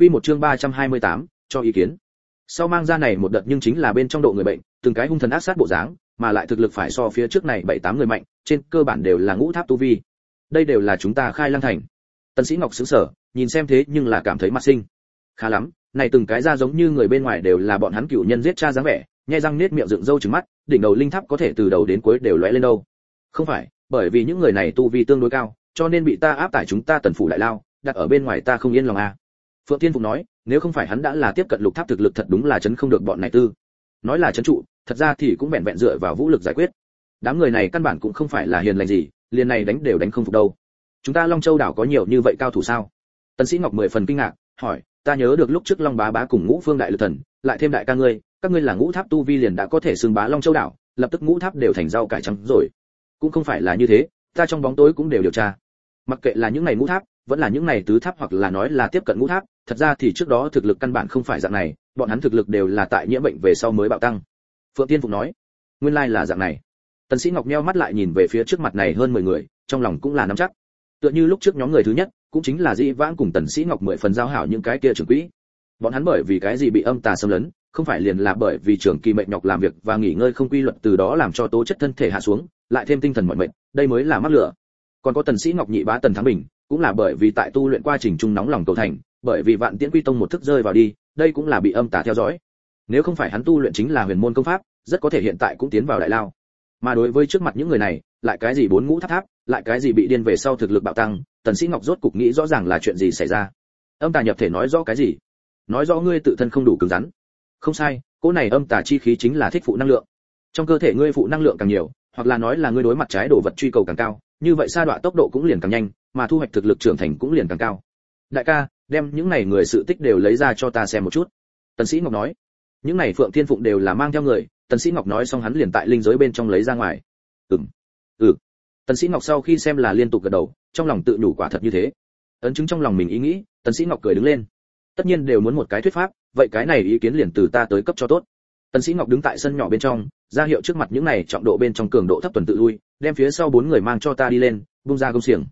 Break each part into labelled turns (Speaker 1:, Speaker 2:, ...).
Speaker 1: Quy một chương 328, cho ý kiến. Sau mang ra này một đợt nhưng chính là bên trong độ người bệnh, từng cái hung thần ác sát bộ dáng, mà lại thực lực phải so phía trước này 7 8 người mạnh, trên cơ bản đều là ngũ tháp tu vi. Đây đều là chúng ta khai lăng thành. Tần Sĩ Ngọc sững sờ, nhìn xem thế nhưng là cảm thấy mặt sinh. Khá lắm, này từng cái ra giống như người bên ngoài đều là bọn hắn cựu nhân giết cha dáng vẻ, nhai răng nết miệng dựng râu trừng mắt, đỉnh đầu linh tháp có thể từ đầu đến cuối đều lóe lên đâu. Không phải, bởi vì những người này tu vi tương đối cao, cho nên bị ta áp tải chúng ta tần phủ đại lao, đặt ở bên ngoài ta không yên lòng à phượng thiên phụng nói, nếu không phải hắn đã là tiếp cận lục tháp thực lực thật đúng là chấn không được bọn này tư. Nói là chấn trụ, thật ra thì cũng vẹn vẹn dựa vào vũ lực giải quyết. Đám người này căn bản cũng không phải là hiền lành gì, liền này đánh đều đánh không phục đâu. Chúng ta long châu đảo có nhiều như vậy cao thủ sao? Tần sĩ ngọc mười phần kinh ngạc, hỏi, ta nhớ được lúc trước long bá bá cùng ngũ phương đại lực thần, lại thêm đại ca ngươi, các ngươi là ngũ tháp tu vi liền đã có thể xưng bá long châu đảo, lập tức ngũ tháp đều thành rau cải trắng rồi. Cũng không phải là như thế, ta trong bóng tối cũng đều điều tra. Mặc kệ là những ngày ngũ tháp vẫn là những này tứ tháp hoặc là nói là tiếp cận ngũ tháp, thật ra thì trước đó thực lực căn bản không phải dạng này, bọn hắn thực lực đều là tại nhiễm bệnh về sau mới bạo tăng. Phượng tiên phục nói, nguyên lai là dạng này. Tần sĩ ngọc nheo mắt lại nhìn về phía trước mặt này hơn 10 người, trong lòng cũng là nắm chắc. Tựa như lúc trước nhóm người thứ nhất, cũng chính là dĩ vãng cùng tần sĩ ngọc mười phần giao hảo những cái kia trưởng quỹ. Bọn hắn bởi vì cái gì bị âm tà xâm lấn, không phải liền là bởi vì trưởng kỳ mệnh nhọc làm việc và nghỉ ngơi không quy luật từ đó làm cho tố chất thân thể hạ xuống, lại thêm tinh thần mọi mệnh đây mới là mắc lửa. Còn có tần sĩ ngọc nhị bá tần thắng bình cũng là bởi vì tại tu luyện quá trình trung nóng lòng cầu thành, bởi vì vạn tiễn quy tông một thức rơi vào đi, đây cũng là bị âm tà theo dõi. Nếu không phải hắn tu luyện chính là huyền môn công pháp, rất có thể hiện tại cũng tiến vào đại lao. Mà đối với trước mặt những người này, lại cái gì bốn ngũ tháp tháp, lại cái gì bị điên về sau thực lực bạo tăng, tần sĩ ngọc rốt cục nghĩ rõ ràng là chuyện gì xảy ra. Âm tà nhập thể nói rõ cái gì? Nói rõ ngươi tự thân không đủ cứng rắn. Không sai, cỗ này âm tà chi khí chính là thích phụ năng lượng. Trong cơ thể ngươi phụ năng lượng càng nhiều, hoặc là nói là ngươi đối mặt trái đồ vật truy cầu càng cao như vậy sa đọa tốc độ cũng liền càng nhanh, mà thu hoạch thực lực trưởng thành cũng liền càng cao. Đại ca, đem những này người sự tích đều lấy ra cho ta xem một chút. Tần sĩ ngọc nói. Những này phượng thiên phụng đều là mang theo người. Tần sĩ ngọc nói xong hắn liền tại linh giới bên trong lấy ra ngoài. Ừm ừ. Tần sĩ ngọc sau khi xem là liên tục gật đầu, trong lòng tự nhủ quả thật như thế. Ấn chứng trong lòng mình ý nghĩ, tần sĩ ngọc cười đứng lên. Tất nhiên đều muốn một cái thuyết pháp, vậy cái này ý kiến liền từ ta tới cấp cho tốt. Tần sĩ ngọc đứng tại sân nhỏ bên trong, ra hiệu trước mặt những này trọng độ bên trong cường độ thấp tuần tự lui đem phía sau bốn người mang cho ta đi lên, bung ra công xiềng.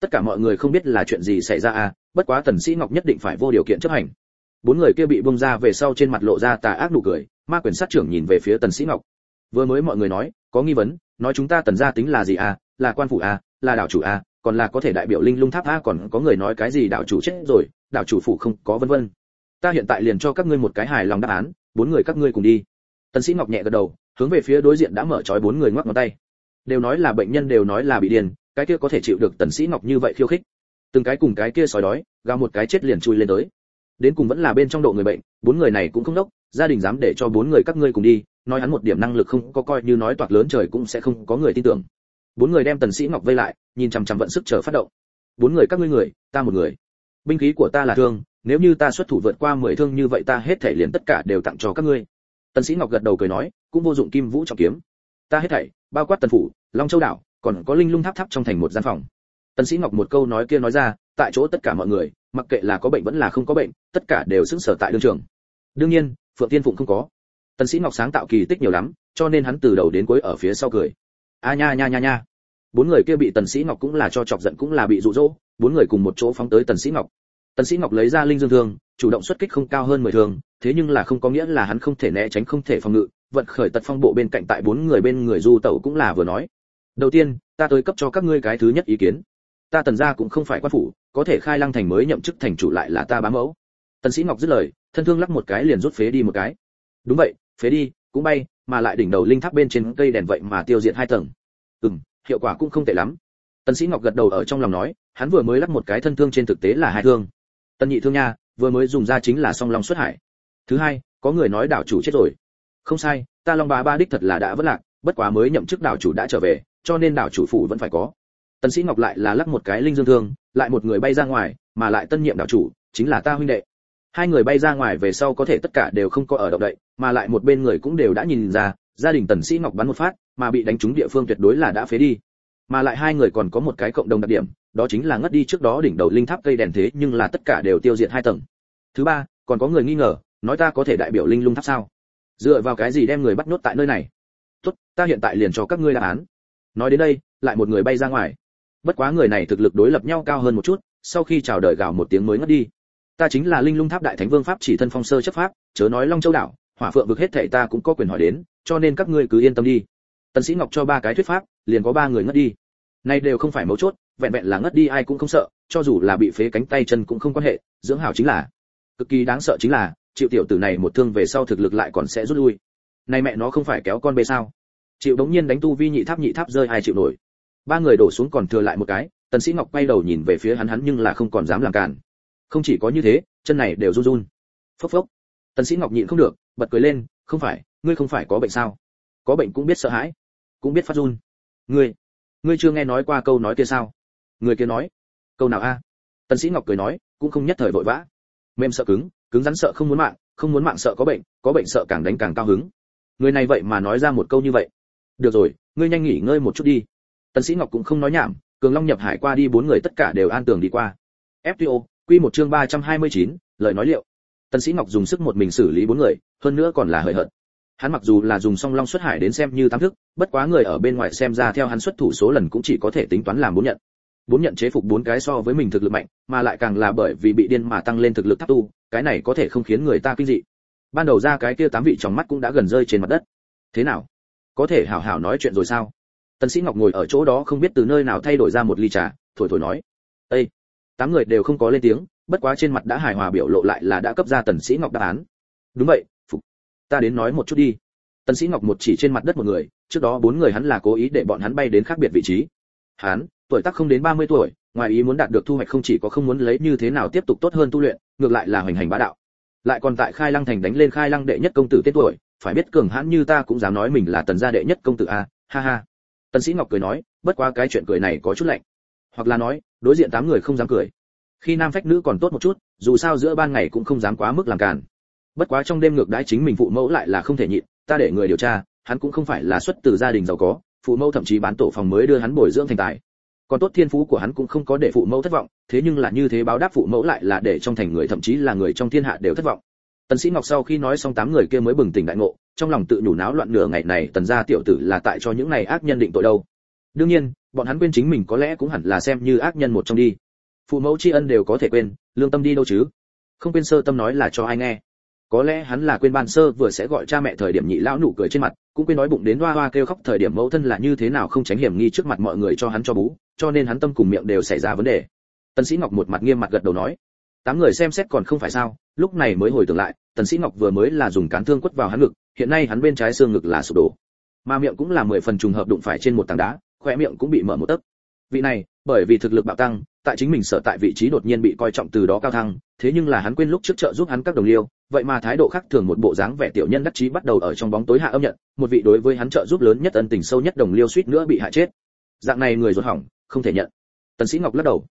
Speaker 1: Tất cả mọi người không biết là chuyện gì xảy ra à bất quá tần sĩ ngọc nhất định phải vô điều kiện chấp hành. Bốn người kia bị bung ra về sau trên mặt lộ ra tà ác nụ cười, ma quyền sát trưởng nhìn về phía tần sĩ ngọc. Vừa mới mọi người nói, có nghi vấn, nói chúng ta tần gia tính là gì à là quan phủ à là đảo chủ à còn là có thể đại biểu linh lung tháp à còn có người nói cái gì đảo chủ chết rồi đảo chủ phủ không có vân vân. Ta hiện tại liền cho các ngươi một cái hài lòng đáp án, bốn người các ngươi cùng đi. Tần sĩ ngọc nhẹ gật đầu, hướng về phía đối diện đã mở trói bốn người ngoắc ngón tay đều nói là bệnh nhân đều nói là bị điên, cái kia có thể chịu được tần sĩ ngọc như vậy khiêu khích. Từng cái cùng cái kia sói đói, gào một cái chết liền chui lên tới. Đến cùng vẫn là bên trong độ người bệnh, bốn người này cũng không đốc, gia đình dám để cho bốn người các ngươi cùng đi, nói hắn một điểm năng lực không có coi như nói toạc lớn trời cũng sẽ không có người tin tưởng. Bốn người đem tần sĩ ngọc vây lại, nhìn chằm chằm vận sức chờ phát động. Bốn người các ngươi người, ta một người. Binh khí của ta là thương, nếu như ta xuất thủ vượt qua mười thương như vậy ta hết thể liền tất cả đều tặng cho các ngươi. Tần sĩ ngọc gật đầu cười nói, cũng vô dụng kim vũ trọng kiếm ta hết thảy, bao quát tần phủ, long châu đảo, còn có linh lung tháp tháp trong thành một gian phòng. Tần sĩ ngọc một câu nói kia nói ra, tại chỗ tất cả mọi người, mặc kệ là có bệnh vẫn là không có bệnh, tất cả đều sững sờ tại đương trường. Đương nhiên, phượng tiên phụng không có. Tần sĩ ngọc sáng tạo kỳ tích nhiều lắm, cho nên hắn từ đầu đến cuối ở phía sau cười. A nha nha nha nha. Bốn người kia bị tần sĩ ngọc cũng là cho chọc giận cũng là bị dụ dỗ, bốn người cùng một chỗ phóng tới tần sĩ ngọc. Tần sĩ ngọc lấy ra linh dương thương, chủ động xuất kích không cao hơn mười thương, thế nhưng là không có nghĩa là hắn không thể né tránh không thể phòng ngự vận khởi tật phong bộ bên cạnh tại bốn người bên người du tẩu cũng là vừa nói. Đầu tiên, ta tới cấp cho các ngươi cái thứ nhất ý kiến. Ta tần gia cũng không phải quan phủ, có thể khai lăng thành mới nhậm chức thành chủ lại là ta bám mẫu. Tần sĩ ngọc dứt lời, thân thương lắc một cái liền rút phế đi một cái. Đúng vậy, phế đi, cũng bay, mà lại đỉnh đầu linh tháp bên trên cây đèn vậy mà tiêu diệt hai tầng. Ừm, hiệu quả cũng không tệ lắm. Tần sĩ ngọc gật đầu ở trong lòng nói, hắn vừa mới lắc một cái thân thương trên thực tế là hai thương. Tần nhị thương nha, vừa mới dùng ra chính là song long xuất hải. Thứ hai, có người nói đảo chủ chết rồi không sai, ta long bá ba đích thật là đã vất lạc, bất quá mới nhậm chức đảo chủ đã trở về, cho nên đảo chủ phủ vẫn phải có. Tần sĩ ngọc lại là lắc một cái linh dương thương, lại một người bay ra ngoài, mà lại tân nhiệm đảo chủ, chính là ta huynh đệ. Hai người bay ra ngoài về sau có thể tất cả đều không có ở động đậy, mà lại một bên người cũng đều đã nhìn ra, gia đình tần sĩ ngọc bắn một phát, mà bị đánh trúng địa phương tuyệt đối là đã phế đi. Mà lại hai người còn có một cái cộng đồng đặc điểm, đó chính là ngất đi trước đó đỉnh đầu linh tháp cây đèn thế nhưng là tất cả đều tiêu diệt hai tầng. Thứ ba, còn có người nghi ngờ, nói ta có thể đại biểu linh lung tháp sao? Dựa vào cái gì đem người bắt nhốt tại nơi này? Tốt, ta hiện tại liền cho các ngươi đáp án. Nói đến đây, lại một người bay ra ngoài. Bất quá người này thực lực đối lập nhau cao hơn một chút, sau khi chào đợi gào một tiếng mới ngất đi. Ta chính là linh lung tháp đại thánh vương pháp chỉ thân phong sơ chấp pháp, chớ nói long châu đảo, hỏa phượng vực hết thảy ta cũng có quyền hỏi đến, cho nên các ngươi cứ yên tâm đi. Tần sĩ ngọc cho ba cái thuyết pháp, liền có ba người ngất đi. Này đều không phải mấu chốt, vẹn vẹn là ngất đi ai cũng không sợ, cho dù là bị phế cánh tay chân cũng không quan hệ, dưỡng hảo chính là. Cực kỳ đáng sợ chính là chịu tiểu tử này một thương về sau thực lực lại còn sẽ rút lui. Này mẹ nó không phải kéo con bê sao? Chịu đống nhiên đánh tu vi nhị tháp nhị tháp rơi ai chịu nổi. Ba người đổ xuống còn thừa lại một cái, tần sĩ ngọc quay đầu nhìn về phía hắn hắn nhưng là không còn dám làm cản. Không chỉ có như thế, chân này đều run run. Phốc phốc. Tần sĩ ngọc nhịn không được, bật cười lên, không phải, ngươi không phải có bệnh sao? Có bệnh cũng biết sợ hãi, cũng biết phát run. Ngươi ngươi chưa nghe nói qua câu nói kia sao? Người kia nói, câu nào a? Tần sĩ ngọc cười nói, cũng không nhất thời vội vã. Mềm sợ cứng cứng rắn sợ không muốn mạng không muốn mạng sợ có bệnh có bệnh sợ càng đánh càng cao hứng. Người này vậy mà nói ra một câu như vậy. Được rồi ngươi nhanh nghỉ ngơi một chút đi. Tần sĩ ngọc cũng không nói nhảm cường long nhập hải qua đi bốn người tất cả đều an tường đi qua. Fto quy một chương 329, lời nói liệu. Tần sĩ ngọc dùng sức một mình xử lý bốn người hơn nữa còn là hời hợt. Hắn mặc dù là dùng song long xuất hải đến xem như tam thức bất quá người ở bên ngoài xem ra theo hắn xuất thủ số lần cũng chỉ có thể tính toán làm bốn nhận bốn nhận chế phục bốn cái so với mình thực lực mạnh, mà lại càng là bởi vì bị điên mà tăng lên thực lực tháp tu, cái này có thể không khiến người ta kinh dị. Ban đầu ra cái kia tám vị trong mắt cũng đã gần rơi trên mặt đất. Thế nào? Có thể hảo hảo nói chuyện rồi sao? Tần sĩ ngọc ngồi ở chỗ đó không biết từ nơi nào thay đổi ra một ly trà, thổi thổi nói. Ê! tám người đều không có lên tiếng, bất quá trên mặt đã hài hòa biểu lộ lại là đã cấp ra tần sĩ ngọc đáp án. Đúng vậy, phục, ta đến nói một chút đi. Tần sĩ ngọc một chỉ trên mặt đất một người, trước đó bốn người hắn là cố ý để bọn hắn bay đến khác biệt vị trí. Hắn? Tuổi tác không đến 30 tuổi, ngoài ý muốn đạt được thu hoạch không chỉ có không muốn lấy như thế nào tiếp tục tốt hơn tu luyện, ngược lại là hoành hành bá đạo. Lại còn tại khai lăng thành đánh lên khai lăng đệ nhất công tử tên tuổi, phải biết cường hãn như ta cũng dám nói mình là tần gia đệ nhất công tử a, ha ha. Tần sĩ ngọc cười nói, bất quá cái chuyện cười này có chút lạnh. Hoặc là nói, đối diện tám người không dám cười. Khi nam phách nữ còn tốt một chút, dù sao giữa ban ngày cũng không dám quá mức làm càn. Bất quá trong đêm ngược đãi chính mình phụ mẫu lại là không thể nhịn, ta để người điều tra, hắn cũng không phải là xuất từ gia đình giàu có, phụ mẫu thậm chí bán tổ phòng mới đưa hắn bồi dưỡng thành tài còn tốt thiên phú của hắn cũng không có để phụ mẫu thất vọng, thế nhưng là như thế báo đáp phụ mẫu lại là để trong thành người, thậm chí là người trong thiên hạ đều thất vọng. Tần sĩ ngọc sau khi nói xong tám người kia mới bừng tỉnh đại ngộ, trong lòng tự nhủ náo loạn nửa ngày này tần gia tiểu tử là tại cho những này ác nhân định tội đâu. Đương nhiên, bọn hắn quên chính mình có lẽ cũng hẳn là xem như ác nhân một trong đi. Phụ mẫu tri ân đều có thể quên, lương tâm đi đâu chứ? Không quên sơ tâm nói là cho ai nghe. Có lẽ hắn là quên ban sơ vừa sẽ gọi cha mẹ thời điểm nhị lão nụ cười trên mặt, cũng quên nói bụng đến hoa hoa kêu khóc thời điểm mẫu thân là như thế nào không tránh hiểm nghi trước mặt mọi người cho hắn cho bú cho nên hắn tâm cùng miệng đều xảy ra vấn đề. Tần sĩ ngọc một mặt nghiêm mặt gật đầu nói, tám người xem xét còn không phải sao, lúc này mới hồi tưởng lại, tần sĩ ngọc vừa mới là dùng cán thương quất vào hắn ngực, hiện nay hắn bên trái xương ngực là sụp đổ. Mà miệng cũng là mười phần trùng hợp đụng phải trên một tảng đá khoe miệng cũng bị mở một tấc. Vị này, bởi vì thực lực bạo tăng, tại chính mình sở tại vị trí đột nhiên bị coi trọng từ đó cao thăng, thế nhưng là hắn quên lúc trước trợ giúp hắn các đồng liêu, vậy mà thái độ khác thường một bộ dáng vẻ tiểu nhân đắc chí bắt đầu ở trong bóng tối hạ âm nhận, một vị đối với hắn trợ giúp lớn nhất ân tình sâu nhất đồng liêu suýt nữa bị hại chết. Dạng này người ruột hỏng không thể nhận. Tần sĩ ngọc lắc đầu.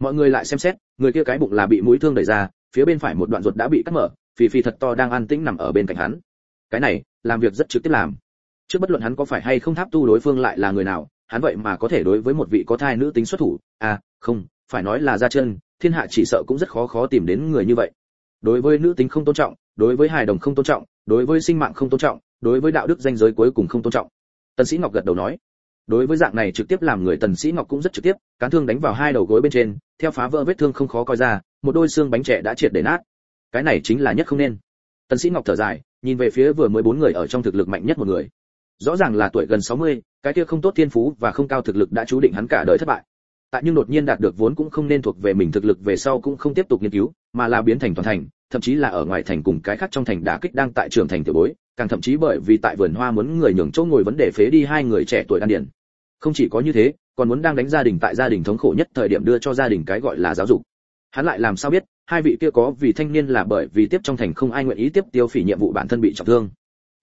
Speaker 1: Mọi người lại xem xét, người kia cái bụng là bị mũi thương đẩy ra, phía bên phải một đoạn ruột đã bị cắt mở, phì phì thật to đang an tĩnh nằm ở bên cạnh hắn. Cái này, làm việc rất trực tiếp làm. Trước bất luận hắn có phải hay không tháp tu đối phương lại là người nào, hắn vậy mà có thể đối với một vị có thai nữ tính xuất thủ. À không, phải nói là ra chân, thiên hạ chỉ sợ cũng rất khó khó tìm đến người như vậy. Đối với nữ tính không tôn trọng, đối với hài đồng không tôn trọng, đối với sinh mạng không tôn trọng, đối với đạo đức danh giới cuối cùng không tôn trọng. Tần sĩ ngọc gật đầu nói đối với dạng này trực tiếp làm người tần sĩ ngọc cũng rất trực tiếp cán thương đánh vào hai đầu gối bên trên theo phá vỡ vết thương không khó coi ra một đôi xương bánh trẻ đã triệt để nát. Cái này chính là nhất không nên. Tần sĩ ngọc thở dài nhìn về phía vừa mới bốn người ở trong thực lực mạnh nhất một người. Rõ ràng là tuổi gần 60, cái kia không tốt thiên phú và không cao thực lực đã chú định hắn cả đời thất bại. Tại nhưng đột nhiên đạt được vốn cũng không nên thuộc về mình thực lực về sau cũng không tiếp tục nghiên cứu mà là biến thành toàn thành thậm chí là ở ngoài thành cùng cái khác trong thành đã kích đang tại trường thành tiểu bối, càng thậm chí bởi vì tại vườn hoa muốn người nhường chỗ ngồi vấn đề phế đi hai người trẻ tuổi đan điển không chỉ có như thế, còn muốn đang đánh gia đình tại gia đình thống khổ nhất thời điểm đưa cho gia đình cái gọi là giáo dục. Hắn lại làm sao biết, hai vị kia có vì thanh niên là bởi vì tiếp trong thành không ai nguyện ý tiếp tiêu phỉ nhiệm vụ bản thân bị trọng thương.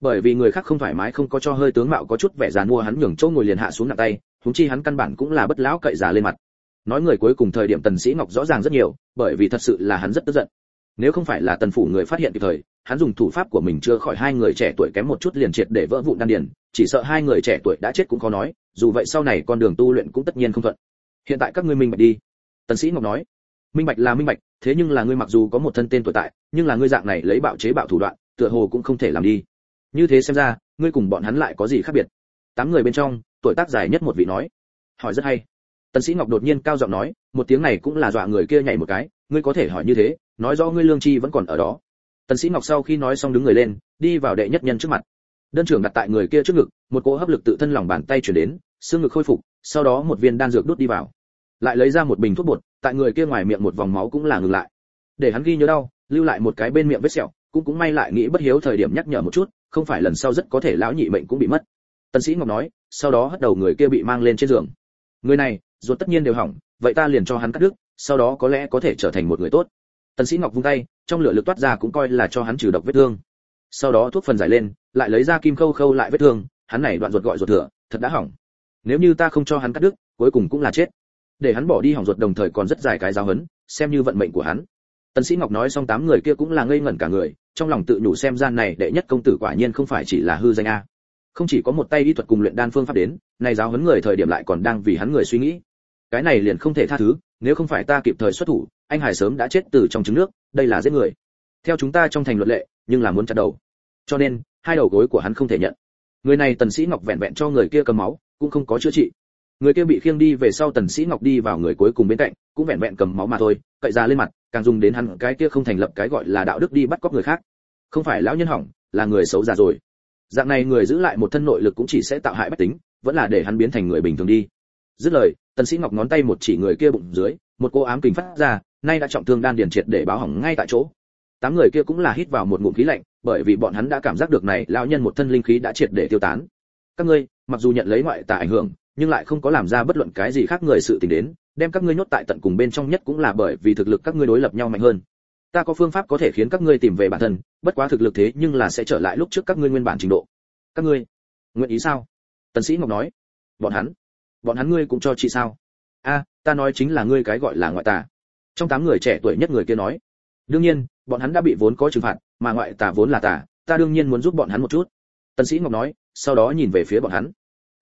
Speaker 1: Bởi vì người khác không thoải mái không có cho hơi tướng mạo có chút vẻ giàn mua hắn nhường chỗ ngồi liền hạ xuống nặng tay, huống chi hắn căn bản cũng là bất lão cậy già lên mặt. Nói người cuối cùng thời điểm tần sĩ ngọc rõ ràng rất nhiều, bởi vì thật sự là hắn rất tức giận nếu không phải là tần phủ người phát hiện kịp thời, hắn dùng thủ pháp của mình chưa khỏi hai người trẻ tuổi kém một chút liền triệt để vỡ vụn đan điền, chỉ sợ hai người trẻ tuổi đã chết cũng khó nói, dù vậy sau này con đường tu luyện cũng tất nhiên không thuận. Hiện tại các ngươi minh bạch đi. Tần sĩ ngọc nói. Minh bạch là minh bạch, thế nhưng là ngươi mặc dù có một thân tên tuổi tại, nhưng là ngươi dạng này lấy bạo chế bạo thủ đoạn, tựa hồ cũng không thể làm đi. Như thế xem ra, ngươi cùng bọn hắn lại có gì khác biệt? Tám người bên trong, tuổi tác dài nhất một vị nói. Hỏi rất hay. Tần sĩ ngọc đột nhiên cao giọng nói, một tiếng này cũng là dọa người kia nhảy một cái, ngươi có thể hỏi như thế nói rõ ngươi lương chi vẫn còn ở đó. Tần sĩ ngọc sau khi nói xong đứng người lên, đi vào đệ nhất nhân trước mặt. Đơn trưởng đặt tại người kia trước ngực, một cỗ hấp lực tự thân lòng bàn tay chuyển đến, xương ngực khôi phục, sau đó một viên đan dược đút đi vào. Lại lấy ra một bình thuốc bột, tại người kia ngoài miệng một vòng máu cũng là ngừng lại. Để hắn ghi nhớ đau, lưu lại một cái bên miệng vết sẹo, cũng cũng may lại nghĩ bất hiếu thời điểm nhắc nhở một chút, không phải lần sau rất có thể lão nhị mệnh cũng bị mất. Tần sĩ ngọc nói, sau đó hất đầu người kia bị mang lên trên giường. Người này, ruột tất nhiên đều hỏng, vậy ta liền cho hắn cắt đứt, sau đó có lẽ có thể trở thành một người tốt tần sĩ ngọc vung tay, trong lửa lực toát ra cũng coi là cho hắn trừ độc vết thương. Sau đó thuốc phần giải lên, lại lấy ra kim khâu khâu lại vết thương, hắn này đoạn ruột gọi ruột thừa, thật đã hỏng. Nếu như ta không cho hắn cắt đứt, cuối cùng cũng là chết. Để hắn bỏ đi hỏng ruột đồng thời còn rất dài cái giáo hấn xem như vận mệnh của hắn. Tần sĩ ngọc nói xong tám người kia cũng là ngây ngẩn cả người, trong lòng tự nhủ xem gian này đệ nhất công tử quả nhiên không phải chỉ là hư danh a. Không chỉ có một tay y thuật cùng luyện đan phương pháp đến, này giáo huấn người thời điểm lại còn đang vì hắn người suy nghĩ. Cái này liền không thể tha thứ nếu không phải ta kịp thời xuất thủ, anh hải sớm đã chết từ trong trứng nước, đây là giết người. Theo chúng ta trong thành luật lệ, nhưng là muốn chặt đầu. Cho nên, hai đầu gối của hắn không thể nhận. Người này tần sĩ ngọc vẹn vẹn cho người kia cầm máu, cũng không có chữa trị. Người kia bị khiêng đi về sau tần sĩ ngọc đi vào người cuối cùng bên cạnh, cũng vẹn vẹn cầm máu mà thôi, cậy ra lên mặt, càng dùng đến hắn cái kia không thành lập cái gọi là đạo đức đi bắt cóc người khác. Không phải lão nhân hỏng, là người xấu già rồi. Dạng này người giữ lại một thân nội lực cũng chỉ sẽ tạo hại bất tính, vẫn là để hắn biến thành người bình thường đi. Dứt lời tần sĩ ngọc ngón tay một chỉ người kia bụng dưới, một cô ám kình phát ra, nay đã trọng thương đan điền triệt để báo hỏng ngay tại chỗ. Tám người kia cũng là hít vào một ngụm khí lạnh, bởi vì bọn hắn đã cảm giác được này, lão nhân một thân linh khí đã triệt để tiêu tán. Các ngươi, mặc dù nhận lấy ngoại tà ảnh hưởng, nhưng lại không có làm ra bất luận cái gì khác người sự tình đến, đem các ngươi nhốt tại tận cùng bên trong nhất cũng là bởi vì thực lực các ngươi đối lập nhau mạnh hơn. Ta có phương pháp có thể khiến các ngươi tìm về bản thân, bất quá thực lực thế nhưng là sẽ trở lại lúc trước các ngươi nguyên bản trình độ. Các ngươi, nguyện ý sao? Tần sĩ ngọc nói. Bọn hắn bọn hắn ngươi cũng cho chị sao? A, ta nói chính là ngươi cái gọi là ngoại tà. Trong tám người trẻ tuổi nhất người kia nói, đương nhiên, bọn hắn đã bị vốn có trừng phạt, mà ngoại tà vốn là tà, ta đương nhiên muốn giúp bọn hắn một chút. Tân sĩ ngọc nói, sau đó nhìn về phía bọn hắn.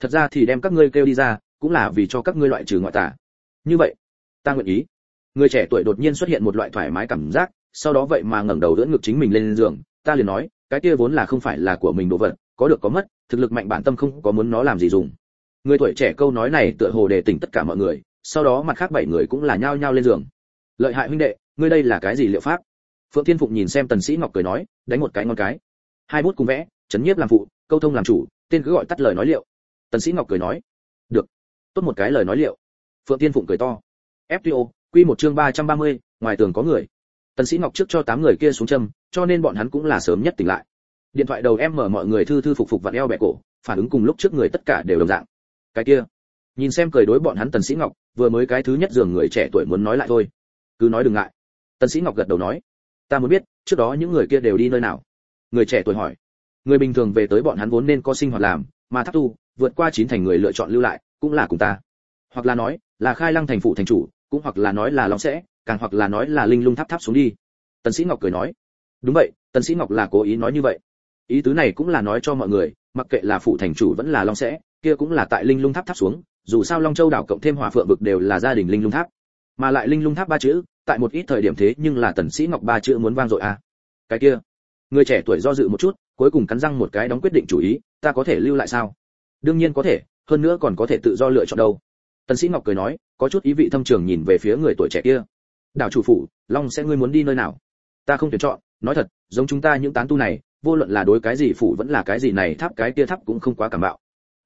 Speaker 1: Thật ra thì đem các ngươi kêu đi ra, cũng là vì cho các ngươi loại trừ ngoại tà. Như vậy, ta nguyện ý. Người trẻ tuổi đột nhiên xuất hiện một loại thoải mái cảm giác, sau đó vậy mà ngẩng đầu đỡ ngực chính mình lên giường, ta liền nói, cái kia vốn là không phải là của mình đồ vật, có được có mất, thực lực mạnh bản tâm không có muốn nó làm gì dùng người tuổi trẻ câu nói này tựa hồ đề tỉnh tất cả mọi người sau đó mặt khác bảy người cũng là nhao nhao lên giường. Lợi hại huynh đệ ngươi đây là cái gì liệu pháp? Phượng thiên phụng nhìn xem tần sĩ ngọc cười nói đánh một cái ngon cái. Hai bút cùng vẽ chấn nhiếp làm phụ câu thông làm chủ tên cứ gọi tắt lời nói liệu. Tần sĩ ngọc cười nói được tốt một cái lời nói liệu. Phượng thiên phụng cười to fto quy một chương 330, ngoài tường có người. Tần sĩ ngọc trước cho tám người kia xuống châm cho nên bọn hắn cũng là sớm nhất tỉnh lại. Điện thoại đầu em mở mọi người thư thư phục phục vặn eo bẹ cổ phản ứng cùng lúc trước người tất cả đều đồng dạng cái kia. Nhìn xem cười đối bọn hắn tần sĩ ngọc, vừa mới cái thứ nhất giường người trẻ tuổi muốn nói lại thôi. Cứ nói đừng ngại. Tần sĩ ngọc gật đầu nói, ta muốn biết, trước đó những người kia đều đi nơi nào? Người trẻ tuổi hỏi. Người bình thường về tới bọn hắn vốn nên có sinh hoạt làm, mà tháp tu, vượt qua chín thành người lựa chọn lưu lại, cũng là cùng ta. Hoặc là nói, là khai lăng thành phụ thành chủ, cũng hoặc là nói là long sẽ, càng hoặc là nói là linh lung tháp tháp xuống đi. Tần sĩ ngọc cười nói, đúng vậy, tần sĩ ngọc là cố ý nói như vậy. Ý tứ này cũng là nói cho mọi người, mặc kệ là phụ thành chủ vẫn là long sẽ kia cũng là tại linh lung tháp tháp xuống, dù sao long châu đảo cộng thêm hỏa phượng vực đều là gia đình linh lung tháp. Mà lại linh lung tháp ba chữ, tại một ít thời điểm thế nhưng là tần sĩ ngọc ba chữ muốn vang dội à. Cái kia, người trẻ tuổi do dự một chút, cuối cùng cắn răng một cái đóng quyết định chủ ý, ta có thể lưu lại sao? Đương nhiên có thể, hơn nữa còn có thể tự do lựa chọn đâu. Tần sĩ ngọc cười nói, có chút ý vị thâm trường nhìn về phía người tuổi trẻ kia. Đảo chủ phủ, long sẽ ngươi muốn đi nơi nào? Ta không tuyển chọn, nói thật, giống chúng ta những tán tu này, vô luận là đối cái gì phủ vẫn là cái gì này, tháp cái kia tháp cũng không quá cảm bạo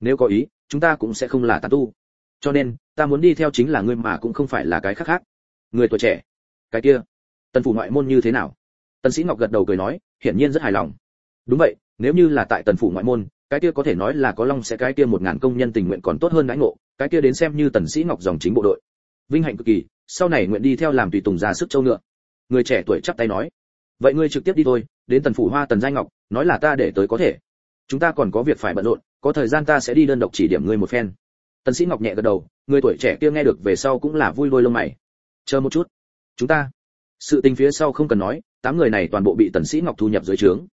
Speaker 1: nếu có ý, chúng ta cũng sẽ không là tán tu. Cho nên, ta muốn đi theo chính là ngươi mà cũng không phải là cái khác khác. Người tuổi trẻ. Cái kia. Tần phủ ngoại môn như thế nào? Tần sĩ ngọc gật đầu cười nói, hiển nhiên rất hài lòng. Đúng vậy, nếu như là tại tần phủ ngoại môn, cái kia có thể nói là có long sẽ cái kia một ngàn công nhân tình nguyện còn tốt hơn đãi ngộ, cái kia đến xem như tần sĩ ngọc dòng chính bộ đội. Vinh hạnh cực kỳ, sau này nguyện đi theo làm tùy tùng ra sức châu ngựa. Người trẻ tuổi chắp tay nói, vậy ngươi trực tiếp đi thôi, đến tần phủ hoa tần giai ngọc, nói là ta để tới có thể. Chúng ta còn có việc phải bận rộn có thời gian ta sẽ đi đơn độc chỉ điểm ngươi một phen. Tần sĩ ngọc nhẹ gật đầu, người tuổi trẻ kia nghe được về sau cũng là vui đôi lông mày. Chờ một chút. Chúng ta. Sự tình phía sau không cần nói, tám người này toàn bộ bị tần sĩ ngọc thu nhập dưới trướng.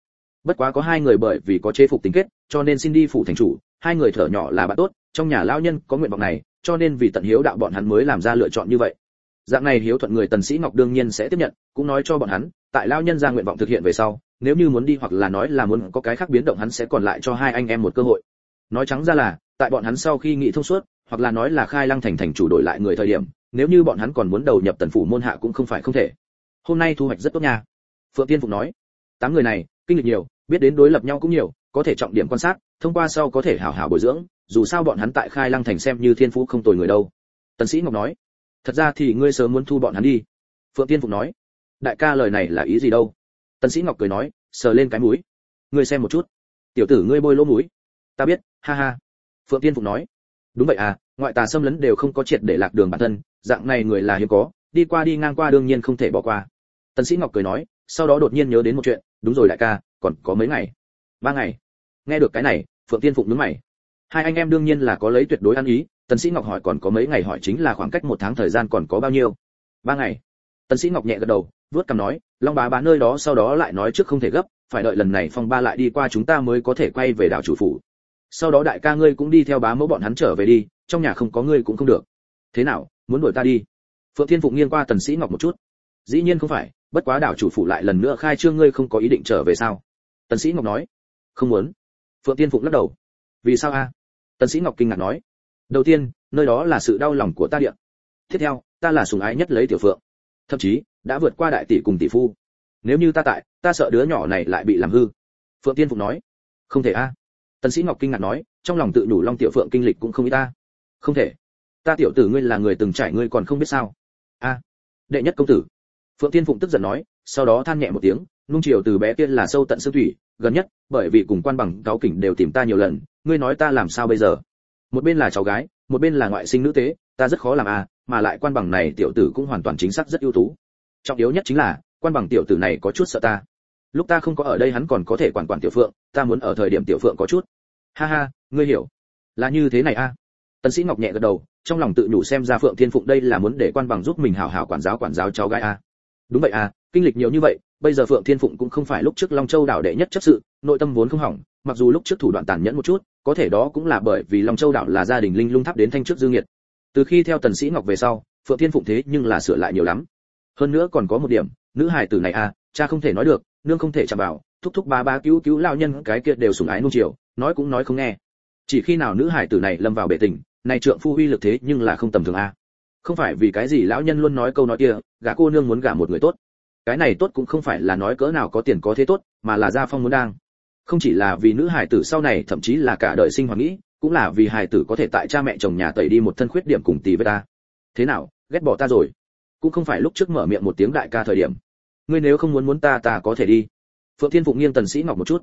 Speaker 1: Bất quá có hai người bởi vì có chế phục tính kết, cho nên xin đi phủ thành chủ, hai người thở nhỏ là bạn tốt, trong nhà lão nhân có nguyện vọng này, cho nên vì tận hiếu đạo bọn hắn mới làm ra lựa chọn như vậy. Dạng này hiếu thuận người tần sĩ ngọc đương nhiên sẽ tiếp nhận, cũng nói cho bọn hắn, tại lão nhân ra nguyện vọng thực hiện về sau, nếu như muốn đi hoặc là nói là muốn có cái khác biến động hắn sẽ còn lại cho hai anh em một cơ hội nói trắng ra là, tại bọn hắn sau khi nghĩ thông suốt, hoặc là nói là khai lăng thành thành chủ đổi lại người thời điểm, nếu như bọn hắn còn muốn đầu nhập tần phủ môn hạ cũng không phải không thể. Hôm nay thu hoạch rất tốt nha. Phượng tiên phục nói, tám người này, kinh lịch nhiều, biết đến đối lập nhau cũng nhiều, có thể trọng điểm quan sát, thông qua sau có thể hảo hảo bồi dưỡng, dù sao bọn hắn tại khai lăng thành xem như thiên phú không tồi người đâu. Tần sĩ ngọc nói, thật ra thì ngươi sớm muốn thu bọn hắn đi. Phượng tiên phục nói, đại ca lời này là ý gì đâu? Tần sĩ ngọc cười nói, sờ lên cái mũi, ngươi xem một chút. Tiểu tử ngươi bôi lỗ mũi ta biết, ha ha. Phượng tiên phụng nói. Đúng vậy à ngoại tà xâm lấn đều không có triệt để lạc đường bản thân, dạng này người là hiếm có, đi qua đi ngang qua đương nhiên không thể bỏ qua. Tần sĩ ngọc cười nói, sau đó đột nhiên nhớ đến một chuyện, đúng rồi đại ca, còn có mấy ngày. Ba ngày. Nghe được cái này, phượng tiên phụng nhướng mày. Hai anh em đương nhiên là có lấy tuyệt đối ăn ý, tần sĩ ngọc hỏi còn có mấy ngày hỏi chính là khoảng cách một tháng thời gian còn có bao nhiêu. Ba ngày. Tần sĩ ngọc nhẹ gật đầu, vuốt cằm nói, long bá bá nơi đó sau đó lại nói trước không thể gấp, phải đợi lần này phong ba lại đi qua chúng ta mới có thể quay về đảo chủ phủ sau đó đại ca ngươi cũng đi theo bá mẫu bọn hắn trở về đi, trong nhà không có ngươi cũng không được. Thế nào, muốn đuổi ta đi? Phượng thiên phụng nghiêng qua tần sĩ ngọc một chút. Dĩ nhiên không phải, bất quá đảo chủ phủ lại lần nữa khai trương ngươi không có ý định trở về sao? Tần sĩ ngọc nói. Không muốn. Phượng thiên phụng lắc đầu. Vì sao a? Tần sĩ ngọc kinh ngạc nói. Đầu tiên, nơi đó là sự đau lòng của ta điện. Tiếp theo, ta là sủng ái nhất lấy tiểu phượng. Thậm chí, đã vượt qua đại tỷ cùng tỷ phu. Nếu như ta tại, ta sợ đứa nhỏ này lại bị làm hư. Phượng tiên phụng nói. Không thể a tần sĩ ngọc kinh ngạc nói, trong lòng tự đủ long tiểu phượng kinh lịch cũng không ít ta. Không thể. Ta tiểu tử ngươi là người từng trải ngươi còn không biết sao. A. Đệ nhất công tử. Phượng tiên phụng tức giận nói, sau đó than nhẹ một tiếng, nung chiều từ bé kia là sâu tận xương thủy, gần nhất, bởi vì cùng quan bằng cáo kỉnh đều tìm ta nhiều lần, ngươi nói ta làm sao bây giờ? Một bên là cháu gái, một bên là ngoại sinh nữ tế, ta rất khó làm a mà lại quan bằng này tiểu tử cũng hoàn toàn chính xác rất ưu tú. Trọng yếu nhất chính là, quan bằng tiểu tử này có chút sợ ta lúc ta không có ở đây hắn còn có thể quản quản tiểu phượng, ta muốn ở thời điểm tiểu phượng có chút. Ha ha, ngươi hiểu. Là như thế này a. À? tần sĩ ngọc nhẹ gật đầu, trong lòng tự nhủ xem ra phượng thiên phụng đây là muốn để quan bằng giúp mình hảo hảo quản giáo quản giáo cháu gái a. Đúng vậy a, kinh lịch nhiều như vậy, bây giờ phượng thiên phụng cũng không phải lúc trước long châu đảo đệ nhất chấp sự, nội tâm vốn không hỏng, mặc dù lúc trước thủ đoạn tàn nhẫn một chút, có thể đó cũng là bởi vì long châu đảo là gia đình linh lung tháp đến thanh trước dương nhiệt. Từ khi theo tần sĩ ngọc về sau, phượng thiên phụng thế nhưng là sửa lại nhiều lắm. Hơn nữa còn có một điểm, nữ hài tử này à cha không thể nói được nương không thể chạm vào, thúc thúc ba ba cứu cứu lao nhân, cái kia đều sủng ái nung chiều, nói cũng nói không nghe. Chỉ khi nào nữ hải tử này lâm vào bể tình, này trượng phu uy lực thế nhưng là không tầm thường a. Không phải vì cái gì lão nhân luôn nói câu nói kia, gả cô nương muốn gả một người tốt. Cái này tốt cũng không phải là nói cỡ nào có tiền có thế tốt, mà là gia phong muốn đang. Không chỉ là vì nữ hải tử sau này, thậm chí là cả đời sinh hoạt nghĩ, cũng là vì hải tử có thể tại cha mẹ chồng nhà tẩy đi một thân khuyết điểm cùng tì với ta. Thế nào, ghét bỏ ta rồi. Cũng không phải lúc trước mở miệng một tiếng đại ca thời điểm ngươi nếu không muốn muốn ta ta có thể đi. Phượng thiên phụng nghiêng tần sĩ ngọc một chút.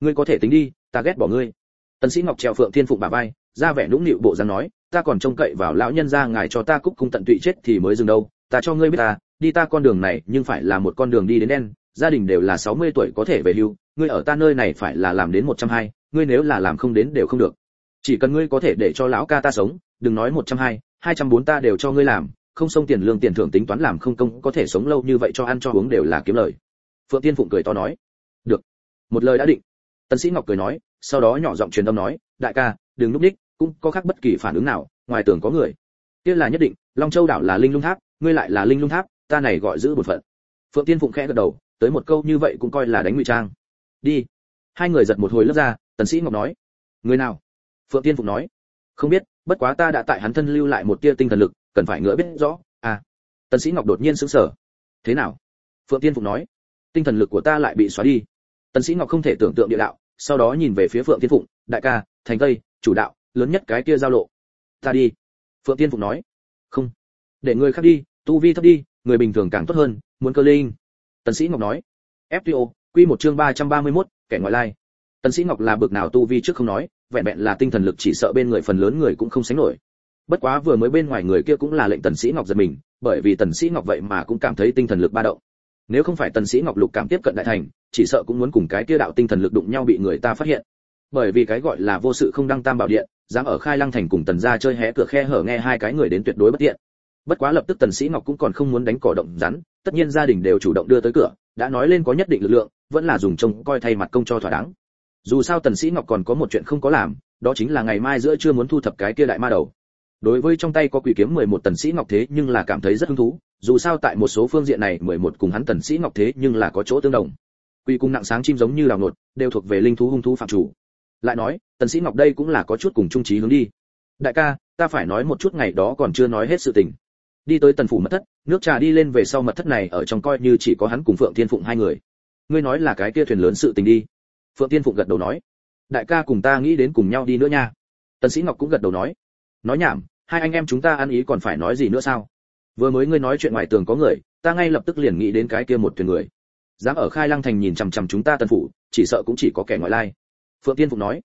Speaker 1: Ngươi có thể tính đi ta ghét bỏ ngươi. Tần sĩ ngọc trèo phượng thiên phụng bả vai ra vẻ nũng nịu bộ dáng nói ta còn trông cậy vào lão nhân gia ngài cho ta cúc cung tận tụy chết thì mới dừng đâu ta cho ngươi biết ta đi ta con đường này nhưng phải là một con đường đi đến đen gia đình đều là 60 tuổi có thể về hưu ngươi ở ta nơi này phải là làm đến 120, ngươi nếu là làm không đến đều không được. Chỉ cần ngươi có thể để cho lão ca ta sống đừng nói 120, 240 ta đều cho ngươi làm không xông tiền lương tiền thưởng tính toán làm không công, có thể sống lâu như vậy cho ăn cho uống đều là kiếm lời. Phượng tiên phụng cười to nói, được, một lời đã định. Tần sĩ ngọc cười nói, sau đó nhỏ giọng truyền âm nói, đại ca, đừng núp đích cũng có khác bất kỳ phản ứng nào, ngoài tưởng có người. Kia là nhất định, long châu đảo là linh lung tháp, ngươi lại là linh lung tháp, ta này gọi giữ một phận. Phượng tiên phụng khẽ gật đầu, tới một câu như vậy cũng coi là đánh ngụy trang. Đi. Hai người giật một hồi lớp ra, tần sĩ ngọc nói, người nào? Phượng tiên phụng nói, không biết, bất quá ta đã tại hắn thân lưu lại một tia tinh thần lực cần phải ngỡ biết rõ à tần sĩ ngọc đột nhiên sững sờ. Thế nào? Phượng tiên phụng nói. Tinh thần lực của ta lại bị xóa đi. Tần sĩ ngọc không thể tưởng tượng địa đạo sau đó nhìn về phía phượng tiên phụng đại ca thành tây chủ đạo lớn nhất cái kia giao lộ. Ta đi. Phượng tiên phụng nói. Không. Để người khác đi tu vi thấp đi người bình thường càng tốt hơn muốn cơ linh. Tần sĩ ngọc nói. Fto quy một chương 331, kẻ ngoại lai. Tần sĩ ngọc là bực nào tu vi trước không nói vẹn vẹn là tinh thần lực chỉ sợ bên người phần lớn người cũng không sánh nổi bất quá vừa mới bên ngoài người kia cũng là lệnh tần sĩ ngọc giật mình, bởi vì tần sĩ ngọc vậy mà cũng cảm thấy tinh thần lực ba động. Nếu không phải tần sĩ ngọc lục cảm tiếp cận đại thành, chỉ sợ cũng muốn cùng cái kia đạo tinh thần lực đụng nhau bị người ta phát hiện. Bởi vì cái gọi là vô sự không đăng tam bảo điện, dám ở khai lăng thành cùng tần gia chơi hé cửa khe hở nghe hai cái người đến tuyệt đối bất tiện. Bất quá lập tức tần sĩ ngọc cũng còn không muốn đánh cỏ động rắn, tất nhiên gia đình đều chủ động đưa tới cửa, đã nói lên có nhất định lực lượng, vẫn là dùng trông coi thay mặt công cho thỏa đáng. Dù sao tần sĩ ngọc còn có một chuyện không có làm, đó chính là ngày mai giữa trưa muốn thu thập cái kia đại ma đầu đối với trong tay có quỷ kiếm 11 tần sĩ ngọc thế nhưng là cảm thấy rất hứng thú, dù sao tại một số phương diện này 11 cùng hắn tần sĩ ngọc thế nhưng là có chỗ tương đồng. Quỷ cung nặng sáng chim giống như là nột, đều thuộc về linh thú hung thú phạm chủ. Lại nói, tần sĩ ngọc đây cũng là có chút cùng trung trí hướng đi. Đại ca, ta phải nói một chút ngày đó còn chưa nói hết sự tình. Đi tới tần phủ mật thất, nước trà đi lên về sau mật thất này ở trong coi như chỉ có hắn cùng phượng thiên phụng hai người. Ngươi nói là cái kia thuyền lớn sự tình đi. Phượng thiên phụng gật đầu nói. Đại ca cùng ta nghĩ đến cùng nhau đi nữa nha. Tần sĩ ngọc cũng gật đầu nói. Nói nhảm hai anh em chúng ta ăn ý còn phải nói gì nữa sao? Vừa mới ngươi nói chuyện ngoài tường có người, ta ngay lập tức liền nghĩ đến cái kia một thuyền người. Dám ở khai lăng thành nhìn chằm chằm chúng ta tân phủ, chỉ sợ cũng chỉ có kẻ ngoại lai. Phượng tiên phục nói,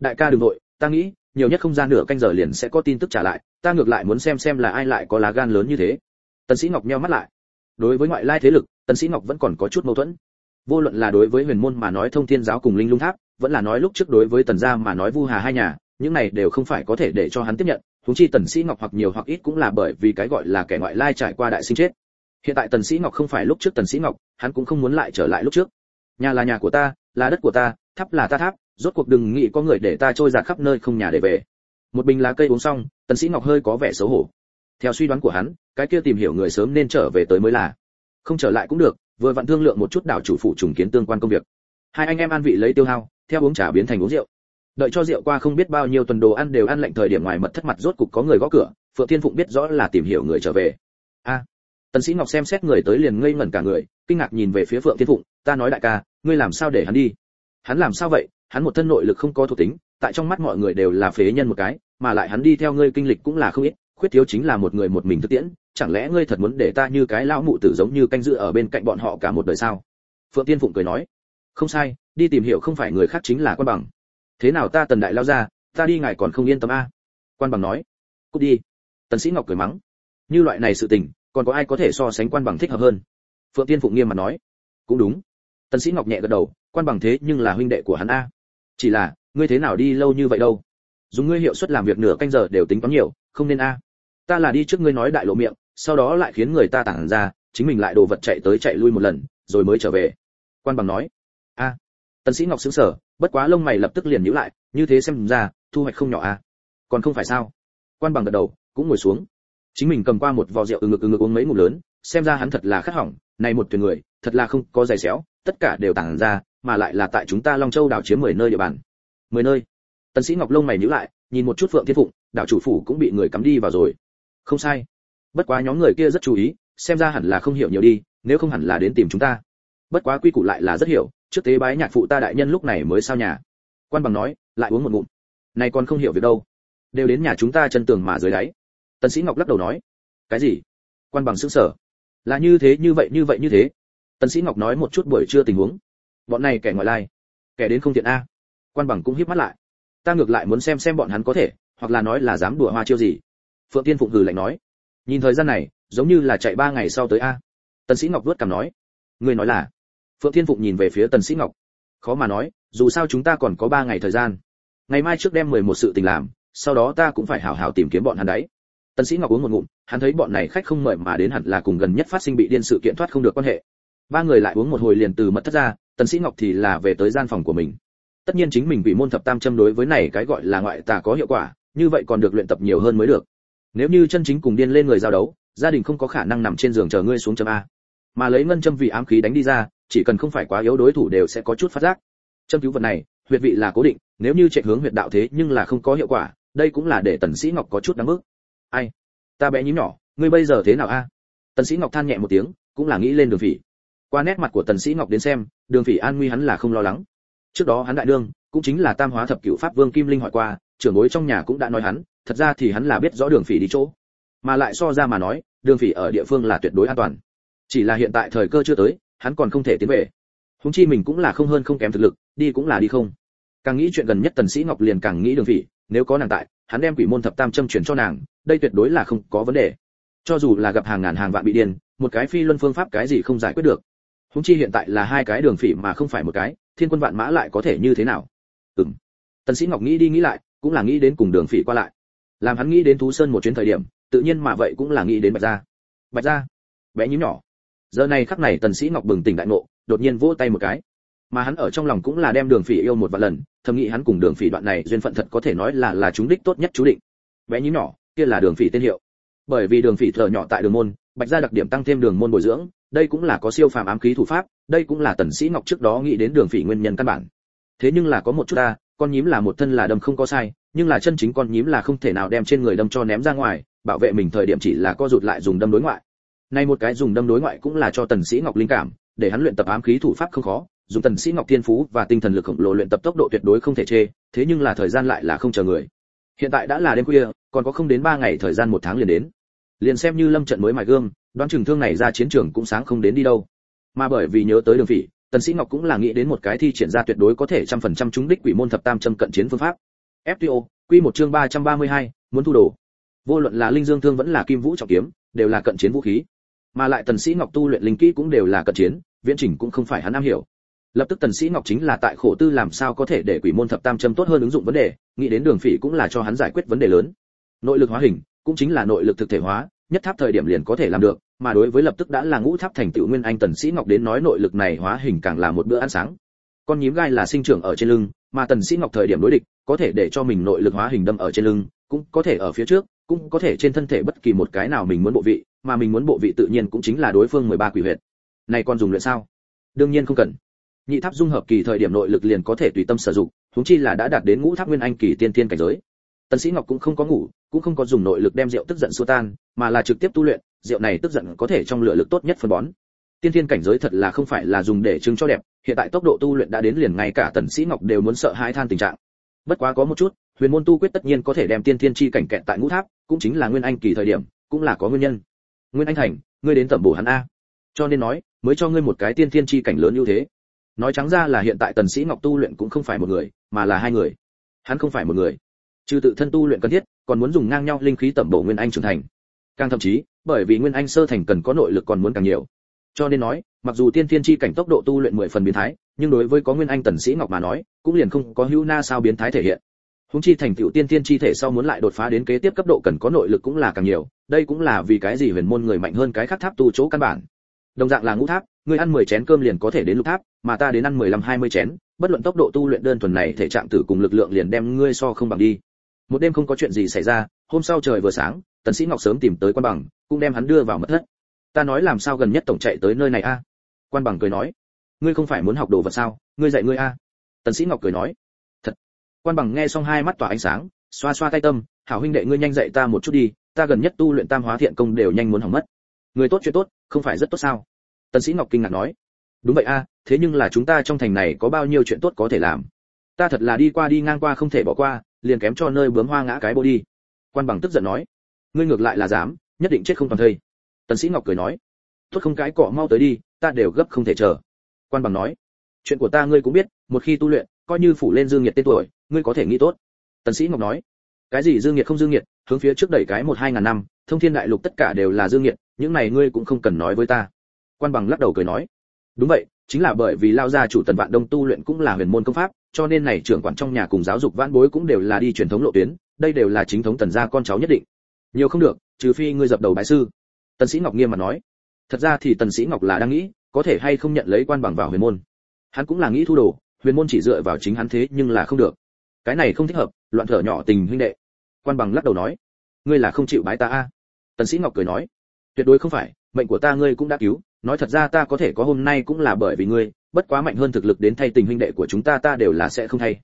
Speaker 1: đại ca đừng nội ta nghĩ, nhiều nhất không gian nửa canh giờ liền sẽ có tin tức trả lại, ta ngược lại muốn xem xem là ai lại có lá gan lớn như thế. Tần sĩ ngọc nheo mắt lại. Đối với ngoại lai thế lực, tần sĩ ngọc vẫn còn có chút mâu thuẫn. Vô luận là đối với huyền môn mà nói thông thiên giáo cùng linh lung tháp, vẫn là nói lúc trước đối với tần gia mà nói vu hà hai nhà, những này đều không phải có thể để cho hắn tiếp nhận huống chi tần sĩ ngọc hoặc nhiều hoặc ít cũng là bởi vì cái gọi là kẻ ngoại lai trải qua đại sinh chết. Hiện tại tần sĩ ngọc không phải lúc trước tần sĩ ngọc, hắn cũng không muốn lại trở lại lúc trước. Nhà là nhà của ta, là đất của ta, tháp là ta tháp, rốt cuộc đừng nghĩ có người để ta trôi dạt khắp nơi không nhà để về. Một bình lá cây uống xong, tần sĩ ngọc hơi có vẻ xấu hổ. Theo suy đoán của hắn, cái kia tìm hiểu người sớm nên trở về tới mới là. Không trở lại cũng được, vừa vặn thương lượng một chút đảo chủ phụ trùng kiến tương quan công việc. Hai anh em an vị lấy tiêu hao, theo uống trà biến thành uống rượu đợi cho rượu qua không biết bao nhiêu tuần đồ ăn đều ăn lệnh thời điểm ngoài mật thất mặt rốt cục có người gõ cửa, phượng thiên phụng biết rõ là tìm hiểu người trở về. A. Tần sĩ ngọc xem xét người tới liền ngây ngẩn cả người, kinh ngạc nhìn về phía phượng thiên phụng, ta nói đại ca, ngươi làm sao để hắn đi? Hắn làm sao vậy? Hắn một thân nội lực không có thuộc tính, tại trong mắt mọi người đều là phế nhân một cái, mà lại hắn đi theo ngươi kinh lịch cũng là không ít, khuyết thiếu chính là một người một mình thực tiễn, chẳng lẽ ngươi thật muốn để ta như cái lão mụ tử giống như canh giữ ở bên cạnh bọn họ cả một đời sao? Phượng thiên phụng cười nói, không sai, đi tìm hiểu không phải người khác chính là quan bằng thế nào ta tần đại lao ra, ta đi ngài còn không yên tâm a? Quan bằng nói. Cút đi. Tần sĩ ngọc cười mắng. Như loại này sự tình, còn có ai có thể so sánh quan bằng thích hợp hơn? Phượng tiên phụng nghiêm mặt nói. Cũng đúng. Tần sĩ ngọc nhẹ gật đầu. Quan bằng thế nhưng là huynh đệ của hắn a. Chỉ là, ngươi thế nào đi lâu như vậy đâu? Dùng ngươi hiệu suất làm việc nửa canh giờ đều tính toán nhiều, không nên a. Ta là đi trước ngươi nói đại lộ miệng, sau đó lại khiến người ta tản ra, chính mình lại đồ vật chạy tới chạy lui một lần, rồi mới trở về. Quan bằng nói. A. Tần sĩ ngọc sững sờ bất quá lông mày lập tức liền nhíu lại, như thế xem ra, thu hoạch không nhỏ à. Còn không phải sao? Quan bằng gật đầu, cũng ngồi xuống. Chính mình cầm qua một vò rượu ừ ngực ừ ngực uống mấy ngụm lớn, xem ra hắn thật là khát hỏng, này một tuyển người, thật là không có giày xéo, tất cả đều tản ra, mà lại là tại chúng ta long châu đảo chiếm 10 nơi địa bàn. 10 nơi? Tần sĩ ngọc lông mày nhíu lại, nhìn một chút phượng thiên phụng, đảo chủ phủ cũng bị người cắm đi vào rồi. Không sai. Bất quá nhóm người kia rất chú ý, xem ra hẳn là không hiểu nhiều đi, nếu không hẳn là đến tìm chúng ta. Bất quá quy củ lại là rất hiểu trước tế bái nhạc phụ ta đại nhân lúc này mới sao nhà. Quan bằng nói, lại uống một ngụm. Này còn không hiểu việc đâu. Đều đến nhà chúng ta chân tường mà dưới đáy. Tần sĩ ngọc lắc đầu nói, cái gì? Quan bằng sững sờ. Là như thế, như vậy như vậy, như thế. Tần sĩ ngọc nói một chút buổi trưa tình huống. Bọn này kẻ ngoại lai, kẻ đến không tiện a. Quan bằng cũng híp mắt lại. Ta ngược lại muốn xem xem bọn hắn có thể, hoặc là nói là dám đùa hoa chiêu gì. Phượng tiên phụng hừ lạnh nói. Nhìn thời gian này, giống như là chạy ba ngày sau tới a. Tần sĩ ngọc vuốt cằm nói. Người nói là? Phượng thiên phụng nhìn về phía tần sĩ ngọc. Khó mà nói, dù sao chúng ta còn có ba ngày thời gian. Ngày mai trước đem mười một sự tình làm, sau đó ta cũng phải hảo hảo tìm kiếm bọn hắn đấy. Tần sĩ ngọc uống một ngụm, hắn thấy bọn này khách không mời mà đến hẳn là cùng gần nhất phát sinh bị điên sự kiện thoát không được quan hệ. Ba người lại uống một hồi liền từ mật thất ra, tần sĩ ngọc thì là về tới gian phòng của mình. Tất nhiên chính mình bị môn thập tam châm đối với này cái gọi là ngoại tà có hiệu quả, như vậy còn được luyện tập nhiều hơn mới được. Nếu như chân chính cùng điên lên người giao đấu, gia đình không có khả năng nằm trên giường chờ ngươi xuống châm a. Mà lấy ngân châm vị ám khí đánh đi ra chỉ cần không phải quá yếu đối thủ đều sẽ có chút phát giác. Châm cứu vật này, huyệt vị là cố định, nếu như chạy hướng huyệt đạo thế nhưng là không có hiệu quả, đây cũng là để tần sĩ ngọc có chút đáng bước ai? Ta bé nhím nhỏ, ngươi bây giờ thế nào a? Tần sĩ ngọc than nhẹ một tiếng, cũng là nghĩ lên đường phỉ. Qua nét mặt của tần sĩ ngọc đến xem, đường phỉ an nguy hắn là không lo lắng. Trước đó hắn đại đương, cũng chính là tam hóa thập cửu pháp vương kim linh hỏi qua, trưởng bối trong nhà cũng đã nói hắn, thật ra thì hắn là biết rõ đường phỉ đi chỗ. Mà lại so ra mà nói, đường phỉ ở địa phương là tuyệt đối an toàn. Chỉ là hiện tại thời cơ chưa tới hắn còn không thể tiến về. Húng chi mình cũng là không hơn không kém thực lực, đi cũng là đi không. Càng nghĩ chuyện gần nhất tần sĩ ngọc liền càng nghĩ đường phỉ, nếu có nàng tại, hắn đem quỷ môn thập tam châm truyền cho nàng, đây tuyệt đối là không có vấn đề. Cho dù là gặp hàng ngàn hàng vạn bị điên, một cái phi luân phương pháp cái gì không giải quyết được. Húng chi hiện tại là hai cái đường phỉ mà không phải một cái, thiên quân vạn mã lại có thể như thế nào? Ừm. Tần sĩ ngọc nghĩ đi nghĩ lại, cũng là nghĩ đến cùng đường phỉ qua lại. Làm hắn nghĩ đến thú sơn một chuyến thời điểm, tự nhiên mà vậy cũng là nghĩ đến bạch gia. Bạch gia, bé nhím nhỏ giờ này khắc này tần sĩ ngọc bừng tỉnh đại ngộ, đột nhiên vỗ tay một cái. Mà hắn ở trong lòng cũng là đem đường phỉ yêu một vạn lần, thầm nghĩ hắn cùng đường phỉ đoạn này duyên phận thật có thể nói là là chúng đích tốt nhất chú định. Bé nhí nhỏ, kia là đường phỉ tên hiệu. Bởi vì đường phỉ thở nhỏ tại đường môn, bạch gia đặc điểm tăng thêm đường môn bồi dưỡng, đây cũng là có siêu phàm ám khí thủ pháp, đây cũng là tần sĩ ngọc trước đó nghĩ đến đường phỉ nguyên nhân căn bản. Thế nhưng là có một chút ta, con nhím là một thân là đâm không có sai, nhưng là chân chính con nhím là không thể nào đem trên người đâm cho ném ra ngoài, bảo vệ mình thời điểm chỉ là co rụt lại dùng đâm đối ngoại. Này một cái dùng đâm đối ngoại cũng là cho Tần Sĩ Ngọc linh cảm, để hắn luyện tập ám khí thủ pháp không khó, dùng Tần Sĩ Ngọc thiên phú và tinh thần lực khổng lồ luyện tập tốc độ tuyệt đối không thể chê, thế nhưng là thời gian lại là không chờ người. Hiện tại đã là đêm khuya, còn có không đến 3 ngày thời gian một tháng liền đến. Liền xem như Lâm trận mới mài gương, đoán chừng thương này ra chiến trường cũng sáng không đến đi đâu. Mà bởi vì nhớ tới Đường Phỉ, Tần Sĩ Ngọc cũng là nghĩ đến một cái thi triển ra tuyệt đối có thể trăm phần trăm trúng đích quỷ môn thập tam châm cận chiến phương pháp. FTO, quy một chương 332, muốn thu đồ. Vô luận là linh dương thương vẫn là kim vũ trọng kiếm, đều là cận chiến vũ khí. Mà lại Tần Sĩ Ngọc tu luyện linh kỹ cũng đều là cận chiến, viễn trình cũng không phải hắn am hiểu. Lập tức Tần Sĩ Ngọc chính là tại khổ tư làm sao có thể để quỷ môn thập tam châm tốt hơn ứng dụng vấn đề, nghĩ đến Đường Phỉ cũng là cho hắn giải quyết vấn đề lớn. Nội lực hóa hình, cũng chính là nội lực thực thể hóa, nhất tháp thời điểm liền có thể làm được, mà đối với lập tức đã là ngũ tháp thành tựu nguyên anh tần sĩ ngọc đến nói nội lực này hóa hình càng là một bữa ăn sáng con nhím gai là sinh trưởng ở trên lưng mà tần sĩ ngọc thời điểm đối địch có thể để cho mình nội lực hóa hình đâm ở trên lưng cũng có thể ở phía trước cũng có thể trên thân thể bất kỳ một cái nào mình muốn bộ vị mà mình muốn bộ vị tự nhiên cũng chính là đối phương 13 quỷ huyệt. Này còn dùng luyện sao? Đương nhiên không cần. Nhị tháp dung hợp kỳ thời điểm nội lực liền có thể tùy tâm sử dụng, huống chi là đã đạt đến ngũ tháp nguyên anh kỳ tiên tiên cảnh giới. Tần sĩ ngọc cũng không có ngủ, cũng không có dùng nội lực đem rượu tức giận xua tan, mà là trực tiếp tu luyện, rượu này tức giận có thể trong lửa lực tốt nhất phân bón. Tiên thiên cảnh giới thật là không phải là dùng để trưng cho đẹp, hiện tại tốc độ tu luyện đã đến liền ngay cả tần sĩ ngọc đều muốn sợ hãi than tình trạng. Bất quá có một chút, huyền môn tu quyết tất nhiên có thể đem tiên thiên chi cảnh kẹt tại ngũ tháp, cũng chính là nguyên anh kỳ thời điểm, cũng là có nguyên nhân nguyên anh thành, ngươi đến tẩm bổ hắn a. Cho nên nói, mới cho ngươi một cái tiên thiên chi cảnh lớn ưu thế. Nói trắng ra là hiện tại tần sĩ ngọc tu luyện cũng không phải một người, mà là hai người. Hắn không phải một người. Trừ tự thân tu luyện cần thiết, còn muốn dùng ngang nhau linh khí tẩm bổ nguyên anh trưởng thành. Càng thậm chí, bởi vì nguyên anh sơ thành cần có nội lực còn muốn càng nhiều. Cho nên nói, mặc dù tiên thiên chi cảnh tốc độ tu luyện mười phần biến thái, nhưng đối với có nguyên anh tần sĩ ngọc mà nói, cũng liền không có hữu na sao biến thái thể hiện húng chi thành tựu tiên tiên chi thể sau muốn lại đột phá đến kế tiếp cấp độ cần có nội lực cũng là càng nhiều, đây cũng là vì cái gì huyền môn người mạnh hơn cái khác tháp tu chỗ căn bản. Đồng dạng là ngũ tháp, người ăn 10 chén cơm liền có thể đến lục tháp, mà ta đến ăn 15 20 chén, bất luận tốc độ tu luyện đơn thuần này thể trạng tử cùng lực lượng liền đem ngươi so không bằng đi. Một đêm không có chuyện gì xảy ra, hôm sau trời vừa sáng, tần sĩ ngọc sớm tìm tới quan bằng, cũng đem hắn đưa vào mật thất. Ta nói làm sao gần nhất tổng chạy tới nơi này a? Quan bằng cười nói. Ngươi không phải muốn học đồ vật sao? Ngươi dạy ngươi a? Tần sĩ ngọc cười nói quan bằng nghe xong hai mắt tỏa ánh sáng, xoa xoa tay tâm, hảo huynh đệ ngươi nhanh dạy ta một chút đi, ta gần nhất tu luyện tam hóa thiện công đều nhanh muốn hỏng mất. Người tốt chuyện tốt, không phải rất tốt sao? Tần sĩ ngọc kinh ngạc nói. Đúng vậy a, thế nhưng là chúng ta trong thành này có bao nhiêu chuyện tốt có thể làm? Ta thật là đi qua đi ngang qua không thể bỏ qua, liền kém cho nơi bướm hoa ngã cái bô đi. Quan bằng tức giận nói. Ngươi ngược lại là dám, nhất định chết không toàn thây. Tần sĩ ngọc cười nói. Tốt không cái cọ mau tới đi, ta đều gấp không thể chờ. Quan bằng nói. Chuyện của ta ngươi cũng biết, một khi tu luyện, coi như phủ lên dương nhiệt tên tuổi ngươi có thể nghĩ tốt. Tần sĩ ngọc nói, cái gì dương nhiệt không dương nhiệt hướng phía trước đẩy cái một hai ngàn năm, thông thiên đại lục tất cả đều là dương nhiệt những này ngươi cũng không cần nói với ta. Quan bằng lắc đầu cười nói, đúng vậy, chính là bởi vì lao gia chủ tần vạn đông tu luyện cũng là huyền môn công pháp, cho nên này trưởng quản trong nhà cùng giáo dục vãn bối cũng đều là đi truyền thống lộ tuyến, đây đều là chính thống tần gia con cháu nhất định. Nhiều không được, trừ phi ngươi dập đầu bái sư. Tần sĩ ngọc nghiêm mà nói, thật ra thì tần sĩ ngọc là đang nghĩ, có thể hay không nhận lấy quan bằng vào huyền môn. Hắn cũng là nghĩ thu đồ, huyền môn chỉ dựa vào chính hắn thế nhưng là không được cái này không thích hợp, loạn thở nhỏ tình huynh đệ. Quan bằng lắc đầu nói, ngươi là không chịu bái ta a? Tần sĩ ngọc cười nói, tuyệt đối không phải, mệnh của ta ngươi cũng đã cứu, nói thật ra ta có thể có hôm nay cũng là bởi vì ngươi, bất quá mạnh hơn thực lực đến thay tình huynh đệ của chúng ta ta đều là sẽ không thay.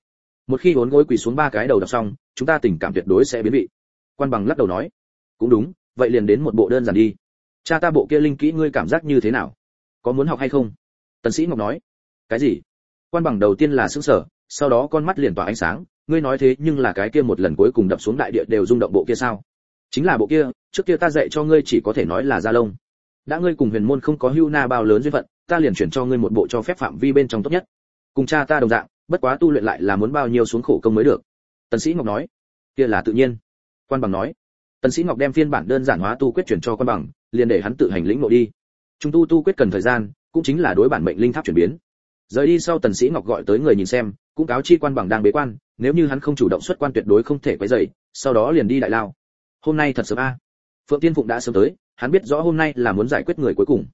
Speaker 1: Một khi uốn gối quỳ xuống ba cái đầu đọc xong, chúng ta tình cảm tuyệt đối sẽ biến vị. Quan bằng lắc đầu nói, cũng đúng, vậy liền đến một bộ đơn giản đi. Cha ta bộ kia linh kỹ ngươi cảm giác như thế nào? Có muốn học hay không? Tần sĩ ngọc nói, cái gì? Quan bằng đầu tiên là sững sờ sau đó con mắt liền tỏa ánh sáng, ngươi nói thế nhưng là cái kia một lần cuối cùng đập xuống đại địa đều rung động bộ kia sao? Chính là bộ kia, trước kia ta dạy cho ngươi chỉ có thể nói là da lông. Đã ngươi cùng huyền môn không có hưu na bao lớn duyên phận, ta liền chuyển cho ngươi một bộ cho phép phạm vi bên trong tốt nhất. Cùng cha ta đồng dạng, bất quá tu luyện lại là muốn bao nhiêu xuống khổ công mới được. Tần sĩ ngọc nói, kia là tự nhiên. Quan bằng nói, tần sĩ ngọc đem phiên bản đơn giản hóa tu quyết chuyển cho quan bằng, liền để hắn tự hành lĩnh ngộ đi. Chúng tu tu quyết cần thời gian, cũng chính là đối bản mệnh linh tháp chuyển biến. Rời đi sau tần sĩ ngọc gọi tới người nhìn xem cũng cáo chi quan bằng đang bế quan, nếu như hắn không chủ động xuất quan tuyệt đối không thể quấy rầy, sau đó liền đi đại lao. Hôm nay thật sớm a. Phượng tiên phụng đã sớm tới, hắn biết rõ hôm nay là muốn giải quyết người cuối cùng.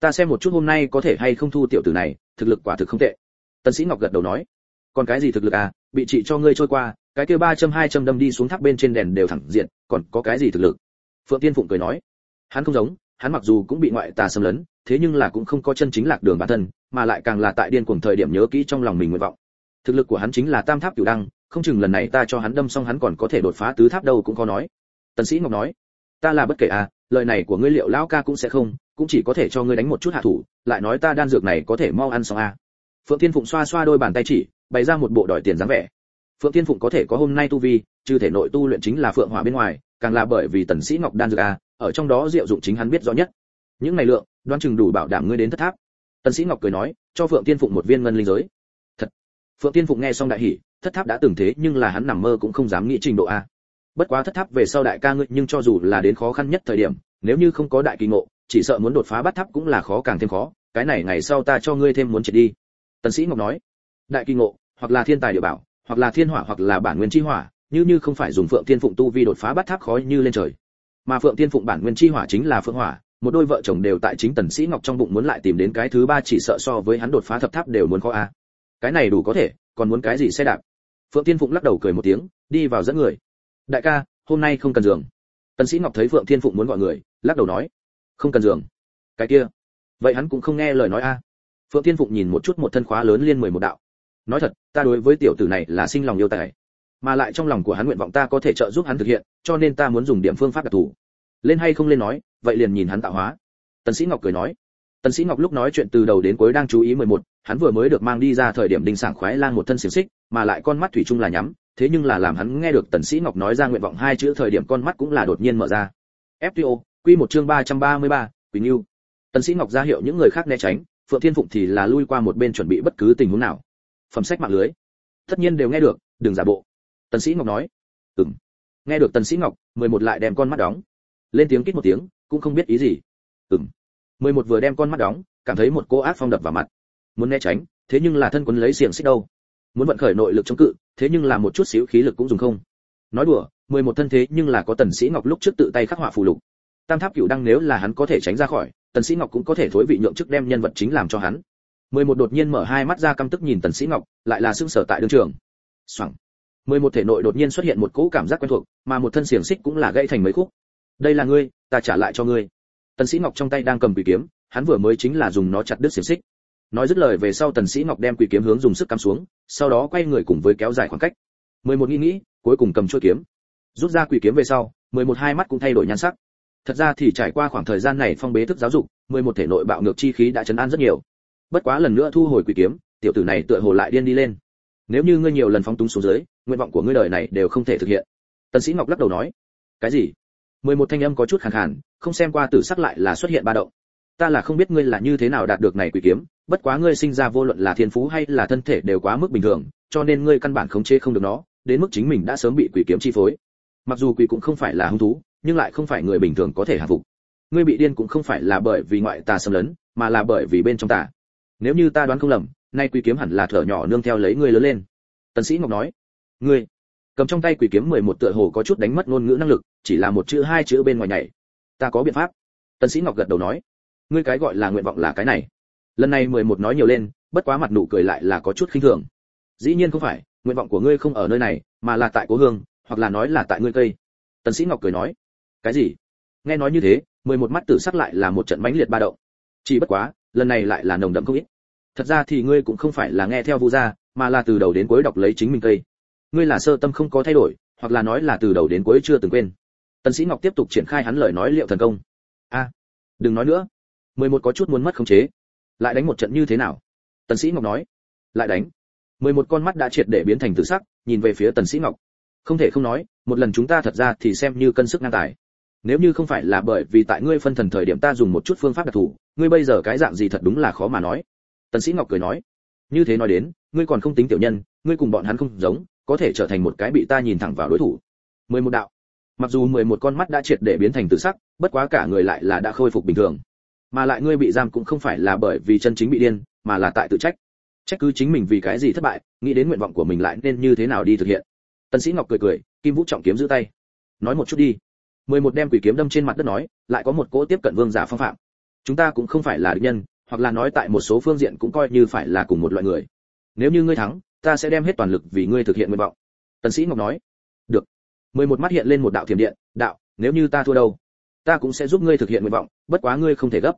Speaker 1: Ta xem một chút hôm nay có thể hay không thu tiểu tử này, thực lực quả thực không tệ. Tần sĩ ngọc gật đầu nói. Còn cái gì thực lực à bị trị cho ngươi trôi qua, cái kia ba châm, hai châm đâm đi xuống tháp bên trên đèn đều thẳng diện, còn có cái gì thực lực? Phượng tiên phụng cười nói. Hắn không giống, hắn mặc dù cũng bị ngoại tà xâm lấn, thế nhưng là cũng không có chân chính lạc đường bản thân, mà lại càng là tại điên cuồng thời điểm nhớ kỹ trong lòng mình nguyện vọng thực lực của hắn chính là tam tháp cửu đăng, không chừng lần này ta cho hắn đâm xong hắn còn có thể đột phá tứ tháp đâu cũng có nói. Tần sĩ ngọc nói, ta là bất kể à lời này của ngươi liệu lão ca cũng sẽ không, cũng chỉ có thể cho ngươi đánh một chút hạ thủ, lại nói ta đan dược này có thể mau ăn xong à. phượng thiên phụng xoa xoa đôi bàn tay chỉ, bày ra một bộ đòi tiền dáng vẻ. Phượng thiên phụng có thể có hôm nay tu vi, trừ thể nội tu luyện chính là phượng hỏa bên ngoài, càng là bởi vì tần sĩ ngọc đan dược a ở trong đó diệu dụng chính hắn biết rõ nhất. Những ngày lượng đoan chừng đủ bảo đảm ngươi đến thất tháp. Tần sĩ ngọc cười nói, cho phượng thiên phụng một viên ngân linh giới phượng thiên phụng nghe xong đại hỉ, thất tháp đã từng thế nhưng là hắn nằm mơ cũng không dám nghĩ trình độ a. Bất quá thất tháp về sau đại ca ngươi nhưng cho dù là đến khó khăn nhất thời điểm, nếu như không có đại kỳ ngộ, chỉ sợ muốn đột phá bắt tháp cũng là khó càng thêm khó, cái này ngày sau ta cho ngươi thêm muốn triệt đi. Tần sĩ ngọc nói. Đại kỳ ngộ, hoặc là thiên tài địa bảo, hoặc là thiên hỏa hoặc là bản nguyên chi hỏa, như như không phải dùng phượng thiên phụng tu vi đột phá bắt tháp khó như lên trời. Mà phượng thiên phụng bản nguyên chi hỏa chính là phượng hỏa, một đôi vợ chồng đều tại chính tần sĩ ngọc trong bụng muốn lại tìm đến cái thứ ba chỉ sợ so với hắn đột phá thập tháp đều muốn khó a cái này đủ có thể còn muốn cái gì xe đạp? Phượng thiên phụng lắc đầu cười một tiếng đi vào dẫn người. Đại ca hôm nay không cần giường. Tần sĩ ngọc thấy phượng thiên phụng muốn gọi người lắc đầu nói không cần giường. Cái kia vậy hắn cũng không nghe lời nói a. Phượng thiên phụng nhìn một chút một thân khóa lớn liên mười một đạo. Nói thật ta đối với tiểu tử này là sinh lòng yêu tài mà lại trong lòng của hắn nguyện vọng ta có thể trợ giúp hắn thực hiện cho nên ta muốn dùng điểm phương pháp đặc thù. Lên hay không lên nói vậy liền nhìn hắn tạo hóa. Tần sĩ ngọc cười nói. Tần sĩ ngọc lúc nói chuyện từ đầu đến cuối đang chú ý 11, hắn vừa mới được mang đi ra thời điểm đinh sảng khoái lang một thân xiềng xích mà lại con mắt thủy chung là nhắm thế nhưng là làm hắn nghe được tần sĩ ngọc nói ra nguyện vọng hai chữ thời điểm con mắt cũng là đột nhiên mở ra. Fto quy một chương 333, quỳnh yêu. Tần sĩ ngọc ra hiệu những người khác né tránh phượng thiên phụng thì là lui qua một bên chuẩn bị bất cứ tình huống nào. Phẩm sách mạng lưới. Tất nhiên đều nghe được đừng giả bộ. Tần sĩ ngọc nói. Ừm. Nghe được tần sĩ ngọc 11 lại đem con mắt đóng. Lên tiếng kít một tiếng cũng không biết ý gì. Ừm. 11 vừa đem con mắt đóng cảm thấy một cô ác phong đập vào mặt muốn né tránh, thế nhưng là thân quấn lấy xiềng xích đâu. Muốn vận khởi nội lực chống cự, thế nhưng là một chút xíu khí lực cũng dùng không. Nói đùa 11 thân thế nhưng là có tần sĩ ngọc lúc trước tự tay khắc họa phù lục. Tam tháp cửu đăng nếu là hắn có thể tránh ra khỏi, tần sĩ ngọc cũng có thể thối vị nhượng chức đem nhân vật chính làm cho hắn. 11 đột nhiên mở hai mắt ra căm tức nhìn tần sĩ ngọc, lại là sưng sở tại đường trường. Xoẳng 11 thể nội đột nhiên xuất hiện một cỗ cảm giác quen thuộc, mà một thân xiềng xích cũng là gãy thành mấy khúc. Đây là ngươi, ta trả lại cho ngươi. Tần sĩ ngọc trong tay đang cầm quỷ kiếm, hắn vừa mới chính là dùng nó chặt đứt xiềng xích nói dứt lời về sau tần sĩ ngọc đem quỷ kiếm hướng dùng sức cắm xuống, sau đó quay người cùng với kéo dài khoảng cách. 11 nghĩ nghĩ, cuối cùng cầm chuôi kiếm. Rút ra quỷ kiếm về sau 11 hai mắt cũng thay đổi nhan sắc. Thật ra thì trải qua khoảng thời gian này phong bế thức giáo dục 11 thể nội bạo ngược chi khí đã chấn an rất nhiều. Bất quá lần nữa thu hồi quỷ kiếm, tiểu tử này tựa hồ lại điên đi lên. Nếu như ngươi nhiều lần phóng túng xuống dưới, nguyện vọng của ngươi đời này đều không thể thực hiện. Tần sĩ ngọc lắc đầu nói. Cái gì? mười một thanh âm có chút khàn khàn, không xem qua tử sắc lại là xuất hiện ba động ta là không biết ngươi là như thế nào đạt được này quỷ kiếm, bất quá ngươi sinh ra vô luận là thiên phú hay là thân thể đều quá mức bình thường, cho nên ngươi căn bản khống chế không được nó, đến mức chính mình đã sớm bị quỷ kiếm chi phối. Mặc dù quỷ cũng không phải là hung thú, nhưng lại không phải người bình thường có thể hạ phục. Ngươi bị điên cũng không phải là bởi vì ngoại tà xâm lấn, mà là bởi vì bên trong tà. Nếu như ta đoán không lầm, nay quỷ kiếm hẳn là thở nhỏ nương theo lấy ngươi lớn lên. Tần sĩ ngọc nói, ngươi. Cầm trong tay quỷ kiếm 11 tựa hồ có chút đánh mất ngôn ngữ năng lực, chỉ là một chữ hai chữ bên ngoài nhảy. Ta có biện pháp. Tần sĩ ngọc gật đầu nói ngươi cái gọi là nguyện vọng là cái này. Lần này 11 nói nhiều lên, bất quá mặt nụ cười lại là có chút khinh thường. Dĩ nhiên không phải, nguyện vọng của ngươi không ở nơi này, mà là tại cố hương, hoặc là nói là tại ngươi cây. Tần sĩ ngọc cười nói, cái gì? Nghe nói như thế 11 mắt tử sắc lại là một trận mãnh liệt ba động. Chỉ bất quá, lần này lại là nồng đậm không ít. Thật ra thì ngươi cũng không phải là nghe theo vu gia, mà là từ đầu đến cuối đọc lấy chính mình cây. Ngươi là sơ tâm không có thay đổi, hoặc là nói là từ đầu đến cuối chưa từng quên. Tần sĩ ngọc tiếp tục triển khai hắn lời nói liệu thần công. A, đừng nói nữa mười một có chút muốn mất khống chế. Lại đánh một trận như thế nào? Tần sĩ ngọc nói. Lại đánh. mười một con mắt đã triệt để biến thành tự sắc, nhìn về phía tần sĩ ngọc. Không thể không nói, một lần chúng ta thật ra thì xem như cân sức ngang tài. Nếu như không phải là bởi vì tại ngươi phân thần thời điểm ta dùng một chút phương pháp đặc thù, ngươi bây giờ cái dạng gì thật đúng là khó mà nói. Tần sĩ ngọc cười nói. Như thế nói đến, ngươi còn không tính tiểu nhân, ngươi cùng bọn hắn không giống, có thể trở thành một cái bị ta nhìn thẳng vào đối thủ. mười một đạo. Mặc dù mười một con mắt đã triệt để biến thành tự sắc, bất quá cả người lại là đã khôi phục bình thường mà lại ngươi bị giam cũng không phải là bởi vì chân chính bị điên, mà là tại tự trách. Trách cứ chính mình vì cái gì thất bại, nghĩ đến nguyện vọng của mình lại nên như thế nào đi thực hiện. Tân sĩ ngọc cười cười, kim vũ trọng kiếm giữ tay. Nói một chút đi. Mười một đem quỷ kiếm đâm trên mặt đất nói, lại có một cỗ tiếp cận vương giả phong phạm. Chúng ta cũng không phải là địch nhân, hoặc là nói tại một số phương diện cũng coi như phải là cùng một loại người. Nếu như ngươi thắng, ta sẽ đem hết toàn lực vì ngươi thực hiện nguyện vọng. Tân sĩ ngọc nói. Được. Mười một mắt hiện lên một đạo thiểm điện, đạo, nếu như ta thua đâu? Ta cũng sẽ giúp ngươi thực hiện nguyện vọng bất quá ngươi không thể gấp.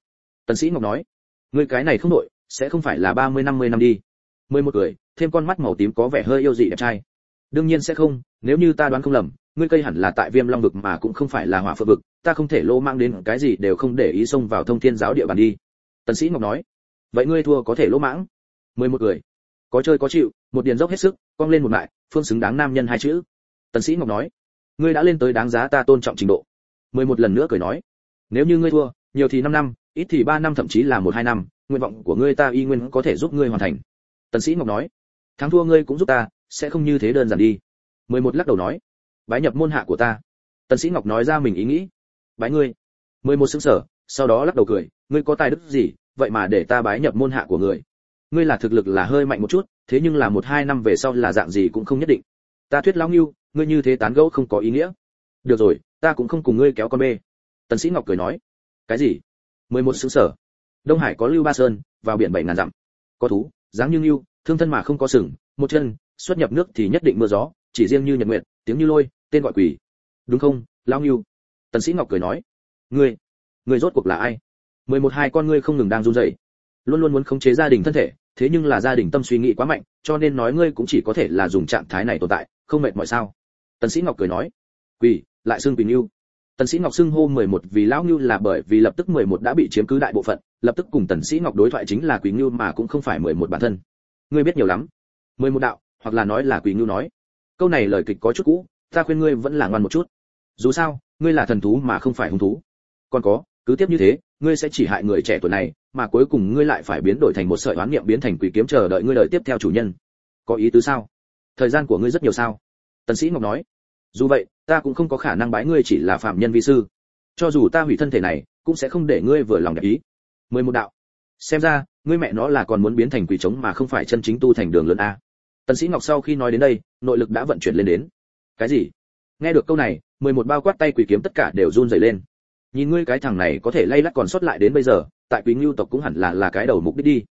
Speaker 1: Tần sĩ ngọc nói. Ngươi cái này không đổi sẽ không phải là ba mươi năm mươi năm đi. Mười một người, thêm con mắt màu tím có vẻ hơi yêu dị đẹp trai. Đương nhiên sẽ không nếu như ta đoán không lầm ngươi cây hẳn là tại viêm long vực mà cũng không phải là hỏa phượng vực ta không thể lô mang đến cái gì đều không để ý xông vào thông thiên giáo địa bàn đi. Tần sĩ ngọc nói. Vậy ngươi thua có thể lỗ mãng. Mười một người có chơi có chịu một điền dốc hết sức cong lên một lại phương xứng đáng nam nhân hai chữ. Tần sĩ ngọc nói. Ngươi đã lên tới đáng giá ta tôn trọng trình độ mười một lần nữa cười nói, nếu như ngươi thua, nhiều thì năm năm, ít thì ba năm, thậm chí là một hai năm, nguyện vọng của ngươi ta y nguyên có thể giúp ngươi hoàn thành. Tần sĩ ngọc nói, thắng thua ngươi cũng giúp ta, sẽ không như thế đơn giản đi. Mười một lắc đầu nói, bái nhập môn hạ của ta. Tần sĩ ngọc nói ra mình ý nghĩ, bái ngươi. Mười một sững sờ, sau đó lắc đầu cười, ngươi có tài đức gì, vậy mà để ta bái nhập môn hạ của ngươi? Ngươi là thực lực là hơi mạnh một chút, thế nhưng là một hai năm về sau là dạng gì cũng không nhất định. Ta thuyết lão nghiêu ngươi như thế tán gẫu không có ý nghĩa. Được rồi ta cũng không cùng ngươi kéo con bê. Tần sĩ ngọc cười nói cái gì? mười một xứ sở. Đông hải có lưu ba sơn vào biển bảy ngàn dặm. Có thú dáng như lưu, thương thân mà không có sừng một chân xuất nhập nước thì nhất định mưa gió chỉ riêng như nhật nguyện tiếng như lôi tên gọi quỷ. Đúng không lão lưu. tần sĩ ngọc cười nói ngươi ngươi rốt cuộc là ai? mười một hai con ngươi không ngừng đang run rẩy. Luôn luôn muốn khống chế gia đình thân thể thế nhưng là gia đình tâm suy nghĩ quá mạnh cho nên nói ngươi cũng chỉ có thể là dùng trạng thái này tồn tại không mệt mỏi sao? Tần sĩ ngọc cười nói quỷ lại xưng quỷ lưu tần sĩ ngọc xưng hô 11 vì lão lưu là bởi vì lập tức 11 đã bị chiếm cứ đại bộ phận, lập tức cùng tần sĩ ngọc đối thoại chính là quỷ lưu mà cũng không phải 11 bản thân. Ngươi biết nhiều lắm. 11 đạo, hoặc là nói là quỷ lưu nói. Câu này lời kịch có chút cũ, ta khuyên ngươi vẫn là ngoan một chút. Dù sao, ngươi là thần thú mà không phải hung thú. Còn có, cứ tiếp như thế, ngươi sẽ chỉ hại người trẻ tuổi này, mà cuối cùng ngươi lại phải biến đổi thành một sợi oán niệm biến thành quỷ kiếm chờ đợi ngươi đợi tiếp theo chủ nhân. Có ý tứ sao? Thời gian của ngươi rất nhiều sao? Tần sĩ ngọc nói dù vậy, ta cũng không có khả năng bái ngươi chỉ là phạm nhân vi sư. Cho dù ta hủy thân thể này, cũng sẽ không để ngươi vừa lòng đẹp ý. Mười một đạo. Xem ra, ngươi mẹ nó là còn muốn biến thành quỷ trống mà không phải chân chính tu thành đường lớn a. Tần sĩ ngọc sau khi nói đến đây, nội lực đã vận chuyển lên đến. Cái gì? Nghe được câu này, mười một bao quát tay quỷ kiếm tất cả đều run rẩy lên. Nhìn ngươi cái thằng này có thể lay lắt còn sót lại đến bây giờ, tại quý ngưu tộc cũng hẳn là là cái đầu mục đích đi.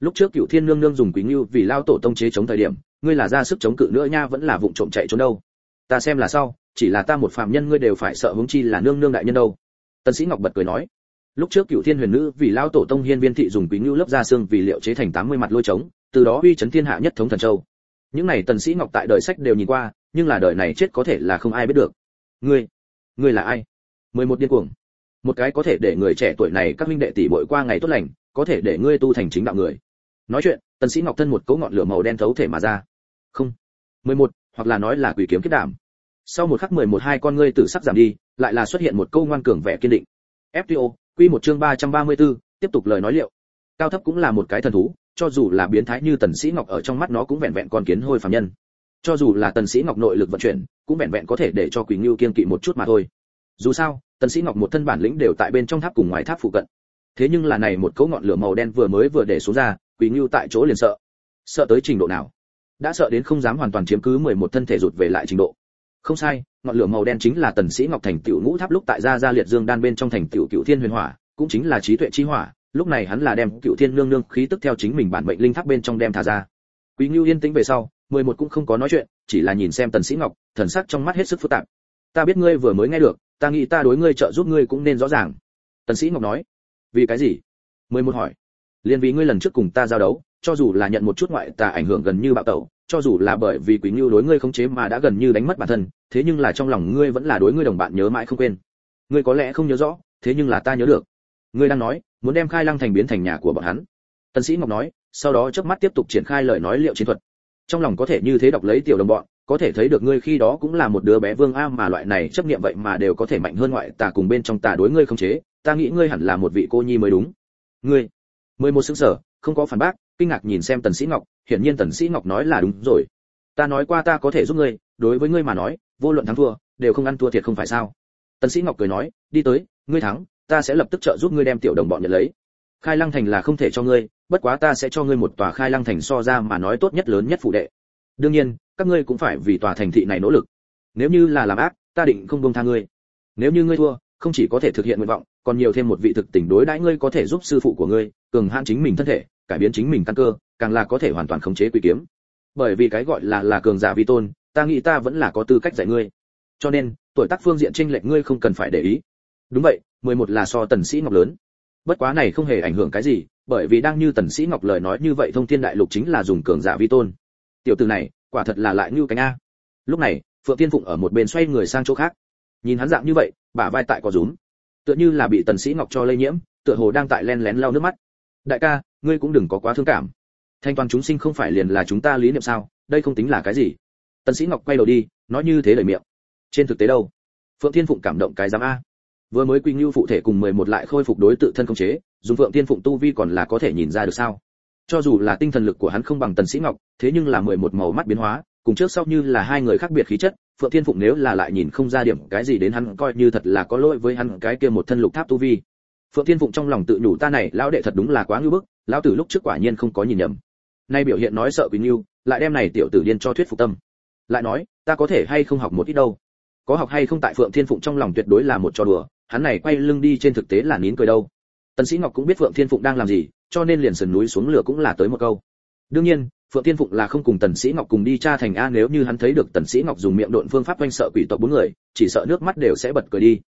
Speaker 1: Lúc trước cựu thiên nương nương dùng quý ngưu vì lao tổ tông chế chống thời điểm, ngươi là ra sức chống cự nữa nha, vẫn là vụng trộm chạy trốn đâu ta xem là sao, chỉ là ta một phàm nhân ngươi đều phải sợ hướng chi là nương nương đại nhân đâu. Tần sĩ ngọc bật cười nói. Lúc trước cựu thiên huyền nữ vì lao tổ tông hiên viên thị dùng quý ngưu lớp da xương vì liệu chế thành 80 mặt lôi trống từ đó uy chấn thiên hạ nhất thống thần châu. Những này tần sĩ ngọc tại đời sách đều nhìn qua nhưng là đời này chết có thể là không ai biết được. Ngươi ngươi là ai? Mười một điên cuồng. Một cái có thể để người trẻ tuổi này các minh đệ tỷ bội qua ngày tốt lành có thể để ngươi tu thành chính đạo người. Nói chuyện tần sĩ ngọc thân một cấu ngọn lửa màu đen thấu thể mà ra. Không. Mười một hoặc là nói là quỷ kiếm kết đảm sau một khắc mười một hai con ngươi tử sắc giảm đi lại là xuất hiện một câu ngoan cường vẻ kiên định. Fto quy một chương ba ba mươi 334, tiếp tục lời nói liệu. Cao thấp cũng là một cái thần thú cho dù là biến thái như tần sĩ ngọc ở trong mắt nó cũng vẹn vẹn con kiến hôi phàm nhân. Cho dù là tần sĩ ngọc nội lực vận chuyển cũng vẹn vẹn có thể để cho quỷ ngưu kiên kỵ một chút mà thôi. Dù sao tần sĩ ngọc một thân bản lĩnh đều tại bên trong tháp cùng ngoài tháp phụ cận. Thế nhưng là này một cỗ ngọn lửa màu đen vừa mới vừa để xuống ra quỷ ngưu tại chỗ liền sợ. Sợ tới trình độ nào? Đã sợ đến không dám hoàn toàn chiếm cứ 11 thân thể rụt về lại trình độ. Không sai, ngọn lửa màu đen chính là tần sĩ ngọc thành tiểu ngũ tháp lúc tại gia gia liệt dương đan bên trong thành tiểu cựu thiên huyền hỏa, cũng chính là trí tuệ chi hỏa, lúc này hắn là đem cựu thiên nương nương khí tức theo chính mình bản mệnh linh tháp bên trong đem thả ra. Quý ngưu yên tĩnh về sau 11 cũng không có nói chuyện, chỉ là nhìn xem tần sĩ ngọc, thần sắc trong mắt hết sức phức tạp. Ta biết ngươi vừa mới nghe được, ta nghĩ ta đối ngươi trợ giúp ngươi cũng nên rõ ràng. Tần sĩ ngọc nói, vì cái gì? mười một hỏi liên vì ngươi lần trước cùng ta giao đấu cho dù là nhận một chút ngoại tà ảnh hưởng gần như bạo tẩu, cho dù là bởi vì quý ngưu đối ngươi không chế mà đã gần như đánh mất bản thân, thế nhưng là trong lòng ngươi vẫn là đối ngươi đồng bạn nhớ mãi không quên. Ngươi có lẽ không nhớ rõ, thế nhưng là ta nhớ được. Ngươi đang nói, muốn đem khai lăng thành biến thành nhà của bọn hắn. Tần sĩ ngọc nói, sau đó chớp mắt tiếp tục triển khai lời nói liệu chiến thuật. Trong lòng có thể như thế đọc lấy tiểu đồng bọn, có thể thấy được ngươi khi đó cũng là một đứa bé vương a mà loại này chấp niệm vậy mà đều có thể mạnh hơn ngoại tà cùng bên trong tà đối ngươi không chế, ta nghĩ ngươi hẳn là một vị cô nhi mới đúng. Ngươi, mười một xứng sở, không có phản bác kinh ngạc nhìn xem tần sĩ ngọc, hiển nhiên tần sĩ ngọc nói là đúng rồi. Ta nói qua ta có thể giúp ngươi, đối với ngươi mà nói, vô luận thắng thua, đều không ăn thua thiệt không phải sao? Tần sĩ ngọc cười nói, đi tới, ngươi thắng, ta sẽ lập tức trợ giúp ngươi đem tiểu đồng bọn nhận lấy. Khai lăng thành là không thể cho ngươi, bất quá ta sẽ cho ngươi một tòa khai lăng thành so ra mà nói tốt nhất lớn nhất phụ đệ. Đương nhiên, các ngươi cũng phải vì tòa thành thị này nỗ lực. Nếu như là làm ác, ta định không buông tha ngươi. Nếu như ngươi thua, không chỉ có thể thực hiện nguyện vọng, còn nhiều thêm một vị thực tình đối đãi ngươi có thể giúp sư phụ của ngươi, cường hãn chính mình thân thể cải biến chính mình căn cơ, càng là có thể hoàn toàn khống chế quỷ kiếm. Bởi vì cái gọi là là cường giả vi tôn, ta nghĩ ta vẫn là có tư cách dạy ngươi. Cho nên, tuổi tác phương diện tranh lệch ngươi không cần phải để ý. Đúng vậy, mười một là so tần sĩ ngọc lớn. Bất quá này không hề ảnh hưởng cái gì, bởi vì đang như tần sĩ ngọc lời nói như vậy thông thiên đại lục chính là dùng cường giả vi tôn. Tiểu tử này, quả thật là lại như cánh a. Lúc này, phượng tiên phụng ở một bên xoay người sang chỗ khác. Nhìn hắn dạng như vậy, bả vai tại có rúm. Tựa như là bị tần sĩ ngọc cho lây nhiễm, tựa hồ đang tại len lén lau nước mắt. Đại ca ngươi cũng đừng có quá thương cảm. Thanh toàn chúng sinh không phải liền là chúng ta lý niệm sao? Đây không tính là cái gì? Tần sĩ ngọc quay đầu đi, nói như thế lời miệng. Trên thực tế đâu? Phượng thiên phụng cảm động cái giám a. Vừa mới quy ngưu phụ thể cùng 11 lại khôi phục đối tự thân không chế, dùng phượng thiên phụng tu vi còn là có thể nhìn ra được sao? Cho dù là tinh thần lực của hắn không bằng tần sĩ ngọc, thế nhưng là 11 màu mắt biến hóa, cùng trước sau như là hai người khác biệt khí chất, phượng thiên phụng nếu là lại nhìn không ra điểm cái gì đến hắn, coi như thật là có lỗi với hắn cái kia một thân lục tháp tu vi phượng thiên phụng trong lòng tự nhủ ta này, lão đệ thật đúng là quá ngưu bức, lão tử lúc trước quả nhiên không có nhìn nhầm. Nay biểu hiện nói sợ quỳnh ngưu, lại đem này tiểu tử điên cho thuyết phục tâm. Lại nói, ta có thể hay không học một ít đâu? Có học hay không tại phượng thiên phụng trong lòng tuyệt đối là một trò đùa, hắn này quay lưng đi trên thực tế là nín cười đâu. Tần sĩ ngọc cũng biết phượng thiên phụng đang làm gì, cho nên liền sườn núi xuống lửa cũng là tới một câu. Đương nhiên, phượng thiên phụng là không cùng tần sĩ ngọc cùng đi tra thành a, nếu như hắn thấy được tần sĩ ngọc dùng miệng độn phương pháp quanh sợ quỷ tộc bốn người, chỉ sợ nước mắt đều sẽ bật cười đi.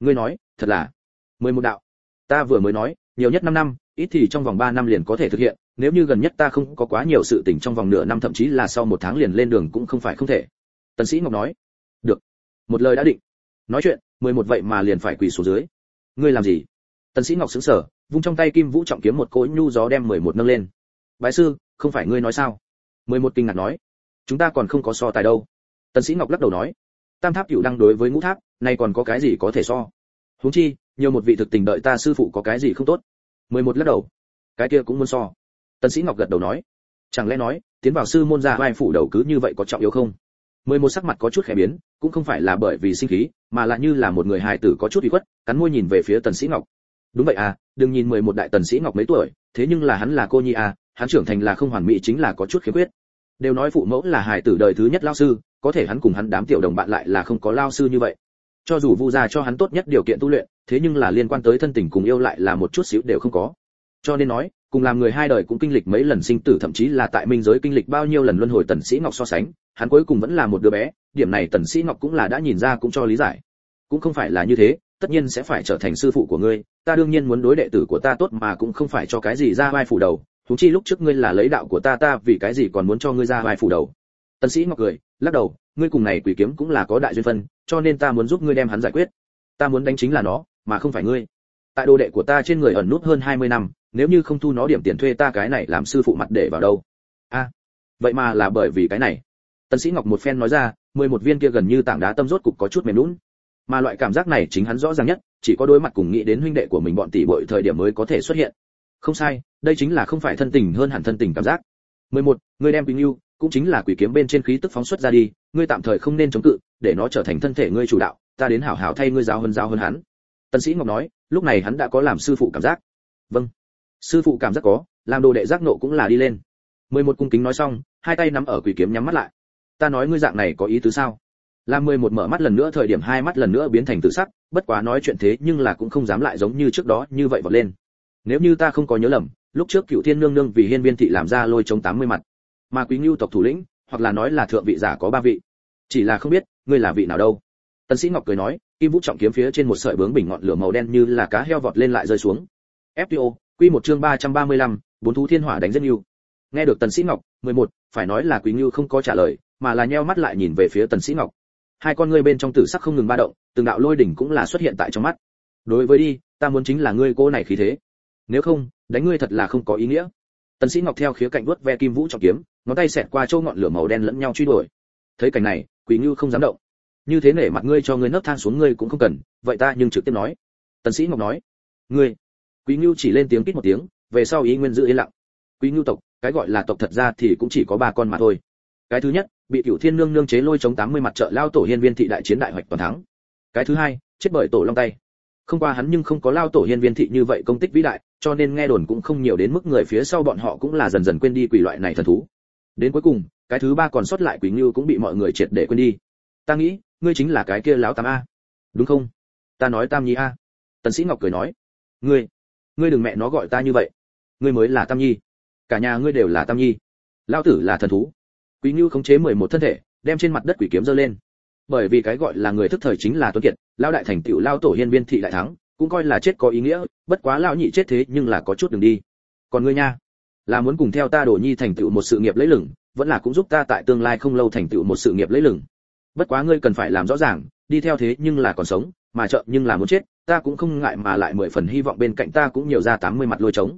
Speaker 1: Ngươi nói, thật là mười một đạo ta vừa mới nói, nhiều nhất 5 năm, ít thì trong vòng 3 năm liền có thể thực hiện, nếu như gần nhất ta không có quá nhiều sự tình trong vòng nửa năm, thậm chí là sau một tháng liền lên đường cũng không phải không thể. Tần sĩ ngọc nói, được, một lời đã định. Nói chuyện, mười một vậy mà liền phải quỳ xuống dưới. Ngươi làm gì? Tần sĩ ngọc sững sờ, vung trong tay kim vũ trọng kiếm một cối nhu gió đem mười một nâng lên. Bái sư, không phải ngươi nói sao? Mười một kinh ngạc nói, chúng ta còn không có so tài đâu. Tần sĩ ngọc lắc đầu nói, tam tháp cửu đăng đối với ngũ tháp, nay còn có cái gì có thể so? Huống chi nhiều một vị thực tình đợi ta sư phụ có cái gì không tốt. Mười một lắc đầu. Cái kia cũng muốn so. Tần sĩ ngọc gật đầu nói. Chẳng lẽ nói, tiến vào sư môn gia vai phủ đầu cứ như vậy có trọng yếu không? Mười một sắc mặt có chút khẽ biến, cũng không phải là bởi vì sinh khí, mà là như là một người hài tử có chút ủy khuất, cắn môi nhìn về phía tần sĩ ngọc. Đúng vậy à đừng nhìn mười một đại tần sĩ ngọc mấy tuổi, thế nhưng là hắn là cô nhi à hắn trưởng thành là không hoàn mỹ chính là có chút khiếm khuyết. Đều nói phụ mẫu là hài tử đời thứ nhất lao sư, có thể hắn cùng hắn đám tiểu đồng bạn lại là không có lao sư như vậy. Cho dù vu gia cho hắn tốt nhất điều kiện tu luyện thế nhưng là liên quan tới thân tình cùng yêu lại là một chút xíu đều không có. Cho nên nói, cùng làm người hai đời cũng kinh lịch mấy lần sinh tử thậm chí là tại minh giới kinh lịch bao nhiêu lần luân hồi tần sĩ ngọc so sánh, hắn cuối cùng vẫn là một đứa bé, điểm này tần sĩ ngọc cũng là đã nhìn ra cũng cho lý giải. Cũng không phải là như thế, tất nhiên sẽ phải trở thành sư phụ của ngươi, ta đương nhiên muốn đối đệ tử của ta tốt mà cũng không phải cho cái gì ra vai phủ đầu chúng chi lúc trước ngươi là lấy đạo của ta ta vì cái gì còn muốn cho ngươi ra vai phủ đầu. Tần sĩ ngọc cười, lắc đầu, ngươi cùng này quỷ kiếm cũng là có đại duyên phân, cho nên ta muốn giúp ngươi đem hắn giải quyết. Ta muốn đánh chính là nó mà không phải ngươi. Tại đồ đệ của ta trên người ẩn nút hơn 20 năm, nếu như không thu nó điểm tiền thuê ta cái này làm sư phụ mặt để vào đâu? A, vậy mà là bởi vì cái này. Tân sĩ ngọc một phen nói ra, mười một viên kia gần như tảng đá tâm rốt cục có chút mềm lún. Mà loại cảm giác này chính hắn rõ ràng nhất, chỉ có đối mặt cùng nghĩ đến huynh đệ của mình bọn tỷ bội thời điểm mới có thể xuất hiện. Không sai, đây chính là không phải thân tình hơn hẳn thân tình cảm giác. 11. ngươi đem bình yêu, cũng chính là quỷ kiếm bên trên khí tức phóng xuất ra đi, ngươi tạm thời không nên chống cự, để nó trở thành thân thể ngươi chủ đạo, ta đến hảo hảo thay ngươi giáo hơn giáo hơn hắn tần sĩ ngọc nói, lúc này hắn đã có làm sư phụ cảm giác. Vâng. Sư phụ cảm giác có, làm đồ đệ giác nộ cũng là đi lên. Mười một cung kính nói xong, hai tay nắm ở quỷ kiếm nhắm mắt lại. Ta nói ngươi dạng này có ý tứ sao? Làm mười một mở mắt lần nữa, thời điểm hai mắt lần nữa biến thành tự sắc, bất quá nói chuyện thế nhưng là cũng không dám lại giống như trước đó như vậy vọt lên. Nếu như ta không có nhớ lầm, lúc trước cựu thiên nương nương vì hiên viên thị làm ra lôi chống tám mươi mặt. Mà quý ngưu tộc thủ lĩnh, hoặc là nói là thượng vị giả có ba vị. Chỉ là không biết, ngươi là vị nào đâu. Tần sĩ ngọc cười nói kim vũ trọng kiếm phía trên một sợi bướng bình ngọn lửa màu đen như là cá heo vọt lên lại rơi xuống. Fto quy một chương ba trăm ba mươi lăm, bốn thú thiên hỏa đánh rất nhiều nghe được tần sĩ ngọc mười một, phải nói là quý Như không có trả lời mà là nheo mắt lại nhìn về phía tần sĩ ngọc. Hai con ngươi bên trong tử sắc không ngừng ba động từng đạo lôi đỉnh cũng là xuất hiện tại trong mắt. Đối với đi ta muốn chính là ngươi cô này khí thế. Nếu không đánh ngươi thật là không có ý nghĩa. Tần sĩ ngọc theo khía cạnh vuốt ve kim vũ trọng kiếm ngón tay xẹt qua châu ngọn lửa màu đen lẫn nhau truy đuổi. Thấy cảnh này quý Như không dám động như thế nể mặt ngươi cho ngươi nấp thang xuống ngươi cũng không cần, vậy ta nhưng trực tiếp nói. Tần sĩ ngọc nói, ngươi. Quý ngưu chỉ lên tiếng kít một tiếng, về sau ý nguyên giữ yên lặng. Quý ngưu tộc, cái gọi là tộc thật ra thì cũng chỉ có ba con mà thôi. Cái thứ nhất, bị cửu thiên nương nương chế lôi chống 80 mặt trợ lao tổ hiên viên thị đại chiến đại hoạch toàn thắng. Cái thứ hai, chết bởi tổ long tay. Không qua hắn nhưng không có lao tổ hiên viên thị như vậy công tích vĩ đại, cho nên nghe đồn cũng không nhiều đến mức người phía sau bọn họ cũng là dần dần quên đi quỷ loại này thần thú. Đến cuối cùng, cái thứ ba còn sót lại quỷ ngưu cũng bị mọi người triệt để quên đi. Ta nghĩ ngươi chính là cái kia lão tam a. Đúng không? Ta nói tam nhi a. Tần sĩ ngọc cười nói, ngươi ngươi đừng mẹ nó gọi ta như vậy. Ngươi mới là tam nhi. Cả nhà ngươi đều là tam nhi. Lao tử là thần thú. Quý ngưu khống chế mười một thân thể, đem trên mặt đất quỷ kiếm giơ lên. Bởi vì cái gọi là người thức thời chính là tuấn kiệt lao đại thành tựu lao tổ hiên viên thị đại thắng, cũng coi là chết có ý nghĩa, bất quá lao nhị chết thế nhưng là có chút đường đi. Còn ngươi nha, là muốn cùng theo ta đổ nhi thành tựu một sự nghiệp lấy lửng vẫn là cũng giúp ta tại tương lai không lâu thành tựu một sự nghiệp lấy lửng bất quá ngươi cần phải làm rõ ràng, đi theo thế nhưng là còn sống, mà trợ nhưng là muốn chết, ta cũng không ngại mà lại mười phần hy vọng bên cạnh ta cũng nhiều ra tám mươi mặt lôi trống.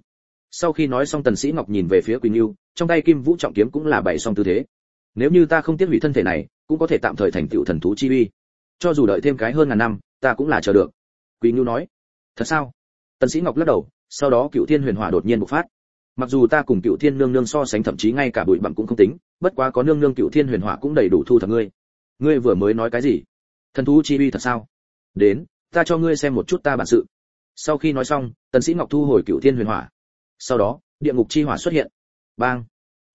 Speaker 1: Sau khi nói xong tần sĩ ngọc nhìn về phía quỳnh lưu trong tay kim vũ trọng kiếm cũng là bày xong tư thế. Nếu như ta không tiết hủy thân thể này, cũng có thể tạm thời thành tựu thần thú chi uy. Cho dù đợi thêm cái hơn ngàn năm, ta cũng là chờ được. Quỳnh lưu nói, thật sao? Tần sĩ ngọc lắc đầu, sau đó cựu thiên huyền hỏa đột nhiên bộc phát. Mặc dù ta cùng cựu thiên nương nương so sánh thậm chí ngay cả bụi bặm cũng không tính, bất quá có nương nương cựu thiên huyền hỏa cũng đầy đủ thu thập ngươi ngươi vừa mới nói cái gì? Thần thú chi uy thật sao? Đến, ta cho ngươi xem một chút ta bản sự. Sau khi nói xong, tần sĩ ngọc thu hồi cựu thiên huyền hỏa. Sau đó, địa ngục chi hỏa xuất hiện. Bang!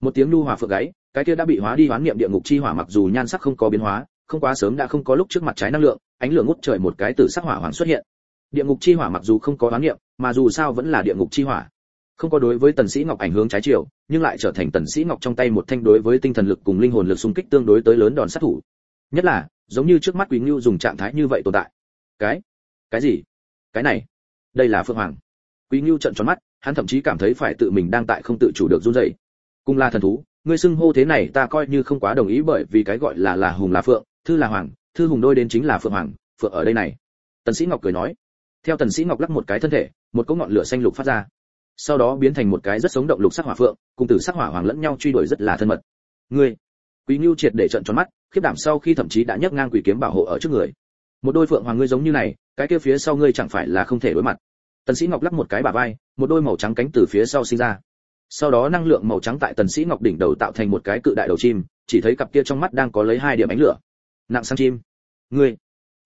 Speaker 1: Một tiếng nu hỏa phượng gáy, cái kia đã bị hóa đi hoán niệm địa ngục chi hỏa mặc dù nhan sắc không có biến hóa, không quá sớm đã không có lúc trước mặt trái năng lượng, ánh lửa ngút trời một cái tử sắc hỏa hoàng xuất hiện. Địa ngục chi hỏa mặc dù không có hoán niệm, mà dù sao vẫn là địa ngục chi hỏa. Không có đối với tần sĩ ngọc ảnh hưởng trái chiều, nhưng lại trở thành tần sĩ ngọc trong tay một thanh đối với tinh thần lực cùng linh hồn lực xung kích tương đối tới lớn đòn sát thủ nhất là, giống như trước mắt quý ngưu dùng trạng thái như vậy tồn tại. Cái? Cái gì? Cái này? Đây là phượng hoàng. Quý ngưu trợn tròn mắt, hắn thậm chí cảm thấy phải tự mình đang tại không tự chủ được run rẩy. Cùng là thần thú, ngươi xưng hô thế này ta coi như không quá đồng ý bởi vì cái gọi là là hùng là phượng, thư là hoàng, thư hùng đôi đến chính là phượng hoàng, phượng ở đây này. Tần sĩ ngọc cười nói. Theo tần sĩ ngọc lắc một cái thân thể, một cỗ ngọn lửa xanh lục phát ra. Sau đó biến thành một cái rất sống động lục sắc hỏa phượng, cùng tử sắc hỏa hoàng lẫn nhau truy đuổi rất là thân mật. Ngươi? Quý nhu triệt để trận tròn mắt khiếp đảm sau khi thậm chí đã nhấc ngang quỷ kiếm bảo hộ ở trước người. Một đôi phượng hoàng ngươi giống như này, cái kia phía sau ngươi chẳng phải là không thể đối mặt. Tần sĩ ngọc lắc một cái bả vai, một đôi màu trắng cánh từ phía sau sinh ra. Sau đó năng lượng màu trắng tại tần sĩ ngọc đỉnh đầu tạo thành một cái cự đại đầu chim, chỉ thấy cặp kia trong mắt đang có lấy hai điểm ánh lửa. Nặng sang chim. Ngươi.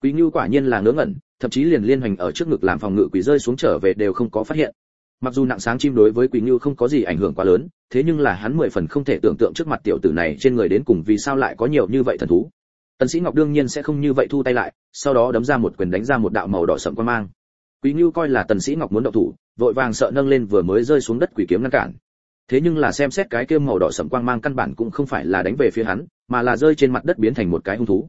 Speaker 1: Quý nhu quả nhiên là ngớ ngẩn, thậm chí liền liên hành ở trước ngực làm phòng ngự quỷ rơi xuống trở về đều không có phát hiện mặc dù nặng sáng chim đối với quỷ ngưu không có gì ảnh hưởng quá lớn, thế nhưng là hắn mười phần không thể tưởng tượng trước mặt tiểu tử này trên người đến cùng vì sao lại có nhiều như vậy thần thú. Tần sĩ ngọc đương nhiên sẽ không như vậy thu tay lại, sau đó đấm ra một quyền đánh ra một đạo màu đỏ sậm quan mang. Quỷ ngưu coi là tần sĩ ngọc muốn động thủ, vội vàng sợ nâng lên vừa mới rơi xuống đất quỷ kiếm ngăn cản. Thế nhưng là xem xét cái kia màu đỏ sậm quang mang căn bản cũng không phải là đánh về phía hắn, mà là rơi trên mặt đất biến thành một cái hung thú.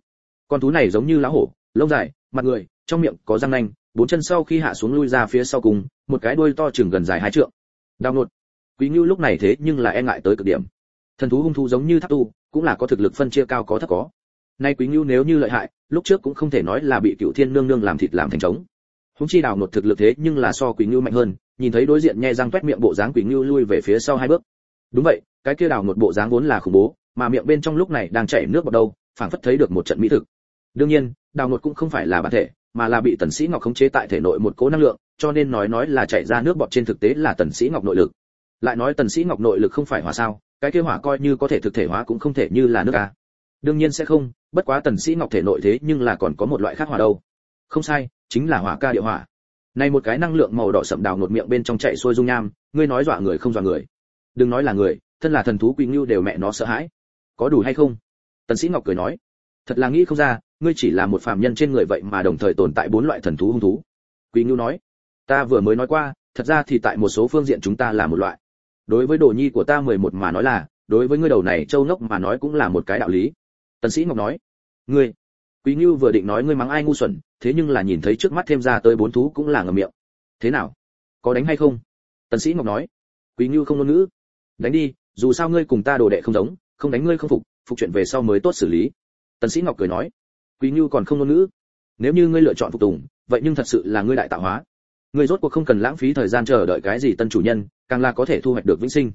Speaker 1: Con thú này giống như lá hổ, lông dài, mặt người, trong miệng có răng nanh bốn chân sau khi hạ xuống lui ra phía sau cùng, một cái đuôi to chừng gần dài hai trượng. Đao nột. Quý ngưu lúc này thế nhưng là e ngại tới cực điểm. Thần thú hung thú giống như tháp tu, cũng là có thực lực phân chia cao có thấp có. Nay quý ngưu nếu như lợi hại, lúc trước cũng không thể nói là bị cựu thiên nương nương làm thịt làm thành trống. Húng chi đào nột thực lực thế nhưng là so quý ngưu mạnh hơn, nhìn thấy đối diện nhe răng toét miệng bộ dáng quý ngưu lui về phía sau hai bước. Đúng vậy, cái kia đào nột bộ dáng vốn là khủng bố, mà miệng bên trong lúc này đang chảy nước bọt đâu, phảng phất thấy được một trận mỹ thực. Đương nhiên, đào nột cũng không phải là bản thể mà là bị tần sĩ ngọc khống chế tại thể nội một cố năng lượng, cho nên nói nói là chảy ra nước bọt trên thực tế là tần sĩ ngọc nội lực. Lại nói tần sĩ ngọc nội lực không phải hỏa sao, cái kia hỏa coi như có thể thực thể hóa cũng không thể như là nước a. Đương nhiên sẽ không, bất quá tần sĩ ngọc thể nội thế nhưng là còn có một loại khác hỏa đâu. Không sai, chính là hỏa ca địa hỏa. Này một cái năng lượng màu đỏ sậm đào ngột miệng bên trong chạy xuôi dung nham, ngươi nói dọa người không dọa người. Đừng nói là người, thân là thần thú quỷ lưu đều mẹ nó sợ hãi. Có đủ hay không? Tần sĩ ngọc cười nói. Thật là nghĩ không ra ngươi chỉ là một phàm nhân trên người vậy mà đồng thời tồn tại bốn loại thần thú hung thú. Quý ngưu nói, ta vừa mới nói qua, thật ra thì tại một số phương diện chúng ta là một loại. Đối với đồ nhi của ta mười một mà nói là, đối với ngươi đầu này châu ngốc mà nói cũng là một cái đạo lý. Tần sĩ ngọc nói, ngươi quý ngưu vừa định nói ngươi mắng ai ngu xuẩn, thế nhưng là nhìn thấy trước mắt thêm ra tới bốn thú cũng là ngậm miệng. Thế nào, có đánh hay không? Tần sĩ ngọc nói quý ngưu không ngôn ngữ. Đánh đi, dù sao ngươi cùng ta đồ đệ không giống, không đánh ngươi không phục phục chuyện về sau mới tốt xử lý. Tần sĩ ngọc cười nói quý ngưu còn không ngôn ngữ. Nếu như ngươi lựa chọn phục tùng, vậy nhưng thật sự là ngươi đại tạo hóa. Ngươi rốt cuộc không cần lãng phí thời gian chờ đợi cái gì tân chủ nhân, càng là có thể thu hoạch được vĩnh sinh.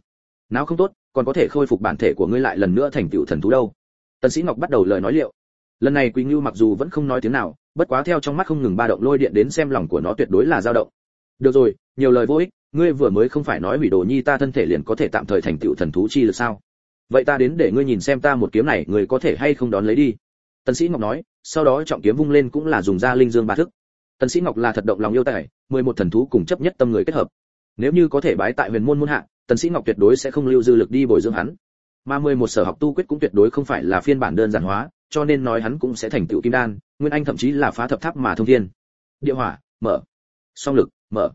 Speaker 1: Nào không tốt, còn có thể khôi phục bản thể của ngươi lại lần nữa thành tựu thần thú đâu. Tần sĩ ngọc bắt đầu lời nói liệu. Lần này quý ngưu mặc dù vẫn không nói tiếng nào, bất quá theo trong mắt không ngừng ba động lôi điện đến xem lòng của nó tuyệt đối là dao động. Được rồi, nhiều lời vô ích, ngươi vừa mới không phải nói hủy đồ nhi ta thân thể liền có thể tạm thời thành tựu thần thú chi là sao? Vậy ta đến để ngươi nhìn xem ta một kiếm này, ngươi có thể hay không đón lấy đi? Tần sĩ ngọc nói sau đó trọng kiếm vung lên cũng là dùng ra linh dương ba thức. Tần sĩ ngọc là thật động lòng yêu tài, mười một thần thú cùng chấp nhất tâm người kết hợp. Nếu như có thể bái tại huyền môn môn hạ, tần sĩ ngọc tuyệt đối sẽ không lưu dư lực đi bồi dưỡng hắn. Mà mười một sở học tu quyết cũng tuyệt đối không phải là phiên bản đơn giản hóa, cho nên nói hắn cũng sẽ thành tựu kim đan, nguyên anh thậm chí là phá thập tháp mà thông thiên. Địa hỏa, mở. Song lực, mở.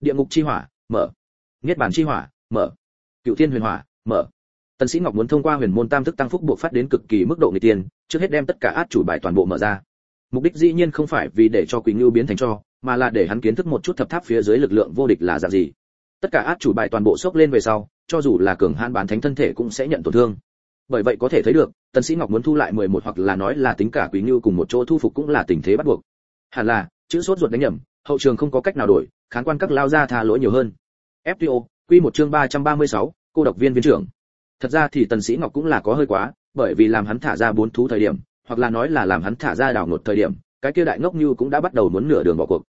Speaker 1: Địa ngục chi hỏa, mở. Niết bàn chi hỏa, mở. Cựu thiên huyền hỏa, mở tần sĩ ngọc muốn thông qua huyền môn tam thức tăng phúc bộ phát đến cực kỳ mức độ người tiền trước hết đem tất cả át chủ bài toàn bộ mở ra. Mục đích dĩ nhiên không phải vì để cho quỳnh ngưu biến thành cho mà là để hắn kiến thức một chút thập tháp phía dưới lực lượng vô địch là dạng gì. Tất cả át chủ bài toàn bộ sốc lên về sau cho dù là cường hãn bán thánh thân thể cũng sẽ nhận tổn thương. Bởi vậy có thể thấy được tần sĩ ngọc muốn thu lại 11 hoặc là nói là tính cả Quỳnh như cùng một chỗ thu phục cũng là tình thế bắt buộc. Hẳn là chữ sốt ruột đánh nhầm hậu trường không có cách nào đổi khán quan các lao ra tha lỗi nhiều hơn. Fto quy một chương 336, cô độc viên viên trưởng thật ra thì tần sĩ ngọc cũng là có hơi quá, bởi vì làm hắn thả ra bốn thú thời điểm, hoặc là nói là làm hắn thả ra đảo ngột thời điểm, cái kia đại ngốc như cũng đã bắt đầu muốn nửa đường bỏ cuộc.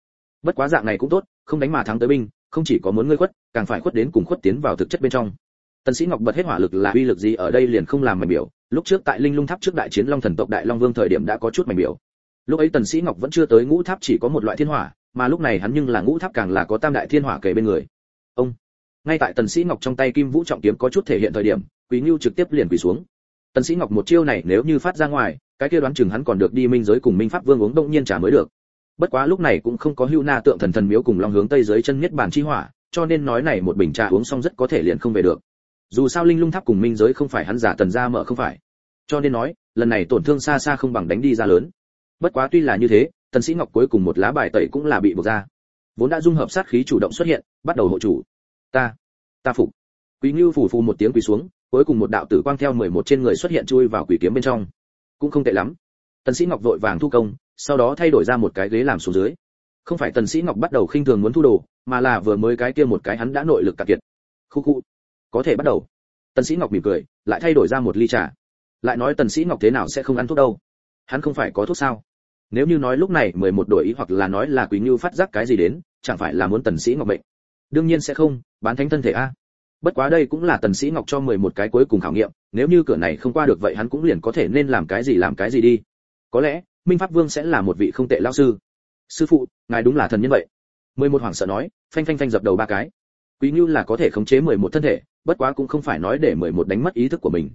Speaker 1: Bất quá dạng này cũng tốt, không đánh mà thắng tới binh, không chỉ có muốn ngươi khuất, càng phải khuất đến cùng khuất tiến vào thực chất bên trong. Tần sĩ ngọc bật hết hỏa lực là uy lực gì ở đây liền không làm mảnh biểu, lúc trước tại linh lung tháp trước đại chiến long thần tộc đại long vương thời điểm đã có chút mảnh biểu. Lúc ấy tần sĩ ngọc vẫn chưa tới ngũ tháp chỉ có một loại thiên hỏa, mà lúc này hắn nhưng là ngũ tháp càng là có tam đại thiên hỏa kề bên người. Ông, ngay tại tần sĩ ngọc trong tay kim vũ trọng kiếm có chút thể hiện thời điểm quý ngưu trực tiếp liền quỳ xuống. Tần sĩ ngọc một chiêu này nếu như phát ra ngoài, cái kia đoán chừng hắn còn được đi minh giới cùng minh pháp vương uống đông nhiên trà mới được. Bất quá lúc này cũng không có hưu na tượng thần thần miếu cùng long hướng tây dưới chân nhất bản chi hỏa, cho nên nói này một bình trà uống xong rất có thể liền không về được. Dù sao linh lung tháp cùng minh giới không phải hắn giả tần gia mở không phải. Cho nên nói, lần này tổn thương xa xa không bằng đánh đi ra lớn. Bất quá tuy là như thế, tần sĩ ngọc cuối cùng một lá bài tẩy cũng là bị buộc ra. Vốn đã dung hợp sát khí chủ động xuất hiện, bắt đầu hộ chủ. Ta ta phục. Quý ngưu phủ phù một tiếng quỳ xuống cuối cùng một đạo tử quang theo 11 trên người xuất hiện chui vào quỷ kiếm bên trong. Cũng không tệ lắm. Tần sĩ ngọc vội vàng thu công sau đó thay đổi ra một cái ghế làm xuống dưới. Không phải tần sĩ ngọc bắt đầu khinh thường muốn thu đồ mà là vừa mới cái kia một cái hắn đã nội lực cạn kiệt. Khụ khụ, có thể bắt đầu. Tần sĩ ngọc mỉm cười lại thay đổi ra một ly trà. Lại nói tần sĩ ngọc thế nào sẽ không ăn thuốc đâu? Hắn không phải có thuốc sao? Nếu như nói lúc này 11 đổi ý hoặc là nói là quý như phát giác cái gì đến chẳng phải là muốn tần sĩ ngọc bệnh đương nhiên sẽ không bán thánh thân thể a bất quá đây cũng là tần sĩ ngọc cho 11 cái cuối cùng khảo nghiệm, nếu như cửa này không qua được vậy hắn cũng liền có thể nên làm cái gì làm cái gì đi. Có lẽ, minh pháp vương sẽ là một vị không tệ lão sư. Sư phụ, ngài đúng là thần nhân vậy. 11 hoàng sợ nói, phanh phanh phanh dập đầu ba cái. Quý như là có thể khống chế 11 thân thể, bất quá cũng không phải nói để 11 đánh mất ý thức của mình.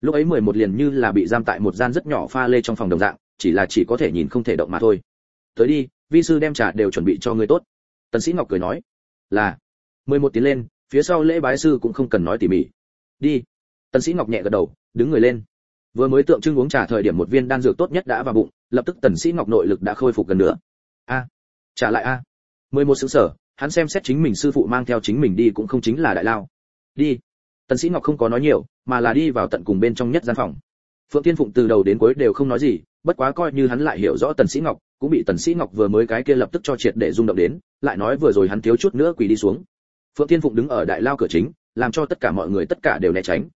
Speaker 1: Lúc ấy 11 liền như là bị giam tại một gian rất nhỏ pha lê trong phòng đồng dạng, chỉ là chỉ có thể nhìn không thể động mà thôi. Tới đi, vi sư đem trà đều chuẩn bị cho ngươi tốt. Tần sĩ ngọc cười nói, là. 11 tiến lên phía sau lễ bái sư cũng không cần nói tỉ mỉ. Đi. Tần sĩ ngọc nhẹ gật đầu, đứng người lên. Vừa mới tượng trưng uống trà thời điểm một viên đan dược tốt nhất đã vào bụng, lập tức tần sĩ ngọc nội lực đã khôi phục gần nữa a. Trả lại a. Mười một xứ sở, hắn xem xét chính mình sư phụ mang theo chính mình đi cũng không chính là đại lao. Đi. Tần sĩ ngọc không có nói nhiều, mà là đi vào tận cùng bên trong nhất gian phòng. Phượng thiên phụng từ đầu đến cuối đều không nói gì, bất quá coi như hắn lại hiểu rõ tần sĩ ngọc, cũng bị tần sĩ ngọc vừa mới cái kia lập tức cho triệt để rung động đến, lại nói vừa rồi hắn thiếu chút nữa quỳ đi xuống phượng thiên phụng đứng ở đại lao cửa chính, làm cho tất cả mọi người tất cả đều né tránh.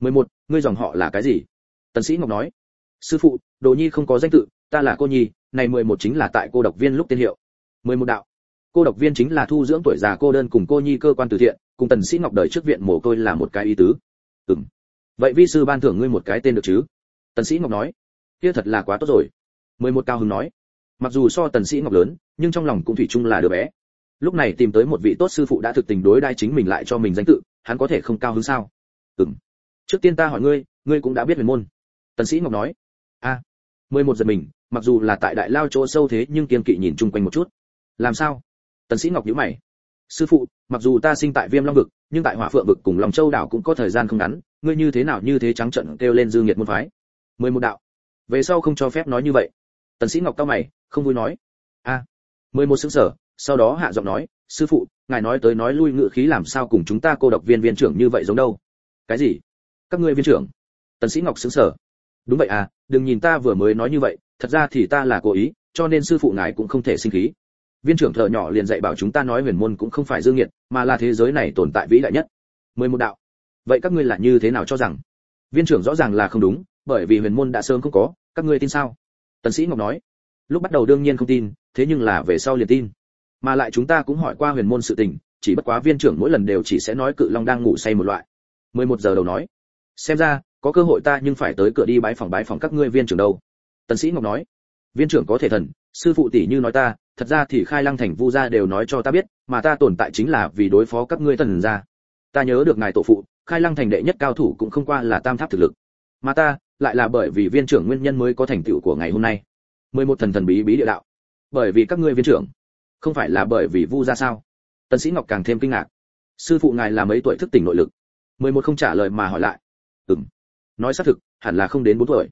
Speaker 1: 11. ngươi dòng họ là cái gì? Tần sĩ ngọc nói. Sư phụ, đồ nhi không có danh tự, ta là cô nhi, này 11 chính là tại cô độc viên lúc tiên hiệu. 11 đạo. Cô độc viên chính là thu dưỡng tuổi già cô đơn cùng cô nhi cơ quan từ thiện, cùng tần sĩ ngọc đời trước viện mồ côi là một cái ý tứ. Ừm. Vậy vi sư ban thưởng ngươi một cái tên được chứ? Tần sĩ ngọc nói. Kia thật là quá tốt rồi. 11 cao hứng nói. Mặc dù so tần sĩ ngọc lớn, nhưng trong lòng cũng thủy chung là đứa bé lúc này tìm tới một vị tốt sư phụ đã thực tình đối đai chính mình lại cho mình danh tự, hắn có thể không cao hứng sao? Ừm. Trước tiên ta hỏi ngươi ngươi cũng đã biết về môn. Tần sĩ ngọc nói. A. Mười một giật mình, mặc dù là tại đại lao chỗ sâu thế nhưng kiên kỵ nhìn chung quanh một chút. Làm sao? Tần sĩ ngọc nhíu mày. Sư phụ, mặc dù ta sinh tại viêm long vực, nhưng tại hỏa phượng vực cùng long châu đảo cũng có thời gian không ngắn, ngươi như thế nào như thế trắng trợn kêu lên dư nghiệt môn phái? Mười một đạo. Về sau không cho phép nói như vậy. Tần sĩ ngọc cao mày, không vui nói. A. Mười một sững sở sau đó hạ giọng nói, sư phụ, ngài nói tới nói lui ngựa khí làm sao cùng chúng ta cô độc viên viên trưởng như vậy giống đâu? Cái gì? Các ngươi viên trưởng? Tần sĩ ngọc sững sờ. đúng vậy à đừng nhìn ta vừa mới nói như vậy, thật ra thì ta là cố ý, cho nên sư phụ ngài cũng không thể sinh khí. Viên trưởng thợ nhỏ liền dạy bảo chúng ta nói huyền môn cũng không phải dương nghiệt, mà là thế giới này tồn tại vĩ đại nhất. Mười một đạo. Vậy các ngươi là như thế nào cho rằng? Viên trưởng rõ ràng là không đúng, bởi vì huyền môn đã sớm không có, các ngươi tin sao? Tần sĩ ngọc nói. Lúc bắt đầu đương nhiên không tin, thế nhưng là về sau liền tin mà lại chúng ta cũng hỏi qua huyền môn sự tình, chỉ bất quá viên trưởng mỗi lần đều chỉ sẽ nói cự long đang ngủ say một loại. 11 giờ đầu nói, xem ra, có cơ hội ta nhưng phải tới cửa đi bái phòng bái phòng các ngươi viên trưởng đâu. Tần sĩ ngọc nói, viên trưởng có thể thần, sư phụ tỷ như nói ta, thật ra thì khai lăng thành vu gia đều nói cho ta biết, mà ta tồn tại chính là vì đối phó các ngươi thần gia. Ta nhớ được ngài tổ phụ, khai lăng thành đệ nhất cao thủ cũng không qua là tam tháp thực lực. Mà ta, lại là bởi vì viên trưởng nguyên nhân mới có thành tựu của ngày hôm nay. Mười một thần thần bí bí địa đạo. Bởi vì các ngươi viên trưởng không phải là bởi vì vu gia sao? Tần sĩ ngọc càng thêm kinh ngạc. Sư phụ ngài là mấy tuổi thức tỉnh nội lực? Mười một không trả lời mà hỏi lại. Ừm. Nói xác thực, hẳn là không đến bốn tuổi.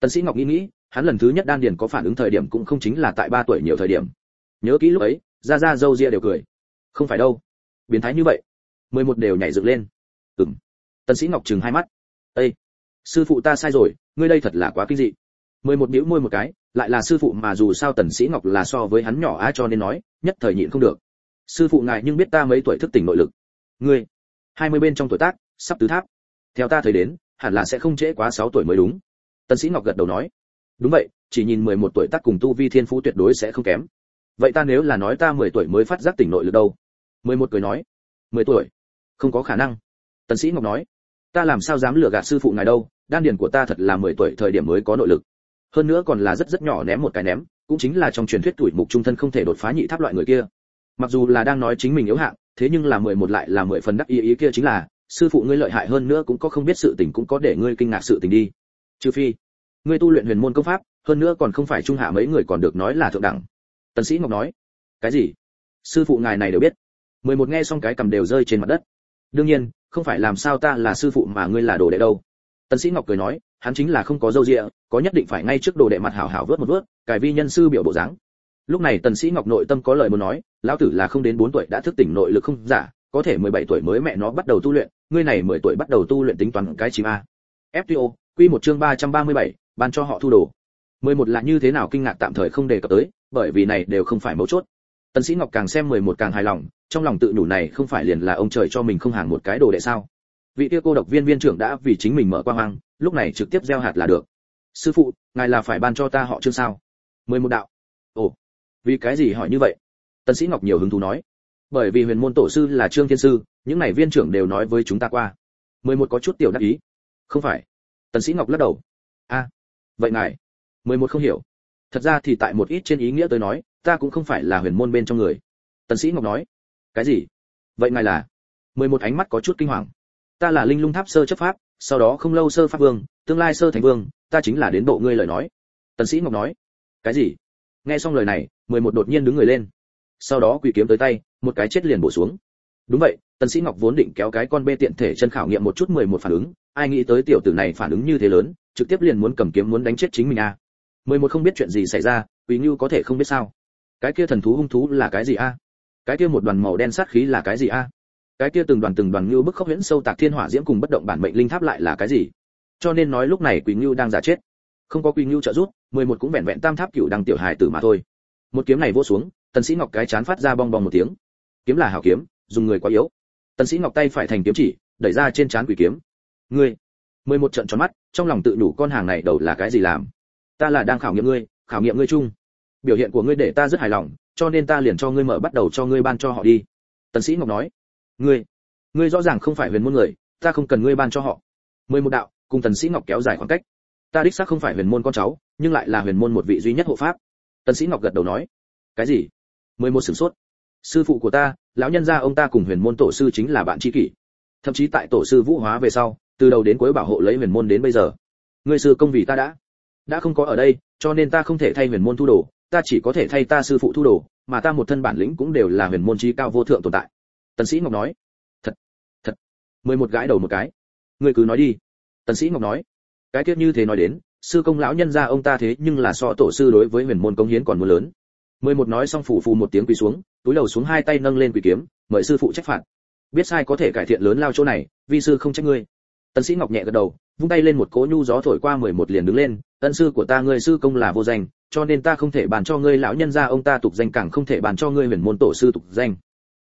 Speaker 1: Tần sĩ ngọc nghĩ nghĩ, hắn lần thứ nhất đan điền có phản ứng thời điểm cũng không chính là tại ba tuổi nhiều thời điểm. Nhớ kỹ lúc ấy ra ra dâu ria đều cười. Không phải đâu. Biến thái như vậy. Mười một đều nhảy dựng lên. Ừm. Tần sĩ ngọc chừng hai mắt. Ê! sư phụ ta sai rồi, ngươi đây thật là quá kinh dị mười một bĩu môi một cái, lại là sư phụ mà dù sao tần sĩ ngọc là so với hắn nhỏ á cho nên nói, nhất thời nhịn không được. Sư phụ ngài nhưng biết ta mấy tuổi thức tỉnh nội lực. Ngươi, hai mươi bên trong tuổi tác, sắp tứ tháp. Theo ta thấy đến, hẳn là sẽ không trễ quá sáu tuổi mới đúng. Tần sĩ ngọc gật đầu nói. Đúng vậy, chỉ nhìn mười một tuổi tác cùng tu vi thiên phú tuyệt đối sẽ không kém. Vậy ta nếu là nói ta mười tuổi mới phát giác tỉnh nội lực đâu? Mười một cười nói. Mười tuổi? Không có khả năng. Tần sĩ ngọc nói. Ta làm sao dám lừa gạt sư phụ ngài đâu? Đan điền của ta thật là mười tuổi thời điểm mới có nội lực hơn nữa còn là rất rất nhỏ ném một cái ném, cũng chính là trong truyền thuyết tuổi mục trung thân không thể đột phá nhị tháp loại người kia. Mặc dù là đang nói chính mình yếu hạng, thế nhưng là mười một lại là mười phần đắc ý ý kia chính là, sư phụ ngươi lợi hại hơn nữa cũng có không biết sự tình cũng có để ngươi kinh ngạc sự tình đi. Trừ phi, ngươi tu luyện huyền môn công pháp, hơn nữa còn không phải trung hạ mấy người còn được nói là thượng đẳng. Tần sĩ ngọc nói, cái gì? Sư phụ ngài này đều biết. Mười một nghe xong cái cầm đều rơi trên mặt đất. Đương nhiên, không phải làm sao ta là sư phụ mà ngươi là đồ đệ đâu tần sĩ ngọc cười nói hắn chính là không có dâu dịa có nhất định phải ngay trước đồ đệ mặt hảo hảo vớt một vớt cải vi nhân sư biểu bộ dáng. Lúc này tần sĩ ngọc nội tâm có lời muốn nói lão tử là không đến 4 tuổi đã thức tỉnh nội lực không giả có thể 17 tuổi mới mẹ nó bắt đầu tu luyện ngươi này 10 tuổi bắt đầu tu luyện tính toán cái chim a. FTO quy một chương 337, ban cho họ thu đồ. 11 là như thế nào kinh ngạc tạm thời không đề cập tới bởi vì này đều không phải mấu chốt. Tần sĩ ngọc càng xem 11 càng hài lòng trong lòng tự nhủ này không phải liền là ông trời cho mình không hàng một cái đồ đệ sao? Vị kia cô độc viên viên trưởng đã vì chính mình mở qua hoang, lúc này trực tiếp gieo hạt là được. Sư phụ, ngài là phải ban cho ta họ chương sao? 11 đạo. Ồ, vì cái gì hỏi như vậy? Tần sĩ ngọc nhiều hứng thú nói. Bởi vì huyền môn tổ sư là trương thiên sư, những này viên trưởng đều nói với chúng ta qua. 11 có chút tiểu đắc ý. Không phải. Tần sĩ ngọc lắc đầu. A vậy ngài 11 không hiểu. Thật ra thì tại một ít trên ý nghĩa tôi nói, ta cũng không phải là huyền môn bên trong người. Tần sĩ ngọc nói. Cái gì? Vậy ngài là? 11 ánh mắt có chút kinh hoàng ta là linh lung tháp sơ chấp pháp, sau đó không lâu sơ pháp vương, tương lai sơ thành vương, ta chính là đến bộ ngươi lời nói. Tần sĩ ngọc nói. Cái gì? Nghe xong lời này, mười một đột nhiên đứng người lên. Sau đó quỳ kiếm tới tay, một cái chết liền bổ xuống. Đúng vậy, tần sĩ ngọc vốn định kéo cái con bê tiện thể chân khảo nghiệm một chút mười một phản ứng, ai nghĩ tới tiểu tử này phản ứng như thế lớn, trực tiếp liền muốn cầm kiếm muốn đánh chết chính mình a mười một không biết chuyện gì xảy ra quý như có thể không biết sao. Cái kia thần thú hung thú là cái gì a? Cái kia một đoàn màu đen sát khí là cái gì a? Cái kia từng đoàn từng đoàn như bức khốc huyễn sâu tạc thiên hỏa diễm cùng bất động bản mệnh linh tháp lại là cái gì? Cho nên nói lúc này quỳ ngưu đang giả chết. Không có quỳ ngưu trợ giúp, mười một cũng vẹn vẹn tam tháp cửu đăng tiểu hài tử mà thôi. Một kiếm này vô xuống, tần sĩ ngọc cái chán phát ra bong bong một tiếng. Kiếm là hảo kiếm, dùng người quá yếu. Tần sĩ ngọc tay phải thành kiếm chỉ, đẩy ra trên chán quỷ kiếm. Ngươi, mười một trận tròn mắt, trong lòng tự đủ con hàng này đầu là cái gì làm? Ta là đang khảo nghiệm ngươi, khảo nghiệm ngươi chung. Biểu hiện của ngươi để ta rất hài lòng, cho nên ta liền cho ngươi mở bắt đầu cho ngươi ban cho họ đi. Tần sĩ ngọc nói ngươi ngươi rõ ràng không phải huyền môn người, ta không cần ngươi ban cho họ. Mười một đạo, cùng tần sĩ ngọc kéo dài khoảng cách. Ta đích xác không phải huyền môn con cháu, nhưng lại là huyền môn một vị duy nhất hộ pháp. Tần sĩ ngọc gật đầu nói. Cái gì? Mười một sửng sốt. Sư phụ của ta, lão nhân gia ông ta cùng huyền môn tổ sư chính là bạn tri kỷ. Thậm chí tại tổ sư vũ hóa về sau, từ đầu đến cuối bảo hộ lấy huyền môn đến bây giờ. Ngươi sư công vì ta đã đã không có ở đây, cho nên ta không thể thay huyền môn thu đồ. Ta chỉ có thể thay ta sư phụ thu đồ, mà ta một thân bản lĩnh cũng đều là huyền môn trí cao vô thượng tồn tại tần sĩ ngọc nói, thật thật, mười một gãi đầu một cái. Ngươi cứ nói đi. Tần sĩ ngọc nói, cái kiếp như thế nói đến, sư công lão nhân gia ông ta thế nhưng là so tổ sư đối với huyền môn công hiến còn muốn lớn. Mười một nói xong phủ phù một tiếng quỳ xuống, túi đầu xuống hai tay nâng lên quỳ kiếm, mời sư phụ trách phạt. Biết sai có thể cải thiện lớn lao chỗ này, vi sư không trách ngươi. Tần sĩ ngọc nhẹ gật đầu, vung tay lên một cỗ nhu gió thổi qua mười một liền đứng lên, ân sư của ta ngươi sư công là vô danh, cho nên ta không thể bàn cho ngươi lão nhân gia ông ta tục danh, càng không thể bàn cho ngươi huyền môn tổ sư tục danh.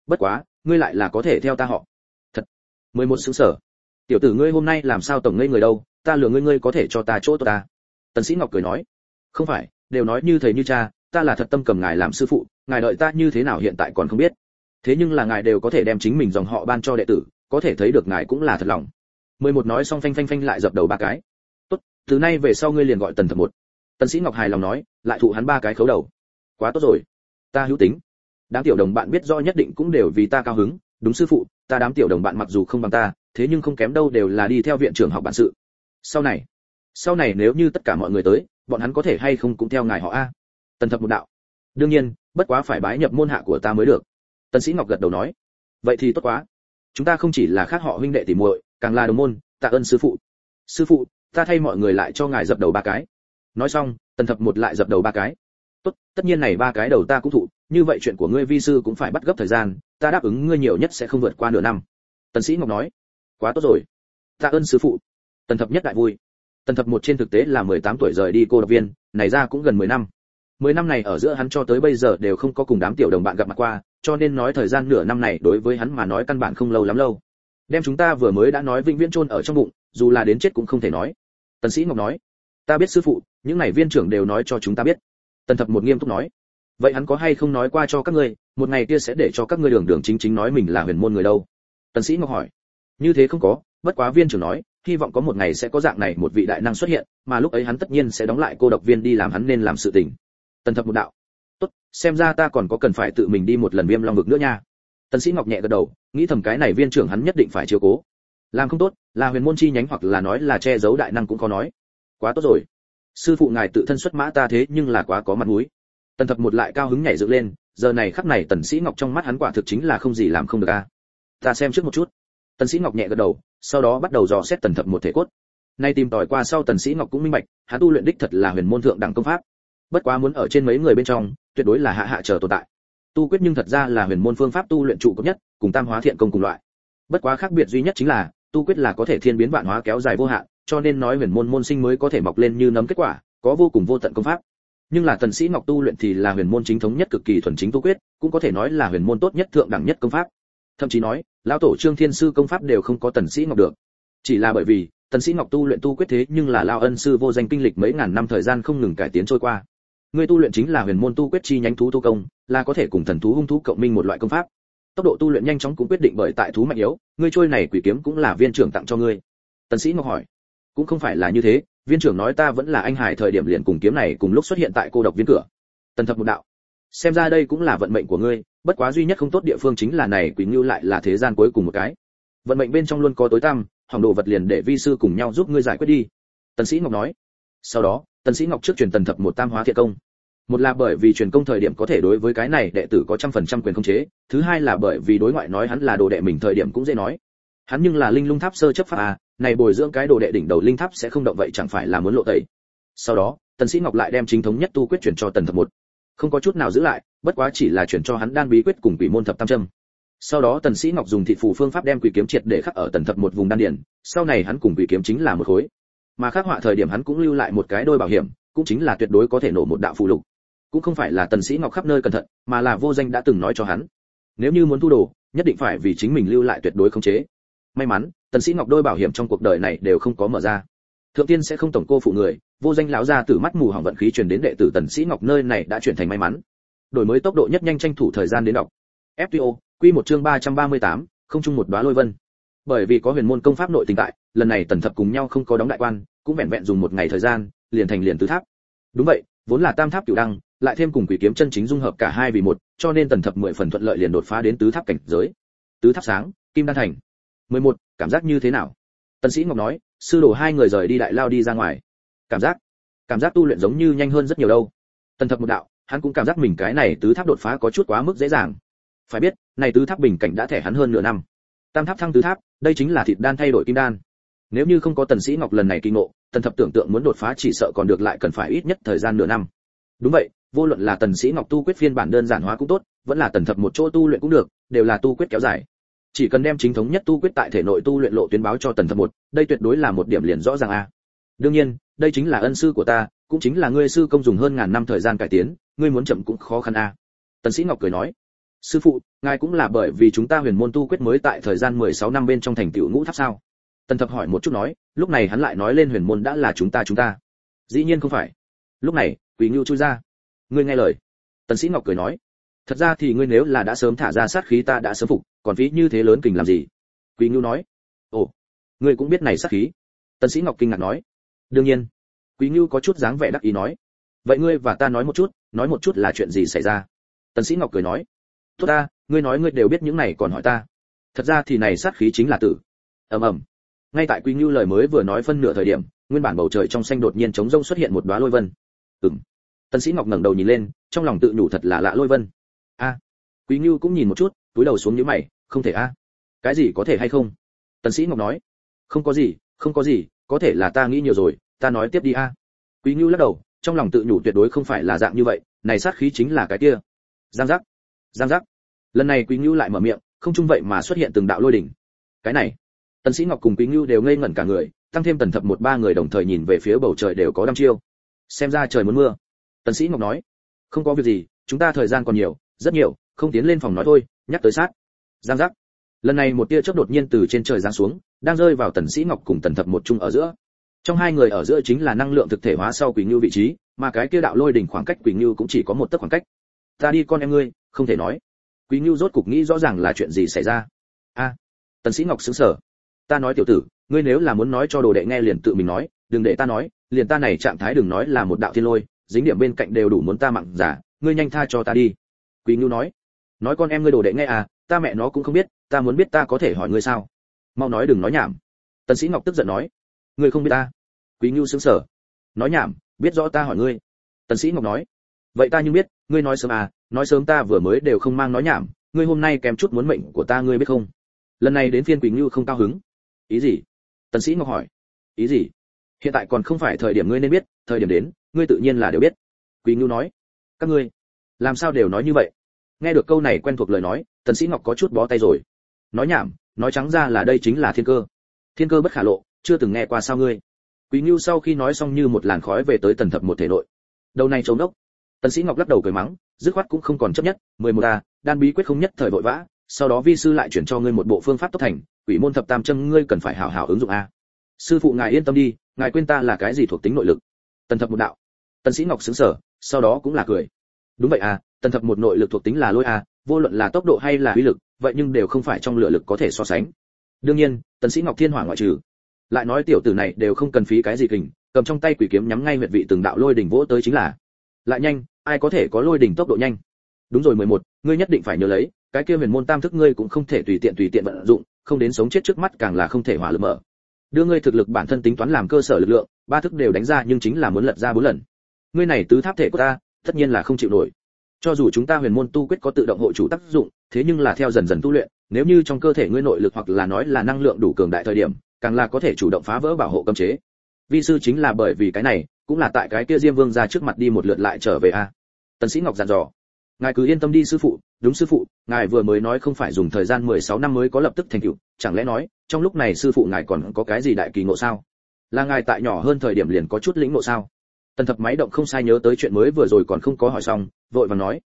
Speaker 1: Bất quá ngươi lại là có thể theo ta họ. Thật. Mười một xứng sở. Tiểu tử ngươi hôm nay làm sao tổng ngây người đâu, ta lừa ngươi ngươi có thể cho ta chỗ tốt ta. Tần sĩ ngọc cười nói. Không phải, đều nói như thầy như cha, ta là thật tâm cầm ngài làm sư phụ, ngài đợi ta như thế nào hiện tại còn không biết. Thế nhưng là ngài đều có thể đem chính mình dòng họ ban cho đệ tử, có thể thấy được ngài cũng là thật lòng. Mười một nói xong phanh phanh phanh lại dập đầu ba cái. Tốt, từ nay về sau ngươi liền gọi tần thập một. Tần sĩ ngọc hài lòng nói, lại thụ hắn ba cái khấu đầu. Quá tốt rồi. Ta hữu tính đám tiểu đồng bạn biết rõ nhất định cũng đều vì ta cao hứng. Đúng sư phụ, ta đám tiểu đồng bạn mặc dù không bằng ta, thế nhưng không kém đâu đều là đi theo viện trưởng học bản sự. Sau này sau này nếu như tất cả mọi người tới, bọn hắn có thể hay không cũng theo ngài họ a. Tần thập một đạo. Đương nhiên, bất quá phải bái nhập môn hạ của ta mới được. Tần sĩ ngọc gật đầu nói. Vậy thì tốt quá. Chúng ta không chỉ là khác họ huynh đệ tỷ muội, càng là đồng môn, tạ ơn sư phụ. Sư phụ, ta thay mọi người lại cho ngài dập đầu ba cái. Nói xong, tần thập một lại dập đầu ba cái. Tốt, tất nhiên này ba cái đầu ta cũng thụ như vậy chuyện của ngươi vi sư cũng phải bắt gấp thời gian, ta đáp ứng ngươi nhiều nhất sẽ không vượt qua nửa năm. Tần sĩ ngọc nói, quá tốt rồi. Tạ ơn sư phụ. Tần thập nhất đại vui. Tần thập một trên thực tế là 18 tuổi rời đi cô độc viên, này ra cũng gần 10 năm. 10 năm này ở giữa hắn cho tới bây giờ đều không có cùng đám tiểu đồng bạn gặp mặt qua, cho nên nói thời gian nửa năm này đối với hắn mà nói căn bản không lâu lắm lâu. Đem chúng ta vừa mới đã nói vĩnh viễn chôn ở trong bụng, dù là đến chết cũng không thể nói. Tần sĩ ngọc nói, ta biết sư phụ, những này viên trưởng đều nói cho chúng ta biết. Tần thập một nghiêm túc nói vậy hắn có hay không nói qua cho các ngươi, một ngày kia sẽ để cho các ngươi đường đường chính chính nói mình là huyền môn người đâu? Tần sĩ ngọc hỏi. Như thế không có, bất quá viên trưởng nói, hy vọng có một ngày sẽ có dạng này một vị đại năng xuất hiện, mà lúc ấy hắn tất nhiên sẽ đóng lại cô độc viên đi làm hắn nên làm sự tình. Tần thập một đạo. Tốt, xem ra ta còn có cần phải tự mình đi một lần viêm long vực nữa nha. Tần sĩ ngọc nhẹ gật đầu, nghĩ thầm cái này viên trưởng hắn nhất định phải chiếu cố. Làm không tốt, là huyền môn chi nhánh hoặc là nói là che giấu đại năng cũng có nói. Quá tốt rồi. Sư phụ ngài tự thân xuất mã ta thế nhưng là quá có mặt mũi tần thập một lại cao hứng nhảy dựng lên, giờ này khắc này tần sĩ ngọc trong mắt hắn quả thực chính là không gì làm không được a. Ta xem trước một chút. Tần sĩ ngọc nhẹ gật đầu, sau đó bắt đầu dò xét tần thập một thể cốt. Nay tìm tòi qua sau tần sĩ ngọc cũng minh bạch, hắn tu luyện đích thật là huyền môn thượng đẳng công pháp. Bất quá muốn ở trên mấy người bên trong, tuyệt đối là hạ hạ chờ tồn tại. Tu quyết nhưng thật ra là huyền môn phương pháp tu luyện trụ cấp nhất, cùng tam hóa thiện công cùng loại. Bất quá khác biệt duy nhất chính là, tu quyết là có thể thiên biến vạn hóa kéo dài vô hạn, cho nên nói huyền môn môn sinh mới có thể mọc lên như nấm kết quả, có vô cùng vô tận công pháp nhưng là tần sĩ ngọc tu luyện thì là huyền môn chính thống nhất cực kỳ thuần chính tu quyết, cũng có thể nói là huyền môn tốt nhất thượng đẳng nhất công pháp. Thậm chí nói, lão tổ trương thiên sư công pháp đều không có tần sĩ ngọc được. Chỉ là bởi vì, tần sĩ ngọc tu luyện tu quyết thế nhưng là lao ân sư vô danh kinh lịch mấy ngàn năm thời gian không ngừng cải tiến trôi qua. Ngươi tu luyện chính là huyền môn tu quyết chi nhánh thú tu công, là có thể cùng thần thú hung thú cộng minh một loại công pháp. Tốc độ tu luyện nhanh chóng cũng quyết định bởi tại thú mạnh yếu ngươi trôi này quỷ kiếm cũng là viên trưởng tặng cho ngươi. Tần sĩ ngọc hỏi cũng không phải là như thế, viên trưởng nói ta vẫn là anh hải thời điểm liền cùng kiếm này cùng lúc xuất hiện tại cô độc viên cửa. Tần thập một đạo. Xem ra đây cũng là vận mệnh của ngươi, bất quá duy nhất không tốt địa phương chính là này quỷ ngưu lại là thế gian cuối cùng một cái. Vận mệnh bên trong luôn có tối tăm, hỏng đồ vật liền để vi sư cùng nhau giúp ngươi giải quyết đi. Tần sĩ ngọc nói. Sau đó, tần sĩ ngọc trước truyền tần thập một tam hóa thiện công. Một là bởi vì truyền công thời điểm có thể đối với cái này đệ tử có trăm phần trăm quyền không chế, thứ hai là bởi vì đối ngoại nói hắn là đồ đệ mình thời điểm cũng dễ nói. Hắn nhưng là linh lung tháp sơ chấp pháp à này bồi dưỡng cái đồ đệ đỉnh đầu linh tháp sẽ không động vậy chẳng phải là muốn lộ tẩy. Sau đó, tần sĩ ngọc lại đem chính thống nhất tu quyết truyền cho tần thập một. Không có chút nào giữ lại, bất quá chỉ là chuyển cho hắn đan bí quyết cùng quỷ môn thập tam châm. Sau đó tần sĩ ngọc dùng thị phù phương pháp đem quỷ kiếm triệt để khắc ở tần thập một vùng đan điền, sau này hắn cùng quỷ kiếm chính là một khối. Mà khắc họa thời điểm hắn cũng lưu lại một cái đôi bảo hiểm, cũng chính là tuyệt đối có thể nổ một đạo phù lục. Cũng không phải là tần sĩ ngọc khắp nơi cẩn thận, mà là vô danh đã từng nói cho hắn. Nếu như muốn thu đồ, nhất định phải vì chính mình lưu lại tuyệt đối khống chế. May mắn tần sĩ ngọc đôi bảo hiểm trong cuộc đời này đều không có mở ra. Thượng tiên sẽ không tổng cô phụ người vô danh lão gia tử mắt mù hỏng vận khí truyền đến đệ tử tần sĩ ngọc nơi này đã chuyển thành may mắn. Đổi mới tốc độ nhất nhanh tranh thủ thời gian đến đọc. Fto quy một chương 338, không chung một đóa lôi vân. Bởi vì có huyền môn công pháp nội tình tại lần này tần thập cùng nhau không có đóng đại quan cũng vẹn vẹn dùng một ngày thời gian liền thành liền tứ tháp. Đúng vậy vốn là tam tháp cửu đăng lại thêm cùng quỷ kiếm chân chính dung hợp cả hai vì một cho nên tần thập mười phần thuận lợi liền đột phá đến tứ tháp cảnh giới. Tứ tháp sáng kim đan thành. 11, cảm giác như thế nào? Tần sĩ ngọc nói, sư đồ hai người rời đi đại lao đi ra ngoài. Cảm giác cảm giác tu luyện giống như nhanh hơn rất nhiều đâu. Tần thập một đạo, hắn cũng cảm giác mình cái này tứ tháp đột phá có chút quá mức dễ dàng. Phải biết, này tứ tháp bình cảnh đã thẻ hắn hơn nửa năm. Tam tháp thăng tứ tháp, đây chính là thịt đan thay đổi kim đan. Nếu như không có tần sĩ ngọc lần này kinh ngộ, tần thập tưởng tượng muốn đột phá chỉ sợ còn được lại cần phải ít nhất thời gian nửa năm. Đúng vậy, vô luận là tần sĩ ngọc tu quyết phiên bản đơn giản hóa cũng tốt, vẫn là tần thập một chỗ tu luyện cũng được, đều là tu quyết kéo dài chỉ cần đem chính thống nhất tu quyết tại thể nội tu luyện lộ tuyến báo cho tần thập một, đây tuyệt đối là một điểm liền rõ ràng a. Đương nhiên, đây chính là ân sư của ta, cũng chính là ngươi sư công dùng hơn ngàn năm thời gian cải tiến, ngươi muốn chậm cũng khó khăn a. Tần sĩ ngọc cười nói, sư phụ, ngài cũng là bởi vì chúng ta huyền môn tu quyết mới tại thời gian 16 năm bên trong thành tựu ngũ tháp sao? Tần thập hỏi một chút nói, lúc này hắn lại nói lên huyền môn đã là chúng ta chúng ta. Dĩ nhiên không phải. Lúc này, quỷ ngưu chui ra. Ngươi nghe lời. Tần sĩ ngọc cười nói thật ra thì ngươi nếu là đã sớm thả ra sát khí ta đã sớm phục, còn phí như thế lớn kình làm gì? Quý ngưu nói. Ồ, ngươi cũng biết này sát khí. Tân sĩ ngọc kinh ngạc nói. Đương nhiên. Quý ngưu có chút dáng vẻ đắc ý nói. Vậy ngươi và ta nói một chút, nói một chút là chuyện gì xảy ra? Tân sĩ ngọc cười nói. Tốt ta, ngươi nói ngươi đều biết những này còn hỏi ta. Thật ra thì này sát khí chính là tử. Ầm ầm. Ngay tại quý ngưu lời mới vừa nói phân nửa thời điểm, nguyên bản bầu trời trong xanh đột nhiên trống rông xuất hiện một đóa lôi vân. Ừm. Tân sĩ ngọc ngẩng đầu nhìn lên, trong lòng tự nhủ thật là lạ lôi vân a. Quý ngưu cũng nhìn một chút, túi đầu xuống như mày, không thể a. Cái gì có thể hay không? Tần sĩ ngọc nói. Không có gì, không có gì, có thể là ta nghĩ nhiều rồi, ta nói tiếp đi a. Quý ngưu lắc đầu, trong lòng tự nhủ tuyệt đối không phải là dạng như vậy, này sát khí chính là cái kia. Giang giác giang giác. Lần này quý ngưu lại mở miệng, không chung vậy mà xuất hiện từng đạo lôi đỉnh. Cái này, tần sĩ ngọc cùng quý ngưu đều ngây ngẩn cả người, tăng thêm tần thập một ba người đồng thời nhìn về phía bầu trời đều có đăm chiêu. Xem ra trời muốn mưa. Tần sĩ ngọc nói. Không có việc gì, chúng ta thời gian còn nhiều rất nhiều, không tiến lên phòng nói thôi, nhắc tới sát. Giang giác. Lần này một tia chớp đột nhiên từ trên trời giáng xuống, đang rơi vào tần sĩ ngọc cùng tần thập một chung ở giữa. Trong hai người ở giữa chính là năng lượng thực thể hóa sau quỳnh như vị trí, mà cái kia đạo lôi đỉnh khoảng cách quỳnh như cũng chỉ có một tấc khoảng cách. Ta đi con em ngươi, không thể nói. Quỳnh như rốt cục nghĩ rõ ràng là chuyện gì xảy ra. A. Tần sĩ ngọc sững sờ. Ta nói tiểu tử, ngươi nếu là muốn nói cho đồ đệ nghe liền tự mình nói, đừng để ta nói, liền ta này trạng thái đừng nói là một đạo thiên lôi, dính điểm bên cạnh đều đủ muốn ta mặn giả, ngươi nhanh tha cho ta đi. Quý ngưu nói nói con em ngươi đồ đệ nghe à ta mẹ nó cũng không biết, ta muốn biết ta có thể hỏi ngươi sao? Mau nói đừng nói nhảm. Tần sĩ ngọc tức giận nói, ngươi không biết ta. Quý ngưu sững sờ, nói nhảm, biết rõ ta hỏi ngươi. Tần sĩ ngọc nói, vậy ta nhưng biết, ngươi nói sớm à nói sớm ta vừa mới đều không mang nói nhảm, ngươi hôm nay kèm chút muốn mệnh của ta ngươi biết không? Lần này đến phiên quý ngưu không cao hứng. Ý gì? Tần sĩ ngọc hỏi, ý gì? Hiện tại còn không phải thời điểm ngươi nên biết, thời điểm đến, ngươi tự nhiên là đều biết. Quý ngưu nói, các ngươi làm sao đều nói như vậy? Nghe được câu này quen thuộc lời nói, tần sĩ ngọc có chút bó tay rồi. Nói nhảm, nói trắng ra là đây chính là thiên cơ. Thiên cơ bất khả lộ, chưa từng nghe qua sao ngươi? Quý ngưu sau khi nói xong như một làn khói về tới tần thập một thể nội. Đầu này trống đốc. Tần sĩ ngọc lắc đầu cười mắng, dứt khoát cũng không còn chấp nhất, mười một a, đan bí quyết không nhất thời vội vã, sau đó vi sư lại chuyển cho ngươi một bộ phương pháp tốt thành, quỷ môn thập tam chân ngươi cần phải hảo hảo ứng dụng a. Sư phụ ngài yên tâm đi, ngài quên ta là cái gì thuộc tính nội lực. Tần thập một đạo. Tần sĩ ngọc sững sờ, sau đó cũng là cười đúng vậy à tần thập một nội lực thuộc tính là lôi à, vô luận là tốc độ hay là uy lực vậy nhưng đều không phải trong lựa lực có thể so sánh. Đương nhiên tần sĩ ngọc thiên hỏa ngoại trừ. Lại nói tiểu tử này đều không cần phí cái gì kình cầm trong tay quỷ kiếm nhắm ngay huyệt vị từng đạo lôi đỉnh vỗ tới chính là. Lại nhanh ai có thể có lôi đỉnh tốc độ nhanh? Đúng rồi 11, ngươi nhất định phải nhớ lấy cái kia huyền môn tam thức ngươi cũng không thể tùy tiện tùy tiện vận dụng không đến sống chết trước mắt càng là không thể hỏa lực mở. Đưa ngươi thực lực bản thân tính toán làm cơ sở lực lượng ba thức đều đánh ra nhưng chính là muốn lật ra bốn lần. Ngươi này tứ tháp thể của ta tất nhiên là không chịu nổi. Cho dù chúng ta huyền môn tu quyết có tự động hộ chủ tác dụng, thế nhưng là theo dần dần tu luyện, nếu như trong cơ thể ngươi nội lực hoặc là nói là năng lượng đủ cường đại thời điểm, càng là có thể chủ động phá vỡ bảo hộ cấm chế. Vi sư chính là bởi vì cái này, cũng là tại cái kia diêm vương ra trước mặt đi một lượt lại trở về a. Tần sĩ ngọc dặn dò. Ngài cứ yên tâm đi sư phụ, đúng sư phụ, ngài vừa mới nói không phải dùng thời gian 16 năm mới có lập tức thành tựu, chẳng lẽ nói, trong lúc này sư phụ ngài còn có cái gì đại kỳ ngộ sao? Là ngài tại nhỏ hơn thời điểm liền có chút lĩnh ngộ sao? Tần thập máy động không sai nhớ tới chuyện mới vừa rồi còn không có hỏi xong vội vàng nói.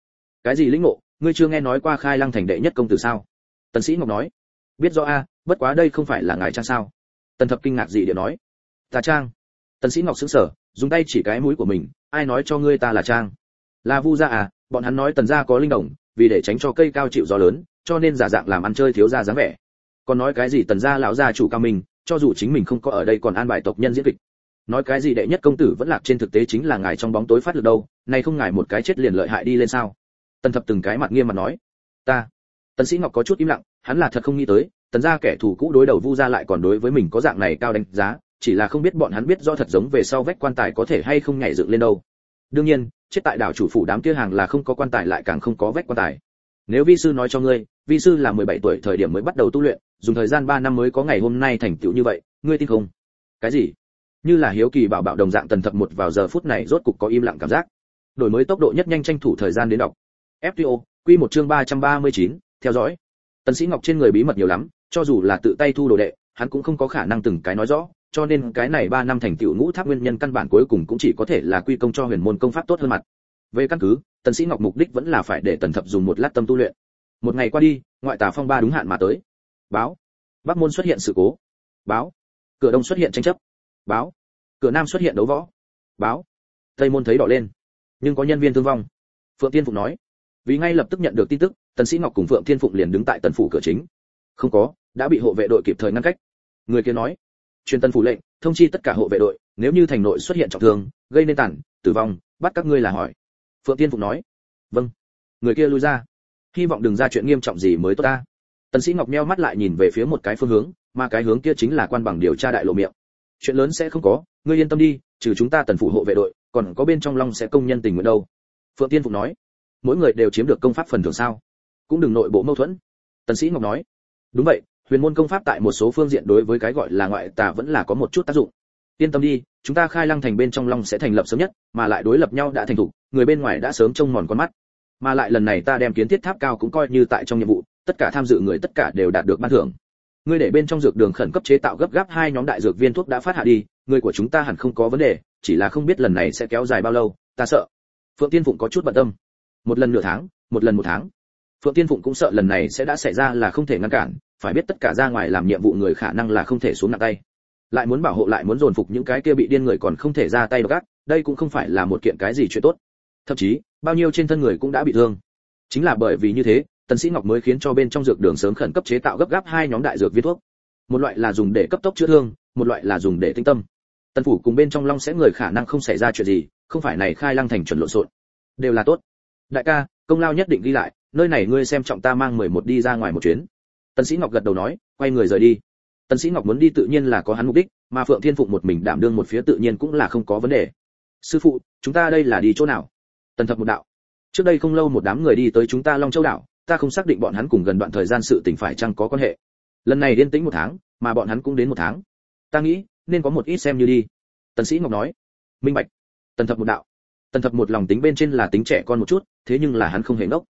Speaker 1: Cái gì lĩnh ngộ? Ngươi chưa nghe nói qua khai lăng thành đệ nhất công tử sao? Tần sĩ ngọc nói. Biết rõ a bất quá đây không phải là ngài trang sao? Tần thập kinh ngạc gì để nói. Ta trang. Tần sĩ ngọc sững sờ dùng tay chỉ cái mũi của mình. Ai nói cho ngươi ta là trang? Là vu gia à? Bọn hắn nói tần gia có linh động, vì để tránh cho cây cao chịu gió lớn cho nên giả dạng làm ăn chơi thiếu gia dáng vẻ. Còn nói cái gì tần gia lão gia chủ cao mình cho dù chính mình không có ở đây còn an bài tộc nhân diễn kịch nói cái gì đệ nhất công tử vẫn lạc trên thực tế chính là ngài trong bóng tối phát lực đâu, nay không ngài một cái chết liền lợi hại đi lên sao? Tần thập từng cái mặt nghiêm mặt nói. Ta. Tần sĩ ngọc có chút im lặng, hắn là thật không nghĩ tới, tần gia kẻ thù cũ đối đầu vu gia lại còn đối với mình có dạng này cao đánh giá, chỉ là không biết bọn hắn biết do thật giống về sau vách quan tài có thể hay không nhảy dựng lên đâu. Đương nhiên, chết tại đảo chủ phủ đám kia hàng là không có quan tài lại càng không có vách quan tài. Nếu vi sư nói cho ngươi, vi sư là 17 tuổi thời điểm mới bắt đầu tu luyện, dùng thời gian 3 năm mới có ngày hôm nay thành tựu như vậy, ngươi tin không? Cái gì? Như là hiếu kỳ bảo bảo đồng dạng tần thập một vào giờ phút này rốt cục có im lặng cảm giác. Đổi mới tốc độ nhất nhanh tranh thủ thời gian đến đọc. Fto quy một chương 339, theo dõi. Tần sĩ ngọc trên người bí mật nhiều lắm cho dù là tự tay thu đồ đệ hắn cũng không có khả năng từng cái nói rõ cho nên cái này 3 năm thành tựu ngũ tháp nguyên nhân căn bản cuối cùng cũng chỉ có thể là quy công cho huyền môn công pháp tốt hơn mặt. Về căn cứ tần sĩ ngọc mục đích vẫn là phải để tần thập dùng một lát tâm tu luyện. Một ngày qua đi ngoại tà phong ba đúng hạn mà tới. Báo. Bắc môn xuất hiện sự cố. Báo. Cửa đông xuất hiện tranh chấp báo. Cửa nam xuất hiện đấu võ. Báo. Tây môn thấy đỏ lên. Nhưng có nhân viên thương vong. Phượng tiên phụng nói. Vì ngay lập tức nhận được tin tức, tần sĩ ngọc cùng phượng thiên phụng liền đứng tại tần phủ cửa chính. Không có, đã bị hộ vệ đội kịp thời ngăn cách. Người kia nói. Truyền tần phủ lệnh, thông chi tất cả hộ vệ đội, nếu như thành nội xuất hiện trọng thương, gây nên tàn tử vong, bắt các ngươi là hỏi. Phượng tiên phụng nói. Vâng. Người kia lui ra. Hy vọng đừng ra chuyện nghiêm trọng gì mới tốt ta. Tần sĩ ngọc meo mắt lại nhìn về phía một cái phương hướng, mà cái hướng kia chính là quan bằng điều tra đại lộ miệng chuyện lớn sẽ không có, ngươi yên tâm đi, trừ chúng ta tần phủ hộ vệ đội, còn có bên trong long sẽ công nhân tình nguyện đâu. Phượng tiên phục nói. Mỗi người đều chiếm được công pháp phần thưởng sao? Cũng đừng nội bộ mâu thuẫn. Tần sĩ ngọc nói. Đúng vậy, huyền môn công pháp tại một số phương diện đối với cái gọi là ngoại tà vẫn là có một chút tác dụng. Yên tâm đi, chúng ta khai lăng thành bên trong long sẽ thành lập sớm nhất, mà lại đối lập nhau đã thành thủ, người bên ngoài đã sớm trông mòn con mắt. Mà lại lần này ta đem kiến thiết tháp cao cũng coi như tại trong nhiệm vụ, tất cả tham dự người tất cả đều đạt được ban thưởng ngươi để bên trong dược đường khẩn cấp chế tạo gấp gáp hai nhóm đại dược viên thuốc đã phát hạ đi người của chúng ta hẳn không có vấn đề, chỉ là không biết lần này sẽ kéo dài bao lâu, ta sợ. Phượng tiên phụng có chút bận tâm. Một lần nửa tháng, một lần một tháng. Phượng tiên phụng cũng sợ lần này sẽ đã xảy ra là không thể ngăn cản, phải biết tất cả ra ngoài làm nhiệm vụ người khả năng là không thể xuống nặng tay. Lại muốn bảo hộ lại muốn dồn phục những cái kia bị điên người còn không thể ra tay gác, đây cũng không phải là một kiện cái gì chuyện tốt. Thậm chí, bao nhiêu trên thân người cũng đã bị thương. Chính là bởi vì như thế tần sĩ ngọc mới khiến cho bên trong dược đường sớm khẩn cấp chế tạo gấp gáp hai nhóm đại dược viên thuốc. Một loại là dùng để cấp tốc chữa thương, một loại là dùng để tinh tâm. Tần phủ cùng bên trong long sẽ người khả năng không xảy ra chuyện gì, không phải này khai lăng thành chuẩn lộn xộn. Đều là tốt. Đại ca, công lao nhất định ghi lại, nơi này ngươi xem trọng ta mang mười một đi ra ngoài một chuyến. Tần sĩ ngọc gật đầu nói, quay người rời đi. Tần sĩ ngọc muốn đi tự nhiên là có hắn mục đích, mà phượng thiên phụng một mình đảm đương một phía tự nhiên cũng là không có vấn đề. Sư phụ, chúng ta đây là đi chỗ nào? Tần thập một đạo. Trước đây không lâu một đám người đi tới chúng ta long châu đảo ta không xác định bọn hắn cùng gần đoạn thời gian sự tình phải chăng có quan hệ. Lần này điên tĩnh một tháng, mà bọn hắn cũng đến một tháng. Ta nghĩ, nên có một ít xem như đi. Tần sĩ ngọc nói. Minh bạch. Tần thập một đạo. Tần thập một lòng tính bên trên là tính trẻ con một chút, thế nhưng là hắn không hề ngốc.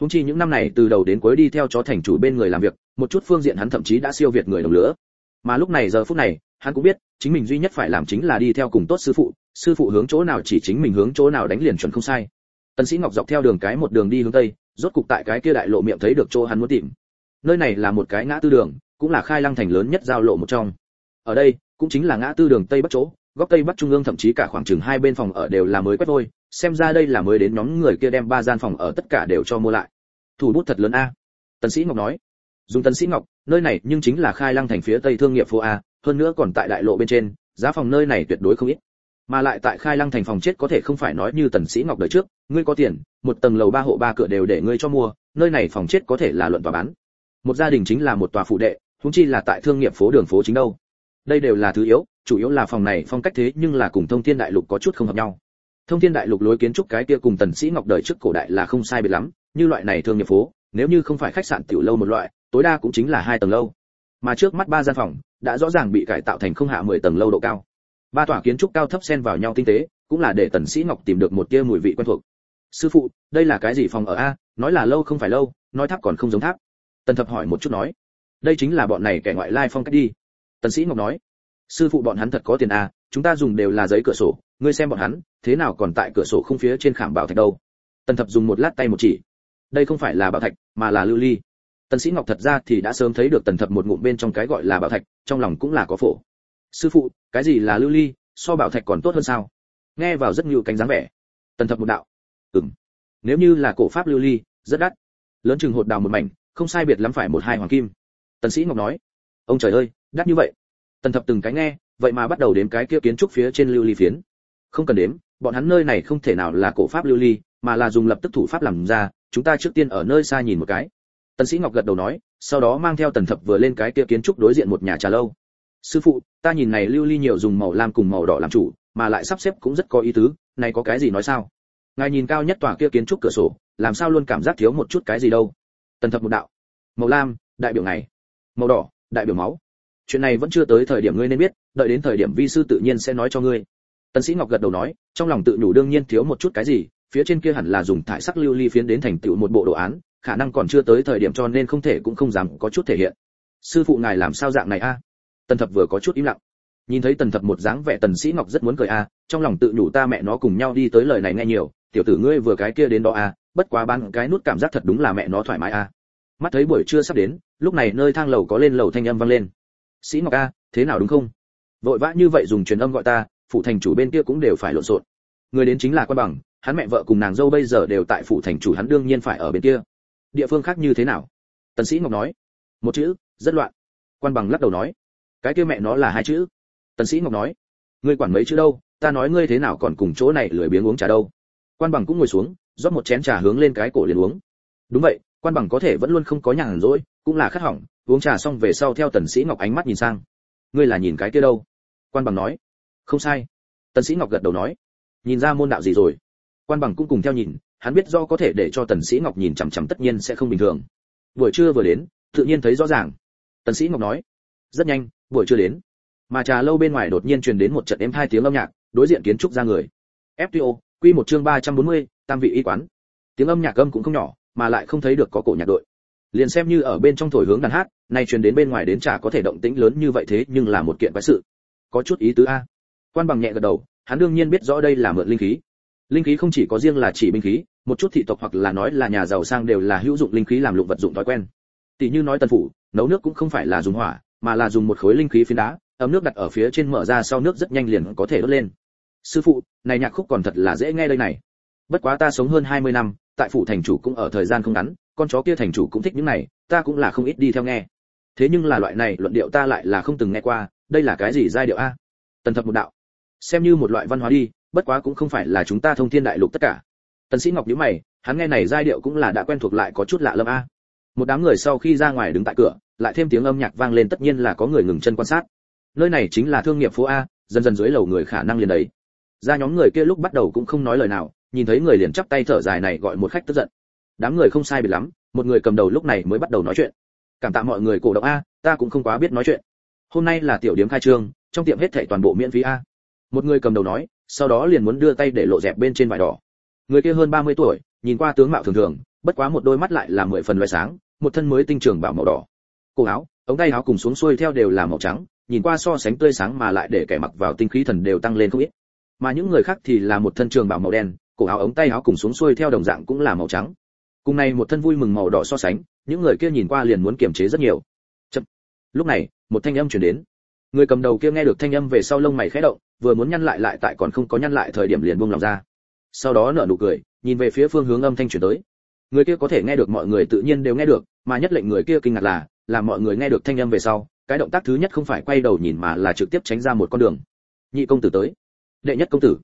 Speaker 1: Húng chi những năm này từ đầu đến cuối đi theo chó thành chủ bên người làm việc, một chút phương diện hắn thậm chí đã siêu việt người đồng lửa. mà lúc này giờ phút này, hắn cũng biết, chính mình duy nhất phải làm chính là đi theo cùng tốt sư phụ sư phụ hướng chỗ nào chỉ chính mình hướng chỗ nào đánh liền chuẩn không sai. Tần sĩ ngọc dọc theo đường cái một đường đi hướng tây rốt cục tại cái kia đại lộ miệng thấy được chỗ hắn muốn tìm. Nơi này là một cái ngã tư đường, cũng là khai lăng thành lớn nhất giao lộ một trong. Ở đây, cũng chính là ngã tư đường tây bắc chỗ, góc tây bắc trung ương thậm chí cả khoảng chừng hai bên phòng ở đều là mới quét vôi xem ra đây là mới đến nhóm người kia đem ba gian phòng ở tất cả đều cho mua lại. Thủ bút thật lớn a. Tần sĩ ngọc nói. Dùng tần sĩ ngọc, nơi này nhưng chính là khai lăng thành phía tây thương nghiệp phố a, hơn nữa còn tại đại lộ bên trên, giá phòng nơi này tuyệt đối không ít mà lại tại khai lăng thành phòng chết có thể không phải nói như tần sĩ ngọc đời trước, ngươi có tiền, một tầng lầu ba hộ ba cửa đều để ngươi cho mua, nơi này phòng chết có thể là luận tòa bán. Một gia đình chính là một tòa phụ đệ chúng chi là tại thương nghiệp phố đường phố chính đâu. Đây đều là thứ yếu, chủ yếu là phòng này phong cách thế nhưng là cùng thông thiên đại lục có chút không hợp nhau. Thông thiên đại lục lối kiến trúc cái kia cùng tần sĩ ngọc đời trước cổ đại là không sai biệt lắm, như loại này thương nghiệp phố, nếu như không phải khách sạn tiểu lâu một loại, tối đa cũng chính là hai tầng lâu. Mà trước mắt ba gian phòng, đã rõ ràng bị cải tạo thành không hạ 10 tầng lâu độ cao ba tòa kiến trúc cao thấp xen vào nhau tinh tế, cũng là để tần sĩ ngọc tìm được một tia mùi vị quen thuộc. Sư phụ, đây là cái gì phòng ở a? Nói là lâu không phải lâu, nói tháp còn không giống tháp. Tần thập hỏi một chút nói. Đây chính là bọn này kẻ ngoại lai phong cách đi. Tần sĩ ngọc nói. Sư phụ bọn hắn thật có tiền a, chúng ta dùng đều là giấy cửa sổ, ngươi xem bọn hắn, thế nào còn tại cửa sổ không phía trên khảm bảo thạch đâu. Tần thập dùng một lát tay một chỉ. Đây không phải là bảo thạch, mà là lưu ly. Tần sĩ ngọc thật ra thì đã sớm thấy được tần thập một ngụm bên trong cái gọi là bảo thạch, trong lòng cũng là có phổ sư phụ, cái gì là lưu ly, so bảo thạch còn tốt hơn sao? Nghe vào rất nhiều cánh dáng vẻ. Tần thập một đạo. Ừm. Nếu như là cổ pháp lưu ly, rất đắt. Lớn chừng hột đào một mảnh, không sai biệt lắm phải một hai hoàng kim. Tần sĩ ngọc nói. Ông trời ơi, đắt như vậy. Tần thập từng cái nghe, vậy mà bắt đầu đếm cái kia kiến trúc phía trên lưu ly phiến. Không cần đếm, bọn hắn nơi này không thể nào là cổ pháp lưu ly, mà là dùng lập tức thủ pháp làm ra, chúng ta trước tiên ở nơi xa nhìn một cái. Tần sĩ ngọc gật đầu nói, sau đó mang theo tần thập vừa lên cái kia kiến trúc đối diện một nhà trà lâu sư phụ, ta nhìn này lưu ly nhiều dùng màu lam cùng màu đỏ làm chủ, mà lại sắp xếp cũng rất có ý tứ, này có cái gì nói sao? Ngài nhìn cao nhất tòa kia kiến trúc cửa sổ, làm sao luôn cảm giác thiếu một chút cái gì đâu? Tần thập một đạo. Màu lam, đại biểu ngày. Màu đỏ, đại biểu máu. Chuyện này vẫn chưa tới thời điểm ngươi nên biết, đợi đến thời điểm vi sư tự nhiên sẽ nói cho ngươi. Tần sĩ ngọc gật đầu nói, trong lòng tự nhủ đương nhiên thiếu một chút cái gì, phía trên kia hẳn là dùng thải sắc lưu ly phiến đến thành tựu một bộ đồ án, khả năng còn chưa tới thời điểm cho nên không thể cũng không dám có chút thể hiện. Sư phụ ngài làm sao dạng này a? Tần thập vừa có chút im lặng. Nhìn thấy tần thập một dáng vẻ tần sĩ ngọc rất muốn cười a, trong lòng tự nhủ ta mẹ nó cùng nhau đi tới lời này nghe nhiều, tiểu tử ngươi vừa cái kia đến đó a, bất quá ban cái nút cảm giác thật đúng là mẹ nó thoải mái a. Mắt thấy buổi trưa sắp đến, lúc này nơi thang lầu có lên lầu thanh âm vang lên. Sĩ ngọc a, thế nào đúng không? Vội vã như vậy dùng truyền âm gọi ta phụ thành chủ bên kia cũng đều phải lộn xộn. Người đến chính là quan bằng, hắn mẹ vợ cùng nàng dâu bây giờ đều tại phủ thành chủ hắn đương nhiên phải ở bên kia. Địa phương khác như thế nào? Tần sĩ ngọc nói. Một chữ, rất loạn. Quan bằng lắc đầu nói cái kia mẹ nó là hai chữ. Tần sĩ ngọc nói, ngươi quản mấy chữ đâu, ta nói ngươi thế nào còn cùng chỗ này lười biếng uống trà đâu. Quan bằng cũng ngồi xuống, rót một chén trà hướng lên cái cổ liền uống. Đúng vậy, quan bằng có thể vẫn luôn không có nhàn rỗi, cũng là khát hỏng, uống trà xong về sau theo tần sĩ ngọc ánh mắt nhìn sang. Ngươi là nhìn cái kia đâu? Quan bằng nói. Không sai. Tần sĩ ngọc gật đầu nói. Nhìn ra môn đạo gì rồi. Quan bằng cũng cùng theo nhìn, hắn biết do có thể để cho tần sĩ ngọc nhìn chằm chằm tất nhiên sẽ không bình thường. Buổi trưa vừa đến, tự nhiên thấy rõ ràng. Tần sĩ ngọc nói. Rất nhanh buổi chưa đến. Mà trà lâu bên ngoài đột nhiên truyền đến một trận êm hai tiếng âm nhạc đối diện kiến trúc ra người. Fto quy một chương 340, tam vị y quán. Tiếng âm nhạc âm cũng không nhỏ mà lại không thấy được có cổ nhạc đội. Liền xem như ở bên trong thổi hướng đàn hát nay truyền đến bên ngoài đến trà có thể động tĩnh lớn như vậy thế nhưng là một kiện quái sự. Có chút ý tứ a. Quan bằng nhẹ gật đầu hắn đương nhiên biết rõ đây là mượn linh khí. Linh khí không chỉ có riêng là chỉ binh khí một chút thị tộc hoặc là nói là nhà giàu sang đều là hữu dụng linh khí làm lụng vật dụng thói quen. Tỷ như nói tần phủ nấu nước cũng không phải là dùng hỏa mà là dùng một khối linh khí phiến đá, ấm nước đặt ở phía trên mở ra sau nước rất nhanh liền có thể đốt lên. Sư phụ, này nhạc khúc còn thật là dễ nghe đây này. Bất quá ta sống hơn 20 năm, tại phủ thành chủ cũng ở thời gian không ngắn, con chó kia thành chủ cũng thích những này, ta cũng là không ít đi theo nghe. Thế nhưng là loại này luận điệu ta lại là không từng nghe qua, đây là cái gì giai điệu a? Tần thập một đạo. Xem như một loại văn hóa đi, bất quá cũng không phải là chúng ta thông thiên đại lục tất cả. Tần sĩ ngọc nhíu mày, hắn nghe này giai điệu cũng là đã quen thuộc lại có chút lạ lẫm a. Một đám người sau khi ra ngoài đứng tại cửa lại thêm tiếng âm nhạc vang lên tất nhiên là có người ngừng chân quan sát. Nơi này chính là thương nghiệp phố a, dần dần dưới lầu người khả năng liền đấy. Ra nhóm người kia lúc bắt đầu cũng không nói lời nào, nhìn thấy người liền chắp tay thở dài này gọi một khách tức giận. Đám người không sai biệt lắm, một người cầm đầu lúc này mới bắt đầu nói chuyện. Cảm tạ mọi người cổ động a, ta cũng không quá biết nói chuyện. Hôm nay là tiểu điểm khai trương, trong tiệm hết thảy toàn bộ miễn phí a. Một người cầm đầu nói, sau đó liền muốn đưa tay để lộ dẹp bên trên vải đỏ. Người kia hơn 30 tuổi, nhìn qua tướng mạo thường thường, bất quá một đôi mắt lại là mười phần loài sáng, một thân mới tinh trường bảo màu đỏ cổ áo, ống tay áo cùng xuống xuôi theo đều là màu trắng, nhìn qua so sánh tươi sáng mà lại để kẻ mặc vào tinh khí thần đều tăng lên không ít. Mà những người khác thì là một thân trường bảo màu đen, cổ áo ống tay áo cùng xuống xuôi theo đồng dạng cũng là màu trắng. Cùng này một thân vui mừng màu đỏ so sánh, những người kia nhìn qua liền muốn kiềm chế rất nhiều. Chậm. lúc này, một thanh âm truyền đến. Người cầm đầu kia nghe được thanh âm về sau lông mày khẽ động, vừa muốn nhăn lại lại tại còn không có nhăn lại thời điểm liền buông lòng ra. Sau đó nở nụ cười, nhìn về phía phương hướng âm thanh truyền tới. Người kia có thể nghe được mọi người tự nhiên đều nghe được, mà nhất lệnh người kia kinh ngạc là làm mọi người nghe được thanh âm về sau, cái động tác thứ nhất không phải quay đầu nhìn mà là trực tiếp tránh ra một con đường. Nhị công tử tới. Đệ nhất công tử.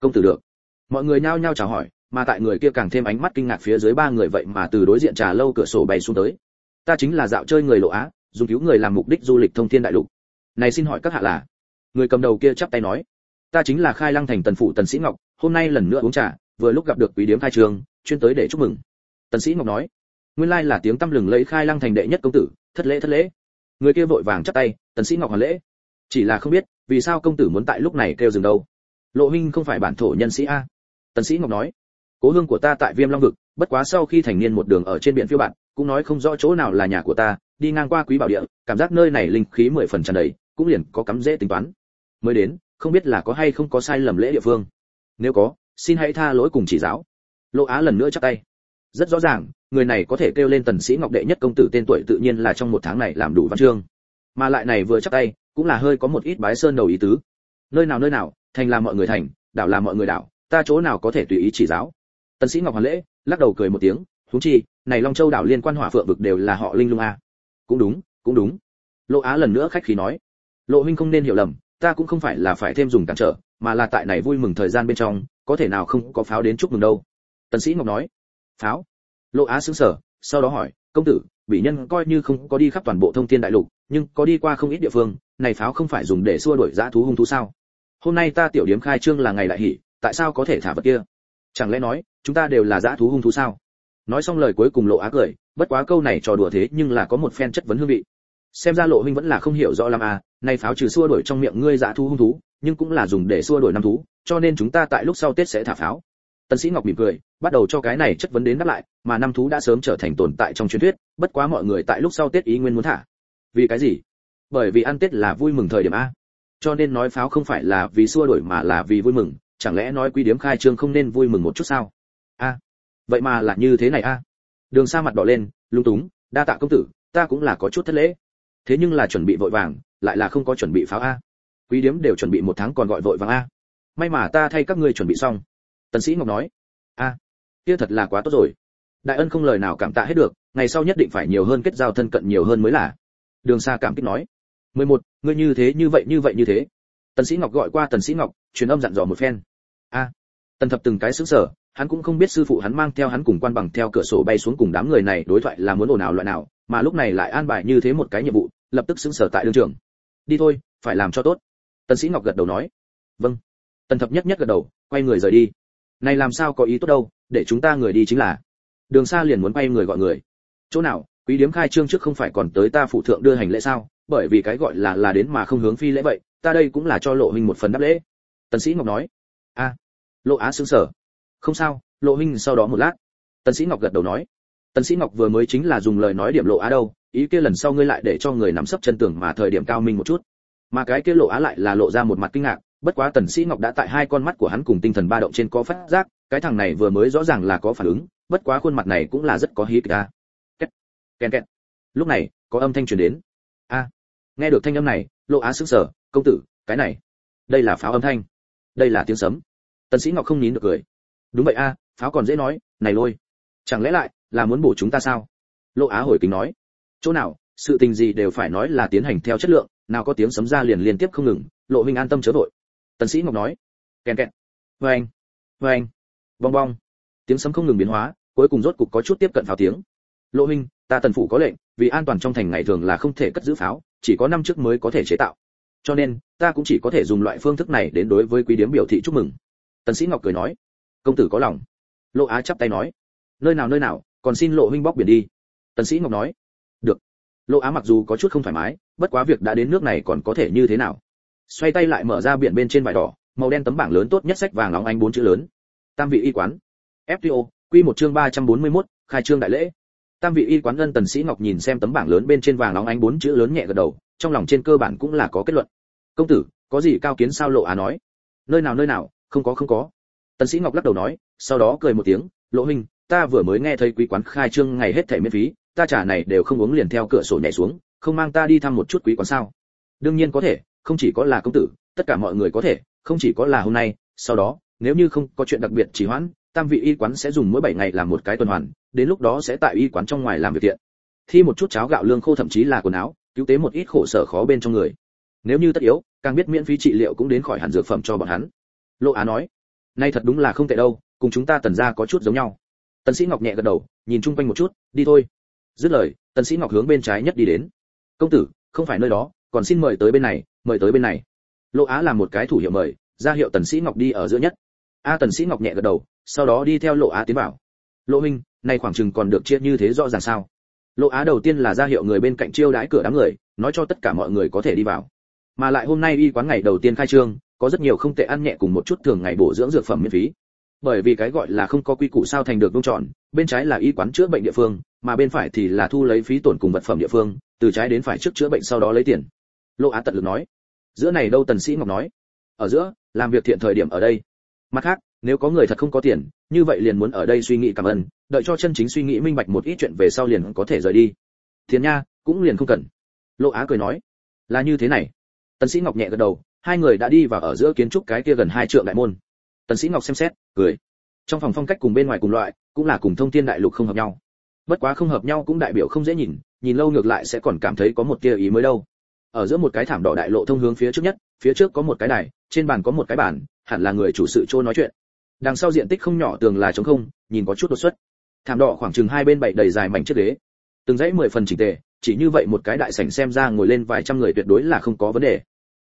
Speaker 1: Công tử được. Mọi người nhao nhao chào hỏi, mà tại người kia càng thêm ánh mắt kinh ngạc phía dưới ba người vậy mà từ đối diện trà lâu cửa sổ bay xuống tới. Ta chính là dạo chơi người lộ á, dùng cứu người làm mục đích du lịch thông thiên đại lục. Này xin hỏi các hạ là? Người cầm đầu kia chắp tay nói. Ta chính là khai lăng thành tần phụ tần sĩ ngọc, hôm nay lần nữa uống trà, vừa lúc gặp được quý điếm khai trường, chuyên tới để chúc mừng. Tần sĩ ngọc nói. Nguyên lai là tiếng tâm lừng lấy khai lăng thành đệ nhất công tử thất lễ thất lễ. Người kia vội vàng chắp tay, tần sĩ ngọc hoàn lễ. Chỉ là không biết, vì sao công tử muốn tại lúc này kêu dừng đâu. Lộ minh không phải bản thổ nhân sĩ a. Tần sĩ ngọc nói, cố hương của ta tại viêm long vực, bất quá sau khi thành niên một đường ở trên biển phiêu bạt cũng nói không rõ chỗ nào là nhà của ta, đi ngang qua quý bảo địa, cảm giác nơi này linh khí mười phần tràn đầy, cũng liền có cắm dễ tính toán. Mới đến, không biết là có hay không có sai lầm lễ địa phương. Nếu có, xin hãy tha lỗi cùng chỉ giáo. Lộ á lần nữa chắp tay. Rất rõ ràng người này có thể kêu lên tần sĩ ngọc đệ nhất công tử tên tuổi tự nhiên là trong một tháng này làm đủ văn chương. Mà lại này vừa chắc tay, cũng là hơi có một ít bái sơn đầu ý tứ. Nơi nào nơi nào, thành là mọi người thành, đảo là mọi người đảo, ta chỗ nào có thể tùy ý chỉ giáo. Tần sĩ ngọc hoàn lễ, lắc đầu cười một tiếng chúng chi, này long châu đảo liên quan hỏa phượng vực đều là họ linh lung a. Cũng đúng cũng đúng. Lộ á lần nữa khách khí nói, lộ huynh không nên hiểu lầm, ta cũng không phải là phải thêm dùng cản trở, mà là tại này vui mừng thời gian bên trong, có thể nào không có pháo đến chúc mừng đâu. Tần sĩ ngọc nói, pháo? Lộ á sững sờ, sau đó hỏi, công tử bị nhân coi như không có đi khắp toàn bộ thông thiên đại lục, nhưng có đi qua không ít địa phương, này pháo không phải dùng để xua đuổi dã thú hung thú sao? Hôm nay ta tiểu điếm khai trương là ngày đại hỷ, tại sao có thể thả vật kia? Chẳng lẽ nói, chúng ta đều là dã thú hung thú sao? Nói xong lời cuối cùng lộ á cười, bất quá câu này trò đùa thế nhưng là có một phen chất vấn hương vị. Xem ra lộ huynh vẫn là không hiểu rõ lắm à nay pháo trừ xua đuổi trong miệng ngươi dã thú hung thú, nhưng cũng là dùng để xua đuổi năm thú, cho nên chúng ta tại lúc sau tết sẽ thả pháo. Tần Sĩ Ngọc mỉm cười, bắt đầu cho cái này chất vấn đến đáp lại, mà năm thú đã sớm trở thành tồn tại trong truyền thuyết, bất quá mọi người tại lúc sau Tết ý nguyên muốn thả. Vì cái gì? Bởi vì ăn Tết là vui mừng thời điểm a. Cho nên nói pháo không phải là vì xua đuổi mà là vì vui mừng, chẳng lẽ nói quý điếm khai trương không nên vui mừng một chút sao? A. Vậy mà là như thế này a. Đường Sa mặt đỏ lên, lung túng, đa tạ công tử, ta cũng là có chút thất lễ. Thế nhưng là chuẩn bị vội vàng, lại là không có chuẩn bị pháo a. Quý điếm đều chuẩn bị một tháng còn gọi vội vàng a. May mà ta thay các ngươi chuẩn bị xong tần sĩ ngọc nói a kia thật là quá tốt rồi. Đại ân không lời nào cảm tạ hết được ngày sau nhất định phải nhiều hơn kết giao thân cận nhiều hơn mới là. Đường xa cảm kích nói 11, ngươi như thế như vậy như vậy như thế. Tần sĩ ngọc gọi qua tần sĩ ngọc truyền âm dặn dò một phen. A. Tần thập từng cái sững sờ hắn cũng không biết sư phụ hắn mang theo hắn cùng quan bằng theo cửa sổ bay xuống cùng đám người này đối thoại là muốn ồn ào loại nào mà lúc này lại an bài như thế một cái nhiệm vụ lập tức sững sờ tại đường trường. Đi thôi phải làm cho tốt. Tần sĩ ngọc gật đầu nói. Vâng. Tần thập nhất nhất gật đầu quay người rời đi này làm sao có ý tốt đâu, để chúng ta người đi chính là. Đường xa liền muốn bay người gọi người. Chỗ nào, quý điếm khai trương trước không phải còn tới ta phụ thượng đưa hành lễ sao? Bởi vì cái gọi là là đến mà không hướng phi lễ vậy, ta đây cũng là cho lộ huynh một phần đáp lễ. Tần sĩ ngọc nói. A lộ á sướng sở không sao, lộ huynh sau đó một lát. Tần sĩ ngọc gật đầu nói. Tần sĩ ngọc vừa mới chính là dùng lời nói điểm lộ á đâu, ý kia lần sau ngươi lại để cho người nắm sấp chân tường mà thời điểm cao minh một chút. Mà cái kia lộ á lại là lộ ra một mặt kinh ngạc bất quá tần sĩ ngọc đã tại hai con mắt của hắn cùng tinh thần ba động trên có phát giác, cái thằng này vừa mới rõ ràng là có phản ứng, bất quá khuôn mặt này cũng là rất có hí kịch ta kẹt kẹt lúc này, có âm thanh truyền đến. A, nghe được thanh âm này, lộ á sững sờ, công tử, cái này, đây là pháo âm thanh. Đây là tiếng sấm. Tần sĩ ngọc không nín được cười. Đúng vậy a, pháo còn dễ nói, này lôi, chẳng lẽ lại là muốn bổ chúng ta sao? Lộ á hồi kính nói. Chỗ nào, sự tình gì đều phải nói là tiến hành theo chất lượng, nào có tiếng sấm ra liền liên tiếp không ngừng. Lộ huynh an tâm chớ vội tần sĩ ngọc nói, kèn kẹt vang vang bong bong. Tiếng sấm không ngừng biến hóa, cuối cùng rốt cục có chút tiếp cận pháo tiếng. Lộ huynh, ta tần phủ có lệnh, vì an toàn trong thành ngày thường là không thể cất giữ pháo, chỉ có năm trước mới có thể chế tạo. Cho nên, ta cũng chỉ có thể dùng loại phương thức này đến đối với quý điếm biểu thị chúc mừng. Tần sĩ ngọc cười nói, công tử có lòng. Lộ á chắp tay nói, nơi nào nơi nào, còn xin lộ huynh bóc biển đi. Tần sĩ ngọc nói, được. Lộ á mặc dù có chút không thoải mái, bất quá việc đã đến nước này còn có thể như thế nào? Xoay tay lại mở ra biển bên trên vải đỏ màu đen tấm bảng lớn tốt nhất sách vàng óng ánh bốn chữ lớn. Tam vị y quán. Fto quy một chương 341, khai trương đại lễ. Tam vị y quán ân tần sĩ ngọc nhìn xem tấm bảng lớn bên trên vàng óng ánh bốn chữ lớn nhẹ gật đầu trong lòng trên cơ bản cũng là có kết luận. Công tử có gì cao kiến sao lộ á nói? Nơi nào nơi nào không có không có. Tần sĩ ngọc lắc đầu nói sau đó cười một tiếng lộ huynh ta vừa mới nghe thấy quý quán khai trương ngày hết thảy miễn phí ta trả này đều không uống liền theo cửa sổ nhảy xuống không mang ta đi thăm một chút quý quán sao? Đương nhiên có thể không chỉ có là công tử, tất cả mọi người có thể, không chỉ có là hôm nay, sau đó, nếu như không có chuyện đặc biệt chỉ hoãn, tam vị y quán sẽ dùng mỗi 7 ngày làm một cái tuần hoàn, đến lúc đó sẽ tại y quán trong ngoài làm việc tiện. Thi một chút cháo gạo lương khô thậm chí là quần áo, cứu tế một ít khổ sở khó bên trong người. Nếu như tất yếu, càng biết miễn phí trị liệu cũng đến khỏi hẳn dược phẩm cho bọn hắn. Lộ á nói, nay thật đúng là không tệ đâu, cùng chúng ta tần gia có chút giống nhau. Tần sĩ ngọc nhẹ gật đầu, nhìn chung quanh một chút, đi thôi. Dứt lời, tần sĩ ngọc hướng bên trái nhất đi đến. Công tử, không phải nơi đó còn xin mời tới bên này, mời tới bên này. Lộ á làm một cái thủ hiệu mời, ra hiệu tần sĩ ngọc đi ở giữa nhất. A tần sĩ ngọc nhẹ gật đầu, sau đó đi theo lộ á tiến vào. Lộ minh này khoảng chừng còn được chia như thế rõ ràng sao? Lộ á đầu tiên là ra hiệu người bên cạnh chiêu đãi cửa đám người, nói cho tất cả mọi người có thể đi vào. Mà lại hôm nay y quán ngày đầu tiên khai trương, có rất nhiều không tệ ăn nhẹ cùng một chút thường ngày bổ dưỡng dược phẩm miễn phí. Bởi vì cái gọi là không có quy củ sao thành được vung tròn bên trái là y quán chữa bệnh địa phương, mà bên phải thì là thu lấy phí tổn cùng vật phẩm địa phương, từ trái đến phải trước chữa bệnh sau đó lấy tiền lộ á tận lực nói. Giữa này đâu tần sĩ ngọc nói. Ở giữa, làm việc thiện thời điểm ở đây. Mặt khác, nếu có người thật không có tiền, như vậy liền muốn ở đây suy nghĩ cảm ơn, đợi cho chân chính suy nghĩ minh bạch một ít chuyện về sau liền có thể rời đi. Thiên nha, cũng liền không cần. Lộ á cười nói. Là như thế này. Tần sĩ ngọc nhẹ gật đầu, hai người đã đi vào ở giữa kiến trúc cái kia gần hai trượng đại môn. Tần sĩ ngọc xem xét, cười. Trong phòng phong cách cùng bên ngoài cùng loại, cũng là cùng thông thiên đại lục không hợp nhau. Bất quá không hợp nhau cũng đại biểu không dễ nhìn nhìn lâu ngược lại sẽ còn cảm thấy có một tia ý mới đâu ở giữa một cái thảm đỏ đại lộ thông hướng phía trước nhất, phía trước có một cái đài, trên bàn có một cái bàn, hẳn là người chủ sự chỗ nói chuyện. Đằng sau diện tích không nhỏ tường là trống không, nhìn có chút đột xuất. Thảm đỏ khoảng chừng hai bên bảy đầy dài mảnh chiếc ghế. Từng dãy mười phần chỉnh tề, chỉ như vậy một cái đại sảnh xem ra ngồi lên vài trăm người tuyệt đối là không có vấn đề.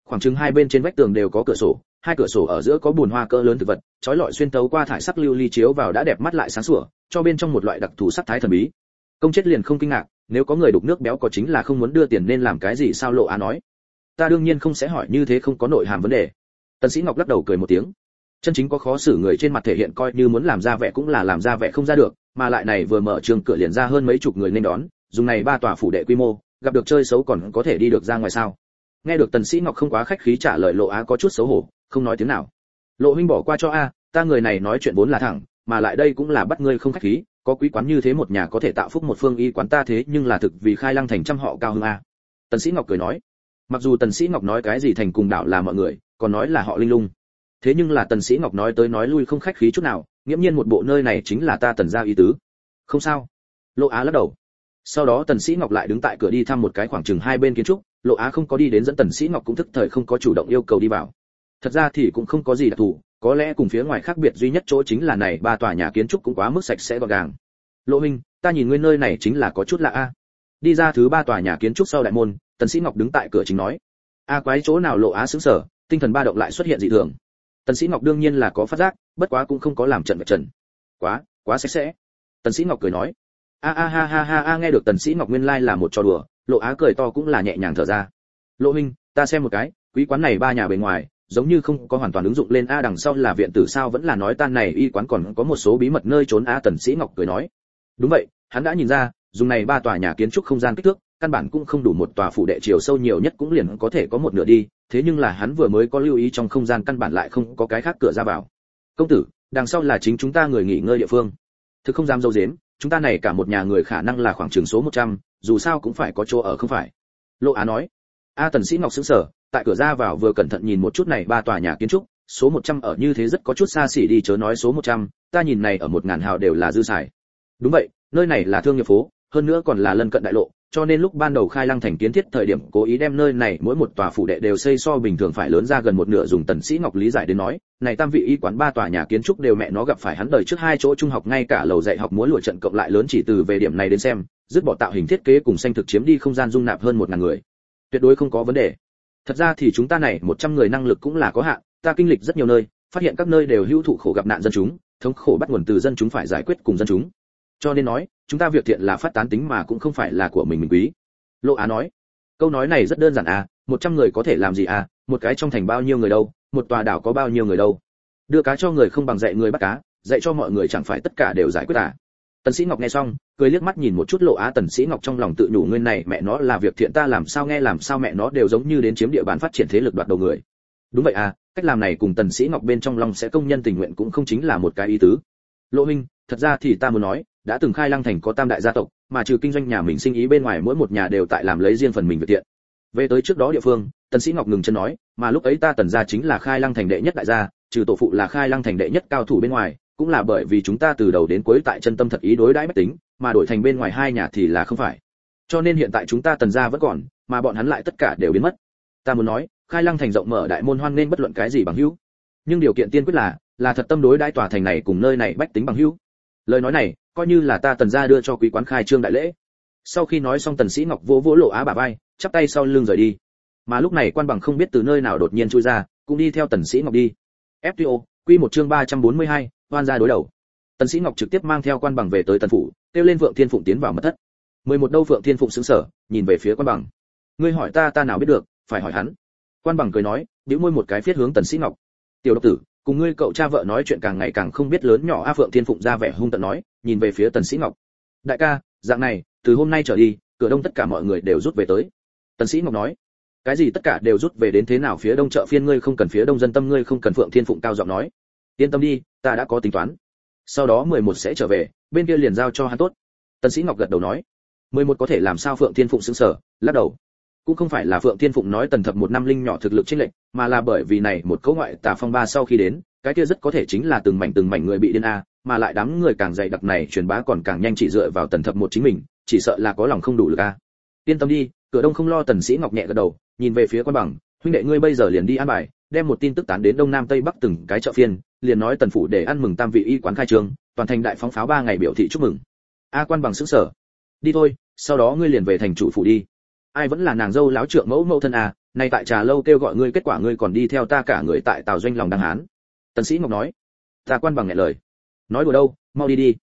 Speaker 1: Khoảng chừng hai bên trên vách tường đều có cửa sổ, hai cửa sổ ở giữa có bùn hoa cỡ lớn thực vật, trói lọi xuyên tấu qua thải sắc lưu ly chiếu vào đã đẹp mắt lại sáng sủa, cho bên trong một loại đặc thù sắc thái thần bí. Công chết liền không kinh ngạc nếu có người đục nước béo có chính là không muốn đưa tiền nên làm cái gì sao lộ á nói. Ta đương nhiên không sẽ hỏi như thế không có nội hàm vấn đề. Tần sĩ ngọc lắc đầu cười một tiếng. Chân chính có khó xử người trên mặt thể hiện coi như muốn làm ra vẻ cũng là làm ra vẻ không ra được, mà lại này vừa mở trường cửa liền ra hơn mấy chục người nên đón, dùng này ba tòa phủ đệ quy mô, gặp được chơi xấu còn có thể đi được ra ngoài sao? Nghe được tần sĩ ngọc không quá khách khí trả lời lộ á có chút xấu hổ, không nói tiếng nào. Lộ huynh bỏ qua cho a, ta người này nói chuyện vốn là thẳng, mà lại đây cũng là bắt ngươi không khách khí có quý quán như thế một nhà có thể tạo phúc một phương y quán ta thế nhưng là thực vì khai lăng thành trăm họ cao hơn a. Tần sĩ ngọc cười nói, mặc dù tần sĩ ngọc nói cái gì thành cùng đạo là mọi người, còn nói là họ linh lung. Thế nhưng là tần sĩ ngọc nói tới nói lui không khách khí chút nào, nghiễm nhiên một bộ nơi này chính là ta tần gia ý tứ. Không sao. Lộ á lắc đầu. Sau đó tần sĩ ngọc lại đứng tại cửa đi thăm một cái khoảng chừng hai bên kiến trúc, lộ á không có đi đến dẫn tần sĩ ngọc cũng thức thời không có chủ động yêu cầu đi vào. Thật ra thì cũng không có gì đặc thù có lẽ cùng phía ngoài khác biệt duy nhất chỗ chính là này, ba tòa nhà kiến trúc cũng quá mức sạch sẽ gọn gàng. Lộ minh, ta nhìn nguyên nơi này chính là có chút lạ a. Đi ra thứ ba tòa nhà kiến trúc sau đại môn, tần sĩ ngọc đứng tại cửa chính nói. A quái chỗ nào lộ á sững sờ, tinh thần ba động lại xuất hiện dị thường. Tần sĩ ngọc đương nhiên là có phát giác, bất quá cũng không có làm trận vật trần. Quá quá sạch sẽ. Tần sĩ ngọc cười nói. A a, ha ha ha, a, nghe được tần sĩ ngọc nguyên lai là một trò đùa, lộ á cười to cũng là nhẹ nhàng thở ra. Lộ minh, ta xem một cái, quý quán này ba nhà bên ngoài giống như không có hoàn toàn ứng dụng lên a đằng sau là viện tử sao vẫn là nói tan này y quán còn có một số bí mật nơi trốn a tần sĩ ngọc cười nói. Đúng vậy hắn đã nhìn ra dùng này ba tòa nhà kiến trúc không gian kích thước căn bản cũng không đủ một tòa phủ đệ chiều sâu nhiều nhất cũng liền có thể có một nửa đi thế nhưng là hắn vừa mới có lưu ý trong không gian căn bản lại không có cái khác cửa ra vào. Công tử đằng sau là chính chúng ta người nghỉ ngơi địa phương. Thực không dám dâu dếm chúng ta này cả một nhà người khả năng là khoảng trường số 100, dù sao cũng phải có chỗ ở không phải. Lộ á nói. A tần sĩ ngọc sững sờ tại cửa ra vào vừa cẩn thận nhìn một chút này ba tòa nhà kiến trúc số 100 ở như thế rất có chút xa xỉ đi chớ nói số 100, ta nhìn này ở một ngàn hào đều là dư xài. Đúng vậy nơi này là thương nghiệp phố hơn nữa còn là lân cận đại lộ cho nên lúc ban đầu khai lăng thành kiến thiết thời điểm cố ý đem nơi này mỗi một tòa phủ đệ đều xây so bình thường phải lớn ra gần một nửa dùng tần sĩ ngọc lý giải đến nói này tam vị y quán ba tòa nhà kiến trúc đều mẹ nó gặp phải hắn đời trước hai chỗ trung học ngay cả lầu dạy học múa lụa trận cộng lại lớn chỉ từ về điểm này đến xem dứt bỏ tạo hình thiết kế cùng xanh thực chiếm đi không gian dung nạp hơn một ngàn người. Tuyệt đối không có vấn đề thật ra thì chúng ta này 100 người năng lực cũng là có hạn, ta kinh lịch rất nhiều nơi, phát hiện các nơi đều hữu thụ khổ gặp nạn dân chúng, thống khổ bắt nguồn từ dân chúng phải giải quyết cùng dân chúng. Cho nên nói, chúng ta việc thiện là phát tán tính mà cũng không phải là của mình mình quý. Lộ á nói, câu nói này rất đơn giản à một trăm người có thể làm gì à một cái trong thành bao nhiêu người đâu, một tòa đảo có bao nhiêu người đâu. Đưa cá cho người không bằng dạy người bắt cá, dạy cho mọi người chẳng phải tất cả đều giải quyết à tần sĩ ngọc nghe xong, cười liếc mắt nhìn một chút lộ á tần sĩ ngọc trong lòng tự nhủ nguyên này mẹ nó là việc thiện ta làm sao nghe làm sao mẹ nó đều giống như đến chiếm địa bàn phát triển thế lực đoạt đầu người. Đúng vậy à cách làm này cùng tần sĩ ngọc bên trong lòng sẽ công nhân tình nguyện cũng không chính là một cái ý tứ. Lộ minh thật ra thì ta muốn nói, đã từng khai lăng thành có tam đại gia tộc, mà trừ kinh doanh nhà mình sinh ý bên ngoài mỗi một nhà đều tại làm lấy riêng phần mình việc tiện về tới trước đó địa phương, tần sĩ ngọc ngừng chân nói, mà lúc ấy ta tần gia chính là khai lăng thành đệ nhất đại gia, trừ tổ phụ là khai lăng thành đệ nhất cao thủ bên ngoài cũng là bởi vì chúng ta từ đầu đến cuối tại chân tâm thật ý đối đãi bách tính mà đổi thành bên ngoài hai nhà thì là không phải. Cho nên hiện tại chúng ta tần gia vẫn còn mà bọn hắn lại tất cả đều biến mất. Ta muốn nói khai lăng thành rộng mở đại môn hoan nên bất luận cái gì bằng hữu. Nhưng điều kiện tiên quyết là là thật tâm đối đãi tòa thành này cùng nơi này bách tính bằng hữu. Lời nói này coi như là ta tần gia đưa cho quý quán khai trương đại lễ. Sau khi nói xong tần sĩ ngọc vỗ vỗ lộ á bà vai chắp tay sau lưng rời đi. Mà lúc này quan bằng không biết từ nơi nào đột nhiên chui ra cũng đi theo tần sĩ ngọc đi. Fto quy một chương 342, hoan gia đối đầu. Tần sĩ ngọc trực tiếp mang theo quan bằng về tới tần phủ, kêu lên vượng thiên phụng tiến vào mật thất. Mười một đâu vượng thiên phụng sững sờ, nhìn về phía quan bằng. Ngươi hỏi ta ta nào biết được, phải hỏi hắn. Quan bằng cười nói, bĩu môi một cái phiết hướng tần sĩ ngọc. Tiểu độc tử, cùng ngươi cậu cha vợ nói chuyện càng ngày càng không biết lớn nhỏ a phượng thiên phụng ra vẻ hung tợn nói, nhìn về phía tần sĩ ngọc. Đại ca, dạng này, từ hôm nay trở đi, cửa đông tất cả mọi người đều rút về tới. Tần sĩ ngọc nói, cái gì tất cả đều rút về đến thế nào, phía đông chợ phiên ngươi không cần, phía đông dân tâm ngươi không cần phượng thiên phụng cao giọng nói. Yên tâm đi ta đã có tính toán. Sau đó 11 sẽ trở về, bên kia liền giao cho hắn tốt. Tần sĩ ngọc gật đầu nói. 11 có thể làm sao phượng thiên phụng sững sờ lắc đầu. Cũng không phải là phượng thiên phụng nói tần thập một năm linh nhỏ thực lực chênh lệnh mà là bởi vì này một cấu ngoại tà phong ba sau khi đến, cái kia rất có thể chính là từng mảnh từng mảnh người bị điên a, mà lại đám người càng dày đặc này truyền bá còn càng nhanh chỉ dựa vào tần thập một chính mình, chỉ sợ là có lòng không đủ lực a. Yên tâm đi, cửa đông không lo tần sĩ ngọc nhẹ gật đầu, nhìn về phía quan bằng, huynh đệ ngươi bây giờ liền đi an bài, đem một tin tức tán đến đông nam tây bắc từng cái chợ phiên liền nói tần phủ để ăn mừng tam vị y quán khai trương toàn thành đại phóng pháo ba ngày biểu thị chúc mừng. A quan bằng xứng sở đi thôi, sau đó ngươi liền về thành chủ phủ đi. Ai vẫn là nàng dâu láo trượng mẫu mẫu thân à nay tại trà lâu kêu gọi ngươi, kết quả ngươi còn đi theo ta cả người tại tào doanh lòng đăng hán. Tần sĩ ngọc nói. Ta quan bằng nhẹ lời. Nói đùa đâu, mau đi đi.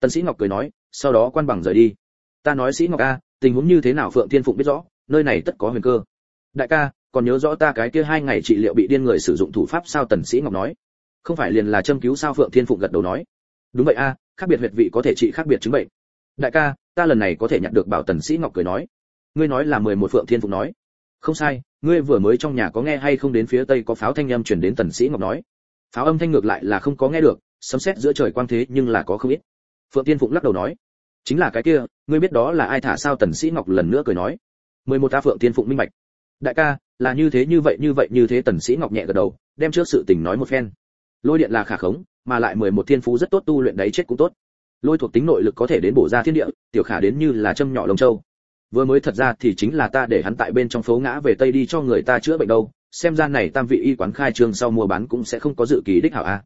Speaker 1: Tần sĩ ngọc cười nói, sau đó quan bằng rời đi. Ta nói sĩ ngọc a tình huống như thế nào phượng thiên phụng biết rõ, nơi này tất có huyền cơ. Đại ca, còn nhớ rõ ta cái kia hai ngày trị liệu bị điên người sử dụng thủ pháp sao tần sĩ ngọc nói không phải liền là châm cứu sao phượng thiên phụng gật đầu nói. Đúng vậy a, khác biệt huyệt vị có thể trị khác biệt chứng bệnh. Đại ca, ta lần này có thể nhận được bảo tần sĩ ngọc cười nói. Ngươi nói là mười một phượng thiên phụng nói. Không sai, ngươi vừa mới trong nhà có nghe hay không đến phía tây có pháo thanh âm truyền đến tần sĩ ngọc nói. Pháo âm thanh ngược lại là không có nghe được, sấm sét giữa trời quang thế nhưng là có không ít. Phượng tiên phụng lắc đầu nói. Chính là cái kia, ngươi biết đó là ai thả sao tần sĩ ngọc lần nữa cười nói. mười một ta phượng tiên phụng minh bạch. Đại ca, là như thế như vậy như vậy như thế tần sĩ ngọc nhẹ gật đầu, đem trước sự tình nói một phen lôi điện là khả khống, mà lại mười một thiên phú rất tốt, tu luyện đấy chết cũng tốt. Lôi thuộc tính nội lực có thể đến bổ ra thiên địa, tiểu khả đến như là châm nhỏ lồng châu. Vừa mới thật ra thì chính là ta để hắn tại bên trong phố ngã về tây đi cho người ta chữa bệnh đâu. Xem ra này tam vị y quán khai trương sau mua bán cũng sẽ không có dự kỳ đích hảo a.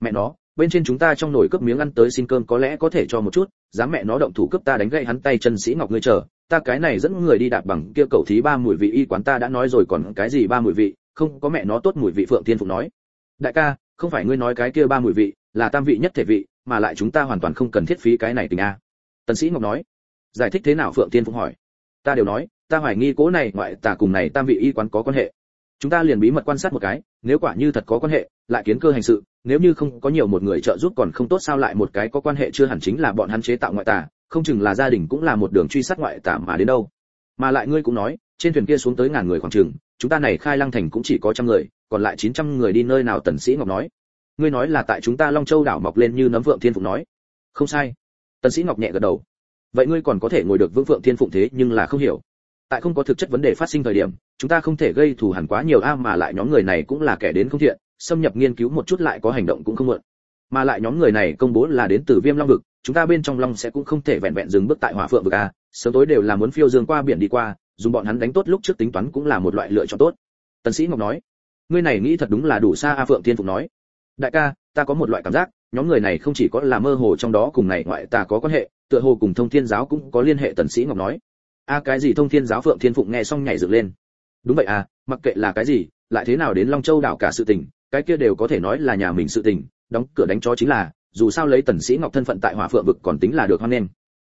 Speaker 1: Mẹ nó, bên trên chúng ta trong nồi cướp miếng ăn tới xin cơm có lẽ có thể cho một chút, dám mẹ nó động thủ cướp ta đánh gậy hắn tay chân sĩ ngọc ngươi chờ. Ta cái này dẫn người đi đạp bằng kia cầu thí ba mùi vị y quán ta đã nói rồi còn cái gì ba mùi vị, không có mẹ nó tốt mùi vị phượng thiên phục nói. Đại ca không phải ngươi nói cái kia ba mùi vị, là tam vị nhất thể vị, mà lại chúng ta hoàn toàn không cần thiết phí cái này tình a. Tần sĩ ngọc nói. Giải thích thế nào phượng tiên phụng hỏi. Ta đều nói, ta hoài nghi cố này ngoại tà cùng này tam vị y quán có quan hệ. Chúng ta liền bí mật quan sát một cái, nếu quả như thật có quan hệ, lại kiến cơ hành sự, nếu như không có nhiều một người trợ giúp còn không tốt sao lại một cái có quan hệ chưa hẳn chính là bọn hắn chế tạo ngoại tà, không chừng là gia đình cũng là một đường truy sát ngoại tà mà đến đâu. Mà lại ngươi cũng nói, trên thuyền kia xuống tới ngàn người khoảng chừng, chúng ta này khai lăng thành cũng chỉ có trăm người còn lại 900 người đi nơi nào tần sĩ ngọc nói? Ngươi nói là tại chúng ta long châu đảo mọc lên như nấm vượng thiên phụng nói. Không sai. Tần sĩ ngọc nhẹ gật đầu. Vậy ngươi còn có thể ngồi được vững vượng thiên phụng thế nhưng là không hiểu. Tại không có thực chất vấn đề phát sinh thời điểm, chúng ta không thể gây thù hằn quá nhiều a, mà lại nhóm người này cũng là kẻ đến không thiện, xâm nhập nghiên cứu một chút lại có hành động cũng không muộn. Mà lại nhóm người này công bố là đến từ viêm long vực, chúng ta bên trong long sẽ cũng không thể vẹn vẹn dừng bước tại hỏa phượng vực a, sớm tối đều là muốn phiêu dương qua biển đi qua, dùng bọn hắn đánh tốt lúc trước tính toán cũng là một loại lựa chọn tốt. Tần sĩ ngọc nói ngươi này nghĩ thật đúng là đủ xa a phượng thiên phục nói. Đại ca, ta có một loại cảm giác, nhóm người này không chỉ có là mơ hồ trong đó cùng này ngoại tà có quan hệ, tựa hồ cùng thông thiên giáo cũng có liên hệ tần sĩ ngọc nói. A, cái gì thông thiên giáo phượng thiên phụng nghe xong nhảy dựng lên. Đúng vậy à mặc kệ là cái gì, lại thế nào đến long châu đảo cả sự tình, cái kia đều có thể nói là nhà mình sự tình, đóng cửa đánh chó chính là, dù sao lấy tần sĩ ngọc thân phận tại hỏa phượng vực còn tính là được hoan nghênh.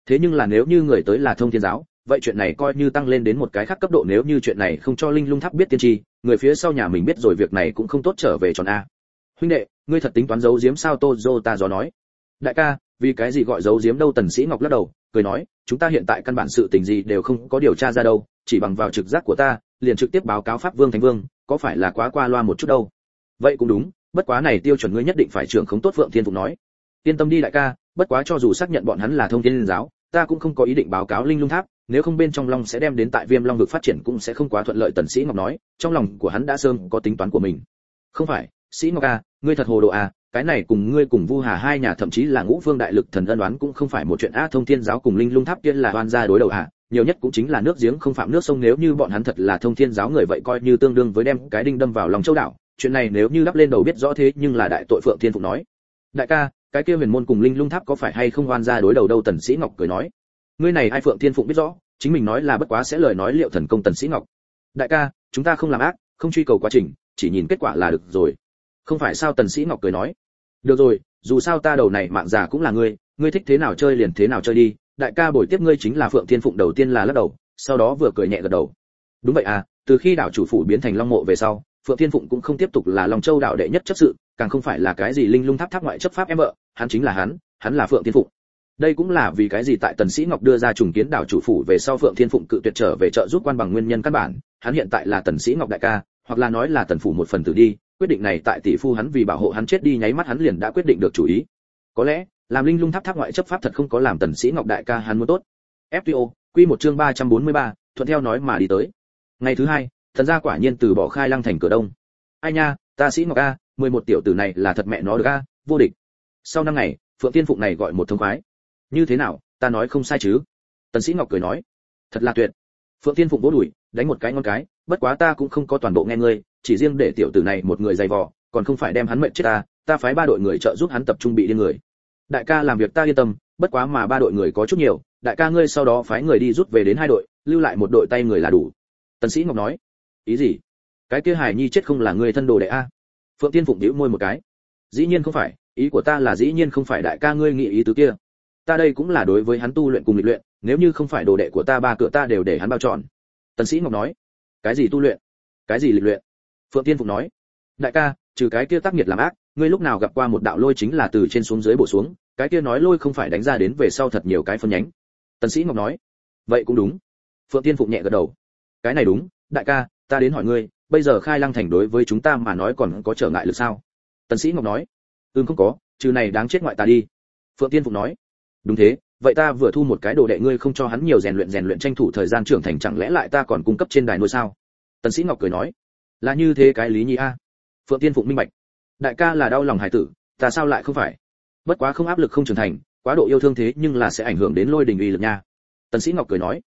Speaker 1: Thế nhưng là nếu như người tới là thông thiên giáo vậy chuyện này coi như tăng lên đến một cái khác cấp độ nếu như chuyện này không cho linh lung tháp biết tiên tri, người phía sau nhà mình biết rồi việc này cũng không tốt trở về tròn a. Huynh đệ, ngươi thật tính toán giấu giếm sao tô dô ta gió nói. Đại ca, vì cái gì gọi giấu giếm đâu tần sĩ ngọc lắc đầu, cười nói, chúng ta hiện tại căn bản sự tình gì đều không có điều tra ra đâu, chỉ bằng vào trực giác của ta, liền trực tiếp báo cáo pháp vương thánh vương, có phải là quá qua loa một chút đâu. Vậy cũng đúng, bất quá này tiêu chuẩn ngươi nhất định phải trưởng khống tốt vượng thiên phục nói. Yên tâm đi đại ca, bất quá cho dù xác nhận bọn hắn là thông thiên giáo, ta cũng không có ý định báo cáo linh lung tháp nếu không bên trong long sẽ đem đến tại viêm long vực phát triển cũng sẽ không quá thuận lợi, tần sĩ ngọc nói, trong lòng của hắn đã sớm có tính toán của mình. Không phải, sĩ ngọc a ngươi thật hồ đồ a cái này cùng ngươi cùng vu hà hai nhà thậm chí là ngũ vương đại lực thần ân đoán cũng không phải một chuyện a thông thiên giáo cùng linh lung tháp kia là oan gia đối đầu à nhiều nhất cũng chính là nước giếng không phạm nước sông, nếu như bọn hắn thật là thông thiên giáo người vậy coi như tương đương với đem cái đinh đâm vào lòng châu đảo. Chuyện này nếu như lắp lên đầu biết rõ thế, nhưng là đại tội phượng thiên phụng nói, đại ca, cái kia huyền môn cùng linh lung tháp có phải hay không oan gia đối đầu đâu? Tần sĩ ngọc cười nói ngươi này ai phượng thiên phụng biết rõ, chính mình nói là bất quá sẽ lời nói liệu thần công tần sĩ ngọc. Đại ca, chúng ta không làm ác, không truy cầu quá trình, chỉ nhìn kết quả là được rồi. Không phải sao tần sĩ ngọc cười nói. Được rồi, dù sao ta đầu này mạng già cũng là ngươi ngươi thích thế nào chơi liền thế nào chơi đi. Đại ca bồi tiếp ngươi chính là phượng thiên phụng đầu tiên là lắc đầu, sau đó vừa cười nhẹ gật đầu. Đúng vậy à từ khi đảo chủ phủ biến thành long mộ về sau, phượng thiên phụng cũng không tiếp tục là long châu đảo đệ nhất chấp sự, càng không phải là cái gì linh lung tháp tháp ngoại chấp pháp em vợ, hắn chính là hắn hắn là phượng thiên phụng đây cũng là vì cái gì tại tần sĩ ngọc đưa ra trùng kiến đảo chủ phủ về sau phượng thiên phụng cự tuyệt trở về trợ giúp quan bằng nguyên nhân căn bản hắn hiện tại là tần sĩ ngọc đại ca hoặc là nói là tần phủ một phần tử đi quyết định này tại tỷ phu hắn vì bảo hộ hắn chết đi nháy mắt hắn liền đã quyết định được chủ ý. Có lẽ làm linh lung tháp tháp ngoại chấp pháp thật không có làm tần sĩ ngọc đại ca hắn muốn tốt. Fto quy một chương 343, thuận theo nói mà đi tới. Ngày thứ hai thần gia quả nhiên từ bỏ khai lăng thành cửa đông. Ai nha ta sĩ ngọc a 11 tiểu tử này là thật mẹ nó được a vô địch. Sau năm ngày phượng tiên phụng này gọi một thông khoái như thế nào, ta nói không sai chứ? Tần sĩ ngọc cười nói, thật là tuyệt. Phượng tiên phụng vỗ đùi, đánh một cái ngon cái, bất quá ta cũng không có toàn bộ nghe ngươi, chỉ riêng để tiểu tử này một người dày vò, còn không phải đem hắn mệnh chết ta ta phái ba đội người trợ giúp hắn tập trung bị điên người. Đại ca làm việc ta yên tâm, bất quá mà ba đội người có chút nhiều, đại ca ngươi sau đó phái người đi rút về đến hai đội, lưu lại một đội tay người là đủ. Tần sĩ ngọc nói, ý gì? Cái kia hải nhi chết không là người thân đồ đệ a? Phượng tiên phụng nhíu môi một cái, dĩ nhiên không phải, ý của ta là dĩ nhiên không phải đại ca ngươi nghĩ ý tứ kia ta đây cũng là đối với hắn tu luyện cùng lịch luyện, nếu như không phải đồ đệ của ta, ba cửa ta đều để hắn bao trọn. Tần sĩ ngọc nói, cái gì tu luyện? Cái gì lịch luyện? Phượng tiên phục nói, đại ca, trừ cái kia tác nghiệt làm ác, ngươi lúc nào gặp qua một đạo lôi chính là từ trên xuống dưới bổ xuống, cái kia nói lôi không phải đánh ra đến về sau thật nhiều cái phân nhánh. Tần sĩ ngọc nói, vậy cũng đúng. Phượng tiên phục nhẹ gật đầu, cái này đúng, đại ca, ta đến hỏi ngươi, bây giờ khai lăng thành đối với chúng ta mà nói còn có trở ngại lực sao? Tần sĩ ngọc nói, ừm không có, trừ này đáng chết ngoại ta đi. Phượng tiên phục nói đúng thế, vậy ta vừa thu một cái đồ đệ ngươi không cho hắn nhiều rèn luyện rèn luyện tranh thủ thời gian trưởng thành, chẳng lẽ lại ta còn cung cấp trên đài nuôi sao? Tần sĩ ngọc cười nói. Là như thế cái lý nhi a. Phượng tiên phụng minh bạch. Đại ca là đau lòng hải tử, ta sao lại không phải? Bất quá không áp lực không trưởng thành, quá độ yêu thương thế nhưng là sẽ ảnh hưởng đến lôi đình uy lực nha. Tần sĩ ngọc cười nói.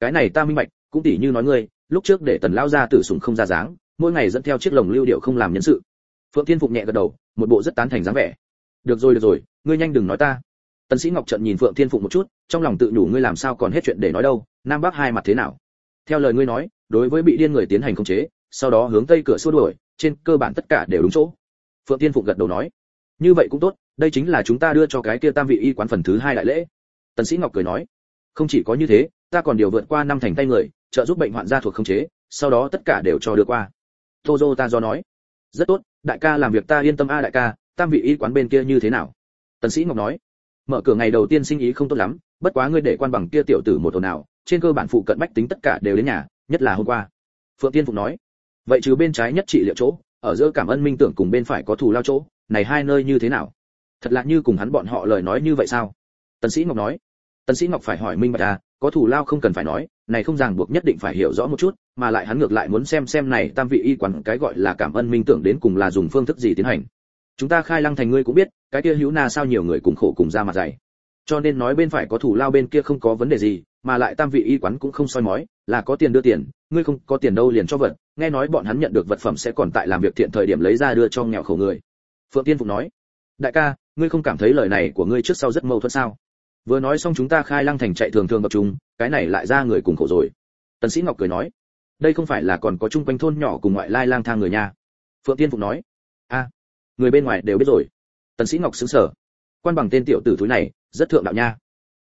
Speaker 1: Cái này ta minh bạch, cũng tỷ như nói ngươi, lúc trước để tần lao ra tử sủng không ra dáng, mỗi ngày dẫn theo chiếc lồng lưu điệu không làm nhân sự. Phượng tiên phụng nhẹ gật đầu, một bộ rất tán thành dáng vẻ. Được rồi được rồi, ngươi nhanh đừng nói ta tần sĩ ngọc trận nhìn phượng thiên phụng một chút, trong lòng tự nhủ ngươi làm sao còn hết chuyện để nói đâu, nam bắc hai mặt thế nào? Theo lời ngươi nói, đối với bị điên người tiến hành khống chế, sau đó hướng tây cửa xua đuổi, trên cơ bản tất cả đều đúng chỗ. Phượng thiên phụng gật đầu nói, như vậy cũng tốt, đây chính là chúng ta đưa cho cái kia tam vị y quán phần thứ hai đại lễ. Tần sĩ ngọc cười nói, không chỉ có như thế, ta còn điều vượt qua năm thành tay người, trợ giúp bệnh hoạn gia thuộc khống chế, sau đó tất cả đều cho đưa qua. Tô dô ta do nói, rất tốt, đại ca làm việc ta yên tâm a đại ca, tam vị y quán bên kia như thế nào? Tần sĩ ngọc nói mở cửa ngày đầu tiên sinh ý không tốt lắm, bất quá ngươi để quan bằng kia tiểu tử một ồn nào trên cơ bản phụ cận bách tính tất cả đều đến nhà, nhất là hôm qua. Phượng tiên phục nói. Vậy chứ bên trái nhất trị liệu chỗ, ở giữa cảm ơn minh tưởng cùng bên phải có thù lao chỗ, này hai nơi như thế nào? Thật lạ như cùng hắn bọn họ lời nói như vậy sao? Tần sĩ ngọc nói. Tần sĩ ngọc phải hỏi minh bạch à có thù lao không cần phải nói, này không ràng buộc nhất định phải hiểu rõ một chút, mà lại hắn ngược lại muốn xem xem này tam vị y quản cái gọi là cảm ơn minh tưởng đến cùng là dùng phương thức gì tiến hành chúng ta khai lăng thành ngươi cũng biết, cái kia hữu na sao nhiều người cùng khổ cùng ra mặt dày cho nên nói bên phải có thủ lao bên kia không có vấn đề gì, mà lại tam vị y quán cũng không soi mói, là có tiền đưa tiền, ngươi không có tiền đâu liền cho vật. Nghe nói bọn hắn nhận được vật phẩm sẽ còn tại làm việc thiện thời điểm lấy ra đưa cho nghèo khổ người. Phượng tiên phục nói, đại ca, ngươi không cảm thấy lời này của ngươi trước sau rất mâu thuẫn sao? Vừa nói xong chúng ta khai lăng thành chạy thường thường gặp chúng cái này lại ra người cùng khổ rồi. Tần sĩ ngọc cười nói, đây không phải là còn có chung quanh thôn nhỏ cùng ngoại lai lang thang người nha. Phượng tiên phục nói, a người bên ngoài đều biết rồi. Tần sĩ ngọc sững sờ quan bằng tên tiểu tử thúi này, rất thượng đạo nha.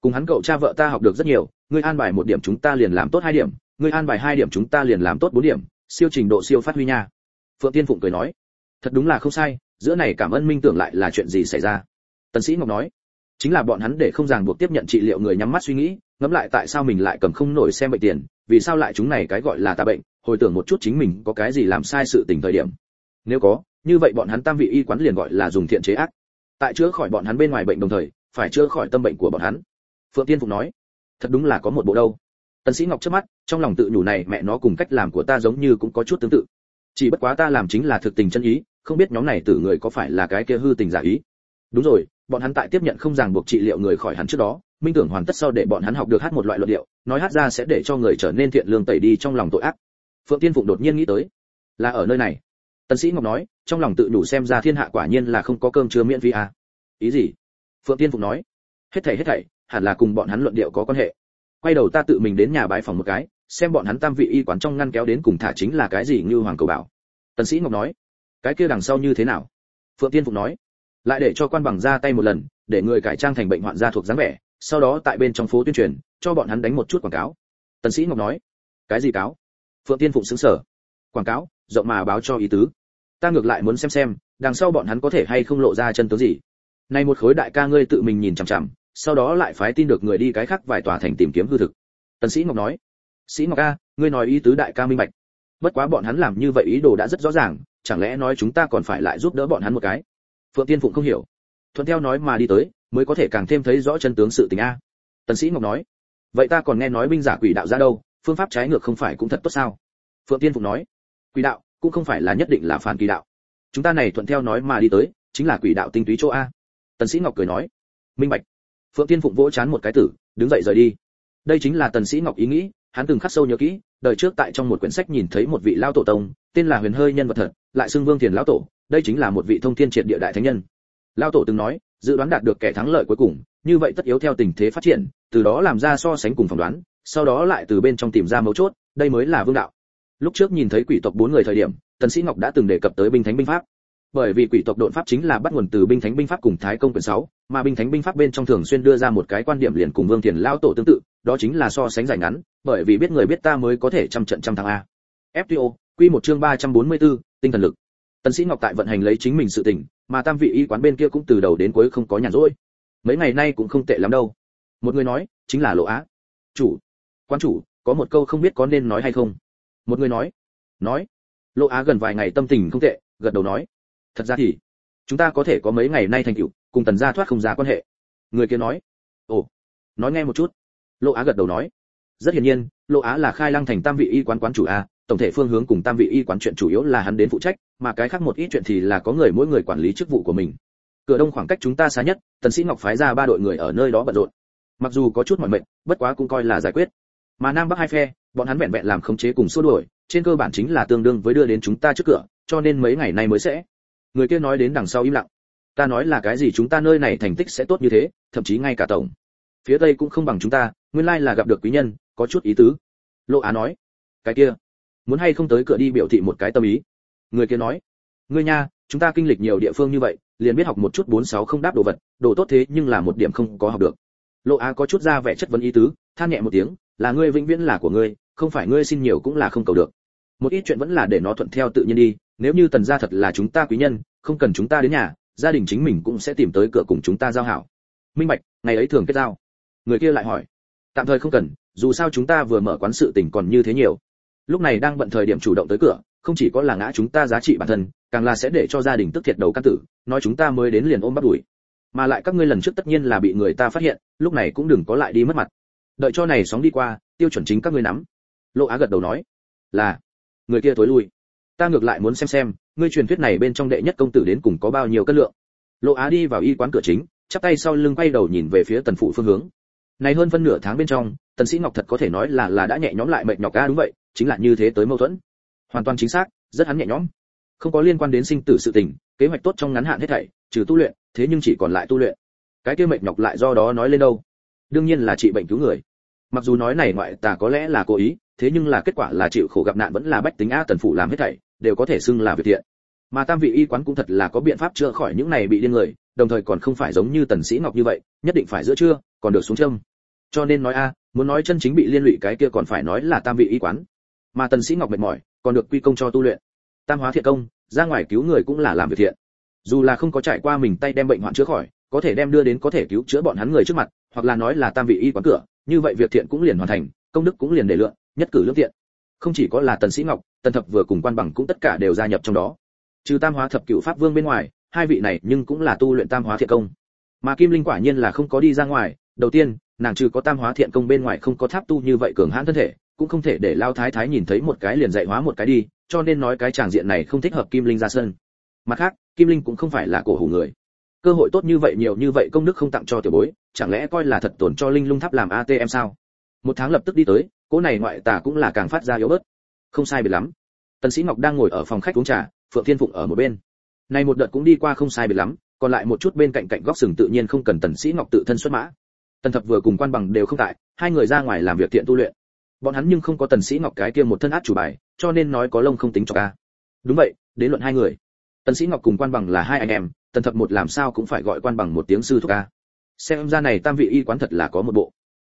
Speaker 1: Cùng hắn cậu cha vợ ta học được rất nhiều, ngươi an bài một điểm chúng ta liền làm tốt hai điểm, ngươi an bài hai điểm chúng ta liền làm tốt bốn điểm, siêu trình độ siêu phát huy nha. Phượng tiên phụng cười nói. Thật đúng là không sai, giữa này cảm ơn minh tưởng lại là chuyện gì xảy ra? Tần sĩ ngọc nói. Chính là bọn hắn để không ràng buộc tiếp nhận trị liệu người nhắm mắt suy nghĩ, ngẫm lại tại sao mình lại cầm không nổi xem bệnh tiền, vì sao lại chúng này cái gọi là ta bệnh, hồi tưởng một chút chính mình có cái gì làm sai sự tình thời điểm. Nếu có như vậy bọn hắn tam vị y quán liền gọi là dùng thiện chế ác. Tại chữa khỏi bọn hắn bên ngoài bệnh đồng thời, phải chữa khỏi tâm bệnh của bọn hắn. Phượng tiên phục nói, thật đúng là có một bộ đâu. Tần sĩ ngọc chớp mắt, trong lòng tự nhủ này mẹ nó cùng cách làm của ta giống như cũng có chút tương tự. Chỉ bất quá ta làm chính là thực tình chân ý, không biết nhóm này tử người có phải là cái kia hư tình giả ý. Đúng rồi, bọn hắn tại tiếp nhận không ràng buộc trị liệu người khỏi hắn trước đó, minh tưởng hoàn tất sau để bọn hắn học được hát một loại luận điệu, nói hát ra sẽ để cho người trở nên thiện lương tẩy đi trong lòng tội ác. Phượng tiên phụng đột nhiên nghĩ tới, là ở nơi này tần sĩ ngọc nói, trong lòng tự đủ xem ra thiên hạ quả nhiên là không có cơm chưa miễn phí à. ý gì? Phượng tiên phụng nói, hết thảy hết thảy, hẳn là cùng bọn hắn luận điệu có quan hệ. Quay đầu ta tự mình đến nhà bái phòng một cái, xem bọn hắn tam vị y quán trong ngăn kéo đến cùng thả chính là cái gì như hoàng cầu bảo. Tần sĩ ngọc nói, cái kia đằng sau như thế nào? Phượng tiên phụng nói, lại để cho quan bằng ra tay một lần, để người cải trang thành bệnh hoạn gia thuộc dáng vẻ, sau đó tại bên trong phố tuyên truyền, cho bọn hắn đánh một chút quảng cáo. Tần sĩ ngọc nói, cái gì cáo? Phượng tiên phụng sững sờ. Quảng cáo, rộng mà báo cho ý tứ ta ngược lại muốn xem xem đằng sau bọn hắn có thể hay không lộ ra chân tướng gì. Này một khối đại ca ngươi tự mình nhìn chằm chằm sau đó lại phái tin được người đi cái khác vài tòa thành tìm kiếm hư thực. Tần sĩ ngọc nói sĩ ngọc ca, ngươi nói ý tứ đại ca minh bạch. Bất quá bọn hắn làm như vậy ý đồ đã rất rõ ràng chẳng lẽ nói chúng ta còn phải lại giúp đỡ bọn hắn một cái? Phượng tiên phụng không hiểu. Thuận theo nói mà đi tới mới có thể càng thêm thấy rõ chân tướng sự tình a. Tần sĩ ngọc nói vậy ta còn nghe nói binh giả quỷ đạo ra đâu phương pháp trái ngược không phải cũng thật tốt sao? Phượng tiên phụng nói quỷ đạo cũng không phải là nhất định là phản kỳ đạo. Chúng ta này thuận theo nói mà đi tới, chính là quỷ đạo tinh túy chỗ a. Tần sĩ ngọc cười nói, minh bạch. Phượng tiên phụng vỗ chán một cái tử, đứng dậy rời đi. Đây chính là tần sĩ ngọc ý nghĩ, hắn từng khắc sâu nhớ kỹ, đời trước tại trong một quyển sách nhìn thấy một vị lao tổ tông, tên là huyền hơi nhân vật thật, lại xưng vương tiền lão tổ, đây chính là một vị thông thiên triệt địa đại thánh nhân. Lao tổ từng nói, dự đoán đạt được kẻ thắng lợi cuối cùng, như vậy tất yếu theo tình thế phát triển, từ đó làm ra so sánh cùng phỏng đoán, sau đó lại từ bên trong tìm ra mấu chốt, đây mới là vương đạo lúc trước nhìn thấy quỷ tộc bốn người thời điểm tần sĩ ngọc đã từng đề cập tới binh thánh binh pháp. Bởi vì quỷ tộc độn pháp chính là bắt nguồn từ binh thánh binh pháp cùng thái công quyển 6, mà binh thánh binh pháp bên trong thường xuyên đưa ra một cái quan điểm liền cùng vương tiền lao tổ tương tự đó chính là so sánh giải ngắn bởi vì biết người biết ta mới có thể trăm trận trăm thắng a. Fto quy một chương 344, tinh thần lực. Tần sĩ ngọc tại vận hành lấy chính mình sự tình mà tam vị y quán bên kia cũng từ đầu đến cuối không có nhàn rỗi. Mấy ngày nay cũng không tệ lắm đâu. Một người nói chính là lộ á. Chủ quan chủ có một câu không biết có nên nói hay không? Một người nói. Nói. Lộ á gần vài ngày tâm tình không tệ, gật đầu nói. Thật ra thì, chúng ta có thể có mấy ngày nay thành tựu, cùng tần gia thoát không ra quan hệ. Người kia nói. Ồ. Nói nghe một chút. Lộ á gật đầu nói. Rất hiển nhiên, lộ á là khai lăng thành tam vị y quán quán chủ a, tổng thể phương hướng cùng tam vị y quán chuyện chủ yếu là hắn đến phụ trách, mà cái khác một ít chuyện thì là có người mỗi người quản lý chức vụ của mình. Cửa đông khoảng cách chúng ta xa nhất, tần sĩ ngọc phái ra ba đội người ở nơi đó bận rộn. Mặc dù có chút mỏi mệt, bất quá cũng coi là giải quyết. Mà nam bắc hai phe bọn hắn vẹn vẹn làm khống chế cùng xua đuổi, trên cơ bản chính là tương đương với đưa đến chúng ta trước cửa, cho nên mấy ngày nay mới sẽ. Người kia nói đến đằng sau im lặng. Ta nói là cái gì chúng ta nơi này thành tích sẽ tốt như thế, thậm chí ngay cả tổng. Phía tây cũng không bằng chúng ta, nguyên lai là gặp được quý nhân, có chút ý tứ. Lộ á nói. Cái kia. Muốn hay không tới cửa đi biểu thị một cái tâm ý. Người kia nói. Ngươi nha, chúng ta kinh lịch nhiều địa phương như vậy, liền biết học một chút bốn sáu không đáp đồ vật, đồ tốt thế nhưng là một điểm không có học được. Lộ á có chút ra vẻ chất vấn ý tứ, than nhẹ một tiếng là ngươi vĩnh viễn là của ngươi, không phải ngươi xin nhiều cũng là không cầu được. Một ít chuyện vẫn là để nó thuận theo tự nhiên đi, nếu như tần gia thật là chúng ta quý nhân, không cần chúng ta đến nhà, gia đình chính mình cũng sẽ tìm tới cửa cùng chúng ta giao hảo. Minh bạch, ngày ấy thường kết giao. Người kia lại hỏi. Tạm thời không cần, dù sao chúng ta vừa mở quán sự tình còn như thế nhiều. Lúc này đang bận thời điểm chủ động tới cửa, không chỉ có là ngã chúng ta giá trị bản thân, càng là sẽ để cho gia đình tức thiệt đầu căn tử, nói chúng ta mới đến liền ôm bắt đuổi. Mà lại các ngươi lần trước tất nhiên là bị người ta phát hiện, lúc này cũng đừng có lại đi mất mặt đợi cho này sóng đi qua, tiêu chuẩn chính các ngươi nắm. Lộ á gật đầu nói, là, người kia tối lui. Ta ngược lại muốn xem xem, ngươi truyền thuyết này bên trong đệ nhất công tử đến cùng có bao nhiêu cân lượng. Lộ á đi vào y quán cửa chính, chắp tay sau lưng quay đầu nhìn về phía tần phụ phương hướng. Này hơn phân nửa tháng bên trong, tần sĩ ngọc thật có thể nói là là đã nhẹ nhõm lại mệt nhọc ca đúng vậy, chính là như thế tới mâu thuẫn. Hoàn toàn chính xác, rất hắn nhẹ nhõm. Không có liên quan đến sinh tử sự tình, kế hoạch tốt trong ngắn hạn hết thảy, trừ tu luyện, thế nhưng chỉ còn lại tu luyện. Cái kia mệt nhọc lại do đó nói lên đâu? Đương nhiên là trị bệnh cứu người mặc dù nói này ngoại tà có lẽ là cố ý, thế nhưng là kết quả là chịu khổ gặp nạn vẫn là bách tính a tần phụ làm hết thảy, đều có thể xưng là việc thiện. Mà tam vị y quán cũng thật là có biện pháp chữa khỏi những này bị điên người, đồng thời còn không phải giống như tần sĩ ngọc như vậy, nhất định phải giữa trưa, còn được xuống châm. Cho nên nói a, muốn nói chân chính bị liên lụy cái kia còn phải nói là tam vị y quán. Mà tần sĩ ngọc mệt mỏi, còn được quy công cho tu luyện. Tam hóa thiện công, ra ngoài cứu người cũng là làm việc thiện. Dù là không có trải qua mình tay đem bệnh hoạn chữa khỏi, có thể đem đưa đến có thể cứu chữa bọn hắn người trước mặt, hoặc là nói là tam vị y quán cửa như vậy việc thiện cũng liền hoàn thành, công đức cũng liền để lượng nhất cử lương thiện không chỉ có là tần sĩ ngọc, tần thập vừa cùng quan bằng cũng tất cả đều gia nhập trong đó. Trừ tam hóa thập cửu pháp vương bên ngoài, hai vị này nhưng cũng là tu luyện tam hóa thiện công. Mà kim linh quả nhiên là không có đi ra ngoài, đầu tiên, nàng trừ có tam hóa thiện công bên ngoài không có tháp tu như vậy cường hãn thân thể, cũng không thể để lao thái thái nhìn thấy một cái liền dạy hóa một cái đi, cho nên nói cái tràng diện này không thích hợp kim linh ra sân. Mặt khác, kim linh cũng không phải là cổ hủ người cơ hội tốt như vậy nhiều như vậy công đức không tặng cho tiểu bối, chẳng lẽ coi là thật tổn cho linh lung tháp làm atm sao? Một tháng lập tức đi tới, cỗ này ngoại tà cũng là càng phát ra yếu bớt. Không sai biệt lắm. Tần sĩ ngọc đang ngồi ở phòng khách uống trà, phượng thiên phụng ở một bên. Này một đợt cũng đi qua không sai biệt lắm, còn lại một chút bên cạnh cạnh góc sừng tự nhiên không cần tần sĩ ngọc tự thân xuất mã. Tần thập vừa cùng quan bằng đều không tại, hai người ra ngoài làm việc tiện tu luyện. Bọn hắn nhưng không có tần sĩ ngọc cái kia một thân át chủ bài, cho nên nói có lông không tính cho ca. Đúng vậy, đến luận hai người. Tần sĩ ngọc cùng quan bằng là hai anh em tần thập một làm sao cũng phải gọi quan bằng một tiếng sư thúc ca xem ra này tam vị y quán thật là có một bộ.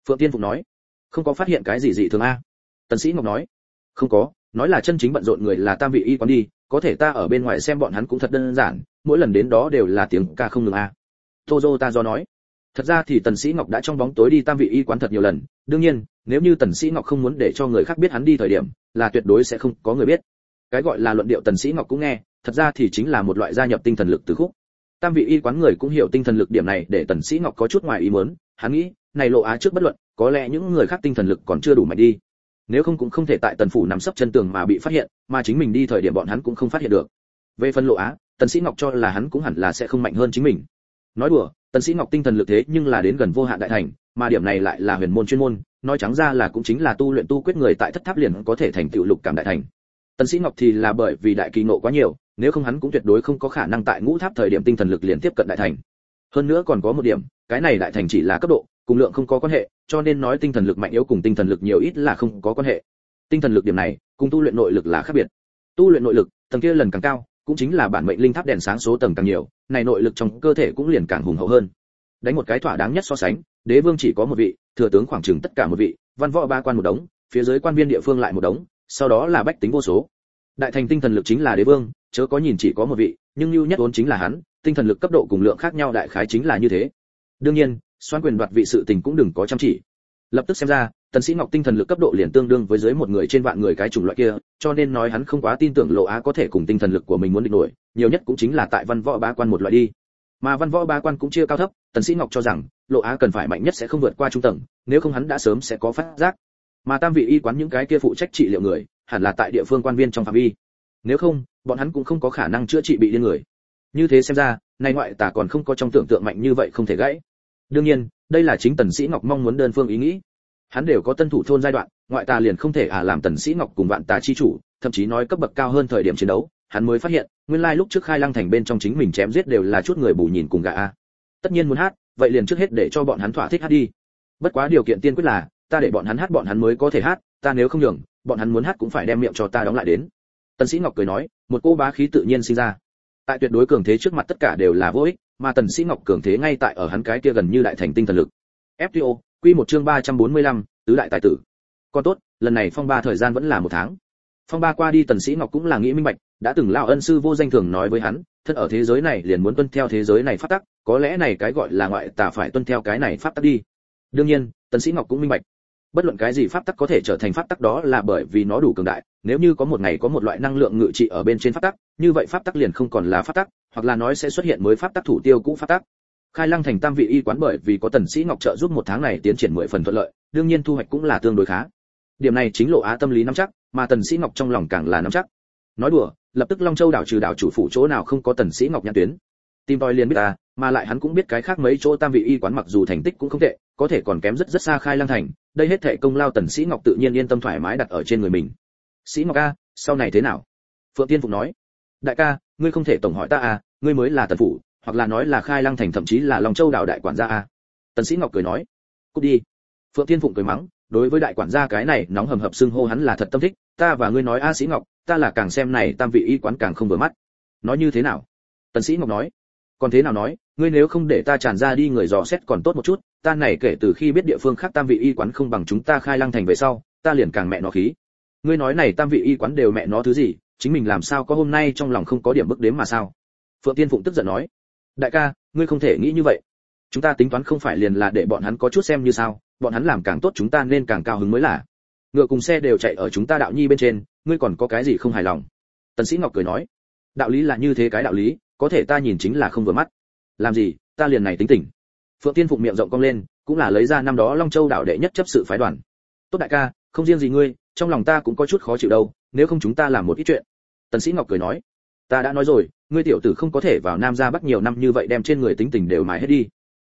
Speaker 1: Phượng tiên phục nói, không có phát hiện cái gì dị thường a. Tần sĩ ngọc nói, không có, nói là chân chính bận rộn người là tam vị y quán đi, có thể ta ở bên ngoài xem bọn hắn cũng thật đơn giản, mỗi lần đến đó đều là tiếng ca không ngừng a. Tozo ta do nói, thật ra thì tần sĩ ngọc đã trong bóng tối đi tam vị y quán thật nhiều lần, đương nhiên, nếu như tần sĩ ngọc không muốn để cho người khác biết hắn đi thời điểm, là tuyệt đối sẽ không có người biết. Cái gọi là luận điệu tần sĩ ngọc cũng nghe, thật ra thì chính là một loại gia nhập tinh thần lực từ khúc tam vị y quán người cũng hiểu tinh thần lực điểm này để tần sĩ ngọc có chút ngoài ý muốn, hắn nghĩ, này lộ á trước bất luận, có lẽ những người khác tinh thần lực còn chưa đủ mạnh đi. Nếu không cũng không thể tại tần phủ nằm sấp chân tường mà bị phát hiện, mà chính mình đi thời điểm bọn hắn cũng không phát hiện được. Về phần lộ á, tần sĩ ngọc cho là hắn cũng hẳn là sẽ không mạnh hơn chính mình. Nói đùa, tần sĩ ngọc tinh thần lực thế nhưng là đến gần vô hạn đại thành, mà điểm này lại là huyền môn chuyên môn, nói trắng ra là cũng chính là tu luyện tu quyết người tại thất tháp liền có thể thành tựu lục cảm đại thành. Tần sĩ ngọc thì là bởi vì đại kỳ ngộ quá nhiều nếu không hắn cũng tuyệt đối không có khả năng tại ngũ tháp thời điểm tinh thần lực liền tiếp cận đại thành. Hơn nữa còn có một điểm, cái này đại thành chỉ là cấp độ, cùng lượng không có quan hệ, cho nên nói tinh thần lực mạnh yếu cùng tinh thần lực nhiều ít là không có quan hệ. Tinh thần lực điểm này, cùng tu luyện nội lực là khác biệt. Tu luyện nội lực, tầng kia lần càng cao, cũng chính là bản mệnh linh tháp đèn sáng số tầng càng nhiều, này nội lực trong cơ thể cũng liền càng hùng hậu hơn. Đánh một cái thỏa đáng nhất so sánh, đế vương chỉ có một vị, thừa tướng khoảng chừng tất cả một vị, văn võ ba quan một đống, phía dưới quan viên địa phương lại một đống, sau đó là bách tính vô số đại thành tinh thần lực chính là đế vương, chớ có nhìn chỉ có một vị, nhưng lưu nhất vốn chính là hắn, tinh thần lực cấp độ cùng lượng khác nhau đại khái chính là như thế. Đương nhiên, xoan quyền đoạt vị sự tình cũng đừng có chăm chỉ. Lập tức xem ra, tần sĩ ngọc tinh thần lực cấp độ liền tương đương với dưới một người trên vạn người cái chủng loại kia, cho nên nói hắn không quá tin tưởng lộ á có thể cùng tinh thần lực của mình muốn địch nổi, nhiều nhất cũng chính là tại văn võ ba quan một loại đi. Mà văn võ ba quan cũng chia cao thấp, tần sĩ ngọc cho rằng, lộ á cần phải mạnh nhất sẽ không vượt qua trung tầng, nếu không hắn đã sớm sẽ có phát giác. Mà tam vị y quán những cái kia phụ trách trị liệu người hẳn là tại địa phương quan viên trong phạm vi. Nếu không, bọn hắn cũng không có khả năng chữa trị bị điên người. Như thế xem ra nay ngoại tà còn không có trong tưởng tượng mạnh như vậy không thể gãy. Đương nhiên, đây là chính tần sĩ ngọc mong muốn đơn phương ý nghĩ. Hắn đều có tân thủ thôn giai đoạn, ngoại tà liền không thể à làm tần sĩ ngọc cùng vạn tà chi chủ, thậm chí nói cấp bậc cao hơn thời điểm chiến đấu, hắn mới phát hiện, nguyên lai lúc trước khai lăng thành bên trong chính mình chém giết đều là chút người bù nhìn cùng gã a. Tất nhiên muốn hát, vậy liền trước hết để cho bọn hắn thỏa thích hát đi. Bất quá điều kiện tiên quyết là, ta để bọn hắn hát bọn hắn mới có thể hát, ta nếu không nhường bọn hắn muốn hát cũng phải đem miệng cho ta đóng lại đến. Tần sĩ ngọc cười nói một cô bá khí tự nhiên sinh ra. Tại tuyệt đối cường thế trước mặt tất cả đều là vô ích mà tần sĩ ngọc cường thế ngay tại ở hắn cái kia gần như đại thành tinh thần lực. Fto quy một chương 345, tứ đại tài tử. Còn tốt lần này phong ba thời gian vẫn là một tháng. Phong ba qua đi tần sĩ ngọc cũng là nghĩ minh bạch đã từng lão ân sư vô danh thường nói với hắn thân ở thế giới này liền muốn tuân theo thế giới này pháp tắc có lẽ này cái gọi là ngoại tà phải tuân theo cái này pháp tắc đi. Đương nhiên tần sĩ ngọc cũng minh bạch bất luận cái gì pháp tắc có thể trở thành pháp tắc đó là bởi vì nó đủ cường đại. Nếu như có một ngày có một loại năng lượng ngự trị ở bên trên pháp tắc, như vậy pháp tắc liền không còn là pháp tắc, hoặc là nói sẽ xuất hiện mới pháp tắc thủ tiêu cũ pháp tắc. Khai lăng thành tam vị y quán bởi vì có tần sĩ ngọc trợ giúp một tháng này tiến triển mười phần thuận lợi, đương nhiên thu hoạch cũng là tương đối khá. Điểm này chính lộ á tâm lý nắm chắc, mà tần sĩ ngọc trong lòng càng là nắm chắc. Nói đùa, lập tức long châu đảo trừ đảo chủ phủ chỗ nào không có tần sĩ ngọc nhãn tuyến. Tìm tòi liền biết ta mà lại hắn cũng biết cái khác mấy chỗ tam vị y quán mặc dù thành tích cũng không tệ, có thể còn kém rất rất xa khai lăng thành đây hết thệ công lao tần sĩ ngọc tự nhiên yên tâm thoải mái đặt ở trên người mình. Sĩ ngọc a, sau này thế nào? Phượng tiên phục nói. Đại ca, ngươi không thể tổng hỏi ta à ngươi mới là tần phủ, hoặc là nói là khai lăng thành thậm chí là long châu đảo đại quản gia a. Tần sĩ ngọc cười nói. Cút đi. Phượng tiên phụng cười mắng, đối với đại quản gia cái này nóng hầm hập xưng hô hắn là thật tâm thích, ta và ngươi nói a sĩ ngọc, ta là càng xem này tam vị y quán càng không vừa mắt. Nói như thế nào? Tần sĩ ngọc nói. Còn thế nào nói, ngươi nếu không để ta tràn ra đi người dò xét còn tốt một chút ta này kể từ khi biết địa phương khác tam vị y quán không bằng chúng ta khai lăng thành về sau, ta liền càng mẹ nó khí. Ngươi nói này tam vị y quán đều mẹ nó thứ gì, chính mình làm sao có hôm nay trong lòng không có điểm bức đếm mà sao? Phượng tiên phụng tức giận nói. Đại ca, ngươi không thể nghĩ như vậy. Chúng ta tính toán không phải liền là để bọn hắn có chút xem như sao, bọn hắn làm càng tốt chúng ta nên càng cao hứng mới là. Ngựa cùng xe đều chạy ở chúng ta đạo nhi bên trên, ngươi còn có cái gì không hài lòng? Tần sĩ ngọc cười nói. Đạo lý là như thế cái đạo lý, có thể ta nhìn chính là không vừa mắt. Làm gì, ta liền này tính tình phượng tiên phụng miệng rộng cong lên, cũng là lấy ra năm đó long châu đảo đệ nhất chấp sự phái đoàn. Tốt đại ca, không riêng gì ngươi, trong lòng ta cũng có chút khó chịu đâu, nếu không chúng ta làm một ít chuyện. Tần sĩ ngọc cười nói, ta đã nói rồi, ngươi tiểu tử không có thể vào nam gia bắc nhiều năm như vậy đem trên người tính tình đều mài hết đi.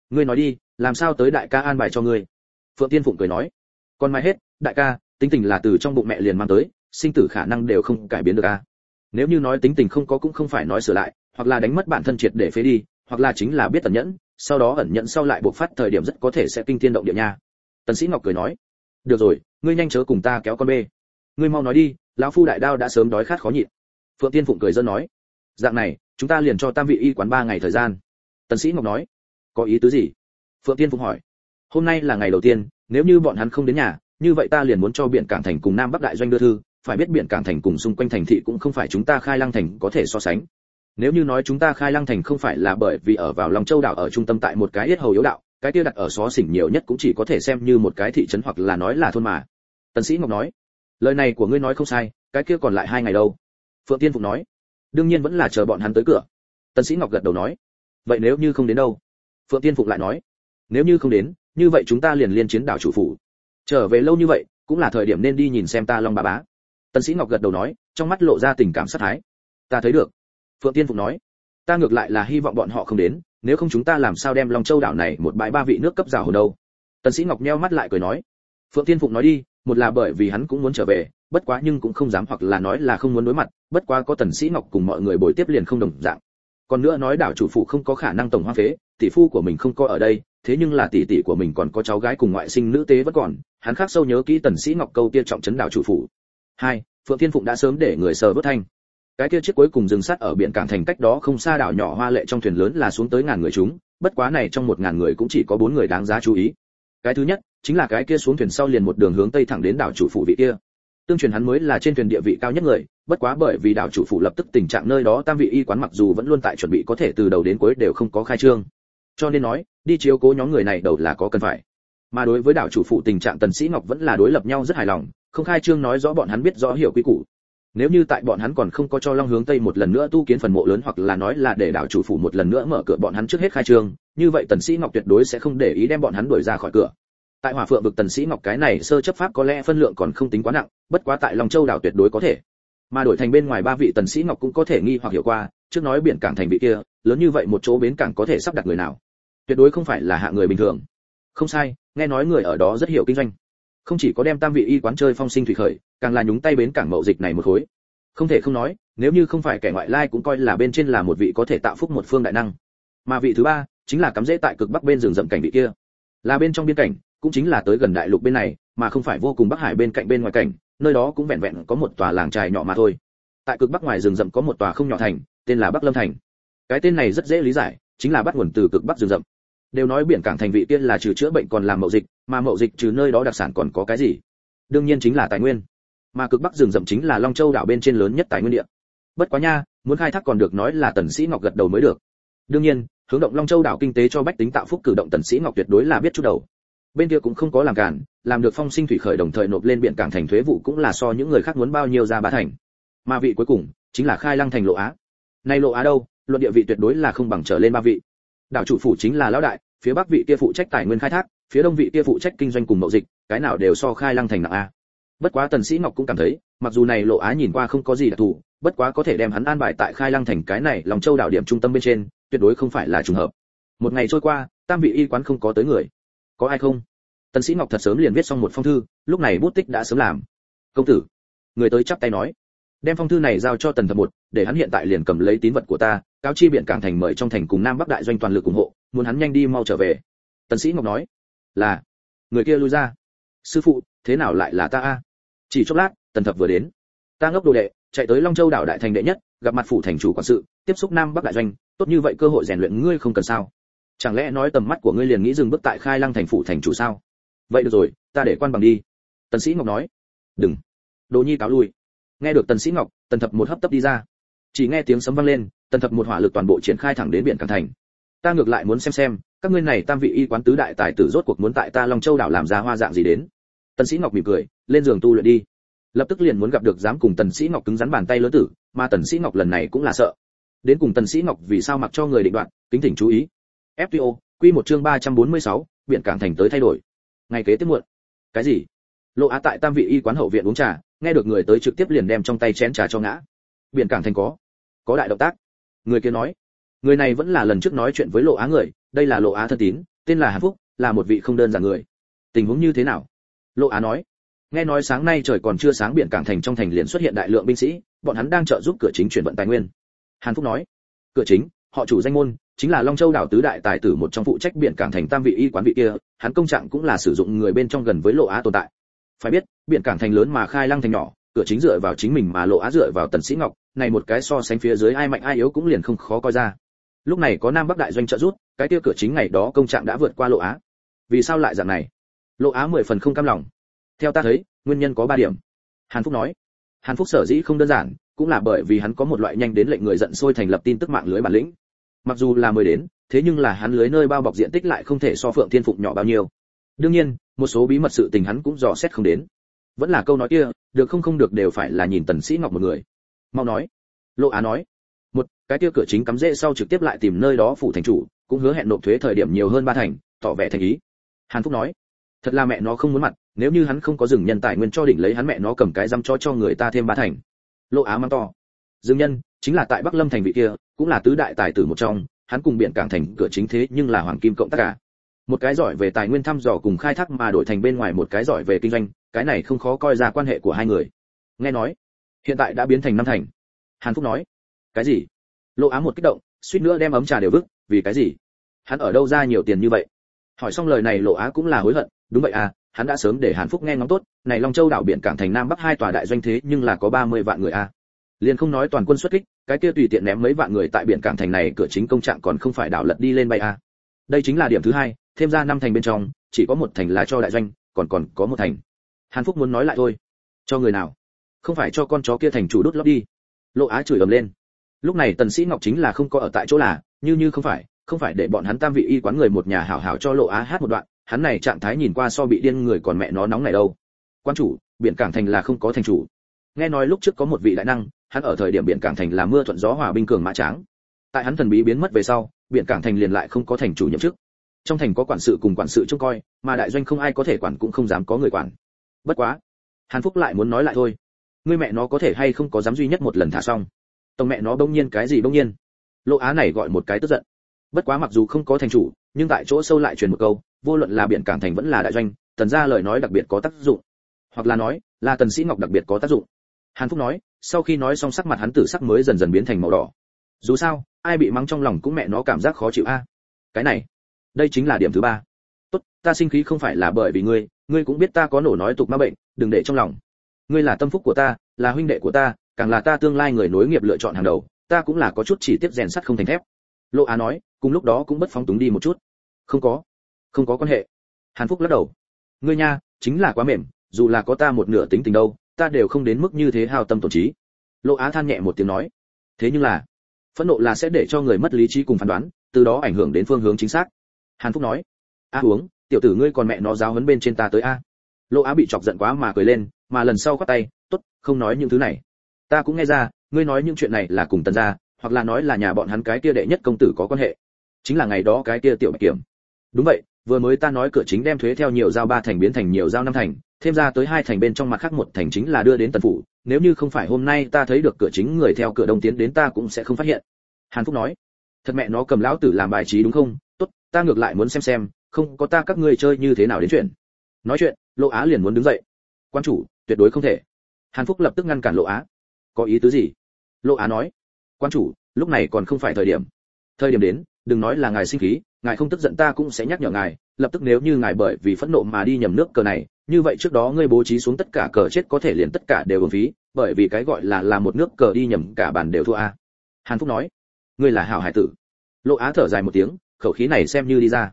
Speaker 1: Ngươi nói đi, làm sao tới đại ca an bài cho ngươi? Phượng tiên phụng cười nói, còn mài hết, đại ca, tính tình là từ trong bụng mẹ liền mang tới, sinh tử khả năng đều không cải biến được a. Nếu như nói tính tình không có cũng không phải nói sửa lại, hoặc là đánh mất bản thân triệt để phế đi, hoặc là chính là biết tận nhẫn sau đó ẩn nhận sau lại buộc phát thời điểm rất có thể sẽ kinh thiên động địa nha. Tần sĩ ngọc cười nói, được rồi, ngươi nhanh chớ cùng ta kéo con bê. Ngươi mau nói đi, lão phu đại đao đã sớm đói khát khó nhịn. Phượng tiên phụng cười dân nói, dạng này, chúng ta liền cho tam vị y quán ba ngày thời gian. Tần sĩ ngọc nói, có ý tứ gì? Phượng tiên phụng hỏi, hôm nay là ngày đầu tiên, nếu như bọn hắn không đến nhà, như vậy ta liền muốn cho biển cảng thành cùng nam bắc đại doanh đưa thư, phải biết biển cảng thành cùng xung quanh thành thị cũng không phải chúng ta khai lăng thành có thể so sánh nếu như nói chúng ta khai lăng thành không phải là bởi vì ở vào lòng châu đảo ở trung tâm tại một cái yết hầu yếu đạo, cái kia đặt ở xó xỉnh nhiều nhất cũng chỉ có thể xem như một cái thị trấn hoặc là nói là thôn mà. Tần sĩ ngọc nói, lời này của ngươi nói không sai, cái kia còn lại hai ngày đâu? Phượng tiên phục nói, đương nhiên vẫn là chờ bọn hắn tới cửa. Tần sĩ ngọc gật đầu nói, vậy nếu như không đến đâu? Phượng tiên phục lại nói, nếu như không đến, như vậy chúng ta liền liên chiến đảo chủ phủ. Trở về lâu như vậy, cũng là thời điểm nên đi nhìn xem ta long bà bá. Tần sĩ ngọc gật đầu nói, trong mắt lộ ra tình cảm sát thái ta thấy được phượng tiên phục nói, ta ngược lại là hy vọng bọn họ không đến, nếu không chúng ta làm sao đem long châu đảo này một bãi ba vị nước cấp rào hồ đâu? Tần sĩ ngọc nheo mắt lại cười nói, phượng tiên phục nói đi, một là bởi vì hắn cũng muốn trở về, bất quá nhưng cũng không dám hoặc là nói là không muốn đối mặt, bất quá có tần sĩ ngọc cùng mọi người bồi tiếp liền không đồng dạng. Còn nữa nói đảo chủ phụ không có khả năng tổng hoa phế, tỷ phu của mình không có ở đây, thế nhưng là tỷ tỷ của mình còn có cháu gái cùng ngoại sinh nữ tế vẫn còn, hắn khác sâu nhớ kỹ tần sĩ ngọc câu kia trọng trấn đảo chủ phụ hai, phượng thiên phụng đã sớm để người sờ vớt thanh cái kia chiếc cuối cùng dừng sát ở biển cảng thành cách đó không xa đảo nhỏ hoa lệ trong thuyền lớn là xuống tới ngàn người chúng, bất quá này trong một ngàn người cũng chỉ có bốn người đáng giá chú ý. Cái thứ nhất, chính là cái kia xuống thuyền sau liền một đường hướng tây thẳng đến đảo chủ phụ vị kia. Tương truyền hắn mới là trên thuyền địa vị cao nhất người, bất quá bởi vì đảo chủ phụ lập tức tình trạng nơi đó tam vị y quán mặc dù vẫn luôn tại chuẩn bị có thể từ đầu đến cuối đều không có khai trương. Cho nên nói, đi chiếu cố nhóm người này đầu là có cần phải. Mà đối với đảo chủ phụ tình trạng tần sĩ ngọc vẫn là đối lập nhau rất hài lòng, không khai trương nói rõ bọn hắn biết rõ hiểu quy củ nếu như tại bọn hắn còn không có cho long hướng tây một lần nữa tu kiến phần mộ lớn hoặc là nói là để đảo chủ phủ một lần nữa mở cửa bọn hắn trước hết khai trương, như vậy tần sĩ ngọc tuyệt đối sẽ không để ý đem bọn hắn đuổi ra khỏi cửa. Tại hỏa phượng vực tần sĩ ngọc cái này sơ chấp pháp có lẽ phân lượng còn không tính quá nặng, bất quá tại long châu đảo tuyệt đối có thể. Mà đổi thành bên ngoài ba vị tần sĩ ngọc cũng có thể nghi hoặc hiểu qua, trước nói biển cảng thành vị kia, lớn như vậy một chỗ bến cảng có thể sắp đặt người nào? Tuyệt đối không phải là hạ người bình thường. Không sai, nghe nói người ở đó rất hiểu kinh doanh không chỉ có đem tam vị y quán chơi phong sinh thủy khởi, càng là nhúng tay bến cảng mậu dịch này một khối. Không thể không nói, nếu như không phải kẻ ngoại lai cũng coi là bên trên là một vị có thể tạo phúc một phương đại năng. Mà vị thứ ba, chính là cắm rễ tại cực bắc bên rừng rậm cảnh vị kia. Là bên trong biên cảnh, cũng chính là tới gần đại lục bên này, mà không phải vô cùng bắc hải bên cạnh bên ngoài cảnh, nơi đó cũng vẹn vẹn có một tòa làng trài nhỏ mà thôi. Tại cực bắc ngoài rừng rậm có một tòa không nhỏ thành, tên là bắc lâm thành. Cái tên này rất dễ lý giải, chính là bắt nguồn từ cực bắc rừng rậm đều nói biển cảng thành vị tiên là trừ chữa bệnh còn làm mậu dịch, mà mậu dịch trừ nơi đó đặc sản còn có cái gì? Đương nhiên chính là tài nguyên. Mà cực bắc rừng rậm chính là long châu đảo bên trên lớn nhất tài nguyên địa. Bất quá nha, muốn khai thác còn được nói là tần sĩ ngọc gật đầu mới được. Đương nhiên, hướng động long châu đảo kinh tế cho bách tính tạo phúc cử động tần sĩ ngọc tuyệt đối là biết chút đầu. Bên kia cũng không có làm cản, làm được phong sinh thủy khởi đồng thời nộp lên biển cảng thành thuế vụ cũng là so những người khác muốn bao nhiêu ra bá thành. Mà vị cuối cùng, chính là khai lăng thành lộ á. Nay lộ á đâu? Luận địa vị tuyệt đối là không bằng trở lên ba vị đảo chủ phủ chính là lão đại, phía bắc vị kia phụ trách tài nguyên khai thác, phía đông vị kia phụ trách kinh doanh cùng mậu dịch, cái nào đều so khai lăng thành nặng a. Bất quá tần sĩ ngọc cũng cảm thấy, mặc dù này lộ á nhìn qua không có gì đặc thù, bất quá có thể đem hắn an bài tại khai lăng thành cái này lòng châu đảo điểm trung tâm bên trên, tuyệt đối không phải là trùng hợp. Một ngày trôi qua, tam vị y quán không có tới người. Có ai không? Tần sĩ ngọc thật sớm liền viết xong một phong thư, lúc này bút tích đã sớm làm. Công tử, người tới chắp tay nói. Đem phong thư này giao cho tần thập một, để hắn hiện tại liền cầm lấy tín vật của ta cáo chi biện cảng thành mời trong thành cùng nam bắc đại doanh toàn lực ủng hộ, muốn hắn nhanh đi mau trở về. Tần sĩ ngọc nói, là. Người kia lui ra. Sư phụ, thế nào lại là ta a? Chỉ chốc lát, tần thập vừa đến. Ta ngốc đồ đệ, chạy tới long châu đảo đại thành đệ nhất, gặp mặt phủ thành chủ quản sự, tiếp xúc nam bắc đại doanh, tốt như vậy cơ hội rèn luyện ngươi không cần sao? Chẳng lẽ nói tầm mắt của ngươi liền nghĩ dừng bước tại khai lăng thành phủ thành chủ sao? Vậy được rồi, ta để quan bằng đi. Tần sĩ ngọc nói. Đừng. Đồ nhi cáo lui. Nghe được tần sĩ ngọc, tần thập một hấp tấp đi ra chỉ nghe tiếng sấm vang lên tần thập một hỏa lực toàn bộ triển khai thẳng đến biển cảng thành. Ta ngược lại muốn xem xem các ngươi này tam vị y quán tứ đại tài tử rốt cuộc muốn tại ta long châu đảo làm ra hoa dạng gì đến. Tần sĩ ngọc mỉm cười lên giường tu luyện đi. Lập tức liền muốn gặp được dám cùng tần sĩ ngọc cứng rắn bàn tay lớn tử mà tần sĩ ngọc lần này cũng là sợ. Đến cùng tần sĩ ngọc vì sao mặc cho người định đoạn kính thỉnh chú ý. Fto quy một chương 346, biển cảng thành tới thay đổi. Ngày kế tiếp muộn. Cái gì? Lộ á tại tam vị y quán hậu viện uống trà nghe được người tới trực tiếp liền đem trong tay chén trà cho ngã. Biển cảng thành có có đại động tác. Người kia nói, người này vẫn là lần trước nói chuyện với lộ á người, đây là lộ á thân tín, tên là hàn phúc, là một vị không đơn giản người. Tình huống như thế nào? Lộ á nói, nghe nói sáng nay trời còn chưa sáng biển cảng thành trong thành liền xuất hiện đại lượng binh sĩ, bọn hắn đang trợ giúp cửa chính chuyển vận tài nguyên. Hàn phúc nói, cửa chính, họ chủ danh môn, chính là long châu đảo tứ đại tài tử một trong phụ trách biển cảng thành tam vị y quán vị kia, hắn công trạng cũng là sử dụng người bên trong gần với lộ á tồn tại. Phải biết, biển cảng thành lớn mà khai lăng thành nhỏ cửa chính dựa vào chính mình mà lộ á dựa vào tần sĩ ngọc, này một cái so sánh phía dưới ai mạnh ai yếu cũng liền không khó coi ra. Lúc này có nam bắc đại doanh trợ rút cái tiêu cửa chính ngày đó công trạng đã vượt qua lộ á. Vì sao lại dạng này? Lộ á mười phần không cam lòng. Theo ta thấy, nguyên nhân có ba điểm. Hàn phúc nói, hàn phúc sở dĩ không đơn giản, cũng là bởi vì hắn có một loại nhanh đến lệnh người giận sôi thành lập tin tức mạng lưới bản lĩnh. Mặc dù là mới đến, thế nhưng là hắn lưới nơi bao bọc diện tích lại không thể so phượng thiên phụng nhỏ bao nhiêu. Đương nhiên, một số bí mật sự tình hắn cũng dò xét không đến vẫn là câu nói kia, được không không được đều phải là nhìn tần sĩ ngọc một người. Mau nói. Lộ á nói. Một, cái kia cửa chính cắm rễ sau trực tiếp lại tìm nơi đó phủ thành chủ, cũng hứa hẹn nộp thuế thời điểm nhiều hơn ba thành, tỏ vẻ thành ý. Hàn phúc nói. Thật là mẹ nó không muốn mặt, nếu như hắn không có dừng nhân tài nguyên cho đỉnh lấy hắn mẹ nó cầm cái dăm cho cho người ta thêm ba thành. Lộ á mang to. Dương nhân, chính là tại bắc lâm thành vị kia, cũng là tứ đại tài tử một trong, hắn cùng biển cảng thành cửa chính thế nhưng là hoàng kim cộng tất cả. Một cái giỏi về tài nguyên thăm dò cùng khai thác mà đổi thành bên ngoài một cái giỏi về kinh doanh cái này không khó coi ra quan hệ của hai người. Nghe nói, hiện tại đã biến thành năm thành. Hàn phúc nói, cái gì? Lộ ám một kích động, suýt nữa đem ấm trà đều vứt, vì cái gì? Hắn ở đâu ra nhiều tiền như vậy? Hỏi xong lời này lộ á cũng là hối hận, đúng vậy à hắn đã sớm để hàn phúc nghe ngóng tốt, này long châu đảo biển cảng thành nam bắc hai tòa đại doanh thế nhưng là có 30 vạn người à. Liền không nói toàn quân xuất kích, cái kia tùy tiện ném mấy vạn người tại biển cảng thành này cửa chính công trạng còn không phải đảo lật đi lên bay à. Đây chính là điểm thứ hai, thêm ra năm thành bên trong, chỉ có một thành là cho đại doanh, còn còn có một thành hàn phúc muốn nói lại thôi. Cho người nào? Không phải cho con chó kia thành chủ đốt lót đi. Lộ á chửi ầm lên. Lúc này tần sĩ ngọc chính là không có ở tại chỗ là, như như không phải không phải để bọn hắn tam vị y quán người một nhà hảo hảo cho lộ á hát một đoạn, hắn này trạng thái nhìn qua so bị điên người còn mẹ nó nóng này đâu. Quan chủ, biển cảng thành là không có thành chủ. Nghe nói lúc trước có một vị đại năng, hắn ở thời điểm biển cảng thành là mưa thuận gió hòa binh cường mã tráng. Tại hắn thần bí biến mất về sau, biển cảng thành liền lại không có thành chủ nhậm chức. Trong thành có quản sự cùng quản sự trông coi, mà đại doanh không ai có thể quản cũng không dám có người quản bất quá, hàn phúc lại muốn nói lại thôi. Ngươi mẹ nó có thể hay không có dám duy nhất một lần thả xong? Tổng mẹ nó bỗng nhiên cái gì bỗng nhiên? Lộ á này gọi một cái tức giận. Bất quá mặc dù không có thành chủ, nhưng tại chỗ sâu lại truyền một câu, vô luận là biển cảng thành vẫn là đại doanh, tần gia lời nói đặc biệt có tác dụng. Hoặc là nói, là tần sĩ ngọc đặc biệt có tác dụng. Hàn phúc nói, sau khi nói xong sắc mặt hắn tử sắc mới dần dần biến thành màu đỏ. Dù sao, ai bị mắng trong lòng cũng mẹ nó cảm giác khó chịu a. Cái này, đây chính là điểm thứ ba ta sinh khí không phải là bởi vì ngươi ngươi cũng biết ta có nổ nói tục ma bệnh, đừng để trong lòng. Ngươi là tâm phúc của ta, là huynh đệ của ta, càng là ta tương lai người nối nghiệp lựa chọn hàng đầu, ta cũng là có chút chỉ tiếp rèn sắt không thành thép. Lộ á nói, cùng lúc đó cũng bất phóng túng đi một chút. Không có không có quan hệ. Hàn phúc lắc đầu. Ngươi nha, chính là quá mềm, dù là có ta một nửa tính tình đâu, ta đều không đến mức như thế hào tâm tổn trí. Lộ á than nhẹ một tiếng nói. Thế nhưng là, phẫn nộ là sẽ để cho người mất lý trí cùng phán đoán, từ đó ảnh hưởng đến phương hướng chính xác. Hàn phúc nói. A uống tiểu tử ngươi còn mẹ nó giáo huấn bên trên ta tới a. Lộ á bị chọc giận quá mà cười lên, mà lần sau quát tay, tốt, không nói những thứ này. Ta cũng nghe ra, ngươi nói những chuyện này là cùng tần gia, hoặc là nói là nhà bọn hắn cái kia đệ nhất công tử có quan hệ. Chính là ngày đó cái kia tiểu bạch kiểm. Đúng vậy, vừa mới ta nói cửa chính đem thuế theo nhiều giao ba thành biến thành nhiều giao năm thành, thêm ra tới hai thành bên trong mặt khác một thành chính là đưa đến tần phủ, nếu như không phải hôm nay ta thấy được cửa chính người theo cửa đông tiến đến ta cũng sẽ không phát hiện. Hàn phúc nói. Thật mẹ nó cầm lão tử làm bài trí đúng không? Tốt, ta ngược lại muốn xem xem không có ta các ngươi chơi như thế nào đến chuyện. Nói chuyện, lộ á liền muốn đứng dậy. Quan chủ, tuyệt đối không thể. Hàn phúc lập tức ngăn cản lộ á. Có ý tứ gì? Lộ á nói. Quan chủ, lúc này còn không phải thời điểm. Thời điểm đến, đừng nói là ngài sinh khí, ngài không tức giận ta cũng sẽ nhắc nhở ngài. Lập tức nếu như ngài bởi vì phẫn nộ mà đi nhầm nước cờ này, như vậy trước đó ngươi bố trí xuống tất cả cờ chết có thể liền tất cả đều uổng phí, bởi vì cái gọi là là một nước cờ đi nhầm cả bàn đều thua a. Hàn phúc nói. Ngươi là hảo hải tử. Lộ á thở dài một tiếng, khẩu khí này xem như đi ra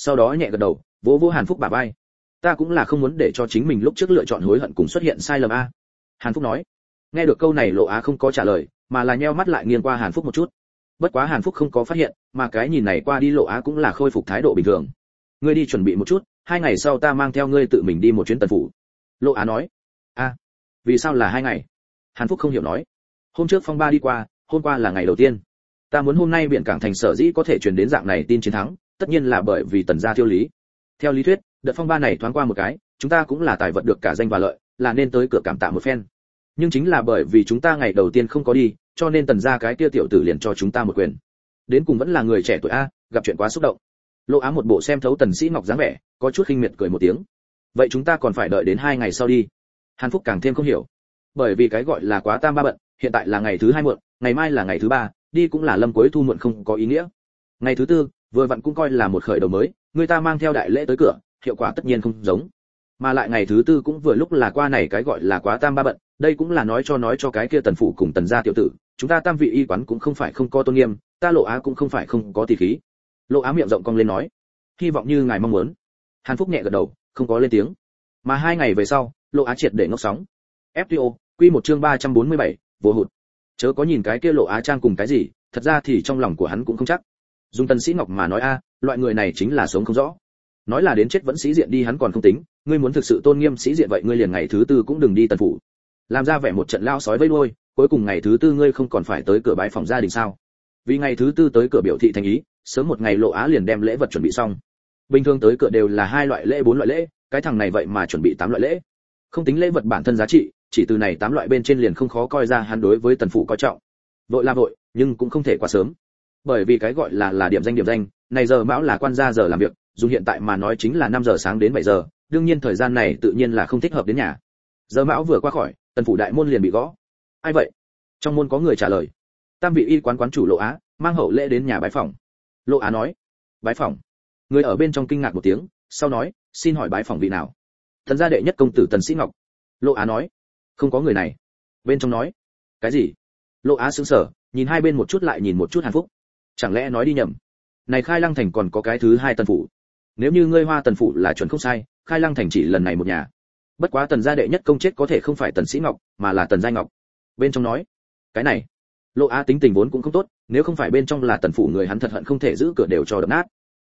Speaker 1: sau đó nhẹ gật đầu, vỗ vỗ hàn phúc bà vai. Ta cũng là không muốn để cho chính mình lúc trước lựa chọn hối hận cùng xuất hiện sai lầm a. Hàn phúc nói. Nghe được câu này lộ á không có trả lời, mà là nheo mắt lại nghiêng qua hàn phúc một chút. Bất quá hàn phúc không có phát hiện, mà cái nhìn này qua đi lộ á cũng là khôi phục thái độ bình thường. Ngươi đi chuẩn bị một chút, hai ngày sau ta mang theo ngươi tự mình đi một chuyến tần phủ. Lộ á nói. A, vì sao là hai ngày? Hàn phúc không hiểu nói. Hôm trước phong ba đi qua, hôm qua là ngày đầu tiên. Ta muốn hôm nay biển cảng thành sở dĩ có thể truyền đến dạng này tin chiến thắng tất nhiên là bởi vì tần gia thiêu lý. Theo lý thuyết, đợt phong ba này thoáng qua một cái, chúng ta cũng là tài vật được cả danh và lợi, là nên tới cửa cảm tạ một phen. Nhưng chính là bởi vì chúng ta ngày đầu tiên không có đi, cho nên tần gia cái kia tiểu tử liền cho chúng ta một quyền. Đến cùng vẫn là người trẻ tuổi a, gặp chuyện quá xúc động. Lộ á một bộ xem thấu tần sĩ ngọc dáng vẻ, có chút khinh miệt cười một tiếng. Vậy chúng ta còn phải đợi đến hai ngày sau đi. Hàn phúc càng thêm không hiểu. Bởi vì cái gọi là quá tam ba bận, hiện tại là ngày thứ hai muộn, ngày mai là ngày thứ ba, đi cũng là lâm cuối thu muộn không có ý nghĩa. Ngày thứ tư vừa vặn cũng coi là một khởi đầu mới người ta mang theo đại lễ tới cửa hiệu quả tất nhiên không giống. Mà lại ngày thứ tư cũng vừa lúc là qua này cái gọi là quá tam ba bận đây cũng là nói cho nói cho cái kia tần phủ cùng tần gia tiểu tử chúng ta tam vị y quán cũng không phải không có tôn nghiêm ta lộ á cũng không phải không có tỷ khí. Lộ á miệng rộng cong lên nói hy vọng như ngài mong muốn. Hàn phúc nhẹ gật đầu không có lên tiếng. Mà hai ngày về sau lộ á triệt để ngốc sóng. Fto quy một chương 347, vô hụt. Chớ có nhìn cái kia lộ á trang cùng cái gì thật ra thì trong lòng của hắn cũng không chắc dùng tần sĩ ngọc mà nói a, loại người này chính là sống không rõ. Nói là đến chết vẫn sĩ diện đi hắn còn không tính, ngươi muốn thực sự tôn nghiêm sĩ diện vậy ngươi liền ngày thứ tư cũng đừng đi tần phủ. Làm ra vẻ một trận lao sói vây đuôi, cuối cùng ngày thứ tư ngươi không còn phải tới cửa bái phòng gia đình sao? Vì ngày thứ tư tới cửa biểu thị thành ý, sớm một ngày lộ á liền đem lễ vật chuẩn bị xong. Bình thường tới cửa đều là hai loại lễ bốn loại lễ, cái thằng này vậy mà chuẩn bị tám loại lễ. Không tính lễ vật bản thân giá trị, chỉ từ này tám loại bên trên liền không khó coi ra hắn đối với tần phụ coi trọng. Vội là vội, nhưng cũng không thể quá sớm bởi vì cái gọi là là điểm danh điểm danh, này giờ mão là quan gia giờ làm việc, dù hiện tại mà nói chính là 5 giờ sáng đến 7 giờ, đương nhiên thời gian này tự nhiên là không thích hợp đến nhà. Giờ mão vừa qua khỏi, tần phủ đại môn liền bị gõ. Ai vậy? Trong môn có người trả lời. Tam vị y quán quán chủ lộ á, mang hậu lễ đến nhà bái phòng. Lộ á nói, bái phòng? Người ở bên trong kinh ngạc một tiếng, sau nói, xin hỏi bái phòng vị nào? Thần gia đệ nhất công tử tần sĩ ngọc. Lộ á nói, không có người này. Bên trong nói, cái gì? Lộ á sững sờ, nhìn hai bên một chút lại nhìn một chút hàn phúc chẳng lẽ nói đi nhầm? Này khai lăng thành còn có cái thứ hai tần phủ. Nếu như ngươi hoa tần phủ là chuẩn không sai, khai lăng thành chỉ lần này một nhà. Bất quá tần gia đệ nhất công chết có thể không phải tần sĩ ngọc, mà là tần giai ngọc. Bên trong nói, cái này, lộ á tính tình vốn cũng không tốt, nếu không phải bên trong là tần phủ người hắn thật hận không thể giữ cửa đều cho đập nát.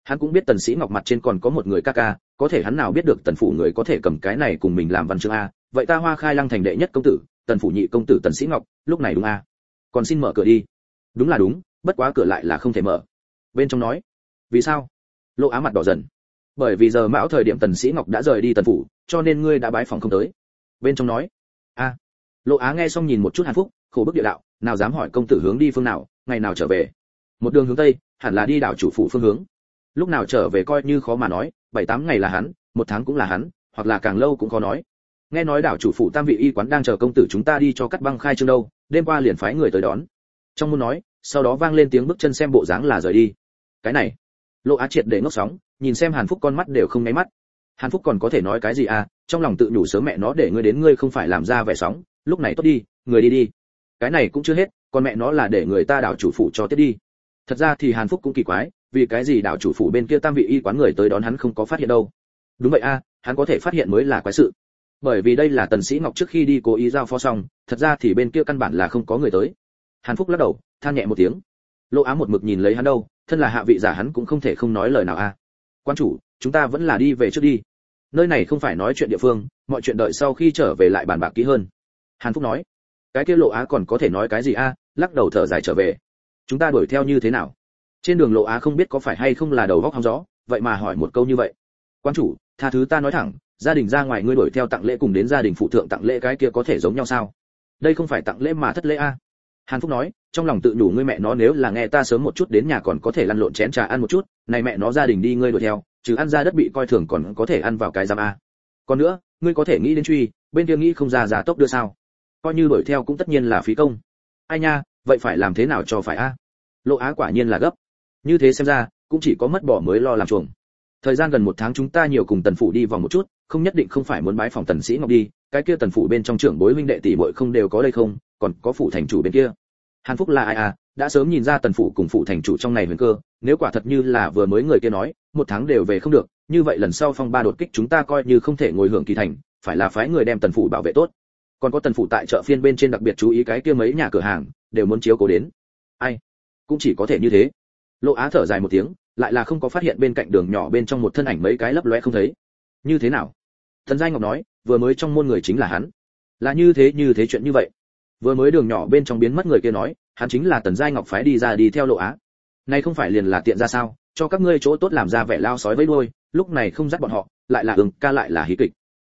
Speaker 1: Hắn cũng biết tần sĩ ngọc mặt trên còn có một người ca ca, có thể hắn nào biết được tần phủ người có thể cầm cái này cùng mình làm văn chương a. Vậy ta hoa khai lăng thành đệ nhất công tử, tần phủ nhị công tử tần sĩ ngọc, lúc này đúng a. Còn xin mở cửa đi. Đúng là đúng bất quá cửa lại là không thể mở. Bên trong nói, vì sao? Lộ á mặt đỏ dần. Bởi vì giờ mão thời điểm tần sĩ ngọc đã rời đi tần phủ, cho nên ngươi đã bái phòng không tới. Bên trong nói, a. Lộ á nghe xong nhìn một chút hàn phúc, khổ bức địa đạo, nào dám hỏi công tử hướng đi phương nào, ngày nào trở về? Một đường hướng tây, hẳn là đi đảo chủ phủ phương hướng. Lúc nào trở về coi như khó mà nói, bảy tám ngày là hắn, một tháng cũng là hắn, hoặc là càng lâu cũng khó nói. Nghe nói đảo chủ phủ tam vị y quán đang chờ công tử chúng ta đi cho cắt băng khai trương đâu, đêm qua liền phái người tới đón. Trong muốn nói sau đó vang lên tiếng bước chân xem bộ dáng là rời đi. Cái này lộ á triệt để ngốc sóng, nhìn xem hàn phúc con mắt đều không nháy mắt. Hàn phúc còn có thể nói cái gì à trong lòng tự nhủ sớm mẹ nó để ngươi đến ngươi không phải làm ra vẻ sóng, lúc này tốt đi, người đi đi. Cái này cũng chưa hết, còn mẹ nó là để người ta đảo chủ phủ cho tiếp đi. Thật ra thì hàn phúc cũng kỳ quái, vì cái gì đảo chủ phủ bên kia tam vị y quán người tới đón hắn không có phát hiện đâu. Đúng vậy a hắn có thể phát hiện mới là quái sự. Bởi vì đây là tần sĩ ngọc trước khi đi cố ý giao phó xong, thật ra thì bên kia căn bản là không có người tới. Hàn phúc lắc đầu than nhẹ một tiếng. Lộ á một mực nhìn lấy hắn đâu, thân là hạ vị giả hắn cũng không thể không nói lời nào a. À. Quan chủ, chúng ta vẫn là đi về trước đi. Nơi này không phải nói chuyện địa phương, mọi chuyện đợi sau khi trở về lại bàn bạc kỹ hơn. Hàn phúc nói. Cái kia lộ á còn có thể nói cái gì a? À? Lắc đầu thở dài trở về. Chúng ta đuổi theo như thế nào? Trên đường lộ á không biết có phải hay không là đầu góc hóng gió, vậy mà hỏi một câu như vậy. Quan chủ, tha thứ ta nói thẳng, gia đình ra ngoài ngươi đuổi theo tặng lễ cùng đến gia đình phụ thượng tặng lễ cái kia có thể giống nhau sao? Đây không phải tặng lễ mà thất lễ a. À? Hàn phúc nói, trong lòng tự đủ ngươi mẹ nó nếu là nghe ta sớm một chút đến nhà còn có thể lăn lộn chén trà ăn một chút, này mẹ nó gia đình đi ngươi đuổi theo chứ ăn ra đất bị coi thường còn có thể ăn vào cái giam a. Còn nữa, ngươi có thể nghĩ đến truy, bên kia nghĩ không ra giá tốc đưa sao. Coi như đuổi theo cũng tất nhiên là phí công. Ai nha, vậy phải làm thế nào cho phải a? Lộ á quả nhiên là gấp. Như thế xem ra, cũng chỉ có mất bỏ mới lo làm chuồng. Thời gian gần một tháng chúng ta nhiều cùng tần phủ đi vòng một chút, không nhất định không phải muốn bái phòng tần sĩ ngọc đi, cái kia tần phủ bên trong trưởng bối huynh đệ tỷ muội không đều có đây không? Còn có phủ thành chủ bên kia. Hàn phúc là ai à? Đã sớm nhìn ra tần phủ cùng phủ thành chủ trong này huyền cơ, nếu quả thật như là vừa mới người kia nói, một tháng đều về không được, như vậy lần sau phong ba đột kích chúng ta coi như không thể ngồi hưởng kỳ thành, phải là phái người đem tần phủ bảo vệ tốt. Còn có tần phủ tại chợ phiên bên trên đặc biệt chú ý cái kia mấy nhà cửa hàng, đều muốn chiếu cố đến. Ai? Cũng chỉ có thể như thế. Lộ á thở dài một tiếng, lại là không có phát hiện bên cạnh đường nhỏ bên trong một thân ảnh mấy cái lấp lóe không thấy. Như thế nào? Thần giai ngọc nói, vừa mới trong môn người chính là hắn. Là như thế như thế chuyện như vậy vừa mới đường nhỏ bên trong biến mất người kia nói, hắn chính là tần giai ngọc phái đi ra đi theo lộ á. Nay không phải liền là tiện ra sao, cho các ngươi chỗ tốt làm ra vẻ lao sói với đuôi, lúc này không dắt bọn họ, lại là ương ca lại là hí kịch.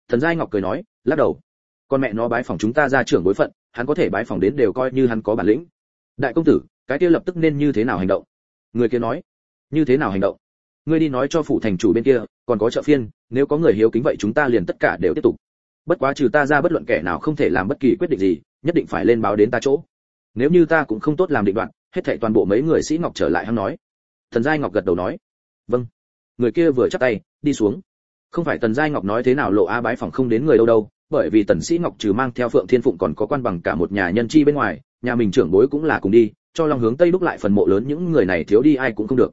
Speaker 1: Thần giai ngọc cười nói, lắc đầu. Con mẹ nó bái phòng chúng ta ra trưởng bối phận, hắn có thể bái phòng đến đều coi như hắn có bản lĩnh. Đại công tử, cái kia lập tức nên như thế nào hành động? Người kia nói, như thế nào hành động? Ngươi đi nói cho phủ thành chủ bên kia, còn có chợ phiên, nếu có người hiếu kính vậy chúng ta liền tất cả đều tiếp tục bất quá trừ ta ra bất luận kẻ nào không thể làm bất kỳ quyết định gì, nhất định phải lên báo đến ta chỗ. Nếu như ta cũng không tốt làm định đoạn, hết thảy toàn bộ mấy người sĩ ngọc trở lại hắn nói. Thần giai ngọc gật đầu nói. Vâng. Người kia vừa chắp tay, đi xuống. Không phải tần giai ngọc nói thế nào lộ a bái phòng không đến người đâu đâu, bởi vì tần sĩ ngọc trừ mang theo phượng thiên phụng còn có quan bằng cả một nhà nhân chi bên ngoài, nhà mình trưởng bối cũng là cùng đi, cho long hướng tây đúc lại phần mộ lớn, những người này thiếu đi ai cũng không được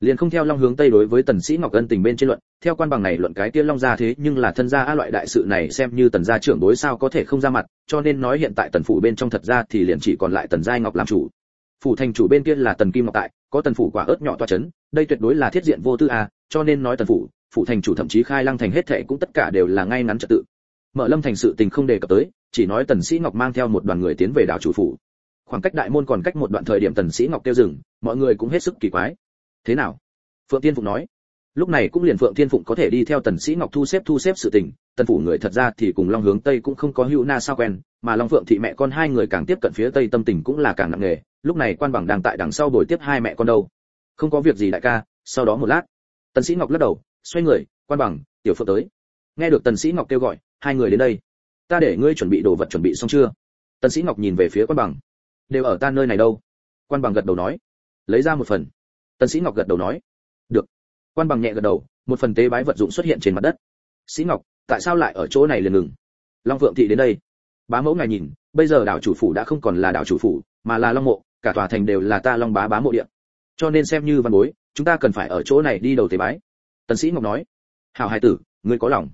Speaker 1: liền không theo long hướng tây đối với tần sĩ ngọc ân tình bên trên luận. Theo quan bằng này luận cái kia long gia thế nhưng là thân gia a loại đại sự này xem như tần gia trưởng đối sao có thể không ra mặt, cho nên nói hiện tại tần phủ bên trong thật ra thì liền chỉ còn lại tần giai ngọc làm chủ. Phủ thành chủ bên kia là tần kim ngọc tại, có tần phủ quả ớt nhỏ toa chấn, đây tuyệt đối là thiết diện vô tư a, cho nên nói tần phủ phủ thành chủ thậm chí khai lăng thành hết thệ cũng tất cả đều là ngay ngắn trật tự. Mở lâm thành sự tình không đề cập tới, chỉ nói tần sĩ ngọc mang theo một đoàn người tiến về đảo chủ phủ. Khoảng cách đại môn còn cách một đoạn thời điểm tần sĩ ngọc tiêu dừng, mọi người cũng hết sức kỳ quái thế nào? Phượng tiên phụng nói. Lúc này cũng liền phượng thiên phụng có thể đi theo tần sĩ ngọc thu xếp thu xếp sự tình. Tần phủ người thật ra thì cùng long hướng tây cũng không có hữu na sao quen, mà long phượng thị mẹ con hai người càng tiếp cận phía tây tâm tình cũng là càng nặng nề. Lúc này quan bằng đang tại đằng sau bồi tiếp hai mẹ con đâu. Không có việc gì đại ca, sau đó một lát. Tần sĩ ngọc lắc đầu, xoay người, quan bằng, tiểu phượng tới. Nghe được tần sĩ ngọc kêu gọi, hai người đến đây. Ta để ngươi chuẩn bị đồ vật chuẩn bị xong chưa? Tần sĩ ngọc nhìn về phía quan bằng. Đều ở ta nơi này đâu. Quan bằng gật đầu nói. Lấy ra một phần tần sĩ ngọc gật đầu nói, được. Quan bằng nhẹ gật đầu, một phần tế bái vật dụng xuất hiện trên mặt đất. Sĩ ngọc, tại sao lại ở chỗ này liền ngừng? Long vượng thị đến đây. Bá mẫu ngài nhìn, bây giờ đảo chủ phủ đã không còn là đảo chủ phủ, mà là long mộ, cả tòa thành đều là ta long bá bá mộ địa. Cho nên xem như văn bối, chúng ta cần phải ở chỗ này đi đầu tế bái. Tần sĩ ngọc nói, hảo hải tử, ngươi có lòng.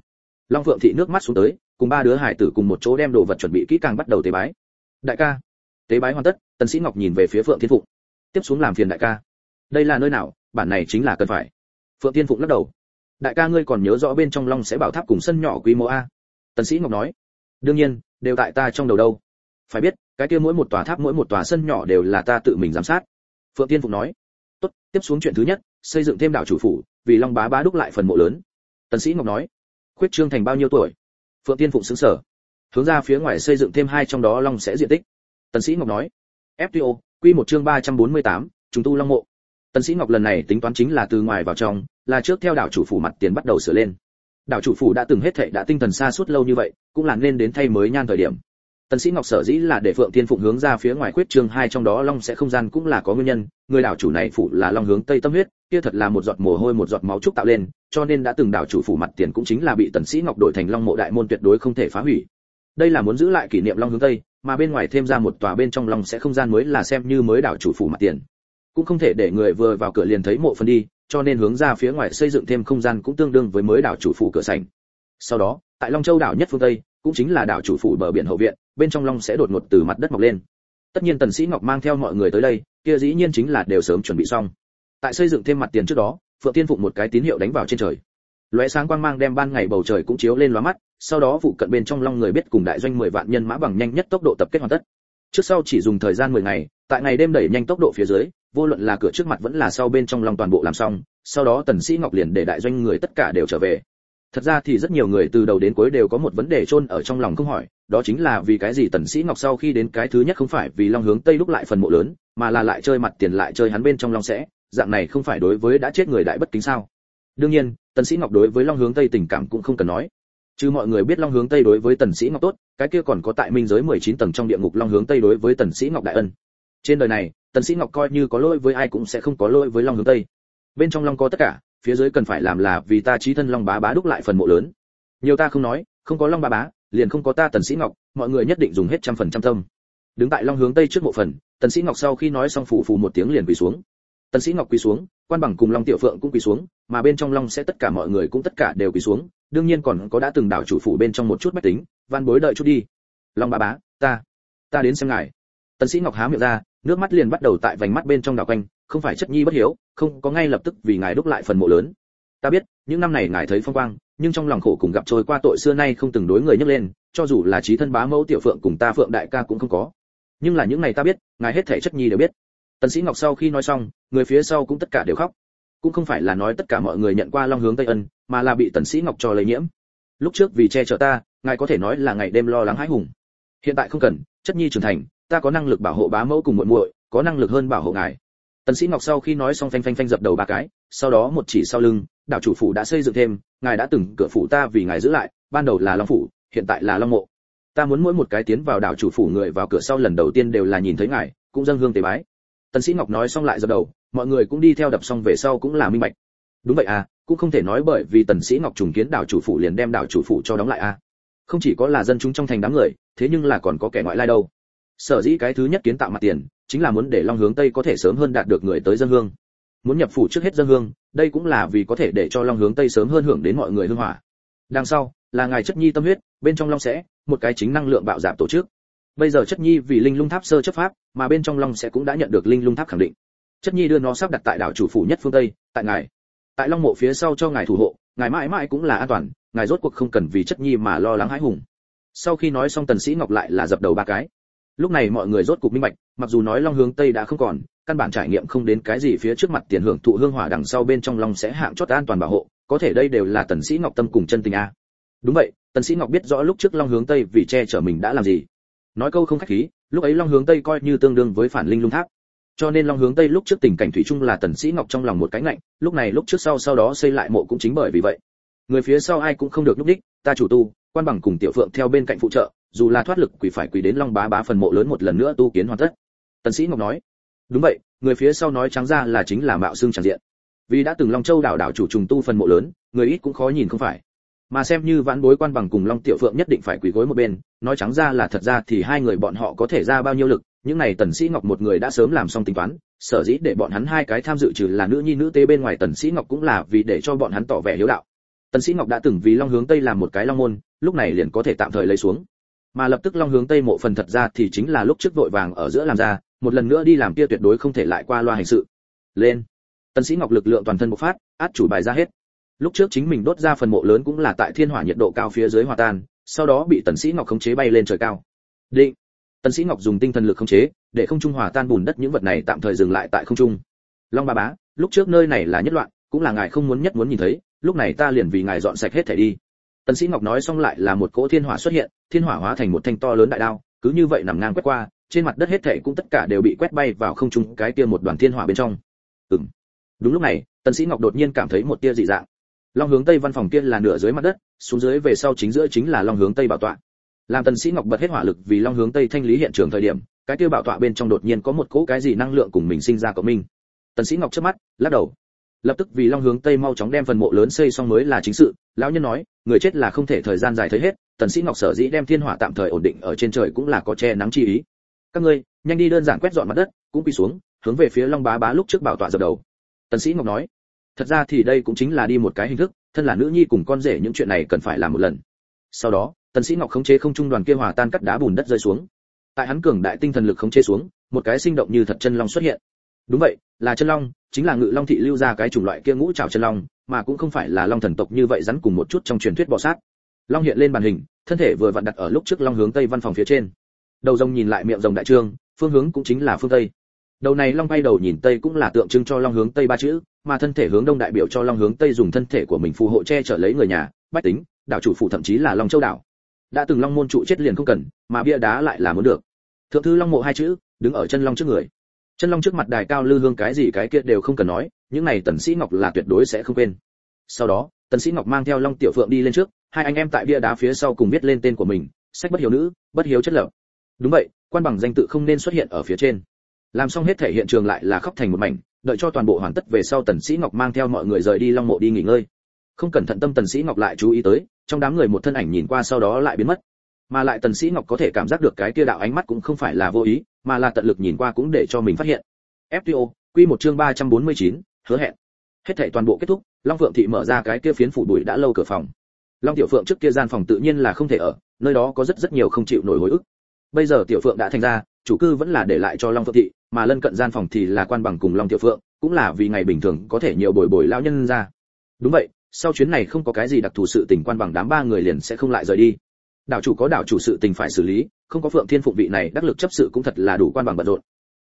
Speaker 1: Long vượng thị nước mắt xuống tới, cùng ba đứa hải tử cùng một chỗ đem đồ vật chuẩn bị kỹ càng bắt đầu tế bái. Đại ca. Tế bái hoàn tất, tần sĩ ngọc nhìn về phía phượng thiên phụng. Tiếp xuống làm phiền đại ca đây là nơi nào bản này chính là cần phải. Phượng thiên phụng lắc đầu. Đại ca ngươi còn nhớ rõ bên trong long sẽ bảo tháp cùng sân nhỏ quy mô a? Tần sĩ ngọc nói. Đương nhiên đều tại ta trong đầu đâu. Phải biết cái kia mỗi một tòa tháp mỗi một tòa sân nhỏ đều là ta tự mình giám sát. Phượng thiên phụng nói. Tốt tiếp xuống chuyện thứ nhất xây dựng thêm đảo chủ phủ vì long bá bá đúc lại phần mộ lớn. Tần sĩ ngọc nói. Khuyết trương thành bao nhiêu tuổi? Phượng thiên phụng sững sờ hướng ra phía ngoài xây dựng thêm hai trong đó long sẽ diện tích. Tần sĩ ngọc nói. Fto quy một chương 348, chúng tu long mộ tần sĩ ngọc lần này tính toán chính là từ ngoài vào trong, là trước theo đảo chủ phủ mặt tiền bắt đầu sửa lên. Đảo chủ phủ đã từng hết thệ đã tinh thần xa suốt lâu như vậy, cũng là nên đến thay mới nhan thời điểm. Tần sĩ ngọc sở dĩ là để phượng thiên phụng hướng ra phía ngoài quyết trường hai trong đó long sẽ không gian cũng là có nguyên nhân, người đảo chủ này phủ là long hướng tây tâm huyết, kia thật là một giọt mồ hôi một giọt máu trúc tạo lên, cho nên đã từng đảo chủ phủ mặt tiền cũng chính là bị tần sĩ ngọc đổi thành long mộ đại môn tuyệt đối không thể phá hủy. Đây là muốn giữ lại kỷ niệm long hướng tây, mà bên ngoài thêm ra một tòa bên trong long sẽ không gian mới là xem như mới đảo chủ phủ mặt tiền cũng không thể để người vừa vào cửa liền thấy mộ phần đi, cho nên hướng ra phía ngoài xây dựng thêm không gian cũng tương đương với mới đảo chủ phủ cửa sảnh. Sau đó, tại long châu đảo nhất phương tây, cũng chính là đảo chủ phủ bờ biển hậu viện, bên trong long sẽ đột ngột từ mặt đất mọc lên. Tất nhiên tần sĩ ngọc mang theo mọi người tới đây, kia dĩ nhiên chính là đều sớm chuẩn bị xong. Tại xây dựng thêm mặt tiền trước đó, phượng tiên phụng một cái tín hiệu đánh vào trên trời. Lóe sáng quang mang đem ban ngày bầu trời cũng chiếu lên lóa mắt, sau đó phụ cận bên trong long người biết cùng đại doanh 10 vạn nhân mã bằng nhanh nhất tốc độ tập kết hoàn tất. Trước sau chỉ dùng thời gian 10 ngày, tại ngày đêm đẩy nhanh tốc độ phía dưới vô luận là cửa trước mặt vẫn là sau bên trong long toàn bộ làm xong, sau đó tần sĩ ngọc liền để đại doanh người tất cả đều trở về. Thật ra thì rất nhiều người từ đầu đến cuối đều có một vấn đề chôn ở trong lòng không hỏi, đó chính là vì cái gì tần sĩ ngọc sau khi đến cái thứ nhất không phải vì long hướng tây lúc lại phần mộ lớn, mà là lại chơi mặt tiền lại chơi hắn bên trong long sẽ, dạng này không phải đối với đã chết người đại bất kính sao? Đương nhiên, tần sĩ ngọc đối với long hướng tây tình cảm cũng không cần nói. Chứ mọi người biết long hướng tây đối với tần sĩ ngọc tốt, cái kia còn có tại minh giới 19 tầng trong địa ngục long hướng tây đối với tần sĩ ngọc đại ân. Trên đời này tần sĩ ngọc coi như có lỗi với ai cũng sẽ không có lỗi với long hướng tây. Bên trong long có tất cả, phía dưới cần phải làm là vì ta trí thân long bá bá đúc lại phần mộ lớn. Nhiều ta không nói, không có long bá bá, liền không có ta tần sĩ ngọc, mọi người nhất định dùng hết trăm phần trăm tâm. Đứng tại long hướng tây trước mộ phần, tần sĩ ngọc sau khi nói xong phụ phụ một tiếng liền quỳ xuống. Tần sĩ ngọc quỳ xuống, quan bằng cùng long tiểu phượng cũng quỳ xuống, mà bên trong long sẽ tất cả mọi người cũng tất cả đều quỳ xuống, đương nhiên còn có đã từng đảo chủ phủ bên trong một chút bách tính van bối đợi chút đi. Long bá bá, ta ta đến xem ngài. Tần sĩ ngọc há miệng ra nước mắt liền bắt đầu tại vành mắt bên trong đảo quanh, không phải chất nhi bất hiếu, không có ngay lập tức vì ngài đúc lại phần mộ lớn. Ta biết, những năm này ngài thấy phong quang, nhưng trong lòng khổ cùng gặp trôi qua tội xưa nay không từng đối người nhấc lên, cho dù là trí thân bá mẫu tiểu phượng cùng ta phượng đại ca cũng không có. Nhưng là những ngày ta biết, ngài hết thể chất nhi đều biết. Tần sĩ ngọc sau khi nói xong, người phía sau cũng tất cả đều khóc. Cũng không phải là nói tất cả mọi người nhận qua long hướng tây ân, mà là bị tần sĩ ngọc cho lây nhiễm. Lúc trước vì che chở ta, ngài có thể nói là ngày đêm lo lắng hãi hùng. Hiện tại không cần, chất nhi trưởng thành ta có năng lực bảo hộ bá mẫu cùng muội muội, có năng lực hơn bảo hộ ngài. Tần sĩ ngọc sau khi nói xong phanh phanh phanh dập đầu ba cái, sau đó một chỉ sau lưng, đảo chủ phủ đã xây dựng thêm, ngài đã từng cửa phủ ta vì ngài giữ lại, ban đầu là long phủ, hiện tại là long mộ. Ta muốn mỗi một cái tiến vào đảo chủ phủ người vào cửa sau lần đầu tiên đều là nhìn thấy ngài, cũng dâng hương tế bái. Tần sĩ ngọc nói xong lại dập đầu, mọi người cũng đi theo đập xong về sau cũng là minh bạch. Đúng vậy à cũng không thể nói bởi vì tần sĩ ngọc trùng kiến đảo chủ phủ liền đem đảo chủ phủ cho đóng lại à. Không chỉ có là dân chúng trong thành đám người, thế nhưng là còn có kẻ ngoại lai đâu sở dĩ cái thứ nhất kiến tạo mặt tiền, chính là muốn để long hướng tây có thể sớm hơn đạt được người tới dân hương. Muốn nhập phủ trước hết dân hương, đây cũng là vì có thể để cho long hướng tây sớm hơn hưởng đến mọi người hương hỏa. Đằng sau, là ngài chất nhi tâm huyết, bên trong long sẽ, một cái chính năng lượng bạo giảm tổ chức. Bây giờ chất nhi vì linh lung tháp sơ chấp pháp, mà bên trong long sẽ cũng đã nhận được linh lung tháp khẳng định. Chất nhi đưa nó sắp đặt tại đảo chủ phủ nhất phương tây, tại ngài, tại long mộ phía sau cho ngài thủ hộ, ngài mãi mãi cũng là an toàn, ngài rốt cuộc không cần vì chất nhi mà lo lắng hãi hùng. Sau khi nói xong tần sĩ ngọc lại là dập đầu ba cái lúc này mọi người rốt cục minh bạch, mặc dù nói long hướng tây đã không còn, căn bản trải nghiệm không đến cái gì phía trước mặt tiền hưởng thụ hương hỏa đằng sau bên trong long sẽ hạng chót an toàn bảo hộ, có thể đây đều là tần sĩ ngọc tâm cùng chân tình a. Đúng vậy, tần sĩ ngọc biết rõ lúc trước long hướng tây vì che chở mình đã làm gì. Nói câu không khách khí, lúc ấy long hướng tây coi như tương đương với phản linh lung tháp. Cho nên long hướng tây lúc trước tình cảnh thủy chung là tần sĩ ngọc trong lòng một cái ngạnh, lúc này lúc trước sau sau đó xây lại mộ cũng chính bởi vì vậy. Người phía sau ai cũng không được núp đích ta chủ tu, quan bằng cùng tiểu phượng theo bên cạnh phụ trợ dù là thoát lực quỷ phải quỷ đến long bá bá phần mộ lớn một lần nữa tu kiến hoàn tất. Tần sĩ ngọc nói, đúng vậy, người phía sau nói trắng ra là chính là mạo xương chẳng diện. Vì đã từng long châu đảo đảo chủ trùng tu phần mộ lớn, người ít cũng khó nhìn không phải. Mà xem như vãn bối quan bằng cùng long tiểu phượng nhất định phải quỳ gối một bên, nói trắng ra là thật ra thì hai người bọn họ có thể ra bao nhiêu lực, những này tần sĩ ngọc một người đã sớm làm xong tính toán, sở dĩ để bọn hắn hai cái tham dự trừ là nữ nhi nữ tế bên ngoài tần sĩ ngọc cũng là vì để cho bọn hắn tỏ vẻ hiếu đạo. Tần sĩ ngọc đã từng vì long hướng tây làm một cái long môn, lúc này liền có thể tạm thời lấy xuống mà lập tức long hướng tây mộ phần thật ra thì chính là lúc trước vội vàng ở giữa làm ra, một lần nữa đi làm kia tuyệt đối không thể lại qua loa hành sự. Lên. Tần sĩ ngọc lực lượng toàn thân bộc phát, át chủ bài ra hết. Lúc trước chính mình đốt ra phần mộ lớn cũng là tại thiên hỏa nhiệt độ cao phía dưới hòa tan, sau đó bị tần sĩ ngọc khống chế bay lên trời cao. Định. Tần sĩ ngọc dùng tinh thần lực khống chế, để không trung hòa tan bùn đất những vật này tạm thời dừng lại tại không trung. Long ba bá, lúc trước nơi này là nhất loạn, cũng là ngài không muốn nhất muốn nhìn thấy, lúc này ta liền vì ngài dọn sạch hết thể đi. Tần sĩ ngọc nói xong lại là một cỗ thiên hỏa xuất hiện thiên hỏa hóa thành một thanh to lớn đại đao, cứ như vậy nằm ngang quét qua, trên mặt đất hết thảy cũng tất cả đều bị quét bay vào không trung cái kia một đoàn thiên hỏa bên trong. Ừm. Đúng lúc này, tần sĩ ngọc đột nhiên cảm thấy một tia dị dạng. Long hướng tây văn phòng kia là nửa dưới mặt đất, xuống dưới về sau chính giữa chính là long hướng tây bảo tọa. Làm tần sĩ ngọc bật hết hỏa lực vì long hướng tây thanh lý hiện trường thời điểm, cái kia bảo tọa bên trong đột nhiên có một cỗ cái gì năng lượng cùng mình sinh ra của mình tần sĩ ngọc chớp mắt, lắc đầu. Lập tức vì long hướng tây mau chóng đem phần mộ lớn xây xong mới là chính sự lão nhân nói, người chết là không thể thời gian dài thấy hết, tần sĩ ngọc sở dĩ đem thiên hỏa tạm thời ổn định ở trên trời cũng là có che nắng chi ý. Các ngươi, nhanh đi đơn giản quét dọn mặt đất, cũng quỳ xuống, hướng về phía long bá bá lúc trước bảo tọa dập đầu. Tần sĩ ngọc nói, thật ra thì đây cũng chính là đi một cái hình thức, thân là nữ nhi cùng con rể những chuyện này cần phải làm một lần. Sau đó, tần sĩ ngọc khống chế không trung đoàn kia hòa tan cắt đá bùn đất rơi xuống. Tại hắn cường đại tinh thần lực khống chế xuống, một cái sinh động như thật chân long xuất hiện đúng vậy, là chân long, chính là ngự long thị lưu ra cái chủng loại kia ngũ trảo chân long, mà cũng không phải là long thần tộc như vậy rắn cùng một chút trong truyền thuyết bò sát. Long hiện lên màn hình, thân thể vừa vặn đặt ở lúc trước long hướng tây văn phòng phía trên. Đầu rồng nhìn lại miệng rồng đại trương, phương hướng cũng chính là phương tây. Đầu này long bay đầu nhìn tây cũng là tượng trưng cho long hướng tây ba chữ, mà thân thể hướng đông đại biểu cho long hướng tây dùng thân thể của mình phù hộ che chở lấy người nhà, bách tính đảo chủ phụ thậm chí là long châu đảo. Đã từng long môn trụ chết liền không cần, mà bia đá lại là muốn được. Thượng thư long mộ hai chữ, đứng ở chân long trước người chân long trước mặt đài cao lư hương cái gì cái kia đều không cần nói, những này tần sĩ ngọc là tuyệt đối sẽ không quên. Sau đó, tần sĩ ngọc mang theo long tiểu phượng đi lên trước, hai anh em tại bia đá phía sau cùng viết lên tên của mình, sách bất hiếu nữ, bất hiếu chất lập đúng vậy, quan bằng danh tự không nên xuất hiện ở phía trên. Làm xong hết thể hiện trường lại là khóc thành một mảnh, đợi cho toàn bộ hoàn tất về sau tần sĩ ngọc mang theo mọi người rời đi long mộ đi nghỉ ngơi. Không cẩn thận tâm tần sĩ ngọc lại chú ý tới, trong đám người một thân ảnh nhìn qua sau đó lại biến mất mà lại tần sĩ ngọc có thể cảm giác được cái kia đạo ánh mắt cũng không phải là vô ý mà là tận lực nhìn qua cũng để cho mình phát hiện. FTO quy một chương 349, hứa hẹn. Hết thảy toàn bộ kết thúc long phượng thị mở ra cái kia phiến phủ bụi đã lâu cửa phòng. Long tiểu phượng trước kia gian phòng tự nhiên là không thể ở nơi đó có rất rất nhiều không chịu nổi hồi ức. Bây giờ tiểu phượng đã thành ra chủ cư vẫn là để lại cho long phượng thị mà lân cận gian phòng thì là quan bằng cùng long tiểu phượng cũng là vì ngày bình thường có thể nhiều bồi bồi lão nhân ra. Đúng vậy sau chuyến này không có cái gì đặc thù sự tình quan bằng đám ba người liền sẽ không lại rời đi đảo chủ có đảo chủ sự tình phải xử lý, không có phượng thiên phụng vị này, đắc lực chấp sự cũng thật là đủ quan bằng bận rộn.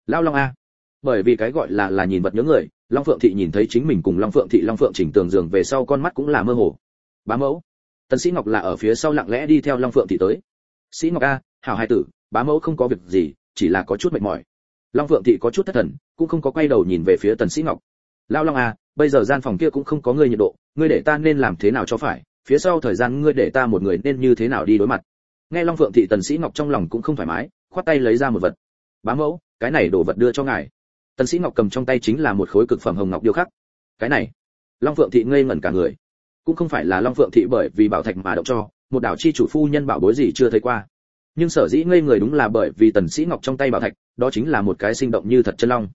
Speaker 1: Lao long a. Bởi vì cái gọi là là nhìn vật nhớ người, long phượng thị nhìn thấy chính mình cùng long phượng thị, long phượng chỉnh tường giường về sau con mắt cũng là mơ hồ. Bá mẫu. Tần sĩ ngọc là ở phía sau lặng lẽ đi theo long phượng thị tới. Sĩ ngọc a, hảo hai tử, bá mẫu không có việc gì, chỉ là có chút mệt mỏi. Long phượng thị có chút thất thần, cũng không có quay đầu nhìn về phía tần sĩ ngọc. Lao long a, bây giờ gian phòng kia cũng không có người nhiệt độ, ngươi để ta nên làm thế nào cho phải? Phía sau thời gian ngươi để ta một người nên như thế nào đi đối mặt? Nghe long phượng thị tần sĩ ngọc trong lòng cũng không thoải mái, khoát tay lấy ra một vật. Bá mẫu, cái này đồ vật đưa cho ngài. Tần sĩ ngọc cầm trong tay chính là một khối cực phẩm hồng ngọc điêu khắc. Cái này, long phượng thị ngây ngẩn cả người. Cũng không phải là long phượng thị bởi vì bảo thạch mà động cho, một đảo chi chủ phu nhân bảo bối gì chưa thấy qua. Nhưng sở dĩ ngây người đúng là bởi vì tần sĩ ngọc trong tay bảo thạch, đó chính là một cái sinh động như thật chân long.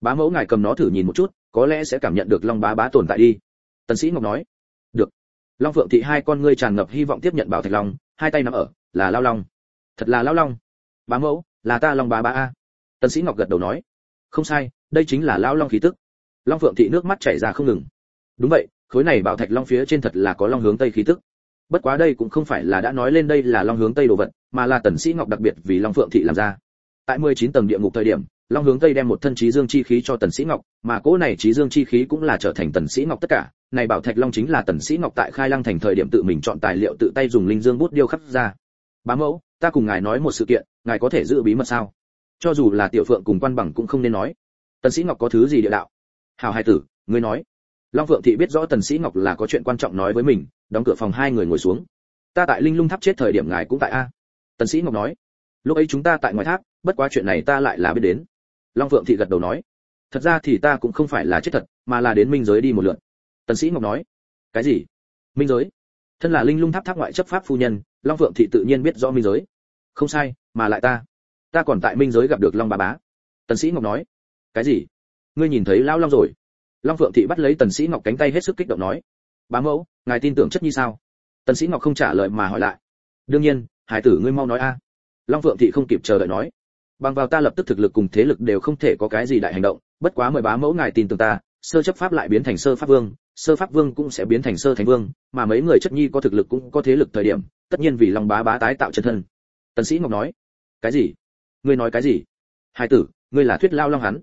Speaker 1: Bá mẫu ngài cầm nó thử nhìn một chút, có lẽ sẽ cảm nhận được long bá bá tồn tại đi. Tần sĩ ngọc nói, được long phượng thị hai con ngươi tràn ngập hy vọng tiếp nhận bảo thạch long, hai tay nắm ở, là lao long. Thật là lao long. Bá mẫu, là ta long bá bá a. Tần sĩ ngọc gật đầu nói. Không sai, đây chính là lao long khí tức. Long phượng thị nước mắt chảy ra không ngừng. Đúng vậy, khối này bảo thạch long phía trên thật là có long hướng tây khí tức. Bất quá đây cũng không phải là đã nói lên đây là long hướng tây đồ vật, mà là tần sĩ ngọc đặc biệt vì long phượng thị làm ra. Tại 19 tầng địa ngục thời điểm long hướng tây đem một thân trí dương chi khí cho tần sĩ ngọc, mà cỗ này trí dương chi khí cũng là trở thành tần sĩ ngọc tất cả. Này bảo thạch long chính là tần sĩ ngọc tại khai lăng thành thời điểm tự mình chọn tài liệu tự tay dùng linh dương bút điêu khắc ra. Bá mẫu, ta cùng ngài nói một sự kiện, ngài có thể giữ bí mật sao? Cho dù là tiểu phượng cùng quan bằng cũng không nên nói. Tần sĩ ngọc có thứ gì địa đạo? Hào hai tử, ngươi nói. Long phượng thị biết rõ tần sĩ ngọc là có chuyện quan trọng nói với mình, đóng cửa phòng hai người ngồi xuống. Ta tại linh lung tháp chết thời điểm ngài cũng tại a. Tần sĩ ngọc nói. Lúc ấy chúng ta tại ngoài tháp, bất quá chuyện này ta lại là biết đến long phượng thị gật đầu nói, thật ra thì ta cũng không phải là chết thật, mà là đến minh giới đi một lượt. Tần sĩ ngọc nói, cái gì? Minh giới? Thân là linh lung tháp tháp ngoại chấp pháp phu nhân, long phượng thị tự nhiên biết rõ minh giới. Không sai, mà lại ta ta còn tại minh giới gặp được long Bà bá. Tần sĩ ngọc nói, cái gì? Ngươi nhìn thấy lão long rồi? Long phượng thị bắt lấy tần sĩ ngọc cánh tay hết sức kích động nói, bá mẫu, ngài tin tưởng chất nhi sao? Tần sĩ ngọc không trả lời mà hỏi lại, đương nhiên hải tử ngươi mau nói a. Long phượng thị không kịp chờ đợi nói bằng vào ta lập tức thực lực cùng thế lực đều không thể có cái gì đại hành động, bất quá mời bá mẫu ngài tin tưởng ta, sơ chấp pháp lại biến thành sơ pháp vương, sơ pháp vương cũng sẽ biến thành sơ thánh vương, mà mấy người chất nhi có thực lực cũng có thế lực thời điểm, tất nhiên vì long bá bá tái tạo chân thân. Tần sĩ ngọc nói. Cái gì? Ngươi nói cái gì? Hai tử, ngươi là thuyết lao long hắn.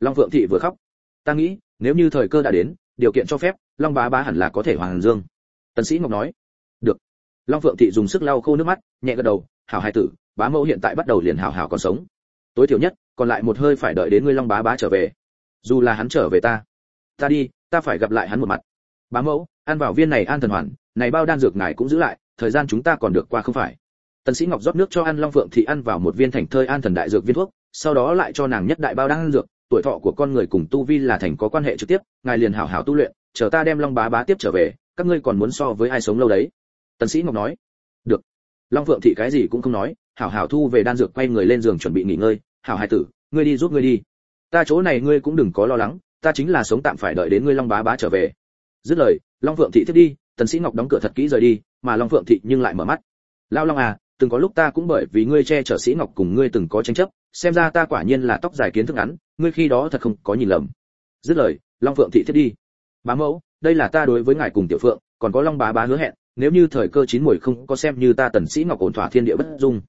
Speaker 1: Long vượng thị vừa khóc. Ta nghĩ, nếu như thời cơ đã đến, điều kiện cho phép, long bá bá hẳn là có thể hoàng dương. Tần sĩ ngọc nói. Được. Long vượng thị dùng sức lau khô nước mắt, nhẹ gật đầu. Hảo hai tử, bá mẫu hiện tại bắt đầu liền hảo hảo còn sống tối thiểu nhất, còn lại một hơi phải đợi đến ngươi long bá bá trở về. Dù là hắn trở về ta ta đi, ta phải gặp lại hắn một mặt. Bá mẫu, ăn vào viên này an thần hoàn, này bao đan dược ngài cũng giữ lại, thời gian chúng ta còn được qua không phải. Tần sĩ ngọc rót nước cho ăn long phượng thị ăn vào một viên thành thơi an thần đại dược viên thuốc, sau đó lại cho nàng nhất đại bao đan dược, tuổi thọ của con người cùng tu vi là thành có quan hệ trực tiếp, ngài liền hảo hảo tu luyện, chờ ta đem long bá bá tiếp trở về, các ngươi còn muốn so với ai sống lâu đấy? Tần sĩ ngọc nói. Được. Long phượng thị cái gì cũng không nói hảo hảo thu về đan dược quay người lên giường chuẩn bị nghỉ ngơi. Hảo hai tử, ngươi đi giúp ngươi đi. Ta chỗ này ngươi cũng đừng có lo lắng, ta chính là sống tạm phải đợi đến ngươi long bá bá trở về. Dứt lời, long phượng thị thiết đi, tần sĩ ngọc đóng cửa thật kỹ rời đi, mà long phượng thị nhưng lại mở mắt. Lao long à từng có lúc ta cũng bởi vì ngươi che chở sĩ ngọc cùng ngươi từng có tranh chấp, xem ra ta quả nhiên là tóc dài kiến thức ngắn, ngươi khi đó thật không có nhìn lầm. Dứt lời, long phượng thị thiết đi. Bá mẫu, đây là ta đối với ngài cùng tiểu phượng, còn có long bá bá hứa hẹn, nếu như thời cơ chín muồi không có xem như ta tần sĩ ngọc ổn thỏa thiên địa bất dung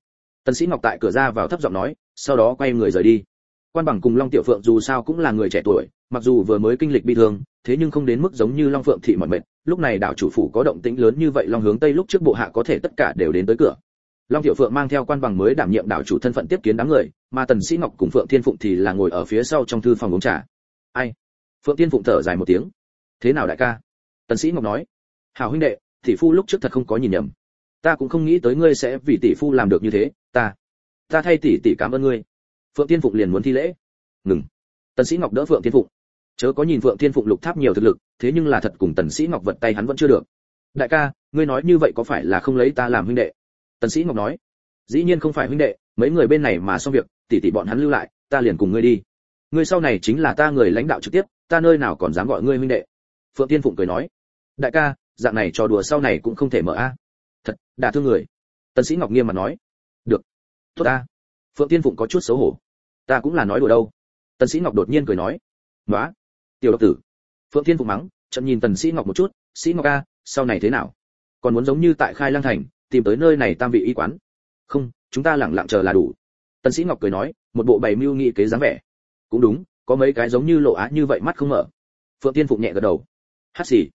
Speaker 1: tần sĩ ngọc tại cửa ra vào thấp giọng nói, sau đó quay người rời đi. Quan bằng cùng long tiểu phượng dù sao cũng là người trẻ tuổi, mặc dù vừa mới kinh lịch bi thương, thế nhưng không đến mức giống như long phượng thị mệt mệt, lúc này đảo chủ phủ có động tĩnh lớn như vậy long hướng tây lúc trước bộ hạ có thể tất cả đều đến tới cửa. Long tiểu phượng mang theo quan bằng mới đảm nhiệm đảo chủ thân phận tiếp kiến đám người, mà tần sĩ ngọc cùng phượng thiên phụng thì là ngồi ở phía sau trong thư phòng uống trà. Ai? Phượng thiên phụng thở dài một tiếng. Thế nào đại ca? Tần sĩ ngọc nói. Hảo huynh đệ tỷ phu lúc trước thật không có nhìn nhầm ta cũng không nghĩ tới ngươi sẽ vì tỷ phu làm được như thế, ta ta thay tỷ tỷ cảm ơn ngươi. Phượng thiên phụng liền muốn thi lễ. Ngừng. Tần sĩ ngọc đỡ phượng thiên phụng. Chớ có nhìn phượng thiên phụng lục tháp nhiều thực lực, thế nhưng là thật cùng tần sĩ ngọc vật tay hắn vẫn chưa được. Đại ca, ngươi nói như vậy có phải là không lấy ta làm huynh đệ? Tần sĩ ngọc nói. Dĩ nhiên không phải huynh đệ, mấy người bên này mà xong việc, tỷ tỷ bọn hắn lưu lại, ta liền cùng ngươi đi. Ngươi sau này chính là ta người lãnh đạo trực tiếp, ta nơi nào còn dám gọi ngươi huynh đệ? Phượng tiên phụng cười nói. Đại ca, dạng này trò đùa sau này cũng không thể mở a thật, đả thương người. Tần sĩ ngọc nghiêm mà nói, được, tốt ta. Phượng tiên phụng có chút xấu hổ. Ta cũng là nói đùa đâu. Tần sĩ ngọc đột nhiên cười nói nói tiểu độc tử. Phượng tiên phụng mắng, chậm nhìn tần sĩ ngọc một chút, sĩ ngọc a, sau này thế nào? Còn muốn giống như tại khai lang thành, tìm tới nơi này tam vị y quán? Không, chúng ta lẳng lặng chờ là đủ. Tần sĩ ngọc cười nói, một bộ bày mưu nghị kế dáng vẻ. Cũng đúng, có mấy cái giống như lộ á như vậy mắt không mở. Phượng tiên phụng nhẹ gật đầu. Hát xì.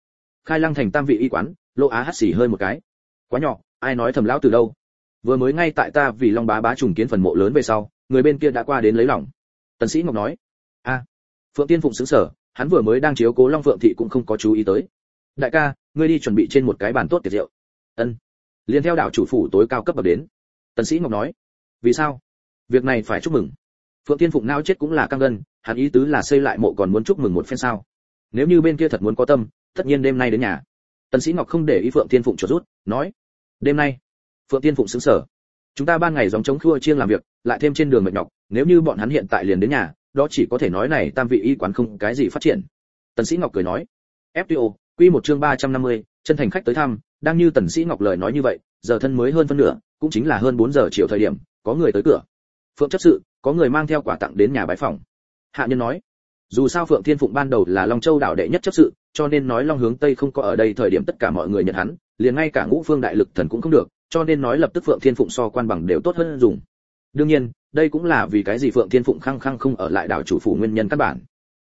Speaker 1: Khai lăng thành tam vị y quán, lộ á hát xì hơi một cái quá nhỏ, ai nói thầm lão từ đâu. Vừa mới ngay tại ta vì long bá bá trùng kiến phần mộ lớn về sau, người bên kia đã qua đến lấy lòng. Tần sĩ ngọc nói, a, phượng tiên phụng sững sờ hắn vừa mới đang chiếu cố long phượng thị cũng không có chú ý tới. Đại ca, ngươi đi chuẩn bị trên một cái bàn tốt tiệc rượu. Ân. Liền theo đảo chủ phủ tối cao cấp bậc đến. Tần sĩ ngọc nói, vì sao? Việc này phải chúc mừng. Phượng tiên phụng nao chết cũng là căng gân, hắn ý tứ là xây lại mộ còn muốn chúc mừng một phen sao. Nếu như bên kia thật muốn có tâm, tất nhiên đêm nay đến nhà. Tần sĩ ngọc không để ý phượng tiên phụng chuột rút, nói đêm nay phượng tiên phụng xứng sở. Chúng ta ban ngày giống chống khua chiêng làm việc lại thêm trên đường mệt nhọc nếu như bọn hắn hiện tại liền đến nhà đó chỉ có thể nói này tam vị y quán không cái gì phát triển. Tần sĩ ngọc cười nói fto quy một chương 350, chân thành khách tới thăm đang như tần sĩ ngọc lời nói như vậy giờ thân mới hơn phân nửa cũng chính là hơn 4 giờ chiều thời điểm có người tới cửa. Phượng chấp sự có người mang theo quả tặng đến nhà bái phòng. Hạ nhân nói dù sao phượng thiên phụng ban đầu là long châu đảo đệ nhất chấp sự, cho nên nói long hướng tây không có ở đây thời điểm tất cả mọi người nhận hắn, liền ngay cả ngũ phương đại lực thần cũng không được, cho nên nói lập tức phượng thiên phụng so quan bằng đều tốt hơn dùng. Đương nhiên, đây cũng là vì cái gì phượng thiên phụng khăng khăng không ở lại đảo chủ phủ nguyên nhân căn bản.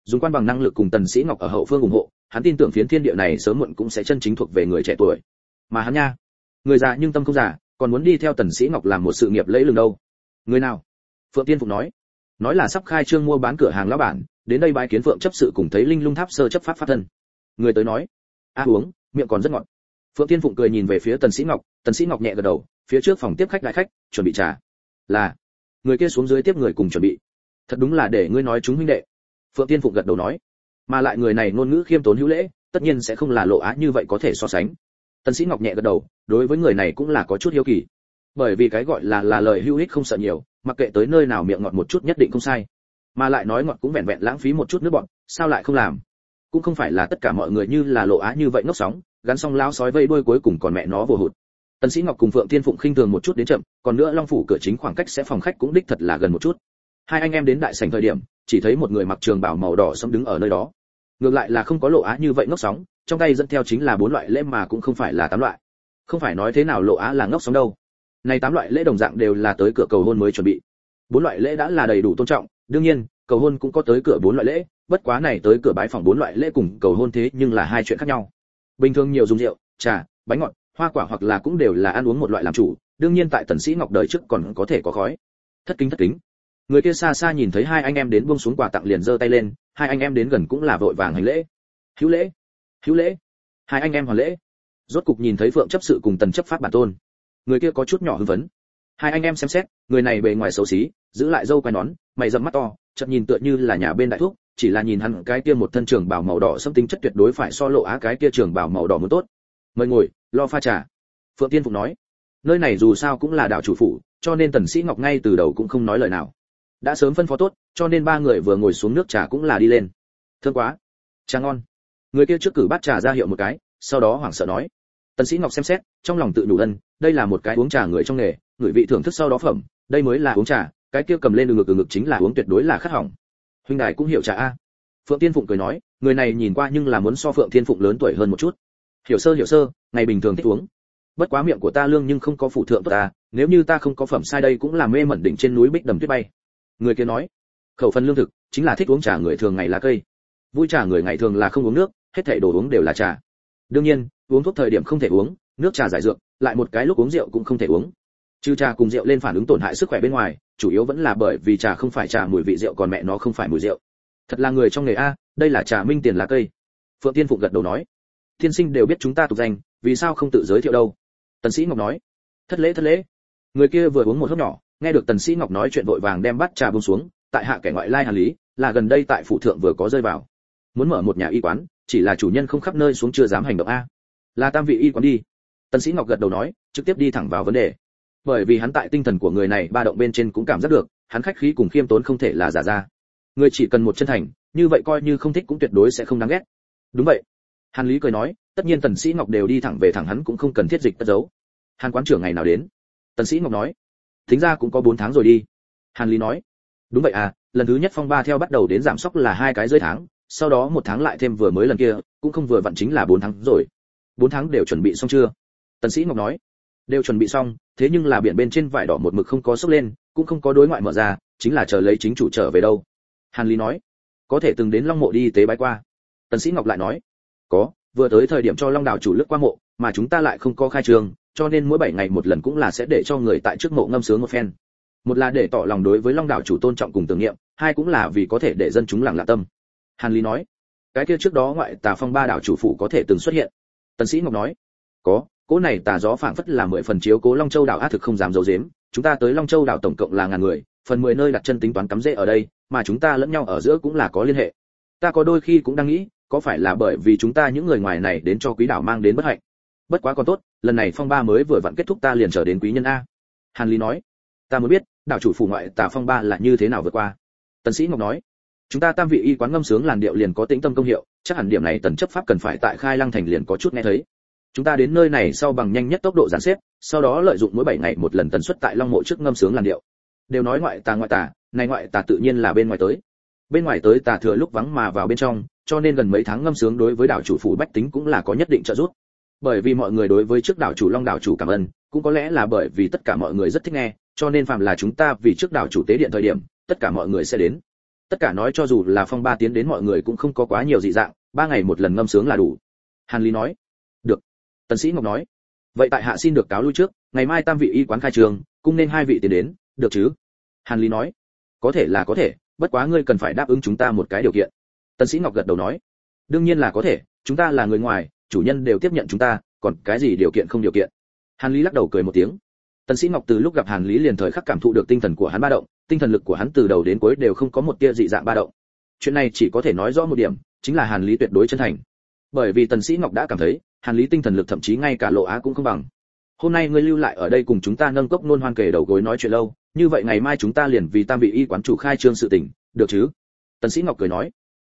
Speaker 1: Dùng quan bằng năng lực cùng tần sĩ ngọc ở hậu phương ủng hộ, hắn tin tưởng phiến thiên địa này sớm muộn cũng sẽ chân chính thuộc về người trẻ tuổi. Mà hắn nha, người già nhưng tâm không già, còn muốn đi theo tần sĩ ngọc làm một sự nghiệp lẫy lừng đâu. Người nào? Phượng thiên phụng nói. Nói là sắp khai trương mua bán cửa hàng lão bản đến đây bái kiến phượng chấp sự cùng thấy linh lung tháp sơ chấp pháp pháp thân. Người tới nói, a uống, miệng còn rất ngọt. Phượng tiên phụng cười nhìn về phía tần sĩ ngọc, tần sĩ ngọc nhẹ gật đầu, phía trước phòng tiếp khách đại khách, chuẩn bị trà. Là. Người kia xuống dưới tiếp người cùng chuẩn bị. Thật đúng là để ngươi nói chúng huynh đệ. Phượng tiên phụng gật đầu nói. Mà lại người này ngôn ngữ khiêm tốn hữu lễ, tất nhiên sẽ không là lộ á như vậy có thể so sánh. Tần sĩ ngọc nhẹ gật đầu, đối với người này cũng là có chút hiếu kỳ. Bởi vì cái gọi là là lời hữu ích không sợ nhiều, mặc kệ tới nơi nào miệng ngọt một chút nhất định không sai mà lại nói ngọt cũng vẹn vẹn lãng phí một chút nước bọn sao lại không làm? Cũng không phải là tất cả mọi người như là lộ á như vậy ngốc sóng, gắn xong lao sói vây đuôi cuối cùng còn mẹ nó vô hụt. Tần sĩ ngọc cùng phượng tiên phụng khinh thường một chút đến chậm, còn nữa long phủ cửa chính khoảng cách sẽ phòng khách cũng đích thật là gần một chút. Hai anh em đến đại sảnh thời điểm, chỉ thấy một người mặc trường bào màu đỏ sống đứng ở nơi đó. Ngược lại là không có lộ á như vậy ngốc sóng, trong tay dẫn theo chính là bốn loại lễ mà cũng không phải là tám loại. Không phải nói thế nào lộ á là ngốc sóng đâu. Này tám loại lễ đồng dạng đều là tới cửa cầu hôn mới chuẩn bị. Bốn loại lễ đã là đầy đủ tôn trọng đương nhiên, cầu hôn cũng có tới cửa bốn loại lễ, bất quá này tới cửa bái phòng bốn loại lễ cùng cầu hôn thế nhưng là hai chuyện khác nhau. Bình thường nhiều dùng rượu, trà, bánh ngọt, hoa quả hoặc là cũng đều là ăn uống một loại làm chủ, đương nhiên tại tần sĩ ngọc đời trước còn có thể có khói. Thất kính thất kính. Người kia xa xa nhìn thấy hai anh em đến buông xuống quà tặng liền giơ tay lên, hai anh em đến gần cũng là vội vàng hành lễ. Hữu lễ hữu lễ. Hai anh em hoàn lễ. Rốt cục nhìn thấy phượng chấp sự cùng tần chấp pháp bản tôn. Người kia có chút nhỏ hưng vấn hai anh em xem xét, người này bề ngoài xấu xí giữ lại râu quai nón, mày rậm mắt to, chậm nhìn tựa như là nhà bên đại thuốc chỉ là nhìn hắn cái kia một thân trường bảo màu đỏ xâm tính chất tuyệt đối phải so lộ á cái kia trường bảo màu đỏ muốn tốt. Mời ngồi, lo pha trà. Phượng tiên phục nói, nơi này dù sao cũng là đảo chủ phủ, cho nên tần sĩ ngọc ngay từ đầu cũng không nói lời nào. Đã sớm phân phó tốt, cho nên ba người vừa ngồi xuống nước trà cũng là đi lên. Thương quá. Trà ngon. Người kia trước cử bát trà ra hiệu một cái, sau đó hoảng sợ nói, tần sĩ ngọc xem xét, trong lòng tự đủ ân, đây là một cái uống trà người trong nghề, người vị thưởng thức sau đó phẩm, đây mới là uống trà cái kia cầm lên đường ngực ngực chính là uống tuyệt đối là khát hỏng. Huynh đài cũng hiểu trà a. Phượng tiên phụng cười nói, người này nhìn qua nhưng là muốn so phượng thiên phụng lớn tuổi hơn một chút. Hiểu sơ hiểu sơ, ngày bình thường thích uống. Bất quá miệng của ta lương nhưng không có phụ thượng tốt ta nếu như ta không có phẩm sai đây cũng là mê mẩn đỉnh trên núi bích đầm tuyết bay. Người kia nói, khẩu phần lương thực, chính là thích uống trà người thường ngày là cây. Vui trà người ngày thường là không uống nước, hết thảy đồ uống đều là trà. Đương nhiên, uống thuốc thời điểm không thể uống, nước trà giải dược, lại một cái lúc uống rượu cũng không thể uống. Trừ trà cùng rượu lên phản ứng tổn hại sức khỏe bên ngoài chủ yếu vẫn là bởi vì trà không phải trà mùi vị rượu còn mẹ nó không phải mùi rượu. Thật là người trong nghề a, đây là trà minh tiền lá cây. Phượng tiên phụng gật đầu nói. Tiên sinh đều biết chúng ta tục danh, vì sao không tự giới thiệu đâu? Tần sĩ ngọc nói. Thất lễ thất lễ. Người kia vừa uống một hớp nhỏ, nghe được tần sĩ ngọc nói chuyện vội vàng đem bát trà buông xuống, tại hạ kẻ ngoại lai hàn lý, là gần đây tại phủ thượng vừa có rơi vào. Muốn mở một nhà y quán, chỉ là chủ nhân không khắp nơi xuống chưa dám hành động a. Là tam vị y quán đi. Tần sĩ ngọc gật đầu nói, trực tiếp đi thẳng vào vấn đề bởi vì hắn tại tinh thần của người này ba động bên trên cũng cảm giác được, hắn khách khí cùng khiêm tốn không thể là giả ra. Người chỉ cần một chân thành, như vậy coi như không thích cũng tuyệt đối sẽ không đáng ghét. Đúng vậy. Hàn lý cười nói, tất nhiên tần sĩ ngọc đều đi thẳng về thẳng hắn cũng không cần thiết dịch tất giấu hàn quán trưởng ngày nào đến? Tần sĩ ngọc nói, thính ra cũng có 4 tháng rồi đi. Hàn lý nói, đúng vậy à lần thứ nhất phong ba theo bắt đầu đến giảm sóc là hai cái rưỡi tháng, sau đó một tháng lại thêm vừa mới lần kia, cũng không vừa vặn chính là 4 tháng rồi. 4 tháng đều chuẩn bị xong chưa? Tần sĩ ngọc nói đều chuẩn bị xong, thế nhưng là biển bên trên vải đỏ một mực không có sốc lên, cũng không có đối ngoại mở ra, chính là chờ lấy chính chủ trở về đâu. Hàn lý nói, có thể từng đến long mộ đi tế bái qua. Tần sĩ ngọc lại nói, có, vừa tới thời điểm cho long đảo chủ lướt qua mộ, mà chúng ta lại không có khai trường, cho nên mỗi bảy ngày một lần cũng là sẽ để cho người tại trước mộ ngâm sướng một phen. Một là để tỏ lòng đối với long đảo chủ tôn trọng cùng tưởng niệm, hai cũng là vì có thể để dân chúng lặng lạ tâm. Hàn lý nói, cái kia trước đó ngoại tà phong ba đảo chủ phụ có thể từng xuất hiện. Tần sĩ ngọc nói, có cỗ này tà gió phảng phất là mười phần chiếu cố long châu đảo a thực không dám giấu giếm, chúng ta tới long châu đảo tổng cộng là ngàn người, phần mười nơi đặt chân tính toán cắm rễ ở đây, mà chúng ta lẫn nhau ở giữa cũng là có liên hệ. Ta có đôi khi cũng đang nghĩ, có phải là bởi vì chúng ta những người ngoài này đến cho quý đảo mang đến bất hạnh? Bất quá còn tốt, lần này phong ba mới vừa vặn kết thúc ta liền trở đến quý nhân a. Hàn lý nói, ta muốn biết, đảo chủ phủ ngoại tà phong ba là như thế nào vượt qua? Tần sĩ ngọc nói, chúng ta tam vị y quán ngâm sướng làn điệu liền có tĩnh tâm công hiệu, chắc hẳn điểm này tần chấp pháp cần phải tại khai lăng thành liền có chút nghe thấy chúng ta đến nơi này sau bằng nhanh nhất tốc độ giàn xếp, sau đó lợi dụng mỗi bảy ngày một lần tần suất tại long mộ trước ngâm sướng làn điệu. Đều nói ngoại tà ngoại tà, này ngoại tà tự nhiên là bên ngoài tới. Bên ngoài tới tà thừa lúc vắng mà vào bên trong, cho nên gần mấy tháng ngâm sướng đối với đảo chủ phủ bách tính cũng là có nhất định trợ giúp. Bởi vì mọi người đối với trước đảo chủ long đảo chủ cảm ơn, cũng có lẽ là bởi vì tất cả mọi người rất thích nghe, cho nên phạm là chúng ta vì trước đảo chủ tế điện thời điểm, tất cả mọi người sẽ đến. Tất cả nói cho dù là phong ba tiến đến mọi người cũng không có quá nhiều dị dạng, ba ngày một lần ngâm sướng là đủ. Hàn lý nói tần sĩ ngọc nói, vậy tại hạ xin được cáo lui trước, ngày mai tam vị y quán khai trường, cung nên hai vị tiến đến, được chứ? Hàn lý nói, có thể là có thể, bất quá ngươi cần phải đáp ứng chúng ta một cái điều kiện. Tần sĩ ngọc gật đầu nói, đương nhiên là có thể, chúng ta là người ngoài, chủ nhân đều tiếp nhận chúng ta, còn cái gì điều kiện không điều kiện? Hàn lý lắc đầu cười một tiếng. Tần sĩ ngọc từ lúc gặp hàn lý liền thời khắc cảm thụ được tinh thần của hắn ba động, tinh thần lực của hắn từ đầu đến cuối đều không có một tia dị dạng ba động. Chuyện này chỉ có thể nói rõ một điểm, chính là hàn lý tuyệt đối chân thành. Bởi vì tần sĩ ngọc đã cảm thấy hàn lý tinh thần lực thậm chí ngay cả lộ á cũng không bằng. Hôm nay ngươi lưu lại ở đây cùng chúng ta nâng cốc nôn hoan kể đầu gối nói chuyện lâu như vậy ngày mai chúng ta liền vì tam vị y quán chủ khai trương sự tình được chứ? Tần sĩ ngọc cười nói.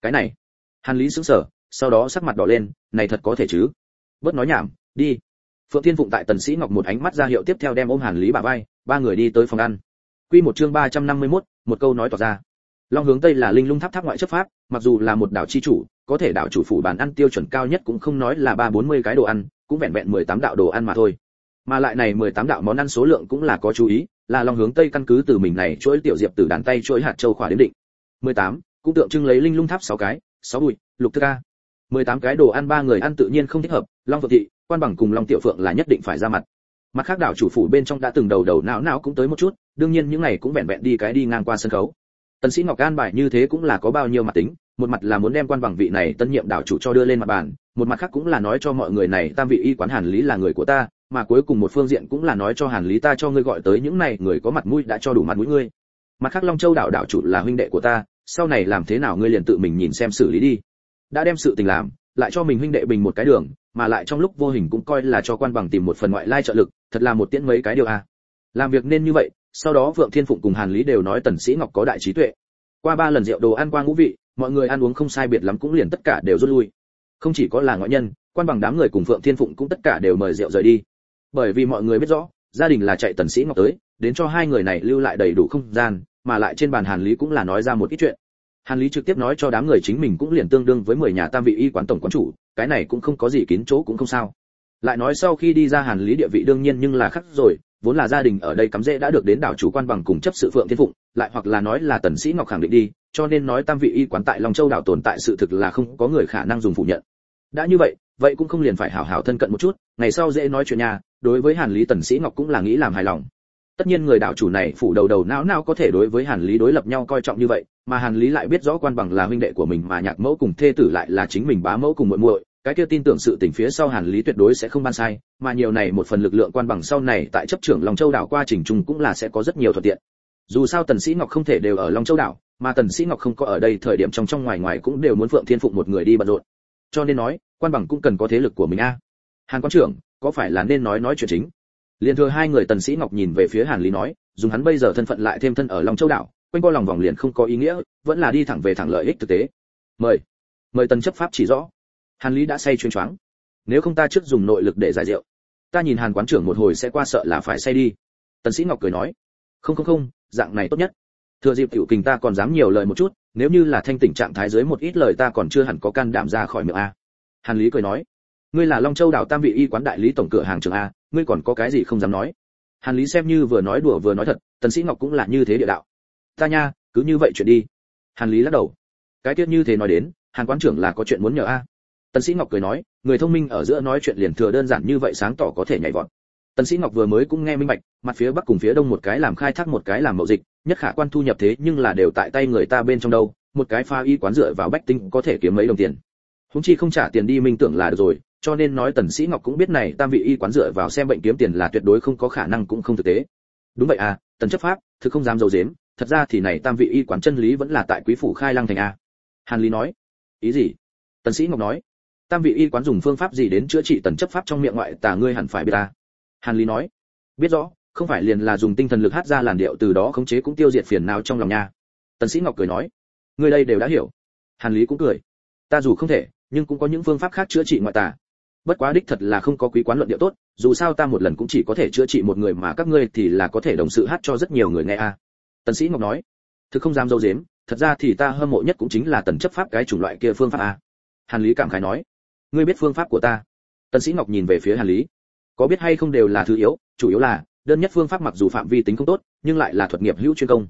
Speaker 1: Cái này. Hàn lý sững sờ sau đó sắc mặt đỏ lên này thật có thể chứ? Bớt nói nhảm đi. Phượng thiên phụng tại tần sĩ ngọc một ánh mắt ra hiệu tiếp theo đem ôm hàn lý bà vai ba người đi tới phòng ăn. Quy một chương 351, một câu nói tỏ ra long hướng tây là linh lung tháp tháp ngoại chấp pháp mặc dù là một đảo chi chủ có thể đảo chủ phủ bàn ăn tiêu chuẩn cao nhất cũng không nói là ba bốn mươi cái đồ ăn cũng vẹn vẹn 18 đạo đồ ăn mà thôi. Mà lại này 18 đạo món ăn số lượng cũng là có chú ý là long hướng tây căn cứ từ mình này chuỗi tiểu diệp từ đàn tay chuỗi hạt châu khỏa đến định. 18, cũng tượng trưng lấy linh lung tháp 6 cái 6 bụi lục thư ca. 18 cái đồ ăn ba người ăn tự nhiên không thích hợp long phượng thị quan bằng cùng long tiểu phượng là nhất định phải ra mặt. Mặt khác đảo chủ phủ bên trong đã từng đầu đầu não não cũng tới một chút đương nhiên những này cũng vẹn vẹn đi cái đi ngang qua sân khấu tần sĩ ngọc an bài như thế cũng là có bao nhiêu mặt tính, một mặt là muốn đem quan bằng vị này tân nhiệm đảo chủ cho đưa lên mặt bàn, một mặt khác cũng là nói cho mọi người này tam vị y quán hàn lý là người của ta, mà cuối cùng một phương diện cũng là nói cho hàn lý ta cho ngươi gọi tới những này người có mặt mũi đã cho đủ mặt mũi ngươi. Mặt khác long châu đảo đảo chủ là huynh đệ của ta, sau này làm thế nào ngươi liền tự mình nhìn xem xử lý đi. Đã đem sự tình làm, lại cho mình huynh đệ bình một cái đường, mà lại trong lúc vô hình cũng coi là cho quan bằng tìm một phần ngoại lai trợ lực, thật là một tiễn mấy cái điều a. Làm việc nên như vậy sau đó vượng thiên phụng cùng hàn lý đều nói tần sĩ ngọc có đại trí tuệ. Qua ba lần rượu đồ ăn qua ngũ vị, mọi người ăn uống không sai biệt lắm cũng liền tất cả đều rút lui. Không chỉ có là ngoại nhân, quan bằng đám người cùng phượng thiên phụng cũng tất cả đều mời rượu rời đi. Bởi vì mọi người biết rõ, gia đình là chạy tần sĩ ngọc tới, đến cho hai người này lưu lại đầy đủ không gian, mà lại trên bàn hàn lý cũng là nói ra một ít chuyện. Hàn lý trực tiếp nói cho đám người chính mình cũng liền tương đương với 10 nhà tam vị y quán tổng quán chủ, cái này cũng không có gì kín chỗ cũng không sao. Lại nói sau khi đi ra hàn lý địa vị đương nhiên nhưng là khắc rồi vốn là gia đình ở đây cắm rễ đã được đến đảo chủ quan bằng cùng chấp sự phượng thiên phụng, lại hoặc là nói là tần sĩ ngọc khẳng định đi, cho nên nói tam vị y quán tại long châu đảo tồn tại sự thực là không có người khả năng dùng phủ nhận. Đã như vậy vậy cũng không liền phải hảo hảo thân cận một chút, ngày sau dễ nói chuyện nhà đối với hàn lý tần sĩ ngọc cũng là nghĩ làm hài lòng. Tất nhiên người đảo chủ này phủ đầu đầu não não có thể đối với hàn lý đối lập nhau coi trọng như vậy, mà hàn lý lại biết rõ quan bằng là huynh đệ của mình mà nhạc mẫu cùng thê tử lại là chính mình bá mẫu cùng muội muội cái kia tin tưởng sự tình phía sau hàn lý tuyệt đối sẽ không ban sai, mà nhiều này một phần lực lượng quan bằng sau này tại chấp trưởng long châu đảo qua trình trùng cũng là sẽ có rất nhiều thuận tiện. Dù sao tần sĩ ngọc không thể đều ở long châu đảo, mà tần sĩ ngọc không có ở đây thời điểm trong trong ngoài ngoài cũng đều muốn phượng thiên phụng một người đi bận rộn. Cho nên nói, quan bằng cũng cần có thế lực của mình a. Hàn quan trưởng, có phải là nên nói nói chuyện chính? Liền thừa hai người tần sĩ ngọc nhìn về phía hàn lý nói, dùng hắn bây giờ thân phận lại thêm thân ở long châu đảo, quanh co lòng vòng liền không có ý nghĩa, vẫn là đi thẳng về thẳng lợi ích thực tế. Mời. Mời tần chấp pháp chỉ rõ hàn lý đã say chuyên choáng. Nếu không ta trước dùng nội lực để giải rượu. Ta nhìn hàn quán trưởng một hồi sẽ qua sợ là phải say đi. Tần sĩ ngọc cười nói. Không không không, dạng này tốt nhất. Thừa dịp tiểu kình ta còn dám nhiều lời một chút, nếu như là thanh tỉnh trạng thái dưới một ít lời ta còn chưa hẳn có can đảm ra khỏi miệng a. Hàn lý cười nói. Ngươi là long châu đảo tam vị y quán đại lý tổng cửa hàng trường a, ngươi còn có cái gì không dám nói? Hàn lý xem như vừa nói đùa vừa nói thật, tần sĩ ngọc cũng là như thế địa đạo. Ta nha, cứ như vậy chuyện đi. Hàn lý lắc đầu. Cái tiết như thế nói đến, hàn quán trưởng là có chuyện muốn nhờ a tần sĩ ngọc cười nói, người thông minh ở giữa nói chuyện liền thừa đơn giản như vậy sáng tỏ có thể nhảy vọt. Tần sĩ ngọc vừa mới cũng nghe minh bạch, mặt phía bắc cùng phía đông một cái làm khai thác một cái làm mậu dịch, nhất khả quan thu nhập thế nhưng là đều tại tay người ta bên trong đâu, một cái pha y quán dựa vào bách tinh có thể kiếm mấy đồng tiền. Chúng chi không trả tiền đi minh tưởng là được rồi, cho nên nói tần sĩ ngọc cũng biết này, tam vị y quán dựa vào xem bệnh kiếm tiền là tuyệt đối không có khả năng cũng không thực tế. Đúng vậy à tần chấp pháp, thực không dám giấu giếm. thật ra thì này tam vị y quán chân lý vẫn là tại quý phủ khai lăng thành a. Hàn lý nói, ý gì? Tần sĩ ngọc nói tam vị y quán dùng phương pháp gì đến chữa trị tần chấp pháp trong miệng ngoại tà ngươi hẳn phải biết ta? Hàn lý nói. Biết rõ, không phải liền là dùng tinh thần lực hát ra làn điệu từ đó khống chế cũng tiêu diệt phiền não trong lòng nha. Tần sĩ ngọc cười nói. Ngươi đây đều đã hiểu. Hàn lý cũng cười. Ta dù không thể, nhưng cũng có những phương pháp khác chữa trị ngoại tà. Bất quá đích thật là không có quý quán luận điệu tốt, dù sao ta một lần cũng chỉ có thể chữa trị một người mà các ngươi thì là có thể đồng sự hát cho rất nhiều người nghe a. Tần sĩ ngọc nói. Thực không dám dâu dếm, thật ra thì ta hâm mộ nhất cũng chính là tần chấp pháp cái chủng loại kia phương pháp a. Hàn lý cảm khái nói ngươi biết phương pháp của ta. Tần sĩ ngọc nhìn về phía hàn lý. Có biết hay không đều là thứ yếu, chủ yếu là, đơn nhất phương pháp mặc dù phạm vi tính không tốt, nhưng lại là thuật nghiệp hữu chuyên công.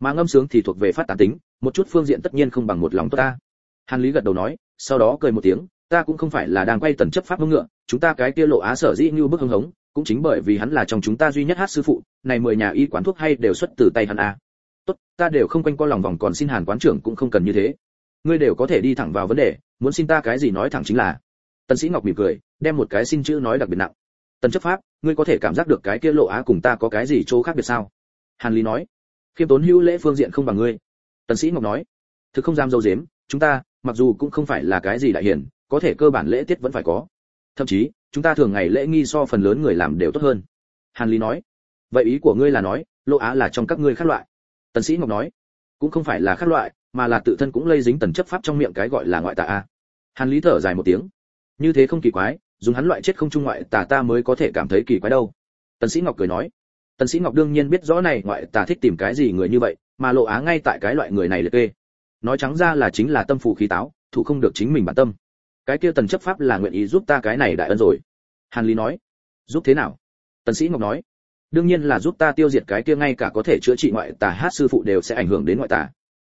Speaker 1: Mà ngâm sướng thì thuộc về phát tán tính, một chút phương diện tất nhiên không bằng một lòng tốt ta. Hàn lý gật đầu nói, sau đó cười một tiếng, ta cũng không phải là đang quay tần chấp pháp ngưỡng ngựa, chúng ta cái kia lộ á sở dĩ như bức hưng hống, cũng chính bởi vì hắn là trong chúng ta duy nhất hát sư phụ, này mười nhà y quán thuốc hay đều xuất từ tay hắn a. Tốt, ta đều không quanh co lòng vòng, còn xin hàn quán trưởng cũng không cần như thế. Ngươi đều có thể đi thẳng vào vấn đề muốn xin ta cái gì nói thẳng chính là. Tần sĩ ngọc mỉm cười, đem một cái xin chữ nói đặc biệt nặng. Tần chấp pháp, ngươi có thể cảm giác được cái kia lộ á cùng ta có cái gì chỗ khác biệt sao? Hàn lý nói, khiêm tốn hữu lễ phương diện không bằng ngươi. Tần sĩ ngọc nói, thực không dám dâu dếm, chúng ta, mặc dù cũng không phải là cái gì đại hiển, có thể cơ bản lễ tiết vẫn phải có. Thậm chí, chúng ta thường ngày lễ nghi so phần lớn người làm đều tốt hơn. Hàn lý nói, vậy ý của ngươi là nói, lộ á là trong các ngươi khác loại. Tần sĩ ngọc nói, cũng không phải là khác loại, mà là tự thân cũng lây dính tần chấp pháp trong miệng cái gọi là ngoại tà a hàn lý thở dài một tiếng. Như thế không kỳ quái, dùng hắn loại chết không trung ngoại tà ta mới có thể cảm thấy kỳ quái đâu. Tần sĩ ngọc cười nói. Tần sĩ ngọc đương nhiên biết rõ này ngoại tà thích tìm cái gì người như vậy, mà lộ á ngay tại cái loại người này liệt kê. Nói trắng ra là chính là tâm phù khí táo, thủ không được chính mình bản tâm. Cái kia tần chấp pháp là nguyện ý giúp ta cái này đại ân rồi. Hàn lý nói. Giúp thế nào? Tần sĩ ngọc nói. Đương nhiên là giúp ta tiêu diệt cái kia ngay cả có thể chữa trị ngoại tà hát sư phụ đều sẽ ảnh hưởng đến ngoại tà.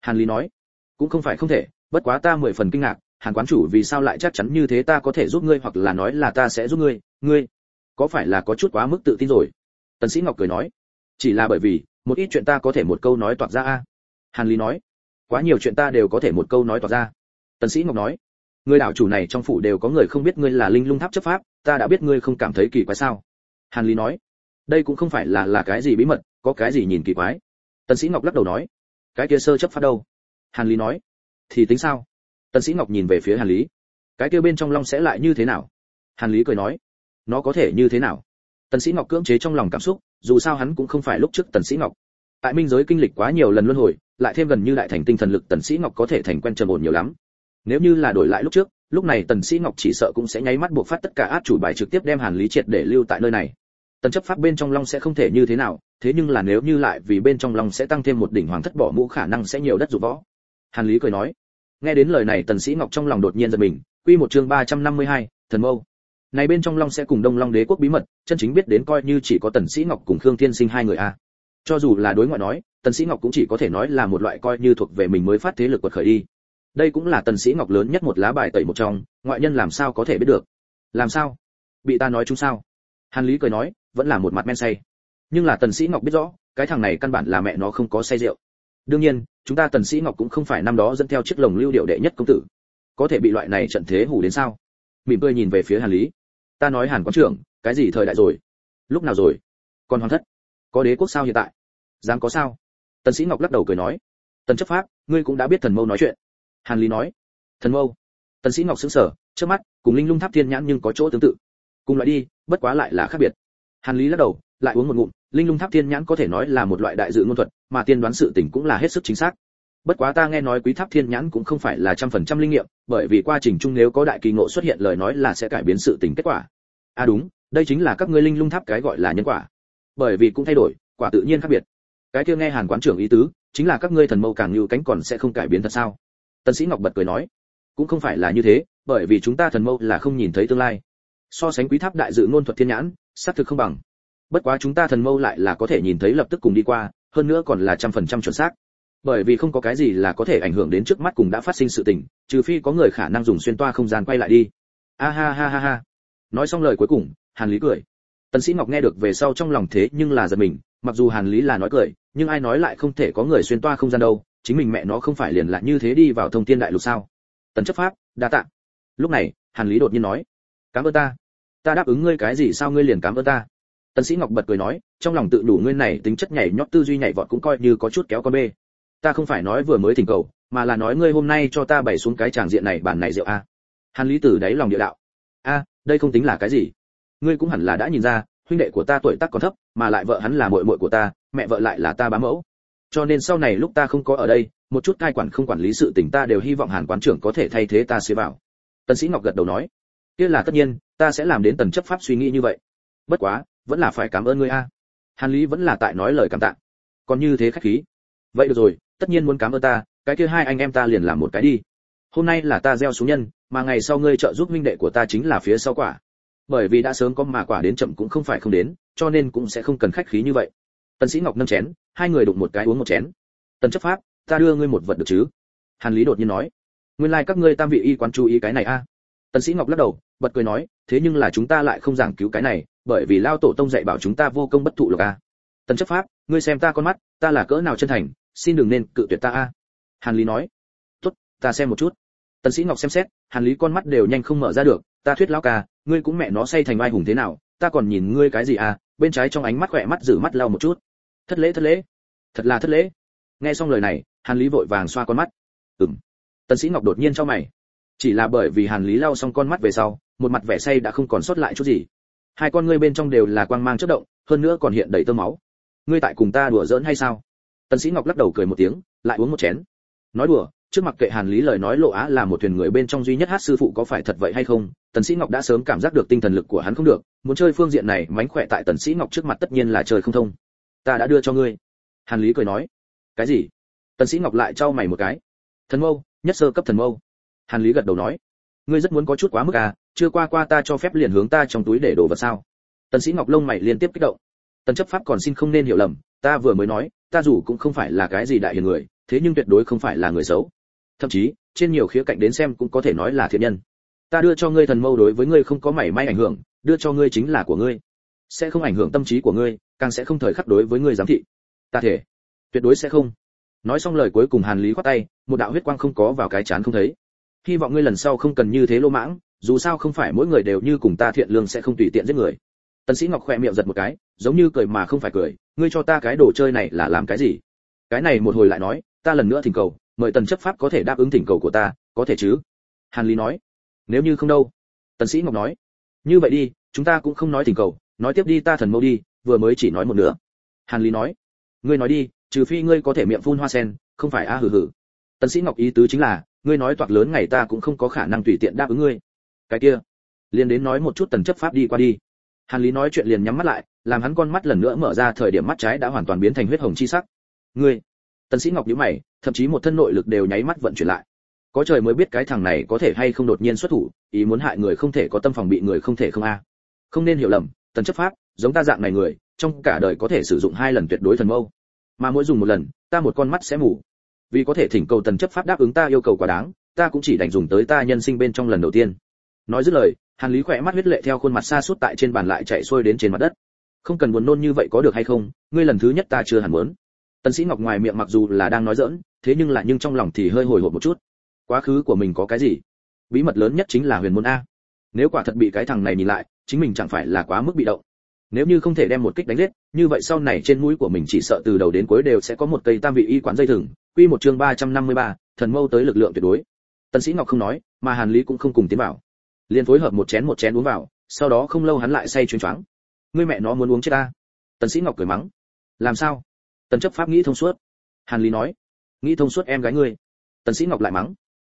Speaker 1: Hàn lý nói. Cũng không phải không thể, bất quá ta mười phần kinh ngạc hàn quán chủ vì sao lại chắc chắn như thế ta có thể giúp ngươi hoặc là nói là ta sẽ giúp ngươi. Ngươi, có phải là có chút quá mức tự tin rồi? Tần sĩ ngọc cười nói. Chỉ là bởi vì, một ít chuyện ta có thể một câu nói toạc ra a. Hàn lý nói. Quá nhiều chuyện ta đều có thể một câu nói toạc ra. Tần sĩ ngọc nói. Người đảo chủ này trong phủ đều có người không biết ngươi là linh lung tháp chấp pháp, ta đã biết ngươi không cảm thấy kỳ quái sao? Hàn lý nói. Đây cũng không phải là là cái gì bí mật, có cái gì nhìn kỳ quái? Tần sĩ ngọc lắc đầu nói. Cái kia sơ chấp pháp đâu? Hàn lý nói. Thì tính sao? Tần sĩ ngọc nhìn về phía hàn lý. Cái kia bên trong long sẽ lại như thế nào? Hàn lý cười nói. Nó có thể như thế nào? Tần sĩ ngọc cưỡng chế trong lòng cảm xúc, dù sao hắn cũng không phải lúc trước tần sĩ ngọc. Tại minh giới kinh lịch quá nhiều lần luân hồi, lại thêm gần như đại thành tinh thần lực tần sĩ ngọc có thể thành quen trầm ổn nhiều lắm. Nếu như là đổi lại lúc trước, lúc này tần sĩ ngọc chỉ sợ cũng sẽ nháy mắt buộc phát tất cả át chủ bài trực tiếp đem hàn lý triệt để lưu tại nơi này. Tần chấp pháp bên trong long sẽ không thể như thế nào, thế nhưng là nếu như lại vì bên trong long sẽ tăng thêm một đỉnh hoàng thất bỏ mũ khả năng sẽ nhiều đất dụng võ. Hàn lý cười nói nghe đến lời này tần sĩ ngọc trong lòng đột nhiên giật mình. Quy một chương 352, thần mâu. Này bên trong long sẽ cùng đông long đế quốc bí mật chân chính biết đến coi như chỉ có tần sĩ ngọc cùng khương thiên sinh hai người a. Cho dù là đối ngoại nói tần sĩ ngọc cũng chỉ có thể nói là một loại coi như thuộc về mình mới phát thế lực quật khởi đi. Đây cũng là tần sĩ ngọc lớn nhất một lá bài tẩy một trong ngoại nhân làm sao có thể biết được? Làm sao? Bị ta nói chúng sao? Hàn lý cười nói vẫn là một mặt men say. Nhưng là tần sĩ ngọc biết rõ cái thằng này căn bản là mẹ nó không có say rượu. Đương nhiên chúng ta tần sĩ ngọc cũng không phải năm đó dẫn theo chiếc lồng lưu điệu đệ nhất công tử. Có thể bị loại này trận thế hủ đến sao? Mỉm cười nhìn về phía hàn lý. Ta nói hàn quán trưởng, cái gì thời đại rồi? Lúc nào rồi? Còn hoàng thất. Có đế quốc sao hiện tại? Dám có sao? Tần sĩ ngọc lắc đầu cười nói. Tần chấp pháp, ngươi cũng đã biết thần mâu nói chuyện. Hàn lý nói. Thần mâu. Tần sĩ ngọc sững sờ trước mắt, cùng linh lung tháp thiên nhãn nhưng có chỗ tương tự. Cùng loại đi, bất quá lại là khác biệt. Hàn lý lắc đầu, lại uống một ngụm linh lung tháp thiên nhãn có thể nói là một loại đại dự ngôn thuật, mà tiên đoán sự tình cũng là hết sức chính xác. Bất quá ta nghe nói quý tháp thiên nhãn cũng không phải là trăm phần trăm linh nghiệm, bởi vì quá trình chung nếu có đại kỳ ngộ xuất hiện lời nói là sẽ cải biến sự tình kết quả. À đúng, đây chính là các ngươi linh lung tháp cái gọi là nhân quả. Bởi vì cũng thay đổi, quả tự nhiên khác biệt. Cái kia nghe hàn quán trưởng ý tứ, chính là các ngươi thần mâu càng như cánh còn sẽ không cải biến thật sao? Tần sĩ ngọc bật cười nói, cũng không phải là như thế, bởi vì chúng ta thần mâu là không nhìn thấy tương lai. So sánh quý tháp đại dự ngôn thuật thiên nhãn, xác thực không bằng bất quá chúng ta thần mâu lại là có thể nhìn thấy lập tức cùng đi qua, hơn nữa còn là trăm phần trăm chuẩn xác. Bởi vì không có cái gì là có thể ảnh hưởng đến trước mắt cùng đã phát sinh sự tình, trừ phi có người khả năng dùng xuyên toa không gian quay lại đi. A ha ha ha ha. Nói xong lời cuối cùng, hàn lý cười. Tần sĩ ngọc nghe được về sau trong lòng thế nhưng là giật mình, mặc dù hàn lý là nói cười, nhưng ai nói lại không thể có người xuyên toa không gian đâu, chính mình mẹ nó không phải liền lại như thế đi vào thông thiên đại lục sao? Tần chấp pháp, đa tạ. Lúc này, hàn lý đột nhiên nói, cảm ơn ta. Ta đáp ứng ngươi cái gì sao ngươi liền cảm ơn ta? Tần sĩ ngọc bật cười nói, trong lòng tự đủ ngươi này tính chất nhảy nhót tư duy nhảy vọt cũng coi như có chút kéo con bê. Ta không phải nói vừa mới thỉnh cầu, mà là nói ngươi hôm nay cho ta bày xuống cái tràng diện này bản này rượu a. Hàn lý tử đáy lòng địa đạo. A, đây không tính là cái gì. Ngươi cũng hẳn là đã nhìn ra, huynh đệ của ta tuổi tác còn thấp, mà lại vợ hắn là muội muội của ta, mẹ vợ lại là ta bá mẫu. Cho nên sau này lúc ta không có ở đây, một chút cai quản không quản lý sự tình ta đều hy vọng hàn quán trưởng có thể thay thế ta xế vào. Tần sĩ ngọc gật đầu nói, kia là tất nhiên, ta sẽ làm đến tần chấp pháp suy nghĩ như vậy. Bất quá vẫn là phải cảm ơn ngươi a. Hàn lý vẫn là tại nói lời cảm tạ. Còn như thế khách khí. Vậy được rồi, tất nhiên muốn cảm ơn ta, cái kia hai anh em ta liền làm một cái đi. Hôm nay là ta gieo xuống nhân, mà ngày sau ngươi trợ giúp huynh đệ của ta chính là phía sau quả. Bởi vì đã sớm có mà quả đến chậm cũng không phải không đến, cho nên cũng sẽ không cần khách khí như vậy. Tần sĩ ngọc nâng chén, hai người đụng một cái uống một chén. Tần chấp pháp, ta đưa ngươi một vật được chứ? Hàn lý đột nhiên nói. Nguyên lai like các ngươi tam vị y quán chú ý cái này a. Tần sĩ ngọc lắc đầu, bật cười nói, thế nhưng là chúng ta lại không giảng cứu cái này bởi vì lao tổ tông dạy bảo chúng ta vô công bất thụ lộc a. Tần chấp pháp, ngươi xem ta con mắt, ta là cỡ nào chân thành, xin đừng nên cự tuyệt ta a. Hàn lý nói. Tốt, ta xem một chút. Tần sĩ ngọc xem xét, hàn lý con mắt đều nhanh không mở ra được, ta thuyết lão ca, ngươi cũng mẹ nó say thành ai hùng thế nào, ta còn nhìn ngươi cái gì à bên trái trong ánh mắt khỏe mắt giữ mắt lau một chút. Thất lễ thất lễ. Thật là thất lễ. Nghe xong lời này, hàn lý vội vàng xoa con mắt. Ừm. Tần sĩ ngọc đột nhiên cho mày. Chỉ là bởi vì hàn lý lau xong con mắt về sau, một mặt vẻ say đã không còn sót lại chút gì hai con ngươi bên trong đều là quang mang chớp động, hơn nữa còn hiện đầy tơ máu. Ngươi tại cùng ta đùa giỡn hay sao? Tần sĩ ngọc lắc đầu cười một tiếng, lại uống một chén. Nói đùa, trước mặt kệ hàn lý lời nói lộ á là một thuyền người bên trong duy nhất hát sư phụ có phải thật vậy hay không? Tần sĩ ngọc đã sớm cảm giác được tinh thần lực của hắn không được, muốn chơi phương diện này mánh khỏe tại tần sĩ ngọc trước mặt tất nhiên là trời không thông. Ta đã đưa cho ngươi. Hàn lý cười nói. Cái gì? Tần sĩ ngọc lại trao mày một cái. Thần mâu, nhất sơ cấp thần mâu. Hàn lý gật đầu nói ngươi rất muốn có chút quá mức à chưa qua qua ta cho phép liền hướng ta trong túi để đồ vật sao? Tần sĩ ngọc lông mày liên tiếp kích động. Tần chấp pháp còn xin không nên hiểu lầm, ta vừa mới nói, ta dù cũng không phải là cái gì đại hiền người, thế nhưng tuyệt đối không phải là người xấu. Thậm chí, trên nhiều khía cạnh đến xem cũng có thể nói là thiện nhân. Ta đưa cho ngươi thần mâu đối với ngươi không có mảy may ảnh hưởng, đưa cho ngươi chính là của ngươi. Sẽ không ảnh hưởng tâm trí của ngươi, càng sẽ không thời khắc đối với ngươi giám thị. Ta thể, tuyệt đối sẽ không. Nói xong lời cuối cùng hàn lý khoát tay, một đạo huyết quang không có vào cái chán không thấy hy vọng ngươi lần sau không cần như thế lô mãng, dù sao không phải mỗi người đều như cùng ta thiện lương sẽ không tùy tiện giết người. Tần sĩ ngọc khoe miệng giật một cái, giống như cười mà không phải cười, ngươi cho ta cái đồ chơi này là làm cái gì? Cái này một hồi lại nói, ta lần nữa thỉnh cầu, mời tần chấp pháp có thể đáp ứng thỉnh cầu của ta, có thể chứ? Hàn lý nói. Nếu như không đâu. Tần sĩ ngọc nói. Như vậy đi, chúng ta cũng không nói thỉnh cầu, nói tiếp đi ta thần mâu đi, vừa mới chỉ nói một nửa. Hàn lý nói. Ngươi nói đi, trừ phi ngươi có thể miệng phun hoa sen, không phải a hừ hừ tần sĩ ngọc ý tứ chính là, ngươi nói toạc lớn ngày ta cũng không có khả năng tùy tiện đáp ứng ngươi. Cái kia, liền đến nói một chút tần chấp pháp đi qua đi. Hàn lý nói chuyện liền nhắm mắt lại, làm hắn con mắt lần nữa mở ra thời điểm mắt trái đã hoàn toàn biến thành huyết hồng chi sắc. Ngươi, tần sĩ ngọc nhíu mày, thậm chí một thân nội lực đều nháy mắt vận chuyển lại. Có trời mới biết cái thằng này có thể hay không đột nhiên xuất thủ, ý muốn hại người không thể có tâm phòng bị người không thể không a. Không nên hiểu lầm, tần chấp pháp, giống ta dạng này người, trong cả đời có thể sử dụng hai lần tuyệt đối thần mâu. Mà mỗi dùng một lần, ta một con mắt sẽ mù vì có thể thỉnh cầu tần chấp pháp đáp ứng ta yêu cầu quá đáng, ta cũng chỉ đành dùng tới ta nhân sinh bên trong lần đầu tiên. Nói dứt lời, hàn lý khỏe mắt huyết lệ theo khuôn mặt xa suốt tại trên bàn lại chạy xuôi đến trên mặt đất. Không cần buồn nôn như vậy có được hay không, ngươi lần thứ nhất ta chưa hẳn muốn. Tần sĩ ngọc ngoài miệng mặc dù là đang nói dỡn thế nhưng là nhưng trong lòng thì hơi hồi hộp một chút. Quá khứ của mình có cái gì? Bí mật lớn nhất chính là huyền môn a. Nếu quả thật bị cái thằng này nhìn lại, chính mình chẳng phải là quá mức bị động. Nếu như không thể đem một kích đánh giết, như vậy sau này trên mũi của mình chỉ sợ từ đầu đến cuối đều sẽ có một cây tam vị y quán dây thừng quy một chương 353, thần mâu tới lực lượng tuyệt đối. Tần sĩ ngọc không nói mà hàn lý cũng không cùng tiến vào. Liên phối hợp một chén một chén uống vào sau đó không lâu hắn lại say chuyến choáng. Ngươi mẹ nó muốn uống chết ta. Tần sĩ ngọc cười mắng. Làm sao? Tần chấp pháp nghĩ thông suốt. Hàn lý nói. Nghĩ thông suốt em gái ngươi. Tần sĩ ngọc lại mắng.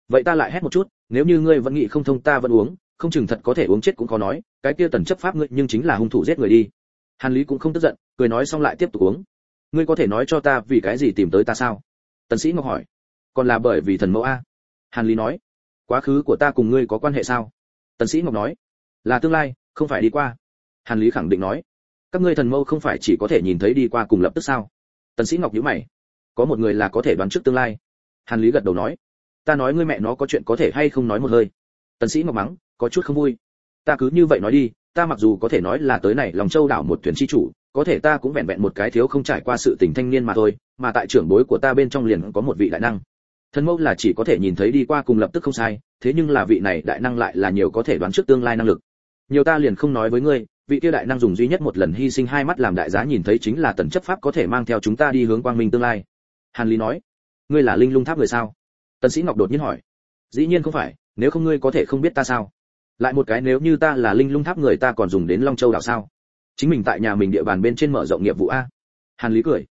Speaker 1: Vậy ta lại hét một chút nếu như ngươi vẫn nghĩ không thông ta vẫn uống không chừng thật có thể uống chết cũng có nói cái kia tần chấp pháp ngươi nhưng chính là hung thủ giết người đi. Hàn lý cũng không tức giận cười nói xong lại tiếp tục uống. Ngươi có thể nói cho ta vì cái gì tìm tới ta sao? Tần sĩ ngọc hỏi, còn là bởi vì thần mẫu a? Hàn lý nói, quá khứ của ta cùng ngươi có quan hệ sao? Tần sĩ ngọc nói, là tương lai, không phải đi qua. Hàn lý khẳng định nói, các ngươi thần mâu không phải chỉ có thể nhìn thấy đi qua cùng lập tức sao? Tần sĩ ngọc nhíu mày, có một người là có thể đoán trước tương lai. Hàn lý gật đầu nói, ta nói ngươi mẹ nó có chuyện có thể hay không nói một hơi. Tần sĩ ngọc mắng, có chút không vui. Ta cứ như vậy nói đi, ta mặc dù có thể nói là tới này lòng châu đảo một thuyền chi chủ có thể ta cũng vẹn vẹn một cái thiếu không trải qua sự tình thanh niên mà thôi, mà tại trưởng bối của ta bên trong liền có một vị đại năng. Thần mâu là chỉ có thể nhìn thấy đi qua cùng lập tức không sai, thế nhưng là vị này đại năng lại là nhiều có thể đoán trước tương lai năng lực. Nhiều ta liền không nói với ngươi, vị kia đại năng dùng duy nhất một lần hy sinh hai mắt làm đại giá nhìn thấy chính là tần chấp pháp có thể mang theo chúng ta đi hướng quang minh tương lai. Hàn lý nói, ngươi là linh lung tháp người sao? Tần sĩ ngọc đột nhiên hỏi, dĩ nhiên không phải, nếu không ngươi có thể không biết ta sao? Lại một cái nếu như ta là linh lung tháp người ta còn dùng đến long châu đảo sao? Chính mình tại nhà mình địa bàn bên trên mở rộng nghiệp vụ a. Hàn lý cười.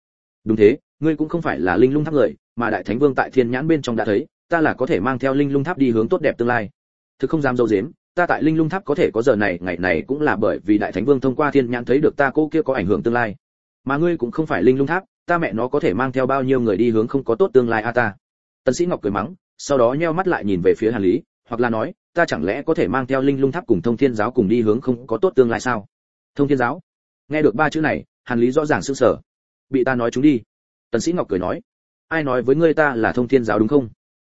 Speaker 1: Đúng thế, ngươi cũng không phải là linh lung tháp người, mà đại thánh vương tại thiên nhãn bên trong đã thấy, ta là có thể mang theo linh lung tháp đi hướng tốt đẹp tương lai. Thực không dám dâu dếm, ta tại linh lung tháp có thể có giờ này, ngày này cũng là bởi vì đại thánh vương thông qua thiên nhãn thấy được ta cô kia có ảnh hưởng tương lai. Mà ngươi cũng không phải linh lung tháp, ta mẹ nó có thể mang theo bao nhiêu người đi hướng không có tốt tương lai a ta. Tần sĩ ngọc cười mắng, sau đó nheo mắt lại nhìn về phía hàn lý, hoặc là nói, ta chẳng lẽ có thể mang theo linh lung tháp cùng thông thiên giáo cùng đi hướng không có tốt tương lai sao? Thông thiên giáo. Nghe được ba chữ này, hàn lý rõ ràng sững sờ. Bị ta nói chúng đi. Tần sĩ ngọc cười nói, ai nói với ngươi ta là thông thiên giáo đúng không?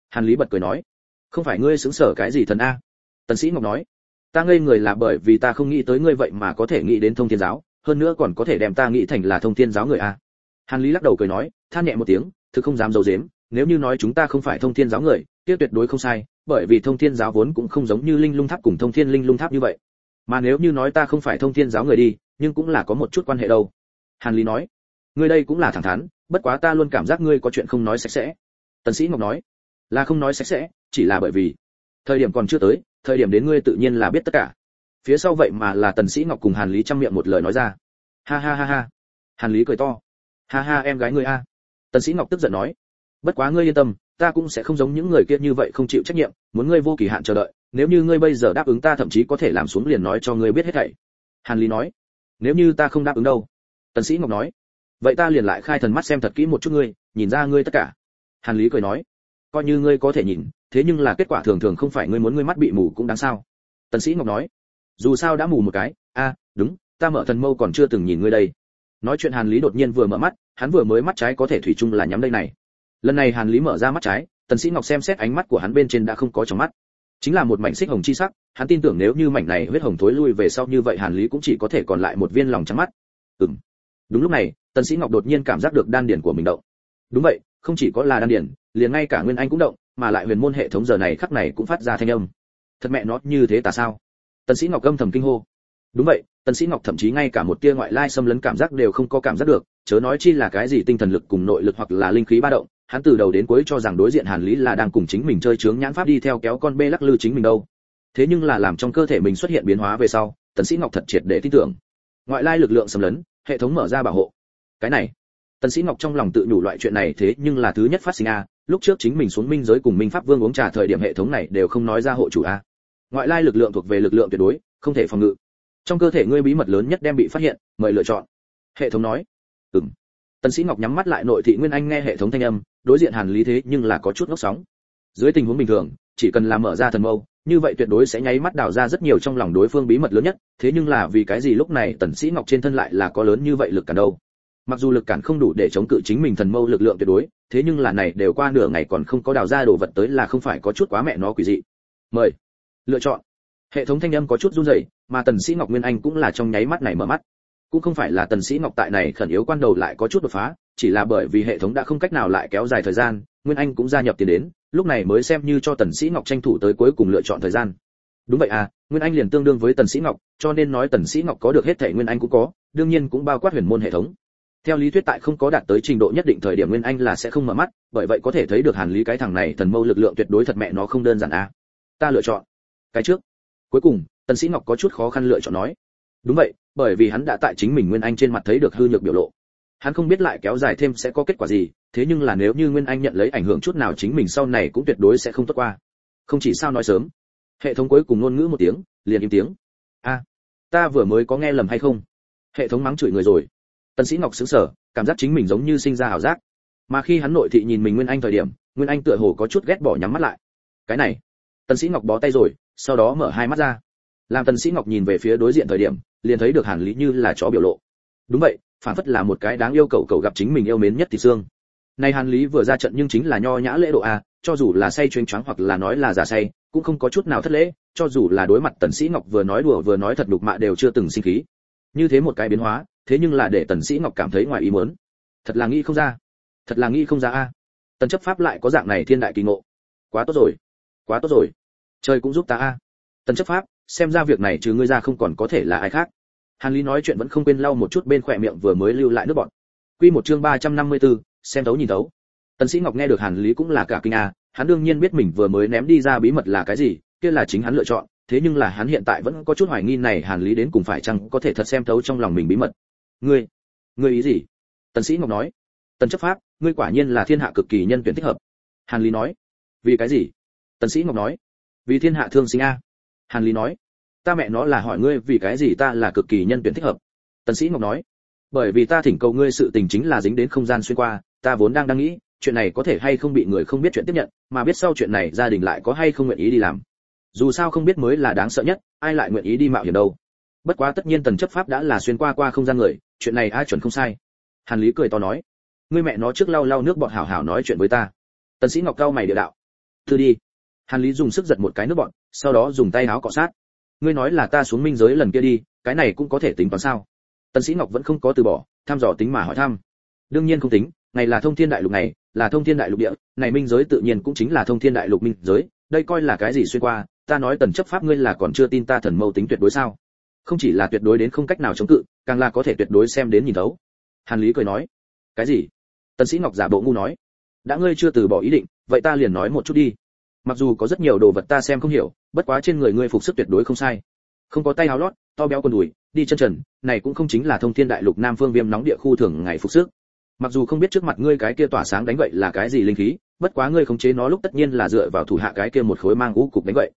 Speaker 1: Hàn lý bật cười nói, không phải ngươi sững sờ cái gì thần a? Tần sĩ ngọc nói, ta ngây người là bởi vì ta không nghĩ tới ngươi vậy mà có thể nghĩ đến thông thiên giáo, hơn nữa còn có thể đem ta nghĩ thành là thông thiên giáo người a. Hàn lý lắc đầu cười nói, than nhẹ một tiếng, thực không dám dầu dếm nếu như nói chúng ta không phải thông thiên giáo người, kia tuyệt đối không sai, bởi vì thông thiên giáo vốn cũng không giống như linh lung tháp cùng thông thiên linh lung tháp như vậy mà nếu như nói ta không phải thông thiên giáo người đi, nhưng cũng là có một chút quan hệ đâu. Hàn lý nói, ngươi đây cũng là thẳng thắn, bất quá ta luôn cảm giác ngươi có chuyện không nói sạch sẽ. Tần sĩ ngọc nói, là không nói sạch sẽ, chỉ là bởi vì, thời điểm còn chưa tới, thời điểm đến ngươi tự nhiên là biết tất cả. Phía sau vậy mà là tần sĩ ngọc cùng hàn lý trong miệng một lời nói ra. Ha ha ha ha. Hàn lý cười to. Ha ha, em gái ngươi a. Tần sĩ ngọc tức giận nói, bất quá ngươi yên tâm, ta cũng sẽ không giống những người kia như vậy không chịu trách nhiệm, muốn ngươi vô kỳ hạn chờ đợi nếu như ngươi bây giờ đáp ứng ta thậm chí có thể làm xuống liền nói cho ngươi biết hết thảy. Hàn lý nói, nếu như ta không đáp ứng đâu? Tần sĩ ngọc nói, vậy ta liền lại khai thần mắt xem thật kỹ một chút ngươi, nhìn ra ngươi tất cả. Hàn lý cười nói, coi như ngươi có thể nhìn, thế nhưng là kết quả thường thường không phải ngươi muốn ngươi mắt bị mù cũng đáng sao. Tần sĩ ngọc nói, dù sao đã mù một cái, a, đúng, ta mở thần mâu còn chưa từng nhìn ngươi đây. Nói chuyện hàn lý đột nhiên vừa mở mắt, hắn vừa mới mắt trái có thể thủy chung là nhắm đây này. Lần này hàn lý mở ra mắt trái, tần sĩ ngọc xem xét ánh mắt của hắn bên trên đã không có trong mắt chính là một mảnh xích hồng chi sắc, hắn tin tưởng nếu như mảnh này huyết hồng thối lui về sau như vậy hàn lý cũng chỉ có thể còn lại một viên lòng trắng mắt. Ừm. Đúng lúc này, tần sĩ ngọc đột nhiên cảm giác được đan điển của mình động. Đúng vậy, không chỉ có là đan điển liền ngay cả nguyên anh cũng động, mà lại huyền môn hệ thống giờ này khắc này cũng phát ra thanh âm. Thật mẹ nó, như thế tà sao? Tần sĩ ngọc âm thầm kinh hô. Đúng vậy, tần sĩ ngọc thậm chí ngay cả một tia ngoại lai xâm lấn cảm giác đều không có cảm giác được, chớ nói chi là cái gì tinh thần lực cùng nội lực hoặc là linh khí ba động hắn từ đầu đến cuối cho rằng đối diện hàn lý là đang cùng chính mình chơi chướng nhãn pháp đi theo kéo con bê lắc lư chính mình đâu. Thế nhưng là làm trong cơ thể mình xuất hiện biến hóa về sau, tần sĩ ngọc thật triệt để tin tưởng. Ngoại lai lực lượng xâm lấn, hệ thống mở ra bảo hộ. Cái này, tần sĩ ngọc trong lòng tự nhủ loại chuyện này thế nhưng là thứ nhất phát sinh a, lúc trước chính mình xuống minh giới cùng minh pháp vương uống trà thời điểm hệ thống này đều không nói ra hộ chủ a. Ngoại lai lực lượng thuộc về lực lượng tuyệt đối, không thể phòng ngự. Trong cơ thể ngươi bí mật lớn nhất đem bị phát hiện, mời lựa chọn. Hệ thống nói. Ừm. Tần sĩ ngọc nhắm mắt lại nội thị nguyên anh nghe hệ thống thanh âm đối diện hàn lý thế nhưng là có chút ngốc sóng. Dưới tình huống bình thường, chỉ cần làm mở ra thần mâu, như vậy tuyệt đối sẽ nháy mắt đào ra rất nhiều trong lòng đối phương bí mật lớn nhất, thế nhưng là vì cái gì lúc này tần sĩ ngọc trên thân lại là có lớn như vậy lực cản đâu? Mặc dù lực cản không đủ để chống cự chính mình thần mâu lực lượng tuyệt đối, thế nhưng là này đều qua nửa ngày còn không có đào ra đồ vật tới là không phải có chút quá mẹ nó quỷ dị. Mời. Lựa chọn. Hệ thống thanh âm có chút run rẩy, mà tần sĩ ngọc nguyên anh cũng là trong nháy mắt này mở mắt cũng không phải là tần sĩ ngọc tại này khẩn yếu quan đầu lại có chút đột phá, chỉ là bởi vì hệ thống đã không cách nào lại kéo dài thời gian, nguyên anh cũng gia nhập tiền đến, lúc này mới xem như cho tần sĩ ngọc tranh thủ tới cuối cùng lựa chọn thời gian. Đúng vậy à nguyên anh liền tương đương với tần sĩ ngọc, cho nên nói tần sĩ ngọc có được hết thể nguyên anh cũng có, đương nhiên cũng bao quát huyền môn hệ thống. Theo lý thuyết tại không có đạt tới trình độ nhất định thời điểm nguyên anh là sẽ không mở mắt, bởi vậy có thể thấy được hàn lý cái thằng này thần mâu lực lượng tuyệt đối thật mẹ nó không đơn giản à. Ta lựa chọn. Cái trước. Cuối cùng, tần sĩ ngọc có chút khó khăn lựa chọn nói. Đúng vậy bởi vì hắn đã tại chính mình nguyên anh trên mặt thấy được hư nhược biểu lộ. Hắn không biết lại kéo dài thêm sẽ có kết quả gì, thế nhưng là nếu như nguyên anh nhận lấy ảnh hưởng chút nào chính mình sau này cũng tuyệt đối sẽ không tốt qua. Không chỉ sao nói sớm. Hệ thống cuối cùng ngôn ngữ một tiếng, liền im tiếng. A, ta vừa mới có nghe lầm hay không? Hệ thống mắng chửi người rồi. Tần sĩ ngọc sững sờ, cảm giác chính mình giống như sinh ra ảo giác. Mà khi hắn nội thị nhìn mình nguyên anh thời điểm, nguyên anh tựa hồ có chút ghét bỏ nhắm mắt lại. Cái này. Tần sĩ ngọc bó tay rồi, sau đó mở hai mắt ra. Làm tần sĩ ngọc nhìn về phía đối diện thời điểm liền thấy được hàn lý như là chó biểu lộ. Đúng vậy, phản phất là một cái đáng yêu cầu cầu gặp chính mình yêu mến nhất thì xương. Nay hàn lý vừa ra trận nhưng chính là nho nhã lễ độ a, cho dù là say chuyên choáng hoặc là nói là giả say, cũng không có chút nào thất lễ, cho dù là đối mặt tần sĩ ngọc vừa nói đùa vừa nói thật đục mạ đều chưa từng sinh khí. Như thế một cái biến hóa, thế nhưng là để tần sĩ ngọc cảm thấy ngoài ý muốn. Thật là nghĩ không ra. Thật là nghĩ không ra a. Tần chấp pháp lại có dạng này thiên đại kỳ ngộ. Quá tốt rồi. Quá tốt rồi. Trời cũng giúp ta a. Tần chấp pháp xem ra việc này trừ ngươi ra không còn có thể là ai khác. Hàn lý nói chuyện vẫn không quên lau một chút bên khỏe miệng vừa mới lưu lại nước bọt. Quy một chương 354, xem thấu nhìn thấu. Tần sĩ ngọc nghe được hàn lý cũng là cả kinh a hắn đương nhiên biết mình vừa mới ném đi ra bí mật là cái gì kia là chính hắn lựa chọn thế nhưng là hắn hiện tại vẫn có chút hoài nghi này hàn lý đến cùng phải chăng có thể thật xem thấu trong lòng mình bí mật. Ngươi ngươi ý gì? Tần sĩ ngọc nói. Tần chấp pháp ngươi quả nhiên là thiên hạ cực kỳ nhân tuyển thích hợp. Hàn lý nói. Vì cái gì? Tần sĩ ngọc nói. Vì thiên hạ thương sinh a hàn lý nói, ta mẹ nó là hỏi ngươi vì cái gì ta là cực kỳ nhân tuyển thích hợp. Tần sĩ ngọc nói, bởi vì ta thỉnh cầu ngươi sự tình chính là dính đến không gian xuyên qua, ta vốn đang đang nghĩ, chuyện này có thể hay không bị người không biết chuyện tiếp nhận, mà biết sau chuyện này gia đình lại có hay không nguyện ý đi làm. Dù sao không biết mới là đáng sợ nhất, ai lại nguyện ý đi mạo hiểm đâu. Bất quá tất nhiên tần chấp pháp đã là xuyên qua qua không gian người, chuyện này ai chuẩn không sai. Hàn lý cười to nói, ngươi mẹ nó trước lau lau nước bọt hảo hảo nói chuyện với ta. Tần sĩ ngọc cao mày địa đạo, thư đi hàn lý dùng sức giật một cái nước bọt sau đó dùng tay áo cọ sát. Ngươi nói là ta xuống minh giới lần kia đi, cái này cũng có thể tính toán sao? Tần sĩ ngọc vẫn không có từ bỏ thăm dò tính mà hỏi thăm. Đương nhiên không tính, ngày là thông thiên đại lục này, là thông thiên đại lục địa, này minh giới tự nhiên cũng chính là thông thiên đại lục minh giới, đây coi là cái gì xuyên qua, ta nói tần chấp pháp ngươi là còn chưa tin ta thần mâu tính tuyệt đối sao? Không chỉ là tuyệt đối đến không cách nào chống cự, càng là có thể tuyệt đối xem đến nhìn thấu. Hàn lý cười nói. Cái gì? Tần sĩ ngọc giả bộ ngu nói. Đã ngươi chưa từ bỏ ý định, vậy ta liền nói một chút đi mặc dù có rất nhiều đồ vật ta xem không hiểu, bất quá trên người ngươi phục sức tuyệt đối không sai. Không có tay áo lót, to béo quần đùi, đi chân trần, này cũng không chính là thông thiên đại lục nam phương viêm nóng địa khu thường ngày phục sức. Mặc dù không biết trước mặt ngươi cái kia tỏa sáng đánh vậy là cái gì linh khí, bất quá ngươi khống chế nó lúc tất nhiên là dựa vào thủ hạ cái kia một khối mang ngũ cục đánh vậy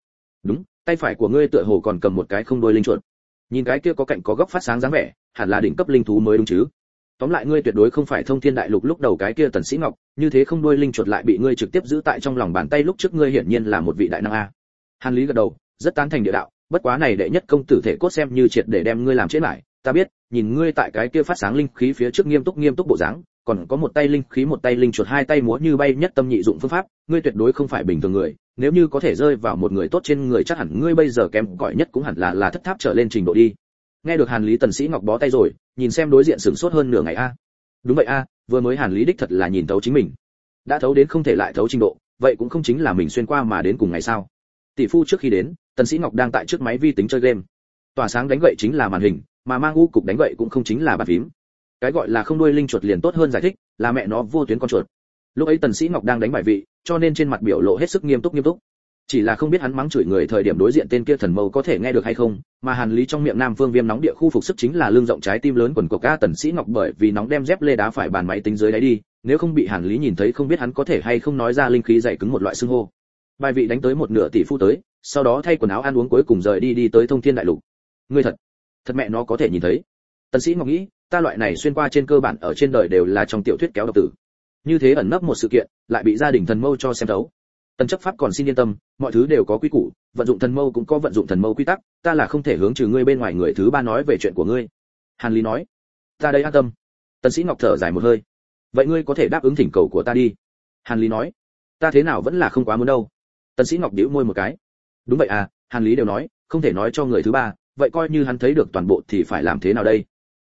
Speaker 1: đúng, tay phải của ngươi tựa hồ còn cầm một cái không đôi linh chuột. Nhìn cái kia có cạnh có góc phát sáng dáng vẻ, hẳn là đỉnh cấp linh thú mới đúng chứ tóm lại ngươi tuyệt đối không phải thông thiên đại lục lúc đầu cái kia tần sĩ ngọc, như thế không đôi linh chuột lại bị ngươi trực tiếp giữ tại trong lòng bàn tay lúc trước ngươi hiển nhiên là một vị đại năng a. Hàn lý gật đầu, rất tán thành địa đạo, bất quá này đệ nhất công tử thể cốt xem như triệt để đem ngươi làm chết lại, ta biết, nhìn ngươi tại cái kia phát sáng linh khí phía trước nghiêm túc nghiêm túc bộ dáng, còn có một tay linh khí một tay linh chuột hai tay múa như bay nhất tâm nhị dụng phương pháp, ngươi tuyệt đối không phải bình thường người, nếu như có thể rơi vào một người tốt trên người chắc hẳn ngươi bây giờ kém cỏi nhất cũng hẳn là là thất tháp trở lên trình độ đi nghe được hàn lý tần sĩ ngọc bó tay rồi, nhìn xem đối diện sửng sốt hơn nửa ngày a. Đúng vậy a, vừa mới hàn lý đích thật là nhìn thấu chính mình. Đã thấu đến không thể lại thấu trình độ, vậy cũng không chính là mình xuyên qua mà đến cùng ngày sao. Tỷ phu trước khi đến, tần sĩ ngọc đang tại trước máy vi tính chơi game. Tỏa sáng đánh gậy chính là màn hình, mà mang u cục đánh gậy cũng không chính là bàn phím. Cái gọi là không đuôi linh chuột liền tốt hơn giải thích, là mẹ nó vô tuyến con chuột. Lúc ấy tần sĩ ngọc đang đánh bài vị, cho nên trên mặt biểu lộ hết sức nghiêm túc nghiêm túc chỉ là không biết hắn mắng chửi người thời điểm đối diện tên kia thần mâu có thể nghe được hay không, mà hàn lý trong miệng nam phương viêm nóng địa khu phục sức chính là lương rộng trái tim lớn quần của ca tần sĩ ngọc bởi vì nóng đem dép lê đá phải bàn máy tính dưới đáy đi, nếu không bị hàn lý nhìn thấy không biết hắn có thể hay không nói ra linh khí dày cứng một loại xương hô. Bài vị đánh tới một nửa tỷ phu tới, sau đó thay quần áo ăn uống cuối cùng rời đi đi tới thông thiên đại lục. Ngươi thật thật mẹ nó có thể nhìn thấy. Tần sĩ ngọc nghĩ, ta loại này xuyên qua trên cơ bản ở trên đời đều là trong tiểu thuyết kéo độc tử. Như thế ẩn nấp một sự kiện, lại bị gia đình thần mâu cho xem đấu tần chấp pháp còn xin yên tâm, mọi thứ đều có quy củ, vận dụng thần mâu cũng có vận dụng thần mâu quy tắc, ta là không thể hướng trừ ngươi bên ngoài người thứ ba nói về chuyện của ngươi. Hàn lý nói. Ta đây an tâm. Tần sĩ ngọc thở dài một hơi. Vậy ngươi có thể đáp ứng thỉnh cầu của ta đi. Hàn lý nói. Ta thế nào vẫn là không quá muốn đâu. Tần sĩ ngọc nhíu môi một cái. Đúng vậy à hàn lý đều nói, không thể nói cho người thứ ba, vậy coi như hắn thấy được toàn bộ thì phải làm thế nào đây?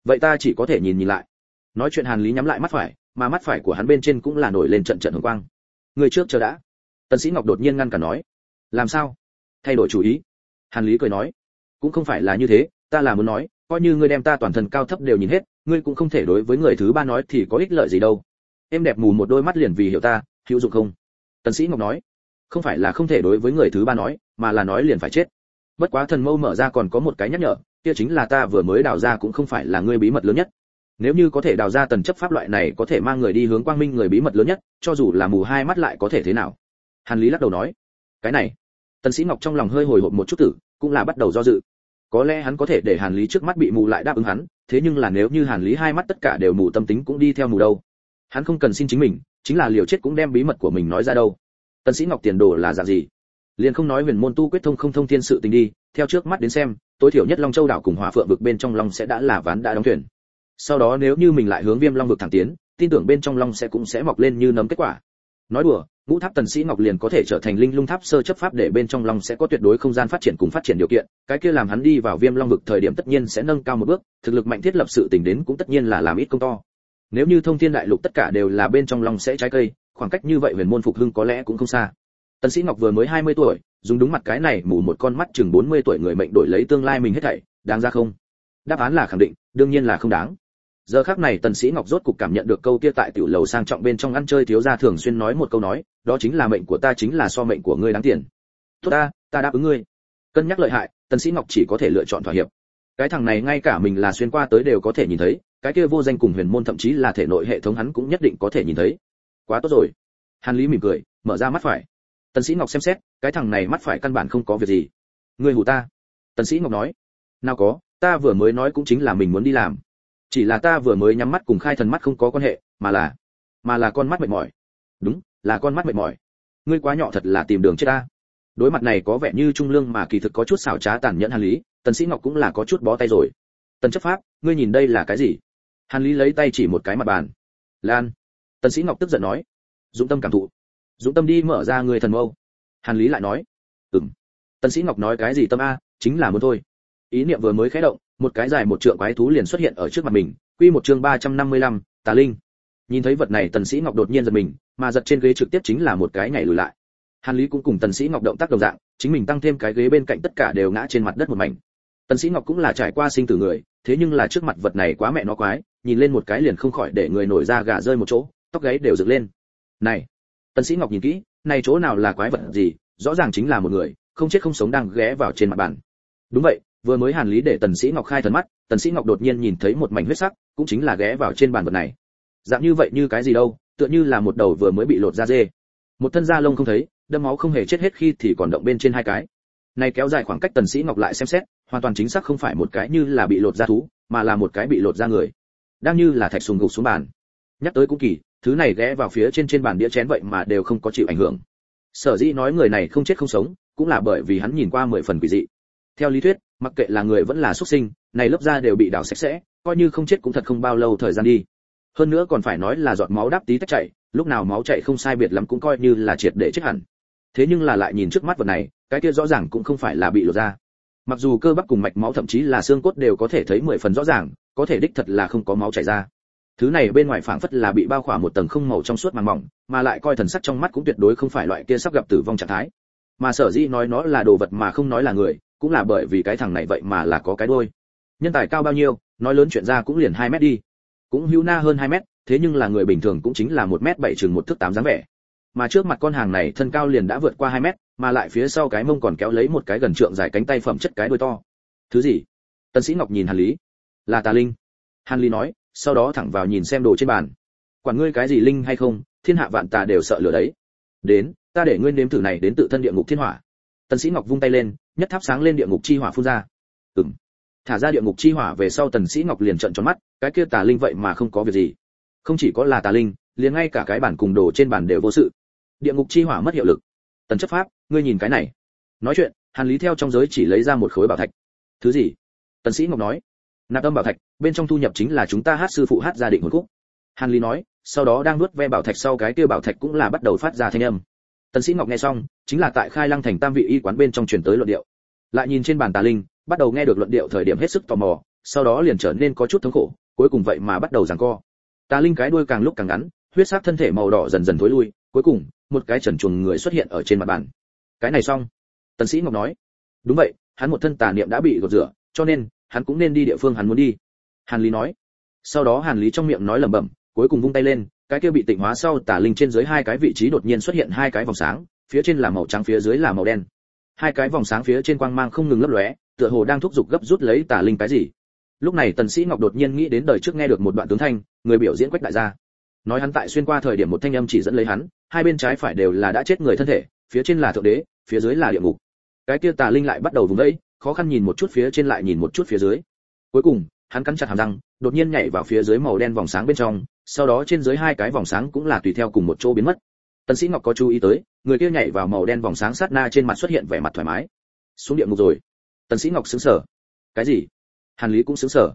Speaker 1: Vậy ta chỉ có thể nhìn nhìn lại. Nói chuyện hàn lý nhắm lại mắt phải, mà mắt phải của hắn bên trên cũng là nổi lên trận trận hồng quang. Người trước chờ đã tần sĩ ngọc đột nhiên ngăn cả nói, làm sao? Thay đổi chủ ý? Hàn lý cười nói, cũng không phải là như thế, ta là muốn nói, coi như ngươi đem ta toàn thân cao thấp đều nhìn hết, ngươi cũng không thể đối với người thứ ba nói thì có ích lợi gì đâu. Em đẹp mù một đôi mắt liền vì hiểu ta, hữu dụng không? Tần sĩ ngọc nói, không phải là không thể đối với người thứ ba nói, mà là nói liền phải chết. Bất quá thần mâu mở ra còn có một cái nhắc nhở, kia chính là ta vừa mới đào ra cũng không phải là ngươi bí mật lớn nhất. Nếu như có thể đào ra tần chấp pháp loại này có thể mang người đi hướng quang minh người bí mật lớn nhất, cho dù là mù hai mắt lại có thể thế nào? Hàn lý lắc đầu nói, cái này. Tần sĩ ngọc trong lòng hơi hồi hộp một chút tử, cũng là bắt đầu do dự. Có lẽ hắn có thể để hàn lý trước mắt bị mù lại đáp ứng hắn, thế nhưng là nếu như hàn lý hai mắt tất cả đều mù tâm tính cũng đi theo mù đâu. Hắn không cần xin chính mình, chính là liều chết cũng đem bí mật của mình nói ra đâu. Tần sĩ ngọc tiền đồ là dạng gì? Liền không nói huyền môn tu quyết thông không thông thiên sự tình đi, theo trước mắt đến xem, tối thiểu nhất long châu đảo cùng hỏa phượng vực bên trong long sẽ đã là ván đã đóng thuyền. Sau đó nếu như mình lại hướng viêm long vực thẳng tiến, tin tưởng bên trong long sẽ cũng sẽ mọc lên như nấm kết quả. Nói đùa ngũ tháp tần sĩ ngọc liền có thể trở thành linh lung tháp sơ chấp pháp để bên trong long sẽ có tuyệt đối không gian phát triển cùng phát triển điều kiện. Cái kia làm hắn đi vào viêm long vực thời điểm tất nhiên sẽ nâng cao một bước, thực lực mạnh thiết lập sự tình đến cũng tất nhiên là làm ít công to. Nếu như thông thiên đại lục tất cả đều là bên trong long sẽ trái cây, khoảng cách như vậy huyền môn phục hưng có lẽ cũng không xa. Tần sĩ ngọc vừa mới 20 tuổi, dùng đúng mặt cái này mù một con mắt chừng 40 tuổi người mệnh đổi lấy tương lai mình hết thảy, đáng ra không? Đáp án là khẳng định, đương nhiên là không đáng. Giờ khắc này tần sĩ ngọc rốt cục cảm nhận được câu kia tại tiểu lầu sang trọng bên trong ăn chơi thiếu gia thường xuyên nói một câu nói đó chính là mệnh của ta, chính là so mệnh của ngươi đáng tiền. Tốt ta ta đáp ứng ngươi. Cân nhắc lợi hại, tần sĩ ngọc chỉ có thể lựa chọn thỏa hiệp. Cái thằng này ngay cả mình là xuyên qua tới đều có thể nhìn thấy, cái kia vô danh cùng huyền môn thậm chí là thể nội hệ thống hắn cũng nhất định có thể nhìn thấy. Quá tốt rồi. Hàn lý mỉm cười, mở ra mắt phải. Tần sĩ ngọc xem xét, cái thằng này mắt phải căn bản không có việc gì. Ngươi hù ta. Tần sĩ ngọc nói. Nào có, ta vừa mới nói cũng chính là mình muốn đi làm. Chỉ là ta vừa mới nhắm mắt cùng khai thần mắt không có quan hệ, mà là mà là con mắt mệt mỏi. Đúng là con mắt mệt mỏi. Ngươi quá nhỏ thật là tìm đường chết ta. Đối mặt này có vẻ như trung lương mà kỳ thực có chút xảo trá tàn nhẫn hàn lý tần sĩ ngọc cũng là có chút bó tay rồi. Tần chấp pháp ngươi nhìn đây là cái gì? Hàn lý lấy tay chỉ một cái mặt bàn. Lan. Tần sĩ ngọc tức giận nói. Dũng tâm cảm thụ. Dũng tâm đi mở ra người thần mâu. Hàn lý lại nói. Ừm. Tần sĩ ngọc nói cái gì tâm a chính là muốn thôi. Ý niệm vừa mới khẽ động một cái dài một trượng quái thú liền xuất hiện ở trước mặt mình. Quy một chương 355, tà linh. Nhìn thấy vật này tần sĩ ngọc đột nhiên giật mình mà giật trên ghế trực tiếp chính là một cái nhảy lùi lại. Hàn lý cũng cùng tần sĩ ngọc động tác đồng dạng, chính mình tăng thêm cái ghế bên cạnh tất cả đều ngã trên mặt đất một mảnh. Tần sĩ ngọc cũng là trải qua sinh tử người, thế nhưng là trước mặt vật này quá mẹ nó quái, nhìn lên một cái liền không khỏi để người nổi da gà rơi một chỗ, tóc gáy đều dựng lên. Này, tần sĩ ngọc nhìn kỹ, này chỗ nào là quái vật gì, rõ ràng chính là một người, không chết không sống đang ghé vào trên mặt bàn. Đúng vậy, vừa mới hàn lý để tần sĩ ngọc khai thần mắt, tần sĩ ngọc đột nhiên nhìn thấy một mảnh huyết sắc, cũng chính là ghé vào trên bàn vật này. Dạng như vậy như cái gì đâu? Tựa như là một đầu vừa mới bị lột da dê. Một thân da lông không thấy đâm máu không hề chết hết khi thì còn động bên trên hai cái. Này kéo dài khoảng cách tần sĩ ngọc lại xem xét, hoàn toàn chính xác không phải một cái như là bị lột da thú, mà là một cái bị lột da người. Đang như là thạch sùng gục xuống bàn. Nhắc tới cũng kỳ, thứ này ghé vào phía trên trên bàn đĩa chén vậy mà đều không có chịu ảnh hưởng. Sở dĩ nói người này không chết không sống, cũng là bởi vì hắn nhìn qua mười phần quỷ dị. Theo lý thuyết, mặc kệ là người vẫn là xuất sinh, này lớp da đều bị đào sạch sẽ, coi như không chết cũng thật không bao lâu thời gian đi hơn nữa còn phải nói là giọt máu đáp tí tách chảy lúc nào máu chảy không sai biệt lắm cũng coi như là triệt để chết hẳn. Thế nhưng là lại nhìn trước mắt vật này, cái kia rõ ràng cũng không phải là bị lột ra. Mặc dù cơ bắp cùng mạch máu thậm chí là xương cốt đều có thể thấy mười phần rõ ràng, có thể đích thật là không có máu chảy ra. Thứ này bên ngoài phảng phất là bị bao khỏa một tầng không màu trong suốt màng mỏng, mà lại coi thần sắc trong mắt cũng tuyệt đối không phải loại kia sắp gặp tử vong trạng thái. Mà sở dĩ nói nó là đồ vật mà không nói là người, cũng là bởi vì cái thằng này vậy mà là có cái đôi nhân tài cao bao nhiêu, nói lớn chuyện ra cũng liền hai mét đi cũng hữu na hơn 2 mét, thế nhưng là người bình thường cũng chính là một mét bảy chừng một thước tám dáng vẻ. Mà trước mặt con hàng này, thân cao liền đã vượt qua 2 mét, mà lại phía sau cái mông còn kéo lấy một cái gần trượng dài cánh tay phẩm chất cái đuôi to. Thứ gì? Tân sĩ ngọc nhìn hàn lý. Là tà linh. Hàn lý nói, sau đó thẳng vào nhìn xem đồ trên bàn. Quản ngươi cái gì linh hay không, thiên hạ vạn tà đều sợ lửa đấy. Đến, ta để ngươi nếm thử này đến tự thân địa ngục thiên hỏa. Tân sĩ ngọc vung tay lên, nhất tháp sáng lên địa ngục chi hỏa phun ra thả ra địa ngục chi hỏa về sau tần sĩ ngọc liền trợn tròn mắt, cái kia tà linh vậy mà không có việc gì. Không chỉ có là tà linh, liền ngay cả cái bản cùng đồ trên bàn đều vô sự. Địa ngục chi hỏa mất hiệu lực. Tần chấp pháp, ngươi nhìn cái này. Nói chuyện, hàn lý theo trong giới chỉ lấy ra một khối bảo thạch. Thứ gì? Tần sĩ ngọc nói. Nạp âm bảo thạch, bên trong thu nhập chính là chúng ta hát sư phụ hát gia định hồn khúc. Hàn lý nói, sau đó đang nuốt ve bảo thạch sau cái kia bảo thạch cũng là bắt đầu phát ra thanh âm. Tần sĩ ngọc nghe xong, chính là tại khai lăng thành tam vị y quán bên trong truyền tới luận điệu. Lại nhìn trên bàn tà linh bắt đầu nghe được luận điệu thời điểm hết sức tò mò, sau đó liền trở nên có chút thống khổ, cuối cùng vậy mà bắt đầu giằng co. Tà linh cái đuôi càng lúc càng ngắn, huyết sắc thân thể màu đỏ dần dần thối lui, cuối cùng, một cái trần chuồng người xuất hiện ở trên mặt bàn. Cái này xong. Tần sĩ ngọc nói. Đúng vậy, hắn một thân tà niệm đã bị gột rửa, cho nên, hắn cũng nên đi địa phương hắn muốn đi. Hàn lý nói. Sau đó hàn lý trong miệng nói lẩm bẩm, cuối cùng vung tay lên, cái kia bị tịnh hóa sau tà linh trên dưới hai cái vị trí đột nhiên xuất hiện hai cái vòng sáng, phía trên là màu trắng, phía dưới là màu đen. Hai cái vòng sáng phía trên quang mang không ngừng lấp lóe tựa hồ đang thúc giục gấp rút lấy tà linh cái gì. Lúc này tần sĩ ngọc đột nhiên nghĩ đến đời trước nghe được một đoạn tướng thanh, người biểu diễn quách đại gia. Nói hắn tại xuyên qua thời điểm một thanh âm chỉ dẫn lấy hắn, hai bên trái phải đều là đã chết người thân thể, phía trên là thượng đế, phía dưới là địa ngục. Cái kia tà linh lại bắt đầu vùng vẫy, khó khăn nhìn một chút phía trên lại nhìn một chút phía dưới. Cuối cùng, hắn cắn chặt hàm răng, đột nhiên nhảy vào phía dưới màu đen vòng sáng bên trong, sau đó trên dưới hai cái vòng sáng cũng là tùy theo cùng một chỗ biến mất. Tần sĩ ngọc có chú ý tới, người kia nhảy vào màu đen vòng sáng sát na trên mặt xuất hiện vẻ mặt thoải mái. Xuống địa ngục rồi tần sĩ ngọc sướng sờ cái gì? Hàn lý cũng sướng sờ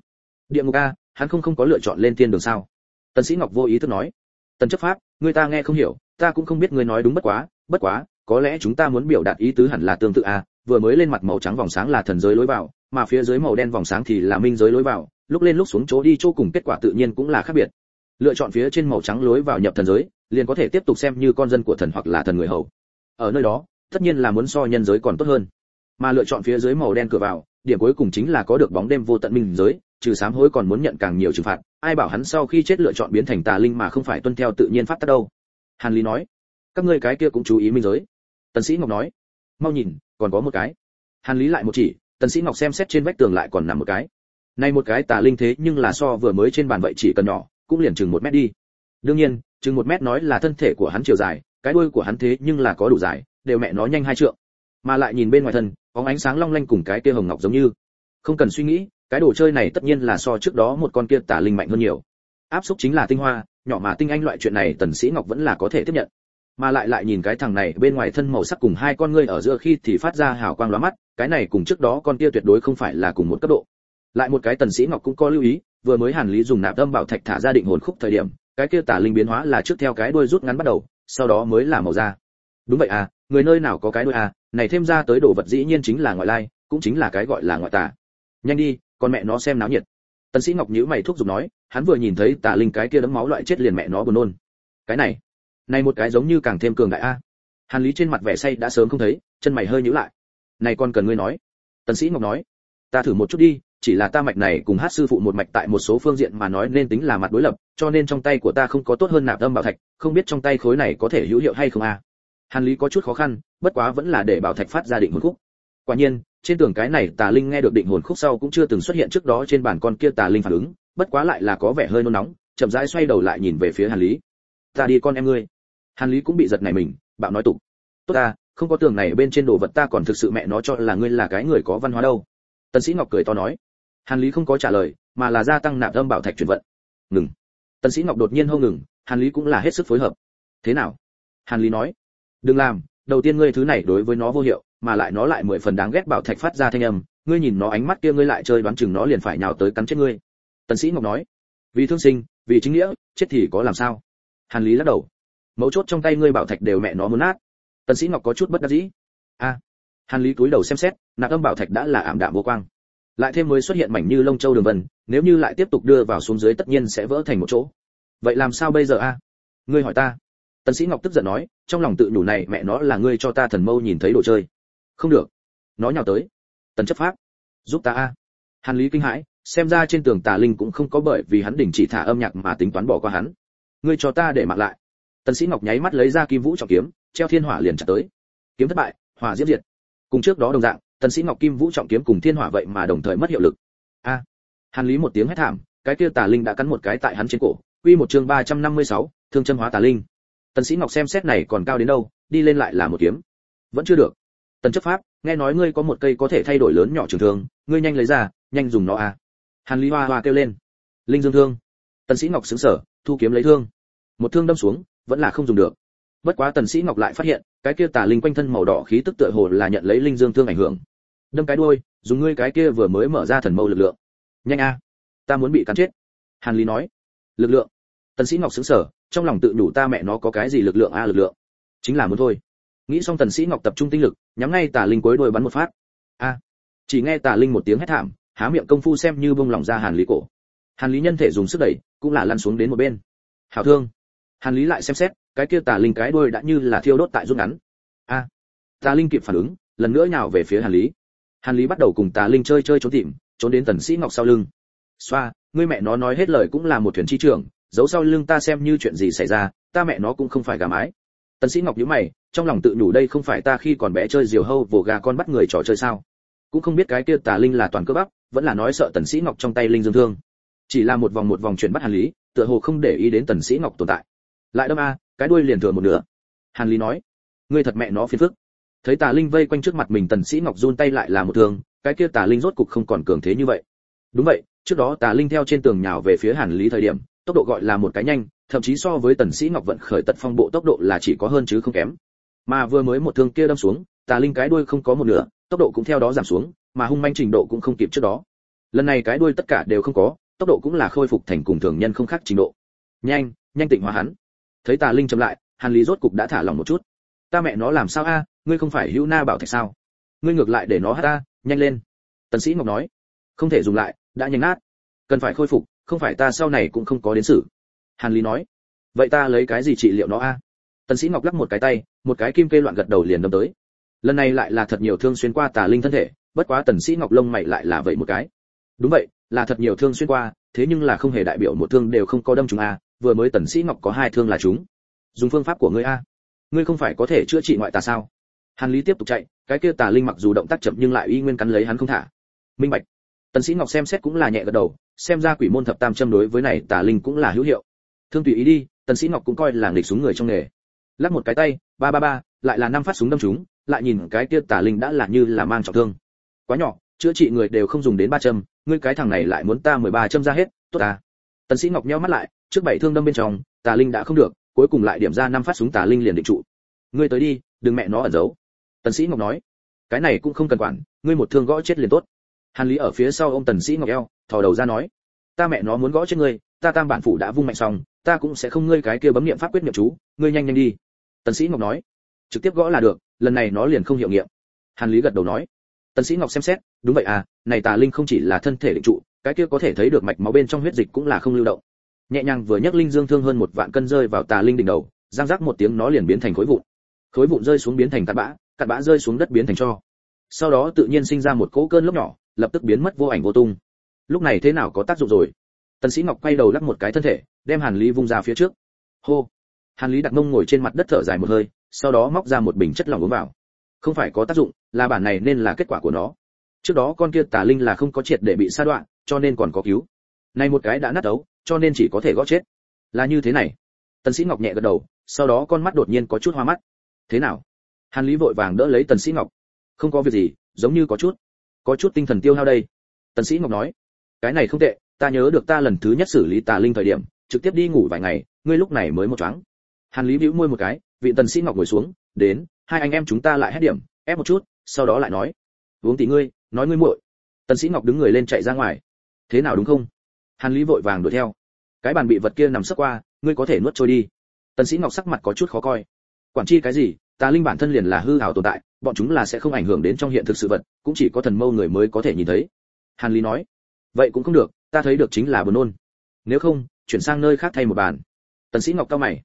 Speaker 1: địa ngục a, hắn không không có lựa chọn lên tiên đường sao? Tần sĩ ngọc vô ý thức nói. Tần chấp pháp, người ta nghe không hiểu, ta cũng không biết người nói đúng bất quá bất quá, có lẽ chúng ta muốn biểu đạt ý tứ hẳn là tương tự a, vừa mới lên mặt màu trắng vòng sáng là thần giới lối vào, mà phía dưới màu đen vòng sáng thì là minh giới lối vào, lúc lên lúc xuống chỗ đi chỗ cùng kết quả tự nhiên cũng là khác biệt. Lựa chọn phía trên màu trắng lối vào nhập thần giới, liền có thể tiếp tục xem như con dân của thần hoặc là thần người hầu. Ở nơi đó, tất nhiên là muốn so nhân giới còn tốt hơn mà lựa chọn phía dưới màu đen cửa vào, điểm cuối cùng chính là có được bóng đêm vô tận minh giới, trừ sám hối còn muốn nhận càng nhiều trừng phạt, ai bảo hắn sau khi chết lựa chọn biến thành tà linh mà không phải tuân theo tự nhiên pháp tắc đâu. Hàn lý nói, các ngươi cái kia cũng chú ý minh giới. Tần sĩ ngọc nói, mau nhìn, còn có một cái. Hàn lý lại một chỉ, tần sĩ ngọc xem xét trên vách tường lại còn nằm một cái. Nay một cái tà linh thế nhưng là so vừa mới trên bàn vậy chỉ cần nhỏ, cũng liền chừng một mét đi. Đương nhiên, chừng một mét nói là thân thể của hắn chiều dài, cái đuôi của hắn thế nhưng là có đủ dài, đều mẹ nó nhanh hai trượng mà lại nhìn bên ngoài thân có ánh sáng long lanh cùng cái kia hồng ngọc giống như. Không cần suy nghĩ, cái đồ chơi này tất nhiên là so trước đó một con kia tả linh mạnh hơn nhiều. Áp xúc chính là tinh hoa, nhỏ mà tinh anh loại chuyện này tần sĩ ngọc vẫn là có thể tiếp nhận. Mà lại lại nhìn cái thằng này, bên ngoài thân màu sắc cùng hai con ngươi ở giữa khi thì phát ra hào quang lóa mắt, cái này cùng trước đó con kia tuyệt đối không phải là cùng một cấp độ. Lại một cái tần sĩ ngọc cũng có lưu ý, vừa mới hàn lý dùng nạp âm bảo thạch thả ra định hồn khúc thời điểm, cái kia tả linh biến hóa là trước theo cái đuôi rút ngắn bắt đầu, sau đó mới là màu da. Đúng vậy à người nơi nào có cái đuôi à này thêm ra tới đồ vật dĩ nhiên chính là ngoại lai, cũng chính là cái gọi là ngoại tà. Nhanh đi, con mẹ nó xem náo nhiệt. Tần sĩ ngọc nhíu mày thúc giục nói, hắn vừa nhìn thấy tà linh cái kia đấm máu loại chết liền mẹ nó buồn nôn. Cái này này một cái giống như càng thêm cường đại a. Hàn lý trên mặt vẻ say đã sớm không thấy, chân mày hơi nhíu lại. Này con cần ngươi nói. Tần sĩ ngọc nói, ta thử một chút đi, chỉ là ta mạch này cùng hát sư phụ một mạch tại một số phương diện mà nói nên tính là mặt đối lập, cho nên trong tay của ta không có tốt hơn nạp âm bảo thạch, không biết trong tay khối này có thể hữu hiệu hay không a hàn lý có chút khó khăn, bất quá vẫn là để bảo thạch phát ra định hồn khúc. Quả nhiên, trên tường cái này tà linh nghe được định hồn khúc sau cũng chưa từng xuất hiện trước đó trên bàn con kia tà linh phản ứng, bất quá lại là có vẻ hơi nôn nóng, chậm rãi xoay đầu lại nhìn về phía hàn lý. Ta đi con em ngươi. Hàn lý cũng bị giật này mình, bạo nói tục. Tốt ta, không có tường này bên trên đồ vật ta còn thực sự mẹ nó cho là ngươi là cái người có văn hóa đâu. Tần sĩ ngọc cười to nói. Hàn lý không có trả lời, mà là gia tăng nạp âm bảo thạch chuyển vận. Ngừng. Tần sĩ ngọc đột nhiên hô ngừng, hàn lý cũng là hết sức phối hợp. Thế nào? Hàn lý nói đừng làm, đầu tiên ngươi thứ này đối với nó vô hiệu, mà lại nó lại mười phần đáng ghét bảo thạch phát ra thanh âm, ngươi nhìn nó ánh mắt kia ngươi lại chơi đoán chừng nó liền phải nhào tới cắn chết ngươi. Tần sĩ ngọc nói, vì thương sinh, vì chính nghĩa, chết thì có làm sao? Hàn lý lắc đầu, mấu chốt trong tay ngươi bảo thạch đều mẹ nó muốn nát. Tần sĩ ngọc có chút bất đắc dĩ, a, hàn lý cúi đầu xem xét, nạp âm bảo thạch đã là ảm đạm vô quang. Lại thêm mới xuất hiện mảnh như lông châu đường vân, nếu như lại tiếp tục đưa vào xuống dưới tất nhiên sẽ vỡ thành một chỗ. Vậy làm sao bây giờ, a? Ngươi hỏi ta tần sĩ ngọc tức giận nói trong lòng tự nhủ này mẹ nó là ngươi cho ta thần mâu nhìn thấy đồ chơi. Không được. Nó nhào tới. Tần chấp pháp. Giúp ta a. Hàn lý kinh hãi xem ra trên tường tà linh cũng không có bởi vì hắn đình chỉ thả âm nhạc mà tính toán bỏ qua hắn. Ngươi cho ta để mặc lại. Tần sĩ ngọc nháy mắt lấy ra kim vũ trọng kiếm treo thiên hỏa liền chặt tới. Kiếm thất bại hỏa diễm diệt. Cùng trước đó đồng dạng tần sĩ ngọc kim vũ trọng kiếm cùng thiên hỏa vậy mà đồng thời mất hiệu lực. A. Hàn lý một tiếng hét thảm cái kia tà linh đã cắn một cái tại hắn trên cổ. Quy một chương 356, thương châm hóa tà linh tần sĩ ngọc xem xét này còn cao đến đâu, đi lên lại là một kiếm. Vẫn chưa được. Tần chấp pháp, nghe nói ngươi có một cây có thể thay đổi lớn nhỏ trường thương, ngươi nhanh lấy ra, nhanh dùng nó a hàn lý hoa hoa kêu lên. Linh dương thương. Tần sĩ ngọc sững sờ, thu kiếm lấy thương. Một thương đâm xuống, vẫn là không dùng được. Bất quá tần sĩ ngọc lại phát hiện, cái kia tà linh quanh thân màu đỏ khí tức tựa hồ là nhận lấy linh dương thương ảnh hưởng. Đâm cái đuôi, dùng ngươi cái kia vừa mới mở ra thần mâu lực lượng. Nhanh a, ta muốn bị cắn chết. Hàn lý nói. Lực lượng. Tần sĩ ngọc sững sờ trong lòng tự nhủ ta mẹ nó có cái gì lực lượng a à, lực lượng. Chính là muốn thôi. Nghĩ xong tần sĩ ngọc tập trung tinh lực, nhắm ngay tà linh cuối đuôi bắn một phát. A. Chỉ nghe tà linh một tiếng hét thảm, há miệng công phu xem như bông lỏng ra hàn lý cổ. Hàn lý nhân thể dùng sức đẩy, cũng là lăn xuống đến một bên. Hảo thương. Hàn lý lại xem xét, cái kia tà linh cái đuôi đã như là thiêu đốt tại rút ngắn. A. Tà linh kịp phản ứng, lần nữa nhào về phía hàn lý. Hàn lý bắt đầu cùng tà linh chơi chơi trốn tìm, trốn đến tần sĩ ngọc sau lưng. Xoa, ngươi mẹ nó nói hết lời cũng là một thuyền chi trưởng giấu sau lưng ta xem như chuyện gì xảy ra, ta mẹ nó cũng không phải gà mái. Tần sĩ ngọc nhíu mày, trong lòng tự nhủ đây không phải ta khi còn bé chơi diều hâu vồ gà con bắt người trò chơi sao? Cũng không biết cái kia tà linh là toàn cơ bắp, vẫn là nói sợ tần sĩ ngọc trong tay linh dương thương. Chỉ là một vòng một vòng chuyển bắt hàn lý, tựa hồ không để ý đến tần sĩ ngọc tồn tại. Lại đâm a, cái đuôi liền thừa một nửa. Hàn lý nói, ngươi thật mẹ nó phiền phức. Thấy tà linh vây quanh trước mặt mình, tần sĩ ngọc run tay lại là một thương, cái kia tà linh rốt cục không còn cường thế như vậy. Đúng vậy, trước đó tà linh theo trên tường nhào về phía hàn lý thời điểm tốc độ gọi là một cái nhanh, thậm chí so với tần sĩ ngọc vận khởi tật phong bộ tốc độ là chỉ có hơn chứ không kém. Mà vừa mới một thương kia đâm xuống, tà linh cái đuôi không có một nửa, tốc độ cũng theo đó giảm xuống, mà hung manh trình độ cũng không kịp trước đó. Lần này cái đuôi tất cả đều không có, tốc độ cũng là khôi phục thành cùng thường nhân không khác trình độ. Nhanh nhanh tịnh hóa hắn. Thấy tà linh chậm lại, hàn lý rốt cục đã thả lòng một chút. Ta mẹ nó làm sao a, ngươi không phải hữu na bảo thạch sao? Ngươi ngược lại để nó hát ta, nhanh lên. Tần sĩ ngọc nói. Không thể dùng lại, đã nhanh nát. Cần phải khôi phục không phải ta sau này cũng không có đến xử. Hàn lý nói, vậy ta lấy cái gì trị liệu nó a? Tần sĩ ngọc lắc một cái tay, một cái kim kê loạn gật đầu liền đâm tới. Lần này lại là thật nhiều thương xuyên qua tà linh thân thể, bất quá tần sĩ ngọc lông mày lại là vậy một cái. Đúng vậy, là thật nhiều thương xuyên qua, thế nhưng là không hề đại biểu một thương đều không có đâm chúng a, vừa mới tần sĩ ngọc có hai thương là chúng. dùng phương pháp của ngươi a. Ngươi không phải có thể chữa trị ngoại tà sao? Hàn lý tiếp tục chạy, cái kia tà linh mặc dù động tác chậm nhưng lại uy nguyên cắn lấy hắn không thả. Minh bạch tần sĩ ngọc xem xét cũng là nhẹ gật đầu, xem ra quỷ môn thập tam châm đối với này tà linh cũng là hữu hiệu. Thương tùy ý đi, tần sĩ ngọc cũng coi là nghịch súng người trong nghề. Lắc một cái tay, ba ba ba, lại là năm phát súng đâm trúng, lại nhìn cái kia tà linh đã là như là mang trọng thương. Quá nhỏ, chữa trị người đều không dùng đến ba châm, ngươi cái thằng này lại muốn ta mười ba châm ra hết, tốt ta. Tần sĩ ngọc nheo mắt lại, trước bảy thương đâm bên trong, tà linh đã không được, cuối cùng lại điểm ra năm phát súng tà linh liền định trụ. Ngươi tới đi, đừng mẹ nó ẩn giấu. Tần sĩ ngọc nói, cái này cũng không cần quản, ngươi một thương gõ chết liền tốt hàn lý ở phía sau ông tần sĩ ngọc eo, thò đầu ra nói, ta mẹ nó muốn gõ chết ngươi, ta tam bản phủ đã vung mạnh xong, ta cũng sẽ không ngươi cái kia bấm niệm pháp quyết niệm chú, ngươi nhanh nhanh đi. Tần sĩ ngọc nói, trực tiếp gõ là được, lần này nó liền không hiệu nghiệm. Hàn lý gật đầu nói, tần sĩ ngọc xem xét, đúng vậy à này tà linh không chỉ là thân thể định trụ, cái kia có thể thấy được mạch máu bên trong huyết dịch cũng là không lưu động. Nhẹ nhàng vừa nhấc linh dương thương hơn một vạn cân rơi vào tà linh đỉnh đầu giang rắc một tiếng nó liền biến thành khối vụn. Khối vụn rơi xuống biến thành cát bã cát bã rơi xuống đất biến thành cho. Sau đó tự nhiên sinh ra một cỗ cơn lốc nhỏ lập tức biến mất vô ảnh vô tung. Lúc này thế nào có tác dụng rồi? Tần sĩ ngọc quay đầu lắc một cái thân thể, đem hàn lý vung ra phía trước. Hô! Hàn lý đặt mông ngồi trên mặt đất thở dài một hơi, sau đó móc ra một bình chất lỏng uống vào. Không phải có tác dụng, là bản này nên là kết quả của nó. Trước đó con kia tà linh là không có triệt để bị sa đoạn, cho nên còn có cứu. Nay một cái đã nát đấu cho nên chỉ có thể gõ chết. Là như thế này. Tần sĩ ngọc nhẹ gật đầu, sau đó con mắt đột nhiên có chút hoa mắt. Thế nào? Hàn lý vội vàng đỡ lấy tần sĩ ngọc. Không có việc gì, giống như có chút có chút tinh thần tiêu hao đây. Tần sĩ ngọc nói, cái này không tệ, ta nhớ được ta lần thứ nhất xử lý tà linh thời điểm, trực tiếp đi ngủ vài ngày, ngươi lúc này mới một choáng. Hàn lý bĩu môi một cái, vị tần sĩ ngọc ngồi xuống, đến, hai anh em chúng ta lại hết điểm, ép một chút, sau đó lại nói, uống tỷ ngươi, nói ngươi muội. Tần sĩ ngọc đứng người lên chạy ra ngoài. Thế nào đúng không? Hàn lý vội vàng đuổi theo. Cái bàn bị vật kia nằm sấp qua, ngươi có thể nuốt trôi đi. Tần sĩ ngọc sắc mặt có chút khó coi. Quản chi cái gì, tà linh bản thân liền là hư ảo tồn tại bọn chúng là sẽ không ảnh hưởng đến trong hiện thực sự vật, cũng chỉ có thần mâu người mới có thể nhìn thấy. Hàn lý nói, vậy cũng không được, ta thấy được chính là buồn nôn. Nếu không, chuyển sang nơi khác thay một bàn. Tần sĩ ngọc cao mày,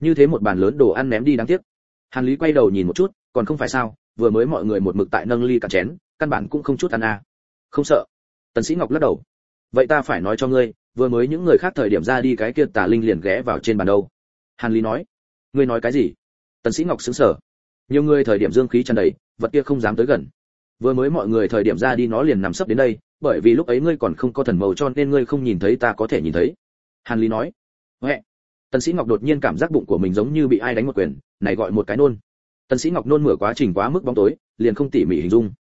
Speaker 1: như thế một bàn lớn đồ ăn ném đi đáng tiếc. Hàn lý quay đầu nhìn một chút, còn không phải sao, vừa mới mọi người một mực tại nâng ly cả chén, căn bản cũng không chút ăn à không sợ. Tần sĩ ngọc lắc đầu, vậy ta phải nói cho ngươi, vừa mới những người khác thời điểm ra đi cái kia tà linh liền ghé vào trên bàn đâu. Hàn lý nói, ngươi nói cái gì? Tần sĩ ngọc sững sờ nhiều người thời điểm dương khí tràn đầy, vật kia không dám tới gần. Vừa mới mọi người thời điểm ra đi nó liền nằm sấp đến đây, bởi vì lúc ấy ngươi còn không có thần màu cho nên ngươi không nhìn thấy ta có thể nhìn thấy. Hàn lý nói. Huệ. Tần sĩ ngọc đột nhiên cảm giác bụng của mình giống như bị ai đánh một quyền, này gọi một cái nôn. Tần sĩ ngọc nôn mửa quá trình quá mức bóng tối, liền không tỉ mỉ hình dung.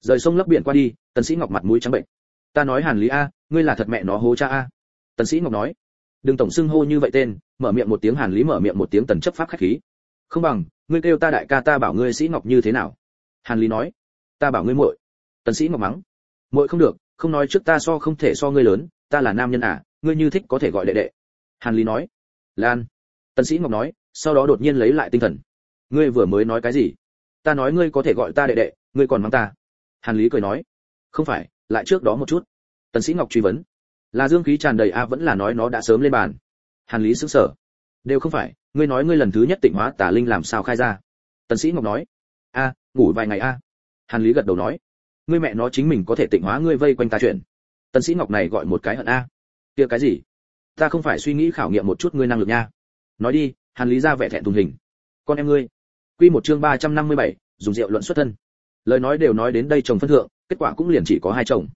Speaker 1: Rời sông lấp biển qua đi, tần sĩ ngọc mặt mũi trắng bệnh. Ta nói hàn lý a, ngươi là thật mẹ nó hố cha a. Tần sĩ ngọc nói. Đừng tổng xưng hô như vậy tên, mở miệng một tiếng hàn lý mở miệng một tiếng tần chấp pháp khách khí không bằng, ngươi kêu ta đại ca ta bảo ngươi sĩ ngọc như thế nào? Hàn lý nói. Ta bảo ngươi muội. Tần sĩ ngọc mắng. Muội không được, không nói trước ta so không thể so ngươi lớn, ta là nam nhân à ngươi như thích có thể gọi đệ đệ. Hàn lý nói. Lan. Tần sĩ ngọc nói, sau đó đột nhiên lấy lại tinh thần. Ngươi vừa mới nói cái gì? Ta nói ngươi có thể gọi ta đệ đệ, ngươi còn mắng ta. Hàn lý cười nói. Không phải, lại trước đó một chút. Tần sĩ ngọc truy vấn. Là dương khí tràn đầy a vẫn là nói nó đã sớm lên bàn. Hàn lý sững sờ. Đều không phải ngươi nói ngươi lần thứ nhất tịnh hóa tà linh làm sao khai ra? Tần sĩ ngọc nói. A ngủ vài ngày a. Hàn lý gật đầu nói. Ngươi mẹ nó chính mình có thể tịnh hóa ngươi vây quanh ta chuyện. Tần sĩ ngọc này gọi một cái hận a. Kia cái gì? Ta không phải suy nghĩ khảo nghiệm một chút ngươi năng lực nha. Nói đi hàn lý ra vẻ thẹn thùng hình. Con em ngươi. Quy một chương 357, dùng rượu luận xuất thân. Lời nói đều nói đến đây chồng phân thượng kết quả cũng liền chỉ có hai chồng.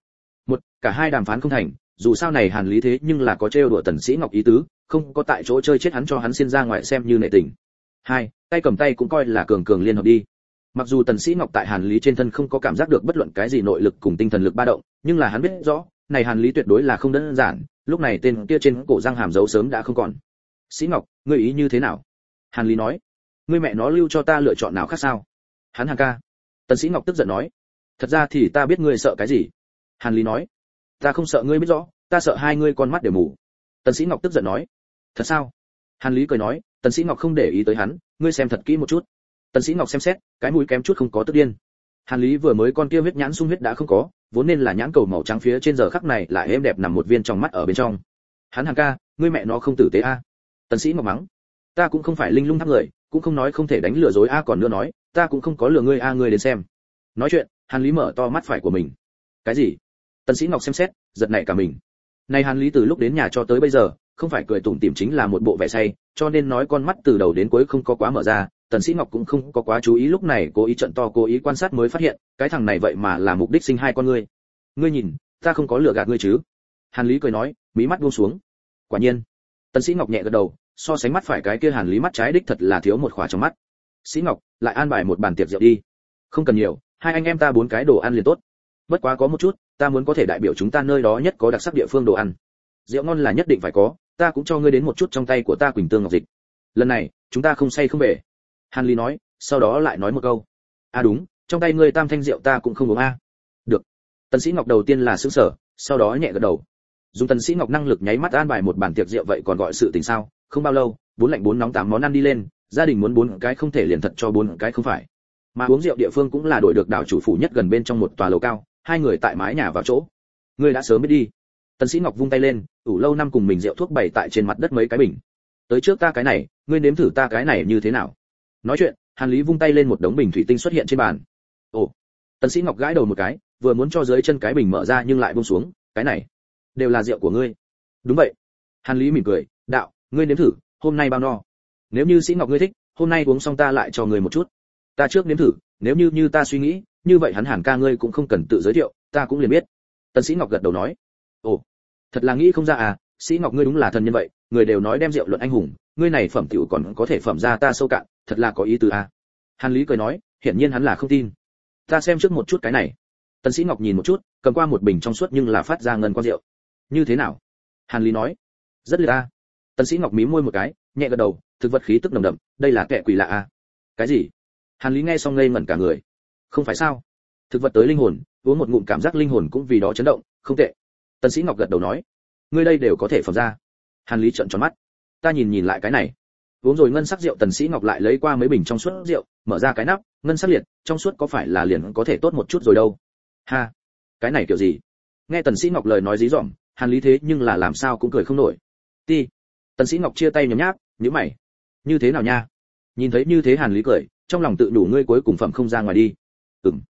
Speaker 1: Một cả hai đàm phán không thành dù sao này hàn lý thế nhưng là có trêu đùa tần sĩ ngọc ý tứ, không có tại chỗ chơi chết hắn cho hắn xin ra ngoài xem như nệ tình. Hai, tay cầm tay cũng coi là cường cường liên hợp đi. Mặc dù tần sĩ ngọc tại hàn lý trên thân không có cảm giác được bất luận cái gì nội lực cùng tinh thần lực ba động, nhưng là hắn biết rõ, này hàn lý tuyệt đối là không đơn giản, lúc này tên kia trên cổ răng hàm dấu sớm đã không còn. Sĩ ngọc, ngươi ý như thế nào? Hàn lý nói. Ngươi mẹ nó lưu cho ta lựa chọn nào khác sao? Hắn hàn ca. Tần sĩ ngọc tức giận nói. Thật ra thì ta biết ngươi sợ cái gì? Hàn lý nói ta không sợ ngươi biết rõ, ta sợ hai ngươi con mắt đều mù. Tần sĩ ngọc tức giận nói, thật sao? Hàn lý cười nói, tần sĩ ngọc không để ý tới hắn, ngươi xem thật kỹ một chút. Tần sĩ ngọc xem xét, cái mũi kém chút không có tức điên. Hàn lý vừa mới con kia huyết nhãn sung huyết đã không có, vốn nên là nhãn cầu màu trắng phía trên giờ khắc này lại êm đẹp nằm một viên trong mắt ở bên trong. Hắn hàn ca, ngươi mẹ nó không tử tế a. Tần sĩ ngọc mắng, ta cũng không phải linh lung tháp người, cũng không nói không thể đánh lừa dối a còn nữa nói, ta cũng không có lừa ngươi a, ngươi đến xem. Nói chuyện, hàn lý mở to mắt phải của mình. Cái gì? Tần sĩ ngọc xem xét, giật nảy cả mình. Này hàn lý từ lúc đến nhà cho tới bây giờ, không phải cười tủm tỉm chính là một bộ vẻ say, cho nên nói con mắt từ đầu đến cuối không có quá mở ra, tần sĩ ngọc cũng không có quá chú ý lúc này cố ý trận to cố ý quan sát mới phát hiện, cái thằng này vậy mà là mục đích sinh hai con ngươi. Ngươi nhìn, ta không có lừa gạt ngươi chứ? Hàn lý cười nói, mí mắt buông xuống. Quả nhiên. Tần sĩ ngọc nhẹ gật đầu, so sánh mắt phải cái kia hàn lý mắt trái đích thật là thiếu một khỏa trong mắt. Sĩ ngọc, lại an bài một bàn tiệc rượu đi. Không cần nhiều, hai anh em ta bốn cái đồ ăn liền tốt. Bất quá có một chút ta muốn có thể đại biểu chúng ta nơi đó nhất có đặc sắc địa phương đồ ăn. Rượu ngon là nhất định phải có ta cũng cho ngươi đến một chút trong tay của ta quỳnh tương ngọc dịch. Lần này chúng ta không say không bể hàn ly nói sau đó lại nói một câu. À đúng trong tay ngươi tam thanh rượu ta cũng không uống a. Được. Tần sĩ ngọc đầu tiên là sững sở, sau đó nhẹ gật đầu. Dùng tần sĩ ngọc năng lực nháy mắt an bài một bàn tiệc rượu vậy còn gọi sự tình sao? Không bao lâu bốn lạnh bốn nóng tám món ăn đi lên gia đình muốn bốn cái không thể liền thật cho bốn cái không phải. Mà uống rượu địa phương cũng là đổi được đảo chủ phủ nhất gần bên trong một tòa lầu cao hai người tại mái nhà vào chỗ. Ngươi đã sớm biết đi. Tần sĩ ngọc vung tay lên, ủ lâu năm cùng mình rượu thuốc bày tại trên mặt đất mấy cái bình. Tới trước ta cái này, ngươi nếm thử ta cái này như thế nào. Nói chuyện, hàn lý vung tay lên một đống bình thủy tinh xuất hiện trên bàn. Ồ. Tần sĩ ngọc gãi đầu một cái, vừa muốn cho dưới chân cái bình mở ra nhưng lại buông xuống, cái này đều là rượu của ngươi. Đúng vậy. Hàn lý mỉm cười, đạo, ngươi nếm thử, hôm nay bao no. Nếu như sĩ ngọc ngươi thích, hôm nay uống xong ta lại cho ngươi một chút. Ta trước nếm thử, nếu như như ta suy nghĩ như vậy hắn hàn ca ngươi cũng không cần tự giới thiệu, ta cũng liền biết. Tần sĩ ngọc gật đầu nói, ồ, thật là nghĩ không ra à sĩ ngọc ngươi đúng là thần nhân vậy, người đều nói đem rượu luận anh hùng, ngươi này phẩm tiểu còn có thể phẩm ra ta sâu cạn, thật là có ý tứ à. Hàn lý cười nói, hiển nhiên hắn là không tin. Ta xem trước một chút cái này. Tần sĩ ngọc nhìn một chút, cầm qua một bình trong suốt nhưng là phát ra ngân quan rượu. Như thế nào? Hàn lý nói, rất liệt à. tần sĩ ngọc mí môi một cái, nhẹ gật đầu, thực vật khí tức nồng đậm, đây là kẻ quỷ lạ à? cái gì? Hàn lý nghe xong ngây ngẩn cả người không phải sao? Thực vật tới linh hồn, uống một ngụm cảm giác linh hồn cũng vì đó chấn động, không tệ. Tần sĩ ngọc gật đầu nói, ngươi đây đều có thể phẩm ra. Hàn lý trợn tròn mắt. Ta nhìn nhìn lại cái này. Uống rồi ngân sắc rượu, tần sĩ ngọc lại lấy qua mấy bình trong suốt rượu, mở ra cái nắp, ngân sắc liệt, trong suốt có phải là liền có thể tốt một chút rồi đâu? Ha, cái này kiểu gì? Nghe tần sĩ ngọc lời nói dí dỏm, hàn lý thế nhưng là làm sao cũng cười không nổi. Ti. Tần sĩ ngọc chia tay nhấm nháp, nhíu mày. Như thế nào nha? Nhìn thấy như thế hàn lý cười, trong lòng tự đủ ngươi cuối cùng phẩm không ra ngoài đi ừm.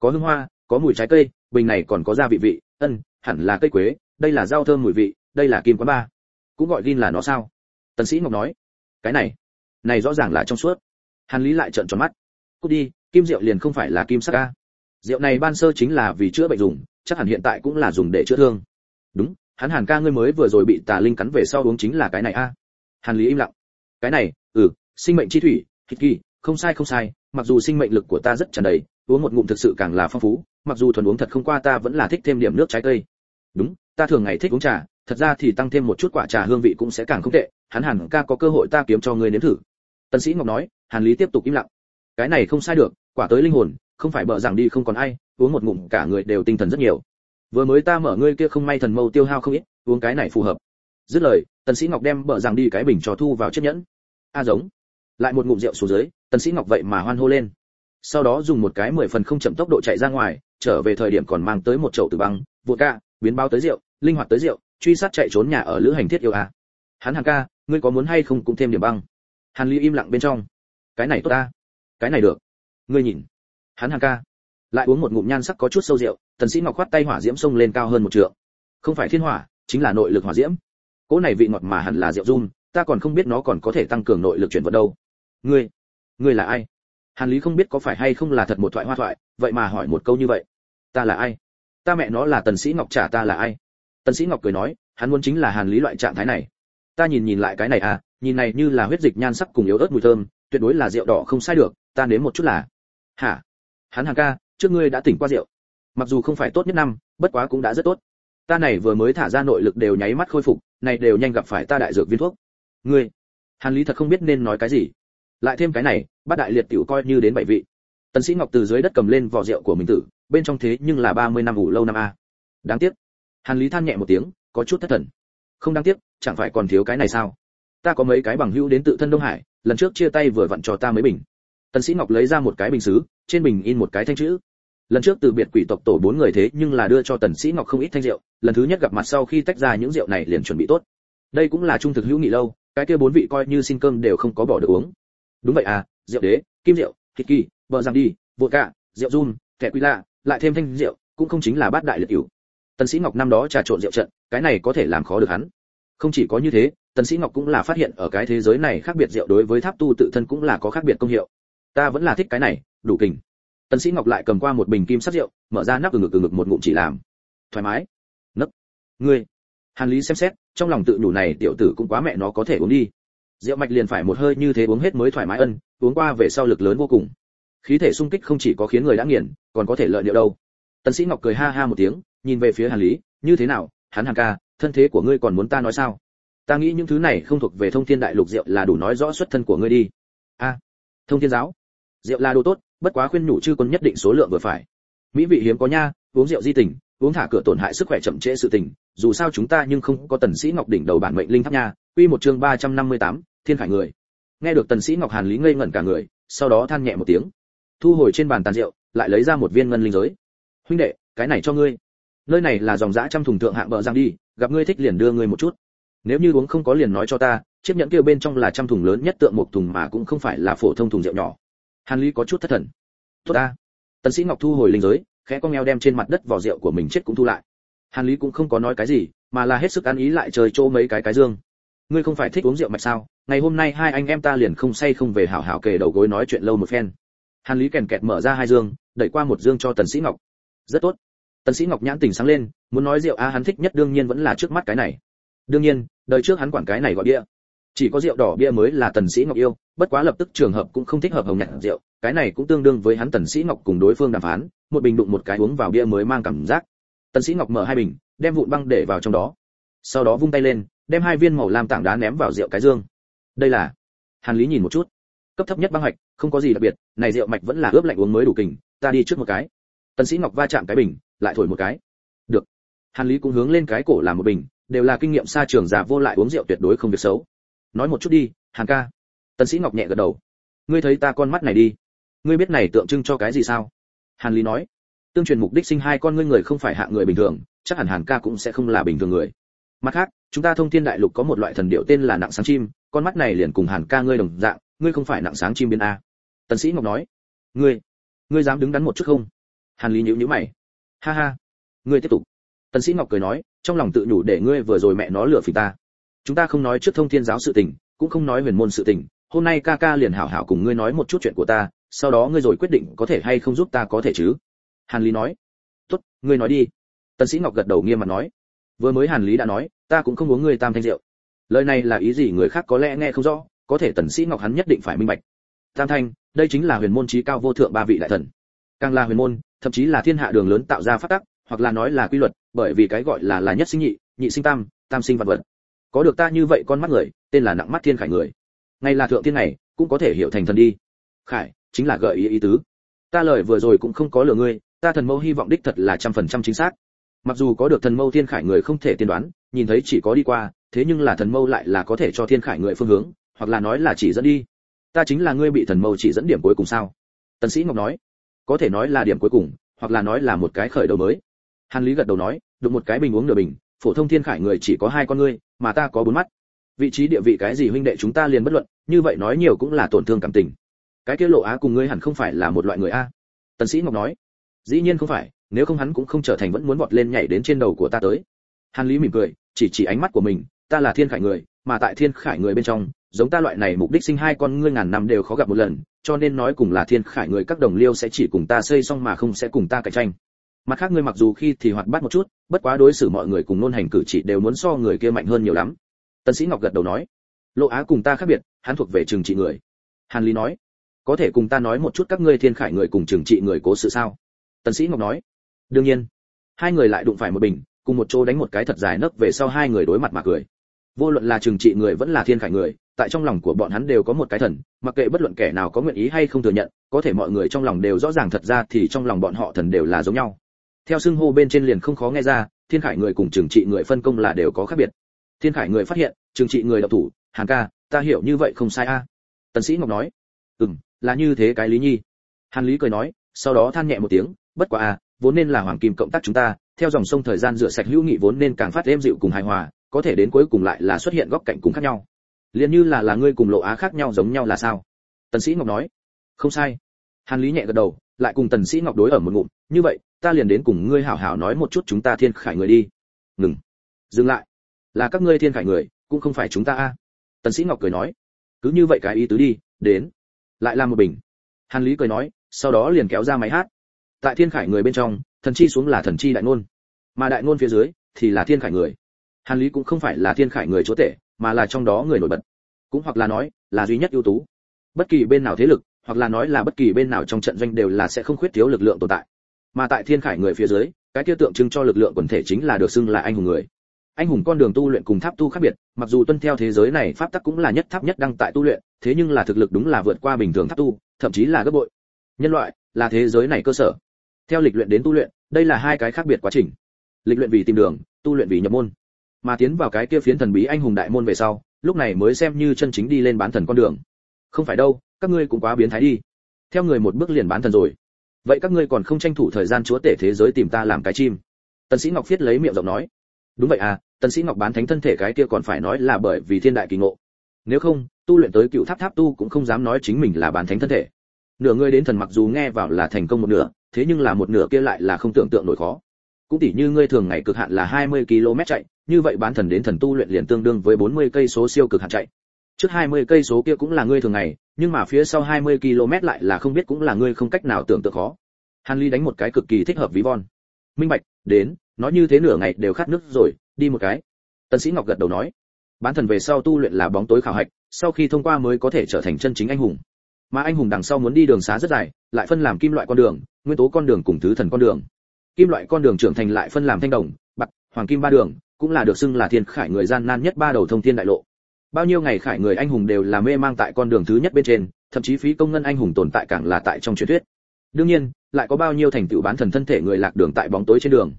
Speaker 1: Có hương hoa có mùi trái cây bình này còn có gia vị vị ân hẳn là cây quế đây là rau thơm mùi vị đây là kim quán ba. Cũng gọi gin là nó sao? Tần sĩ ngọc nói. Cái này này rõ ràng là trong suốt. Hàn lý lại trợn tròn mắt. Cút đi kim rượu liền không phải là kim sắc ca, rượu này ban sơ chính là vì chữa bệnh dùng chắc hẳn hiện tại cũng là dùng để chữa thương. Đúng hắn hàn ca ngươi mới vừa rồi bị tà linh cắn về sau uống chính là cái này a. Hàn lý im lặng. Cái này ừ sinh mệnh chi thủy thịt kỳ không sai không sai mặc dù sinh mệnh lực của ta rất tràn đầy, uống một ngụm thực sự càng là phong phú, mặc dù thuần uống thật không qua ta vẫn là thích thêm điểm nước trái cây. Đúng, ta thường ngày thích uống trà, thật ra thì tăng thêm một chút quả trà hương vị cũng sẽ càng không tệ, hắn hàn ca có cơ hội ta kiếm cho ngươi nếm thử. Tân sĩ ngọc nói, hàn lý tiếp tục im lặng. Cái này không sai được, quả tới linh hồn, không phải bợ rằng đi không còn ai, uống một ngụm cả người đều tinh thần rất nhiều. Vừa mới ta mở ngươi kia không may thần mâu tiêu hao không ít, uống cái này phù hợp. Dứt lời, tần sĩ ngọc đem bợ rằng đi cái bình trò thu vào chiếc nhẫn. A giống. Lại một ngụm rượu xuống dưới tần sĩ ngọc vậy mà hoan hô lên. Sau đó dùng một cái mười phần không chậm tốc độ chạy ra ngoài, trở về thời điểm còn mang tới một chậu tử băng vụt ca biến bao tới rượu, linh hoạt tới rượu, truy sát chạy trốn nhà ở lữ hành thiết yêu à. hắn hàng ca, ngươi có muốn hay không cũng thêm điểm băng. Hàn ly im lặng bên trong. Cái này tốt ta. Cái này được. Ngươi nhìn. Hắn hàng ca. Lại uống một ngụm nhan sắc có chút sâu rượu, tần sĩ ngọc khoát tay hỏa diễm sông lên cao hơn một trượng. Không phải thiên hỏa, chính là nội lực hỏa diễm. Cỗ này vị ngọt mà hẳn là rượu run, ta còn không biết nó còn có thể tăng cường nội lực chuyển vận đâu. Ngươi ngươi là ai? Hàn lý không biết có phải hay không là thật một thoại hoa thoại, vậy mà hỏi một câu như vậy. Ta là ai? Ta mẹ nó là tần sĩ ngọc trả ta là ai? Tần sĩ ngọc cười nói, hắn muốn chính là hàn lý loại trạng thái này. Ta nhìn nhìn lại cái này à nhìn này như là huyết dịch nhan sắc cùng yếu ớt mùi thơm, tuyệt đối là rượu đỏ không sai được, ta nếm một chút là. Hả? Hắn hàng ca, trước ngươi đã tỉnh qua rượu. Mặc dù không phải tốt nhất năm, bất quá cũng đã rất tốt. Ta này vừa mới thả ra nội lực đều nháy mắt khôi phục, này đều nhanh gặp phải ta đại dược viên thuốc. Ngươi? Hàn lý thật không biết nên nói cái gì lại thêm cái này, bát đại liệt tiểu coi như đến bảy vị. Tần sĩ ngọc từ dưới đất cầm lên vò rượu của mình tử, bên trong thế nhưng là 30 năm ủ lâu năm a. Đáng tiếc. Hàn lý than nhẹ một tiếng, có chút thất thần. Không đáng tiếc, chẳng phải còn thiếu cái này sao? Ta có mấy cái bằng hữu đến tự thân đông hải, lần trước chia tay vừa vặn cho ta mấy bình. Tần sĩ ngọc lấy ra một cái bình sứ trên bình in một cái thanh chữ. Lần trước từ biệt quỷ tộc tổ bốn người thế nhưng là đưa cho tần sĩ ngọc không ít thanh rượu, lần thứ nhất gặp mặt sau khi tách ra những rượu này liền chuẩn bị tốt. Đây cũng là trung thực hữu nghị lâu, cái kia bốn vị coi như xin cơm đều không có bỏ được uống đúng vậy à rượu đế, kim rượu, thịt kỳ, bờ giang đi vội cả rượu run kẻ quý lạ lại thêm thanh rượu, cũng không chính là bát đại liệt cửu. Tần sĩ ngọc năm đó trà trộn rượu trận, cái này có thể làm khó được hắn. Không chỉ có như thế, tần sĩ ngọc cũng là phát hiện ở cái thế giới này khác biệt rượu đối với tháp tu tự thân cũng là có khác biệt công hiệu. Ta vẫn là thích cái này, đủ kình. Tần sĩ ngọc lại cầm qua một bình kim sắt rượu, mở ra nắp từ ngực từ ngực một ngụm chỉ làm. Thoải mái. Nấc. Ngươi. Hàn lý xem xét, trong lòng tự nhủ này tiểu tử cũng quá mẹ nó có thể uống đi rượu mạch liền phải một hơi như thế uống hết mới thoải mái ân uống qua về sau lực lớn vô cùng. Khí thể sung kích không chỉ có khiến người đã nghiền còn có thể lợi liệu đâu. Tần sĩ ngọc cười ha ha một tiếng nhìn về phía hàn lý như thế nào hắn hàn ca thân thế của ngươi còn muốn ta nói sao? Ta nghĩ những thứ này không thuộc về thông thiên đại lục rượu là đủ nói rõ xuất thân của ngươi đi. A thông thiên giáo? Rượu là đồ tốt bất quá khuyên nhủ chư quân nhất định số lượng vừa phải. Mỹ vị hiếm có nha uống rượu di tình uống thả cửa tổn hại sức khỏe chậm trễ sự tình dù sao chúng ta nhưng không có tần sĩ ngọc đỉnh đầu bản mệnh linh tháp nha. Quy một chương 358, thiên khải người. Nghe được tần sĩ ngọc hàn lý ngây ngẩn cả người, sau đó than nhẹ một tiếng. Thu hồi trên bàn tàn rượu, lại lấy ra một viên ngân linh giới. Huynh đệ, cái này cho ngươi. Nơi này là dòng dã trăm thùng thượng hạng bờ giang đi, gặp ngươi thích liền đưa ngươi một chút. Nếu như uống không có liền nói cho ta, chiếc nhẫn kia bên trong là trăm thùng lớn nhất tượng một thùng mà cũng không phải là phổ thông thùng rượu nhỏ. Hàn lý có chút thất thần. Tốt ta. Tần sĩ ngọc thu hồi linh giới, khẽ cong eo đem trên mặt đất vỏ rượu của mình chết cũng thu lại. Hàn lý cũng không có nói cái gì, mà là hết sức ăn ý lại chơi chỗ mấy cái cái dương ngươi không phải thích uống rượu mạch sao? Ngày hôm nay hai anh em ta liền không say không về hảo hảo kề đầu gối nói chuyện lâu một phen. Hàn lý kèn kẹt mở ra hai dương, đẩy qua một dương cho tần sĩ ngọc. Rất tốt. Tần sĩ ngọc nhãn tỉnh sáng lên, muốn nói rượu a hắn thích nhất đương nhiên vẫn là trước mắt cái này. Đương nhiên, đời trước hắn quản cái này gọi bia. Chỉ có rượu đỏ bia mới là tần sĩ ngọc yêu, bất quá lập tức trường hợp cũng không thích hợp hồng nhạt rượu, cái này cũng tương đương với hắn tần sĩ ngọc cùng đối phương đàm phán, một bình đụng một cái uống vào bia mới mang cảm giác. Tần sĩ ngọc mở hai bình, đem vụn băng để vào trong đó. Sau đó vung tay lên đem hai viên màu lam tảng đá ném vào rượu cái dương. Đây là, hàn lý nhìn một chút. Cấp thấp nhất băng hạch, không có gì đặc biệt, này rượu mạch vẫn là ướp lạnh uống mới đủ kình, ta đi trước một cái. Tần sĩ ngọc va chạm cái bình, lại thổi một cái. Được. Hàn lý cũng hướng lên cái cổ làm một bình, đều là kinh nghiệm xa trường già vô lại uống rượu tuyệt đối không việc xấu. Nói một chút đi, hàn ca. Tần sĩ ngọc nhẹ gật đầu. Ngươi thấy ta con mắt này đi. Ngươi biết này tượng trưng cho cái gì sao? Hàn lý nói. Tương truyền mục đích sinh hai con ngươi người không phải hạ người bình thường, chắc hẳn hàn ca cũng sẽ không là bình thường người mặt khác, chúng ta thông thiên đại lục có một loại thần điệu tên là nặng sáng chim, con mắt này liền cùng hàn ca ngươi đồng dạng, ngươi không phải nặng sáng chim biến a. Tần sĩ ngọc nói, ngươi ngươi dám đứng đắn một chút không? Hàn lý nhíu nhíu mày. Ha ha, ngươi tiếp tục. Tần sĩ ngọc cười nói, trong lòng tự nhủ để ngươi vừa rồi mẹ nó lừa phỉ ta. Chúng ta không nói trước thông thiên giáo sự tình, cũng không nói huyền môn sự tình, hôm nay ca ca liền hảo hảo cùng ngươi nói một chút chuyện của ta, sau đó ngươi rồi quyết định có thể hay không giúp ta có thể chứ? Hàn lý nói, tốt, ngươi nói đi. Tần sĩ ngọc gật đầu nghiêm mặt nói vừa mới hàn lý đã nói, ta cũng không uống ngươi tam thanh rượu. Lời này là ý gì người khác có lẽ nghe không rõ, có thể tần sĩ ngọc hắn nhất định phải minh bạch. Tam thanh, đây chính là huyền môn chí cao vô thượng ba vị đại thần. Càng là huyền môn, thậm chí là thiên hạ đường lớn tạo ra pháp tắc, hoặc là nói là quy luật, bởi vì cái gọi là là nhất sinh nhị nhị sinh tam tam sinh vật vật. Có được ta như vậy con mắt người, tên là nặng mắt thiên khải người. Ngay là thượng thiên này, cũng có thể hiểu thành thần đi. Khải, chính là gợi ý ý tứ. Ta lời vừa rồi cũng không có lừa ngươi, ta thần mâu hy vọng đích thật là trăm phần trăm chính xác mặc dù có được thần mâu thiên khải người không thể tiên đoán, nhìn thấy chỉ có đi qua, thế nhưng là thần mâu lại là có thể cho thiên khải người phương hướng, hoặc là nói là chỉ dẫn đi. Ta chính là ngươi bị thần mâu chỉ dẫn điểm cuối cùng sao? Tần sĩ ngọc nói. Có thể nói là điểm cuối cùng, hoặc là nói là một cái khởi đầu mới. Hàn lý gật đầu nói, đụng một cái bình uống nửa bình, phổ thông thiên khải người chỉ có hai con ngươi, mà ta có bốn mắt. Vị trí địa vị cái gì huynh đệ chúng ta liền bất luận, như vậy nói nhiều cũng là tổn thương cảm tình. Cái kia lộ á cùng ngươi hẳn không phải là một loại người a? Tần sĩ ngọc nói. Dĩ nhiên không phải nếu không hắn cũng không trở thành vẫn muốn vọt lên nhảy đến trên đầu của ta tới. Hàn lý mỉm cười, chỉ chỉ ánh mắt của mình, ta là thiên khải người, mà tại thiên khải người bên trong, giống ta loại này mục đích sinh hai con ngươi ngàn năm đều khó gặp một lần, cho nên nói cùng là thiên khải người các đồng liêu sẽ chỉ cùng ta xây xong mà không sẽ cùng ta cạnh tranh. Mặt khác ngươi mặc dù khi thì hoạt bát một chút, bất quá đối xử mọi người cùng nôn hành cử chỉ đều muốn so người kia mạnh hơn nhiều lắm. Tân sĩ ngọc gật đầu nói, lộ á cùng ta khác biệt, hắn thuộc về trường trị người. Hàn lý nói, có thể cùng ta nói một chút các ngươi thiên khải người cùng trường trị người cố sự sao? Tân sĩ ngọc nói đương nhiên, hai người lại đụng phải một bình, cùng một chỗ đánh một cái thật dài nấc về sau hai người đối mặt mà cười. Vô luận là trường trị người vẫn là thiên khải người, tại trong lòng của bọn hắn đều có một cái thần, mặc kệ bất luận kẻ nào có nguyện ý hay không thừa nhận, có thể mọi người trong lòng đều rõ ràng thật ra thì trong lòng bọn họ thần đều là giống nhau. Theo xưng hô bên trên liền không khó nghe ra, thiên khải người cùng trường trị người phân công là đều có khác biệt. Thiên khải người phát hiện trường trị người đạo thủ hàng ca, ta hiểu như vậy không sai a. Tần sĩ ngọc nói, ừm, là như thế cái lý nhi. Hàn lý cười nói, sau đó than nhẹ một tiếng, bất quá a vốn nên là hoàng kim cộng tác chúng ta, theo dòng sông thời gian rửa sạch hữu nghị vốn nên càng phát êm dịu cùng hài hòa, có thể đến cuối cùng lại là xuất hiện góc cạnh cùng khác nhau. Liền như là là ngươi cùng lộ á khác nhau giống nhau là sao? Tần sĩ ngọc nói. Không sai. Hàn lý nhẹ gật đầu, lại cùng tần sĩ ngọc đối ở một ngụm. Như vậy, ta liền đến cùng ngươi hảo hảo nói một chút chúng ta thiên khải người đi. Ngừng. Dừng lại. Là các ngươi thiên khải người, cũng không phải chúng ta a. Tần sĩ ngọc cười nói. Cứ như vậy cái ý tứ đi, đến. Lại làm một bình. Hàn lý cười nói, sau đó liền kéo ra máy hát tại thiên khải người bên trong, thần chi xuống là thần chi đại ngôn. Mà đại ngôn phía dưới thì là thiên khải người. Hàn lý cũng không phải là thiên khải người chúa tể, mà là trong đó người nổi bật. Cũng hoặc là nói là duy nhất ưu tú. Bất kỳ bên nào thế lực, hoặc là nói là bất kỳ bên nào trong trận doanh đều là sẽ không khuyết thiếu lực lượng tồn tại. Mà tại thiên khải người phía dưới, cái tiêu tượng trưng cho lực lượng quần thể chính là được xưng là anh hùng người. Anh hùng con đường tu luyện cùng tháp tu khác biệt, mặc dù tuân theo thế giới này pháp tắc cũng là nhất tháp nhất đăng tại tu luyện, thế nhưng là thực lực đúng là vượt qua bình thường tháp tu, thậm chí là gấp bội. Nhân loại là thế giới này cơ sở theo lịch luyện đến tu luyện, đây là hai cái khác biệt quá trình. Lịch luyện vì tìm đường, tu luyện vì nhập môn. Mà tiến vào cái kia phiến thần bí anh hùng đại môn về sau, lúc này mới xem như chân chính đi lên bán thần con đường. Không phải đâu, các ngươi cũng quá biến thái đi. Theo người một bước liền bán thần rồi. Vậy các ngươi còn không tranh thủ thời gian chúa tể thế giới tìm ta làm cái chim? Tần sĩ ngọc viết lấy miệng rộng nói. Đúng vậy à tần sĩ ngọc bán thánh thân thể cái kia còn phải nói là bởi vì thiên đại kỳ ngộ. Nếu không, tu luyện tới cựu tháp tháp tu cũng không dám nói chính mình là bán thánh thân thể. Nửa người đến thần mặc dù nghe vào là thành công một nửa thế nhưng là một nửa kia lại là không tưởng tượng nổi khó. Cũng tỉ như ngươi thường ngày cực hạn là 20 km chạy, như vậy bán thần đến thần tu luyện liền tương đương với 40 cây số siêu cực hạn chạy. Trước 20 cây số kia cũng là ngươi thường ngày, nhưng mà phía sau 20 km lại là không biết cũng là ngươi không cách nào tưởng tượng khó. Hàn ly đánh một cái cực kỳ thích hợp ví von. Minh bạch, đến, nói như thế nửa ngày đều khát nước rồi, đi một cái. Tần sĩ ngọc gật đầu nói. Bán thần về sau tu luyện là bóng tối khảo hạch, sau khi thông qua mới có thể trở thành chân chính anh hùng mà anh hùng đằng sau muốn đi đường xá rất dài lại phân làm kim loại con đường nguyên tố con đường cùng thứ thần con đường. Kim loại con đường trưởng thành lại phân làm thanh đồng bạc hoàng kim ba đường cũng là được xưng là thiên khải người gian nan nhất ba đầu thông thiên đại lộ. Bao nhiêu ngày khải người anh hùng đều là mê mang tại con đường thứ nhất bên trên thậm chí phí công ngân anh hùng tồn tại càng là tại trong truyền thuyết. Đương nhiên lại có bao nhiêu thành tựu bán thần thân thể người lạc đường tại bóng tối trên đường.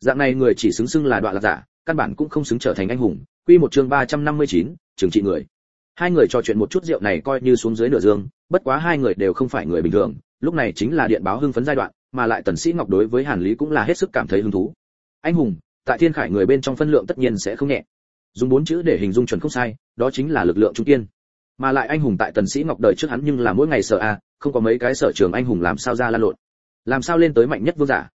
Speaker 1: Dạng này người chỉ xứng xưng là đoạn lạc giả căn bản cũng không xứng trở thành anh hùng. Quy một chương 359, trường trị người. Hai người trò chuyện một chút rượu này coi như xuống dưới nửa dương bất quá hai người đều không phải người bình thường, lúc này chính là điện báo hưng phấn giai đoạn, mà lại tần sĩ ngọc đối với hàn lý cũng là hết sức cảm thấy hứng thú. Anh hùng, tại thiên khải người bên trong phân lượng tất nhiên sẽ không nhẹ. Dùng bốn chữ để hình dung chuẩn không sai, đó chính là lực lượng trung kiên. Mà lại anh hùng tại tần sĩ ngọc đời trước hắn nhưng là mỗi ngày sợ a, không có mấy cái sở trường anh hùng làm sao ra lan lộn. Làm sao lên tới mạnh nhất vương giả?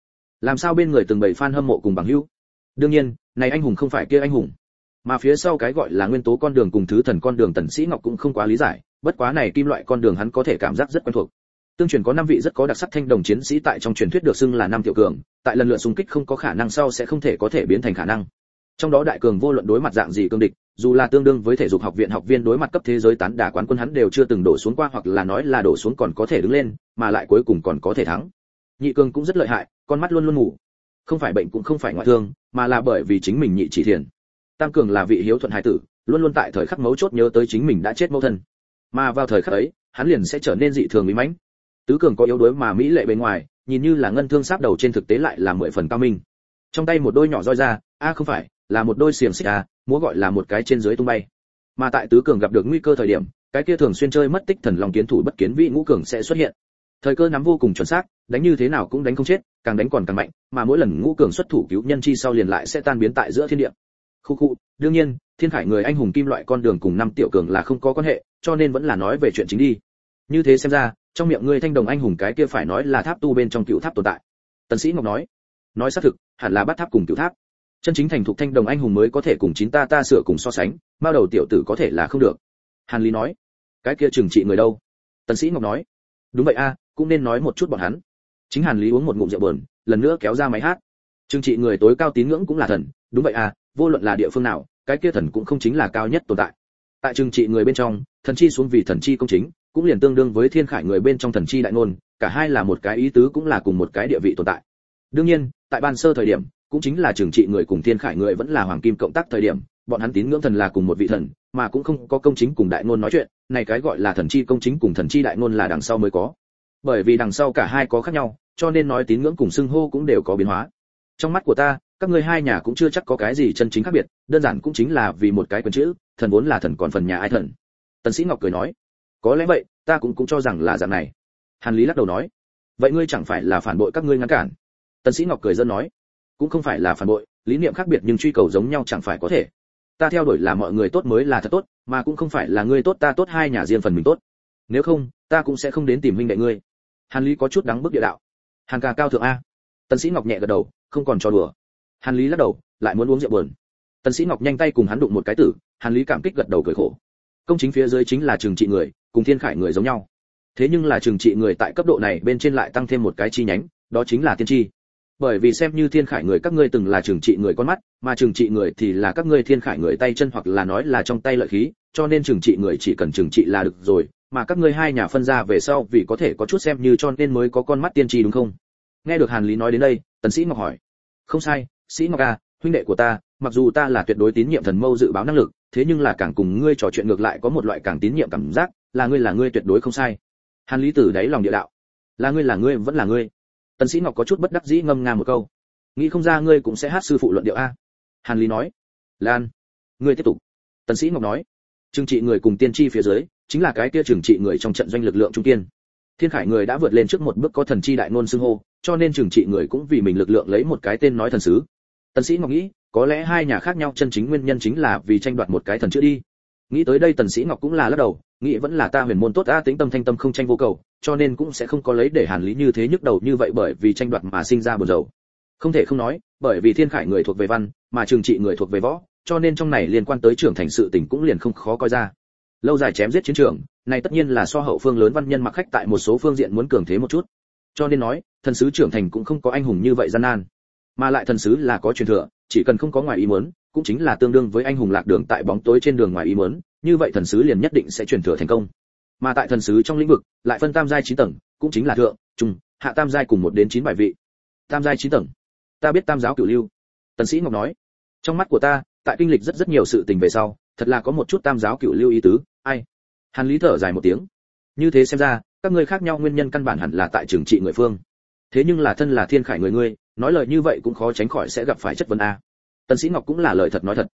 Speaker 1: Làm sao bên người từng bảy fan hâm mộ cùng bằng hữu? Đương nhiên, này anh hùng không phải kia anh hùng. Mà phía sau cái gọi là nguyên tố con đường cùng thứ thần con đường tần sĩ ngọc cũng không quá lý giải bất quá này kim loại con đường hắn có thể cảm giác rất quen thuộc. Tương truyền có năm vị rất có đặc sắc thanh đồng chiến sĩ tại trong truyền thuyết được xưng là năm tiểu cường, tại lần lượt xung kích không có khả năng sau sẽ không thể có thể biến thành khả năng. Trong đó đại cường vô luận đối mặt dạng gì cương địch, dù là tương đương với thể dục học viện học viên đối mặt cấp thế giới tán đả quán quân hắn đều chưa từng đổ xuống qua hoặc là nói là đổ xuống còn có thể đứng lên, mà lại cuối cùng còn có thể thắng. Nhị cường cũng rất lợi hại, con mắt luôn luôn ngủ. Không phải bệnh cũng không phải ngoại thương, mà là bởi vì chính mình nhị chỉ thiền. Tam cường là vị hiếu thuận hải tử, luôn luôn tại thời khắc mấu chốt nhớ tới chính mình đã chết mẫu thân mà vào thời khắc ấy, hắn liền sẽ trở nên dị thường mỹ mãnh. Tứ cường có yếu đuối mà mỹ lệ bên ngoài, nhìn như là ngân thương sáp đầu trên thực tế lại là mười phần cao minh. Trong tay một đôi nhỏ roi ra, a, không phải, là một đôi xiềng xích a, múa gọi là một cái trên dưới tung bay. Mà tại tứ cường gặp được nguy cơ thời điểm, cái kia thường xuyên chơi mất tích thần lòng kiến thủ bất kiến vị ngũ cường sẽ xuất hiện. Thời cơ nắm vô cùng chuẩn xác, đánh như thế nào cũng đánh không chết, càng đánh còn càng mạnh, mà mỗi lần ngũ cường xuất thủ cứu nhân chi sau liền lại sẽ tan biến tại giữa thiên địa. Khu khu, đương nhiên, thiên khải người anh hùng kim loại con đường cùng năm tiểu cường là không có quan hệ cho nên vẫn là nói về chuyện chính đi. Như thế xem ra, trong miệng ngươi thanh đồng anh hùng cái kia phải nói là tháp tu bên trong cựu tháp tồn tại. Tần sĩ ngọc nói nói xác thực, hẳn là bắt tháp cùng cựu tháp. Chân chính thành thục thanh đồng anh hùng mới có thể cùng chín ta ta sửa cùng so sánh bao đầu tiểu tử có thể là không được. Hàn lý nói, cái kia trừng trị người đâu? Tần sĩ ngọc nói, đúng vậy a, cũng nên nói một chút bọn hắn. Chính hàn lý uống một ngụm rượu buồn, lần nữa kéo ra máy hát. Trừng trị người tối cao tín ngưỡng cũng là thần, đúng vậy a, vô luận là địa phương nào, cái kia thần cũng không chính là cao nhất tồn tại tại trừng trị người bên trong, thần chi xuống vì thần chi công chính, cũng liền tương đương với thiên khải người bên trong thần chi đại ngôn, cả hai là một cái ý tứ cũng là cùng một cái địa vị tồn tại. Đương nhiên, tại ban sơ thời điểm, cũng chính là trừng trị người cùng thiên khải người vẫn là hoàng kim cộng tác thời điểm, bọn hắn tín ngưỡng thần là cùng một vị thần, mà cũng không có công chính cùng đại ngôn nói chuyện, này cái gọi là thần chi công chính cùng thần chi đại ngôn là đằng sau mới có. Bởi vì đằng sau cả hai có khác nhau, cho nên nói tín ngưỡng cùng xưng hô cũng đều có biến hóa. Trong mắt của ta các ngươi hai nhà cũng chưa chắc có cái gì chân chính khác biệt, đơn giản cũng chính là vì một cái quyền chữ, thần vốn là thần còn phần nhà ai thần. Tần sĩ ngọc cười nói, có lẽ vậy, ta cũng cũng cho rằng là dạng này. Hàn lý lắc đầu nói, vậy ngươi chẳng phải là phản bội các ngươi ngăn cản? Tần sĩ ngọc cười dân nói, cũng không phải là phản bội, lý niệm khác biệt nhưng truy cầu giống nhau chẳng phải có thể. Ta theo đuổi là mọi người tốt mới là thật tốt, mà cũng không phải là ngươi tốt ta tốt hai nhà riêng phần mình tốt. Nếu không, ta cũng sẽ không đến tìm huynh đệ ngươi. Hàn lý có chút đắng bức địa đạo hàn ca cao thượng a. Tần sĩ ngọc nhẹ gật đầu, không còn trò đùa hàn lý lắc đầu, lại muốn uống rượu buồn. Tần sĩ ngọc nhanh tay cùng hắn đụng một cái tử, hàn lý cảm kích gật đầu cười khổ. Công chính phía dưới chính là trường trị người, cùng thiên khải người giống nhau. Thế nhưng là trường trị người tại cấp độ này bên trên lại tăng thêm một cái chi nhánh, đó chính là tiên tri. Bởi vì xem như thiên khải người các ngươi từng là trường trị người con mắt, mà trường trị người thì là các ngươi thiên khải người tay chân hoặc là nói là trong tay lợi khí, cho nên trường trị người chỉ cần trường trị là được rồi, mà các ngươi hai nhà phân ra về sau vì có thể có chút xem như cho nên mới có con mắt tiên tri đúng không? Nghe được hàn lý nói đến đây, tần sĩ ngọc hỏi. Không sai sĩ ngọc A, huynh đệ của ta mặc dù ta là tuyệt đối tín nhiệm thần mâu dự báo năng lực thế nhưng là càng cùng ngươi trò chuyện ngược lại có một loại càng tín nhiệm cảm giác là ngươi là ngươi tuyệt đối không sai. Hàn lý tử đáy lòng địa đạo. Là ngươi là ngươi vẫn là ngươi. Tần sĩ ngọc có chút bất đắc dĩ ngâm nga một câu. Nghĩ không ra ngươi cũng sẽ hát sư phụ luận điệu a. Hàn lý nói. Lan. Ngươi tiếp tục. Tần sĩ ngọc nói. Trừng trị người cùng tiên tri phía dưới chính là cái kia trừng trị người trong trận doanh lực lượng trung tiên, thiên khải người đã vượt lên trước một bước có thần chi đại ngôn xưng hô cho nên trừng trị người cũng vì mình lực lượng lấy một cái tên nói thần sứ tần sĩ ngọc nghĩ, có lẽ hai nhà khác nhau chân chính nguyên nhân chính là vì tranh đoạt một cái thần chữa đi. Nghĩ tới đây tần sĩ ngọc cũng là lắc đầu, nghĩ vẫn là ta huyền môn tốt a tính tâm thanh tâm không tranh vô cầu, cho nên cũng sẽ không có lấy để hàn lý như thế nhức đầu như vậy bởi vì tranh đoạt mà sinh ra buồn rầu. Không thể không nói, bởi vì thiên khải người thuộc về văn, mà trường trị người thuộc về võ, cho nên trong này liên quan tới trưởng thành sự tình cũng liền không khó coi ra. Lâu dài chém giết chiến trường, này tất nhiên là so hậu phương lớn văn nhân mặc khách tại một số phương diện muốn cường thế một chút. Cho nên nói, thần sứ trưởng thành cũng không có anh hùng như vậy gian nan mà lại thần sứ là có truyền thừa, chỉ cần không có ngoài ý muốn, cũng chính là tương đương với anh hùng lạc đường tại bóng tối trên đường ngoài ý muốn, như vậy thần sứ liền nhất định sẽ truyền thừa thành công. Mà tại thần sứ trong lĩnh vực, lại phân tam giai chín tầng, cũng chính là thượng, trung, hạ tam giai cùng một đến chín bài vị. Tam giai chín tầng. Ta biết tam giáo cửu lưu. Tần sĩ ngọc nói, trong mắt của ta, tại kinh lịch rất rất nhiều sự tình về sau, thật là có một chút tam giáo cửu lưu ý tứ, ai? Hàn lý thở dài một tiếng. Như thế xem ra, các ngươi khác nhau nguyên nhân căn bản hẳn là tại trường trị người phương. Thế nhưng là thân là thiên khải người ngươi nói lời như vậy cũng khó tránh khỏi sẽ gặp phải chất vấn a. Tần sĩ ngọc cũng là lời thật nói thật.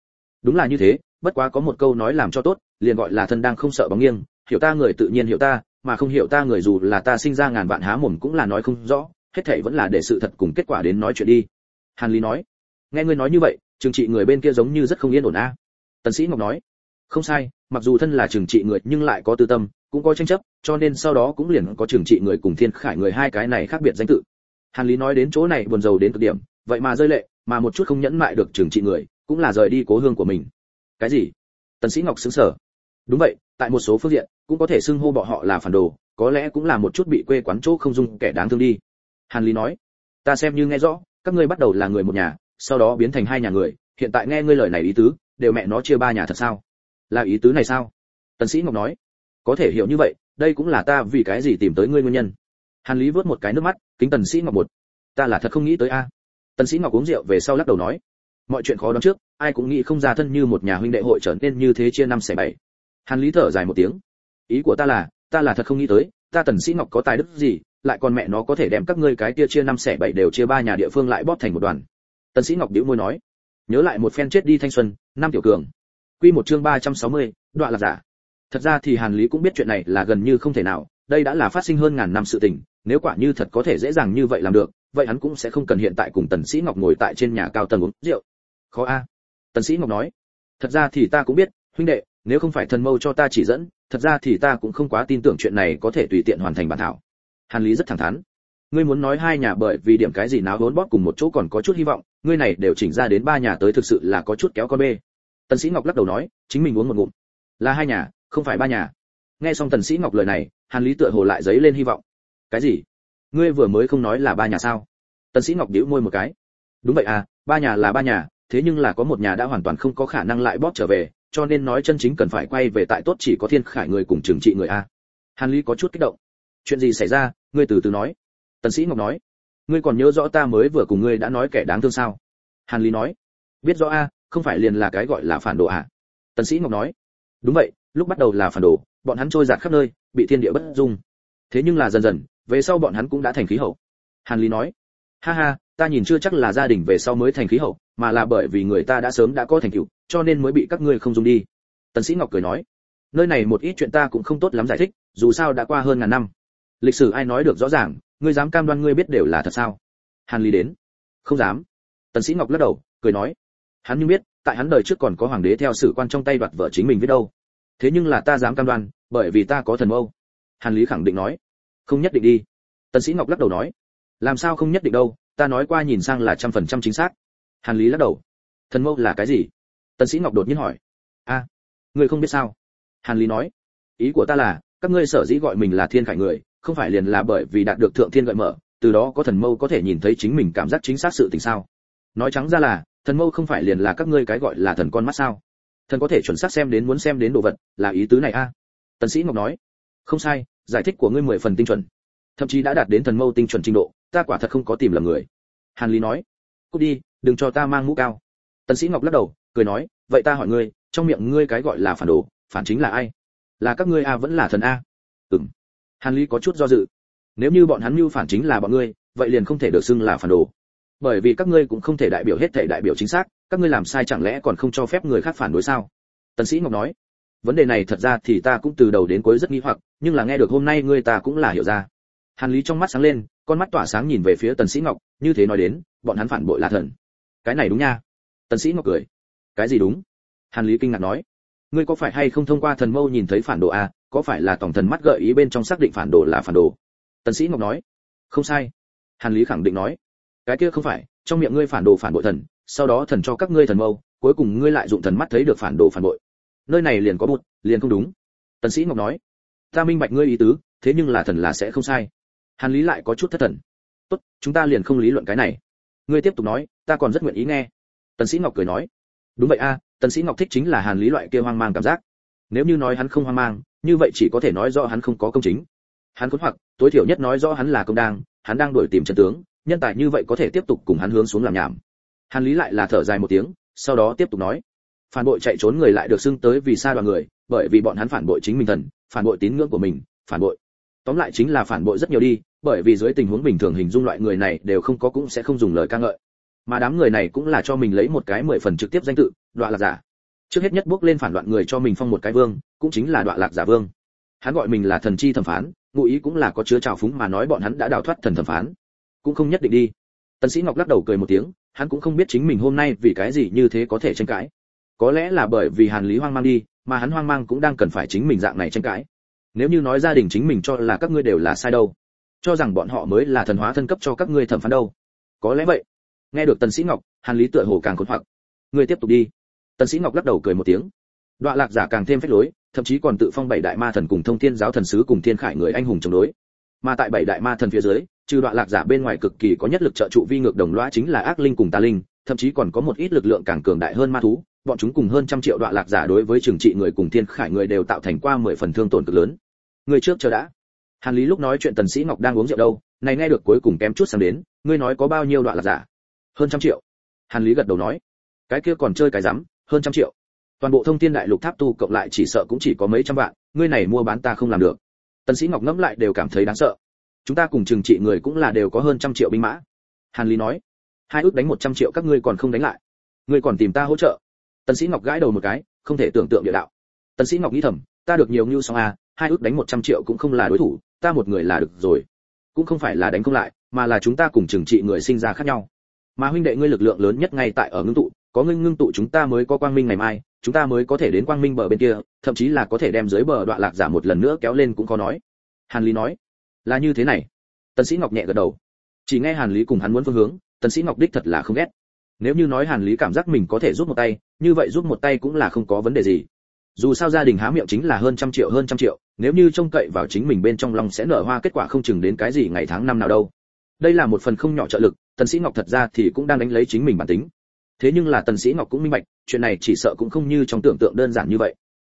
Speaker 1: Đúng là như thế, bất quá có một câu nói làm cho tốt, liền gọi là thân đang không sợ bóng nghiêng, hiểu ta người tự nhiên hiểu ta, mà không hiểu ta người dù là ta sinh ra ngàn vạn há mồm cũng là nói không rõ, hết thảy vẫn là để sự thật cùng kết quả đến nói chuyện đi. Hàn lý nói, nghe ngươi nói như vậy trường trị người bên kia giống như rất không yên ổn a. Tần sĩ ngọc nói, không sai, mặc dù thân là trường trị người nhưng lại có tư tâm, cũng có tranh chấp, cho nên sau đó cũng liền có trường trị người cùng thiên khải người hai cái này khác biệt danh tự hàn lý nói đến chỗ này buồn rầu đến cực điểm, vậy mà rơi lệ, mà một chút không nhẫn mại được trưởng trị người, cũng là rời đi cố hương của mình. Cái gì? Tần sĩ ngọc sững sờ. Đúng vậy, tại một số phương diện, cũng có thể xưng hô bọn họ là phản đồ, có lẽ cũng là một chút bị quê quán chỗ không dung kẻ đáng thương đi. Hàn lý nói, ta xem như nghe rõ, các ngươi bắt đầu là người một nhà, sau đó biến thành hai nhà người, hiện tại nghe ngươi lời này ý tứ, đều mẹ nó chia ba nhà thật sao? Là ý tứ này sao? Tần sĩ ngọc nói, có thể hiểu như vậy, đây cũng là ta vì cái gì tìm tới ngươi nguyên nhân. Hàn lý vớt một cái nước mắt kính tần sĩ ngọc một. Ta là thật không nghĩ tới a. Tần sĩ ngọc uống rượu về sau lắc đầu nói. Mọi chuyện khó đoán trước ai cũng nghĩ không ra thân như một nhà huynh đệ hội trở nên như thế chia năm xẻ bảy. Hàn lý thở dài một tiếng. Ý của ta là ta là thật không nghĩ tới ta tần sĩ ngọc có tài đức gì lại còn mẹ nó có thể đem các ngươi cái kia chia năm xẻ bảy đều chia ba nhà địa phương lại bóp thành một đoàn. Tần sĩ ngọc bĩu môi nói. Nhớ lại một phen chết đi thanh xuân năm tiểu cường. Quy một chương 360, đoạn là giả. Thật ra thì hàn lý cũng biết chuyện này là gần như không thể nào đây đã là phát sinh hơn ngàn năm sự tình nếu quả như thật có thể dễ dàng như vậy làm được, vậy hắn cũng sẽ không cần hiện tại cùng tần sĩ ngọc ngồi tại trên nhà cao tầng uống rượu. Khó a. Tần sĩ ngọc nói, thật ra thì ta cũng biết, huynh đệ, nếu không phải thần mâu cho ta chỉ dẫn, thật ra thì ta cũng không quá tin tưởng chuyện này có thể tùy tiện hoàn thành bản thảo. Hàn lý rất thẳng thắn, ngươi muốn nói hai nhà bởi vì điểm cái gì náo hỗn bóp cùng một chỗ còn có chút hy vọng, ngươi này đều chỉnh ra đến ba nhà tới thực sự là có chút kéo con bê. Tần sĩ ngọc lắc đầu nói, chính mình uống một ngụm. Là hai nhà, không phải ba nhà. Nghe xong tần sĩ ngọc lời này, hàn lý tựa hồ lại dấy lên hy vọng cái gì? Ngươi vừa mới không nói là ba nhà sao? Tần sĩ ngọc điếu môi một cái. Đúng vậy à ba nhà là ba nhà, thế nhưng là có một nhà đã hoàn toàn không có khả năng lại bóp trở về, cho nên nói chân chính cần phải quay về tại tốt chỉ có thiên khải người cùng trừng trị người a. Hàn lý có chút kích động. Chuyện gì xảy ra? Ngươi từ từ nói. Tần sĩ ngọc nói. Ngươi còn nhớ rõ ta mới vừa cùng ngươi đã nói kẻ đáng thương sao? Hàn lý nói. Biết rõ a, không phải liền là cái gọi là phản đồ à? Tần sĩ ngọc nói. Đúng vậy, lúc bắt đầu là phản đồ, bọn hắn trôi giạt khắp nơi, bị thiên địa bất dung. Thế nhưng là dần dần về sau bọn hắn cũng đã thành khí hậu. Hàn lý nói, ha ha, ta nhìn chưa chắc là gia đình về sau mới thành khí hậu, mà là bởi vì người ta đã sớm đã có thành tựu, cho nên mới bị các ngươi không dung đi. Tần sĩ ngọc cười nói, nơi này một ít chuyện ta cũng không tốt lắm giải thích, dù sao đã qua hơn ngàn năm. Lịch sử ai nói được rõ ràng, ngươi dám cam đoan ngươi biết đều là thật sao? Hàn lý đến, không dám. Tần sĩ ngọc lắc đầu, cười nói, hắn nhưng biết, tại hắn đời trước còn có hoàng đế theo sử quan trong tay đoạt vợ chính mình biết đâu. Thế nhưng là ta dám cam đoan, bởi vì ta có thần mâu. Hàn lý khẳng định nói không nhất định đi. Tần sĩ ngọc lắc đầu nói làm sao không nhất định đâu ta nói qua nhìn sang là trăm phần trăm chính xác. Hàn lý lắc đầu thần mâu là cái gì? Tần sĩ ngọc đột nhiên hỏi a à, ngươi không biết sao? Hàn lý nói ý của ta là các ngươi sở dĩ gọi mình là thiên khải người không phải liền là bởi vì đạt được thượng thiên gợi mở từ đó có thần mâu có thể nhìn thấy chính mình cảm giác chính xác sự tình sao? Nói trắng ra là thần mâu không phải liền là các ngươi cái gọi là thần con mắt sao? Thần có thể chuẩn xác xem đến muốn xem đến đồ vật là ý tứ này a. À? tần sĩ ngọc nói không sai giải thích của ngươi mười phần tinh chuẩn. Thậm chí đã đạt đến thần mâu tinh chuẩn trình độ, ta quả thật không có tìm lầm người. Hàn lý nói. Cút đi, đừng cho ta mang mũ cao. Tần sĩ ngọc lắc đầu, cười nói, vậy ta hỏi ngươi, trong miệng ngươi cái gọi là phản đồ, phản chính là ai? Là các ngươi a vẫn là thần a? Ừm. Hàn lý có chút do dự. Nếu như bọn hắn mưu phản chính là bọn ngươi, vậy liền không thể được xưng là phản đồ. Bởi vì các ngươi cũng không thể đại biểu hết thể đại biểu chính xác, các ngươi làm sai chẳng lẽ còn không cho phép người khác phản đối sao? Tần sĩ ngọc nói vấn đề này thật ra thì ta cũng từ đầu đến cuối rất nghi hoặc, nhưng là nghe được hôm nay ngươi ta cũng là hiểu ra. Hàn lý trong mắt sáng lên, con mắt tỏa sáng nhìn về phía tần sĩ ngọc, như thế nói đến, bọn hắn phản bội là thần. Cái này đúng nha. Tần sĩ ngọc cười. Cái gì đúng? Hàn lý kinh ngạc nói. Ngươi có phải hay không thông qua thần mâu nhìn thấy phản đồ à? có phải là tổng thần mắt gợi ý bên trong xác định phản đồ là phản đồ? Tần sĩ ngọc nói. Không sai. Hàn lý khẳng định nói. Cái kia không phải, trong miệng ngươi phản đồ phản bội thần, sau đó thần cho các ngươi thần mâu, cuối cùng ngươi lại dụng thần mắt thấy được phản đồ phản bội nơi này liền có bụt, liền không đúng. Tần sĩ ngọc nói, ta minh bạch ngươi ý tứ, thế nhưng là thần là sẽ không sai. Hàn lý lại có chút thất thần. Tốt, chúng ta liền không lý luận cái này. Ngươi tiếp tục nói, ta còn rất nguyện ý nghe. Tần sĩ ngọc cười nói, đúng vậy a, tần sĩ ngọc thích chính là hàn lý loại kia hoang mang cảm giác. Nếu như nói hắn không hoang mang, như vậy chỉ có thể nói rõ hắn không có công chính. Hắn khốn hoặc, tối thiểu nhất nói rõ hắn là công đang, hắn đang đuổi tìm chân tướng, nhân tài như vậy có thể tiếp tục cùng hắn hướng xuống làm nhảm. Hàn lý lại là thở dài một tiếng, sau đó tiếp tục nói phản bội chạy trốn người lại được xưng tới vì xa đoàn người, bởi vì bọn hắn phản bội chính mình thần, phản bội tín ngưỡng của mình, phản bội. Tóm lại chính là phản bội rất nhiều đi, bởi vì dưới tình huống bình thường hình dung loại người này đều không có cũng sẽ không dùng lời ca ngợi. Mà đám người này cũng là cho mình lấy một cái mười phần trực tiếp danh tự đoạn lạc giả. Trước hết nhất bước lên phản loạn người cho mình phong một cái vương, cũng chính là đoạn lạc giả vương. Hắn gọi mình là thần chi thẩm phán, ngụ ý cũng là có chứa trào phúng mà nói bọn hắn đã đào thoát thần thẩm phán. Cũng không nhất định đi. Tần sĩ ngọc lắc đầu cười một tiếng, hắn cũng không biết chính mình hôm nay vì cái gì như thế có thể tranh cãi có lẽ là bởi vì hàn lý hoang mang đi, mà hắn hoang mang cũng đang cần phải chính mình dạng này tranh cãi. Nếu như nói gia đình chính mình cho là các ngươi đều là sai đâu, cho rằng bọn họ mới là thần hóa thân cấp cho các ngươi thẩm phán đâu. Có lẽ vậy. Nghe được tần sĩ ngọc, hàn lý tựa hồ càng khốn hoặc. Ngươi tiếp tục đi. Tần sĩ ngọc lắc đầu cười một tiếng. Đoạn lạc giả càng thêm phách lối, thậm chí còn tự phong bảy đại ma thần cùng thông thiên giáo thần sứ cùng thiên khải người anh hùng chống đối. Mà tại bảy đại ma thần phía dưới, trừ đoạn lạc giả bên ngoài cực kỳ có nhất lực trợ trụ vi ngược đồng loa chính là ác linh cùng tà linh, thậm chí còn có một ít lực lượng càng cường đại hơn ma thú bọn chúng cùng hơn trăm triệu đoạn lạc giả đối với trừng trị người cùng thiên khải người đều tạo thành qua mười phần thương tổn cực lớn. Người trước chờ đã. Hàn lý lúc nói chuyện tần sĩ ngọc đang uống rượu đâu, này nghe được cuối cùng kém chút sang đến, ngươi nói có bao nhiêu đoạn lạc giả? Hơn trăm triệu. Hàn lý gật đầu nói, cái kia còn chơi cái rắm, hơn trăm triệu. Toàn bộ thông thiên đại lục tháp tu cộng lại chỉ sợ cũng chỉ có mấy trăm vạn, ngươi này mua bán ta không làm được. Tần sĩ ngọc ngẫm lại đều cảm thấy đáng sợ. Chúng ta cùng trừng trị người cũng là đều có hơn trăm triệu binh mã. Hàn lý nói, hai ước đánh một trăm triệu các ngươi còn không đánh lại. Ngươi còn tìm ta hỗ trợ tần sĩ ngọc gãi đầu một cái không thể tưởng tượng địa đạo. Tần sĩ ngọc nghĩ thầm ta được nhiều như song a, hai ước đánh một trăm triệu cũng không là đối thủ ta một người là được rồi. Cũng không phải là đánh không lại mà là chúng ta cùng trừng trị người sinh ra khác nhau. Mà huynh đệ ngươi lực lượng lớn nhất ngay tại ở ngưng tụ có ngươi ngưng tụ chúng ta mới có quang minh ngày mai chúng ta mới có thể đến quang minh bờ bên kia thậm chí là có thể đem dưới bờ đoạn lạc giả một lần nữa kéo lên cũng có nói. Hàn lý nói là như thế này. Tần sĩ ngọc nhẹ gật đầu. Chỉ nghe hàn lý cùng hắn muốn phương hướng tần sĩ ngọc đích thật là không ghét nếu như nói hàn lý cảm giác mình có thể giúp một tay, như vậy giúp một tay cũng là không có vấn đề gì. Dù sao gia đình há miệng chính là hơn trăm triệu, hơn trăm triệu, nếu như trông cậy vào chính mình bên trong lòng sẽ nở hoa kết quả không chừng đến cái gì ngày tháng năm nào đâu. Đây là một phần không nhỏ trợ lực, tần sĩ ngọc thật ra thì cũng đang đánh lấy chính mình bản tính. Thế nhưng là tần sĩ ngọc cũng minh bạch, chuyện này chỉ sợ cũng không như trong tưởng tượng đơn giản như vậy.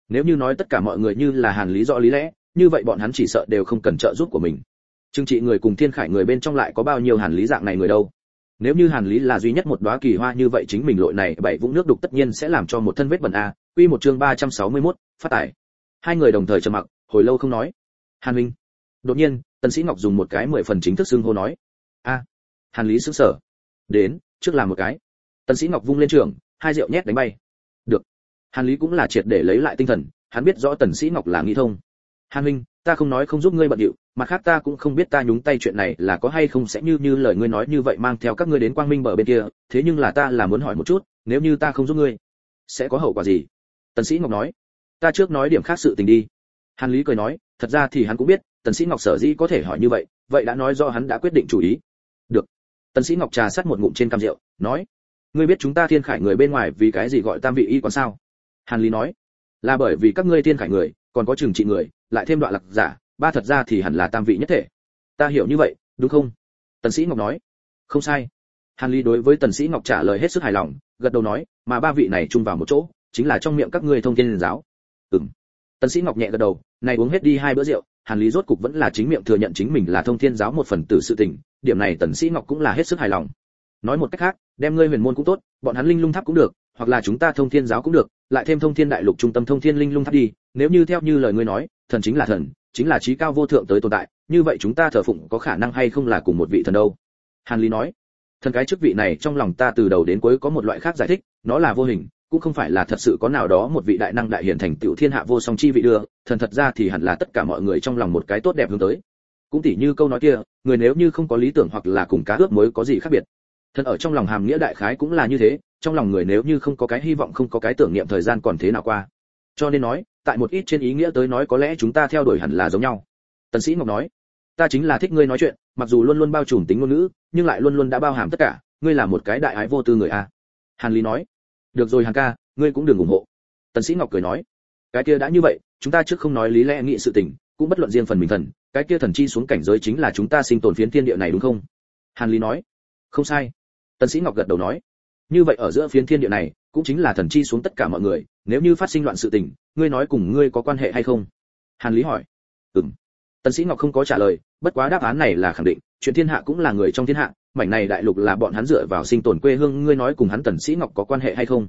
Speaker 1: Nếu như nói tất cả mọi người như là hàn lý rõ lý lẽ, như vậy bọn hắn chỉ sợ đều không cần trợ giúp của mình. Trương trị người cùng thiên khải người bên trong lại có bao nhiêu hàn lý dạng này người đâu? Nếu như hàn lý là duy nhất một đóa kỳ hoa như vậy chính mình lội này bảy vũng nước đục tất nhiên sẽ làm cho một thân vết bẩn a. Quy một chương 361, phát tải. Hai người đồng thời trầm mặc hồi lâu không nói. Hàn minh. Đột nhiên tần sĩ ngọc dùng một cái mười phần chính thức xưng hô nói. A. Hàn lý sững sờ. Đến trước làm một cái. Tần sĩ ngọc vung lên trường hai rượu nhét đánh bay. Được. Hàn lý cũng là triệt để lấy lại tinh thần hắn biết rõ tần sĩ ngọc là nghĩ thông hàn minh ta không nói không giúp ngươi bận điệu mặt khác ta cũng không biết ta nhúng tay chuyện này là có hay không sẽ như như lời ngươi nói như vậy mang theo các ngươi đến quang minh bờ bên kia, thế nhưng là ta là muốn hỏi một chút, nếu như ta không giúp ngươi, sẽ có hậu quả gì? Tần sĩ ngọc nói. Ta trước nói điểm khác sự tình đi. Hàn lý cười nói, thật ra thì hắn cũng biết, tần sĩ ngọc sở dĩ có thể hỏi như vậy vậy đã nói do hắn đã quyết định chủ ý. Được. Tần sĩ ngọc trà sát một ngụm trên cam rượu, nói. Ngươi biết chúng ta thiên khải người bên ngoài vì cái gì gọi tam vị y quán sao? Hàn lý nói. Là bởi vì các ngươi thiên khải người, còn có trường trị người lại thêm đoạn lạc giả, ba thật ra thì hẳn là tam vị nhất thể. Ta hiểu như vậy, đúng không? Tần sĩ ngọc nói. Không sai. Hàn ly đối với tần sĩ ngọc trả lời hết sức hài lòng, gật đầu nói, mà ba vị này chung vào một chỗ, chính là trong miệng các ngươi thông thiên giáo. Ừm. Tần sĩ ngọc nhẹ gật đầu, này uống hết đi hai bữa rượu, hàn lý rốt cục vẫn là chính miệng thừa nhận chính mình là thông thiên giáo một phần tử sự tình, điểm này tần sĩ ngọc cũng là hết sức hài lòng. Nói một cách khác, đem ngươi huyền môn cũng tốt, bọn hắn linh lung tháp cũng được hoặc là chúng ta thông thiên giáo cũng được, lại thêm thông thiên đại lục trung tâm thông thiên linh lung tháp đi, nếu như theo như lời ngươi nói, thần chính là thần, chính là trí cao vô thượng tới tồn tại, như vậy chúng ta thờ phụng có khả năng hay không là cùng một vị thần đâu? Hàn lý nói. Thần cái chức vị này trong lòng ta từ đầu đến cuối có một loại khác giải thích, nó là vô hình, cũng không phải là thật sự có nào đó một vị đại năng đại hiển thành tựu thiên hạ vô song chi vị đưa, thần thật ra thì hẳn là tất cả mọi người trong lòng một cái tốt đẹp hướng tới. Cũng tỉ như câu nói kia, người nếu như không có lý tưởng hoặc là cùng cá ước mới có gì khác biệt. Thần ở trong lòng hàm nghĩa đại khái cũng là như thế trong lòng người nếu như không có cái hy vọng, không có cái tưởng niệm thời gian còn thế nào qua. Cho nên nói, tại một ít trên ý nghĩa tới nói có lẽ chúng ta theo đuổi hẳn là giống nhau. Tần sĩ ngọc nói, ta chính là thích ngươi nói chuyện, mặc dù luôn luôn bao trùm tính ngôn ngữ, nhưng lại luôn luôn đã bao hàm tất cả, ngươi là một cái đại ái vô tư người a. Hàn lý nói, được rồi hàn ca, ngươi cũng đừng ủng hộ. Tần sĩ ngọc cười nói, cái kia đã như vậy, chúng ta trước không nói lý lẽ nghị sự tình, cũng bất luận riêng phần mình thần, cái kia thần chi xuống cảnh giới chính là chúng ta sinh tồn phiến thiên địa này đúng không? Hàn lý nói, không sai. Tần sĩ ngọc gật đầu nói như vậy ở giữa phiến thiên địa này, cũng chính là thần chi xuống tất cả mọi người, nếu như phát sinh loạn sự tình, ngươi nói cùng ngươi có quan hệ hay không? Hàn lý hỏi. Ừm. Tần sĩ ngọc không có trả lời, bất quá đáp án này là khẳng định, chuyện thiên hạ cũng là người trong thiên hạ, mảnh này đại lục là bọn hắn dựa vào sinh tồn quê hương, ngươi nói cùng hắn tần sĩ ngọc có quan hệ hay không?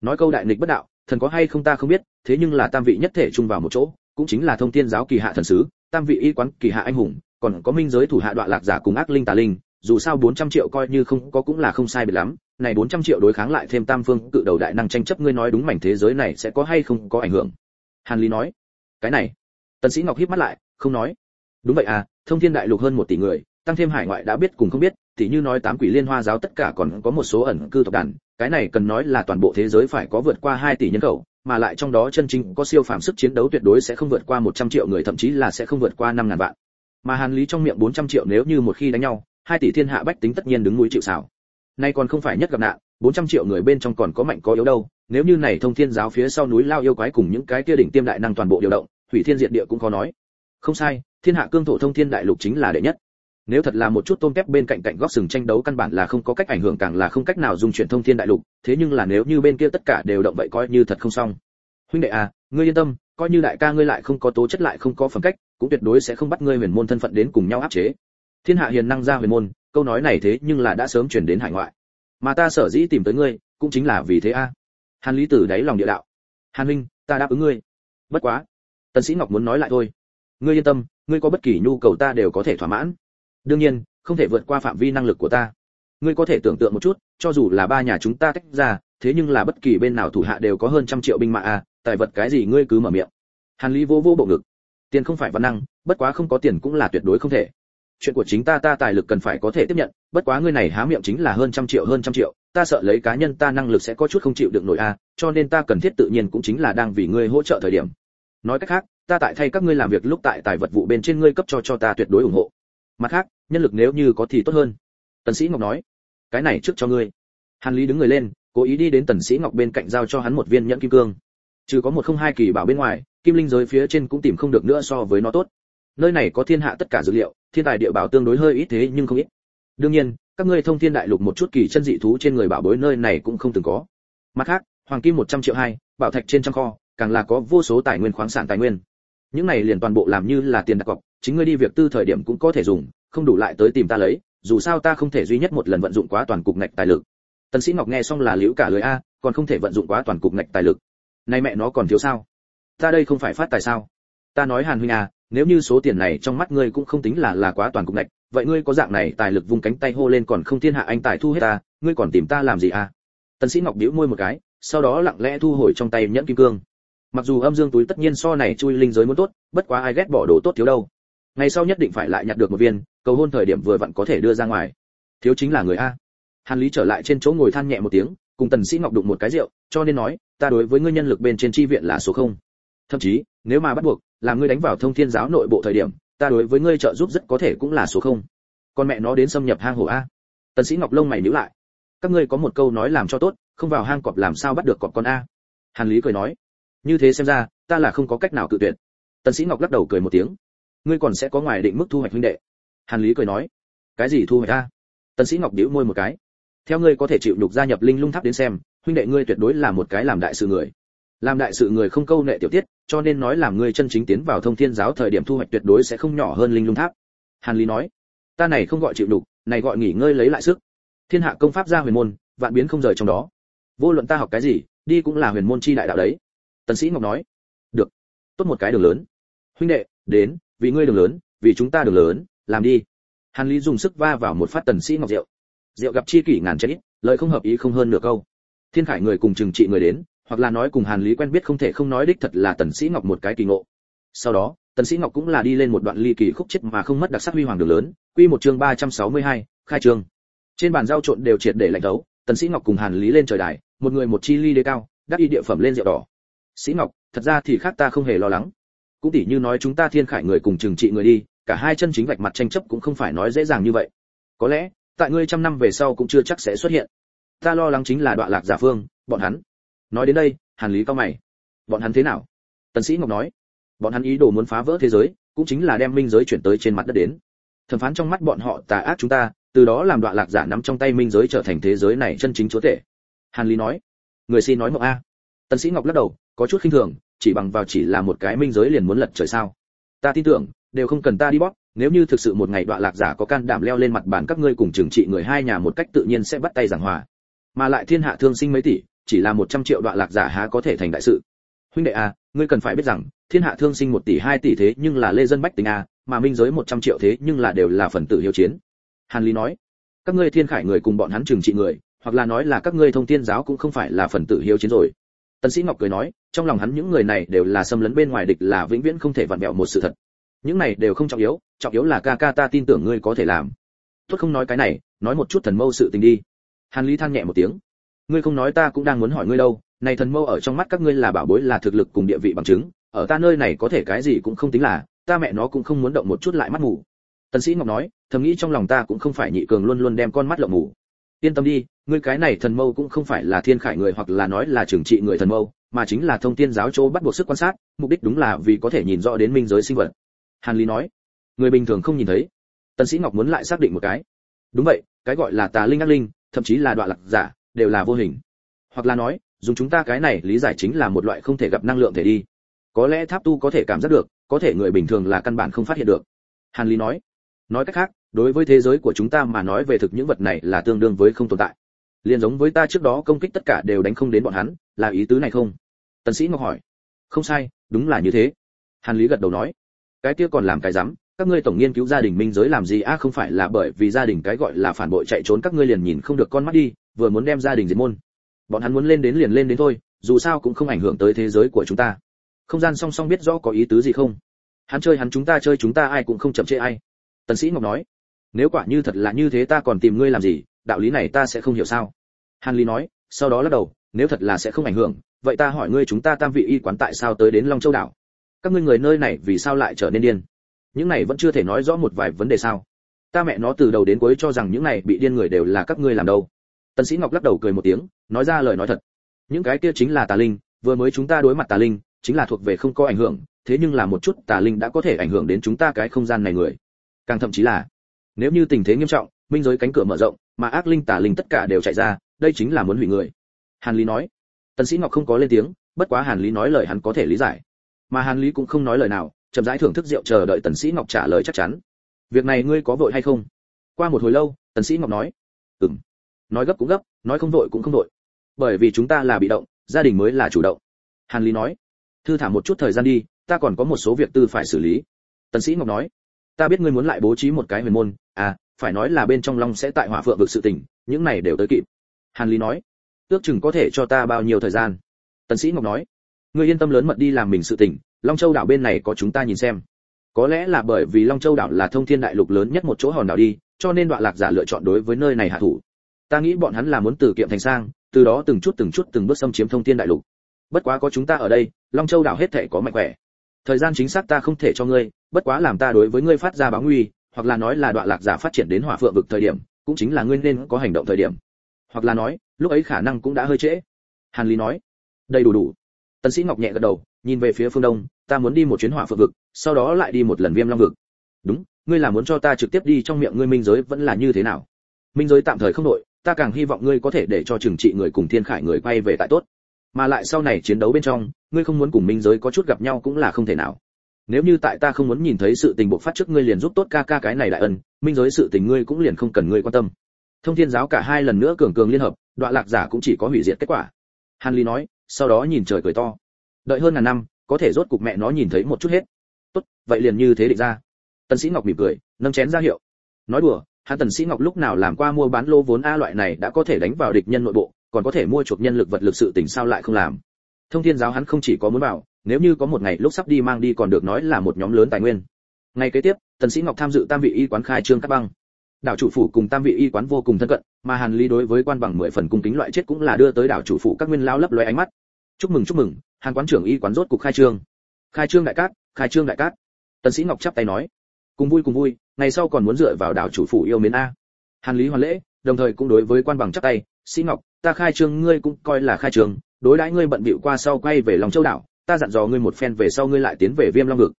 Speaker 1: Nói câu đại nghịch bất đạo, thần có hay không ta không biết, thế nhưng là tam vị nhất thể chung vào một chỗ, cũng chính là thông thiên giáo kỳ hạ thần sứ, tam vị y quán kỳ hạ anh hùng, còn có minh giới thủ hạ đoạn lạc giả cùng ác linh tà linh, dù sao 400 triệu coi như không có cũng là không sai biệt lắm này 400 triệu đối kháng lại thêm tam phương cự đầu đại năng tranh chấp, ngươi nói đúng mảnh thế giới này sẽ có hay không có ảnh hưởng? Hàn lý nói. Cái này. Tần sĩ ngọc híp mắt lại, không nói. Đúng vậy à thông thiên đại lục hơn một tỷ người, tăng thêm hải ngoại đã biết cùng không biết, thì như nói tám quỷ liên hoa giáo tất cả còn có một số ẩn cư tộc đàn, cái này cần nói là toàn bộ thế giới phải có vượt qua 2 tỷ nhân khẩu, mà lại trong đó chân chính có siêu phàm sức chiến đấu tuyệt đối sẽ không vượt qua 100 triệu người, thậm chí là sẽ không vượt qua năm ngàn vạn. Mà hàn lý trong miệng 400 triệu nếu như một khi đánh nhau 2 tỷ thiên hạ bách tính tất nhiên đứng núi chịu sào nay còn không phải nhất gặp nạn 400 triệu người bên trong còn có mạnh có yếu đâu, nếu như này thông thiên giáo phía sau núi lao yêu quái cùng những cái kia đỉnh tiêm đại năng toàn bộ điều động, hủy thiên diệt địa cũng có nói. Không sai, thiên hạ cương thổ thông thiên đại lục chính là đệ nhất. Nếu thật là một chút tôm kép bên cạnh cạnh góc sừng tranh đấu căn bản là không có cách ảnh hưởng càng là không cách nào dung chuyển thông thiên đại lục, thế nhưng là nếu như bên kia tất cả đều động vậy coi như thật không xong. Huynh đệ à ngươi yên tâm, coi như đại ca ngươi lại không có tố chất lại không có phẩm cách, cũng tuyệt đối sẽ không bắt ngươi huyền môn thân phận đến cùng nhau áp chế. Thiên hạ hiền năng ra huyền môn câu nói này thế nhưng là đã sớm chuyển đến hải ngoại. Mà ta sở dĩ tìm tới ngươi, cũng chính là vì thế a. Hàn lý tử đáy lòng địa đạo. Hàn huynh, ta đáp ứng ngươi. Bất quá. Tần sĩ ngọc muốn nói lại thôi. Ngươi yên tâm, ngươi có bất kỳ nhu cầu ta đều có thể thỏa mãn. Đương nhiên, không thể vượt qua phạm vi năng lực của ta. Ngươi có thể tưởng tượng một chút, cho dù là ba nhà chúng ta tách ra, thế nhưng là bất kỳ bên nào thủ hạ đều có hơn trăm triệu binh mã a, tài vật cái gì ngươi cứ mở miệng. Hàn lý vô vô bộ ngực. Tiền không phải văn năng, bất quá không có tiền cũng là tuyệt đối không thể chuyện của chính ta ta tài lực cần phải có thể tiếp nhận, bất quá ngươi này há miệng chính là hơn trăm triệu, hơn trăm triệu, ta sợ lấy cá nhân ta năng lực sẽ có chút không chịu được nổi a, cho nên ta cần thiết tự nhiên cũng chính là đang vì ngươi hỗ trợ thời điểm. Nói cách khác, ta tại thay các ngươi làm việc lúc tại tài vật vụ bên trên ngươi cấp cho cho ta tuyệt đối ủng hộ. Mặt khác, nhân lực nếu như có thì tốt hơn. Tần sĩ ngọc nói, cái này trước cho ngươi. Hàn lý đứng người lên, cố ý đi đến tần sĩ ngọc bên cạnh giao cho hắn một viên nhẫn kim cương. Trừ có một không hai kỳ bảo bên ngoài, kim linh giới phía trên cũng tìm không được nữa so với nó tốt. Nơi này có thiên hạ tất cả dữ liệu thiên tài địa bảo tương đối hơi ít thế nhưng không ít. Đương nhiên, các ngươi thông thiên đại lục một chút kỳ chân dị thú trên người bảo bối nơi này cũng không từng có. Mặt khác, hoàng kim 100 triệu hai, bảo thạch trên trăm kho, càng là có vô số tài nguyên khoáng sản tài nguyên. Những này liền toàn bộ làm như là tiền đặt cọc, chính ngươi đi việc tư thời điểm cũng có thể dùng, không đủ lại tới tìm ta lấy, dù sao ta không thể duy nhất một lần vận dụng quá toàn cục ngạch tài lực. Tần sĩ ngọc nghe xong là liễu cả lời a, còn không thể vận dụng quá toàn cục ngạch tài lực. Nay mẹ nó còn thiếu sao? Ta đây không phải phát tài sao? Ta nói hàn huynh à nếu như số tiền này trong mắt ngươi cũng không tính là là quá toàn cục ngạch, vậy ngươi có dạng này tài lực vung cánh tay hô lên còn không thiên hạ anh tài thu hết ta, ngươi còn tìm ta làm gì à? Tần sĩ ngọc bĩu môi một cái, sau đó lặng lẽ thu hồi trong tay nhẫn kim cương. Mặc dù âm dương túi tất nhiên so này chui linh giới muốn tốt, bất quá ai ghét bỏ đồ tốt thiếu đâu. Ngày sau nhất định phải lại nhặt được một viên, cầu hôn thời điểm vừa vặn có thể đưa ra ngoài. Thiếu chính là người a. Hàn lý trở lại trên chỗ ngồi than nhẹ một tiếng, cùng tần sĩ ngọc đụng một cái rượu, cho nên nói, ta đối với ngươi nhân lực bên trên chi viện là số không. Thậm chí, nếu mà bắt buộc làm ngươi đánh vào thông thiên giáo nội bộ thời điểm, ta đối với ngươi trợ giúp rất có thể cũng là số không. Con mẹ nó đến xâm nhập hang hổ a. Tần sĩ ngọc lông mày nhíu lại. Các ngươi có một câu nói làm cho tốt, không vào hang cọp làm sao bắt được cọp con a. Hàn lý cười nói. Như thế xem ra, ta là không có cách nào cự tuyệt. Tần sĩ ngọc lắc đầu cười một tiếng. Ngươi còn sẽ có ngoài định mức thu hoạch huynh đệ. Hàn lý cười nói. Cái gì thu hoạch a? Tần sĩ ngọc nhíu môi một cái. Theo ngươi có thể chịu nhục gia nhập linh lung tháp đến xem, huynh đệ ngươi tuyệt đối là một cái làm đại sự người làm đại sự người không câu nệ tiểu tiết cho nên nói làm người chân chính tiến vào thông thiên giáo thời điểm thu hoạch tuyệt đối sẽ không nhỏ hơn linh lung tháp. Hàn lý nói ta này không gọi chịu đục, này gọi nghỉ ngơi lấy lại sức. Thiên hạ công pháp gia huyền môn vạn biến không rời trong đó. Vô luận ta học cái gì đi cũng là huyền môn chi đại đạo đấy. Tần sĩ ngọc nói được tốt một cái đường lớn. Huynh đệ đến vì ngươi đường lớn vì chúng ta đường lớn làm đi. Hàn lý dùng sức va vào một phát tần sĩ ngọc rượu. Rượu gặp chi kỷ ngàn chết ít lời không hợp ý không hơn nửa câu. Thiên khải người cùng trừng trị người đến hoặc là nói cùng hàn lý quen biết không thể không nói đích thật là tần sĩ ngọc một cái kỳ ngộ. Sau đó tần sĩ ngọc cũng là đi lên một đoạn ly kỳ khúc chết mà không mất đặc sắc huy hoàng đường lớn quy một chương 362, khai chương. trên bàn giao trộn đều triệt để lạnh đấu tần sĩ ngọc cùng hàn lý lên trời đài một người một chi ly đế cao đáp y địa phẩm lên rượu đỏ. Sĩ ngọc thật ra thì khác ta không hề lo lắng. Cũng tỉ như nói chúng ta thiên khải người cùng trừng trị người đi cả hai chân chính vạch mặt tranh chấp cũng không phải nói dễ dàng như vậy. Có lẽ tại ngươi trăm năm về sau cũng chưa chắc sẽ xuất hiện. Ta lo lắng chính là đoạn lạc giả phương bọn hắn nói đến đây, hàn lý cao mày. Bọn hắn thế nào? Tần sĩ ngọc nói. Bọn hắn ý đồ muốn phá vỡ thế giới, cũng chính là đem minh giới chuyển tới trên mặt đất đến. Thẩm phán trong mắt bọn họ tà ác chúng ta, từ đó làm đoạn lạc giả nắm trong tay minh giới trở thành thế giới này chân chính chúa tể. Hàn lý nói. Người xin nói một a. Tần sĩ ngọc lắc đầu, có chút khinh thường, chỉ bằng vào chỉ là một cái minh giới liền muốn lật trời sao? Ta tin tưởng, đều không cần ta đi bóp, nếu như thực sự một ngày đoạn lạc giả có can đảm leo lên mặt bàn các ngươi cùng trừng trị người hai nhà một cách tự nhiên sẽ bắt tay giảng hòa. Mà lại thiên hạ thương sinh mấy tỷ chỉ là một trăm triệu đoạn lạc giả há có thể thành đại sự. Huynh đệ a ngươi cần phải biết rằng, thiên hạ thương sinh một tỷ hai tỷ thế nhưng là lê dân bách tính a mà minh giới một trăm triệu thế nhưng là đều là phần tử hiếu chiến. Hàn lý nói, các ngươi thiên khải người cùng bọn hắn trừng trị người, hoặc là nói là các ngươi thông thiên giáo cũng không phải là phần tử hiếu chiến rồi. Tần sĩ ngọc cười nói, trong lòng hắn những người này đều là xâm lấn bên ngoài địch là vĩnh viễn không thể vặn vẹo một sự thật. Những này đều không trọng yếu trọng yếu là ca ca ta tin tưởng ngươi có thể làm. Tốt không nói cái này, nói một chút thần mâu sự tình đi. Hàn lý than nhẹ một tiếng ngươi không nói ta cũng đang muốn hỏi ngươi đâu, này thần mâu ở trong mắt các ngươi là bảo bối, là thực lực cùng địa vị bằng chứng, ở ta nơi này có thể cái gì cũng không tính là, ta mẹ nó cũng không muốn động một chút lại mắt mù. Tần sĩ ngọc nói, thầm nghĩ trong lòng ta cũng không phải nhị cường luôn luôn đem con mắt lộng mù. Yên tâm đi, ngươi cái này thần mâu cũng không phải là thiên khải người hoặc là nói là trưởng trị người thần mâu, mà chính là thông tiên giáo chỗ bắt buộc sức quan sát, mục đích đúng là vì có thể nhìn rõ đến minh giới sinh vật. Hàn lý nói, người bình thường không nhìn thấy. Tần sĩ ngọc muốn lại xác định một cái. Đúng vậy, cái gọi là tà linh ác linh, thậm chí là đoạn lạc giả đều là vô hình. Hoặc là nói, dùng chúng ta cái này lý giải chính là một loại không thể gặp năng lượng thể đi. Có lẽ tháp tu có thể cảm giác được, có thể người bình thường là căn bản không phát hiện được. Hàn lý nói nói cách khác, đối với thế giới của chúng ta mà nói về thực những vật này là tương đương với không tồn tại. Liền giống với ta trước đó công kích tất cả đều đánh không đến bọn hắn, là ý tứ này không? Tần sĩ ngọc hỏi. Không sai, đúng là như thế. Hàn lý gật đầu nói. Cái kia còn làm cái dám các ngươi tổng nghiên cứu gia đình minh giới làm gì? A không phải là bởi vì gia đình cái gọi là phản bội chạy trốn, các ngươi liền nhìn không được con mắt đi vừa muốn đem gia đình diệt môn. Bọn hắn muốn lên đến liền lên đến thôi, dù sao cũng không ảnh hưởng tới thế giới của chúng ta. Không gian song song biết rõ có ý tứ gì không? Hắn chơi hắn chúng ta chơi chúng ta ai cũng không chậm chê ai. Tần sĩ ngọc nói, nếu quả như thật là như thế ta còn tìm ngươi làm gì, đạo lý này ta sẽ không hiểu sao? Hàn lý nói, sau đó lắc đầu, nếu thật là sẽ không ảnh hưởng, vậy ta hỏi ngươi chúng ta tam vị y quán tại sao tới đến long châu đảo? Các ngươi người nơi này vì sao lại trở nên điên? Những này vẫn chưa thể nói rõ một vài vấn đề sao? Ta mẹ nó từ đầu đến cuối cho rằng những này bị điên người đều là các ngươi làm đâu tần sĩ ngọc lắc đầu cười một tiếng, nói ra lời nói thật. Những cái kia chính là tà linh, vừa mới chúng ta đối mặt tà linh, chính là thuộc về không có ảnh hưởng, thế nhưng là một chút tà linh đã có thể ảnh hưởng đến chúng ta cái không gian này người. Càng thậm chí là, nếu như tình thế nghiêm trọng, minh giới cánh cửa mở rộng, mà ác linh tà linh tất cả đều chạy ra, đây chính là muốn hủy người. Hàn lý nói. Tần sĩ ngọc không có lên tiếng, bất quá hàn lý nói lời hắn có thể lý giải. Mà hàn lý cũng không nói lời nào, chậm rãi thưởng thức rượu chờ đợi tần sĩ ngọc trả lời chắc chắn. Việc này ngươi có vội hay không? Qua một hồi lâu, tần sĩ ngọc nói. Ừm nói gấp cũng gấp, nói không vội cũng không vội. Bởi vì chúng ta là bị động, gia đình mới là chủ động. Hàn lý nói, thư thả một chút thời gian đi, ta còn có một số việc tư phải xử lý. Tần sĩ ngọc nói, ta biết ngươi muốn lại bố trí một cái huyền môn à phải nói là bên trong long sẽ tại hỏa phượng vực sự tình, những này đều tới kịp. Hàn lý nói, ước chừng có thể cho ta bao nhiêu thời gian? Tần sĩ ngọc nói, ngươi yên tâm lớn mật đi làm mình sự tình, long châu đảo bên này có chúng ta nhìn xem. Có lẽ là bởi vì long châu đảo là thông thiên đại lục lớn nhất một chỗ hòn đảo đi, cho nên đoạn lạc giả lựa chọn đối với nơi này hạ thủ ta nghĩ bọn hắn là muốn từ kiệm thành sang, từ đó từng chút từng chút từng bước xâm chiếm thông thiên đại lục. Bất quá có chúng ta ở đây, long châu đảo hết thể có mạnh khỏe. Thời gian chính xác ta không thể cho ngươi, bất quá làm ta đối với ngươi phát ra báo nguy, hoặc là nói là đoạn lạc giả phát triển đến hỏa phượng vực thời điểm, cũng chính là ngươi nên có hành động thời điểm. Hoặc là nói, lúc ấy khả năng cũng đã hơi trễ. Hàn lý nói. Đầy đủ đủ. Tần sĩ ngọc nhẹ gật đầu, nhìn về phía phương đông, ta muốn đi một chuyến hỏa phượng vực, sau đó lại đi một lần viêm long vực. Đúng, ngươi là muốn cho ta trực tiếp đi trong miệng ngươi minh giới vẫn là như thế nào? Minh giới tạm thời không nội ta càng hy vọng ngươi có thể để cho trừng trị người cùng thiên khải người quay về tại tốt. Mà lại sau này chiến đấu bên trong, ngươi không muốn cùng minh giới có chút gặp nhau cũng là không thể nào. Nếu như tại ta không muốn nhìn thấy sự tình bộc phát trước ngươi liền giúp tốt ca ca cái này đại ân, minh giới sự tình ngươi cũng liền không cần ngươi quan tâm. Thông thiên giáo cả hai lần nữa cường cường liên hợp đoạn lạc giả cũng chỉ có hủy diệt kết quả. Hàn ly nói, sau đó nhìn trời cười to. Đợi hơn ngàn năm, có thể rốt cục mẹ nó nhìn thấy một chút hết. Tốt, vậy liền như thế định ra. Tân sĩ ngọc mỉm cười, nâng chén ra hiệu. Nói đùa hắn tần sĩ ngọc lúc nào làm qua mua bán lô vốn a loại này đã có thể đánh vào địch nhân nội bộ, còn có thể mua chuộc nhân lực vật lực sự tình sao lại không làm. Thông thiên giáo hắn không chỉ có muốn bảo, nếu như có một ngày lúc sắp đi mang đi còn được nói là một nhóm lớn tài nguyên. Ngày kế tiếp, tần sĩ ngọc tham dự tam vị y quán khai trương các băng. Đảo chủ phủ cùng tam vị y quán vô cùng thân cận, mà hàn ly đối với quan bằng mười phần cung kính loại chết cũng là đưa tới đảo chủ phủ các nguyên lao lấp lóe ánh mắt. Chúc mừng chúc mừng, hàn quán trưởng y quán rốt cục khai trương. Khai trương đại cát, khai trương đại cát. Tần sĩ ngọc chắp tay nói cùng vui cùng vui, ngày sau còn muốn dựa vào đảo chủ phủ yêu mến a. Hàn lý hoàn lễ, đồng thời cũng đối với quan bằng chắc tay, sĩ ngọc, ta khai trương ngươi cũng coi là khai trương, đối đãi ngươi bận bịu qua sau quay về lòng châu đảo, ta dặn dò ngươi một phen về sau ngươi lại tiến về viêm long ngực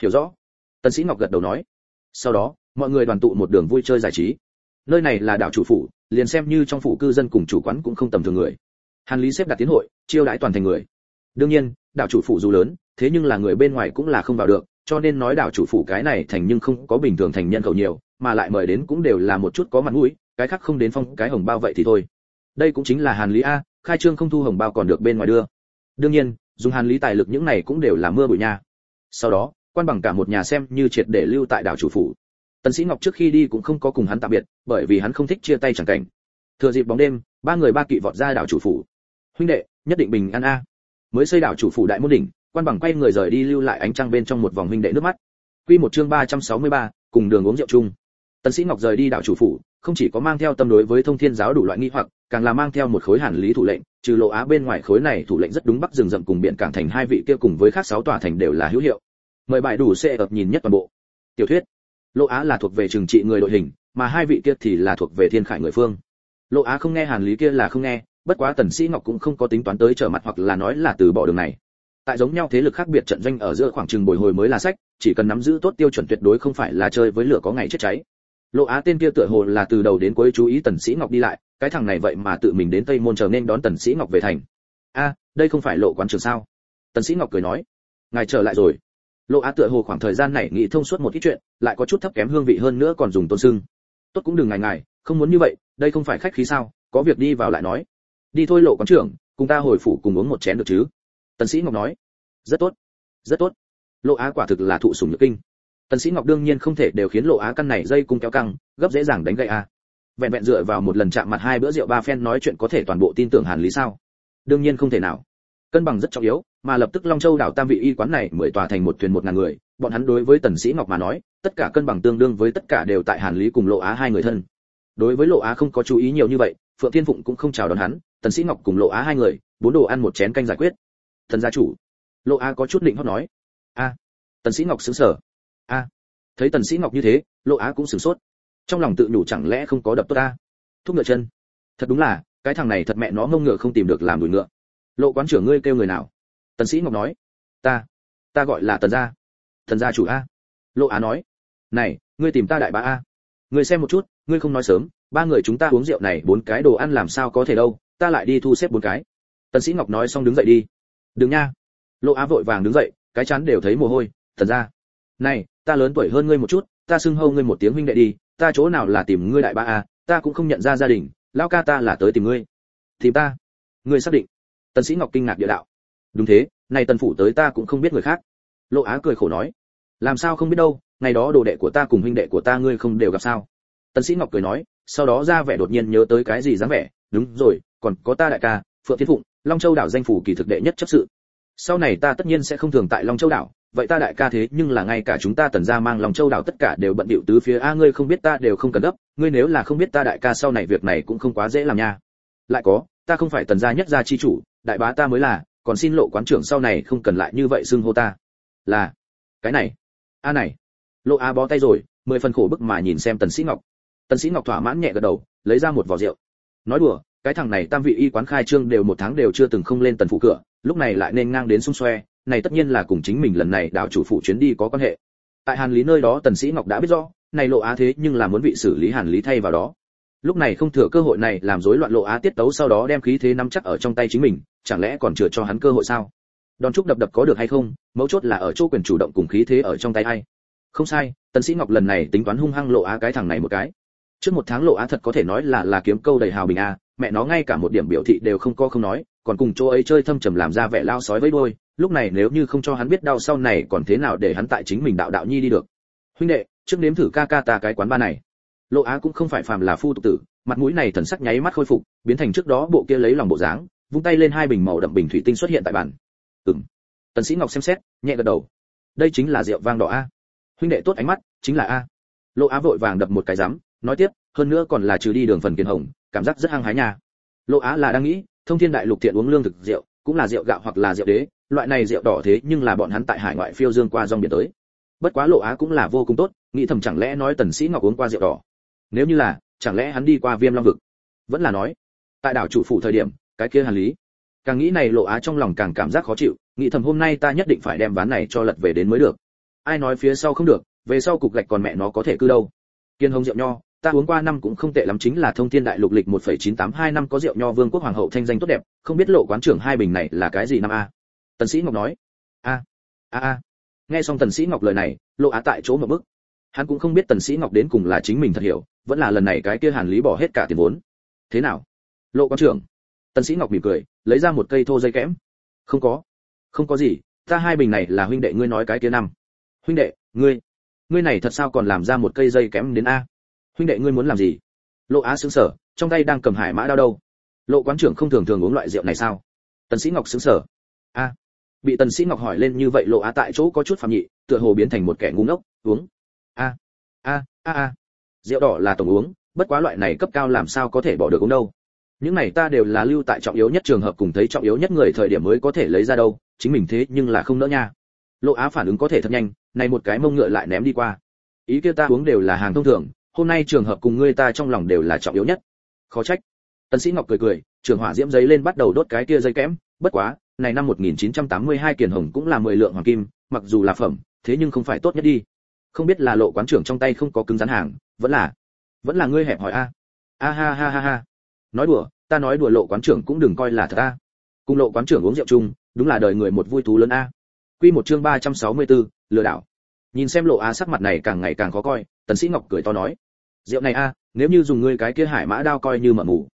Speaker 1: hiểu rõ. Tân sĩ ngọc gật đầu nói. Sau đó, mọi người đoàn tụ một đường vui chơi giải trí. Nơi này là đảo chủ phủ, liền xem như trong phủ cư dân cùng chủ quán cũng không tầm thường người. Hàn lý xếp đặt tiến hội, chiêu đãi toàn thành người. Đương nhiên, đảo chủ phủ dù lớn, thế nhưng là người bên ngoài cũng là không vào được cho nên nói đảo chủ phủ cái này thành nhưng không có bình thường thành nhân khẩu nhiều, mà lại mời đến cũng đều là một chút có mặt mũi, cái khác không đến phong cái hồng bao vậy thì thôi. Đây cũng chính là hàn lý a, khai trương không thu hồng bao còn được bên ngoài đưa. Đương nhiên, dùng hàn lý tài lực những này cũng đều là mưa bụi nha. Sau đó, quan bằng cả một nhà xem như triệt để lưu tại đảo chủ phủ. Tần sĩ ngọc trước khi đi cũng không có cùng hắn tạm biệt, bởi vì hắn không thích chia tay chẳng cảnh. Thừa dịp bóng đêm, ba người ba kỵ vọt ra đảo chủ phủ. Huynh đệ, nhất định bình an a. Mới xây đảo chủ phủ đại môn đỉnh quan bằng quay người rời đi lưu lại ánh trăng bên trong một vòng huynh đệ nước mắt. Quy một chương 363, cùng đường uống rượu chung. Tần sĩ ngọc rời đi đảo chủ phủ không chỉ có mang theo tâm đối với thông thiên giáo đủ loại nghi hoặc càng là mang theo một khối hàn lý thủ lệnh trừ lộ á bên ngoài khối này thủ lệnh rất đúng bắc rừng rậm cùng biển cảng thành hai vị kia cùng với khác sáu tòa thành đều là hữu hiệu. Mời bài đủ xe ập nhìn nhất toàn bộ. Tiểu thuyết lộ á là thuộc về trường trị người đội hình mà hai vị kia thì là thuộc về thiên khải người phương. Lộ á không nghe hàn lý kia là không nghe bất quá tần sĩ ngọc cũng không có tính toán tới trở mặt hoặc là nói là từ bỏ đường này tại giống nhau thế lực khác biệt trận doanh ở giữa khoảng trừng bồi hồi mới là sách, chỉ cần nắm giữ tốt tiêu chuẩn tuyệt đối không phải là chơi với lửa có ngày chết cháy. Lộ á tên kia tựa hồ là từ đầu đến cuối chú ý tần sĩ ngọc đi lại, cái thằng này vậy mà tự mình đến tây môn chờ nên đón tần sĩ ngọc về thành. A, đây không phải lộ quán trường sao? Tần sĩ ngọc cười nói. Ngài trở lại rồi. Lộ á tựa hồ khoảng thời gian này nghĩ thông suốt một ít chuyện, lại có chút thấp kém hương vị hơn nữa còn dùng tôn sưng. Tốt cũng đừng ngài ngài không muốn như vậy, đây không phải khách khí sao? Có việc đi vào lại nói. Đi thôi, lộ quán trưởng, cùng ta hồi phủ cùng uống một chén được chứ? Tần sĩ ngọc nói, rất tốt rất tốt. Lộ á quả thực là thụ sủng nhược kinh. Tần sĩ ngọc đương nhiên không thể đều khiến lộ á căn này dây cung kéo căng, gấp dễ dàng đánh gậy a. Vẹn vẹn dựa vào một lần chạm mặt hai bữa rượu ba phen nói chuyện có thể toàn bộ tin tưởng hàn lý sao? Đương nhiên không thể nào. Cân bằng rất trọng yếu, mà lập tức long châu đảo tam vị y quán này mười tòa thành một thuyền một ngàn người, bọn hắn đối với tần sĩ ngọc mà nói, tất cả cân bằng tương đương với tất cả đều tại hàn lý cùng lộ á hai người thân. Đối với lộ á không có chú ý nhiều như vậy, phượng thiên phụng cũng không chào đón hắn, tần sĩ ngọc cùng lộ á hai người, bốn đồ ăn một chén canh giải quyết thần gia chủ. Lộ a có chút định hót nói. A, tần sĩ ngọc sững sờ. A, thấy tần sĩ ngọc như thế, lộ á cũng sửng sốt. Trong lòng tự nhủ chẳng lẽ không có đập tốt ta thúc ngựa chân. Thật đúng là, cái thằng này thật mẹ nó ngông ngựa không tìm được làm đuổi ngựa. Lộ quán trưởng ngươi kêu người nào? Tần sĩ ngọc nói. Ta ta gọi là tần gia. Tần gia chủ a. Lộ á nói. Này, ngươi tìm ta đại bá a. Ngươi xem một chút, ngươi không nói sớm, ba người chúng ta uống rượu này bốn cái đồ ăn làm sao có thể đâu, ta lại đi thu xếp bốn cái. Tần sĩ ngọc nói xong đứng dậy đi đừng nha. Lộ á vội vàng đứng dậy cái chán đều thấy mồ hôi thật ra, này ta lớn tuổi hơn ngươi một chút ta xưng hâu ngươi một tiếng huynh đệ đi ta chỗ nào là tìm ngươi đại ba à? ta cũng không nhận ra gia đình lão ca ta là tới tìm ngươi. Tìm ta? Ngươi xác định? Tần sĩ ngọc kinh ngạc địa đạo. Đúng thế này tần phủ tới ta cũng không biết người khác. Lộ á cười khổ nói. Làm sao không biết đâu ngày đó đồ đệ của ta cùng huynh đệ của ta ngươi không đều gặp sao? Tần sĩ ngọc cười nói sau đó ra vẻ đột nhiên nhớ tới cái gì dáng vẻ đúng rồi còn có ta đại ca phượng thiên phụng long châu đảo danh phủ kỳ thực đệ nhất chấp sự. Sau này ta tất nhiên sẽ không thường tại long châu đảo, vậy ta đại ca thế nhưng là ngay cả chúng ta tần gia mang long châu đảo tất cả đều bận điệu tứ phía, a, ngươi không biết ta đều không cần gấp, ngươi nếu là không biết ta đại ca sau này việc này cũng không quá dễ làm nha. Lại có, ta không phải tần gia nhất gia chi chủ, đại bá ta mới là, còn xin lộ quán trưởng sau này không cần lại như vậy xưng hô ta. Là, cái này, a này. Lộ a bó tay rồi, mười phần khổ bức mà nhìn xem tần sĩ ngọc. Tần sĩ ngọc thỏa mãn nhẹ gật đầu, lấy ra một vò rượu. Nói đùa cái thằng này tam vị y quán khai trương đều một tháng đều chưa từng không lên tần phụ cửa, lúc này lại nên ngang đến xung xoe, này tất nhiên là cùng chính mình lần này đảo chủ phụ chuyến đi có quan hệ. Tại hàn lý nơi đó tần sĩ ngọc đã biết rõ, này lộ á thế nhưng là muốn vị xử lý hàn lý thay vào đó. Lúc này không thừa cơ hội này làm rối loạn lộ á tiết tấu sau đó đem khí thế nắm chắc ở trong tay chính mình, chẳng lẽ còn chừa cho hắn cơ hội sao? Đòn trúc đập đập có được hay không, mấu chốt là ở chỗ quyền chủ động cùng khí thế ở trong tay ai. Không sai, tần sĩ ngọc lần này tính toán hung hăng lộ á cái thằng này một cái. Trước một tháng lộ á thật có thể nói là là kiếm câu đầy hào bình a mẹ nó ngay cả một điểm biểu thị đều không có không nói còn cùng chỗ ấy chơi thâm trầm làm ra vẻ lao sói với đôi lúc này nếu như không cho hắn biết đau sau này còn thế nào để hắn tại chính mình đạo đạo nhi đi được. Huynh đệ trước nếm thử ca ca ta cái quán ba này. Lộ á cũng không phải phàm là phu tục tử mặt mũi này thần sắc nháy mắt khôi phục biến thành trước đó bộ kia lấy lòng bộ dáng vung tay lên hai bình màu đậm bình thủy tinh xuất hiện tại bàn. Ừm. Tần sĩ ngọc xem xét nhẹ gật đầu. Đây chính là rượu vang đỏ a. Huynh đệ tốt ánh mắt chính là a. Lộ á vội vàng đập một cái giấm, nói tiếp hơn nữa còn là trừ đi đường phần kiền hồng, cảm giác rất hăng hái nha. Lộ á là đang nghĩ, thông thiên đại lục thiện uống lương thực rượu, cũng là rượu gạo hoặc là rượu đế, loại này rượu đỏ thế nhưng là bọn hắn tại hải ngoại phiêu dương qua dòng biển tới. Bất quá lộ á cũng là vô cùng tốt, nghĩ thầm chẳng lẽ nói tần sĩ ngọc uống qua rượu đỏ. Nếu như là, chẳng lẽ hắn đi qua viêm long vực? Vẫn là nói, tại đảo chủ phủ thời điểm, cái kia hàn lý. Càng nghĩ này lộ á trong lòng càng cảm giác khó chịu, nghĩ thầm hôm nay ta nhất định phải đem ván này cho lật về đến mới được. Ai nói phía sau không được, về sau cục gạch còn mẹ nó có thể cư đâu. Kiên hồng rượu nho ta uống qua năm cũng không tệ lắm, chính là thông thiên đại lục lịch 1.982 năm có rượu nho vương quốc hoàng hậu thanh danh tốt đẹp, không biết lộ quán trưởng hai bình này là cái gì năm a. Tần sĩ ngọc nói. A a a. Nghe xong tần sĩ ngọc lời này, lộ á tại chỗ một bước. Hắn cũng không biết tần sĩ ngọc đến cùng là chính mình thật hiểu, vẫn là lần này cái kia hàn lý bỏ hết cả tiền vốn. Thế nào? Lộ quán trưởng. Tần sĩ ngọc mỉm cười, lấy ra một cây thô dây kẽm. Không có. Không có gì, ta hai bình này là huynh đệ ngươi nói cái kia năm. Huynh đệ, ngươi. Ngươi này thật sao còn làm ra một cây dây kẽm đến a? Huynh đệ ngươi muốn làm gì? Lộ á sững sờ, trong tay đang cầm hải mã đao đâu? Lộ quán trưởng không thường thường uống loại rượu này sao? Tần sĩ ngọc sững sờ. A. Bị tần sĩ ngọc hỏi lên như vậy lộ á tại chỗ có chút phạm nhị, tựa hồ biến thành một kẻ ngu ngốc, uống. A. A a a. Rượu đỏ là tổng uống, bất quá loại này cấp cao làm sao có thể bỏ được uống đâu? Những này ta đều là lưu tại trọng yếu nhất trường hợp cùng thấy trọng yếu nhất người thời điểm mới có thể lấy ra đâu, chính mình thế nhưng là không nỡ nha. Lộ á phản ứng có thể thật nhanh, này một cái mông ngựa lại ném đi qua. Ý kia ta uống đều là hàng thông thường hôm nay trường hợp cùng ngươi ta trong lòng đều là trọng yếu nhất. Khó trách. Tần sĩ ngọc cười cười trường hỏa diễm giấy lên bắt đầu đốt cái kia dây kẽm. Bất quá này năm 1982 kiền hồng cũng là 10 lượng hoàng kim mặc dù là phẩm thế nhưng không phải tốt nhất đi. Không biết là lộ quán trưởng trong tay không có cứng rắn hàng vẫn là vẫn là ngươi hẹp hỏi a. A ha ha ha ha. Nói đùa ta nói đùa lộ quán trưởng cũng đừng coi là thật a. Cùng lộ quán trưởng uống rượu chung đúng là đời người một vui thú lớn a. Quy một chương 364, lừa đảo. Nhìn xem lộ a sắc mặt này càng ngày càng khó coi tần sĩ ngọc cười to nói, rượu này a, nếu như dùng ngươi cái kia hải mã đao coi như mở mù,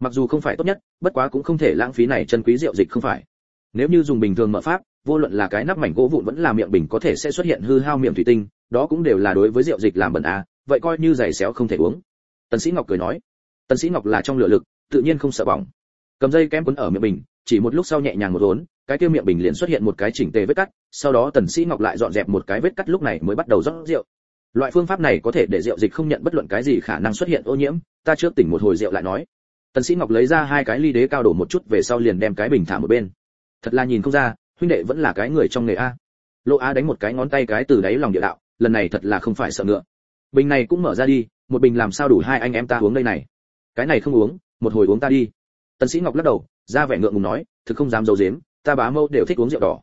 Speaker 1: mặc dù không phải tốt nhất, bất quá cũng không thể lãng phí này chân quý rượu dịch không phải. Nếu như dùng bình thường mở pháp, vô luận là cái nắp mảnh gỗ vụn vẫn là miệng bình có thể sẽ xuất hiện hư hao miệng thủy tinh, đó cũng đều là đối với rượu dịch làm bẩn a, vậy coi như giày xéo không thể uống. Tần sĩ ngọc cười nói. Tần sĩ ngọc là trong lửa lực, tự nhiên không sợ bỏng. Cầm dây kem quấn ở miệng bình, chỉ một lúc sau nhẹ nhàng một uốn cái kia miệng bình liền xuất hiện một cái chỉnh tề vết cắt, sau đó tần sĩ ngọc lại dọn dẹp một cái vết cắt lúc này mới bắt đầu rót rượu loại phương pháp này có thể để rượu dịch không nhận bất luận cái gì khả năng xuất hiện ô nhiễm. Ta trước tỉnh một hồi rượu lại nói. Tần sĩ ngọc lấy ra hai cái ly đế cao đổ một chút về sau liền đem cái bình thả một bên. Thật là nhìn không ra, huynh đệ vẫn là cái người trong nghề a. Lỗ á đánh một cái ngón tay cái từ đáy lòng địa đạo, lần này thật là không phải sợ ngựa. Bình này cũng mở ra đi, một bình làm sao đủ hai anh em ta uống đây này. Cái này không uống, một hồi uống ta đi. Tần sĩ ngọc lắc đầu, ra vẻ ngượng ngùng nói, thực không dám dầu dím ta bá mâu đều thích uống rượu đỏ.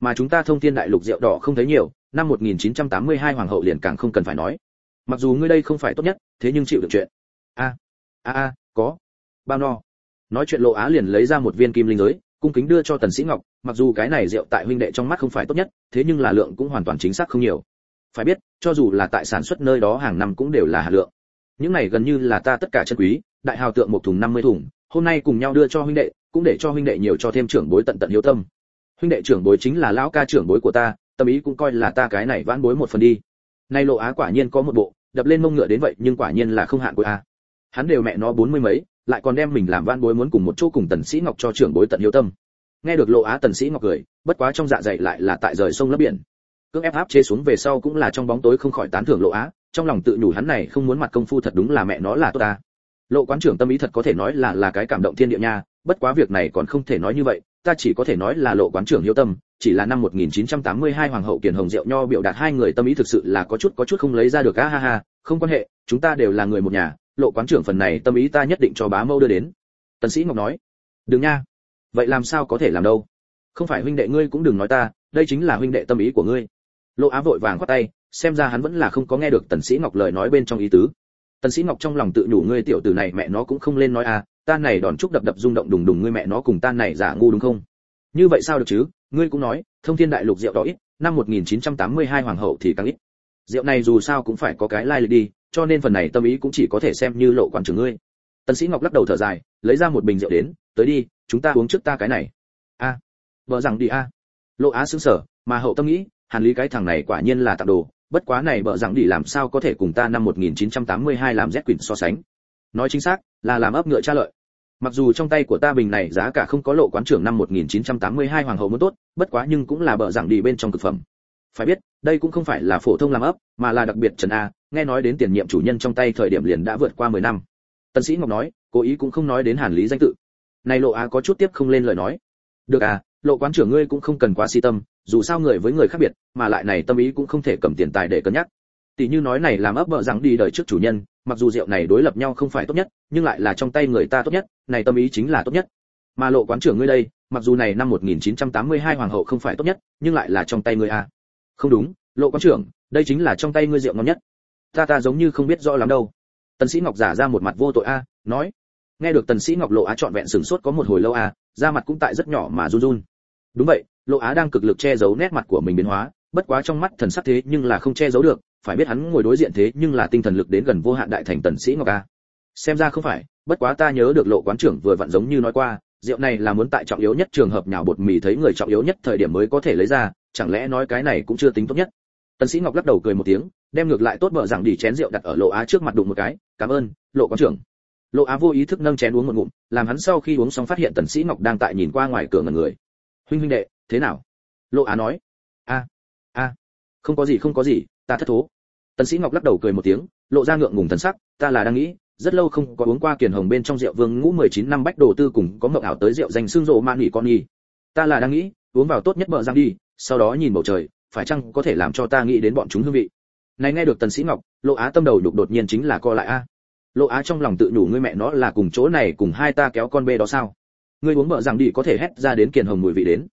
Speaker 1: Mà chúng ta thông thiên đại lục rượu đỏ không thấy nhiều năm 1982 hoàng hậu liền càng không cần phải nói. Mặc dù ngươi đây không phải tốt nhất, thế nhưng chịu được chuyện. A a a, có. Bao no. Nói chuyện lộ á liền lấy ra một viên kim linh giới, cung kính đưa cho tần sĩ ngọc, mặc dù cái này rượu tại huynh đệ trong mắt không phải tốt nhất, thế nhưng là lượng cũng hoàn toàn chính xác không nhiều. Phải biết, cho dù là tại sản xuất nơi đó hàng năm cũng đều là hạt lượng. Những này gần như là ta tất cả chân quý, đại hào tượng một thùng 50 thùng, hôm nay cùng nhau đưa cho huynh đệ, cũng để cho huynh đệ nhiều cho thêm trưởng bối tận tận hiếu tâm. Huynh đệ trưởng bối chính là lão ca trưởng bối của ta tâm ý cũng coi là ta cái này vãn bối một phần đi. Nay lộ á quả nhiên có một bộ, đập lên mông ngựa đến vậy, nhưng quả nhiên là không hạn của a. Hắn đều mẹ nó bốn mươi mấy, lại còn đem mình làm vãn bối muốn cùng một chỗ cùng tần sĩ ngọc cho trưởng bối tận hiếu tâm. Nghe được lộ á tần sĩ ngọc cười, bất quá trong dạ dày lại là tại rời sông lấp biển. Cưỡng ép áp chế xuống về sau cũng là trong bóng tối không khỏi tán thưởng lộ á, trong lòng tự nhủ hắn này không muốn mặt công phu thật đúng là mẹ nó là tốt ta. Lộ quán trưởng tâm ý thật có thể nói là là cái cảm động thiên địa nha, bất quá việc này còn không thể nói như vậy, ta chỉ có thể nói là lộ quán trưởng hiếu tâm chỉ là năm 1982 hoàng hậu kiền hồng diệu nho biểu đạt hai người tâm ý thực sự là có chút có chút không lấy ra được a ha ha, không quan hệ, chúng ta đều là người một nhà, lộ quán trưởng phần này tâm ý ta nhất định cho bá mâu đưa đến. Tần sĩ ngọc nói. Đừng nha, vậy làm sao có thể làm đâu? Không phải huynh đệ ngươi cũng đừng nói ta, đây chính là huynh đệ tâm ý của ngươi. Lộ á vội vàng quát tay, xem ra hắn vẫn là không có nghe được tần sĩ ngọc lời nói bên trong ý tứ. Tần sĩ ngọc trong lòng tự nhủ, ngươi tiểu tử này mẹ nó cũng không lên nói à ta này đòn trúc đập đập rung động đùng đùng ngươi mẹ nó cùng ta này giả ngu đúng không? Như vậy sao được chứ? Ngươi cũng nói, thông thiên đại lục rượu đỏ ít, năm 1982 hoàng hậu thì càng ít. Rượu này dù sao cũng phải có cái lai lịch đi, cho nên phần này tâm ý cũng chỉ có thể xem như lộ quản trưởng ngươi. Tần sĩ ngọc lắc đầu thở dài, lấy ra một bình rượu đến, tới đi, chúng ta uống trước ta cái này. A, vợ rằng đi a. Lộ á sững sờ, mà hậu tâm nghĩ, hàn lý cái thằng này quả nhiên là tặng đồ, bất quá này vợ rằng đi làm sao có thể cùng ta năm 1982 làm rét quỷ so sánh. Nói chính xác, là làm ấp ngựa tra lợi mặc dù trong tay của ta bình này giá cả không có lộ quán trưởng năm 1982 hoàng hậu muốn tốt, bất quá nhưng cũng là bợ rằng đi bên trong cực phẩm. Phải biết, đây cũng không phải là phổ thông làm ấp, mà là đặc biệt trần a, nghe nói đến tiền nhiệm chủ nhân trong tay thời điểm liền đã vượt qua 10 năm. Tân sĩ ngọc nói, cố ý cũng không nói đến hàn lý danh tự. Này lộ a có chút tiếp không lên lời nói. Được à lộ quán trưởng ngươi cũng không cần quá si tâm, dù sao người với người khác biệt, mà lại này tâm ý cũng không thể cầm tiền tài để cân nhắc. Tỷ như nói này làm ấp bợ rằng đi đời trước chủ nhân mặc dù rượu này đối lập nhau không phải tốt nhất, nhưng lại là trong tay người ta tốt nhất, này tâm ý chính là tốt nhất. Mà lộ quán trưởng ngươi đây, mặc dù này năm 1982 hoàng hậu không phải tốt nhất, nhưng lại là trong tay ngươi a không đúng, lộ quán trưởng, đây chính là trong tay ngươi rượu ngon nhất. Ta ta giống như không biết rõ lắm đâu. Tần sĩ ngọc giả ra một mặt vô tội a, nói. Nghe được tần sĩ ngọc lộ á trọn vẹn sừng sốt có một hồi lâu a, da mặt cũng tại rất nhỏ mà run run. Đúng vậy, lộ á đang cực lực che giấu nét mặt của mình biến hóa, bất quá trong mắt thần sắc thế nhưng là không che giấu được phải biết hắn ngồi đối diện thế nhưng là tinh thần lực đến gần vô hạn đại thành tần sĩ ngọc a. Xem ra không phải, bất quá ta nhớ được lộ quán trưởng vừa vặn giống như nói qua, rượu này là muốn tại trọng yếu nhất trường hợp nhào bột mì thấy người trọng yếu nhất thời điểm mới có thể lấy ra, chẳng lẽ nói cái này cũng chưa tính tốt nhất? Tần sĩ ngọc lắc đầu cười một tiếng, đem ngược lại tốt bợ rằng đỉ chén rượu đặt ở lộ á trước mặt đụng một cái, cảm ơn, lộ quán trưởng. Lộ á vô ý thức nâng chén uống một ngụm, làm hắn sau khi uống xong phát hiện tần sĩ ngọc đang tại nhìn qua ngoài cửa ngẩn người. Huynh huynh đệ, thế nào? Lộ á nói. A a, không có gì, không có gì ta thất thố. Tần sĩ ngọc lắc đầu cười một tiếng, lộ ra ngượng ngùng thần sắc, ta là đang nghĩ, rất lâu không có uống qua kiền hồng bên trong rượu vương ngũ 19 năm bách đồ tư cùng có mộng ảo tới rượu danh xương rộ man nghỉ con nghỉ ta là đang nghĩ, uống vào tốt nhất bờ giang đi, sau đó nhìn bầu trời, phải chăng có thể làm cho ta nghĩ đến bọn chúng hương vị. Này nghe được tần sĩ ngọc, lộ á tâm đầu đục đột nhiên chính là co lại a. Lộ á trong lòng tự nhủ ngươi mẹ nó là cùng chỗ này cùng hai ta kéo con bê đó sao? Ngươi uống bợ rằng đi có thể hét ra đến kiền hồng mùi vị đến.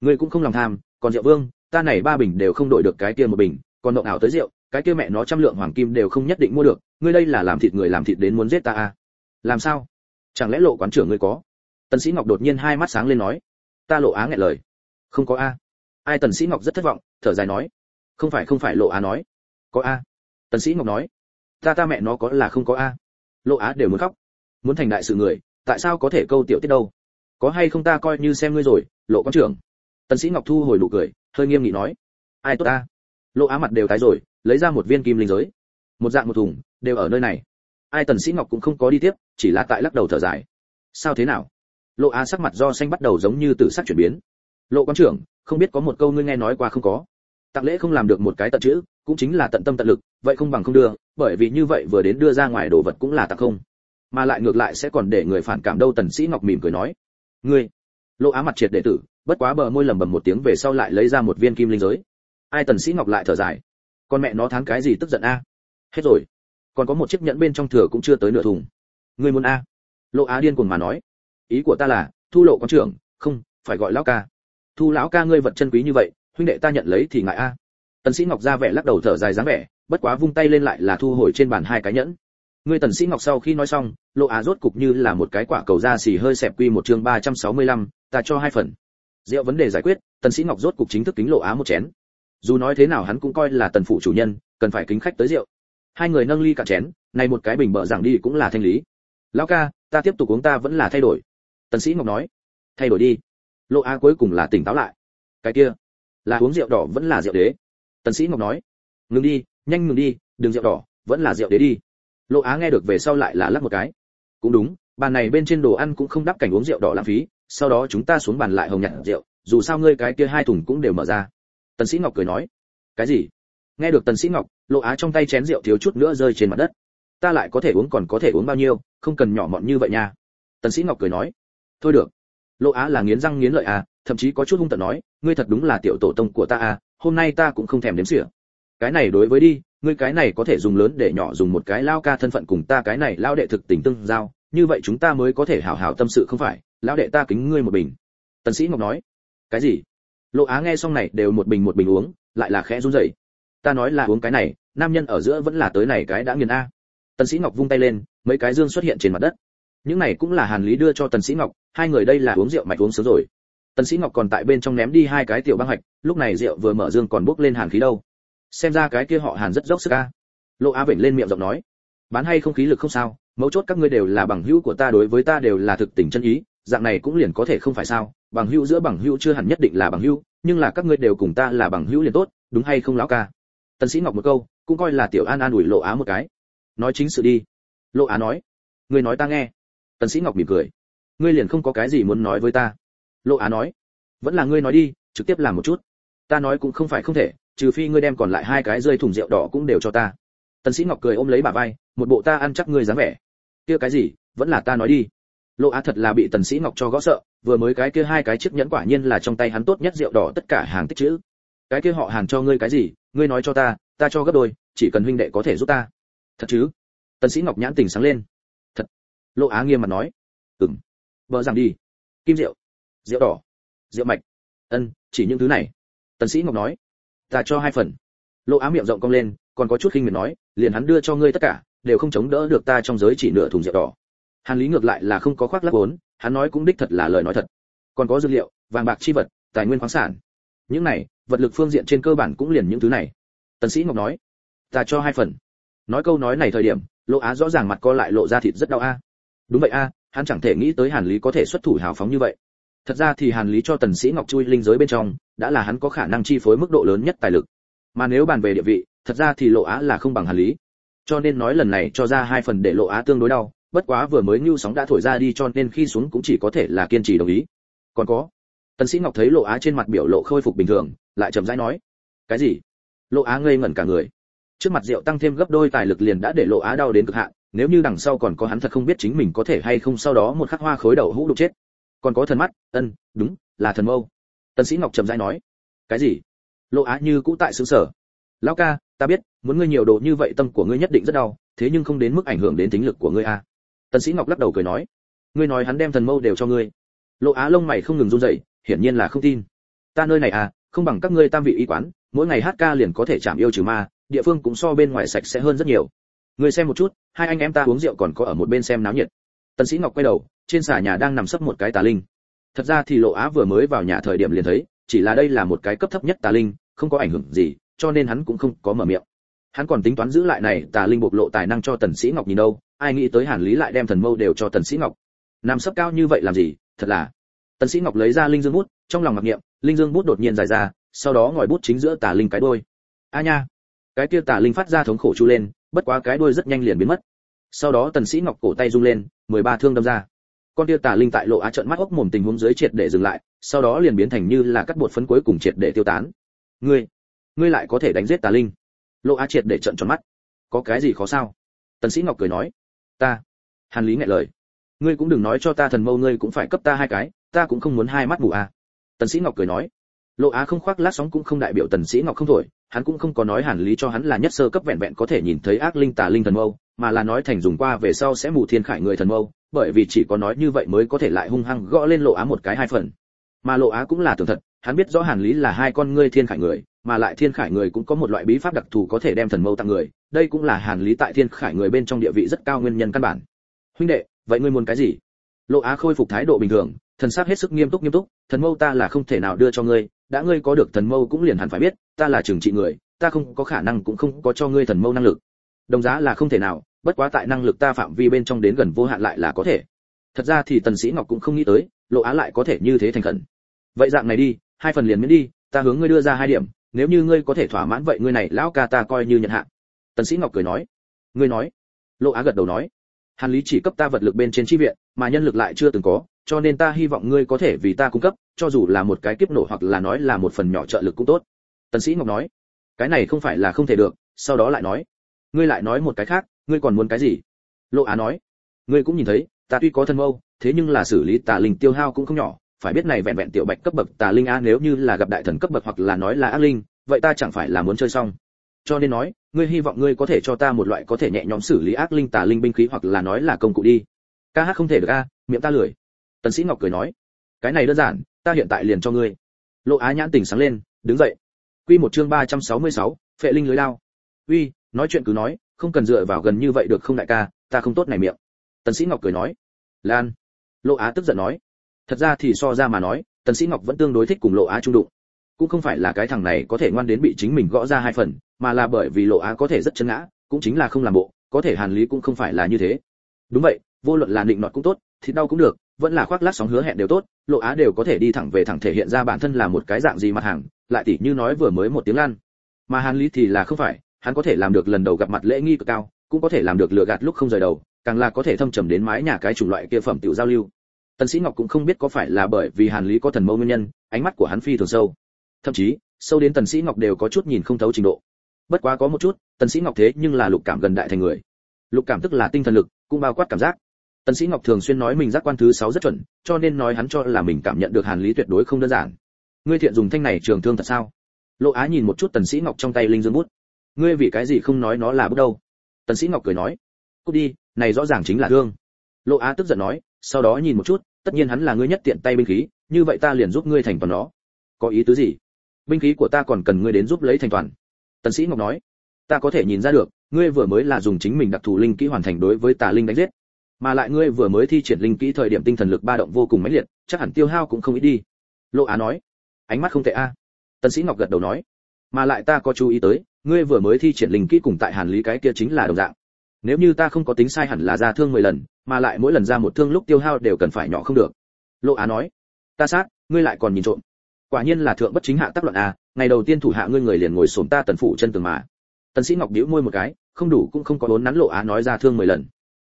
Speaker 1: Ngươi cũng không lòng tham, còn rượu vương, ta này ba bình đều không đổi được cái kia một bình còn động ảo tới rượu, cái kia mẹ nó trăm lượng hoàng kim đều không nhất định mua được, ngươi đây là làm thịt người làm thịt đến muốn giết ta à? Làm sao? Chẳng lẽ lộ quán trưởng ngươi có? Tần sĩ ngọc đột nhiên hai mắt sáng lên nói. Ta lộ á nghẹn lời. Không có a. Ai tần sĩ ngọc rất thất vọng, thở dài nói. Không phải không phải lộ á nói. Có a. Tần sĩ ngọc nói. Ta ta mẹ nó có là không có a. Lộ á đều muốn khóc. Muốn thành đại sự người, tại sao có thể câu tiểu tiết đâu? Có hay không ta coi như xem ngươi rồi, lộ quán trưởng. Tần sĩ ngọc thu hồi nụ cười, hơi nghiêm nghị nói. Ai tốt ta? Lỗ á mặt đều tái rồi, lấy ra một viên kim linh giới. Một dạng một thùng, đều ở nơi này. Ai tần sĩ ngọc cũng không có đi tiếp, chỉ là tại lắc đầu thở dài. Sao thế nào? Lộ á sắc mặt do xanh bắt đầu giống như tử sắc chuyển biến. Lộ quan trưởng, không biết có một câu ngươi nghe nói qua không có? Tặng lễ không làm được một cái tận chữ, cũng chính là tận tâm tận lực, vậy không bằng không đưa, bởi vì như vậy vừa đến đưa ra ngoài đồ vật cũng là tặng không. Mà lại ngược lại sẽ còn để người phản cảm đâu, tần sĩ ngọc mỉm cười nói. Ngươi! Lộ á mặt triệt đệ tử, bất quá bờ môi lẩm bẩm một tiếng về sau lại lấy ra một viên kim linh giới ai tần sĩ ngọc lại thở dài. Con mẹ nó thán cái gì tức giận a? Hết rồi. Còn có một chiếc nhẫn bên trong thừa cũng chưa tới nửa thùng. Ngươi muốn a? Lộ á điên cuồng mà nói. Ý của ta là thu lộ quan trưởng không phải gọi lão ca. Thu lão ca ngươi vật chân quý như vậy huynh đệ ta nhận lấy thì ngại a. Tần sĩ ngọc ra vẻ lắc đầu thở dài dáng vẻ bất quá vung tay lên lại là thu hồi trên bàn hai cái nhẫn. Ngươi tần sĩ ngọc sau khi nói xong lộ á rốt cục như là một cái quả cầu da xì hơi xẹp quy một chương 365, ta cho hai phần. Rượu vấn đề giải quyết tần sĩ ngọc rốt cục chính thức kính lộ á một chén dù nói thế nào hắn cũng coi là tần phụ chủ nhân, cần phải kính khách tới rượu. Hai người nâng ly cả chén, này một cái bình bợ giảng đi cũng là thanh lý. Lão ca, ta tiếp tục uống ta vẫn là thay đổi. Tần sĩ ngọc nói. Thay đổi đi. Lộ á cuối cùng là tỉnh táo lại. Cái kia, là uống rượu đỏ vẫn là rượu đế. Tần sĩ ngọc nói. Ngừng đi, nhanh ngừng đi, đừng rượu đỏ, vẫn là rượu đế đi. Lộ á nghe được về sau lại là lắc một cái. Cũng đúng, bàn này bên trên đồ ăn cũng không đắp cảnh uống rượu đỏ lãng phí, sau đó chúng ta xuống bàn lại hồng nhặt rượu, dù sao ngươi cái kia hai thùng cũng đều mở ra tần sĩ ngọc cười nói, cái gì? Nghe được tần sĩ ngọc, lộ á trong tay chén rượu thiếu chút nữa rơi trên mặt đất. Ta lại có thể uống còn có thể uống bao nhiêu, không cần nhỏ mọn như vậy nha. Tần sĩ ngọc cười nói, thôi được. Lộ á là nghiến răng nghiến lợi à thậm chí có chút hung tợn nói, ngươi thật đúng là tiểu tổ tông của ta à hôm nay ta cũng không thèm đếm xỉa. Cái này đối với đi, ngươi cái này có thể dùng lớn để nhỏ dùng một cái lao ca thân phận cùng ta cái này lao đệ thực tình tương giao, như vậy chúng ta mới có thể hảo hảo tâm sự không phải, Lão đệ ta kính ngươi một bình. Tần sĩ ngọc nói, cái gì? Lộ á nghe xong này đều một bình một bình uống, lại là khẽ run rẩy. Ta nói là uống cái này, nam nhân ở giữa vẫn là tới này cái đã nghiền a. Tần sĩ ngọc vung tay lên, mấy cái dương xuất hiện trên mặt đất. Những này cũng là hàn lý đưa cho tần sĩ ngọc, hai người đây là uống rượu mạch uống sớm rồi. Tần sĩ ngọc còn tại bên trong ném đi hai cái tiểu băng hạch, lúc này rượu vừa mở dương còn bốc lên hàn khí đâu. Xem ra cái kia họ hàn rất dốc sức a. Lộ á vểnh lên miệng giọng nói. Bán hay không khí lực không sao, mấu chốt các ngươi đều là bằng hữu của ta đối với ta đều là thực tình chân ý, dạng này cũng liền có thể không phải sao bằng hữu giữa bằng hữu chưa hẳn nhất định là bằng hữu, nhưng là các ngươi đều cùng ta là bằng hữu liền tốt, đúng hay không lão ca? Tần sĩ ngọc một câu, cũng coi là tiểu an an ủi lộ á một cái. Nói chính sự đi. Lộ á nói ngươi nói ta nghe. Tần sĩ ngọc mỉm cười. Ngươi liền không có cái gì muốn nói với ta. Lộ á nói, vẫn là ngươi nói đi, trực tiếp làm một chút. Ta nói cũng không phải không thể, trừ phi ngươi đem còn lại hai cái rơi thùng rượu đỏ cũng đều cho ta. Tần sĩ ngọc cười ôm lấy bà vai, một bộ ta ăn chắc ngươi dáng vẻ. Kia cái gì, vẫn là ta nói đi lộ á thật là bị tần sĩ ngọc cho gõ sợ, vừa mới cái kia hai cái chiếc nhẫn quả nhiên là trong tay hắn tốt nhất rượu đỏ tất cả hàng tích chữ. Cái kia họ hàng cho ngươi cái gì, ngươi nói cho ta ta cho gấp đôi, chỉ cần huynh đệ có thể giúp ta. Thật chứ? Tần sĩ ngọc nhãn tình sáng lên. Thật. Lộ á nghiêm mặt nói. Ừm. Vợ rằng đi. Kim rượu. Rượu đỏ. Rượu mạch. Ân, chỉ những thứ này. Tần sĩ ngọc nói. Ta cho hai phần. Lộ á miệng rộng cong lên, còn có chút khinh miệt nói, liền hắn đưa cho ngươi tất cả, đều không chống đỡ được ta trong giới chỉ nửa thùng rượu đỏ hàn lý ngược lại là không có khoác lác vốn, hắn nói cũng đích thật là lời nói thật. Còn có dư liệu, vàng bạc chi vật, tài nguyên khoáng sản. Những này, vật lực phương diện trên cơ bản cũng liền những thứ này. Tần sĩ ngọc nói, ta cho hai phần. Nói câu nói này thời điểm lộ á rõ ràng mặt co lại lộ ra thịt rất đau a. Đúng vậy a, hắn chẳng thể nghĩ tới hàn lý có thể xuất thủ hào phóng như vậy. Thật ra thì hàn lý cho tần sĩ ngọc chui linh giới bên trong, đã là hắn có khả năng chi phối mức độ lớn nhất tài lực. Mà nếu bàn về địa vị, thật ra thì lộ á là không bằng hàn lý. Cho nên nói lần này cho ra hai phần để lộ á tương đối đau bất quá vừa mới như sóng đã thổi ra đi cho nên khi xuống cũng chỉ có thể là kiên trì đồng ý. Còn có, tần sĩ ngọc thấy lộ á trên mặt biểu lộ khôi phục bình thường, lại chậm rãi nói, cái gì? Lộ á ngây ngẩn cả người. Trước mặt rượu tăng thêm gấp đôi tài lực liền đã để lộ á đau đến cực hạn, nếu như đằng sau còn có hắn thật không biết chính mình có thể hay không sau đó một khắc hoa khối đầu hũ đục chết. Còn có thần mắt, ân, đúng, là thần mâu. Tần sĩ ngọc trầm rãi nói, cái gì? Lộ á như cũ tại xứ sở lão ca, ta biết, muốn ngươi nhiều đồ như vậy tâm của ngươi nhất định rất đau, thế nhưng không đến mức ảnh hưởng đến tính lực của ngươi a tần sĩ ngọc lắc đầu cười nói, ngươi nói hắn đem thần mâu đều cho ngươi. Lộ á lông mày không ngừng run rẩy, hiển nhiên là không tin. Ta nơi này à không bằng các ngươi tam vị y quán, mỗi ngày hát ca liền có thể chạm yêu trừ ma, địa phương cũng so bên ngoài sạch sẽ hơn rất nhiều. Ngươi xem một chút, hai anh em ta uống rượu còn có ở một bên xem náo nhiệt. Tần sĩ ngọc quay đầu, trên xà nhà đang nằm sấp một cái tà linh. Thật ra thì lộ á vừa mới vào nhà thời điểm liền thấy, chỉ là đây là một cái cấp thấp nhất tà linh, không có ảnh hưởng gì, cho nên hắn cũng không có mở miệng. Hắn còn tính toán giữ lại này tà linh bộc lộ tài năng cho tần sĩ ngọc nhìn đâu ai nghĩ tới hàn lý lại đem thần mâu đều cho tần sĩ ngọc. Nằm sấp cao như vậy làm gì? Thật là. Tần sĩ ngọc lấy ra linh dương bút, trong lòng mặc niệm, linh dương bút đột nhiên dài ra, sau đó ngòi bút chính giữa tà linh cái đuôi. A nha. Cái kia tà linh phát ra thống khổ chu lên, bất quá cái đuôi rất nhanh liền biến mất. Sau đó tần sĩ ngọc cổ tay rung lên, mười ba thương đâm ra. Con kia tà linh tại lộ á trợn mắt ốc mồm tình huống dưới triệt để dừng lại, sau đó liền biến thành như là cắt bột phấn cuối cùng triệt để tiêu tán. Ngươi ngươi lại có thể đánh giết tà linh. Lộ á triệt để trợn tròn mắt. Có cái gì khó sao? Tần sĩ ngọc cười nói ta, hàn lý ngại lời. ngươi cũng đừng nói cho ta thần mâu ngươi cũng phải cấp ta hai cái, ta cũng không muốn hai mắt mù à. tần sĩ ngọc cười nói. lộ á không khoác lát sóng cũng không đại biểu tần sĩ ngọc không thổi, hắn cũng không có nói hàn lý cho hắn là nhất sơ cấp vẹn vẹn có thể nhìn thấy ác linh tà linh thần mâu, mà là nói thành dùng qua về sau sẽ mù thiên khải người thần mâu, bởi vì chỉ có nói như vậy mới có thể lại hung hăng gõ lên lộ á một cái hai phần. mà lộ á cũng là tưởng thật, hắn biết rõ hàn lý là hai con ngươi thiên khải người, mà lại thiên khải người cũng có một loại bí pháp đặc thù có thể đem thần mâu tặng người đây cũng là hàn lý tại thiên khải người bên trong địa vị rất cao nguyên nhân căn bản. Huynh đệ, vậy ngươi muốn cái gì? Lộ á khôi phục thái độ bình thường, thần sắc hết sức nghiêm túc nghiêm túc, thần mâu ta là không thể nào đưa cho ngươi, đã ngươi có được thần mâu cũng liền hẳn phải biết, ta là trưởng trị người, ta không có khả năng cũng không có cho ngươi thần mâu năng lực. Đồng giá là không thể nào, bất quá tại năng lực ta phạm vi bên trong đến gần vô hạn lại là có thể. Thật ra thì tần sĩ ngọc cũng không nghĩ tới, lộ á lại có thể như thế thành khẩn. Vậy dạng này đi, hai phần liền miễn đi, ta hướng ngươi đưa ra hai điểm, nếu như ngươi có thể thỏa mãn vậy ngươi này lão ca ta coi như nhận hạn tần sĩ ngọc cười nói, ngươi nói. Lộ á gật đầu nói, hàn lý chỉ cấp ta vật lực bên trên chi viện, mà nhân lực lại chưa từng có, cho nên ta hy vọng ngươi có thể vì ta cung cấp, cho dù là một cái kiếp nổ hoặc là nói là một phần nhỏ trợ lực cũng tốt. Tần sĩ ngọc nói, cái này không phải là không thể được. Sau đó lại nói, ngươi lại nói một cái khác, ngươi còn muốn cái gì? Lộ á nói, ngươi cũng nhìn thấy, ta tuy có thân mâu, thế nhưng là xử lý tà linh tiêu hao cũng không nhỏ, phải biết này vẹn vẹn tiểu bạch cấp bậc tà linh a nếu như là gặp đại thần cấp bậc hoặc là nói là ác linh, vậy ta chẳng phải là muốn chơi xong cho nên nói ngươi hy vọng ngươi có thể cho ta một loại có thể nhẹ nhõm xử lý ác linh tà linh binh khí hoặc là nói là công cụ đi. Ca hát không thể được a miệng ta lười. Tần sĩ ngọc cười nói cái này đơn giản ta hiện tại liền cho ngươi. Lộ á nhãn tỉnh sáng lên đứng dậy. Quy một chương 366, phệ linh lưới lao uy nói chuyện cứ nói không cần dựa vào gần như vậy được không đại ca ta không tốt này miệng. Tần sĩ ngọc cười nói lan. Lộ á tức giận nói thật ra thì so ra mà nói tần sĩ ngọc vẫn tương đối thích cùng lộ á trung đụng. Cũng không phải là cái thằng này có thể ngoan đến bị chính mình gõ ra hai phần mà là bởi vì lộ á có thể rất chân ngã, cũng chính là không làm bộ, có thể hàn lý cũng không phải là như thế. Đúng vậy, vô luận là định nọt cũng tốt thì đau cũng được, vẫn là khoác lác sóng hứa hẹn đều tốt, lộ á đều có thể đi thẳng về thẳng thể hiện ra bản thân là một cái dạng gì mặt hàng, lại tỉ như nói vừa mới một tiếng lan. Mà hàn lý thì là không phải, hắn có thể làm được lần đầu gặp mặt lễ nghi cực cao, cũng có thể làm được lựa gạt lúc không rời đầu, càng là có thể thâm trầm đến mái nhà cái chủng loại kia phẩm tiểu giao lưu. Tần sĩ ngọc cũng không biết có phải là bởi vì hàn lý có thần mâu nguyên nhân, ánh mắt của hắn phi thường sâu. Thậm chí, sâu đến tần sĩ ngọc đều có chút nhìn không thấu trình độ bất quá có một chút, tần sĩ ngọc thế nhưng là lục cảm gần đại thành người. Lục cảm tức là tinh thần lực, cũng bao quát cảm giác. Tần sĩ ngọc thường xuyên nói mình giác quan thứ sáu rất chuẩn, cho nên nói hắn cho là mình cảm nhận được hàn lý tuyệt đối không đơn giản. Ngươi thiện dùng thanh này trường thương thật sao? Lộ á nhìn một chút tần sĩ ngọc trong tay linh dương bút. Ngươi vì cái gì không nói nó là bút đâu? Tần sĩ ngọc cười nói. Cút đi, này rõ ràng chính là thương. Lộ á tức giận nói, sau đó nhìn một chút, tất nhiên hắn là ngươi nhất tiện tay binh khí, như vậy ta liền giúp ngươi thành toàn nó. Có ý tứ gì? Binh khí của ta còn cần ngươi đến giúp lấy thành toàn tần sĩ ngọc nói, ta có thể nhìn ra được, ngươi vừa mới là dùng chính mình đặc thù linh kỹ hoàn thành đối với tà linh đánh giết, mà lại ngươi vừa mới thi triển linh kỹ thời điểm tinh thần lực ba động vô cùng mãnh liệt, chắc hẳn tiêu hao cũng không ít đi. Lộ á nói, ánh mắt không tệ a. Tần sĩ ngọc gật đầu nói, mà lại ta có chú ý tới, ngươi vừa mới thi triển linh kỹ cùng tại hàn lý cái kia chính là đồng dạng. Nếu như ta không có tính sai hẳn là ra thương 10 lần, mà lại mỗi lần ra một thương lúc tiêu hao đều cần phải nhỏ không được. Lộ á nói, ta sát, ngươi lại còn nhìn trộm. Quả nhiên là thượng bất chính hạ tác luận à? Ngày đầu tiên thủ hạ ngươi người liền ngồi xổm ta tần phủ chân tường mà. Tần sĩ ngọc bĩu môi một cái, không đủ cũng không có bốn nắn lộ á nói ra thương 10 lần.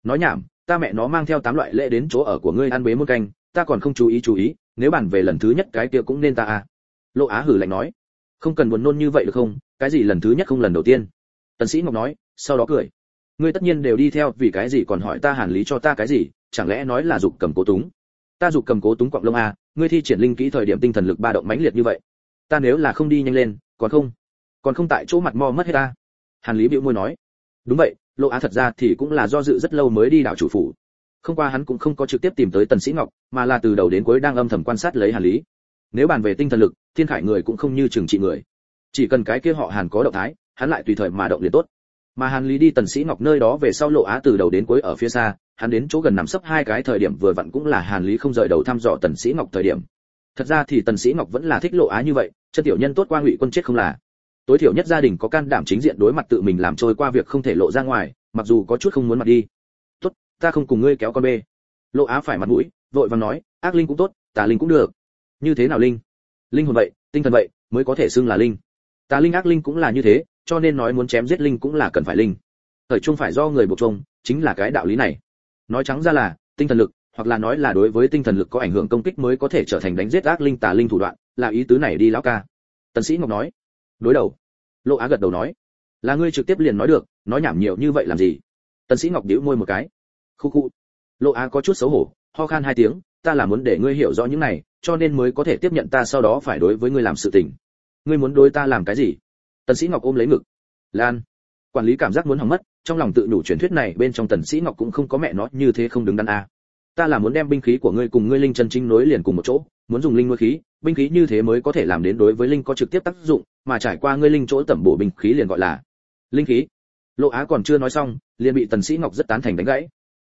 Speaker 1: Nói nhảm, ta mẹ nó mang theo tám loại lễ đến chỗ ở của ngươi ăn bế muôn canh, ta còn không chú ý chú ý, nếu bàn về lần thứ nhất cái kia cũng nên ta a lộ á hử lạnh nói, không cần buồn nôn như vậy được không, cái gì lần thứ nhất không lần đầu tiên. Tần sĩ ngọc nói, sau đó cười. Ngươi tất nhiên đều đi theo, vì cái gì còn hỏi ta hàn lý cho ta cái gì, chẳng lẽ nói là dục cầm cố túng? Ta dục cầm cố túng quặng lông a ngươi thi triển linh kỹ thời điểm tinh thần lực ba động mãnh liệt như vậy ta nếu là không đi nhanh lên, còn không? Còn không tại chỗ mặt mo mất hết ta. Hàn lý bĩu môi nói. Đúng vậy, lộ á thật ra thì cũng là do dự rất lâu mới đi đảo chủ phủ. Không qua hắn cũng không có trực tiếp tìm tới tần sĩ ngọc, mà là từ đầu đến cuối đang âm thầm quan sát lấy hàn lý. Nếu bàn về tinh thần lực, thiên khải người cũng không như trường trị người. Chỉ cần cái kia họ hàn có động thái, hắn lại tùy thời mà động liền tốt. Mà hàn lý đi tần sĩ ngọc nơi đó về sau lộ á từ đầu đến cuối ở phía xa, hắn đến chỗ gần nằm sấp hai cái thời điểm vừa vặn cũng là hàn lý không rời đầu thăm dò tần sĩ ngọc thời điểm. Thật ra thì tần sĩ ngọc vẫn là thích lộ á như vậy chân tiểu nhân tốt qua ngụy quân chết không là. Tối thiểu nhất gia đình có can đảm chính diện đối mặt tự mình làm trôi qua việc không thể lộ ra ngoài, mặc dù có chút không muốn mặt đi. Tốt, ta không cùng ngươi kéo con bê. Lộ á phải mặt mũi, vội vàng nói, ác linh cũng tốt, tà linh cũng được. Như thế nào linh? Linh hồn vậy, tinh thần vậy, mới có thể xưng là linh. Tà linh ác linh cũng là như thế, cho nên nói muốn chém giết linh cũng là cần phải linh. Thời trung phải do người buộc chung chính là cái đạo lý này. Nói trắng ra là, tinh thần lực, hoặc là nói là đối với tinh thần lực có ảnh hưởng công kích mới có thể trở thành đánh giết ác linh tà linh thủ đoạn là ý tứ này đi lão ca. Tần sĩ ngọc nói. Đối đầu. Lộ á gật đầu nói. Là ngươi trực tiếp liền nói được, nói nhảm nhiều như vậy làm gì? Tần sĩ ngọc nhíu môi một cái. Khu khu. Lộ á có chút xấu hổ, ho khan hai tiếng, ta là muốn để ngươi hiểu rõ những này, cho nên mới có thể tiếp nhận ta sau đó phải đối với ngươi làm sự tình. Ngươi muốn đối ta làm cái gì? Tần sĩ ngọc ôm lấy ngực. Lan. Quản lý cảm giác muốn hỏng mất, trong lòng tự đủ truyền thuyết này bên trong tần sĩ ngọc cũng không có mẹ nó như thế không đứng đắn a. Ta là muốn đem binh khí của ngươi cùng ngươi linh chân chính nối liền cùng một chỗ muốn dùng linh nuôi khí, binh khí như thế mới có thể làm đến đối với linh có trực tiếp tác dụng, mà trải qua ngươi linh chỗ tẩm bổ binh khí liền gọi là linh khí. Lộ á còn chưa nói xong, liền bị tần sĩ ngọc rất tán thành đánh gãy.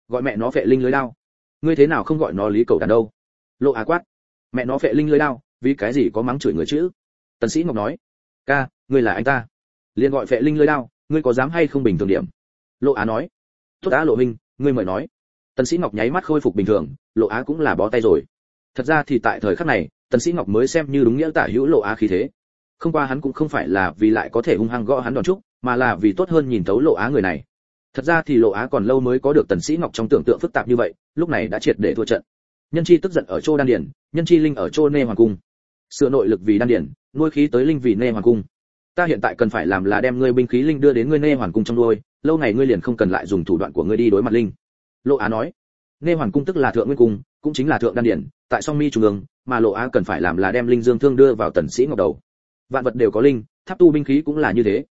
Speaker 1: Gọi mẹ nó phệ linh lưới đao. Ngươi thế nào không gọi nó lý cầu đàn đâu? Lộ á quát. Mẹ nó phệ linh lưới đao, vì cái gì có mắng chửi người chứ tần sĩ ngọc nói. Ca, ngươi là anh ta. Liền gọi phệ linh lưới đao, ngươi có dám hay không bình thường điểm? Lộ á nói. Tốt á lộ minh, ngươi mời nói. Tần sĩ ngọc nháy mắt khôi phục bình thường, lộ á cũng là bó tay rồi thật ra thì tại thời khắc này, tần sĩ ngọc mới xem như đúng nghĩa tả hữu lộ á khí thế. Không qua hắn cũng không phải là vì lại có thể hung hăng gõ hắn đòn trúc mà là vì tốt hơn nhìn thấu lộ á người này. Thật ra thì lộ á còn lâu mới có được tần sĩ ngọc trong tưởng tượng phức tạp như vậy, lúc này đã triệt để thua trận. Nhân chi tức giận ở chỗ đan điển nhân chi linh ở chỗ nê hoàng cung. Sửa nội lực vì đan điển nuôi khí tới linh vì nê hoàng cung. Ta hiện tại cần phải làm là đem ngươi binh khí linh đưa đến ngươi nê hoàng cung trong nuôi, lâu ngày ngươi liền không cần lại dùng thủ đoạn của ngươi đi đối mặt linh. Lộ á nói nê hoàng cung tức là thượng nguyên cung, cũng chính là thượng đan điển, tại song mi trung ương, mà lộ á cần phải làm là đem linh dương thương đưa vào tần sĩ ngọc đầu. Vạn vật đều có linh, tháp tu binh khí cũng là như thế.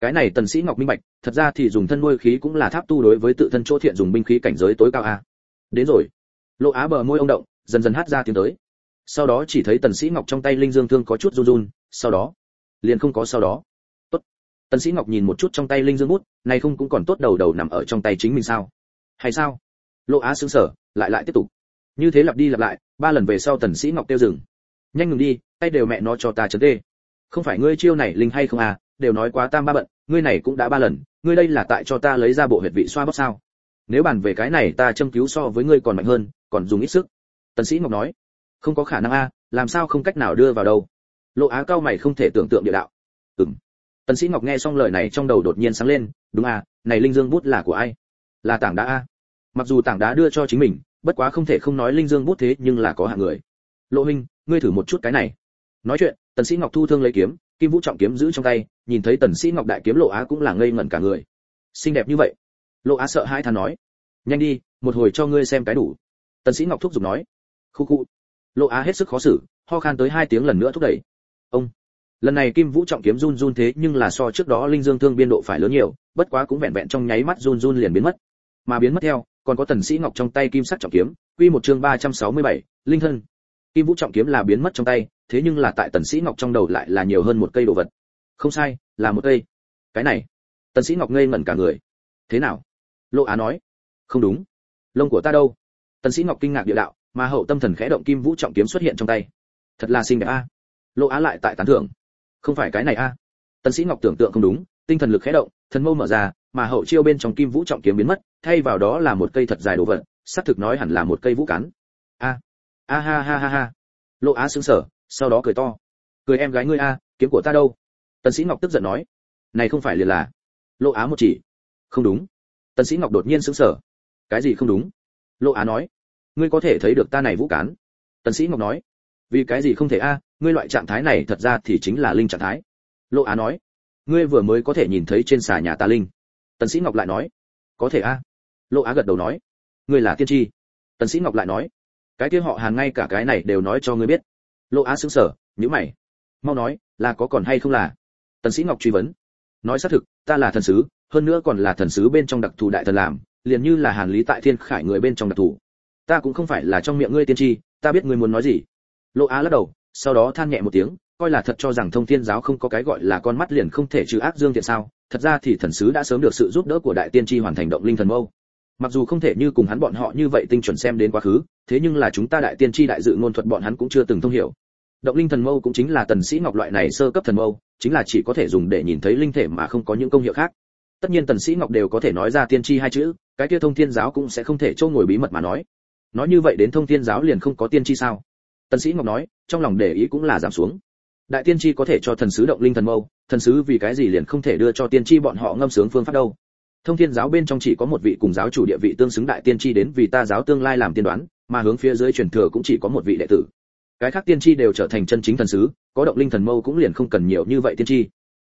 Speaker 1: Cái này tần sĩ ngọc minh bạch, thật ra thì dùng thân nuôi khí cũng là tháp tu đối với tự thân chỗ thiện dùng binh khí cảnh giới tối cao a. Đến rồi. Lộ á bờ môi ông động, dần dần hát ra tiếng tới. Sau đó chỉ thấy tần sĩ ngọc trong tay linh dương thương có chút run run, sau đó, liền không có sau đó. Tốt. Tần sĩ ngọc nhìn một chút trong tay linh dương bút này không cũng còn tốt đầu đầu nằm ở trong tay chính mình sao? Hay sao? Lộ á sững sờ, lại lại tiếp tục. Như thế lặp đi lặp lại, ba lần về sau tần sĩ ngọc tiêu dừng. Nhanh ngừng đi, tay đều mẹ nó cho ta chấn tê. Không phải ngươi chiêu này linh hay không à đều nói quá tam ba bận, ngươi này cũng đã ba lần, ngươi đây là tại cho ta lấy ra bộ huyệt vị xoa bóp sao? Nếu bàn về cái này ta châm cứu so với ngươi còn mạnh hơn, còn dùng ít sức. Tần sĩ ngọc nói. Không có khả năng a làm sao không cách nào đưa vào đâu. Lộ á cao mày không thể tưởng tượng địa đạo. Ừm. Tần sĩ ngọc nghe xong lời này trong đầu đột nhiên sáng lên. Đúng à này linh dương bút là của ai? Là tảng đá a mặc dù tảng đá đưa cho chính mình, bất quá không thể không nói linh dương bút thế nhưng là có hạng người. Lộ huynh, ngươi thử một chút cái này. Nói chuyện, tần sĩ ngọc thu thương lấy kiếm, kim vũ trọng kiếm giữ trong tay, nhìn thấy tần sĩ ngọc đại kiếm lộ á cũng là ngây ngẩn cả người. Xinh đẹp như vậy. Lộ á sợ hãi thán nói. Nhanh đi, một hồi cho ngươi xem cái đủ. Tần sĩ ngọc thúc giục nói. Khu khu. Lộ á hết sức khó xử, ho khan tới hai tiếng lần nữa thúc đẩy. Ông. Lần này kim vũ trọng kiếm run run thế nhưng là so trước đó linh dương thương biên độ phải lớn nhiều, bất quá cũng vẹn vẹn trong nháy mắt run run liền biến mất. Mà biến mất theo còn có tần sĩ ngọc trong tay kim sắc trọng kiếm quy một chương 367, linh thân. Kim vũ trọng kiếm là biến mất trong tay thế nhưng là tại tần sĩ ngọc trong đầu lại là nhiều hơn một cây đồ vật. Không sai là một cây. Cái này. Tần sĩ ngọc ngây ngẩn cả người. Thế nào? Lộ á nói. Không đúng. Lông của ta đâu? Tần sĩ ngọc kinh ngạc địa đạo mà hậu tâm thần khẽ động kim vũ trọng kiếm xuất hiện trong tay. Thật là xinh đẹp a. Lộ á lại tại tán thưởng. Không phải cái này a. Tần sĩ ngọc tưởng tượng không đúng tinh thần lực khẽ động thần mâu mở ra mà hậu chiêu bên trong kim vũ trọng kiếm biến mất thay vào đó là một cây thật dài đồ vật, xác thực nói hẳn là một cây vũ cán. A a ha ha ha ha. Lộ á sững sờ, sau đó cười to. Cười em gái ngươi a, kiếm của ta đâu? Tần sĩ ngọc tức giận nói. Này không phải liền là. Lộ á một chỉ. Không đúng. Tần sĩ ngọc đột nhiên sững sờ. Cái gì không đúng? Lộ á nói. Ngươi có thể thấy được ta này vũ cán. Tần sĩ ngọc nói. Vì cái gì không thể a, ngươi loại trạng thái này thật ra thì chính là linh trạng thái. Lộ á nói. Ngươi vừa mới có thể nhìn thấy trên xà nhà ta linh. Tần sĩ ngọc lại nói. Có thể a lộ á gật đầu nói, ngươi là tiên tri. Tần sĩ ngọc lại nói, cái kia họ hàn ngay cả cái này đều nói cho ngươi biết. Lộ á sững sờ, nhíu mày, mau nói, là có còn hay không là? Tần sĩ ngọc truy vấn, nói xác thực, ta là thần sứ, hơn nữa còn là thần sứ bên trong đặc thù đại thần làm, liền như là hàn lý tại thiên khải người bên trong đặc thù. Ta cũng không phải là trong miệng ngươi tiên tri, ta biết ngươi muốn nói gì. Lộ á lắc đầu, sau đó than nhẹ một tiếng, coi là thật cho rằng thông thiên giáo không có cái gọi là con mắt liền không thể trừ ác dương thiện sao? Thật ra thì thần sứ đã sớm được sự giúp đỡ của đại tiên tri hoàn thành động linh thần mâu mặc dù không thể như cùng hắn bọn họ như vậy tinh chuẩn xem đến quá khứ, thế nhưng là chúng ta đại tiên tri đại dự ngôn thuật bọn hắn cũng chưa từng thông hiểu. Động linh thần mâu cũng chính là tần sĩ ngọc loại này sơ cấp thần mâu, chính là chỉ có thể dùng để nhìn thấy linh thể mà không có những công hiệu khác. Tất nhiên tần sĩ ngọc đều có thể nói ra tiên tri hai chữ, cái kia thông thiên giáo cũng sẽ không thể trâu ngồi bí mật mà nói. Nói như vậy đến thông thiên giáo liền không có tiên tri sao? Tần sĩ ngọc nói, trong lòng để ý cũng là giảm xuống. Đại tiên tri có thể cho thần sứ động linh thần mâu, thần sứ vì cái gì liền không thể đưa cho tiên tri bọn họ ngâm sướng phương pháp đâu? Thông thiên giáo bên trong chỉ có một vị cùng giáo chủ địa vị tương xứng đại tiên tri đến vì ta giáo tương lai làm tiên đoán, mà hướng phía dưới truyền thừa cũng chỉ có một vị đệ tử. Cái khác tiên tri đều trở thành chân chính thần sứ, có động linh thần mâu cũng liền không cần nhiều như vậy tiên tri.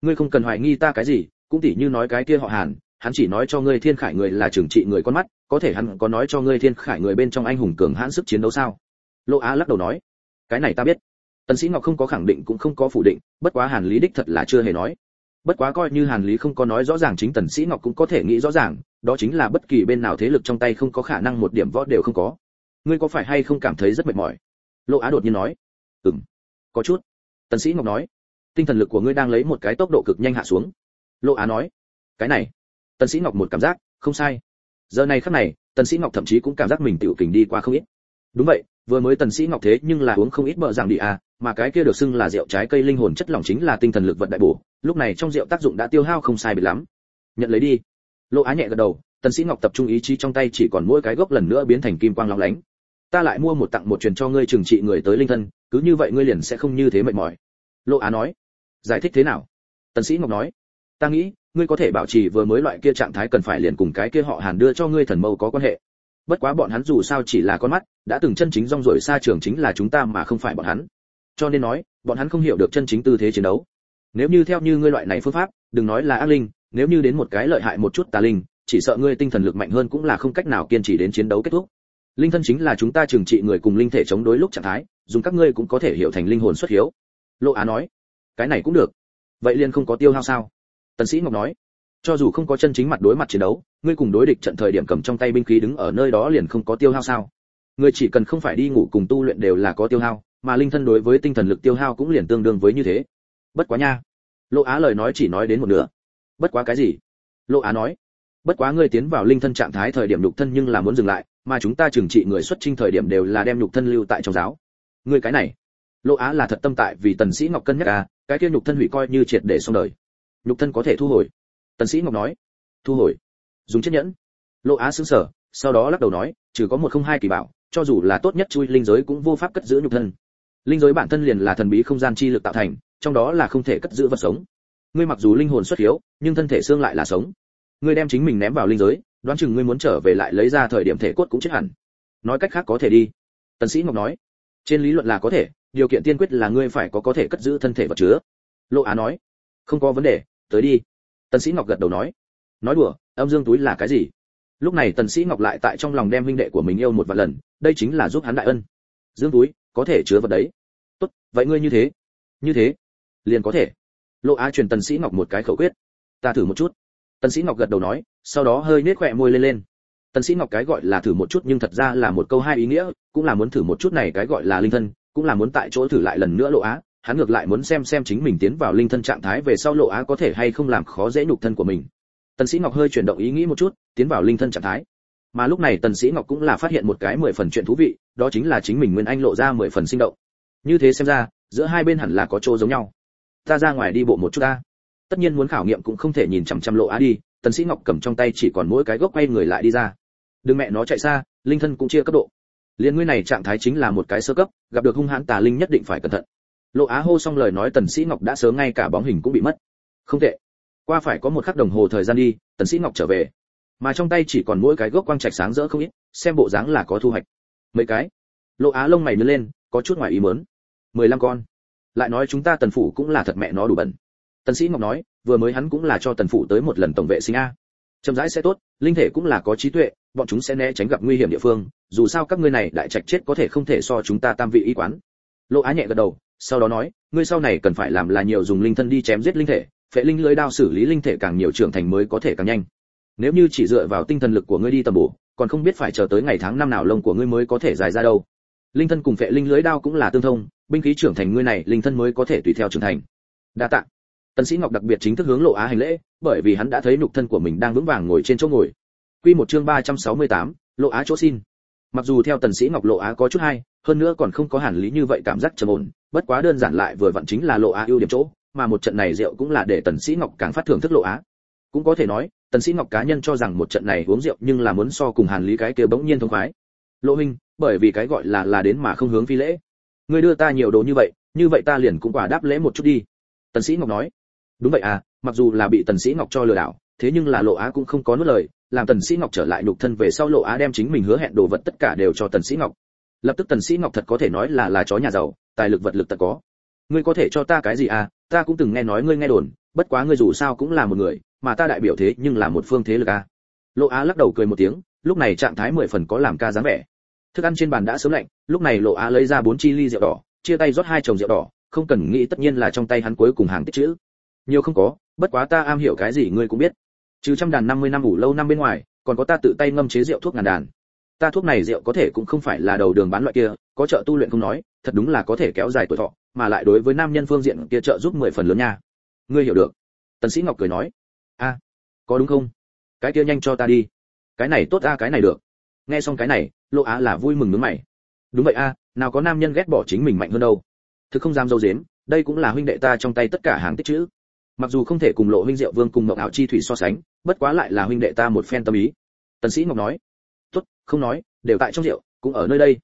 Speaker 1: Ngươi không cần hoài nghi ta cái gì, cũng tỉ như nói cái kia họ hàn, hắn chỉ nói cho ngươi thiên khải người là trưởng trị người con mắt, có thể hắn có nói cho ngươi thiên khải người bên trong anh hùng cường hãn sức chiến đấu sao? Lộ á lắc đầu nói, cái này ta biết. Tần sĩ ngọc không có khẳng định cũng không có phủ định, bất quá hàn lý đích thật là chưa hề nói bất quá coi như hàn lý không có nói rõ ràng chính tần sĩ ngọc cũng có thể nghĩ rõ ràng, đó chính là bất kỳ bên nào thế lực trong tay không có khả năng một điểm võ đều không có. Ngươi có phải hay không cảm thấy rất mệt mỏi? Lộ á đột nhiên nói. Ừm, có chút. Tần sĩ ngọc nói. Tinh thần lực của ngươi đang lấy một cái tốc độ cực nhanh hạ xuống. Lộ á nói. Cái này. Tần sĩ ngọc một cảm giác, không sai. Giờ này khắc này, tần sĩ ngọc thậm chí cũng cảm giác mình tiểu kình đi qua không ít. Đúng vậy, vừa mới tần sĩ ngọc thế nhưng là uống không ít bợ rằng đi à mà cái kia được xưng là rượu trái cây linh hồn chất lỏng chính là tinh thần lực vận đại bổ lúc này trong rượu tác dụng đã tiêu hao không sai biệt lắm. Nhận lấy đi. Lộ á nhẹ gật đầu, tần sĩ ngọc tập trung ý chí trong tay chỉ còn mỗi cái gốc lần nữa biến thành kim quang long lánh. Ta lại mua một tặng một truyền cho ngươi trừng trị người tới linh thân, cứ như vậy ngươi liền sẽ không như thế mệt mỏi. Lộ á nói. Giải thích thế nào? Tần sĩ ngọc nói. Ta nghĩ, ngươi có thể bảo trì vừa mới loại kia trạng thái cần phải liền cùng cái kia họ hàn đưa cho ngươi thần mâu có quan hệ. Bất quá bọn hắn dù sao chỉ là con mắt, đã từng chân chính rong ruổi xa trường chính là chúng ta mà không phải bọn hắn. Cho nên nói, bọn hắn không hiểu được chân chính tư thế chiến đấu nếu như theo như ngươi loại này phương pháp, đừng nói là ác linh, nếu như đến một cái lợi hại một chút tà linh, chỉ sợ ngươi tinh thần lực mạnh hơn cũng là không cách nào kiên trì đến chiến đấu kết thúc. Linh thân chính là chúng ta trừng trị người cùng linh thể chống đối lúc trạng thái, dùng các ngươi cũng có thể hiểu thành linh hồn xuất hiếu. Lộ á nói, cái này cũng được. Vậy liền không có tiêu hao sao? Tần sĩ ngọc nói, cho dù không có chân chính mặt đối mặt chiến đấu, ngươi cùng đối địch trận thời điểm cầm trong tay binh khí đứng ở nơi đó liền không có tiêu hao sao? Ngươi chỉ cần không phải đi ngủ cùng tu luyện đều là có tiêu hao, mà linh thân đối với tinh thần lực tiêu hao cũng liền tương đương với như thế bất quá nha. Lộ á lời nói chỉ nói đến một nửa. Bất quá cái gì? Lộ á nói. Bất quá ngươi tiến vào linh thân trạng thái thời điểm nhục thân nhưng là muốn dừng lại, mà chúng ta trừng trị người xuất trinh thời điểm đều là đem nhục thân lưu tại trong giáo. Ngươi cái này. Lộ á là thật tâm tại vì tần sĩ ngọc cân nhắc à cái kia nhục thân hủy coi như triệt để xong đời. Nhục thân có thể thu hồi. Tần sĩ ngọc nói. Thu hồi. Dùng chiếc nhẫn. Lộ á sững sờ, sau đó lắc đầu nói, trừ có một không hai kỳ bảo, cho dù là tốt nhất chui linh giới cũng vô pháp cất giữ nhục thân. Linh giới bản thân liền là thần bí không gian chi lực tạo thành trong đó là không thể cất giữ vật sống. Ngươi mặc dù linh hồn xuất hiếu, nhưng thân thể xương lại là sống. Ngươi đem chính mình ném vào linh giới, đoán chừng ngươi muốn trở về lại lấy ra thời điểm thể cốt cũng chết hẳn. Nói cách khác có thể đi. Tần sĩ ngọc nói, trên lý luận là có thể, điều kiện tiên quyết là ngươi phải có có thể cất giữ thân thể vật chứa. Lộ á nói, không có vấn đề, tới đi. Tần sĩ ngọc gật đầu nói nói đùa, âm dương túi là cái gì? Lúc này tần sĩ ngọc lại tại trong lòng đem huynh đệ của mình yêu một vài lần, đây chính là giúp hắn đại ân. Dương túi, có thể chứa vật đấy. Tốt, vậy ngươi như thế. Như thế liền có thể. Lộ á truyền tần sĩ ngọc một cái khẩu quyết. Ta thử một chút. Tần sĩ ngọc gật đầu nói, sau đó hơi nết khỏe môi lên lên. Tần sĩ ngọc cái gọi là thử một chút nhưng thật ra là một câu hai ý nghĩa, cũng là muốn thử một chút này cái gọi là linh thân, cũng là muốn tại chỗ thử lại lần nữa lộ á. Hắn ngược lại muốn xem xem chính mình tiến vào linh thân trạng thái về sau lộ á có thể hay không làm khó dễ nhục thân của mình. Tần sĩ ngọc hơi chuyển động ý nghĩ một chút, tiến vào linh thân trạng thái. Mà lúc này tần sĩ ngọc cũng là phát hiện một cái mười phần chuyện thú vị, đó chính là chính mình nguyên anh lộ ra mười phần sinh động. Như thế xem ra, giữa hai bên hẳn là có chỗ giống nhau ta ra ngoài đi bộ một chút ta. Tất nhiên muốn khảo nghiệm cũng không thể nhìn chằm chằm lộ á đi, tần sĩ ngọc cầm trong tay chỉ còn mỗi cái gốc quay người lại đi ra. Đừng mẹ nó chạy xa, linh thân cũng chia cấp độ. Liên nguyên này trạng thái chính là một cái sơ cấp, gặp được hung hãn tà linh nhất định phải cẩn thận. Lộ á hô xong lời nói tần sĩ ngọc đã sớm ngay cả bóng hình cũng bị mất. Không tệ. Qua phải có một khắc đồng hồ thời gian đi, tần sĩ ngọc trở về. Mà trong tay chỉ còn mỗi cái gốc quang trạch sáng rỡ không ít, xem bộ dáng là có thu hoạch. Mấy cái. Lộ á lông mày nhướng lên, có chút ngoài ý muốn. Mười lăm con lại nói chúng ta tần phủ cũng là thật mẹ nó đủ bẩn. Tần sĩ ngọc nói, vừa mới hắn cũng là cho tần phủ tới một lần tổng vệ sinh a. Chậm rãi sẽ tốt, linh thể cũng là có trí tuệ, bọn chúng sẽ né tránh gặp nguy hiểm địa phương, dù sao các ngươi này đại trạch chết có thể không thể so chúng ta tam vị y quán. Lộ á nhẹ gật đầu, sau đó nói, ngươi sau này cần phải làm là nhiều dùng linh thân đi chém giết linh thể, phệ linh lưới đao xử lý linh thể càng nhiều trưởng thành mới có thể càng nhanh. Nếu như chỉ dựa vào tinh thần lực của ngươi đi tầm bổ, còn không biết phải chờ tới ngày tháng năm nào lông của ngươi mới có thể dài ra đâu linh thân cùng phệ linh lưới đao cũng là tương thông binh khí trưởng thành ngươi này linh thân mới có thể tùy theo trưởng thành. Đa tạ. Tần sĩ ngọc đặc biệt chính thức hướng lộ á hành lễ bởi vì hắn đã thấy nhục thân của mình đang vững vàng ngồi trên chỗ ngồi. Quy một chương 368, lộ á chỗ xin. Mặc dù theo tần sĩ ngọc lộ á có chút hay hơn nữa còn không có hàn lý như vậy cảm giác trầm ổn bất quá đơn giản lại vừa vặn chính là lộ á ưu điểm chỗ mà một trận này rượu cũng là để tần sĩ ngọc càng phát thưởng thức lộ á. Cũng có thể nói tần sĩ ngọc cá nhân cho rằng một trận này uống rượu nhưng là muốn so cùng hàn lý cái kia bỗng nhiên thông khoái. Lộ huynh bởi vì cái gọi là là đến mà không hướng phi lễ. Ngươi đưa ta nhiều đồ như vậy như vậy ta liền cũng quả đáp lễ một chút đi. Tần sĩ ngọc nói. Đúng vậy à mặc dù là bị tần sĩ ngọc cho lừa đảo, thế nhưng là lộ á cũng không có nuốt lời, làm tần sĩ ngọc trở lại nhục thân về sau lộ á đem chính mình hứa hẹn đồ vật tất cả đều cho tần sĩ ngọc. Lập tức tần sĩ ngọc thật có thể nói là là chó nhà giàu, tài lực vật lực tật có. Ngươi có thể cho ta cái gì à ta cũng từng nghe nói ngươi nghe đồn, bất quá ngươi dù sao cũng là một người, mà ta đại biểu thế nhưng là một phương thế lực à. Lộ á lắc đầu cười một tiếng, lúc này trạng thái mười phần có làm ca dáng vẻ thức ăn trên bàn đã sớm lạnh, lúc này lộ á lấy ra bốn chi ly rượu đỏ, chia tay rót hai chồng rượu đỏ, không cần nghĩ tất nhiên là trong tay hắn cuối cùng hàng tích chữ. Nhiều không có, bất quá ta am hiểu cái gì ngươi cũng biết. Trừ trăm đàn năm mươi năm ủ lâu năm bên ngoài, còn có ta tự tay ngâm chế rượu thuốc ngàn đàn. Ta thuốc này rượu có thể cũng không phải là đầu đường bán loại kia, có trợ tu luyện không nói, thật đúng là có thể kéo dài tuổi thọ, mà lại đối với nam nhân phương diện kia trợ giúp mười phần lớn nha. Ngươi hiểu được. Tần sĩ ngọc cười nói. A, có đúng không? Cái kia nhanh cho ta đi. Cái này tốt a, cái này được nghe xong cái này lộ á là vui mừng nướng mày. Đúng vậy a, nào có nam nhân ghét bỏ chính mình mạnh hơn đâu. Thực không dám dâu dếm, đây cũng là huynh đệ ta trong tay tất cả hàng tích chữ. Mặc dù không thể cùng lộ huynh diệu vương cùng ngọc ảo chi thủy so sánh, bất quá lại là huynh đệ ta một phen tâm ý. Tần sĩ ngọc nói, tốt, không nói, đều tại trong rượu, cũng ở nơi đây.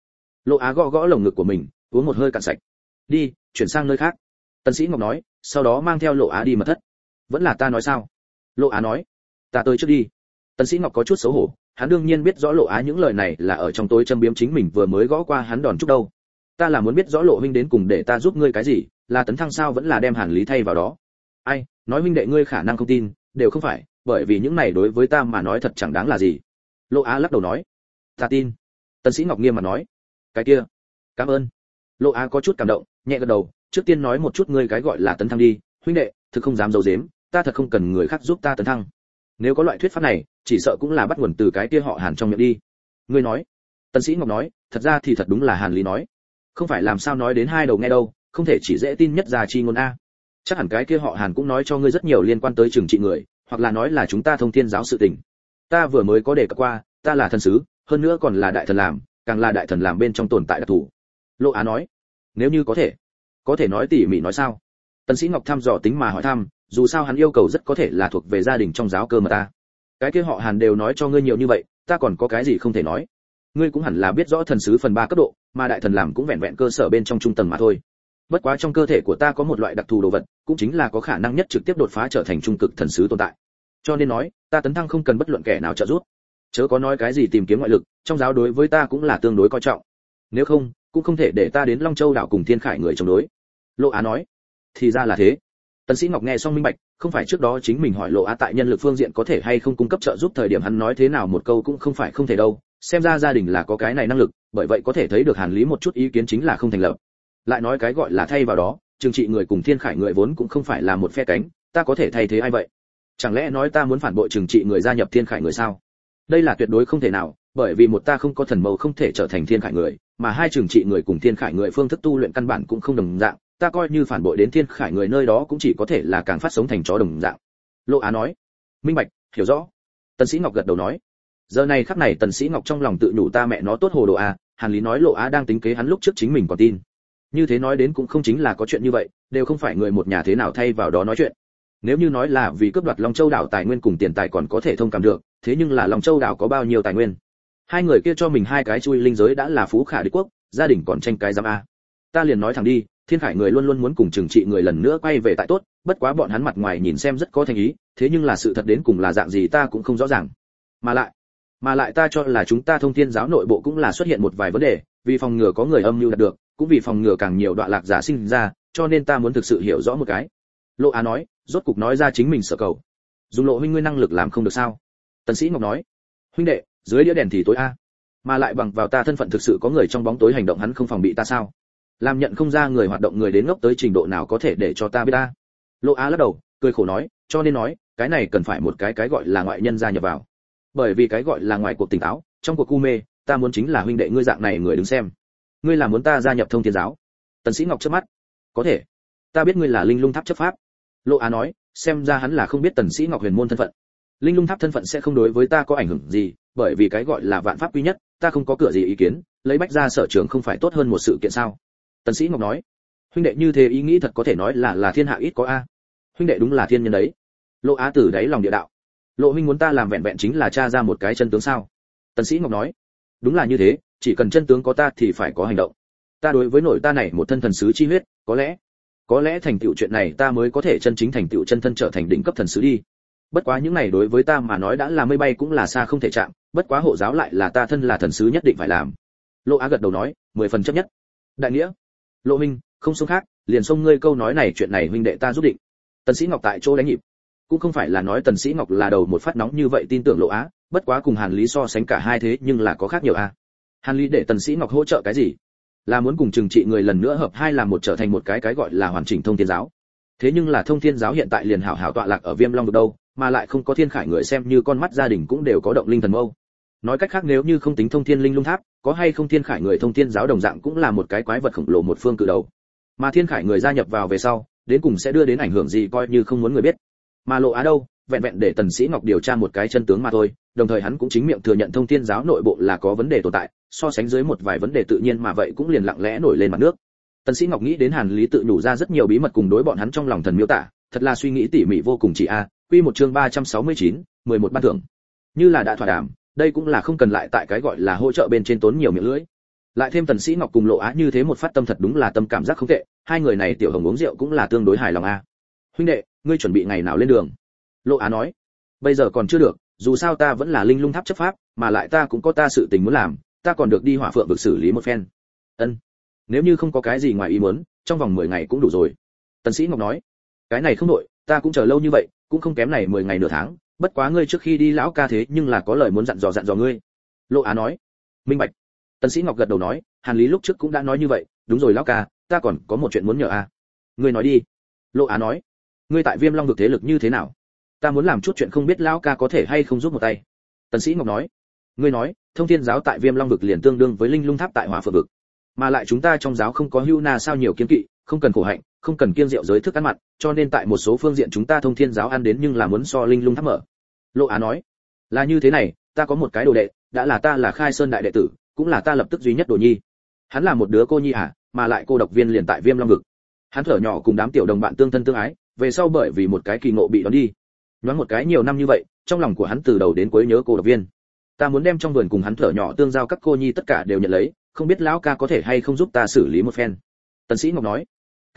Speaker 1: Lộ á gõ gõ lồng ngực của mình, uống một hơi cạn sạch. Đi, chuyển sang nơi khác. Tần sĩ ngọc nói, sau đó mang theo lộ á đi mật thất. Vẫn là ta nói sao? Lộ á nói, ta tới trước đi. Tần sĩ ngọc có chút xấu hổ hắn đương nhiên biết rõ lộ á những lời này là ở trong tối châm biếm chính mình vừa mới gõ qua hắn đòn chút đâu. Ta là muốn biết rõ lộ huynh đến cùng để ta giúp ngươi cái gì, là tấn thăng sao vẫn là đem hàn lý thay vào đó. Ai, nói huynh đệ ngươi khả năng không tin, đều không phải, bởi vì những này đối với ta mà nói thật chẳng đáng là gì. Lộ á lắc đầu nói, ta tin. Tần sĩ ngọc nghiêm mà nói, cái kia, cảm ơn. Lộ á có chút cảm động, nhẹ gật đầu, trước tiên nói một chút ngươi cái gọi là tấn thăng đi, huynh đệ, thực không dám giấu giếm, ta thật không cần người khác giúp ta tấn thăng nếu có loại thuyết pháp này, chỉ sợ cũng là bắt nguồn từ cái kia họ hàn trong miệng đi. Ngươi nói. Tân sĩ ngọc nói, thật ra thì thật đúng là hàn lý nói. Không phải làm sao nói đến hai đầu nghe đâu, không thể chỉ dễ tin nhất ra chi ngôn a. Chắc hẳn cái kia họ hàn cũng nói cho ngươi rất nhiều liên quan tới trường trị người, hoặc là nói là chúng ta thông thiên giáo sự tình. Ta vừa mới có đề cập qua, ta là thần sứ, hơn nữa còn là đại thần làm, càng là đại thần làm bên trong tồn tại đặc thù. Lộ á nói, nếu như có thể có thể nói tỉ mỉ nói sao? Tần sĩ ngọc thăm dò tính mà hỏi thăm dù sao hắn yêu cầu rất có thể là thuộc về gia đình trong giáo cơ mà ta. Cái kia họ hàn đều nói cho ngươi nhiều như vậy, ta còn có cái gì không thể nói. Ngươi cũng hẳn là biết rõ thần sứ phần ba cấp độ, mà đại thần làm cũng vẹn vẹn cơ sở bên trong trung tầng mà thôi. Bất quá trong cơ thể của ta có một loại đặc thù đồ vật, cũng chính là có khả năng nhất trực tiếp đột phá trở thành trung cực thần sứ tồn tại. Cho nên nói, ta tấn thăng không cần bất luận kẻ nào trợ giúp. Chớ có nói cái gì tìm kiếm ngoại lực, trong giáo đối với ta cũng là tương đối coi trọng. Nếu không, cũng không thể để ta đến long châu đảo cùng thiên khải người chống đối. Lộ á nói, thì ra là thế tần sĩ ngọc nghe xong minh bạch, không phải trước đó chính mình hỏi lộ á tại nhân lực phương diện có thể hay không cung cấp trợ giúp thời điểm hắn nói thế nào một câu cũng không phải không thể đâu, xem ra gia đình là có cái này năng lực, bởi vậy có thể thấy được hàn lý một chút ý kiến chính là không thành lập. Lại nói cái gọi là thay vào đó, trừng trị người cùng thiên khải người vốn cũng không phải là một phe cánh, ta có thể thay thế ai vậy? Chẳng lẽ nói ta muốn phản bội trừng trị người gia nhập thiên khải người sao? Đây là tuyệt đối không thể nào, bởi vì một ta không có thần mẫu không thể trở thành thiên khải người, mà hai trừng trị người cùng thiên khải người phương thức tu luyện căn bản cũng không đồng dạng ta coi như phản bội đến thiên khải người nơi đó cũng chỉ có thể là càng phát sống thành chó đồng dạng. Lộ á nói. Minh bạch, hiểu rõ. Tần sĩ ngọc gật đầu nói. Giờ này khắc này tần sĩ ngọc trong lòng tự nhủ ta mẹ nó tốt hồ đồ a hàn lý nói lộ á đang tính kế hắn lúc trước chính mình còn tin. Như thế nói đến cũng không chính là có chuyện như vậy, đều không phải người một nhà thế nào thay vào đó nói chuyện. Nếu như nói là vì cướp đoạt long châu đảo tài nguyên cùng tiền tài còn có thể thông cảm được, thế nhưng là long châu đảo có bao nhiêu tài nguyên? Hai người kia cho mình hai cái chui linh giới đã là phú khả đế quốc, gia đình còn tranh cái giám a. Ta liền nói thẳng đi thiên khải người luôn luôn muốn cùng trừng trị người lần nữa quay về tại tốt, bất quá bọn hắn mặt ngoài nhìn xem rất có thành ý, thế nhưng là sự thật đến cùng là dạng gì ta cũng không rõ ràng. Mà lại mà lại ta cho là chúng ta thông thiên giáo nội bộ cũng là xuất hiện một vài vấn đề, vì phòng ngừa có người âm mưu đạt được, cũng vì phòng ngừa càng nhiều đoạn lạc giả sinh ra, cho nên ta muốn thực sự hiểu rõ một cái. Lộ á nói, rốt cục nói ra chính mình sở cầu. Dùng lộ huynh ngươi năng lực làm không được sao? Tần sĩ ngọc nói, huynh đệ, dưới đĩa đèn thì tối a. Mà lại bằng vào ta thân phận thực sự có người trong bóng tối hành động hắn không phòng bị ta sao? Làm nhận không ra người hoạt động người đến ngốc tới trình độ nào có thể để cho ta biết ta. Lộ á lắc đầu, cười khổ nói, cho nên nói, cái này cần phải một cái cái gọi là ngoại nhân gia nhập vào. Bởi vì cái gọi là ngoài cuộc tỉnh táo, trong cuộc cu mê, ta muốn chính là huynh đệ ngươi dạng này người đứng xem. Ngươi là muốn ta gia nhập thông thiên giáo. Tần sĩ ngọc chớp mắt. Có thể. Ta biết ngươi là linh lung tháp chấp pháp. Lộ á nói, xem ra hắn là không biết tần sĩ ngọc huyền môn thân phận. Linh lung tháp thân phận sẽ không đối với ta có ảnh hưởng gì, bởi vì cái gọi là vạn pháp quy nhất, ta không có cửa gì ý kiến, lấy bách ra sở trường không phải tốt hơn một sự kiện sao? Tần sĩ ngọc nói, huynh đệ như thế ý nghĩ thật có thể nói là là thiên hạ ít có a. Huynh đệ đúng là thiên nhân đấy. Lộ á tử đấy lòng địa đạo, lộ huynh muốn ta làm vẹn vẹn chính là tra ra một cái chân tướng sao? Tần sĩ ngọc nói, đúng là như thế, chỉ cần chân tướng có ta thì phải có hành động. Ta đối với nội ta này một thân thần sứ chi huyết, có lẽ có lẽ thành tựu chuyện này ta mới có thể chân chính thành tựu chân thân trở thành đỉnh cấp thần sứ đi. Bất quá những này đối với ta mà nói đã là mây bay cũng là xa không thể chạm, bất quá hộ giáo lại là ta thân là thần sứ nhất định phải làm. Lộ á gật đầu nói, mười phần chấp nhất. Đại nghĩa lộ huynh, không sống khác, liền xông ngươi câu nói này chuyện này huynh đệ ta giúp định. Tần sĩ ngọc tại chỗ đánh nhịp. Cũng không phải là nói tần sĩ ngọc là đầu một phát nóng như vậy tin tưởng lộ á, bất quá cùng hàn lý so sánh cả hai thế nhưng là có khác nhiều a. Hàn lý để tần sĩ ngọc hỗ trợ cái gì? Là muốn cùng trừng trị người lần nữa hợp hai làm một trở thành một cái cái gọi là hoàn chỉnh thông thiên giáo. Thế nhưng là thông thiên giáo hiện tại liền hảo hảo tọa lạc ở viêm long được đâu, mà lại không có thiên khải người xem như con mắt gia đình cũng đều có động linh thần mâu. Nói cách khác nếu như không tính thông thiên linh lung tháp có hay không thiên khải người thông thiên giáo đồng dạng cũng là một cái quái vật khổng lồ một phương cự đầu. Mà thiên khải người gia nhập vào về sau đến cùng sẽ đưa đến ảnh hưởng gì coi như không muốn người biết. Mà lộ á đâu vẹn vẹn để tần sĩ ngọc điều tra một cái chân tướng mà thôi đồng thời hắn cũng chính miệng thừa nhận thông thiên giáo nội bộ là có vấn đề tồn tại so sánh dưới một vài vấn đề tự nhiên mà vậy cũng liền lặng lẽ nổi lên mặt nước. Tần sĩ ngọc nghĩ đến hàn lý tự nhủ ra rất nhiều bí mật cùng đối bọn hắn trong lòng thần miêu tả thật là suy nghĩ tỉ mỉ vô cùng chỉ a quy một chương 369, 11 ban thưởng. Như là đã thỏa đàm đây cũng là không cần lại tại cái gọi là hỗ trợ bên trên tốn nhiều miệng lưỡi. Lại thêm tần sĩ ngọc cùng lộ á như thế một phát tâm thật đúng là tâm cảm giác không tệ, hai người này tiểu hồng uống rượu cũng là tương đối hài lòng a. Huynh đệ, ngươi chuẩn bị ngày nào lên đường? Lộ á nói. Bây giờ còn chưa được, dù sao ta vẫn là linh lung tháp chấp pháp, mà lại ta cũng có ta sự tình muốn làm, ta còn được đi hỏa phượng vực xử lý một phen. Ân. Nếu như không có cái gì ngoài ý muốn, trong vòng 10 ngày cũng đủ rồi. Tần sĩ ngọc nói. Cái này không đổi ta cũng chờ lâu như vậy, cũng không kém này 10 ngày nửa tháng bất quá ngươi trước khi đi lão ca thế nhưng là có lời muốn dặn dò dặn dò ngươi. Lộ á nói. Minh bạch. Tần sĩ ngọc gật đầu nói, hàn lý lúc trước cũng đã nói như vậy, đúng rồi lão ca, ta còn có một chuyện muốn nhờ a. À. Ngươi nói đi. Lộ á nói. Ngươi tại viêm long vực thế lực như thế nào? Ta muốn làm chút chuyện không biết lão ca có thể hay không giúp một tay. Tần sĩ ngọc nói. Ngươi nói, thông thiên giáo tại viêm long vực liền tương đương với linh lung tháp tại hỏa phượng vực. Mà lại chúng ta trong giáo không có hưu na sao nhiều kiến kỵ không cần khổ hạnh, không cần kiêng rượu giới thức ăn mặn, cho nên tại một số phương diện chúng ta thông thiên giáo ăn đến nhưng là muốn so linh lung thắp mở. Lộ á nói, là như thế này, ta có một cái đồ đệ, đã là ta là khai sơn đại đệ tử, cũng là ta lập tức duy nhất đồ nhi. Hắn là một đứa cô nhi à mà lại cô độc viên liền tại viêm long vực. Hắn thở nhỏ cùng đám tiểu đồng bạn tương thân tương ái, về sau bởi vì một cái kỳ ngộ bị đón đi. Nói một cái nhiều năm như vậy, trong lòng của hắn từ đầu đến cuối nhớ cô độc viên. Ta muốn đem trong vườn cùng hắn thở nhỏ tương giao các cô nhi tất cả đều nhận lấy, không biết lão ca có thể hay không giúp ta xử lý một phen. Tần sĩ ngọc nói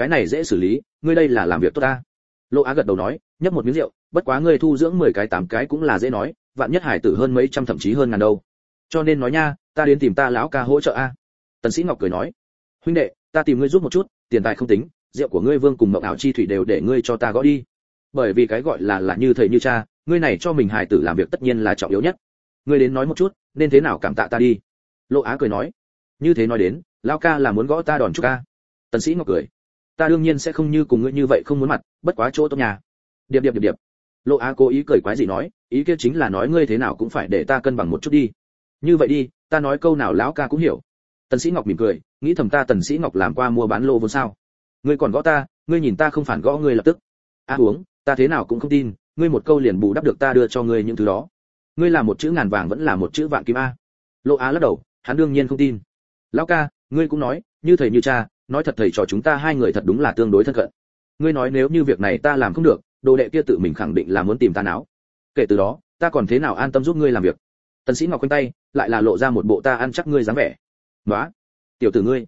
Speaker 1: cái này dễ xử lý, ngươi đây là làm việc tốt ta. Lộ á gật đầu nói, nhấp một miếng rượu, bất quá ngươi thu dưỡng 10 cái tám cái cũng là dễ nói, vạn nhất hải tử hơn mấy trăm thậm chí hơn ngàn đâu. Cho nên nói nha, ta đến tìm ta lão ca hỗ trợ a. Tần sĩ ngọc cười nói, huynh đệ, ta tìm ngươi giúp một chút, tiền tài không tính, rượu của ngươi vương cùng mộng ảo chi thủy đều để ngươi cho ta gõ đi. Bởi vì cái gọi là là như thầy như cha, ngươi này cho mình hài tử làm việc tất nhiên là trọng yếu nhất. Ngươi đến nói một chút, nên thế nào cảm tạ ta đi? Lộ á cười nói, như thế nói đến, lão ca là muốn gõ ta đòn chút ca. Tần sĩ ngọc cười ta đương nhiên sẽ không như cùng ngươi như vậy không muốn mặt, bất quá chỗ tốt nhà. Điệp điệp điệp điệp. Lộ á cố ý cười quái gì nói, ý kia chính là nói ngươi thế nào cũng phải để ta cân bằng một chút đi. Như vậy đi, ta nói câu nào lão ca cũng hiểu. Tần sĩ ngọc mỉm cười, nghĩ thầm ta tần sĩ ngọc làm qua mua bán lô vốn sao. Ngươi còn gõ ta, ngươi nhìn ta không phản gõ ngươi lập tức. A à uống, ta thế nào cũng không tin, ngươi một câu liền bù đắp được ta đưa cho ngươi những thứ đó. Ngươi là một chữ ngàn vàng vẫn là một chữ vạn kim a. Lộ á lắc đầu, hắn đương nhiên không tin. Lão ca, ngươi cũng nói, như thầy như cha nói thật thầy trò chúng ta hai người thật đúng là tương đối thân cận. Ngươi nói nếu như việc này ta làm không được, đồ đệ kia tự mình khẳng định là muốn tìm ta não kể từ đó, ta còn thế nào an tâm giúp ngươi làm việc? Tần sĩ ngọc quanh tay, lại là lộ ra một bộ ta ăn chắc ngươi dáng vẻ. Nói tiểu tử ngươi,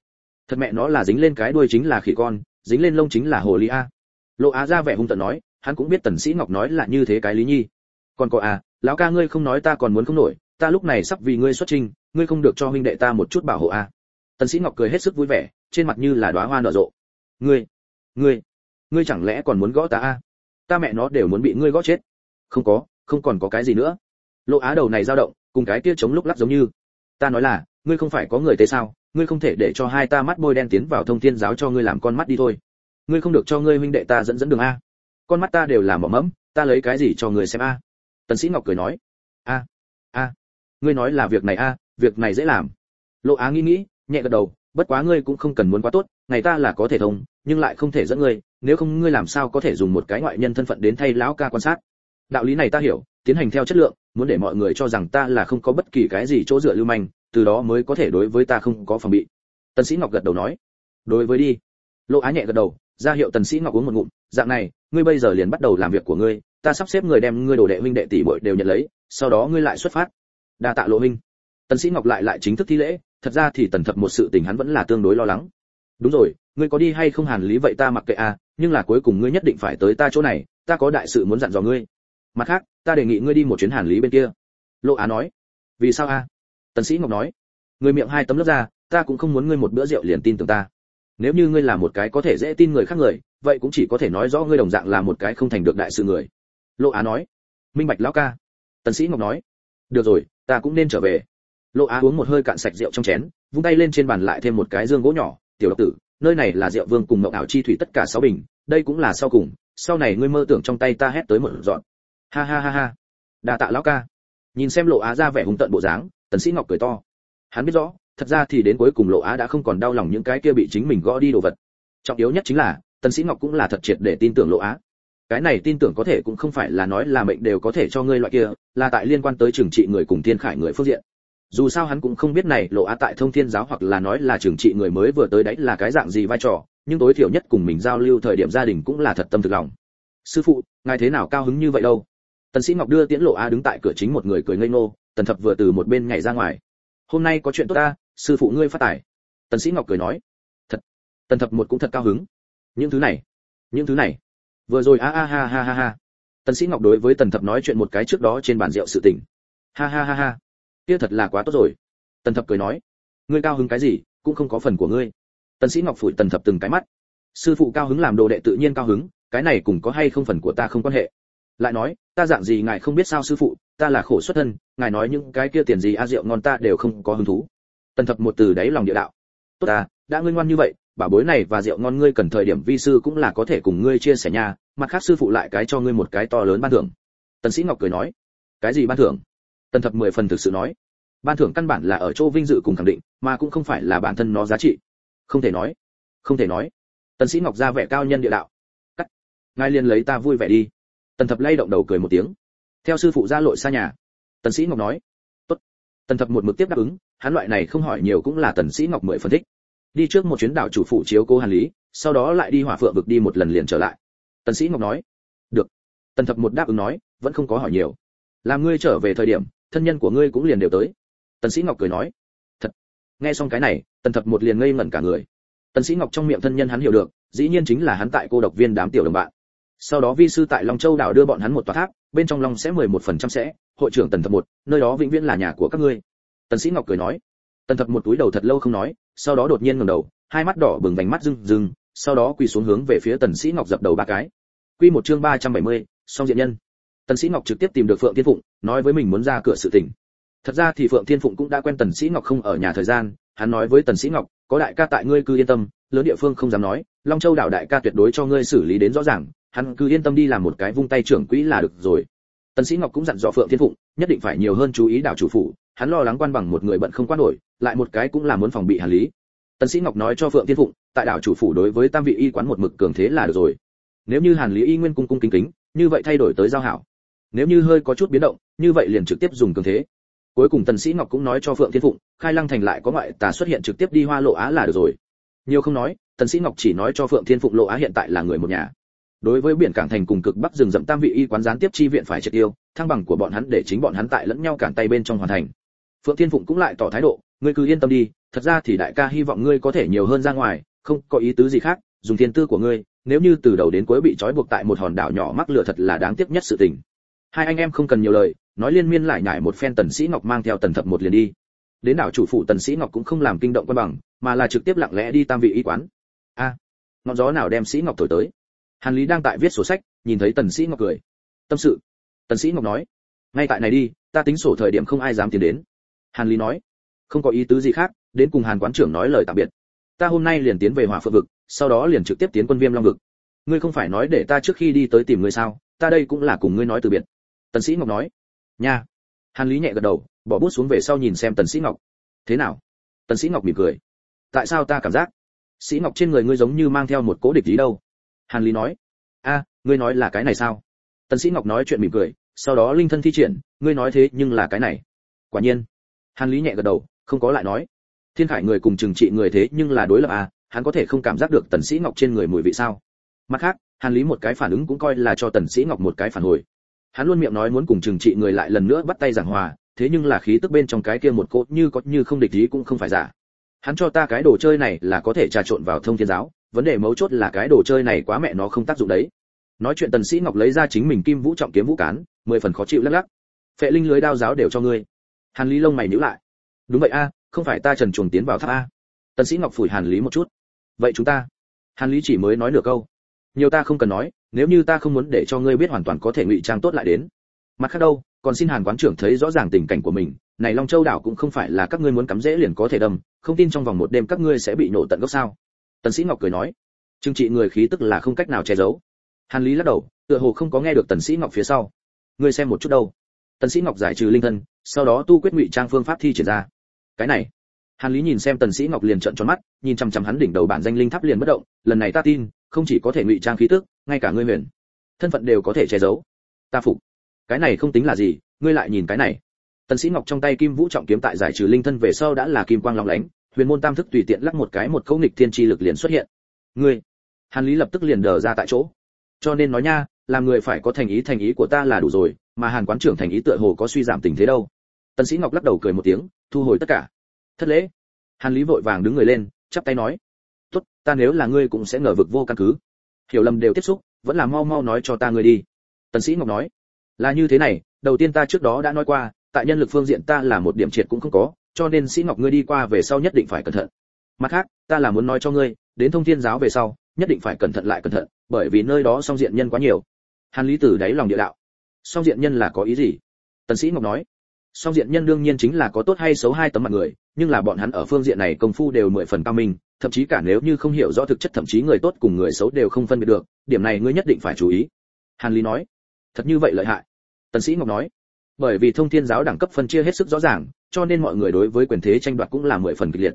Speaker 1: thật mẹ nó là dính lên cái đuôi chính là khỉ con, dính lên lông chính là hồ ly a. Lộ á ra vẻ hung tợn nói, hắn cũng biết tần sĩ ngọc nói là như thế cái lý nhi. Còn có à lão ca ngươi không nói ta còn muốn không nổi, ta lúc này sắp vì ngươi xuất trình ngươi không được cho huynh đệ ta một chút bảo hộ a tần sĩ ngọc cười hết sức vui vẻ, trên mặt như là đóa hoa nở rộ. Ngươi ngươi ngươi chẳng lẽ còn muốn gõ ta a? Ta mẹ nó đều muốn bị ngươi gõ chết. Không có, không còn có cái gì nữa. Lộ á đầu này dao động, cùng cái kia chống lúc lắc giống như. Ta nói là, ngươi không phải có người thế sao? Ngươi không thể để cho hai ta mắt bôi đen tiến vào thông thiên giáo cho ngươi làm con mắt đi thôi. Ngươi không được cho ngươi huynh đệ ta dẫn dẫn đường a. Con mắt ta đều là mỏ mẫm, ta lấy cái gì cho ngươi xem a? Tần sĩ ngọc cười nói. A a, ngươi nói là việc này a, việc này dễ làm. Lộ á nghĩ nghĩ nhẹ gật đầu, bất quá ngươi cũng không cần muốn quá tốt, ngày ta là có thể thông, nhưng lại không thể dẫn ngươi, nếu không ngươi làm sao có thể dùng một cái ngoại nhân thân phận đến thay lão ca quan sát? Đạo lý này ta hiểu, tiến hành theo chất lượng, muốn để mọi người cho rằng ta là không có bất kỳ cái gì chỗ dựa lưu manh, từ đó mới có thể đối với ta không có phòng bị. Tần sĩ ngọc gật đầu nói, đối với đi. Lộ á nhẹ gật đầu, ra hiệu tần sĩ ngọc uống một ngụm, dạng này, ngươi bây giờ liền bắt đầu làm việc của ngươi, ta sắp xếp người đem ngươi đồ đệ huynh đệ tỷ muội đều nhận lấy, sau đó ngươi lại xuất phát. Đa tạ lộ huynh tần sĩ ngọc lại lại chính thức thi lễ thật ra thì tần thập một sự tình hắn vẫn là tương đối lo lắng. Đúng rồi, ngươi có đi hay không hàn lý vậy ta mặc kệ à nhưng là cuối cùng ngươi nhất định phải tới ta chỗ này, ta có đại sự muốn dặn dò ngươi. Mặt khác, ta đề nghị ngươi đi một chuyến hàn lý bên kia. Lộ á nói. Vì sao a? Tần sĩ ngọc nói. Người miệng hai tấm lớp ra, ta cũng không muốn ngươi một bữa rượu liền tin tưởng ta. Nếu như ngươi là một cái có thể dễ tin người khác người, vậy cũng chỉ có thể nói rõ ngươi đồng dạng là một cái không thành được đại sự người. Lộ á nói. Minh bạch lão ca. Tần sĩ ngọc nói. Được rồi, ta cũng nên trở về lộ á uống một hơi cạn sạch rượu trong chén, vung tay lên trên bàn lại thêm một cái dương gỗ nhỏ, tiểu độc tử, nơi này là rượu vương cùng mộng ảo chi thủy tất cả sáu bình, đây cũng là sau cùng, sau này ngươi mơ tưởng trong tay ta hét tới một dọn. Ha ha ha ha. Đa tạ lão ca. Nhìn xem lộ á ra vẻ hùng tận bộ dáng, tần sĩ ngọc cười to. Hắn biết rõ, thật ra thì đến cuối cùng lộ á đã không còn đau lòng những cái kia bị chính mình gõ đi đồ vật. Trọng yếu nhất chính là, tần sĩ ngọc cũng là thật triệt để tin tưởng lộ á. Cái này tin tưởng có thể cũng không phải là nói là mệnh đều có thể cho ngươi loại kia, là tại liên quan tới trưởng trị người cùng thiên khải người phương diện dù sao hắn cũng không biết này lộ á tại thông thiên giáo hoặc là nói là trường trị người mới vừa tới đấy là cái dạng gì vai trò, nhưng tối thiểu nhất cùng mình giao lưu thời điểm gia đình cũng là thật tâm thực lòng. Sư phụ, ngài thế nào cao hứng như vậy đâu? Tần sĩ ngọc đưa tiễn lộ á đứng tại cửa chính một người cười ngây ngô, tần thập vừa từ một bên nhảy ra ngoài. Hôm nay có chuyện tốt ta, sư phụ ngươi phát tài. Tần sĩ ngọc cười nói. Thật. Tần thập một cũng thật cao hứng. Những thứ này. Những thứ này. Vừa rồi a a ha ha ha ha. Tần sĩ ngọc đối với tần thập nói chuyện một cái trước đó trên bàn rượu sự tình. Ha ha ha ha kia thật là quá tốt rồi. Tần thập cười nói, ngươi cao hứng cái gì, cũng không có phần của ngươi. Tần sĩ ngọc phủi tần thập từng cái mắt. Sư phụ cao hứng làm đồ đệ tự nhiên cao hứng, cái này cũng có hay không phần của ta không quan hệ. Lại nói, ta dạng gì ngài không biết sao sư phụ, ta là khổ xuất thân, ngài nói những cái kia tiền gì, a rượu ngon ta đều không có hứng thú. Tần thập một từ đáy lòng địa đạo. Tốt ta, đã ngươi ngoan như vậy, bảo bối này và rượu ngon ngươi cần thời điểm vi sư cũng là có thể cùng ngươi chia sẻ nhà mặt khác sư phụ lại cái cho ngươi một cái to lớn ban thưởng. Tần sĩ ngọc cười nói, cái gì ban thưởng? Tần thập mười phần thực sự nói. Ban thưởng căn bản là ở chỗ vinh dự cùng khẳng định, mà cũng không phải là bản thân nó giá trị. Không thể nói. Không thể nói. Tần sĩ ngọc ra vẻ cao nhân địa đạo. Cắt. Ngài liền lấy ta vui vẻ đi. Tần thập lay động đầu cười một tiếng. Theo sư phụ ra lội xa nhà. Tần sĩ ngọc nói. Tốt. Tần thập một mực tiếp đáp ứng, hắn loại này không hỏi nhiều cũng là tần sĩ ngọc mười phân thích. Đi trước một chuyến đảo chủ phụ chiếu cố hàn lý, sau đó lại đi hỏa phượng vực đi một lần liền trở lại. Tần sĩ ngọc nói. Được. Tần thập một đáp ứng nói, vẫn không có hỏi nhiều. Làm ngươi trở về thời điểm thân nhân của ngươi cũng liền đều tới. Tần sĩ ngọc cười nói thật. Nghe xong cái này tần thập một liền ngây ngẩn cả người. Tần sĩ ngọc trong miệng thân nhân hắn hiểu được dĩ nhiên chính là hắn tại cô độc viên đám tiểu đồng bạn. Sau đó vi sư tại long châu đảo đưa bọn hắn một tòa tháp bên trong long sẽ mười một phần trăm sẽ hội trưởng tần thập một nơi đó vĩnh viễn là nhà của các ngươi. Tần sĩ ngọc cười nói tần thập một túi đầu thật lâu không nói sau đó đột nhiên ngẩng đầu hai mắt đỏ bừng vành mắt rưng rưng sau đó quỳ xuống hướng về phía tần sĩ ngọc dập đầu ba cái. Quy một chương 370, song diện nhân tần sĩ ngọc trực tiếp tìm được phượng thiên phụng, nói với mình muốn ra cửa sự tình. Thật ra thì phượng thiên phụng cũng đã quen tần sĩ ngọc không ở nhà thời gian, hắn nói với tần sĩ ngọc, có đại ca tại ngươi cứ yên tâm, lớn địa phương không dám nói, long châu đảo đại ca tuyệt đối cho ngươi xử lý đến rõ ràng, hắn cứ yên tâm đi làm một cái vung tay trưởng quỹ là được rồi. Tần sĩ ngọc cũng dặn dò phượng thiên phụng, nhất định phải nhiều hơn chú ý đảo chủ phủ, hắn lo lắng quan bằng một người bận không quan nổi, lại một cái cũng là muốn phòng bị hàn lý. Tần sĩ ngọc nói cho phượng thiên phụng, tại đảo chủ phủ đối với tam vị y quán một mực cường thế là được rồi. Nếu như hàn lý y nguyên cung cung kính kính, như vậy thay đổi tới giao hảo nếu như hơi có chút biến động, như vậy liền trực tiếp dùng cường thế. Cuối cùng tần sĩ ngọc cũng nói cho phượng thiên phụng, khai lăng thành lại có ngoại tà xuất hiện trực tiếp đi hoa lộ á là được rồi. Nhiều không nói, tần sĩ ngọc chỉ nói cho phượng thiên phụng lộ á hiện tại là người một nhà. Đối với biển cảng thành cùng cực bắc rừng rậm tam vị y quán gián tiếp chi viện phải triệt tiêu, thăng bằng của bọn hắn để chính bọn hắn tại lẫn nhau cản tay bên trong hoàn thành. Phượng thiên phụng cũng lại tỏ thái độ, ngươi cứ yên tâm đi, thật ra thì đại ca hy vọng ngươi có thể nhiều hơn ra ngoài, không có ý tứ gì khác, dùng thiên tư của ngươi, nếu như từ đầu đến cuối bị trói buộc tại một hòn đảo nhỏ mắc lửa thật là đáng tiếc nhất sự tình hai anh em không cần nhiều lời nói liên miên lại nhải một phen tần sĩ ngọc mang theo tần thập một liền đi. Đến đảo chủ phụ tần sĩ ngọc cũng không làm kinh động quan bằng mà là trực tiếp lặng lẽ đi tam vị y quán. A à, ngọn gió nào đem sĩ ngọc thổi tới? Hàn lý đang tại viết sổ sách nhìn thấy tần sĩ ngọc cười. Tâm sự. Tần sĩ ngọc nói ngay tại này đi ta tính sổ thời điểm không ai dám tiến đến. Hàn lý nói không có ý tứ gì khác đến cùng hàn quán trưởng nói lời tạm biệt. Ta hôm nay liền tiến về hỏa phượng vực sau đó liền trực tiếp tiến quân viêm long vực. Ngươi không phải nói để ta trước khi đi tới tìm ngươi sao? Ta đây cũng là cùng ngươi nói từ biệt tần sĩ ngọc nói, nha. Hàn lý nhẹ gật đầu, bỏ bút xuống về sau nhìn xem tần sĩ ngọc. Thế nào? Tần sĩ ngọc mỉm cười. Tại sao ta cảm giác sĩ ngọc trên người ngươi giống như mang theo một cố địch ý đâu? Hàn lý nói. A, ngươi nói là cái này sao? Tần sĩ ngọc nói chuyện mỉm cười, sau đó linh thân thi triển, ngươi nói thế nhưng là cái này. Quả nhiên. Hàn lý nhẹ gật đầu, không có lại nói. Thiên khải người cùng trừng trị người thế nhưng là đối lập à hắn có thể không cảm giác được tần sĩ ngọc trên người mùi vị sao? Mặt khác, hàn lý một cái phản ứng cũng coi là cho tần sĩ ngọc một cái phản hồi hắn luôn miệng nói muốn cùng trừng trị người lại lần nữa bắt tay giảng hòa, thế nhưng là khí tức bên trong cái kia một cốt như có như không địch ý cũng không phải giả. Hắn cho ta cái đồ chơi này là có thể trà trộn vào thông thiên giáo, vấn đề mấu chốt là cái đồ chơi này quá mẹ nó không tác dụng đấy. Nói chuyện tần sĩ ngọc lấy ra chính mình kim vũ trọng kiếm vũ cán, mười phần khó chịu lắc lắc. Phệ linh lưới đao giáo đều cho ngươi. Hàn lý lông mày nhíu lại. Đúng vậy a, không phải ta trần chuồng tiến vào tháp a. Tần sĩ ngọc phủi hàn lý một chút. Vậy chúng ta. Hàn lý chỉ mới nói nửa câu. Nhiều ta không cần nói nếu như ta không muốn để cho ngươi biết hoàn toàn có thể ngụy trang tốt lại đến. Mặt khác đâu, còn xin hàn quán trưởng thấy rõ ràng tình cảnh của mình, này long châu đảo cũng không phải là các ngươi muốn cắm dễ liền có thể đâm, không tin trong vòng một đêm các ngươi sẽ bị nổ tận gốc sao? Tần sĩ ngọc cười nói, trừng trị người khí tức là không cách nào che giấu. Hàn lý lắc đầu, tựa hồ không có nghe được tần sĩ ngọc phía sau. Ngươi xem một chút đâu. Tần sĩ ngọc giải trừ linh thân, sau đó tu quyết ngụy trang phương pháp thi triển ra. Cái này. Hàn lý nhìn xem tần sĩ ngọc liền trợn tròn mắt, nhìn chăm chăm hắn đỉnh đầu bản danh linh tháp liền bất động, lần này ta tin, không chỉ có thể ngụy trang khí tức ngay cả ngươi huyền. Thân phận đều có thể che giấu. Ta phục. Cái này không tính là gì, ngươi lại nhìn cái này. Tần sĩ ngọc trong tay kim vũ trọng kiếm tại giải trừ linh thân về sau đã là kim quang long lánh, huyền môn tam thức tùy tiện lắc một cái một câu nghịch thiên chi lực liền xuất hiện. Ngươi. Hàn lý lập tức liền đờ ra tại chỗ. Cho nên nói nha, làm người phải có thành ý thành ý của ta là đủ rồi, mà hàn quán trưởng thành ý tựa hồ có suy giảm tình thế đâu. Tần sĩ ngọc lắc đầu cười một tiếng, thu hồi tất cả. Thất lễ. Hàn lý vội vàng đứng người lên, chắp tay nói, tốt, ta nếu là ngươi cũng sẽ ngờ vực vô căn cứ hiểu lầm đều tiếp xúc, vẫn là mau mau nói cho ta người đi. Tần sĩ ngọc nói, là như thế này, đầu tiên ta trước đó đã nói qua, tại nhân lực phương diện ta là một điểm triệt cũng không có, cho nên sĩ ngọc ngươi đi qua về sau nhất định phải cẩn thận. Mặt khác, ta là muốn nói cho ngươi, đến thông thiên giáo về sau, nhất định phải cẩn thận lại cẩn thận, bởi vì nơi đó song diện nhân quá nhiều. Hàn lý tử đáy lòng địa đạo. Song diện nhân là có ý gì? Tần sĩ ngọc nói song diện nhân đương nhiên chính là có tốt hay xấu hai tấm mặt người, nhưng là bọn hắn ở phương diện này công phu đều mười phần cao minh, thậm chí cả nếu như không hiểu rõ thực chất thậm chí người tốt cùng người xấu đều không phân biệt được, điểm này ngươi nhất định phải chú ý. Hàn lý nói. Thật như vậy lợi hại. Tần sĩ ngọc nói. Bởi vì thông thiên giáo đẳng cấp phân chia hết sức rõ ràng, cho nên mọi người đối với quyền thế tranh đoạt cũng là mười phần kịch liệt.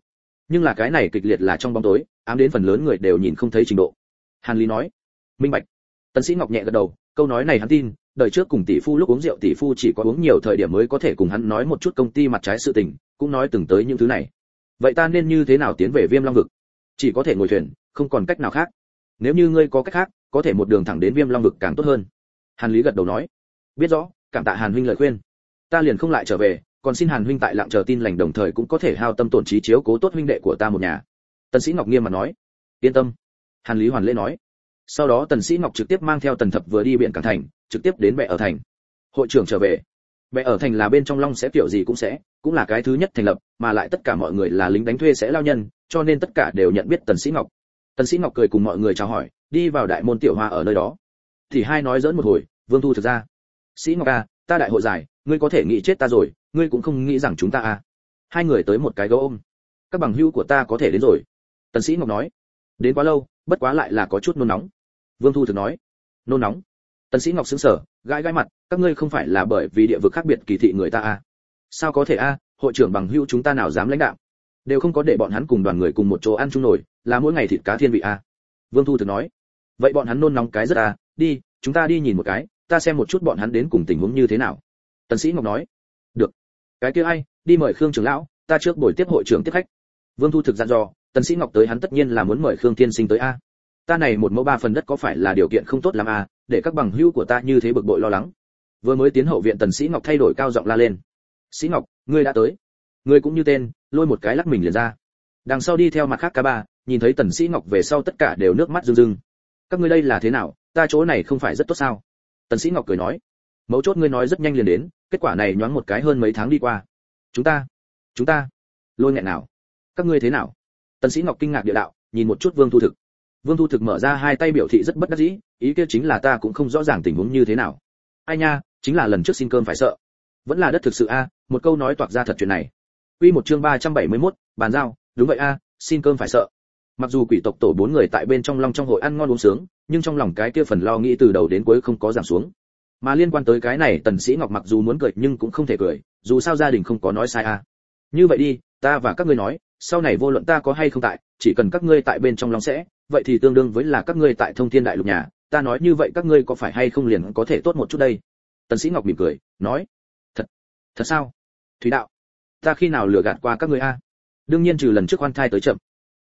Speaker 1: Nhưng là cái này kịch liệt là trong bóng tối, ám đến phần lớn người đều nhìn không thấy trình độ. Hàn lý nói. Minh bạch. Tần sĩ ngọc nhẹ gật đầu, câu nói này hắn tin đời trước cùng tỷ phu lúc uống rượu, tỷ phu chỉ có uống nhiều thời điểm mới có thể cùng hắn nói một chút công ty mặt trái sự tình, cũng nói từng tới những thứ này. Vậy ta nên như thế nào tiến về viêm long vực? Chỉ có thể ngồi thuyền, không còn cách nào khác. Nếu như ngươi có cách khác, có thể một đường thẳng đến viêm long vực càng tốt hơn. Hàn lý gật đầu nói. Biết rõ, cảm tạ hàn huynh lời khuyên. Ta liền không lại trở về, còn xin hàn huynh tại lặng chờ tin lành đồng thời cũng có thể hao tâm tổn trí chiếu cố tốt huynh đệ của ta một nhà. Tần sĩ ngọc nghiêm mặt nói. Yên tâm. Hàn lý hoàn lễ nói sau đó tần sĩ ngọc trực tiếp mang theo tần thập vừa đi biển cảng thành, trực tiếp đến bệ ở thành. Hội trưởng trở về. Bệ ở thành là bên trong long sẽ kiểu gì cũng sẽ, cũng là cái thứ nhất thành lập, mà lại tất cả mọi người là lính đánh thuê sẽ lao nhân, cho nên tất cả đều nhận biết tần sĩ ngọc. Tần sĩ ngọc cười cùng mọi người chào hỏi, đi vào đại môn tiểu hoa ở nơi đó. Thì hai nói dỡn một hồi, vương thu thực ra. Sĩ ngọc a ta đại hội giải, ngươi có thể nghĩ chết ta rồi, ngươi cũng không nghĩ rằng chúng ta a hai người tới một cái gấu ôm. Các bằng hữu của ta có thể đến rồi. Tần sĩ ngọc nói. Đến quá lâu, bất quá lại là có chút nôn nóng vương thu thực nói nôn nóng. Tần sĩ ngọc sững sờ, gãi gãi mặt, các ngươi không phải là bởi vì địa vực khác biệt kỳ thị người ta à? sao có thể a hội trưởng bằng hữu chúng ta nào dám lãnh đạo? Đều không có để bọn hắn cùng đoàn người cùng một chỗ ăn chung nổi, là mỗi ngày thịt cá thiên vị a vương thu thực nói, vậy bọn hắn nôn nóng cái rất à? Đi, chúng ta đi nhìn một cái, ta xem một chút bọn hắn đến cùng tình huống như thế nào. Tần sĩ ngọc nói, được. Cái kia ai? Đi mời khương trưởng lão, ta trước buổi tiếp hội trưởng tiếp khách. Vương thu thực dặn dò, tần sĩ ngọc tới hắn tất nhiên là muốn mời khương Thiên sinh tới a ta này một mẫu ba phần đất có phải là điều kiện không tốt lắm à? để các bằng hữu của ta như thế bực bội lo lắng. Vừa mới tiến hậu viện tần sĩ ngọc thay đổi cao giọng la lên. Sĩ ngọc, ngươi đã tới. Ngươi cũng như tên, lôi một cái lắc mình liền ra. Đằng sau đi theo mặt khác cả ba, nhìn thấy tần sĩ ngọc về sau tất cả đều nước mắt rưng rưng. Các ngươi đây là thế nào? Ta chỗ này không phải rất tốt sao? Tần sĩ ngọc cười nói. Mấu chốt ngươi nói rất nhanh liền đến, kết quả này nhoáng một cái hơn mấy tháng đi qua. Chúng ta chúng ta. Lôi nghẹn nào? Các ngươi thế nào? Tần sĩ ngọc kinh ngạc địa đạo, nhìn một chút vương thu thực vương thu thực mở ra hai tay biểu thị rất bất đắc dĩ ý kia chính là ta cũng không rõ ràng tình huống như thế nào. Ai nha chính là lần trước xin cơm phải sợ. Vẫn là đất thực sự a một câu nói toạc ra thật chuyện này. Quy một chương 371, bàn giao đúng vậy a xin cơm phải sợ. Mặc dù quỷ tộc tổ bốn người tại bên trong long trong hội ăn ngon uống sướng nhưng trong lòng cái kia phần lo nghĩ từ đầu đến cuối không có giảm xuống. Mà liên quan tới cái này tần sĩ ngọc mặc dù muốn cười nhưng cũng không thể cười dù sao gia đình không có nói sai à như vậy đi ta và các ngươi nói sau này vô luận ta có hay không tại chỉ cần các ngươi tại bên trong long sẽ vậy thì tương đương với là các ngươi tại thông thiên đại lục nhà, ta nói như vậy các ngươi có phải hay không liền có thể tốt một chút đây? Tần sĩ ngọc mỉm cười, nói, thật thật sao? Thúy đạo, ta khi nào lừa gạt qua các ngươi a? Đương nhiên trừ lần trước quan thai tới chậm.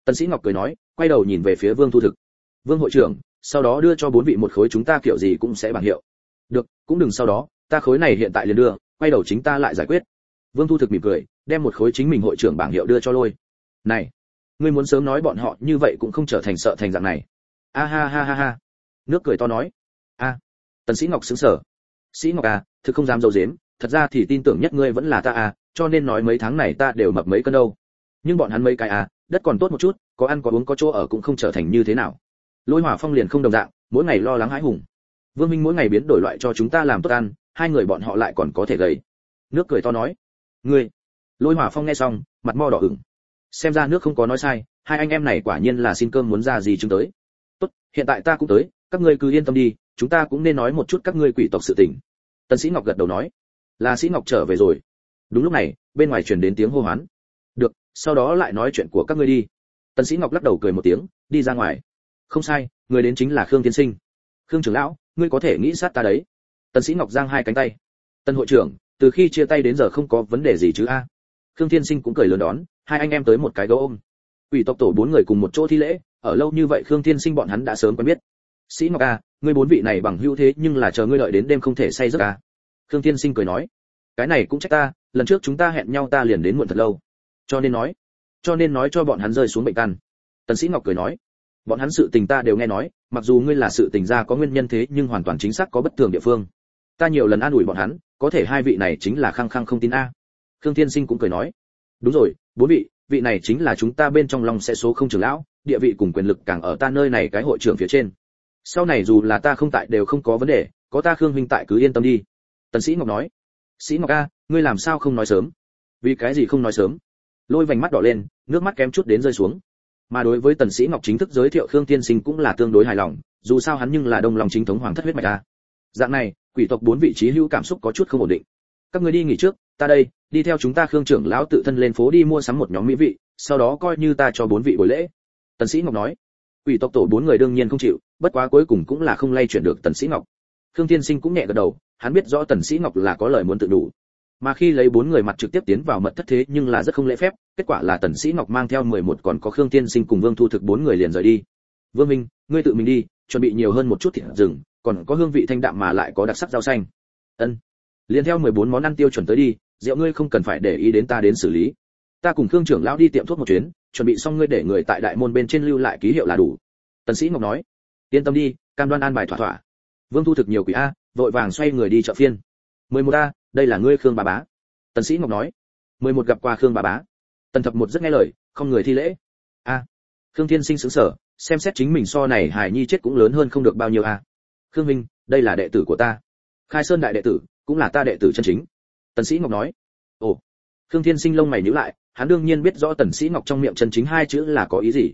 Speaker 1: Tần sĩ ngọc cười nói, quay đầu nhìn về phía vương thu thực. Vương hội trưởng, sau đó đưa cho bốn vị một khối chúng ta kiểu gì cũng sẽ bằng hiệu. Được, cũng đừng sau đó, ta khối này hiện tại liền đưa, quay đầu chính ta lại giải quyết. Vương thu thực mỉm cười, đem một khối chính mình hội trưởng bảng hiệu đưa cho lôi. Này ngươi muốn sớm nói bọn họ như vậy cũng không trở thành sợ thành dạng này. A ha ha ha ha. Nước cười to nói. A. Tần sĩ ngọc sững sờ. Sĩ ngọc à thực không dám dâu dếm, thật ra thì tin tưởng nhất ngươi vẫn là ta à cho nên nói mấy tháng này ta đều mập mấy cân đâu. Nhưng bọn hắn mấy cái à đất còn tốt một chút, có ăn có uống có chỗ ở cũng không trở thành như thế nào. Lôi hỏa phong liền không đồng dạng, mỗi ngày lo lắng hãi hùng. Vương minh mỗi ngày biến đổi loại cho chúng ta làm tốt ăn, hai người bọn họ lại còn có thể gầy. Nước cười to nói. Ngươi. Lôi hỏa phong nghe xong, mặt mo đỏ ửng xem ra nước không có nói sai, hai anh em này quả nhiên là xin cơm muốn ra gì chứng tới. Tốt, hiện tại ta cũng tới, các ngươi cứ yên tâm đi, chúng ta cũng nên nói một chút các ngươi quỷ tộc sự tình. Tân sĩ ngọc gật đầu nói. Là sĩ ngọc trở về rồi. Đúng lúc này, bên ngoài truyền đến tiếng hô hoán. Được, sau đó lại nói chuyện của các ngươi đi. Tân sĩ ngọc lắc đầu cười một tiếng, đi ra ngoài. Không sai, người đến chính là khương tiên sinh. Khương trưởng lão, ngươi có thể nghĩ sát ta đấy. Tân sĩ ngọc giang hai cánh tay. Tân hội trưởng, từ khi chia tay đến giờ không có vấn đề gì chứ a? Khương Thiên sinh cũng cười lớn đón, hai anh em tới một cái gấu ôm. Ủy tộc tổ bốn người cùng một chỗ thi lễ, ở lâu như vậy khương Thiên sinh bọn hắn đã sớm quen biết. Sĩ ngọc a, ngươi bốn vị này bằng hữu thế nhưng là chờ ngươi đợi đến đêm không thể say giấc à? khương Thiên sinh cười nói, cái này cũng trách ta, lần trước chúng ta hẹn nhau ta liền đến muộn thật lâu. Cho nên nói, cho nên nói cho bọn hắn rơi xuống bệnh căn. Tần sĩ ngọc cười nói, bọn hắn sự tình ta đều nghe nói, mặc dù ngươi là sự tình ra có nguyên nhân thế nhưng hoàn toàn chính xác có bất thường địa phương. Ta nhiều lần an ủi bọn hắn, có thể hai vị này chính là khăng khăng không tin a khương thiên sinh cũng cười nói, đúng rồi, bốn vị vị này chính là chúng ta bên trong Long sẽ số không trưởng lão, địa vị cùng quyền lực càng ở ta nơi này cái hội trưởng phía trên. Sau này dù là ta không tại đều không có vấn đề, có ta khương huynh tại cứ yên tâm đi. Tần sĩ ngọc nói, sĩ ngọc a, ngươi làm sao không nói sớm? Vì cái gì không nói sớm? Lôi vành mắt đỏ lên, nước mắt kém chút đến rơi xuống. Mà đối với tần sĩ ngọc chính thức giới thiệu khương tiên sinh cũng là tương đối hài lòng, dù sao hắn nhưng là đông lòng chính thống hoàng thất huyết mạch a. Dạng này, quỷ tộc bốn vị trí hữu cảm xúc có chút không ổn định. Các ngươi đi nghỉ trước ta đây, đi theo chúng ta khương trưởng lão tự thân lên phố đi mua sắm một nhóm mỹ vị, sau đó coi như ta cho bốn vị buổi lễ. Tần sĩ ngọc nói. Quỷ tộc tổ bốn người đương nhiên không chịu, bất quá cuối cùng cũng là không lay chuyển được tần sĩ ngọc. Khương thiên sinh cũng nhẹ gật đầu, hắn biết rõ tần sĩ ngọc là có lời muốn tự đủ. Mà khi lấy bốn người mặt trực tiếp tiến vào mật thất thế nhưng là rất không lễ phép, kết quả là tần sĩ ngọc mang theo 11 còn có khương thiên sinh cùng vương thu thực bốn người liền rời đi. Vương minh, ngươi tự mình đi, chuẩn bị nhiều hơn một chút thịt rừng, còn có hương vị thanh đạm mà lại có đặc sắc rau xanh. Ân. Liền theo 14 món ăn tiêu chuẩn tới đi rượu ngươi không cần phải để ý đến ta đến xử lý. Ta cùng khương trưởng lão đi tiệm thuốc một chuyến, chuẩn bị xong ngươi để người tại đại môn bên trên lưu lại ký hiệu là đủ. Tần sĩ ngọc nói, yên tâm đi, cam đoan an bài thỏa thỏa. Vương thu thực nhiều quỷ a, vội vàng xoay người đi chợ phiên. Mười một a, đây là ngươi khương bà bá. Tần sĩ ngọc nói, mười một gặp qua khương bà bá. Tần thập một rất nghe lời, không người thi lễ. A, khương thiên sinh sững sờ, xem xét chính mình so này hải nhi chết cũng lớn hơn không được bao nhiêu a. Khương minh, đây là đệ tử của ta. Khai sơn đại đệ tử, cũng là ta đệ tử chân chính tần sĩ ngọc nói. Ồ. Khương thiên sinh lông mày nhíu lại hắn đương nhiên biết rõ tần sĩ ngọc trong miệng chân chính hai chữ là có ý gì.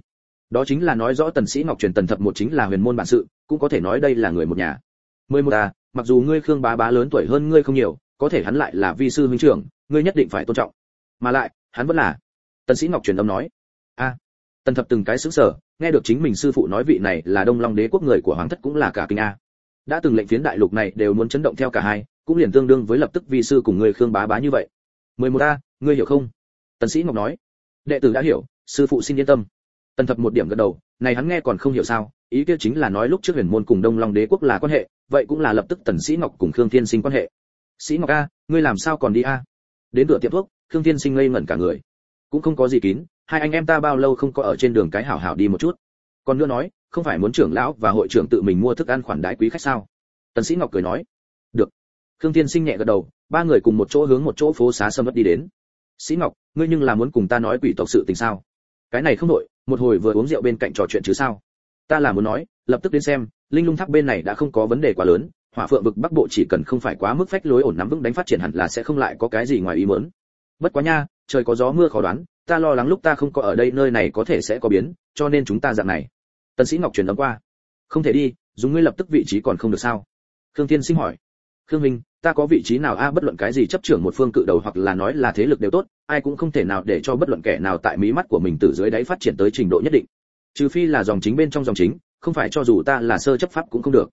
Speaker 1: Đó chính là nói rõ tần sĩ ngọc truyền tần thập một chính là huyền môn bản sự cũng có thể nói đây là người một nhà. Mười một à mặc dù ngươi khương bá bá lớn tuổi hơn ngươi không nhiều có thể hắn lại là vi sư huynh trưởng ngươi nhất định phải tôn trọng. Mà lại hắn vẫn là. Tần sĩ ngọc truyền âm nói. A tần thập từng cái sững sờ, nghe được chính mình sư phụ nói vị này là đông long đế quốc người của hoàng thất cũng là cả kinh a. Đã từng lệnh phiến đại lục này đều muốn chấn động theo cả hai cũng liền tương đương với lập tức vi sư cùng người khương bá bá như vậy. Mười một a, ngươi hiểu không? Tần sĩ ngọc nói. Đệ tử đã hiểu, sư phụ xin yên tâm. Tần thập một điểm gật đầu, này hắn nghe còn không hiểu sao, ý kia chính là nói lúc trước huyền môn cùng đông long đế quốc là quan hệ, vậy cũng là lập tức tần sĩ ngọc cùng khương thiên sinh quan hệ. Sĩ ngọc a, ngươi làm sao còn đi a? Đến cửa tiệm thuốc, khương thiên sinh ngây ngẩn cả người. Cũng không có gì kín, hai anh em ta bao lâu không có ở trên đường cái hảo hảo đi một chút. Còn nữa nói, không phải muốn trưởng lão và hội trưởng tự mình mua thức ăn khoản đái quý khách sao? Tần sĩ ngọc cười nói khương thiên sinh nhẹ gật đầu, ba người cùng một chỗ hướng một chỗ phố xá sâm mất đi đến. Sĩ ngọc, ngươi nhưng là muốn cùng ta nói quỷ tộc sự tình sao? Cái này không đổi, một hồi vừa uống rượu bên cạnh trò chuyện chứ sao? Ta là muốn nói, lập tức đến xem, linh lung tháp bên này đã không có vấn đề quá lớn, hỏa phượng vực bắc bộ chỉ cần không phải quá mức phách lối ổn nắm vững đánh phát triển hẳn là sẽ không lại có cái gì ngoài ý muốn. Bất quá nha, trời có gió mưa khó đoán, ta lo lắng lúc ta không có ở đây nơi này có thể sẽ có biến, cho nên chúng ta dạng này. Tần sĩ ngọc truyền âm qua. Không thể đi, dùng ngươi lập tức vị trí còn không được sao? Khương thiên sinh hỏi. Khương minh ta có vị trí nào a, bất luận cái gì chấp trưởng một phương cự đầu hoặc là nói là thế lực đều tốt, ai cũng không thể nào để cho bất luận kẻ nào tại mí mắt của mình từ dưới đáy phát triển tới trình độ nhất định. Trừ phi là dòng chính bên trong dòng chính, không phải cho dù ta là sơ chấp pháp cũng không được.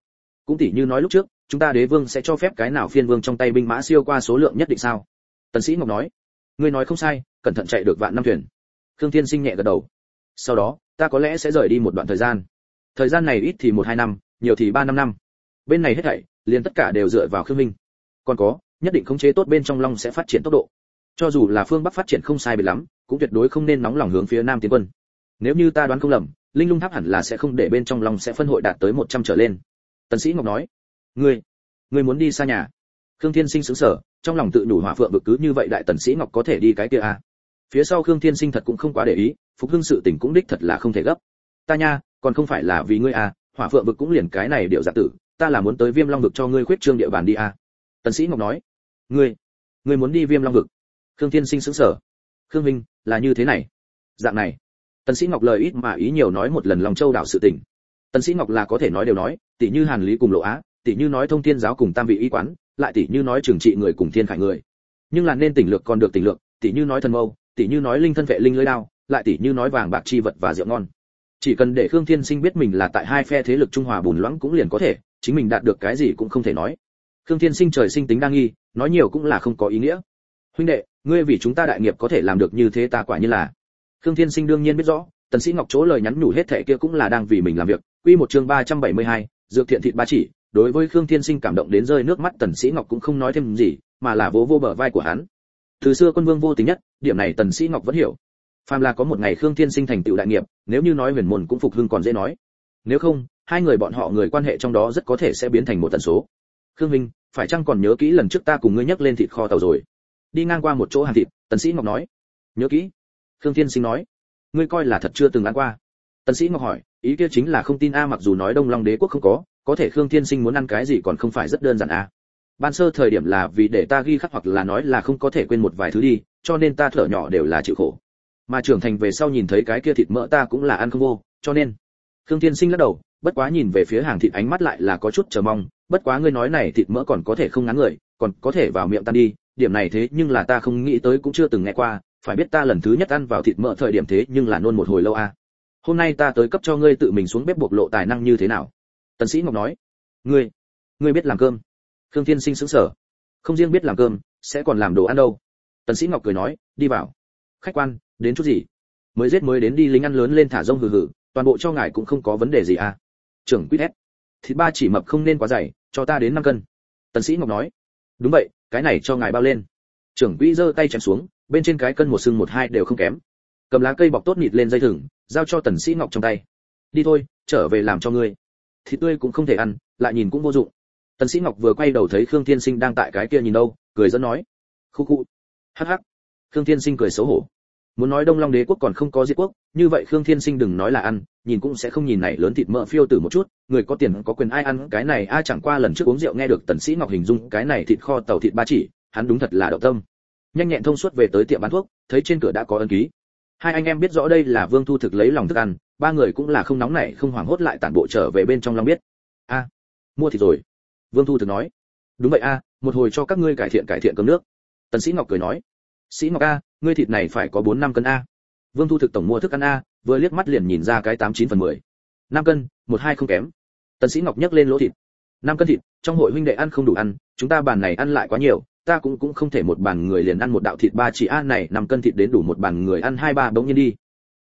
Speaker 1: Cũng tỉ như nói lúc trước, chúng ta đế vương sẽ cho phép cái nào phiên vương trong tay binh mã siêu qua số lượng nhất định sao? Tần sĩ ngọc nói. Ngươi nói không sai, cẩn thận chạy được vạn năm thuyền. Khương thiên sinh nhẹ gật đầu. Sau đó, ta có lẽ sẽ rời đi một đoạn thời gian. Thời gian này ít thì một hai năm, nhiều thì ba năm năm. Bên này hết thảy, liền tất cả đều dựa vào khương minh còn có, nhất định khống chế tốt bên trong long sẽ phát triển tốc độ. Cho dù là phương bắc phát triển không sai biệt lắm, cũng tuyệt đối không nên nóng lòng hướng phía nam tiến quân. Nếu như ta đoán không lầm, linh lung tháp hẳn là sẽ không để bên trong long sẽ phân hội đạt tới một trăm trở lên. Tần sĩ ngọc nói, ngươi ngươi muốn đi xa nhà? Khương thiên sinh sững sờ, trong lòng tự đủ hỏa phượng vực cứ như vậy đại tần sĩ ngọc có thể đi cái kia à? Phía sau khương thiên sinh thật cũng không quá để ý, phục hưng sự tình cũng đích thật là không thể gấp. Ta nha, còn không phải là vì ngươi à hỏa phượng vực cũng liền cái này điệu giả tử, ta là muốn tới viêm long vực cho ngươi khuyết trương địa bàn đi à tần sĩ ngọc nói, ngươi ngươi muốn đi viêm long vực? Khương thiên sinh sững sờ. Khương minh, là như thế này. Dạng này. Tần sĩ ngọc lời ít mà ý nhiều nói một lần lòng châu đảo sự tình. Tần sĩ ngọc là có thể nói đều nói tỷ như hàn lý cùng lộ á tỷ như nói thông thiên giáo cùng tam vị y quán, lại tỷ như nói trường trị người cùng thiên khải người. Nhưng là nên tỉnh lược còn được tỉnh lược tỷ như nói thần mâu tỷ như nói linh thân vệ linh lưỡi đao, lại tỷ như nói vàng bạc chi vật và rượu ngon. Chỉ cần để khương thiên sinh biết mình là tại hai phe thế lực trung hòa bùn loãng cũng liền có thể, chính mình đạt được cái gì cũng không thể nói khương thiên sinh trời sinh tính đang nghi nói nhiều cũng là không có ý nghĩa. Huynh đệ ngươi vì chúng ta đại nghiệp có thể làm được như thế ta quả như là. Khương thiên sinh đương nhiên biết rõ tần sĩ ngọc chỗ lời nhắn nhủ hết thảy kia cũng là đang vì mình làm việc. Quy một chương 372, dược thiện thịt ba chỉ. Đối với khương thiên sinh cảm động đến rơi nước mắt tần sĩ ngọc cũng không nói thêm gì mà là vỗ vô bờ vai của hắn. Từ xưa quân vương vô tình nhất điểm này tần sĩ ngọc vẫn hiểu. Phàm là có một ngày khương thiên sinh thành tựu đại nghiệp nếu như nói huyền môn cũng phục hưng còn dễ nói. Nếu không hai người bọn họ người quan hệ trong đó rất có thể sẽ biến thành một tần số. Khương minh phải chăng còn nhớ kỹ lần trước ta cùng ngươi nhắc lên thịt kho tàu rồi? Đi ngang qua một chỗ hàng thịt, tần sĩ ngọc nói. Nhớ kỹ. Khương thiên sinh nói. Ngươi coi là thật chưa từng ăn qua. Tần sĩ ngọc hỏi, ý kia chính là không tin a, mặc dù nói đông long đế quốc không có có thể khương thiên sinh muốn ăn cái gì còn không phải rất đơn giản a. Ban sơ thời điểm là vì để ta ghi khắc hoặc là nói là không có thể quên một vài thứ đi, cho nên ta thở nhỏ đều là chịu khổ. Mà trưởng thành về sau nhìn thấy cái kia thịt mỡ ta cũng là ăn không vô, cho nên khương thiên sinh lắc đầu, bất quá nhìn về phía hàng thịt ánh mắt lại là có chút chờ mong bất quá ngươi nói này thịt mỡ còn có thể không ngắn người, còn có thể vào miệng tan đi, điểm này thế nhưng là ta không nghĩ tới cũng chưa từng nghe qua, phải biết ta lần thứ nhất ăn vào thịt mỡ thời điểm thế nhưng là nôn một hồi lâu a. Hôm nay ta tới cấp cho ngươi tự mình xuống bếp bộc lộ tài năng như thế nào? Tần sĩ ngọc nói. Ngươi ngươi biết làm cơm? Khương thiên sinh sững sờ. Không riêng biết làm cơm, sẽ còn làm đồ ăn đâu. Tần sĩ ngọc cười nói, đi vào. Khách quan, đến chút gì? Mới giết mới đến đi lính ăn lớn lên thả rông hừ hừ, toàn bộ cho ngài cũng không có vấn đề gì à. Trưởng quýt hét. Thịt ba chỉ mập không nên quá dày cho ta đến năm cân. Tần sĩ ngọc nói, đúng vậy, cái này cho ngài bao lên. Trưởng quỹ giơ tay chém xuống, bên trên cái cân một xương một hai đều không kém. Cầm lá cây bọc tốt nịt lên dây thừng, giao cho tần sĩ ngọc trong tay. Đi thôi, trở về làm cho ngươi. Thịt tươi cũng không thể ăn, lại nhìn cũng vô dụng. Tần sĩ ngọc vừa quay đầu thấy khương thiên sinh đang tại cái kia nhìn đâu, cười dẫn nói khu khu hắc hắc. Khương thiên sinh cười xấu hổ muốn nói đông long đế quốc còn không có diệt quốc, như vậy khương thiên sinh đừng nói là ăn, nhìn cũng sẽ không nhìn này lớn thịt mỡ phiêu tử một chút, người có tiền có quyền ai ăn, cái này ai chẳng qua lần trước uống rượu nghe được tần sĩ ngọc hình dung, cái này thịt kho tàu thịt ba chỉ, hắn đúng thật là động tâm. Nhanh nhẹn thông suốt về tới tiệm bán thuốc, thấy trên cửa đã có ân ký. Hai anh em biết rõ đây là vương thu thực lấy lòng thức ăn, ba người cũng là không nóng nảy, không hoảng hốt lại tản bộ trở về bên trong long biết. A, mua thịt rồi. Vương thu thực nói. Đúng vậy a, một hồi cho các ngươi cải thiện cải thiện cơm nước. Tần sĩ ngọc cười nói sĩ ngọc a, ngươi thịt này phải có bốn năm cân a. Vương thu thực tổng mua thức ăn a, vừa liếc mắt liền nhìn ra cái tám chín phần mười. Năm cân, một hai không kém. Tần sĩ ngọc nhấc lên lỗ thịt. Năm cân thịt, trong hội huynh đệ ăn không đủ ăn, chúng ta bàn này ăn lại quá nhiều, ta cũng cũng không thể một bàn người liền ăn một đạo thịt ba chỉ a này, năm cân thịt đến đủ một bàn người ăn hai ba bỗng nhiên đi.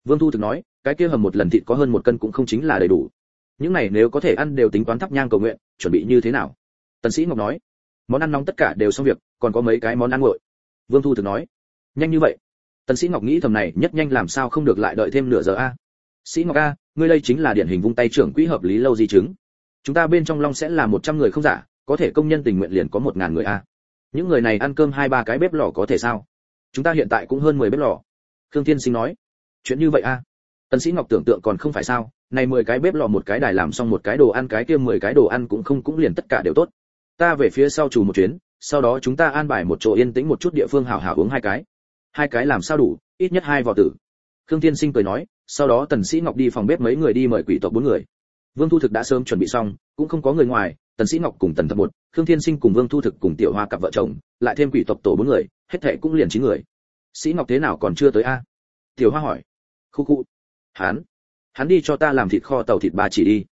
Speaker 1: Vương thu thực nói, cái kia hầm một lần thịt có hơn một cân cũng không chính là đầy đủ. Những này nếu có thể ăn đều tính toán thắp nhang cầu nguyện, chuẩn bị như thế nào? Tần sĩ ngọc nói, món ăn nóng tất cả đều xong việc, còn có mấy cái món ăn nguội. Vương thu thực nói nhanh như vậy. Tần sĩ ngọc nghĩ thầm này, nhất nhanh làm sao không được lại đợi thêm nửa giờ a? Sĩ ngọc a, ngươi đây chính là điển hình vung tay trưởng quỹ hợp lý lâu di chứng. Chúng ta bên trong long sẽ là một trăm người không giả, có thể công nhân tình nguyện liền có một ngàn người a. Những người này ăn cơm hai ba cái bếp lò có thể sao? Chúng ta hiện tại cũng hơn mười bếp lò. Khương thiên sinh nói. Chuyện như vậy a? Tần sĩ ngọc tưởng tượng còn không phải sao, này mười cái bếp lò một cái đài làm xong một cái đồ ăn, cái kia mười cái đồ ăn cũng không cũng liền tất cả đều tốt. Ta về phía sau chủ một chuyến, sau đó chúng ta an bài một chỗ yên tĩnh một chút địa phương hảo hảo uống hai cái hai cái làm sao đủ, ít nhất hai vò tử. Khương thiên sinh cười nói, sau đó tần sĩ ngọc đi phòng bếp mấy người đi mời quỷ tộc bốn người. Vương thu thực đã sớm chuẩn bị xong, cũng không có người ngoài, tần sĩ ngọc cùng tần thập một khương thiên sinh cùng vương thu thực cùng tiểu hoa cặp vợ chồng, lại thêm quỷ tộc tổ bốn người, hết thề cũng liền chín người. Sĩ ngọc thế nào còn chưa tới a? Tiểu hoa hỏi. Khu khu. Hắn. Hắn đi cho ta làm thịt kho tàu thịt ba chỉ đi.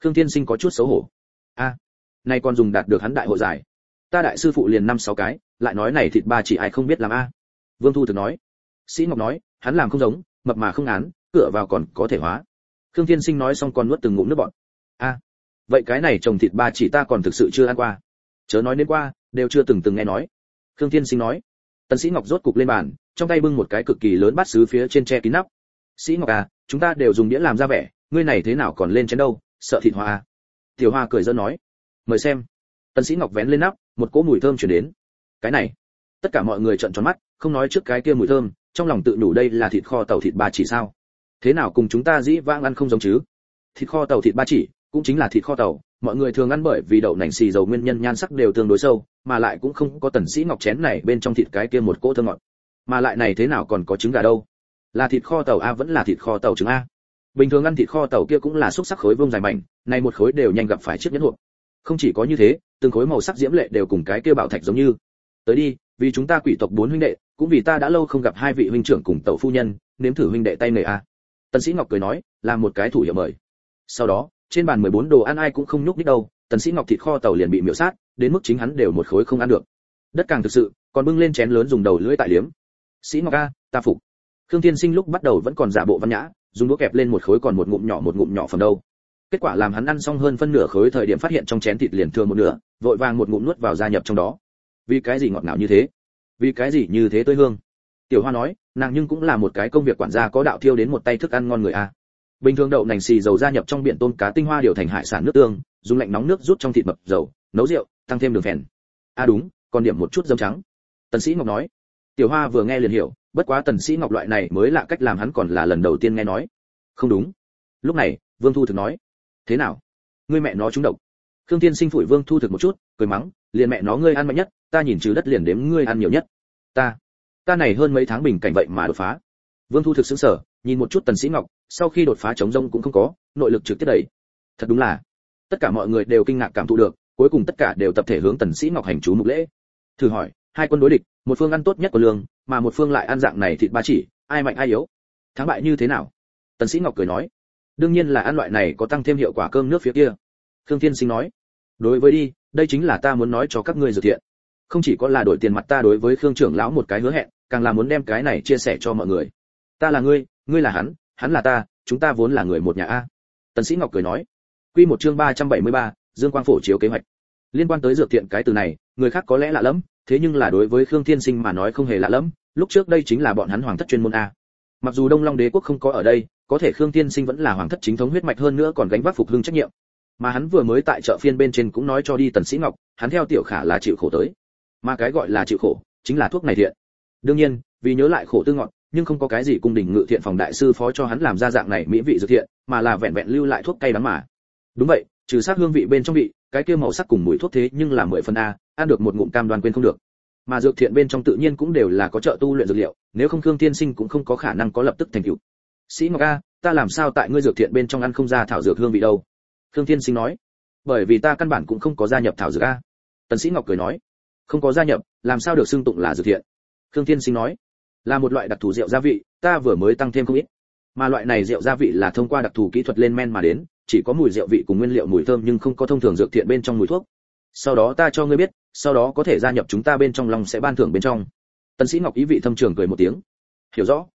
Speaker 1: Khương thiên sinh có chút xấu hổ. A, nay còn dùng đạt được hắn đại hội giải. Ta đại sư phụ liền năm sáu cái, lại nói này thịt ba chỉ ai không biết làm a? Vương thu thực nói. Sĩ ngọc nói, hắn làm không giống, mập mà không án cửa vào còn có thể hóa. Khương thiên sinh nói xong còn nuốt từng ngụm nước bọt. A, vậy cái này trồng thịt ba chỉ ta còn thực sự chưa ăn qua. Chớ nói đến qua, đều chưa từng từng nghe nói. Khương thiên sinh nói. Tần sĩ ngọc rốt cục lên bàn, trong tay bưng một cái cực kỳ lớn bát sứ phía trên che kín nắp. Sĩ ngọc à chúng ta đều dùng đĩa làm ra vẻ, ngươi này thế nào còn lên chén đâu, sợ thịt hoa à? Tiểu hoa cười dân nói. Mời xem. Tần sĩ ngọc vén lên nắp, một cỗ mùi thơm truyền đến. Cái này tất cả mọi người trợn tròn mắt, không nói trước cái kia mùi thơm, trong lòng tự đủ đây là thịt kho tàu thịt ba chỉ sao? Thế nào cùng chúng ta dĩ vãng ăn không giống chứ? Thịt kho tàu thịt ba chỉ, cũng chính là thịt kho tàu, mọi người thường ăn bởi vì đậu nành xì dầu nguyên nhân nhan sắc đều tương đối sâu, mà lại cũng không có tần sĩ ngọc chén này bên trong thịt cái kia một cỗ thơm ngọt. Mà lại này thế nào còn có trứng gà đâu? Là thịt kho tàu a vẫn là thịt kho tàu trứng a. Bình thường ăn thịt kho tàu kia cũng là xúc sắc khối vương dài mảnh, này một khối đều nhanh gặp phải chiếc nhẫn hộp. Không chỉ có như thế, từng khối màu sắc diễm lệ đều cùng cái kia bảo thạch giống như. Tới đi vì chúng ta quỷ tộc bốn huynh đệ, cũng vì ta đã lâu không gặp hai vị huynh trưởng cùng tẩu phu nhân, nếm thử huynh đệ tay nghề a. Tần sĩ ngọc cười nói, là một cái thủ hiệu mời. Sau đó, trên bàn 14 đồ ăn ai cũng không nhúc nhích đâu, tần sĩ ngọc thịt kho tàu liền bị miểu sát, đến mức chính hắn đều một khối không ăn được. Đất càng thực sự, còn bưng lên chén lớn dùng đầu lưỡi tại liếm. Sĩ ngọc a, ta phục. Khương thiên sinh lúc bắt đầu vẫn còn giả bộ văn nhã, dùng đũa kẹp lên một khối còn một ngụm nhỏ một ngụm nhỏ phần đâu. Kết quả làm hắn ăn xong hơn phân nửa khối thời điểm phát hiện trong chén thịt liền thừa một nửa, vội vàng một ngụm nuốt vào gia nhập trong đó vì cái gì ngọt ngào như thế? Vì cái gì như thế tươi hương? Tiểu hoa nói, nàng nhưng cũng là một cái công việc quản gia có đạo thiêu đến một tay thức ăn ngon người a. Bình thường đậu nành xì dầu gia nhập trong biển tôm cá tinh hoa điều thành hải sản nước tương, dùng lạnh nóng nước rút trong thịt mập, dầu, nấu rượu, tăng thêm đường phèn. A đúng, còn điểm một chút dấm trắng. Tần sĩ ngọc nói. Tiểu hoa vừa nghe liền hiểu, bất quá tần sĩ ngọc loại này mới lạ cách làm hắn còn là lần đầu tiên nghe nói. Không đúng. Lúc này, vương thu thực nói. Thế nào? Ngươi mẹ nó trúng độc. Khương thiên sinh phủi vương thu thực một chút, cười mắng, liền mẹ nó ngươi ăn mạnh nhất ta nhìn trừ đất liền đếm ngươi ăn nhiều nhất. Ta ta này hơn mấy tháng bình cảnh vậy mà đột phá. Vương thu thực sững sờ, nhìn một chút tần sĩ ngọc, sau khi đột phá chống rông cũng không có, nội lực trực tiếp đẩy. Thật đúng là, tất cả mọi người đều kinh ngạc cảm thụ được, cuối cùng tất cả đều tập thể hướng tần sĩ ngọc hành chú mục lễ. Thử hỏi, hai quân đối địch, một phương ăn tốt nhất của lương, mà một phương lại ăn dạng này thịt ba chỉ, ai mạnh ai yếu? Thắng bại như thế nào? Tần sĩ ngọc cười nói. Đương nhiên là ăn loại này có tăng thêm hiệu quả cơm nước phía kia. Khương thiên sinh nói. Đối với đi, đây chính là ta muốn nói cho các ngươi dự thiện không chỉ có là đổi tiền mặt ta đối với khương trưởng lão một cái hứa hẹn càng là muốn đem cái này chia sẻ cho mọi người. Ta là ngươi ngươi là hắn hắn là ta chúng ta vốn là người một nhà a. Tần sĩ ngọc cười nói. Quy một chương 373, dương quang phổ chiếu kế hoạch. Liên quan tới dược thiện cái từ này người khác có lẽ lạ lắm thế nhưng là đối với khương thiên sinh mà nói không hề lạ lắm lúc trước đây chính là bọn hắn hoàng thất chuyên môn a. Mặc dù đông long đế quốc không có ở đây có thể khương thiên sinh vẫn là hoàng thất chính thống huyết mạch hơn nữa còn gánh vác phục hưng trách nhiệm. Mà hắn vừa mới tại chợ phiên bên trên cũng nói cho đi tần sĩ ngọc hắn theo tiểu khả là chịu khổ tới mà cái gọi là chịu khổ chính là thuốc này thiện. Đương nhiên, vì nhớ lại khổ tư ngọn, nhưng không có cái gì cung đình ngự thiện phòng đại sư phó cho hắn làm ra dạng này mỹ vị dược thiện, mà là vẹn vẹn lưu lại thuốc cay đắng mà. Đúng vậy, trừ sát hương vị bên trong vị, cái kia màu sắc cùng mùi thuốc thế nhưng là mười phần a, ăn được một ngụm cam đoan quên không được. Mà dược thiện bên trong tự nhiên cũng đều là có trợ tu luyện dược liệu, nếu không khương tiên sinh cũng không có khả năng có lập tức thành tựu. Sĩ ngọc a, ta làm sao tại ngươi dược thiện bên trong ăn không ra thảo dược hương vị đâu? Khương tiên sinh nói. Bởi vì ta căn bản cũng không có gia nhập thảo dược a. Tần sĩ ngọc cười nói không có gia nhập, làm sao được xưng tụng là dược thiện? Khương Thiên sinh nói, là một loại đặc thù rượu gia vị, ta vừa mới tăng thêm không ít. Mà loại này rượu gia vị là thông qua đặc thù kỹ thuật lên men mà đến, chỉ có mùi rượu vị cùng nguyên liệu mùi thơm nhưng không có thông thường dược thiện bên trong mùi thuốc. Sau đó ta cho ngươi biết, sau đó có thể gia nhập chúng ta bên trong lòng sẽ ban thưởng bên trong. Tần sĩ ngọc ý vị thâm trường cười một tiếng. Hiểu rõ.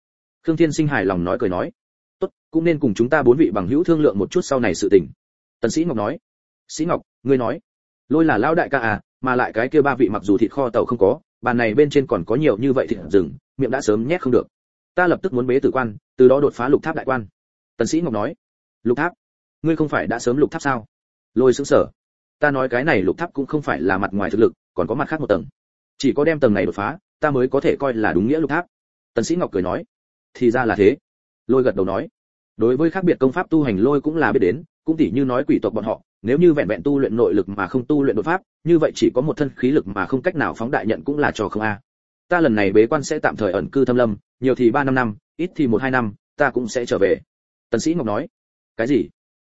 Speaker 1: Khương thiên sinh hài lòng nói cười nói. Tốt, cũng nên cùng chúng ta bốn vị bằng hữu thương lượng một chút sau này sự tình. Tần sĩ ngọc nói. Sĩ ngọc, ngươi nói. Lôi là lão đại ca à mà lại cái kia ba vị mặc dù thịt kho tàu không có, bàn này bên trên còn có nhiều như vậy thịt rừng, miệng đã sớm nhét không được. Ta lập tức muốn bế tử quan, từ đó đột phá lục tháp đại quan. Tần sĩ ngọc nói. Lục tháp? Ngươi không phải đã sớm lục tháp sao? Lôi sững sờ. Ta nói cái này lục tháp cũng không phải là mặt ngoài thực lực, còn có mặt khác một tầng. Chỉ có đem tầng này đột phá, ta mới có thể coi là đúng nghĩa lục tháp. Tần sĩ ngọc cười nói. Thì ra là thế. Lôi gật đầu nói. Đối với khác biệt công pháp tu hành lôi cũng là biết đến, cũng tỉ như nói quỷ tộc bọn họ nếu như vẹn vẹn tu luyện nội lực mà không tu luyện đột pháp, như vậy chỉ có một thân khí lực mà không cách nào phóng đại nhận cũng là trò không a. Ta lần này bế quan sẽ tạm thời ẩn cư thâm lâm, nhiều thì ba năm năm, ít thì một hai năm, ta cũng sẽ trở về. Tần sĩ ngọc nói. Cái gì?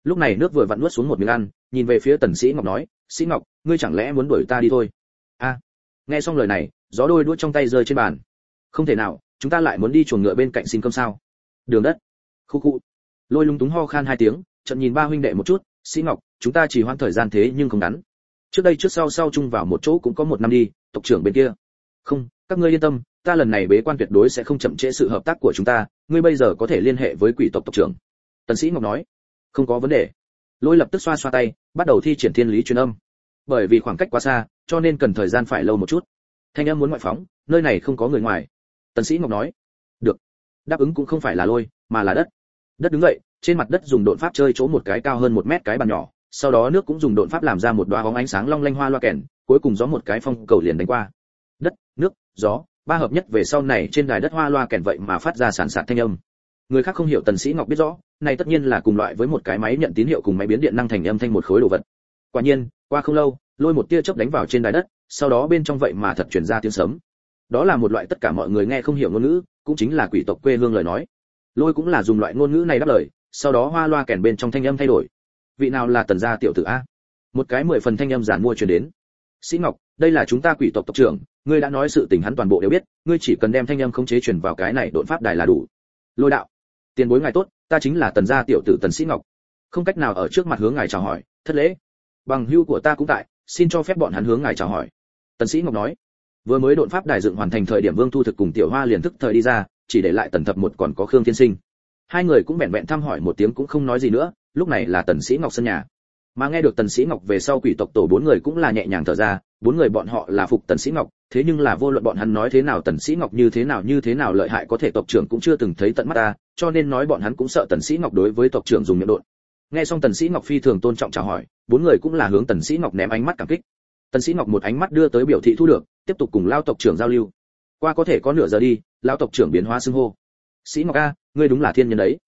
Speaker 1: Lúc này nước vừa vặn nuốt xuống một miếng ăn, nhìn về phía tần sĩ ngọc nói, sĩ ngọc, ngươi chẳng lẽ muốn đuổi ta đi thôi? A. Nghe xong lời này, gió đôi đuôi trong tay rơi trên bàn. Không thể nào, chúng ta lại muốn đi chuồng ngựa bên cạnh xin cơm sao? Đường đất. Khu khu. Lôi lung túng ho khan hai tiếng chậm nhìn ba huynh đệ một chút sĩ ngọc, chúng ta chỉ hoãn thời gian thế nhưng không ngắn. Trước đây trước sau sau chung vào một chỗ cũng có một năm đi, tộc trưởng bên kia. Không, các ngươi yên tâm, ta lần này bế quan tuyệt đối sẽ không chậm trễ sự hợp tác của chúng ta, ngươi bây giờ có thể liên hệ với quỷ tộc tộc trưởng. Tần sĩ ngọc nói. Không có vấn đề. Lôi lập tức xoa xoa tay, bắt đầu thi triển thiên lý truyền âm. Bởi vì khoảng cách quá xa, cho nên cần thời gian phải lâu một chút. Thanh âm muốn ngoại phóng, nơi này không có người ngoài. Tần sĩ ngọc nói. Được, đáp ứng cũng không phải là lôi, mà là đất. Đất đứng dậy trên mặt đất dùng độn pháp chơi chỗ một cái cao hơn một mét cái bàn nhỏ, sau đó nước cũng dùng độn pháp làm ra một đóa bóng ánh sáng long lanh hoa loa kèn, cuối cùng gió một cái phong cầu liền đánh qua. Đất, nước, gió, ba hợp nhất về sau này trên đài đất hoa loa kèn vậy mà phát ra sản sạt thanh âm. Người khác không hiểu tần sĩ ngọc biết rõ, này tất nhiên là cùng loại với một cái máy nhận tín hiệu cùng máy biến điện năng thành âm thanh một khối đồ vật. Quả nhiên, qua không lâu, lôi một tia chớp đánh vào trên đài đất, sau đó bên trong vậy mà thật truyền ra tiếng sấm. Đó là một loại tất cả mọi người nghe không hiểu ngôn ngữ, cũng chính là quỷ tộc quê hương lời nói. Lôi cũng là dùng loại ngôn ngữ này đáp lời sau đó hoa loa kèn bên trong thanh âm thay đổi. Vị nào là tần gia tiểu tử a? Một cái mười phần thanh âm giản mua truyền đến. Sĩ ngọc, đây là chúng ta quỷ tộc tộc trưởng, ngươi đã nói sự tình hắn toàn bộ đều biết, ngươi chỉ cần đem thanh âm khống chế truyền vào cái này đột pháp đài là đủ. Lôi đạo, tiền bối ngài tốt, ta chính là tần gia tiểu tử tần sĩ ngọc. Không cách nào ở trước mặt hướng ngài chào hỏi, thất lễ. Bằng hưu của ta cũng tại, xin cho phép bọn hắn hướng ngài chào hỏi. Tần sĩ ngọc nói, vừa mới đột pháp đài dựng hoàn thành thời điểm vương thu thực cùng tiểu hoa liền thức thời đi ra, chỉ để lại tần thập một còn có khương thiên sinh hai người cũng vẹn vẹn thăm hỏi một tiếng cũng không nói gì nữa, lúc này là tần sĩ ngọc sân nhà. Mà nghe được tần sĩ ngọc về sau quỷ tộc tổ bốn người cũng là nhẹ nhàng thở ra, bốn người bọn họ là phục tần sĩ ngọc, thế nhưng là vô luận bọn hắn nói thế nào tần sĩ ngọc như thế nào như thế nào lợi hại có thể tộc trưởng cũng chưa từng thấy tận mắt ta, cho nên nói bọn hắn cũng sợ tần sĩ ngọc đối với tộc trưởng dùng miệng đột nghe xong tần sĩ ngọc phi thường tôn trọng chào hỏi, bốn người cũng là hướng tần sĩ ngọc ném ánh mắt cảm kích. Tần sĩ ngọc một ánh mắt đưa tới biểu thị thu được, tiếp tục cùng lao tộc trưởng giao lưu. Qua có thể có nửa giờ đi, lao tộc trưởng biến hóa xưng hô. Sĩ ngọc a ngươi đúng là thiên nhân đấy.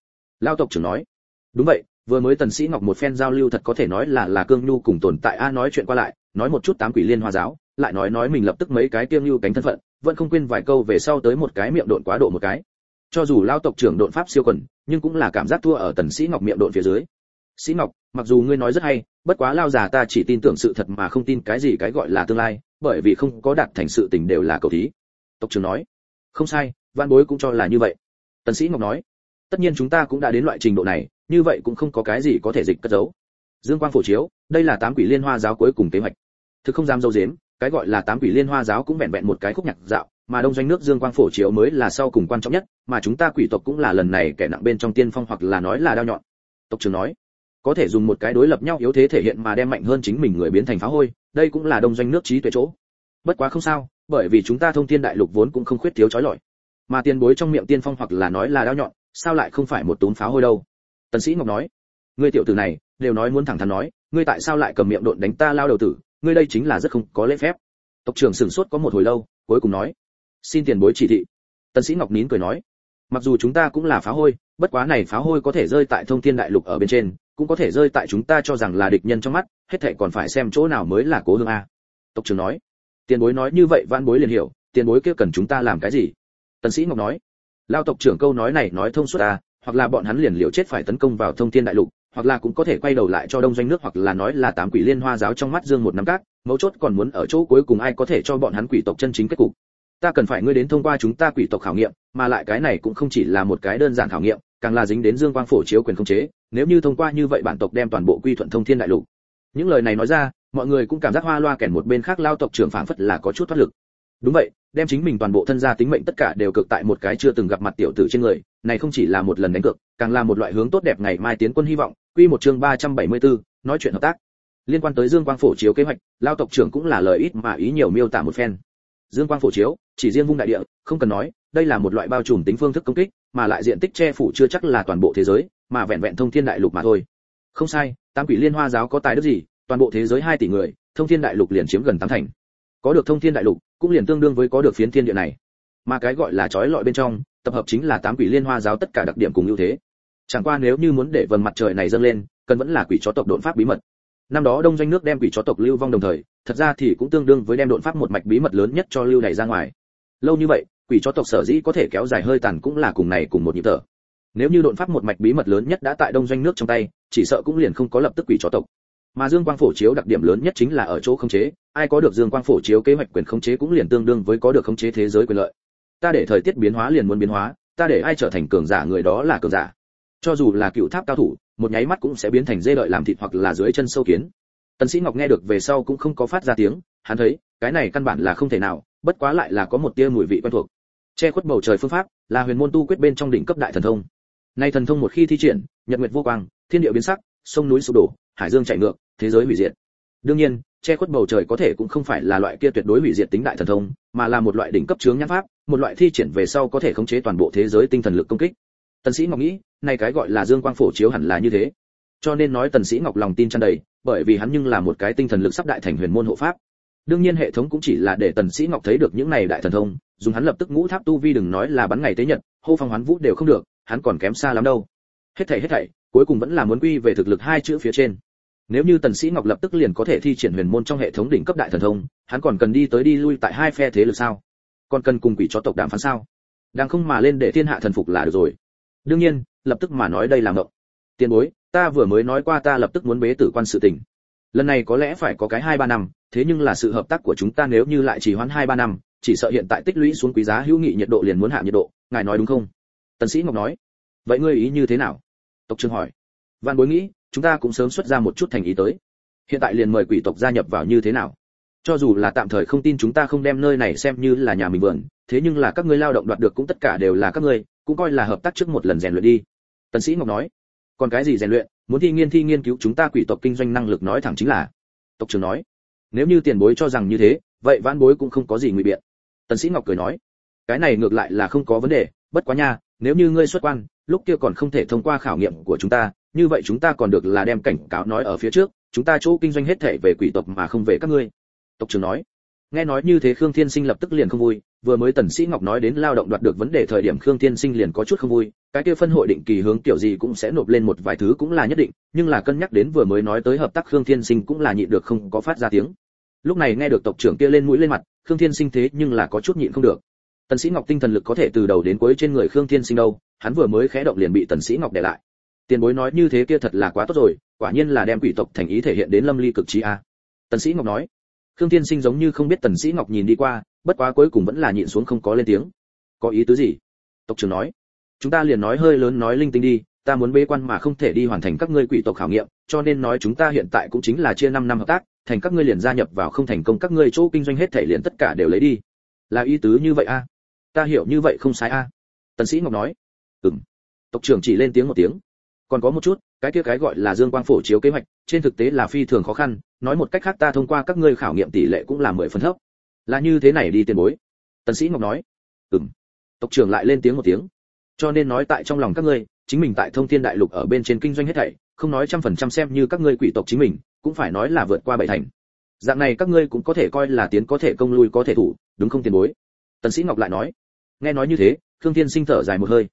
Speaker 1: Lao tộc trưởng nói. Đúng vậy, vừa mới tần sĩ ngọc một phen giao lưu thật có thể nói là là cương nhu cùng tồn tại a nói chuyện qua lại, nói một chút tám quỷ liên hoa giáo, lại nói nói mình lập tức mấy cái kiêng nhu cánh thân phận, vẫn không quên vài câu về sau tới một cái miệng độn quá độ một cái. Cho dù lao tộc trưởng độn pháp siêu quần, nhưng cũng là cảm giác thua ở tần sĩ ngọc miệng độn phía dưới. Sĩ ngọc, mặc dù ngươi nói rất hay, bất quá lao già ta chỉ tin tưởng sự thật mà không tin cái gì cái gọi là tương lai, bởi vì không có đạt thành sự tình đều là cầu thí. Tộc trưởng nói. Không sai, văn bối cũng cho là như vậy tần sĩ ngọc nói, tất nhiên chúng ta cũng đã đến loại trình độ này, như vậy cũng không có cái gì có thể dịch cất giấu. Dương quang phổ chiếu, đây là tám quỷ liên hoa giáo cuối cùng kế hoạch. Thực không dám dâu dếm, cái gọi là tám quỷ liên hoa giáo cũng vẹn vẹn một cái khúc nhạc dạo, mà đông doanh nước dương quang phổ chiếu mới là sau cùng quan trọng nhất, mà chúng ta quỷ tộc cũng là lần này kẻ nặng bên trong tiên phong hoặc là nói là đao nhọn. Tộc trưởng nói, có thể dùng một cái đối lập nhau yếu thế thể hiện mà đem mạnh hơn chính mình người biến thành phá hôi, đây cũng là đông doanh nước trí tuệ chỗ. Bất quá không sao, bởi vì chúng ta thông thiên đại lục vốn cũng không khuyết thiếu chói lọi mà tiền bối trong miệng tiên phong hoặc là nói là đao nhọn, sao lại không phải một túm pháo hôi đâu? Tần sĩ ngọc nói, ngươi tiểu tử này, đều nói muốn thẳng thắn nói, ngươi tại sao lại cầm miệng độn đánh ta lao đầu tử, ngươi đây chính là rất không có lễ phép. Tộc trưởng sửng sốt có một hồi lâu, cuối cùng nói, xin tiền bối chỉ thị. Tần sĩ ngọc nín cười nói, mặc dù chúng ta cũng là phá hôi, bất quá này phá hôi có thể rơi tại thông thiên đại lục ở bên trên, cũng có thể rơi tại chúng ta cho rằng là địch nhân trong mắt, hết thảy còn phải xem chỗ nào mới là cố hương a. Tộc trưởng nói, tiền bối nói như vậy vãn bối liền hiểu, tiền bối kia cần chúng ta làm cái gì? Tần sĩ ngọc nói lao tộc trưởng câu nói này nói thông suốt à hoặc là bọn hắn liền liều chết phải tấn công vào thông thiên đại lục hoặc là cũng có thể quay đầu lại cho đông doanh nước hoặc là nói là tám quỷ liên hoa giáo trong mắt dương một năm cát, mấu chốt còn muốn ở chỗ cuối cùng ai có thể cho bọn hắn quỷ tộc chân chính kết cục. Ta cần phải ngươi đến thông qua chúng ta quỷ tộc khảo nghiệm mà lại cái này cũng không chỉ là một cái đơn giản khảo nghiệm càng là dính đến dương quang phổ chiếu quyền không chế nếu như thông qua như vậy bản tộc đem toàn bộ quy thuận thông thiên đại lục. Những lời này nói ra mọi người cũng cảm giác hoa loa kèn một bên khác lao tộc trưởng phảng phất là có chút thoát lực đúng vậy đem chính mình toàn bộ thân gia tính mệnh tất cả đều cực tại một cái chưa từng gặp mặt tiểu tử trên người này không chỉ là một lần đánh cược càng là một loại hướng tốt đẹp ngày mai tiến quân hy vọng. Quy một chương 374, nói chuyện hợp tác. Liên quan tới dương quang phổ chiếu kế hoạch lao tộc trưởng cũng là lời ít mà ý nhiều miêu tả một phen. Dương quang phổ chiếu chỉ riêng vung đại địa không cần nói đây là một loại bao trùm tính phương thức công kích mà lại diện tích che phủ chưa chắc là toàn bộ thế giới mà vẹn vẹn thông thiên đại lục mà thôi. Không sai tam quỷ liên hoa giáo có tài đức gì toàn bộ thế giới 2 tỷ người thông thiên đại lục liền chiếm gần tám thành. Có được thông thiên đại lục cũng liền tương đương với có được phiến thiên địa này. Mà cái gọi là trói lọi bên trong, tập hợp chính là tám quỷ liên hoa giáo tất cả đặc điểm cùng ưu thế. Chẳng qua nếu như muốn để vần mặt trời này dâng lên, cần vẫn là quỷ chó tộc đột pháp bí mật. Năm đó đông doanh nước đem quỷ chó tộc lưu vong đồng thời, thật ra thì cũng tương đương với đem đột pháp một mạch bí mật lớn nhất cho lưu này ra ngoài. Lâu như vậy, quỷ chó tộc sở dĩ có thể kéo dài hơi tàn cũng là cùng này cùng một nhịp thở. Nếu như độn pháp một mạch bí mật lớn nhất đã tại đông doanh nước trong tay, chỉ sợ cũng liền không có lập tức quỷ chó tộc mà dương quang phổ chiếu đặc điểm lớn nhất chính là ở chỗ khống chế. Ai có được dương quang phổ chiếu kế hoạch quyền khống chế cũng liền tương đương với có được khống chế thế giới quyền lợi. Ta để thời tiết biến hóa liền muốn biến hóa, ta để ai trở thành cường giả người đó là cường giả. Cho dù là cựu tháp cao thủ, một nháy mắt cũng sẽ biến thành dê đợi làm thịt hoặc là dưới chân sâu kiến. Tần sĩ ngọc nghe được về sau cũng không có phát ra tiếng, hắn thấy, cái này căn bản là không thể nào, bất quá lại là có một tia mùi vị quen thuộc. Che khuất bầu trời phương pháp, là huyền môn tu quyết bên trong đỉnh cấp đại thần thông. Nay thần thông một khi thi triển, nhật nguyệt vô quang, thiên địa biến sắc, sông núi sụp đổ hải dương chạy ngược, thế giới hủy diệt. Đương nhiên, che khuất bầu trời có thể cũng không phải là loại kia tuyệt đối hủy diệt tính đại thần thông, mà là một loại đỉnh cấp chướng nhãn pháp, một loại thi triển về sau có thể khống chế toàn bộ thế giới tinh thần lực công kích. Tần sĩ ngọc nghĩ này cái gọi là dương quang phổ chiếu hẳn là như thế. Cho nên nói tần sĩ ngọc lòng tin tràn đầy, bởi vì hắn nhưng là một cái tinh thần lực sắp đại thành huyền môn hộ pháp. Đương nhiên hệ thống cũng chỉ là để tần sĩ ngọc thấy được những này đại thần thông, dùng hắn lập tức ngũ tháp tu vi đừng nói là bắn ngày tế nhật, hô phong hoán vũ đều không được, hắn còn kém xa lắm đâu. Hết thảy hết thảy, cuối cùng vẫn là muốn quy về thực lực hai chữ phía trên nếu như tần sĩ ngọc lập tức liền có thể thi triển huyền môn trong hệ thống đỉnh cấp đại thần thông, hắn còn cần đi tới đi lui tại hai phe thế lực sao? Còn cần cùng quỷ chó tộc đàm phán sao? Đang không mà lên để thiên hạ thần phục là được rồi. Đương nhiên, lập tức mà nói đây là ngộng tiền bối, ta vừa mới nói qua ta lập tức muốn bế tử quan sự tình. Lần này có lẽ phải có cái hai ba năm, thế nhưng là sự hợp tác của chúng ta nếu như lại chỉ hoãn hai ba năm, chỉ sợ hiện tại tích lũy xuống quý giá hữu nghị nhiệt độ liền muốn hạ nhiệt độ, ngài nói đúng không? Tần sĩ ngọc nói. Vậy ngươi ý như thế nào? Tộc trưởng hỏi. Văn bối nghĩ chúng ta cũng sớm xuất ra một chút thành ý tới. Hiện tại liền mời quỷ tộc gia nhập vào như thế nào? Cho dù là tạm thời không tin chúng ta không đem nơi này xem như là nhà mình vườn, thế nhưng là các ngươi lao động đoạt được cũng tất cả đều là các ngươi, cũng coi là hợp tác trước một lần rèn luyện đi. Tần sĩ ngọc nói. Còn cái gì rèn luyện? Muốn thi nghiên thi nghiên cứu chúng ta quỷ tộc kinh doanh năng lực nói thẳng chính là. Tộc trưởng nói. Nếu như tiền bối cho rằng như thế, vậy vãn bối cũng không có gì nguy biện. Tần sĩ ngọc cười nói. Cái này ngược lại là không có vấn đề, bất quá nha, nếu như ngươi xuất quan, lúc kia còn không thể thông qua khảo nghiệm của chúng ta như vậy chúng ta còn được là đem cảnh cáo nói ở phía trước, chúng ta chỗ kinh doanh hết thể về quỷ tộc mà không về các ngươi. Tộc trưởng nói. Nghe nói như thế khương thiên sinh lập tức liền không vui, vừa mới tần sĩ ngọc nói đến lao động đoạt được vấn đề thời điểm khương thiên sinh liền có chút không vui, cái kia phân hội định kỳ hướng tiểu gì cũng sẽ nộp lên một vài thứ cũng là nhất định, nhưng là cân nhắc đến vừa mới nói tới hợp tác khương thiên sinh cũng là nhịn được không có phát ra tiếng. Lúc này nghe được tộc trưởng kia lên mũi lên mặt, khương thiên sinh thế nhưng là có chút nhịn không được. Tần sĩ ngọc tinh thần lực có thể từ đầu đến cuối trên người khương thiên sinh đâu, hắn vừa mới khẽ động liền bị tần sĩ ngọc để lại tiền bối nói như thế kia thật là quá tốt rồi, quả nhiên là đem quỷ tộc thành ý thể hiện đến lâm ly cực trí a. Tần sĩ ngọc nói. Khương thiên sinh giống như không biết tần sĩ ngọc nhìn đi qua, bất quá cuối cùng vẫn là nhịn xuống không có lên tiếng. Có ý tứ gì? Tộc trưởng nói. Chúng ta liền nói hơi lớn nói linh tinh đi, ta muốn bế quan mà không thể đi hoàn thành các ngươi quỷ tộc khảo nghiệm, cho nên nói chúng ta hiện tại cũng chính là chia 5 năm hợp tác, thành các ngươi liền gia nhập vào không thành công các ngươi chỗ kinh doanh hết thể liền tất cả đều lấy đi. Là ý tứ như vậy a? Ta hiểu như vậy không sai a. Tần sĩ ngọc nói. Ừm. Tộc trưởng chỉ lên tiếng một tiếng còn có một chút, cái kia cái gọi là dương quang phổ chiếu kế hoạch, trên thực tế là phi thường khó khăn, nói một cách khác ta thông qua các ngươi khảo nghiệm tỷ lệ cũng là mười phần thấp. Là như thế này đi tiền bối. Tần sĩ ngọc nói. Ừm. Tộc trưởng lại lên tiếng một tiếng. Cho nên nói tại trong lòng các ngươi, chính mình tại thông thiên đại lục ở bên trên kinh doanh hết thảy, không nói trăm phần trăm xem như các ngươi quỷ tộc chính mình, cũng phải nói là vượt qua bảy thành. Dạng này các ngươi cũng có thể coi là tiến có thể công lui có thể thủ, đúng không tiền bối? Tần sĩ ngọc lại nói. Nghe nói như thế thương thiên sinh thở dài một hơi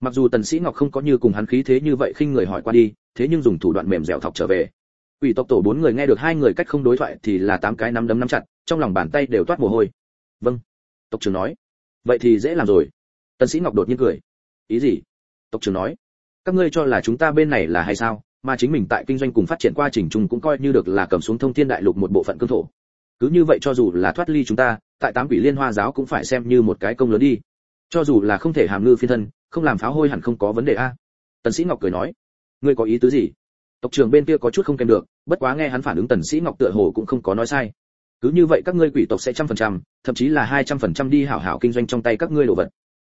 Speaker 1: mặc dù tần sĩ ngọc không có như cùng hắn khí thế như vậy khinh người hỏi qua đi, thế nhưng dùng thủ đoạn mềm dẻo thọc trở về. Quỷ tộc tổ bốn người nghe được hai người cách không đối thoại thì là tám cái nắm đấm nắm chặt, trong lòng bàn tay đều toát mồ hôi. Vâng tộc trưởng nói. Vậy thì dễ làm rồi. Tần sĩ ngọc đột nhiên cười. Ý gì? tộc trưởng nói. Các ngươi cho là chúng ta bên này là hay sao, mà chính mình tại kinh doanh cùng phát triển qua trình chung cũng coi như được là cầm xuống thông thiên đại lục một bộ phận cương thổ. Cứ như vậy cho dù là thoát ly chúng ta, tại tám quỷ liên hoa giáo cũng phải xem như một cái công lớn đi. Cho dù là không thể hàm ngư phi thân không làm pháo hôi hẳn không có vấn đề a. Tần sĩ ngọc cười nói, ngươi có ý tứ gì? Tộc trưởng bên kia có chút không kèm được, bất quá nghe hắn phản ứng tần sĩ ngọc tựa hồ cũng không có nói sai. Cứ như vậy các ngươi quỷ tộc sẽ trăm phần trăm, thậm chí là hai trăm phần trăm đi hảo hảo kinh doanh trong tay các ngươi đồ vật.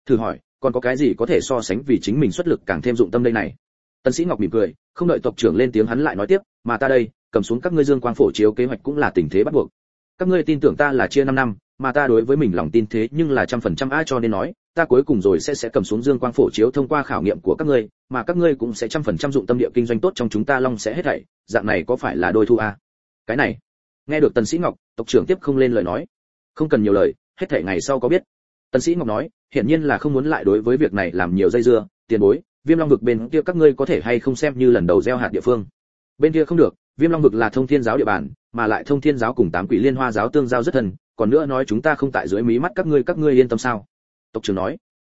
Speaker 1: Thử hỏi, còn có cái gì có thể so sánh vì chính mình xuất lực càng thêm dụng tâm đây này? Tần sĩ ngọc mỉm cười, không đợi tộc trưởng lên tiếng hắn lại nói tiếp, mà ta đây, cầm xuống các ngươi dương quang phổ chiếu kế hoạch cũng là tình thế bắt buộc. Các ngươi tin tưởng ta là chia 5 năm, mà ta đối với mình lòng tin thế nhưng là trăm phần trăm ai cho nên nói ta cuối cùng rồi sẽ sẽ cầm xuống dương quang phổ chiếu thông qua khảo nghiệm của các ngươi, mà các ngươi cũng sẽ trăm phần trăm dụng tâm địa kinh doanh tốt trong chúng ta long sẽ hết thảy, dạng này có phải là đôi thu à? cái này, nghe được tần sĩ ngọc, tộc trưởng tiếp không lên lời nói. Không cần nhiều lời, hết thảy ngày sau có biết. Tần sĩ ngọc nói hiện nhiên là không muốn lại đối với việc này làm nhiều dây dưa, tiền bối, viêm long vực bên kia các ngươi có thể hay không xem như lần đầu gieo hạt địa phương? Bên kia không được, viêm long vực là thông thiên giáo địa bàn, mà lại thông thiên giáo cùng tám quỷ liên hoa giáo tương giao rất thân, còn nữa nói chúng ta không tại dưới mí mắt các ngươi các ngươi yên tâm sao? Tộc trưởng nói.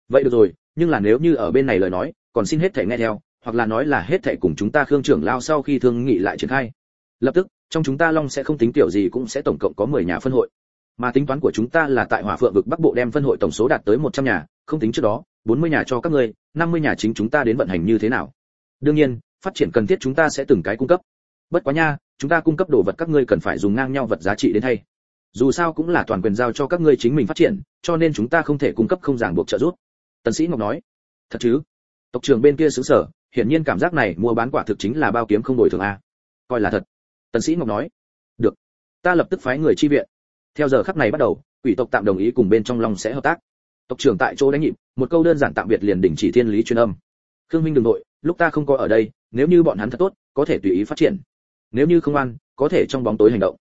Speaker 1: Vậy được rồi, nhưng là nếu như ở bên này lời nói, còn xin hết thảy nghe theo, hoặc là nói là hết thảy cùng chúng ta khương trưởng lao sau khi thương nghị lại triển khai. Lập tức, trong chúng ta long sẽ không tính tiểu gì cũng sẽ tổng cộng có 10 nhà phân hội. Mà tính toán của chúng ta là tại hỏa phượng vực bắc bộ đem phân hội tổng số đạt tới 100 nhà, không tính trước đó 40 nhà cho các ngươi 50 nhà chính chúng ta đến vận hành như thế nào. Đương nhiên, phát triển cần thiết chúng ta sẽ từng cái cung cấp. Bất quá nha, chúng ta cung cấp đồ vật các ngươi cần phải dùng ngang nhau vật giá trị đến thay dù sao cũng là toàn quyền giao cho các ngươi chính mình phát triển, cho nên chúng ta không thể cung cấp không ràng buộc trợ giúp. Tần sĩ ngọc nói. Thật chứ? Tộc trưởng bên kia xứ sở, hiển nhiên cảm giác này mua bán quả thực chính là bao kiếm không đổi thường a. Coi là thật. Tần sĩ ngọc nói. Được, ta lập tức phái người chi viện. Theo giờ khắc này bắt đầu, quỷ tộc tạm đồng ý cùng bên trong long sẽ hợp tác. Tộc trưởng tại chỗ đánh nhịp, một câu đơn giản tạm biệt liền đình chỉ thiên lý truyền âm. Khương minh đừng nội lúc ta không có ở đây, nếu như bọn hắn thật tốt, có thể tùy ý phát triển. Nếu như không ăn, có thể trong bóng tối hành động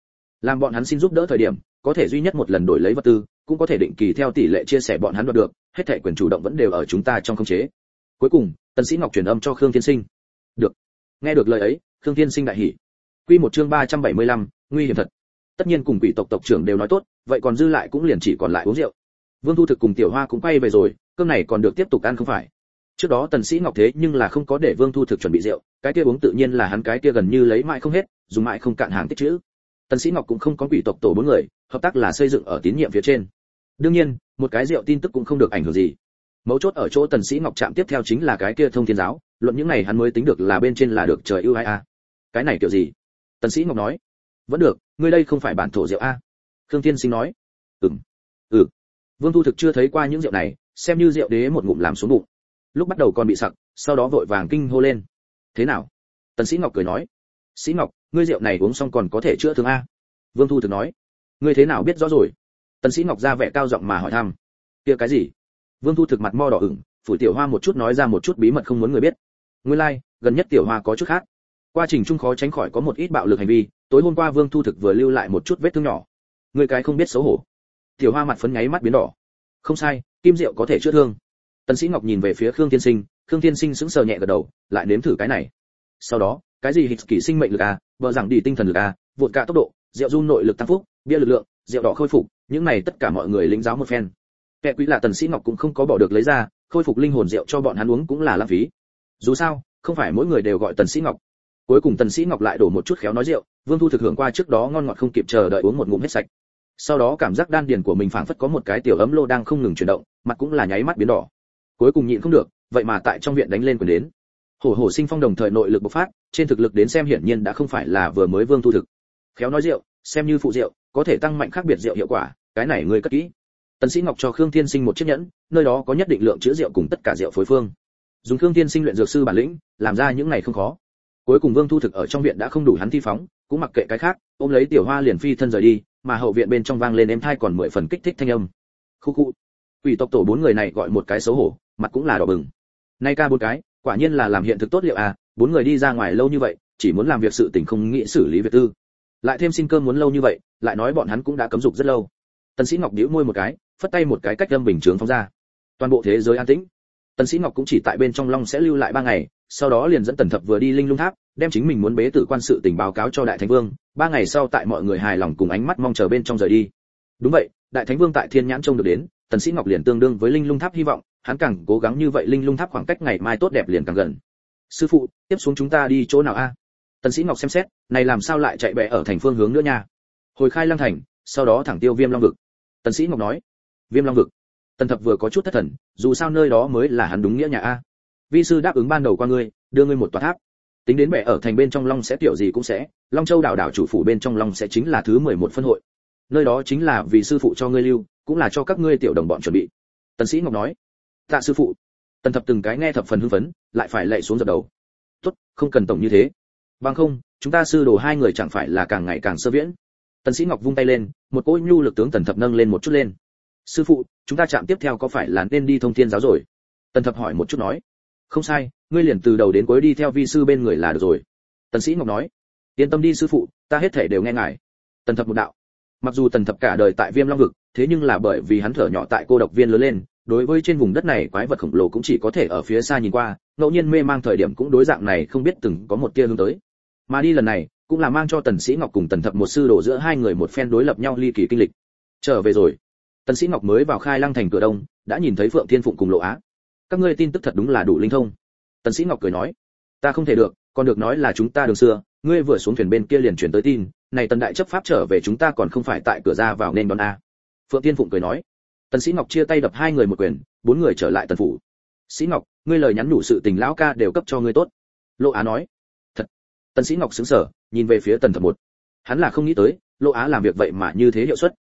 Speaker 1: làm bọn hắn xin giúp đỡ thời điểm có thể duy nhất một lần đổi lấy vật tư cũng có thể định kỳ theo tỷ lệ chia sẻ bọn hắn đoạt được hết thể quyền chủ động vẫn đều ở chúng ta trong khống chế. Cuối cùng tần sĩ ngọc truyền âm cho khương thiên sinh. Được. Nghe được lời ấy khương thiên sinh đại hỉ. Quy một chương 375, nguy hiểm thật. Tất nhiên cùng quỷ tộc tộc trưởng đều nói tốt vậy còn dư lại cũng liền chỉ còn lại uống rượu. Vương thu thực cùng tiểu hoa cũng quay về rồi cơm này còn được tiếp tục ăn không phải? Trước đó tần sĩ ngọc thế nhưng là không có để vương thu thực chuẩn bị rượu cái kia uống tự nhiên là hắn cái kia gần như lấy mãi không hết dùng mãi không cạn hàng tích chữ tần sĩ ngọc cũng không có quỷ tộc tổ bốn người, hợp tác là xây dựng ở tín nhiệm phía trên. đương nhiên, một cái rượu tin tức cũng không được ảnh hưởng gì. mấu chốt ở chỗ tần sĩ ngọc chạm tiếp theo chính là cái kia thông thiên giáo, luận những này hắn mới tính được là bên trên là được trời ưu ai a. cái này kiểu gì? tần sĩ ngọc nói. vẫn được, ngươi đây không phải bản thổ rượu a. khương thiên sinh nói. ừm ừ. vương thu thực chưa thấy qua những rượu này, xem như rượu đế một ngụm làm xuống bụng. lúc bắt đầu còn bị sặc, sau đó vội vàng kinh hô lên. thế nào? tần sĩ ngọc cười nói sĩ ngọc ngươi rượu này uống xong còn có thể chữa thương a. Vương thu thực nói. Ngươi thế nào biết rõ rồi? Tần sĩ ngọc ra vẻ cao giọng mà hỏi thăm. Kia cái gì? Vương thu thực mặt mo đỏ ửng phủ tiểu hoa một chút nói ra một chút bí mật không muốn người biết. Nguyên lai like, gần nhất tiểu hoa có chút khác. Quá trình chung khó tránh khỏi có một ít bạo lực hành vi tối hôm qua vương thu thực vừa lưu lại một chút vết thương nhỏ. Người cái không biết xấu hổ. Tiểu hoa mặt phấn nháy mắt biến đỏ. Không sai kim rượu có thể chữa thương. Tần sĩ ngọc nhìn về phía khương thiên sinh khương thiên sinh sững sờ nhẹ gật đầu lại nếm thử cái này. Sau đó cái gì hịch kỷ sinh mệnh lực a vợ rằng đi tinh thần lực a vụt cả tốc độ, rượu run nội lực tăng phúc, bia lực lượng, rượu đỏ khôi phục, những này tất cả mọi người lĩnh giáo một phen. Kẻ quý là tần sĩ ngọc cũng không có bỏ được lấy ra, khôi phục linh hồn rượu cho bọn hắn uống cũng là lãng phí. Dù sao, không phải mỗi người đều gọi tần sĩ ngọc. Cuối cùng tần sĩ ngọc lại đổ một chút khéo nói rượu, vương thu thực hưởng qua trước đó ngon ngọt không kịp chờ đợi uống một ngụm hết sạch. Sau đó cảm giác đan điền của mình phảng phất có một cái tiểu ấm lô đang không ngừng chuyển động, mặt cũng là nháy mắt biến đỏ. Cuối cùng nhịn không được, vậy mà tại trong viện đánh lên quyền đến hổ hổ sinh phong đồng thời nội lực bộc phát, trên thực lực đến xem hiển nhiên đã không phải là vừa mới vương thu thực. Khéo nói rượu, xem như phụ rượu, có thể tăng mạnh khác biệt rượu hiệu quả, cái này ngươi cất kỹ. Tần sĩ ngọc cho khương thiên sinh một chiếc nhẫn, nơi đó có nhất định lượng chứa rượu cùng tất cả rượu phối phương. Dùng khương thiên sinh luyện dược sư bản lĩnh, làm ra những này không khó. Cuối cùng vương thu thực ở trong viện đã không đủ hắn thi phóng, cũng mặc kệ cái khác, ôm lấy tiểu hoa liền phi thân rời đi, mà hậu viện bên trong vang lên em thai còn mười phần kích thích thanh âm. Khu khu. Quỷ tộc tổ bốn người này gọi một cái xấu hổ, mặt cũng là đỏ bừng. Nay ca bốn cái quả nhiên là làm hiện thực tốt liệu à bốn người đi ra ngoài lâu như vậy, chỉ muốn làm việc sự tình không nghĩ xử lý việc tư. Lại thêm xin cơm muốn lâu như vậy, lại nói bọn hắn cũng đã cấm dục rất lâu. Tần sĩ ngọc điếu môi một cái, phất tay một cái cách âm bình thường phóng ra. Toàn bộ thế giới an tĩnh. Tần sĩ ngọc cũng chỉ tại bên trong long sẽ lưu lại ba ngày, sau đó liền dẫn tần thập vừa đi linh lung tháp, đem chính mình muốn bế tử quan sự tình báo cáo cho đại thánh vương, ba ngày sau tại mọi người hài lòng cùng ánh mắt mong chờ bên trong rời đi. Đúng vậy, đại thánh vương tại thiên nhãn trông được đến, tần sĩ ngọc liền tương đương với linh lung tháp hy vọng hắn càng cố gắng như vậy linh lung tháp khoảng cách ngày mai tốt đẹp liền càng gần. Sư phụ, tiếp xuống chúng ta đi chỗ nào a? Tần sĩ ngọc xem xét, này làm sao lại chạy bẹ ở thành phương hướng nữa nha? Hồi khai lăng thành, sau đó thẳng tiêu viêm long vực. Tần sĩ ngọc nói, viêm long vực. Tần thập vừa có chút thất thần, dù sao nơi đó mới là hắn đúng nghĩa nhà a. Vi sư đáp ứng ban đầu qua ngươi, đưa ngươi một tòa tháp. Tính đến bệ ở thành bên trong long sẽ tiểu gì cũng sẽ, long châu đảo đảo chủ phủ bên trong long sẽ chính là thứ mười một phân hội. Nơi đó chính là vì sư phụ cho ngươi lưu, cũng là cho các ngươi tiểu đồng bọn chuẩn bị. Tần sĩ ngọc nói tạ sư phụ. Tần thập từng cái nghe thập phần hưng phấn, lại phải lạy xuống dập đầu. Tốt, không cần tổng như thế. Bằng không, chúng ta sư đồ hai người chẳng phải là càng ngày càng sơ viễn. Tần sĩ ngọc vung tay lên, một cỗ nhu lực tướng tần thập nâng lên một chút lên. Sư phụ, chúng ta chạm tiếp theo có phải là nên đi thông thiên giáo rồi? Tần thập hỏi một chút nói. Không sai, ngươi liền từ đầu đến cuối đi theo vi sư bên người là được rồi. Tần sĩ ngọc nói. Yên tâm đi sư phụ, ta hết thể đều nghe ngài. Tần thập một đạo. Mặc dù tần thập cả đời tại viêm long vực, thế nhưng là bởi vì hắn thở nhỏ tại cô độc viên lớn lên đối với trên vùng đất này quái vật khổng lồ cũng chỉ có thể ở phía xa nhìn qua, ngẫu nhiên mê mang thời điểm cũng đối dạng này không biết từng có một tia hướng tới. Mà đi lần này, cũng là mang cho tần sĩ ngọc cùng tần thập một sư đồ giữa hai người một phen đối lập nhau ly kỳ kinh lịch. Trở về rồi. Tần sĩ ngọc mới vào khai lăng thành cửa đông, đã nhìn thấy phượng thiên phụng cùng lộ á. Các ngươi tin tức thật đúng là đủ linh thông. Tần sĩ ngọc cười nói, ta không thể được, còn được nói là chúng ta đường xưa, ngươi vừa xuống thuyền bên kia liền truyền tới tin, này tần đại chấp pháp trở về chúng ta còn không phải tại cửa ra vào nên đón a. Phượng thiên phụng cười nói tần sĩ ngọc chia tay đập hai người một quyền, bốn người trở lại tần phủ. Sĩ ngọc, ngươi lời nhắn nhủ sự tình lão ca đều cấp cho ngươi tốt. Lộ á nói. Thật. Tần sĩ ngọc sững sờ, nhìn về phía tần thập một. Hắn là không nghĩ tới, lộ á làm việc vậy mà như thế hiệu suất.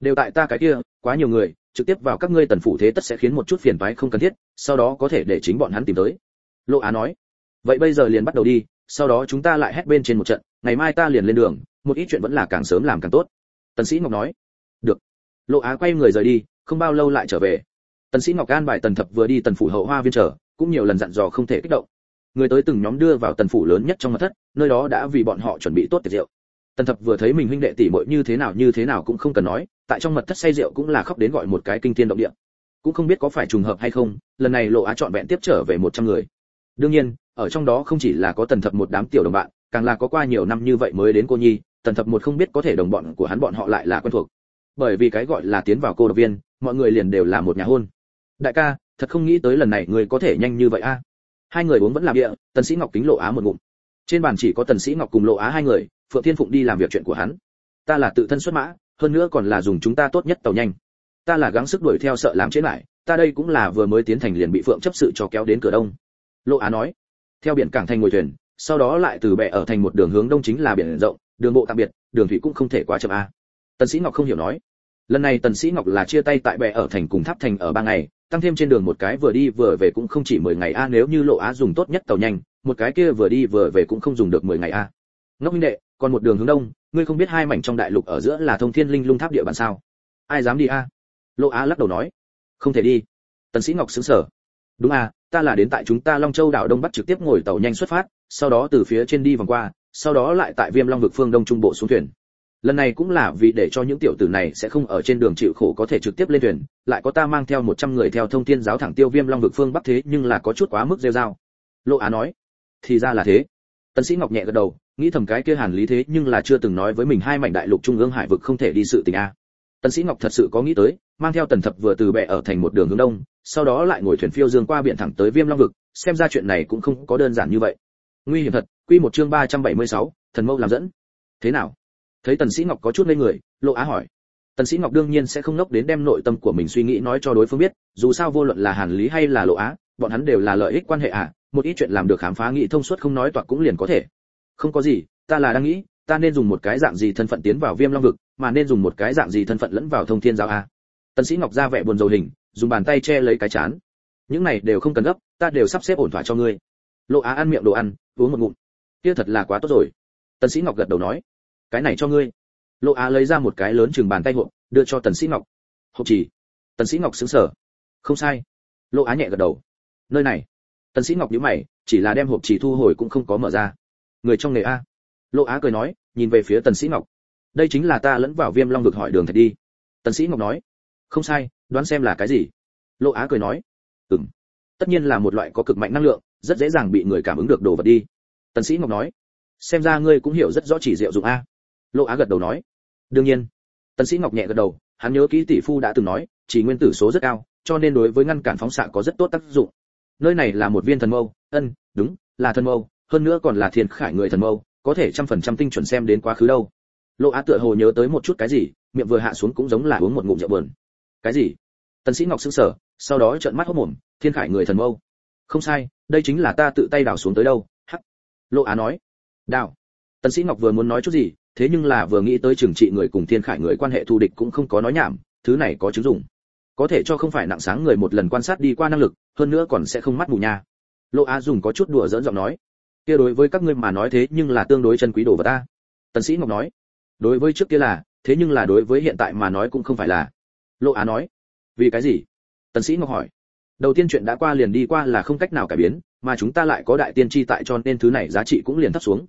Speaker 1: Đều tại ta cái kia, quá nhiều người, trực tiếp vào các ngươi tần phủ thế tất sẽ khiến một chút phiền toái không cần thiết, sau đó có thể để chính bọn hắn tìm tới. Lộ á nói. Vậy bây giờ liền bắt đầu đi, sau đó chúng ta lại hét bên trên một trận, ngày mai ta liền lên đường, một ít chuyện vẫn là càng sớm làm càng tốt. Tần sĩ ngọc nói. Được. Lộ á quay người rời đi không bao lâu lại trở về. Tần sĩ ngọc an bài tần thập vừa đi tần phủ hậu hoa viên chờ, cũng nhiều lần dặn dò không thể kích động. Người tới từng nhóm đưa vào tần phủ lớn nhất trong mật thất, nơi đó đã vì bọn họ chuẩn bị tốt tiệc rượu. Tần thập vừa thấy mình huynh đệ tỷ muội như thế nào như thế nào cũng không cần nói, tại trong mật thất say rượu cũng là khóc đến gọi một cái kinh thiên động địa. Cũng không biết có phải trùng hợp hay không, lần này lộ á chọn vẹn tiếp trở về một trăm người. Đương nhiên, ở trong đó không chỉ là có tần thập một đám tiểu đồng bạn, càng là có qua nhiều năm như vậy mới đến cô nhi, tần thập một không biết có thể đồng bọn của hắn bọn họ lại là quen thuộc. Bởi vì cái gọi là tiến vào cô độc viên mọi người liền đều là một nhà hôn. Đại ca, thật không nghĩ tới lần này người có thể nhanh như vậy a. Hai người uống vẫn làm địa tần sĩ ngọc kính lộ á một ngụm. Trên bàn chỉ có tần sĩ ngọc cùng lộ á hai người, phượng thiên phụng đi làm việc chuyện của hắn. Ta là tự thân xuất mã, hơn nữa còn là dùng chúng ta tốt nhất tàu nhanh. Ta là gắng sức đuổi theo sợ làm chết lại, ta đây cũng là vừa mới tiến thành liền bị phượng chấp sự cho kéo đến cửa đông. Lộ á nói, theo biển cảng thành ngồi thuyền, sau đó lại từ bè ở thành một đường hướng đông chính là biển rộng, đường bộ tạm biệt, đường thủy cũng không thể quá chậm a. Tần sĩ ngọc không hiểu nói lần này tần sĩ ngọc là chia tay tại bè ở thành cùng tháp thành ở ba ngày, tăng thêm trên đường một cái vừa đi vừa về cũng không chỉ 10 ngày a, nếu như lộ á dùng tốt nhất tàu nhanh, một cái kia vừa đi vừa về cũng không dùng được 10 ngày a. Ngốc minh đệ, còn một đường hướng đông, ngươi không biết hai mảnh trong đại lục ở giữa là thông thiên linh lung tháp địa bàn sao? Ai dám đi a? Lộ á lắc đầu nói. Không thể đi. Tần sĩ ngọc sững sờ. Đúng a, ta là đến tại chúng ta long châu đảo đông bắc trực tiếp ngồi tàu nhanh xuất phát, sau đó từ phía trên đi vòng qua, sau đó lại tại viêm long vực phương đông trung bộ xuống thuyền lần này cũng là vì để cho những tiểu tử này sẽ không ở trên đường chịu khổ có thể trực tiếp lên thuyền lại có ta mang theo 100 người theo thông thiên giáo thẳng tiêu viêm long vực phương bắc thế nhưng là có chút quá mức rêu rao. Lộ á nói thì ra là thế. Tần sĩ ngọc nhẹ gật đầu nghĩ thầm cái kia hàn lý thế nhưng là chưa từng nói với mình hai mảnh đại lục trung ương hải vực không thể đi sự tình a. Tần sĩ ngọc thật sự có nghĩ tới mang theo tần thập vừa từ bệ ở thành một đường hướng đông sau đó lại ngồi thuyền phiêu dương qua biển thẳng tới viêm long vực xem ra chuyện này cũng không có đơn giản như vậy. Nguy hiểm thật quy một chương 376, thần mâu làm dẫn. Thế nào? Thấy tần sĩ ngọc có chút ngây người lộ á hỏi. Tần sĩ ngọc đương nhiên sẽ không nốc đến đem nội tâm của mình suy nghĩ nói cho đối phương biết dù sao vô luận là hàn lý hay là lộ á bọn hắn đều là lợi ích quan hệ à một ít chuyện làm được khám phá nghĩ thông suốt không nói toạc cũng liền có thể. Không có gì ta là đang nghĩ ta nên dùng một cái dạng gì thân phận tiến vào viêm long vực mà nên dùng một cái dạng gì thân phận lẫn vào thông thiên giáo à, tần sĩ ngọc ra vẻ buồn rầu hình dùng bàn tay che lấy cái chán. Những này đều không cần gấp ta đều sắp xếp ổn thỏa cho ngươi. Lộ á ăn miệng đồ ăn uống một ngụm. Kia thật là quá tốt rồi. Tần sĩ ngọc gật đầu nói cái này cho ngươi. Lộ á lấy ra một cái lớn chừng bàn tay hộp, đưa cho tần sĩ ngọc. Hộp chỉ. Tần sĩ ngọc sững sờ. Không sai. Lộ á nhẹ gật đầu. Nơi này. Tần sĩ ngọc nhíu mày, chỉ là đem hộp chỉ thu hồi cũng không có mở ra. Người trong nghề a. Lộ á cười nói, nhìn về phía tần sĩ ngọc. Đây chính là ta lẫn vào viêm long vực hỏi đường thạch đi. Tần sĩ ngọc nói, không sai, đoán xem là cái gì? Lộ á cười nói, ừm, tất nhiên là một loại có cực mạnh năng lượng, rất dễ dàng bị người cảm ứng được đồ vật đi. Tần sĩ ngọc nói, xem ra ngươi cũng hiểu rất rõ chỉ diệu dụng a lộ á gật đầu nói, đương nhiên. Tần sĩ ngọc nhẹ gật đầu, hắn nhớ kỹ tỷ phu đã từng nói, chỉ nguyên tử số rất cao, cho nên đối với ngăn cản phóng xạ có rất tốt tác dụng. Nơi này là một viên thần mâu, ân, đúng, là thần mâu, hơn nữa còn là thiên khải người thần mâu, có thể trăm phần trăm tinh chuẩn xem đến quá khứ đâu. Lộ á tựa hồ nhớ tới một chút cái gì, miệng vừa hạ xuống cũng giống là uống một ngụm rượu buồn. Cái gì? Tần sĩ ngọc sững sờ, sau đó trợn mắt hốt mồm, thiên khải người thần mâu. Không sai, đây chính là ta tự tay đào xuống tới đâu. Hắc. Lộ á nói. Đào. Tần sĩ ngọc vừa muốn nói chút gì thế nhưng là vừa nghĩ tới trừng trị người cùng thiên khải người quan hệ thù địch cũng không có nói nhảm, thứ này có chứng dụng. Có thể cho không phải nặng sáng người một lần quan sát đi qua năng lực, hơn nữa còn sẽ không mắt mù nha. Lộ á dùng có chút đùa dỡn giọng nói. Kia đối với các ngươi mà nói thế nhưng là tương đối chân quý đồ vật ta. Tần sĩ ngọc nói. Đối với trước kia là, thế nhưng là đối với hiện tại mà nói cũng không phải là. Lộ á nói. Vì cái gì? Tần sĩ ngọc hỏi. Đầu tiên chuyện đã qua liền đi qua là không cách nào cải biến, mà chúng ta lại có đại tiên tri tại cho nên thứ này giá trị cũng liền thấp xuống.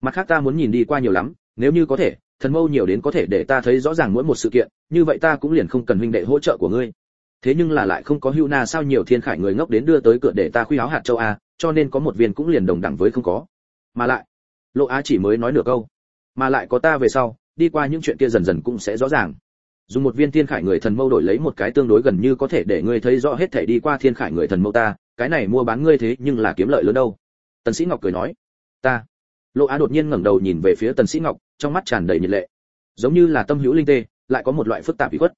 Speaker 1: Mặt khác ta muốn nhìn đi qua nhiều lắm nếu như có thể, thần mâu nhiều đến có thể để ta thấy rõ ràng mỗi một sự kiện, như vậy ta cũng liền không cần huynh đệ hỗ trợ của ngươi. Thế nhưng là lại không có hưu na sao nhiều thiên khải người ngốc đến đưa tới cửa để ta khuy áo hạt châu a, cho nên có một viên cũng liền đồng đẳng với không có. Mà lại, lộ á chỉ mới nói nửa câu. Mà lại có ta về sau, đi qua những chuyện kia dần dần cũng sẽ rõ ràng. Dùng một viên thiên khải người thần mâu đổi lấy một cái tương đối gần như có thể để ngươi thấy rõ hết thể đi qua thiên khải người thần mâu ta, cái này mua bán ngươi thế nhưng là kiếm lợi lớn đâu. Tần sĩ ngọc cười nói, ta. Lộ á đột nhiên ngẩng đầu nhìn về phía tần sĩ ngọc trong mắt tràn đầy nhiệt lệ. Giống như là tâm hữu linh tê, lại có một loại phức tạp bị khuất.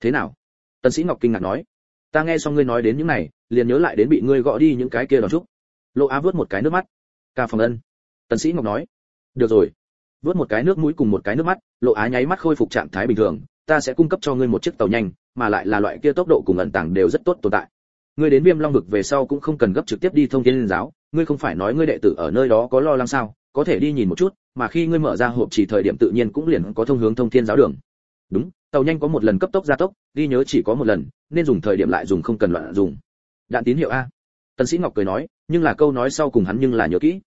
Speaker 1: Thế nào? Tần sĩ ngọc kinh ngạc nói. Ta nghe xong ngươi nói đến những này, liền nhớ lại đến bị ngươi gõ đi những cái kia đòn trúc. Lộ á vớt một cái nước mắt. Ca phòng ân. Tần sĩ ngọc nói. Được rồi. Vớt một cái nước mũi cùng một cái nước mắt, lộ á nháy mắt khôi phục trạng thái bình thường. Ta sẽ cung cấp cho ngươi một chiếc tàu nhanh, mà lại là loại kia tốc độ cùng ẩn tàng đều rất tốt tồn tại. Ngươi đến viêm long vực về sau cũng không cần gấp trực tiếp đi thông thiên liên giáo. Ngươi không phải nói ngươi đệ tử ở nơi đó có lo lắng sao? Có thể đi nhìn một chút mà khi ngươi mở ra hộp chỉ thời điểm tự nhiên cũng liền có thông hướng thông thiên giáo đường. Đúng, tàu nhanh có một lần cấp tốc gia tốc, ghi nhớ chỉ có một lần, nên dùng thời điểm lại dùng không cần loạn dùng. Đạn tín hiệu a. Tần sĩ ngọc cười nói, nhưng là câu nói sau cùng hắn nhưng là nhớ kỹ.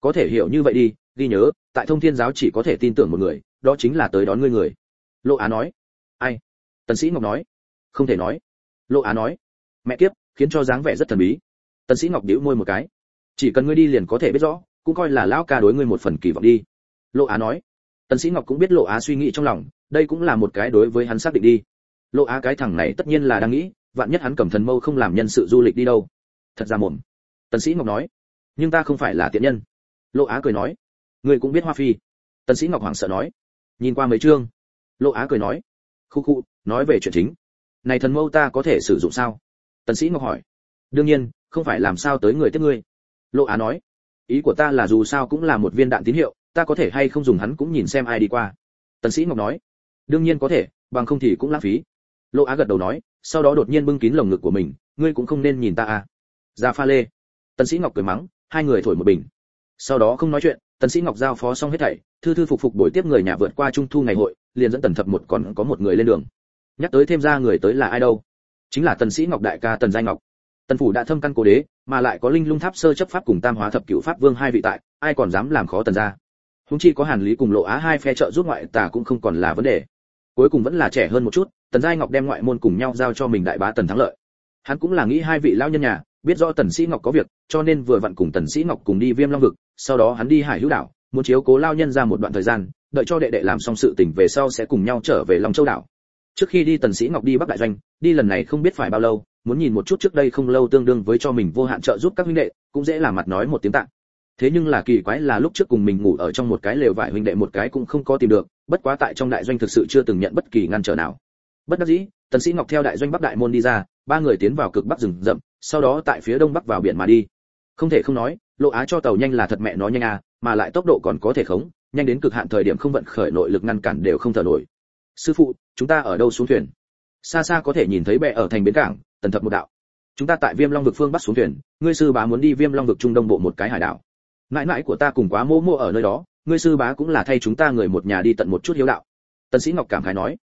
Speaker 1: Có thể hiểu như vậy đi, ghi nhớ, tại thông thiên giáo chỉ có thể tin tưởng một người, đó chính là tới đón ngươi người. Lộ á nói. Ai? Tần sĩ ngọc nói. Không thể nói. Lộ á nói. Mẹ kiếp, khiến cho dáng vẻ rất thần bí. Tần sĩ ngọc nhíu môi một cái. Chỉ cần ngươi đi liền có thể biết rõ, cũng coi là lão ca đối ngươi một phần kỳ vọng đi lộ á nói. Tần sĩ ngọc cũng biết lộ á suy nghĩ trong lòng, đây cũng là một cái đối với hắn xác định đi. Lộ á cái thằng này tất nhiên là đang nghĩ, vạn nhất hắn cầm thần mâu không làm nhân sự du lịch đi đâu. Thật ra mồm tần sĩ ngọc nói. Nhưng ta không phải là tiện nhân. Lộ á cười nói. Ngươi cũng biết hoa phi. Tần sĩ ngọc hoảng sợ nói. Nhìn qua mấy chương. Lộ á cười nói. Khu khu, nói về chuyện chính. Này thần mâu ta có thể sử dụng sao? Tần sĩ ngọc hỏi. Đương nhiên, không phải làm sao tới người tiếp ngươi. Lộ á nói. Ý của ta là dù sao cũng là một viên đạn tín hiệu ta có thể hay không dùng hắn cũng nhìn xem ai đi qua. Tần sĩ ngọc nói, đương nhiên có thể, bằng không thì cũng lãng phí. Lộ á gật đầu nói, sau đó đột nhiên bưng kín lồng ngực của mình, ngươi cũng không nên nhìn ta à. Ra pha lê. Tần sĩ ngọc cười mắng, hai người thổi một bình. Sau đó không nói chuyện, tần sĩ ngọc giao phó xong hết thảy, thư thư phục phục buổi tiếp người nhà vượt qua trung thu ngày hội, liền dẫn tần thập một còn có một người lên đường. Nhắc tới thêm ra người tới là ai đâu? Chính là tần sĩ ngọc đại ca tần giai ngọc. Tần phủ đã thâm căn cố đế, mà lại có linh lung tháp sơ chấp pháp cùng tam hóa thập cửu pháp vương hai vị tại, ai còn dám làm khó tần gia? Húng chi có hàn lý cùng lộ á hai phe trợ giúp ngoại tà cũng không còn là vấn đề. Cuối cùng vẫn là trẻ hơn một chút, tần giai ngọc đem ngoại môn cùng nhau giao cho mình đại bá tần thắng lợi. Hắn cũng là nghĩ hai vị lao nhân nhà, biết rõ tần sĩ ngọc có việc, cho nên vừa vặn cùng tần sĩ ngọc cùng đi viêm long vực, sau đó hắn đi hải hữu đảo, muốn chiếu cố lao nhân ra một đoạn thời gian, đợi cho đệ đệ làm xong sự tình về sau sẽ cùng nhau trở về long châu đảo. Trước khi đi tần sĩ ngọc đi bắc đại doanh, đi lần này không biết phải bao lâu, muốn nhìn một chút trước đây không lâu tương đương với cho mình vô hạn trợ giúp các huynh đệ, cũng dễ làm mặt nói một tiếng tạng thế nhưng là kỳ quái là lúc trước cùng mình ngủ ở trong một cái lều vải huynh đệ một cái cũng không có tìm được, bất quá tại trong đại doanh thực sự chưa từng nhận bất kỳ ngăn trở nào. Bất đắc dĩ, tần sĩ ngọc theo đại doanh bắc đại môn đi ra, ba người tiến vào cực bắc rừng rậm, sau đó tại phía đông bắc vào biển mà đi. Không thể không nói, lộ á cho tàu nhanh là thật mẹ nó nhanh à mà lại tốc độ còn có thể khống, nhanh đến cực hạn thời điểm không vận khởi nội lực ngăn cản đều không thở nổi. Sư phụ, chúng ta ở đâu xuống thuyền? Xa xa có thể nhìn thấy bè ở thành bến cảng, tần thập một đạo. Chúng ta tại viêm long vực phương bắc xuống thuyền, ngươi sư bá muốn đi viêm long vực trung đông bộ một cái hải đảo mãi mãi của ta cùng quá mô mô ở nơi đó, ngươi sư bá cũng là thay chúng ta người một nhà đi tận một chút hiếu đạo. Tần sĩ ngọc cảm khái nói.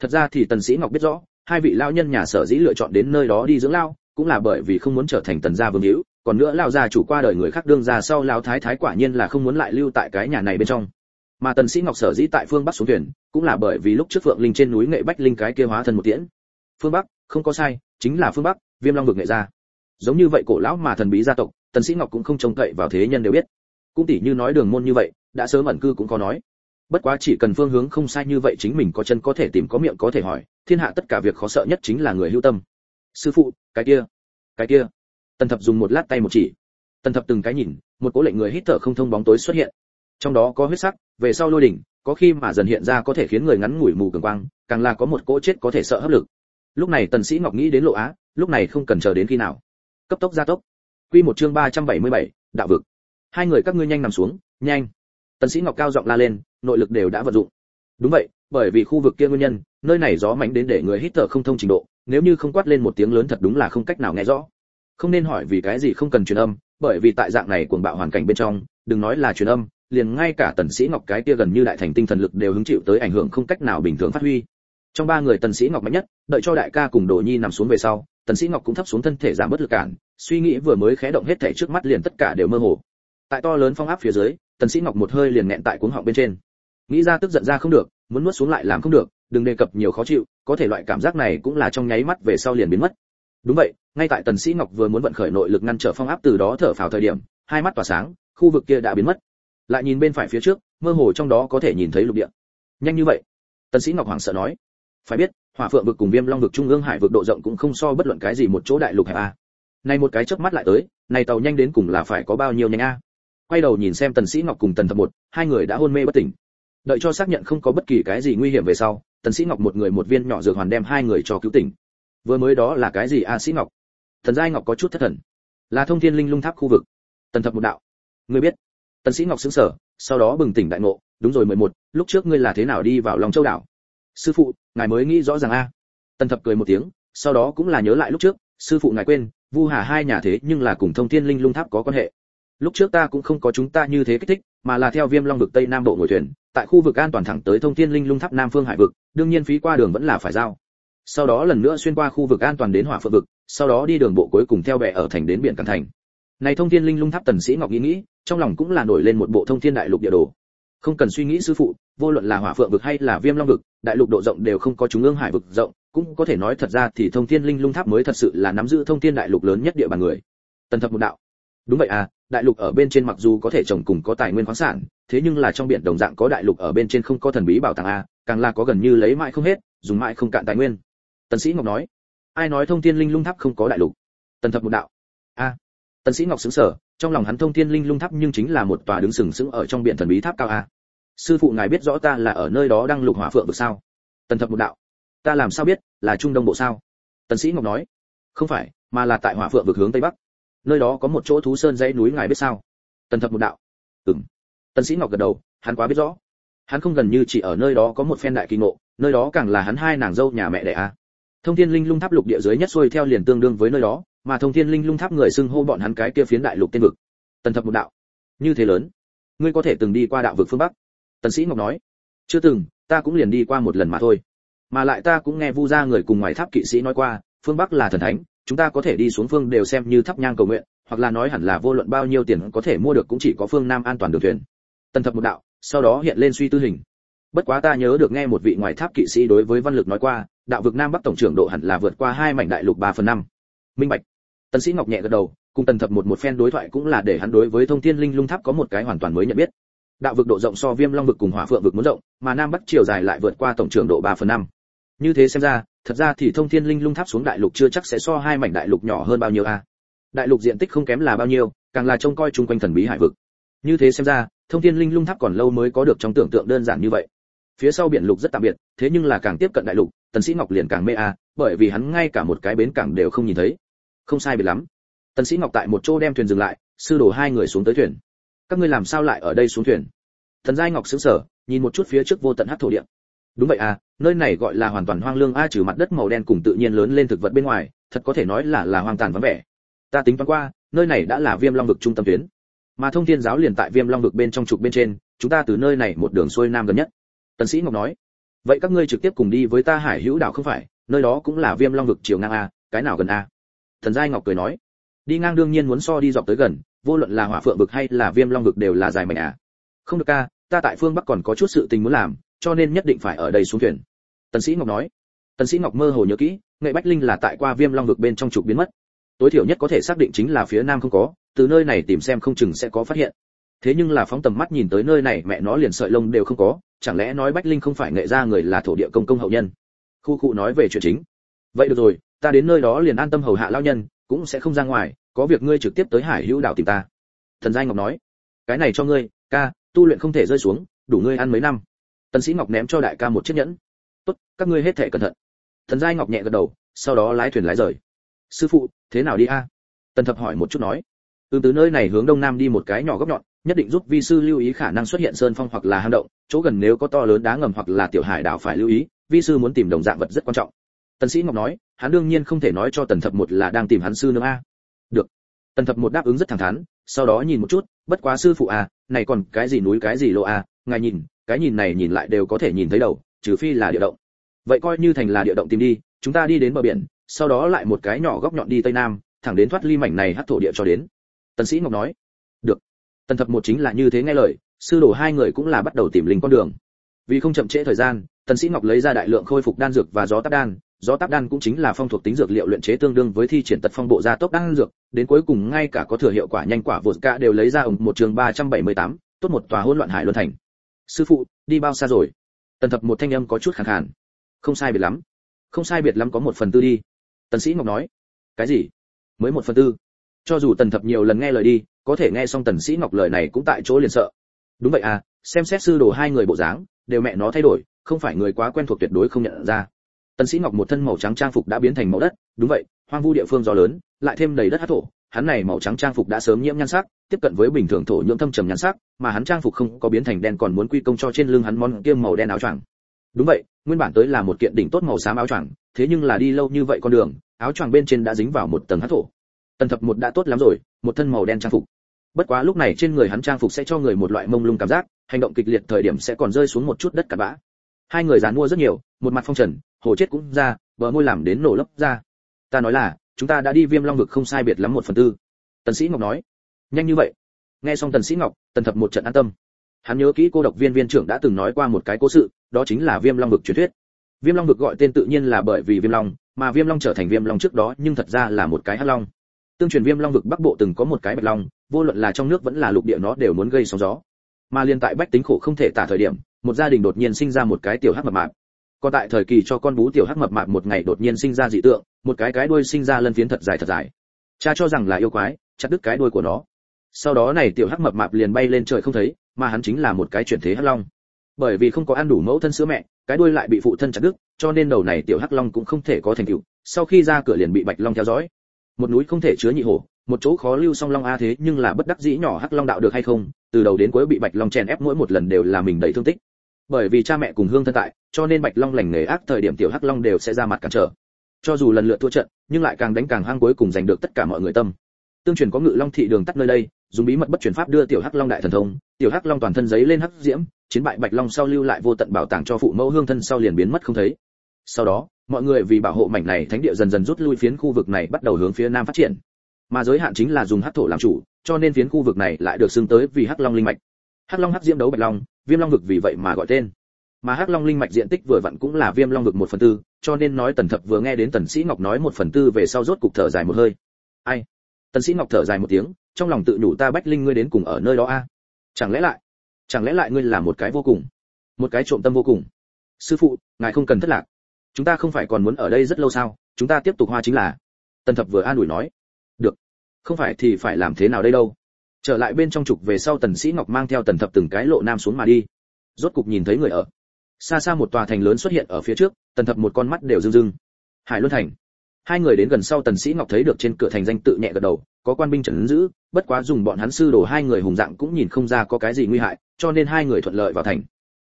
Speaker 1: Thật ra thì tần sĩ ngọc biết rõ, hai vị lao nhân nhà sở dĩ lựa chọn đến nơi đó đi dưỡng lao, cũng là bởi vì không muốn trở thành tần gia vương hữu, còn nữa lao gia chủ qua đời người khác đương ra sau lao thái thái quả nhiên là không muốn lại lưu tại cái nhà này bên trong. Mà tần sĩ ngọc sở dĩ tại phương bắc xuống thuyền, cũng là bởi vì lúc trước phượng linh trên núi nghệ bách linh cái kia hóa thân một tiễn. Phương bắc, không có sai, chính là phương bắc, viêm long vực nghệ gia. Giống như vậy cổ lão mà thần bí gia tộc tần sĩ ngọc cũng không trông cậy vào thế nhân đều biết. Cũng tỷ như nói đường môn như vậy, đã sớm ẩn cư cũng có nói. Bất quá chỉ cần phương hướng không sai như vậy chính mình có chân có thể tìm có miệng có thể hỏi, thiên hạ tất cả việc khó sợ nhất chính là người hữu tâm. Sư phụ, cái kia cái kia. Tần thập dùng một lát tay một chỉ. Tần thập từng cái nhìn, một cố lệnh người hít thở không thông bóng tối xuất hiện. Trong đó có huyết sắc, về sau lôi đỉnh, có khi mà dần hiện ra có thể khiến người ngắn ngủi mù cường quang, càng là có một cỗ chết có thể sợ hấp lực. Lúc này tần sĩ ngọc nghĩ đến lộ á, lúc này không cần chờ đến khi nào. Cấp tốc gia tốc quy một chương 377, đạo vực. Hai người các ngươi nhanh nằm xuống nhanh. Tần sĩ ngọc cao giọng la lên nội lực đều đã vận dụng. Đúng vậy bởi vì khu vực kia nguyên nhân nơi này gió mạnh đến để người hít thở không thông trình độ nếu như không quát lên một tiếng lớn thật đúng là không cách nào nghe rõ. Không nên hỏi vì cái gì không cần truyền âm bởi vì tại dạng này cuồng bạo hoàn cảnh bên trong đừng nói là truyền âm liền ngay cả tần sĩ ngọc cái kia gần như đại thành tinh thần lực đều hứng chịu tới ảnh hưởng không cách nào bình thường phát huy. Trong ba người tần sĩ ngọc mạnh nhất đợi cho đại ca cùng đồ nhi nằm xuống về sau tần sĩ ngọc cũng thấp xuống thân thể giảm bớt lực cản, suy nghĩ vừa mới khẽ động hết thể trước mắt liền tất cả đều mơ hồ. Tại to lớn phong áp phía dưới, tần sĩ ngọc một hơi liền nẹn tại cuống họng bên trên. Nghĩ ra tức giận ra không được, muốn nuốt xuống lại làm không được, đừng đề cập nhiều khó chịu, có thể loại cảm giác này cũng là trong nháy mắt về sau liền biến mất. Đúng vậy, ngay tại tần sĩ ngọc vừa muốn vận khởi nội lực ngăn trở phong áp từ đó thở phào thời điểm, hai mắt tỏa sáng, khu vực kia đã biến mất. Lại nhìn bên phải phía trước, mơ hồ trong đó có thể nhìn thấy lục địa. Nhanh như vậy? Tần sĩ ngọc hoảng sợ nói. Phải biết hỏa phượng vực cùng viêm long vực trung ương hải vực độ rộng cũng không so bất luận cái gì một chỗ đại lục hẹp a. Này một cái chớp mắt lại tới, này tàu nhanh đến cùng là phải có bao nhiêu nhanh a? Quay đầu nhìn xem tần sĩ ngọc cùng tần thập một, hai người đã hôn mê bất tỉnh. Đợi cho xác nhận không có bất kỳ cái gì nguy hiểm về sau, tần sĩ ngọc một người một viên nhỏ dược hoàn đem hai người cho cứu tỉnh. Vừa mới đó là cái gì a, sĩ ngọc? Thần giai ngọc có chút thất thần. Là thông thiên linh lung tháp khu vực. Tần thập một đạo. Ngươi biết. Tần sĩ ngọc sững sờ, sau đó bừng tỉnh đại ngộ. Đúng rồi mười một, lúc trước ngươi là thế nào đi vào long châu đảo? Sư phụ, ngài mới nghĩ rõ ràng a. Tần thập cười một tiếng, sau đó cũng là nhớ lại lúc trước, sư phụ ngài quên, vu hà hai nhà thế nhưng là cùng thông thiên linh lung tháp có quan hệ. Lúc trước ta cũng không có chúng ta như thế kích thích, mà là theo viêm long vực tây nam bộ ngồi thuyền, tại khu vực an toàn thẳng tới thông thiên linh lung tháp nam phương hải vực, đương nhiên phí qua đường vẫn là phải giao. Sau đó lần nữa xuyên qua khu vực an toàn đến hỏa phượng vực, sau đó đi đường bộ cuối cùng theo bè ở thành đến biển cảng thành. Này thông thiên linh lung tháp tần sĩ ngọc nghĩ nghĩ, trong lòng cũng là nổi lên một bộ thông thiên đại lục địa đồ không cần suy nghĩ sư phụ, vô luận là hỏa phượng vực hay là viêm long vực, đại lục độ rộng đều không có trung ương hải vực rộng, cũng có thể nói thật ra thì thông thiên linh lung tháp mới thật sự là nắm giữ thông thiên đại lục lớn nhất địa bàn người. Tần thập một đạo. Đúng vậy à đại lục ở bên trên mặc dù có thể trồng cùng có tài nguyên khoáng sản, thế nhưng là trong biển đồng dạng có đại lục ở bên trên không có thần bí bảo tàng a, càng là có gần như lấy mãi không hết, dùng mãi không cạn tài nguyên. Tần sĩ ngọc nói. Ai nói thông thiên linh lung tháp không có đại lục? Tần thập một đạo. A. Tần sĩ ngọc sững sờ trong lòng hắn thông thiên linh lung tháp nhưng chính là một tòa đứng sừng sững ở trong biển thần bí tháp cao a. Sư phụ ngài biết rõ ta là ở nơi đó đang lục hỏa phượng được sao? Tần thập một đạo. Ta làm sao biết, là trung đông bộ sao? Tần sĩ ngọc nói. Không phải, mà là tại hỏa phượng vực hướng tây bắc. Nơi đó có một chỗ thú sơn dãy núi ngài biết sao? Tần thập một đạo. Ừm. Tần sĩ ngọc gật đầu, hắn quá biết rõ. Hắn không gần như chỉ ở nơi đó có một phen đại kỳ ngộ, nơi đó càng là hắn hai nàng dâu nhà mẹ đẻ a. Thông thiên linh lung tháp lục địa dưới nhất xuôi theo liền tương đương với nơi đó mà thông thiên linh lung tháp người xưng hô bọn hắn cái kia phiến đại lục tiên vực. Tần thập một đạo. Như thế lớn. Ngươi có thể từng đi qua đạo vực phương bắc? Tần sĩ ngọc nói. Chưa từng, ta cũng liền đi qua một lần mà thôi. Mà lại ta cũng nghe vu gia người cùng ngoài tháp kỵ sĩ nói qua, phương bắc là thần thánh, chúng ta có thể đi xuống phương đều xem như thắp nhang cầu nguyện, hoặc là nói hẳn là vô luận bao nhiêu tiền có thể mua được cũng chỉ có phương nam an toàn đường thuyền. Tần thập một đạo, sau đó hiện lên suy tư hình. Bất quá ta nhớ được nghe một vị ngoài tháp kỵ sĩ đối với văn lực nói qua, đạo vực nam bắc tổng trưởng độ hẳn là vượt qua hai mảnh đại lục ba phần năm. Minh bạch tần sĩ ngọc nhẹ gật đầu, cùng tần thập một một phen đối thoại cũng là để hắn đối với thông thiên linh lung tháp có một cái hoàn toàn mới nhận biết. Đạo vực độ rộng so viêm long vực cùng hỏa phượng vực muốn rộng, mà nam bắc chiều dài lại vượt qua tổng trưởng độ ba phần năm. Như thế xem ra, thật ra thì thông thiên linh lung tháp xuống đại lục chưa chắc sẽ so hai mảnh đại lục nhỏ hơn bao nhiêu a. Đại lục diện tích không kém là bao nhiêu, càng là trông coi chung quanh thần bí hải vực. Như thế xem ra, thông thiên linh lung tháp còn lâu mới có được trong tưởng tượng đơn giản như vậy. Phía sau biển lục rất tạm biệt, thế nhưng là càng tiếp cận đại lục, tần sĩ ngọc liền càng mê a, bởi vì hắn ngay cả một cái bến cảng đều không nhìn thấy không sai biệt lắm. Tần sĩ ngọc tại một chỗ đem thuyền dừng lại, sư đồ hai người xuống tới thuyền. Các ngươi làm sao lại ở đây xuống thuyền? Thần giai ngọc sững sờ, nhìn một chút phía trước vô tận hắc thổ địa. Đúng vậy à nơi này gọi là hoàn toàn hoang lương, a trừ mặt đất màu đen cùng tự nhiên lớn lên thực vật bên ngoài, thật có thể nói là là hoang tàn vắng vẻ. Ta tính toán qua, nơi này đã là viêm long vực trung tâm tuyến. Mà thông thiên giáo liền tại viêm long vực bên trong trục bên trên, chúng ta từ nơi này một đường xuôi nam gần nhất. Tần sĩ ngọc nói, vậy các ngươi trực tiếp cùng đi với ta hải hữu đảo không phải? Nơi đó cũng là viêm long vực chiều ngang a, cái nào gần a? Thần giai ngọc cười nói, đi ngang đương nhiên muốn so đi dọc tới gần, vô luận là hỏa phượng vực hay là viêm long vực đều là dài mảnh à. Không được ca, ta tại phương bắc còn có chút sự tình muốn làm, cho nên nhất định phải ở đây xuống thuyền. Tần sĩ ngọc nói. Tần sĩ ngọc mơ hồ nhớ kỹ, nghệ bách linh là tại qua viêm long vực bên trong trục biến mất. Tối thiểu nhất có thể xác định chính là phía nam không có, từ nơi này tìm xem không chừng sẽ có phát hiện. Thế nhưng là phóng tầm mắt nhìn tới nơi này, mẹ nó liền sợi lông đều không có, chẳng lẽ nói bách linh không phải nghệ ra người là thổ địa công công hậu nhân? Khu cụ nói về chuyện chính. Vậy được rồi ta đến nơi đó liền an tâm hầu hạ lao nhân, cũng sẽ không ra ngoài, có việc ngươi trực tiếp tới hải hữu đảo tìm ta. Thần giai ngọc nói. Cái này cho ngươi, ca, tu luyện không thể rơi xuống, đủ ngươi ăn mấy năm. Tần sĩ ngọc ném cho đại ca một chiếc nhẫn. Tốt, các ngươi hết thể cẩn thận. Thần giai ngọc nhẹ gật đầu, sau đó lái thuyền lái rời. Sư phụ, thế nào đi a? Tần thập hỏi một chút nói. Từ từ nơi này hướng đông nam đi một cái nhỏ góc nhọn, nhất định giúp vi sư lưu ý khả năng xuất hiện sơn phong hoặc là hang động, chỗ gần nếu có to lớn đá ngầm hoặc là tiểu hải đảo phải lưu ý, vi sư muốn tìm đồng dạng vật rất quan trọng tần sĩ ngọc nói, hắn đương nhiên không thể nói cho tần thập một là đang tìm hắn sư nương a. Được. Tần thập một đáp ứng rất thẳng thắn, sau đó nhìn một chút, bất quá sư phụ à này còn cái gì núi cái gì lộ à ngài nhìn, cái nhìn này nhìn lại đều có thể nhìn thấy đầu, trừ phi là địa động. Vậy coi như thành là địa động tìm đi, chúng ta đi đến bờ biển, sau đó lại một cái nhỏ góc nhọn đi tây nam, thẳng đến thoát ly mảnh này hất thổ địa cho đến. Tần sĩ ngọc nói. Được. Tần thập một chính là như thế nghe lời, sư đồ hai người cũng là bắt đầu tìm linh con đường. Vì không chậm trễ thời gian, tần sĩ ngọc lấy ra đại lượng khôi phục đan dược và gió táp đan gió táp đan cũng chính là phong thuộc tính dược liệu luyện chế tương đương với thi triển tật phong bộ gia tốc đan dược đến cuối cùng ngay cả có thừa hiệu quả nhanh quả vụt cả đều lấy ra ủng một trường 378, tốt một tòa hỗn loạn hải luân thành. Sư phụ đi bao xa rồi? Tần thập một thanh âm có chút khàn khàn. Không sai biệt lắm. Không sai biệt lắm có một phần tư đi. Tần sĩ ngọc nói. Cái gì? Mới một phần tư. Cho dù tần thập nhiều lần nghe lời đi có thể nghe xong tần sĩ ngọc lời này cũng tại chỗ liền sợ. Đúng vậy à xem xét sư đồ hai người bộ dáng đều mẹ nó thay đổi không phải người quá quen thuộc tuyệt đối không nhận ra tần sĩ ngọc một thân màu trắng trang phục đã biến thành màu đất, đúng vậy, hoang vu địa phương gió lớn, lại thêm đầy đất hắc thổ, hắn này màu trắng trang phục đã sớm nhiễm nhan sắc, tiếp cận với bình thường thổ nhưỡng thâm trầm nhan sắc, mà hắn trang phục không có biến thành đen còn muốn quy công cho trên lưng hắn món kia màu đen áo choàng. Đúng vậy, nguyên bản tới là một kiện đỉnh tốt màu xám áo choàng, thế nhưng là đi lâu như vậy con đường, áo choàng bên trên đã dính vào một tầng hắc thổ. Tần thập một đã tốt lắm rồi, một thân màu đen trang phục. Bất quá lúc này trên người hắn trang phục sẽ cho người một loại mông lung cảm giác, hành động kịch liệt thời điểm sẽ còn rơi xuống một chút đất cặn bã hai người dàn mua rất nhiều, một mặt phong trần, hồ chết cũng ra, bờ môi làm đến nổ lấp ra. Ta nói là, chúng ta đã đi viêm long vực không sai biệt lắm một phần tư. Tần sĩ ngọc nói. Nhanh như vậy. Nghe xong tần sĩ ngọc, tần thập một trận an tâm. Hắn nhớ kỹ cô độc viên viên trưởng đã từng nói qua một cái cố sự, đó chính là viêm long vực truyền thuyết. Viêm long vực gọi tên tự nhiên là bởi vì viêm long, mà viêm long trở thành viêm long trước đó, nhưng thật ra là một cái hắc long. Tương truyền viêm long vực bắc bộ từng có một cái bạch long, vô luận là trong nước vẫn là lục địa nó đều muốn gây sóng gió. Mà liên tại bách tính khổ không thể tả thời điểm một gia đình đột nhiên sinh ra một cái tiểu hắc mập mạp. Còn tại thời kỳ cho con bú tiểu hắc mập mạp một ngày đột nhiên sinh ra dị tượng, một cái cái đuôi sinh ra lân phiến thật dài thật dài. Cha cho rằng là yêu quái, chặt đứt cái đuôi của nó. Sau đó này tiểu hắc mập mạp liền bay lên trời không thấy, mà hắn chính là một cái chuyển thế hắc long. Bởi vì không có ăn đủ mẫu thân sữa mẹ, cái đuôi lại bị phụ thân chặt đứt, cho nên đầu này tiểu hắc long cũng không thể có thành tựu, sau khi ra cửa liền bị bạch long theo dõi. Một núi không thể chứa nhị hổ, một chỗ khó lưu song long a thế nhưng là bất đắc dĩ nhỏ hắc long đạo được hay không, từ đầu đến cuối bị bạch long chèn ép mỗi một lần đều là mình đầy thương tích bởi vì cha mẹ cùng hương thân tại, cho nên bạch long lành nghề ác thời điểm tiểu hắc long đều sẽ ra mặt cản trở. Cho dù lần lượt thua trận, nhưng lại càng đánh càng hang cuối cùng giành được tất cả mọi người tâm. Tương truyền có ngự long thị đường tắt nơi đây, dùng bí mật bất truyền pháp đưa tiểu hắc long đại thần thông, tiểu hắc long toàn thân giấy lên hắc diễm, chiến bại bạch long sau lưu lại vô tận bảo tàng cho phụ mẫu hương thân sau liền biến mất không thấy. Sau đó, mọi người vì bảo hộ mảnh này thánh địa dần dần rút lui phiến khu vực này bắt đầu hướng phía nam phát triển. Mà giới hạn chính là dùng hắc thổ làm chủ, cho nên phiến khu vực này lại được xưng tới vì hắc long linh mạch. Hắc long hắc diễm đấu bạch long viêm long vực vì vậy mà gọi tên. Mà hắc long linh mạch diện tích vừa vặn cũng là viêm long vực một phần tư, cho nên nói tần thập vừa nghe đến tần sĩ ngọc nói một phần tư về sau rốt cục thở dài một hơi. Ai? Tần sĩ ngọc thở dài một tiếng, trong lòng tự nhủ ta bách linh ngươi đến cùng ở nơi đó a? À? Chẳng lẽ lại? Chẳng lẽ lại ngươi là một cái vô cùng? Một cái trộm tâm vô cùng? Sư phụ, ngài không cần thất lạc. Chúng ta không phải còn muốn ở đây rất lâu sao? Chúng ta tiếp tục hoa chính là. Tần thập vừa an ủi nói. Được. Không phải thì phải làm thế nào đây đâu? Trở lại bên trong trục về sau tần sĩ ngọc mang theo tần thập từng cái lộ nam xuống mà đi. Rốt cục nhìn thấy người ở. Xa xa một tòa thành lớn xuất hiện ở phía trước, tần thập một con mắt đều rưng rưng. Hải luân thành. Hai người đến gần sau tần sĩ ngọc thấy được trên cửa thành danh tự nhẹ gật đầu, có quan binh chấn giữ, bất quá dùng bọn hắn sư đồ hai người hùng dạng cũng nhìn không ra có cái gì nguy hại, cho nên hai người thuận lợi vào thành.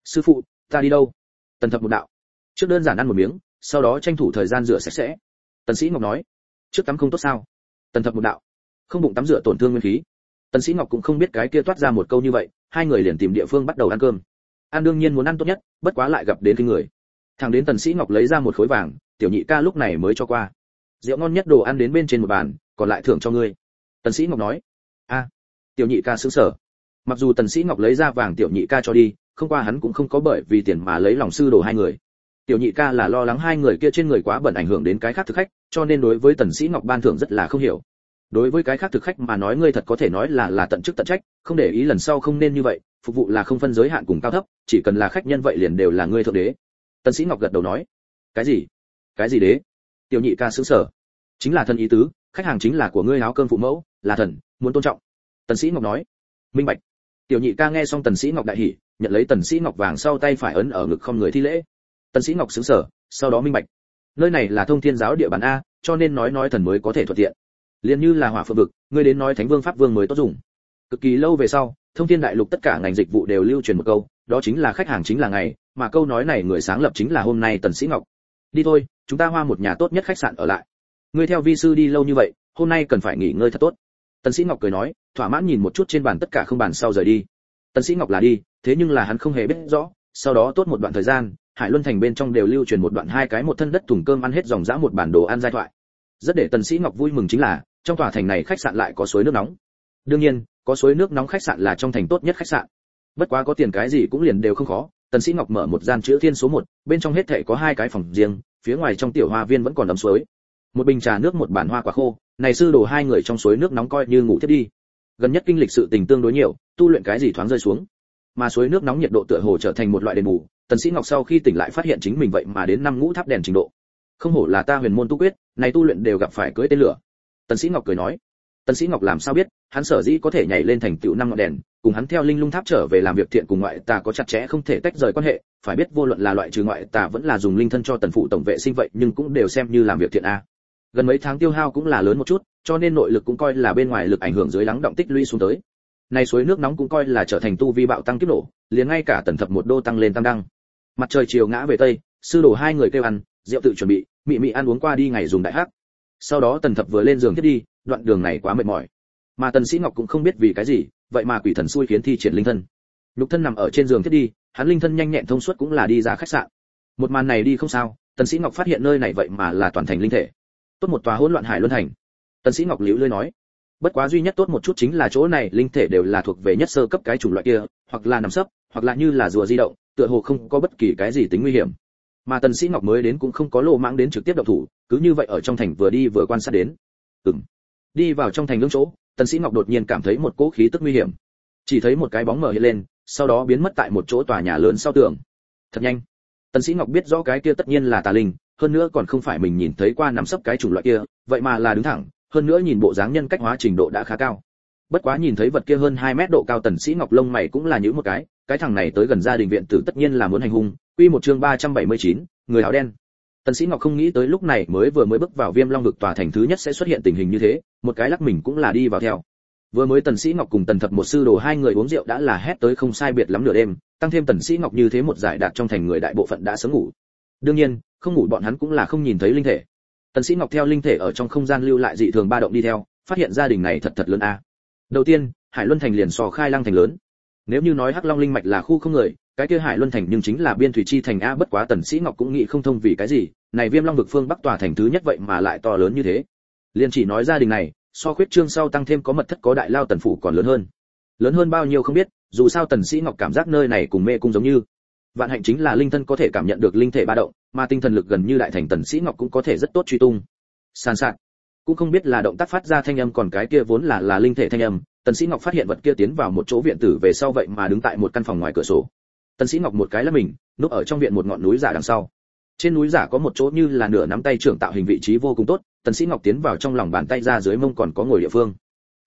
Speaker 1: Sư phụ, ta đi đâu? Tần thập một đạo. Trước đơn giản ăn một miếng, sau đó tranh thủ thời gian rửa sạch sẽ. Tần sĩ ngọc nói. Trước tắm không tốt sao? Tần thập một đạo. Không bụng tắm rửa tổn thương nguyên khí tần sĩ ngọc cũng không biết cái kia toát ra một câu như vậy, hai người liền tìm địa phương bắt đầu ăn cơm. Ăn đương nhiên muốn ăn tốt nhất, bất quá lại gặp đến cái người. Thằng đến tần sĩ ngọc lấy ra một khối vàng, tiểu nhị ca lúc này mới cho qua. Rượu ngon nhất đồ ăn đến bên trên một bàn, còn lại thưởng cho ngươi. Tần sĩ ngọc nói. A, tiểu nhị ca sững sờ mặc dù tần sĩ ngọc lấy ra vàng tiểu nhị ca cho đi, không qua hắn cũng không có bởi vì tiền mà lấy lòng sư đồ hai người. Tiểu nhị ca là lo lắng hai người kia trên người quá bẩn ảnh hưởng đến cái khác thực khách, cho nên đối với tần sĩ ngọc ban thưởng rất là không hiểu đối với cái khác thực khách mà nói, ngươi thật có thể nói là là tận chức tận trách, không để ý lần sau không nên như vậy, phục vụ là không phân giới hạn cùng cao thấp, chỉ cần là khách nhân vậy liền đều là ngươi thượng đế. Tần sĩ ngọc gật đầu nói, cái gì? Cái gì đế? Tiểu nhị ca xứng sở chính là thân ý tứ, khách hàng chính là của ngươi áo cơm phụ mẫu, là thần, muốn tôn trọng. Tần sĩ ngọc nói, minh bạch. Tiểu nhị ca nghe xong tần sĩ ngọc đại hỉ, nhận lấy tần sĩ ngọc vàng sau tay phải ấn ở ngực không người thi lễ. Tần sĩ ngọc sững sờ, sau đó minh bạch. Nơi này là thông thiên giáo địa bàn a, cho nên nói nói thần mới có thể thuận tiện liền như là hỏa phượng vực, ngươi đến nói thánh vương pháp vương mới tốt dùng. Cực kỳ lâu về sau, thông thiên đại lục tất cả ngành dịch vụ đều lưu truyền một câu, đó chính là khách hàng chính là ngày, mà câu nói này người sáng lập chính là hôm nay tần sĩ ngọc. Đi thôi, chúng ta hoa một nhà tốt nhất khách sạn ở lại. Ngươi theo vi sư đi lâu như vậy, hôm nay cần phải nghỉ ngơi thật tốt. Tần sĩ ngọc cười nói, thỏa mãn nhìn một chút trên bàn tất cả không bàn sau rời đi. Tần sĩ ngọc là đi, thế nhưng là hắn không hề biết rõ, sau đó tốt một đoạn thời gian, hải luân thành bên trong đều lưu truyền một đoạn hai cái một thân đất thùng cơm ăn hết dòng dã một bản đồ ăn giai thoại. Rất để tần sĩ ngọc vui mừng chính là trong tòa thành này khách sạn lại có suối nước nóng. Đương nhiên, có suối nước nóng khách sạn là trong thành tốt nhất khách sạn. Bất quá có tiền cái gì cũng liền đều không khó. Tần sĩ ngọc mở một gian chữ thiên số một, bên trong hết thảy có hai cái phòng riêng, phía ngoài trong tiểu hoa viên vẫn còn ấm suối. Một bình trà nước, một bản hoa quả khô. Này sư đồ hai người trong suối nước nóng coi như ngủ thiết đi. Gần nhất kinh lịch sự tình tương đối nhiều, tu luyện cái gì thoáng rơi xuống. Mà suối nước nóng nhiệt độ tựa hồ trở thành một loại đền bù. Tần sĩ ngọc sau khi tỉnh lại phát hiện chính mình vậy mà đến năm ngũ tháp đèn trình độ. Không hổ là ta huyền môn tu quyết, này tu luyện đều gặp phải cưỡi tên lửa tần sĩ ngọc cười nói, tần sĩ ngọc làm sao biết, hắn sở dĩ có thể nhảy lên thành tựu năm ngọn đèn, cùng hắn theo linh lung tháp trở về làm việc thiện cùng ngoại tà có chặt chẽ không thể tách rời quan hệ, phải biết vô luận là loại trừ ngoại tà vẫn là dùng linh thân cho tần phụ tổng vệ sinh vậy nhưng cũng đều xem như làm việc thiện a. Gần mấy tháng tiêu hao cũng là lớn một chút, cho nên nội lực cũng coi là bên ngoài lực ảnh hưởng dưới lắng động tích lũy xuống tới. Nay suối nước nóng cũng coi là trở thành tu vi bạo tăng kiếp nổ, liền ngay cả tần thập một đô tăng lên tăng đăng. Mặt trời chiều ngã về tây, sư đồ hai người kêu ăn, rượu tự chuẩn bị, mị mị ăn uống qua đi ngày dùng đại hắc sau đó tần thập vừa lên giường thiết đi, đoạn đường này quá mệt mỏi. Mà tần sĩ ngọc cũng không biết vì cái gì, vậy mà quỷ thần xui khiến thi triển linh thân. Lục thân nằm ở trên giường thiết đi, hắn linh thân nhanh nhẹn thông suốt cũng là đi ra khách sạn. Một màn này đi không sao, tần sĩ ngọc phát hiện nơi này vậy mà là toàn thành linh thể. Tốt một tòa hỗn loạn hải luân thành. Tần sĩ ngọc liễu lưỡi nói, bất quá duy nhất tốt một chút chính là chỗ này linh thể đều là thuộc về nhất sơ cấp cái chủng loại kia, hoặc là nằm sấp, hoặc là như là rùa di động, tựa hồ không có bất kỳ cái gì tính nguy hiểm mà tần sĩ ngọc mới đến cũng không có lộ mãng đến trực tiếp động thủ, cứ như vậy ở trong thành vừa đi vừa quan sát đến. Ừm. Đi vào trong thành lương chỗ, tần sĩ ngọc đột nhiên cảm thấy một cỗ khí tức nguy hiểm. Chỉ thấy một cái bóng mờ hiện lên, sau đó biến mất tại một chỗ tòa nhà lớn sau tường. Thật nhanh. Tần sĩ ngọc biết rõ cái kia tất nhiên là tà linh, hơn nữa còn không phải mình nhìn thấy qua nằm sấp cái chủng loại kia, vậy mà là đứng thẳng, hơn nữa nhìn bộ dáng nhân cách hóa trình độ đã khá cao. Bất quá nhìn thấy vật kia hơn 2 mét độ cao tần sĩ ngọc lông mày cũng là nhíu một cái cái thằng này tới gần gia đình viện tử tất nhiên là muốn hành hung quy một chương 379, người áo đen. Tần sĩ ngọc không nghĩ tới lúc này mới vừa mới bước vào viêm long vực tòa thành thứ nhất sẽ xuất hiện tình hình như thế một cái lắc mình cũng là đi vào theo. Vừa mới tần sĩ ngọc cùng tần thập một sư đồ hai người uống rượu đã là hét tới không sai biệt lắm nửa đêm tăng thêm tần sĩ ngọc như thế một giải đạt trong thành người đại bộ phận đã sớm ngủ. Đương nhiên không ngủ bọn hắn cũng là không nhìn thấy linh thể. Tần sĩ ngọc theo linh thể ở trong không gian lưu lại dị thường ba động đi theo phát hiện gia đình này thật thật lớn a. Đầu tiên hải luân thành liền so khai lăng thành lớn nếu như nói hắc long linh mạch là khu không người, cái kia hải luân thành nhưng chính là biên thủy chi thành a, bất quá tần sĩ ngọc cũng nghĩ không thông vì cái gì, này viêm long vực phương bắc tòa thành thứ nhất vậy mà lại to lớn như thế. Liên chỉ nói gia đình này, so khuyết trương sau tăng thêm có mật thất có đại lao tần phủ còn lớn hơn. Lớn hơn bao nhiêu không biết, dù sao tần sĩ ngọc cảm giác nơi này cùng mê cung giống như. Vạn hạnh chính là linh thân có thể cảm nhận được linh thể ba động, mà tinh thần lực gần như đại thành tần sĩ ngọc cũng có thể rất tốt truy tung. Sàn sạt. Cũng không biết là động tác phát ra thanh âm còn cái kia vốn là là linh thể thanh âm tần sĩ ngọc phát hiện vật kia tiến vào một chỗ viện tử về sau vậy mà đứng tại một căn phòng ngoài cửa sổ. Tần sĩ ngọc một cái là mình, núp ở trong viện một ngọn núi giả đằng sau. Trên núi giả có một chỗ như là nửa nắm tay trưởng tạo hình vị trí vô cùng tốt, tần sĩ ngọc tiến vào trong lòng bàn tay ra dưới mông còn có ngồi địa phương.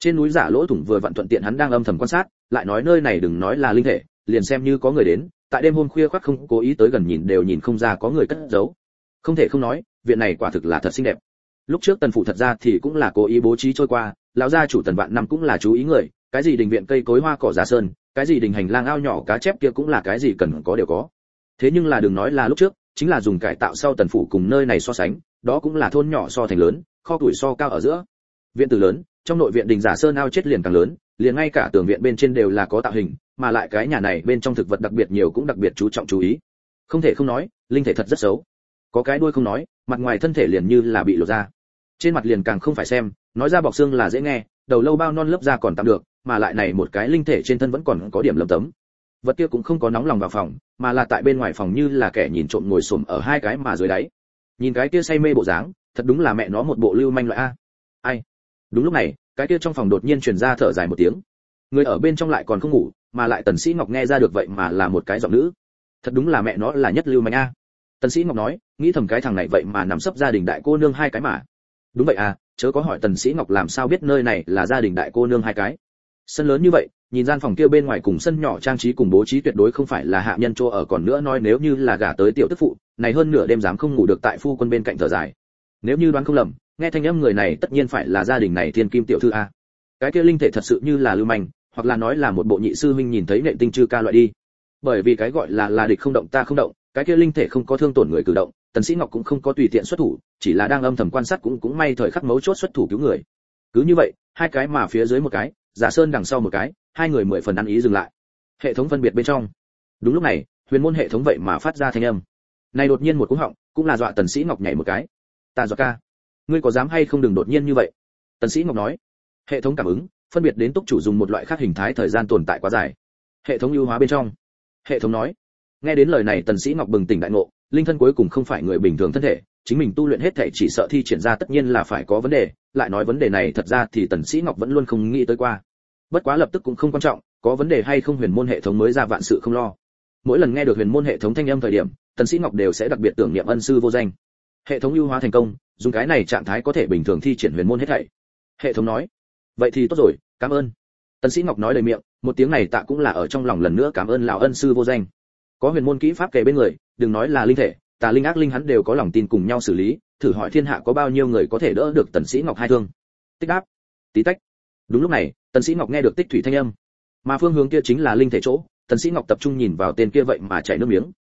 Speaker 1: Trên núi giả lỗ thủng vừa vặn thuận tiện hắn đang âm thầm quan sát, lại nói nơi này đừng nói là linh thể, liền xem như có người đến, tại đêm hôm khuya khoác không cố ý tới gần nhìn đều nhìn không ra có người cất giấu. Không thể không nói, viện này quả thực là thật xinh đẹp lúc trước tần phụ thật ra thì cũng là cố ý bố trí trôi qua, lão gia chủ tần vạn năm cũng là chú ý người, cái gì đình viện cây cối hoa cỏ giả sơn, cái gì đình hành lang ao nhỏ cá chép kia cũng là cái gì cần có đều có. Thế nhưng là đừng nói là lúc trước, chính là dùng cải tạo sau tần phủ cùng nơi này so sánh, đó cũng là thôn nhỏ so thành lớn, kho tuổi so cao ở giữa. Viện tử lớn, trong nội viện đình giả sơn ao chết liền càng lớn, liền ngay cả tường viện bên trên đều là có tạo hình, mà lại cái nhà này bên trong thực vật đặc biệt nhiều cũng đặc biệt chú trọng chú ý. Không thể không nói, linh thể thật rất xấu. Có cái đuôi không nói, mặt ngoài thân thể liền như là bị lột ra trên mặt liền càng không phải xem, nói ra bọc xương là dễ nghe, đầu lâu bao non lớp da còn tạm được, mà lại này một cái linh thể trên thân vẫn còn có điểm lấm tấm. Vật kia cũng không có nóng lòng vào phòng, mà là tại bên ngoài phòng như là kẻ nhìn trộm ngồi xổm ở hai cái mà dưới đáy. Nhìn cái kia say mê bộ dáng, thật đúng là mẹ nó một bộ lưu manh loại a. Ai? Đúng lúc này, cái kia trong phòng đột nhiên truyền ra thở dài một tiếng. Người ở bên trong lại còn không ngủ, mà lại tần sĩ ngọc nghe ra được vậy mà là một cái giọng nữ. Thật đúng là mẹ nó là nhất lưu manh a. Tần sĩ ngọc nói, nghĩ thầm cái thằng này vậy mà nằm sấp gia đình đại cô nương hai cái mà đúng vậy à chớ có hỏi tần sĩ ngọc làm sao biết nơi này là gia đình đại cô nương hai cái. Sân lớn như vậy, nhìn gian phòng kia bên ngoài cùng sân nhỏ trang trí cùng bố trí tuyệt đối không phải là hạ nhân chỗ ở còn nữa nói nếu như là gả tới tiểu tức phụ, này hơn nửa đêm dám không ngủ được tại phu quân bên cạnh thở dài. Nếu như đoán không lầm, nghe thanh âm người này tất nhiên phải là gia đình này thiên kim tiểu thư a. Cái kia linh thể thật sự như là lưu manh, hoặc là nói là một bộ nhị sư huynh nhìn thấy nện tinh chư ca loại đi. Bởi vì cái gọi là là địch không động ta không động, cái kia linh thể không có thương tổn người cử động tần sĩ ngọc cũng không có tùy tiện xuất thủ, chỉ là đang âm thầm quan sát cũng cũng may thời khắc mấu chốt xuất thủ cứu người. Cứ như vậy, hai cái mà phía dưới một cái, giả sơn đằng sau một cái, hai người mười phần ăn ý dừng lại. Hệ thống phân biệt bên trong. Đúng lúc này, huyền môn hệ thống vậy mà phát ra thanh âm. Này đột nhiên một cú họng, cũng là dọa tần sĩ ngọc nhảy một cái. Ta dọa ca. Ngươi có dám hay không đừng đột nhiên như vậy? Tần sĩ ngọc nói. Hệ thống cảm ứng, phân biệt đến túc chủ dùng một loại khác hình thái thời gian tồn tại quá dài. Hệ thống ưu hóa bên trong. Hệ thống nói. Nghe đến lời này, tần sĩ ngọc bừng tỉnh đại ngộ linh thân cuối cùng không phải người bình thường thân thể, chính mình tu luyện hết thể chỉ sợ thi triển ra tất nhiên là phải có vấn đề, lại nói vấn đề này thật ra thì tần sĩ ngọc vẫn luôn không nghĩ tới qua. Bất quá lập tức cũng không quan trọng, có vấn đề hay không huyền môn hệ thống mới ra vạn sự không lo. Mỗi lần nghe được huyền môn hệ thống thanh âm thời điểm, tần sĩ ngọc đều sẽ đặc biệt tưởng niệm ân sư vô danh. Hệ thống ưu hóa thành công, dùng cái này trạng thái có thể bình thường thi triển huyền môn hết thảy. Hệ thống nói, vậy thì tốt rồi, cảm ơn. Tần sĩ ngọc nói đầy miệng, một tiếng này tạ cũng là ở trong lòng lần nữa cảm ơn lão ân sư vô danh có huyền môn kỹ pháp kề bên người, đừng nói là linh thể, tà linh ác linh hắn đều có lòng tin cùng nhau xử lý, thử hỏi thiên hạ có bao nhiêu người có thể đỡ được tần sĩ ngọc hai thương. Tích đáp. Tí tách. Đúng lúc này, tần sĩ ngọc nghe được tích thủy thanh âm. Mà phương hướng kia chính là linh thể chỗ, tần sĩ ngọc tập trung nhìn vào tên kia vậy mà chảy nước miếng.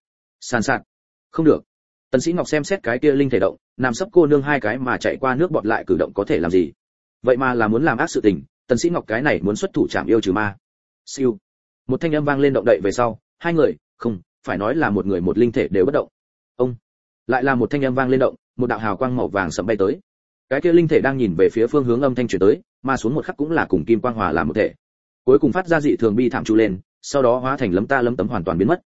Speaker 1: Sàn sạt. Không được. Tần sĩ ngọc xem xét cái kia linh thể động, nằm sấp cô nương hai cái mà chạy qua nước bọt lại cử động có thể làm gì? Vậy mà là muốn làm ác sự tình, tần sĩ ngọc cái này muốn xuất thủ chạm yêu trừ ma. Siêu. Một thanh âm vang lên động đậy về sau, hai người không, phải nói là một người một linh thể đều bất động. Ông, lại là một thanh âm vang lên động, một đạo hào quang màu vàng sẫm bay tới. Cái kia linh thể đang nhìn về phía phương hướng âm thanh truyền tới, mà xuống một khắc cũng là cùng kim quang hòa làm một thể. Cuối cùng phát ra dị thường bi thảm trụ lên, sau đó hóa thành lấm ta lấm tấm hoàn toàn biến mất.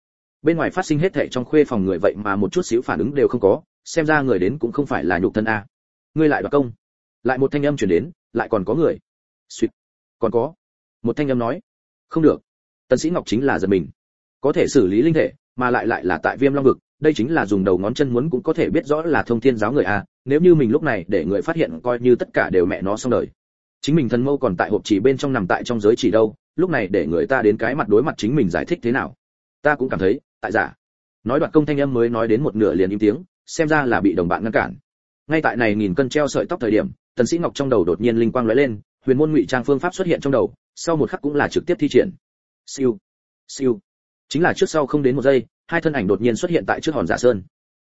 Speaker 1: Bên ngoài phát sinh hết thảy trong khuê phòng người vậy mà một chút xíu phản ứng đều không có, xem ra người đến cũng không phải là nhục thân a. Ngươi lại đoạt công. Lại một thanh âm truyền đến, lại còn có người. Suýt. Còn có. Một thanh âm nói. Không được. Tân sĩ ngọc chính là giật mình có thể xử lý linh thể, mà lại lại là tại viêm long vực, đây chính là dùng đầu ngón chân muốn cũng có thể biết rõ là thông thiên giáo người a, nếu như mình lúc này để người phát hiện coi như tất cả đều mẹ nó xong đời. Chính mình thần mâu còn tại hộp chỉ bên trong nằm tại trong giới chỉ đâu, lúc này để người ta đến cái mặt đối mặt chính mình giải thích thế nào? Ta cũng cảm thấy, tại giả. Nói đoạn công thanh âm mới nói đến một nửa liền im tiếng, xem ra là bị đồng bạn ngăn cản. Ngay tại này nghìn cân treo sợi tóc thời điểm, tần sĩ ngọc trong đầu đột nhiên linh quang lóe lên, huyền môn ngụy trang phương pháp xuất hiện trong đầu, sau một khắc cũng là trực tiếp thi triển. Siêu. Siêu chính là trước sau không đến một giây, hai thân ảnh đột nhiên xuất hiện tại trước hòn giả sơn.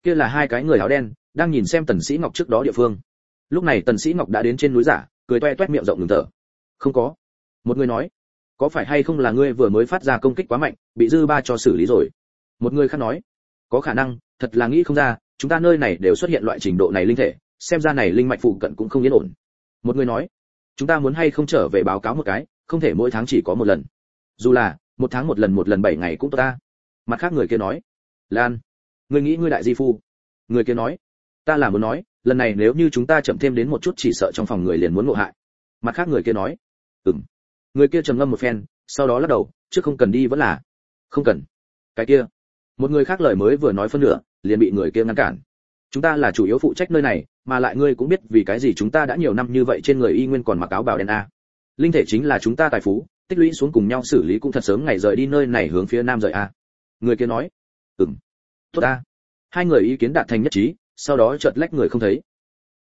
Speaker 1: Kia là hai cái người áo đen, đang nhìn xem tần sĩ ngọc trước đó địa phương. Lúc này tần sĩ ngọc đã đến trên núi giả, cười toe toét miệng rộng ngừng thở. Không có. Một người nói, có phải hay không là ngươi vừa mới phát ra công kích quá mạnh, bị dư ba cho xử lý rồi? Một người khác nói, có khả năng, thật là nghĩ không ra, chúng ta nơi này đều xuất hiện loại trình độ này linh thể, xem ra này linh mạch phụ cận cũng không yên ổn. Một người nói, chúng ta muốn hay không trở về báo cáo một cái, không thể mỗi tháng chỉ có một lần. Dù là một tháng một lần một lần bảy ngày cũng tốt ta. Mặt khác người kia nói, lan, ngươi nghĩ ngươi đại di phu? Người kia nói, ta là muốn nói, lần này nếu như chúng ta chậm thêm đến một chút chỉ sợ trong phòng người liền muốn ngộ hại. Mặt khác người kia nói, ừm. Người kia trầm ngâm một phen, sau đó lắc đầu, chứ không cần đi vẫn là. Không cần. Cái kia. Một người khác lời mới vừa nói phân nửa, liền bị người kia ngăn cản. Chúng ta là chủ yếu phụ trách nơi này, mà lại ngươi cũng biết vì cái gì chúng ta đã nhiều năm như vậy trên người y nguyên còn mặc áo bào đen a. Linh thể chính là chúng ta tài phú tích lũy xuống cùng nhau xử lý cũng thật sớm ngày rời đi nơi này hướng phía nam rời a. Người kia nói, ừm, tốt a. Hai người ý kiến đạt thành nhất trí, sau đó chợt lách người không thấy.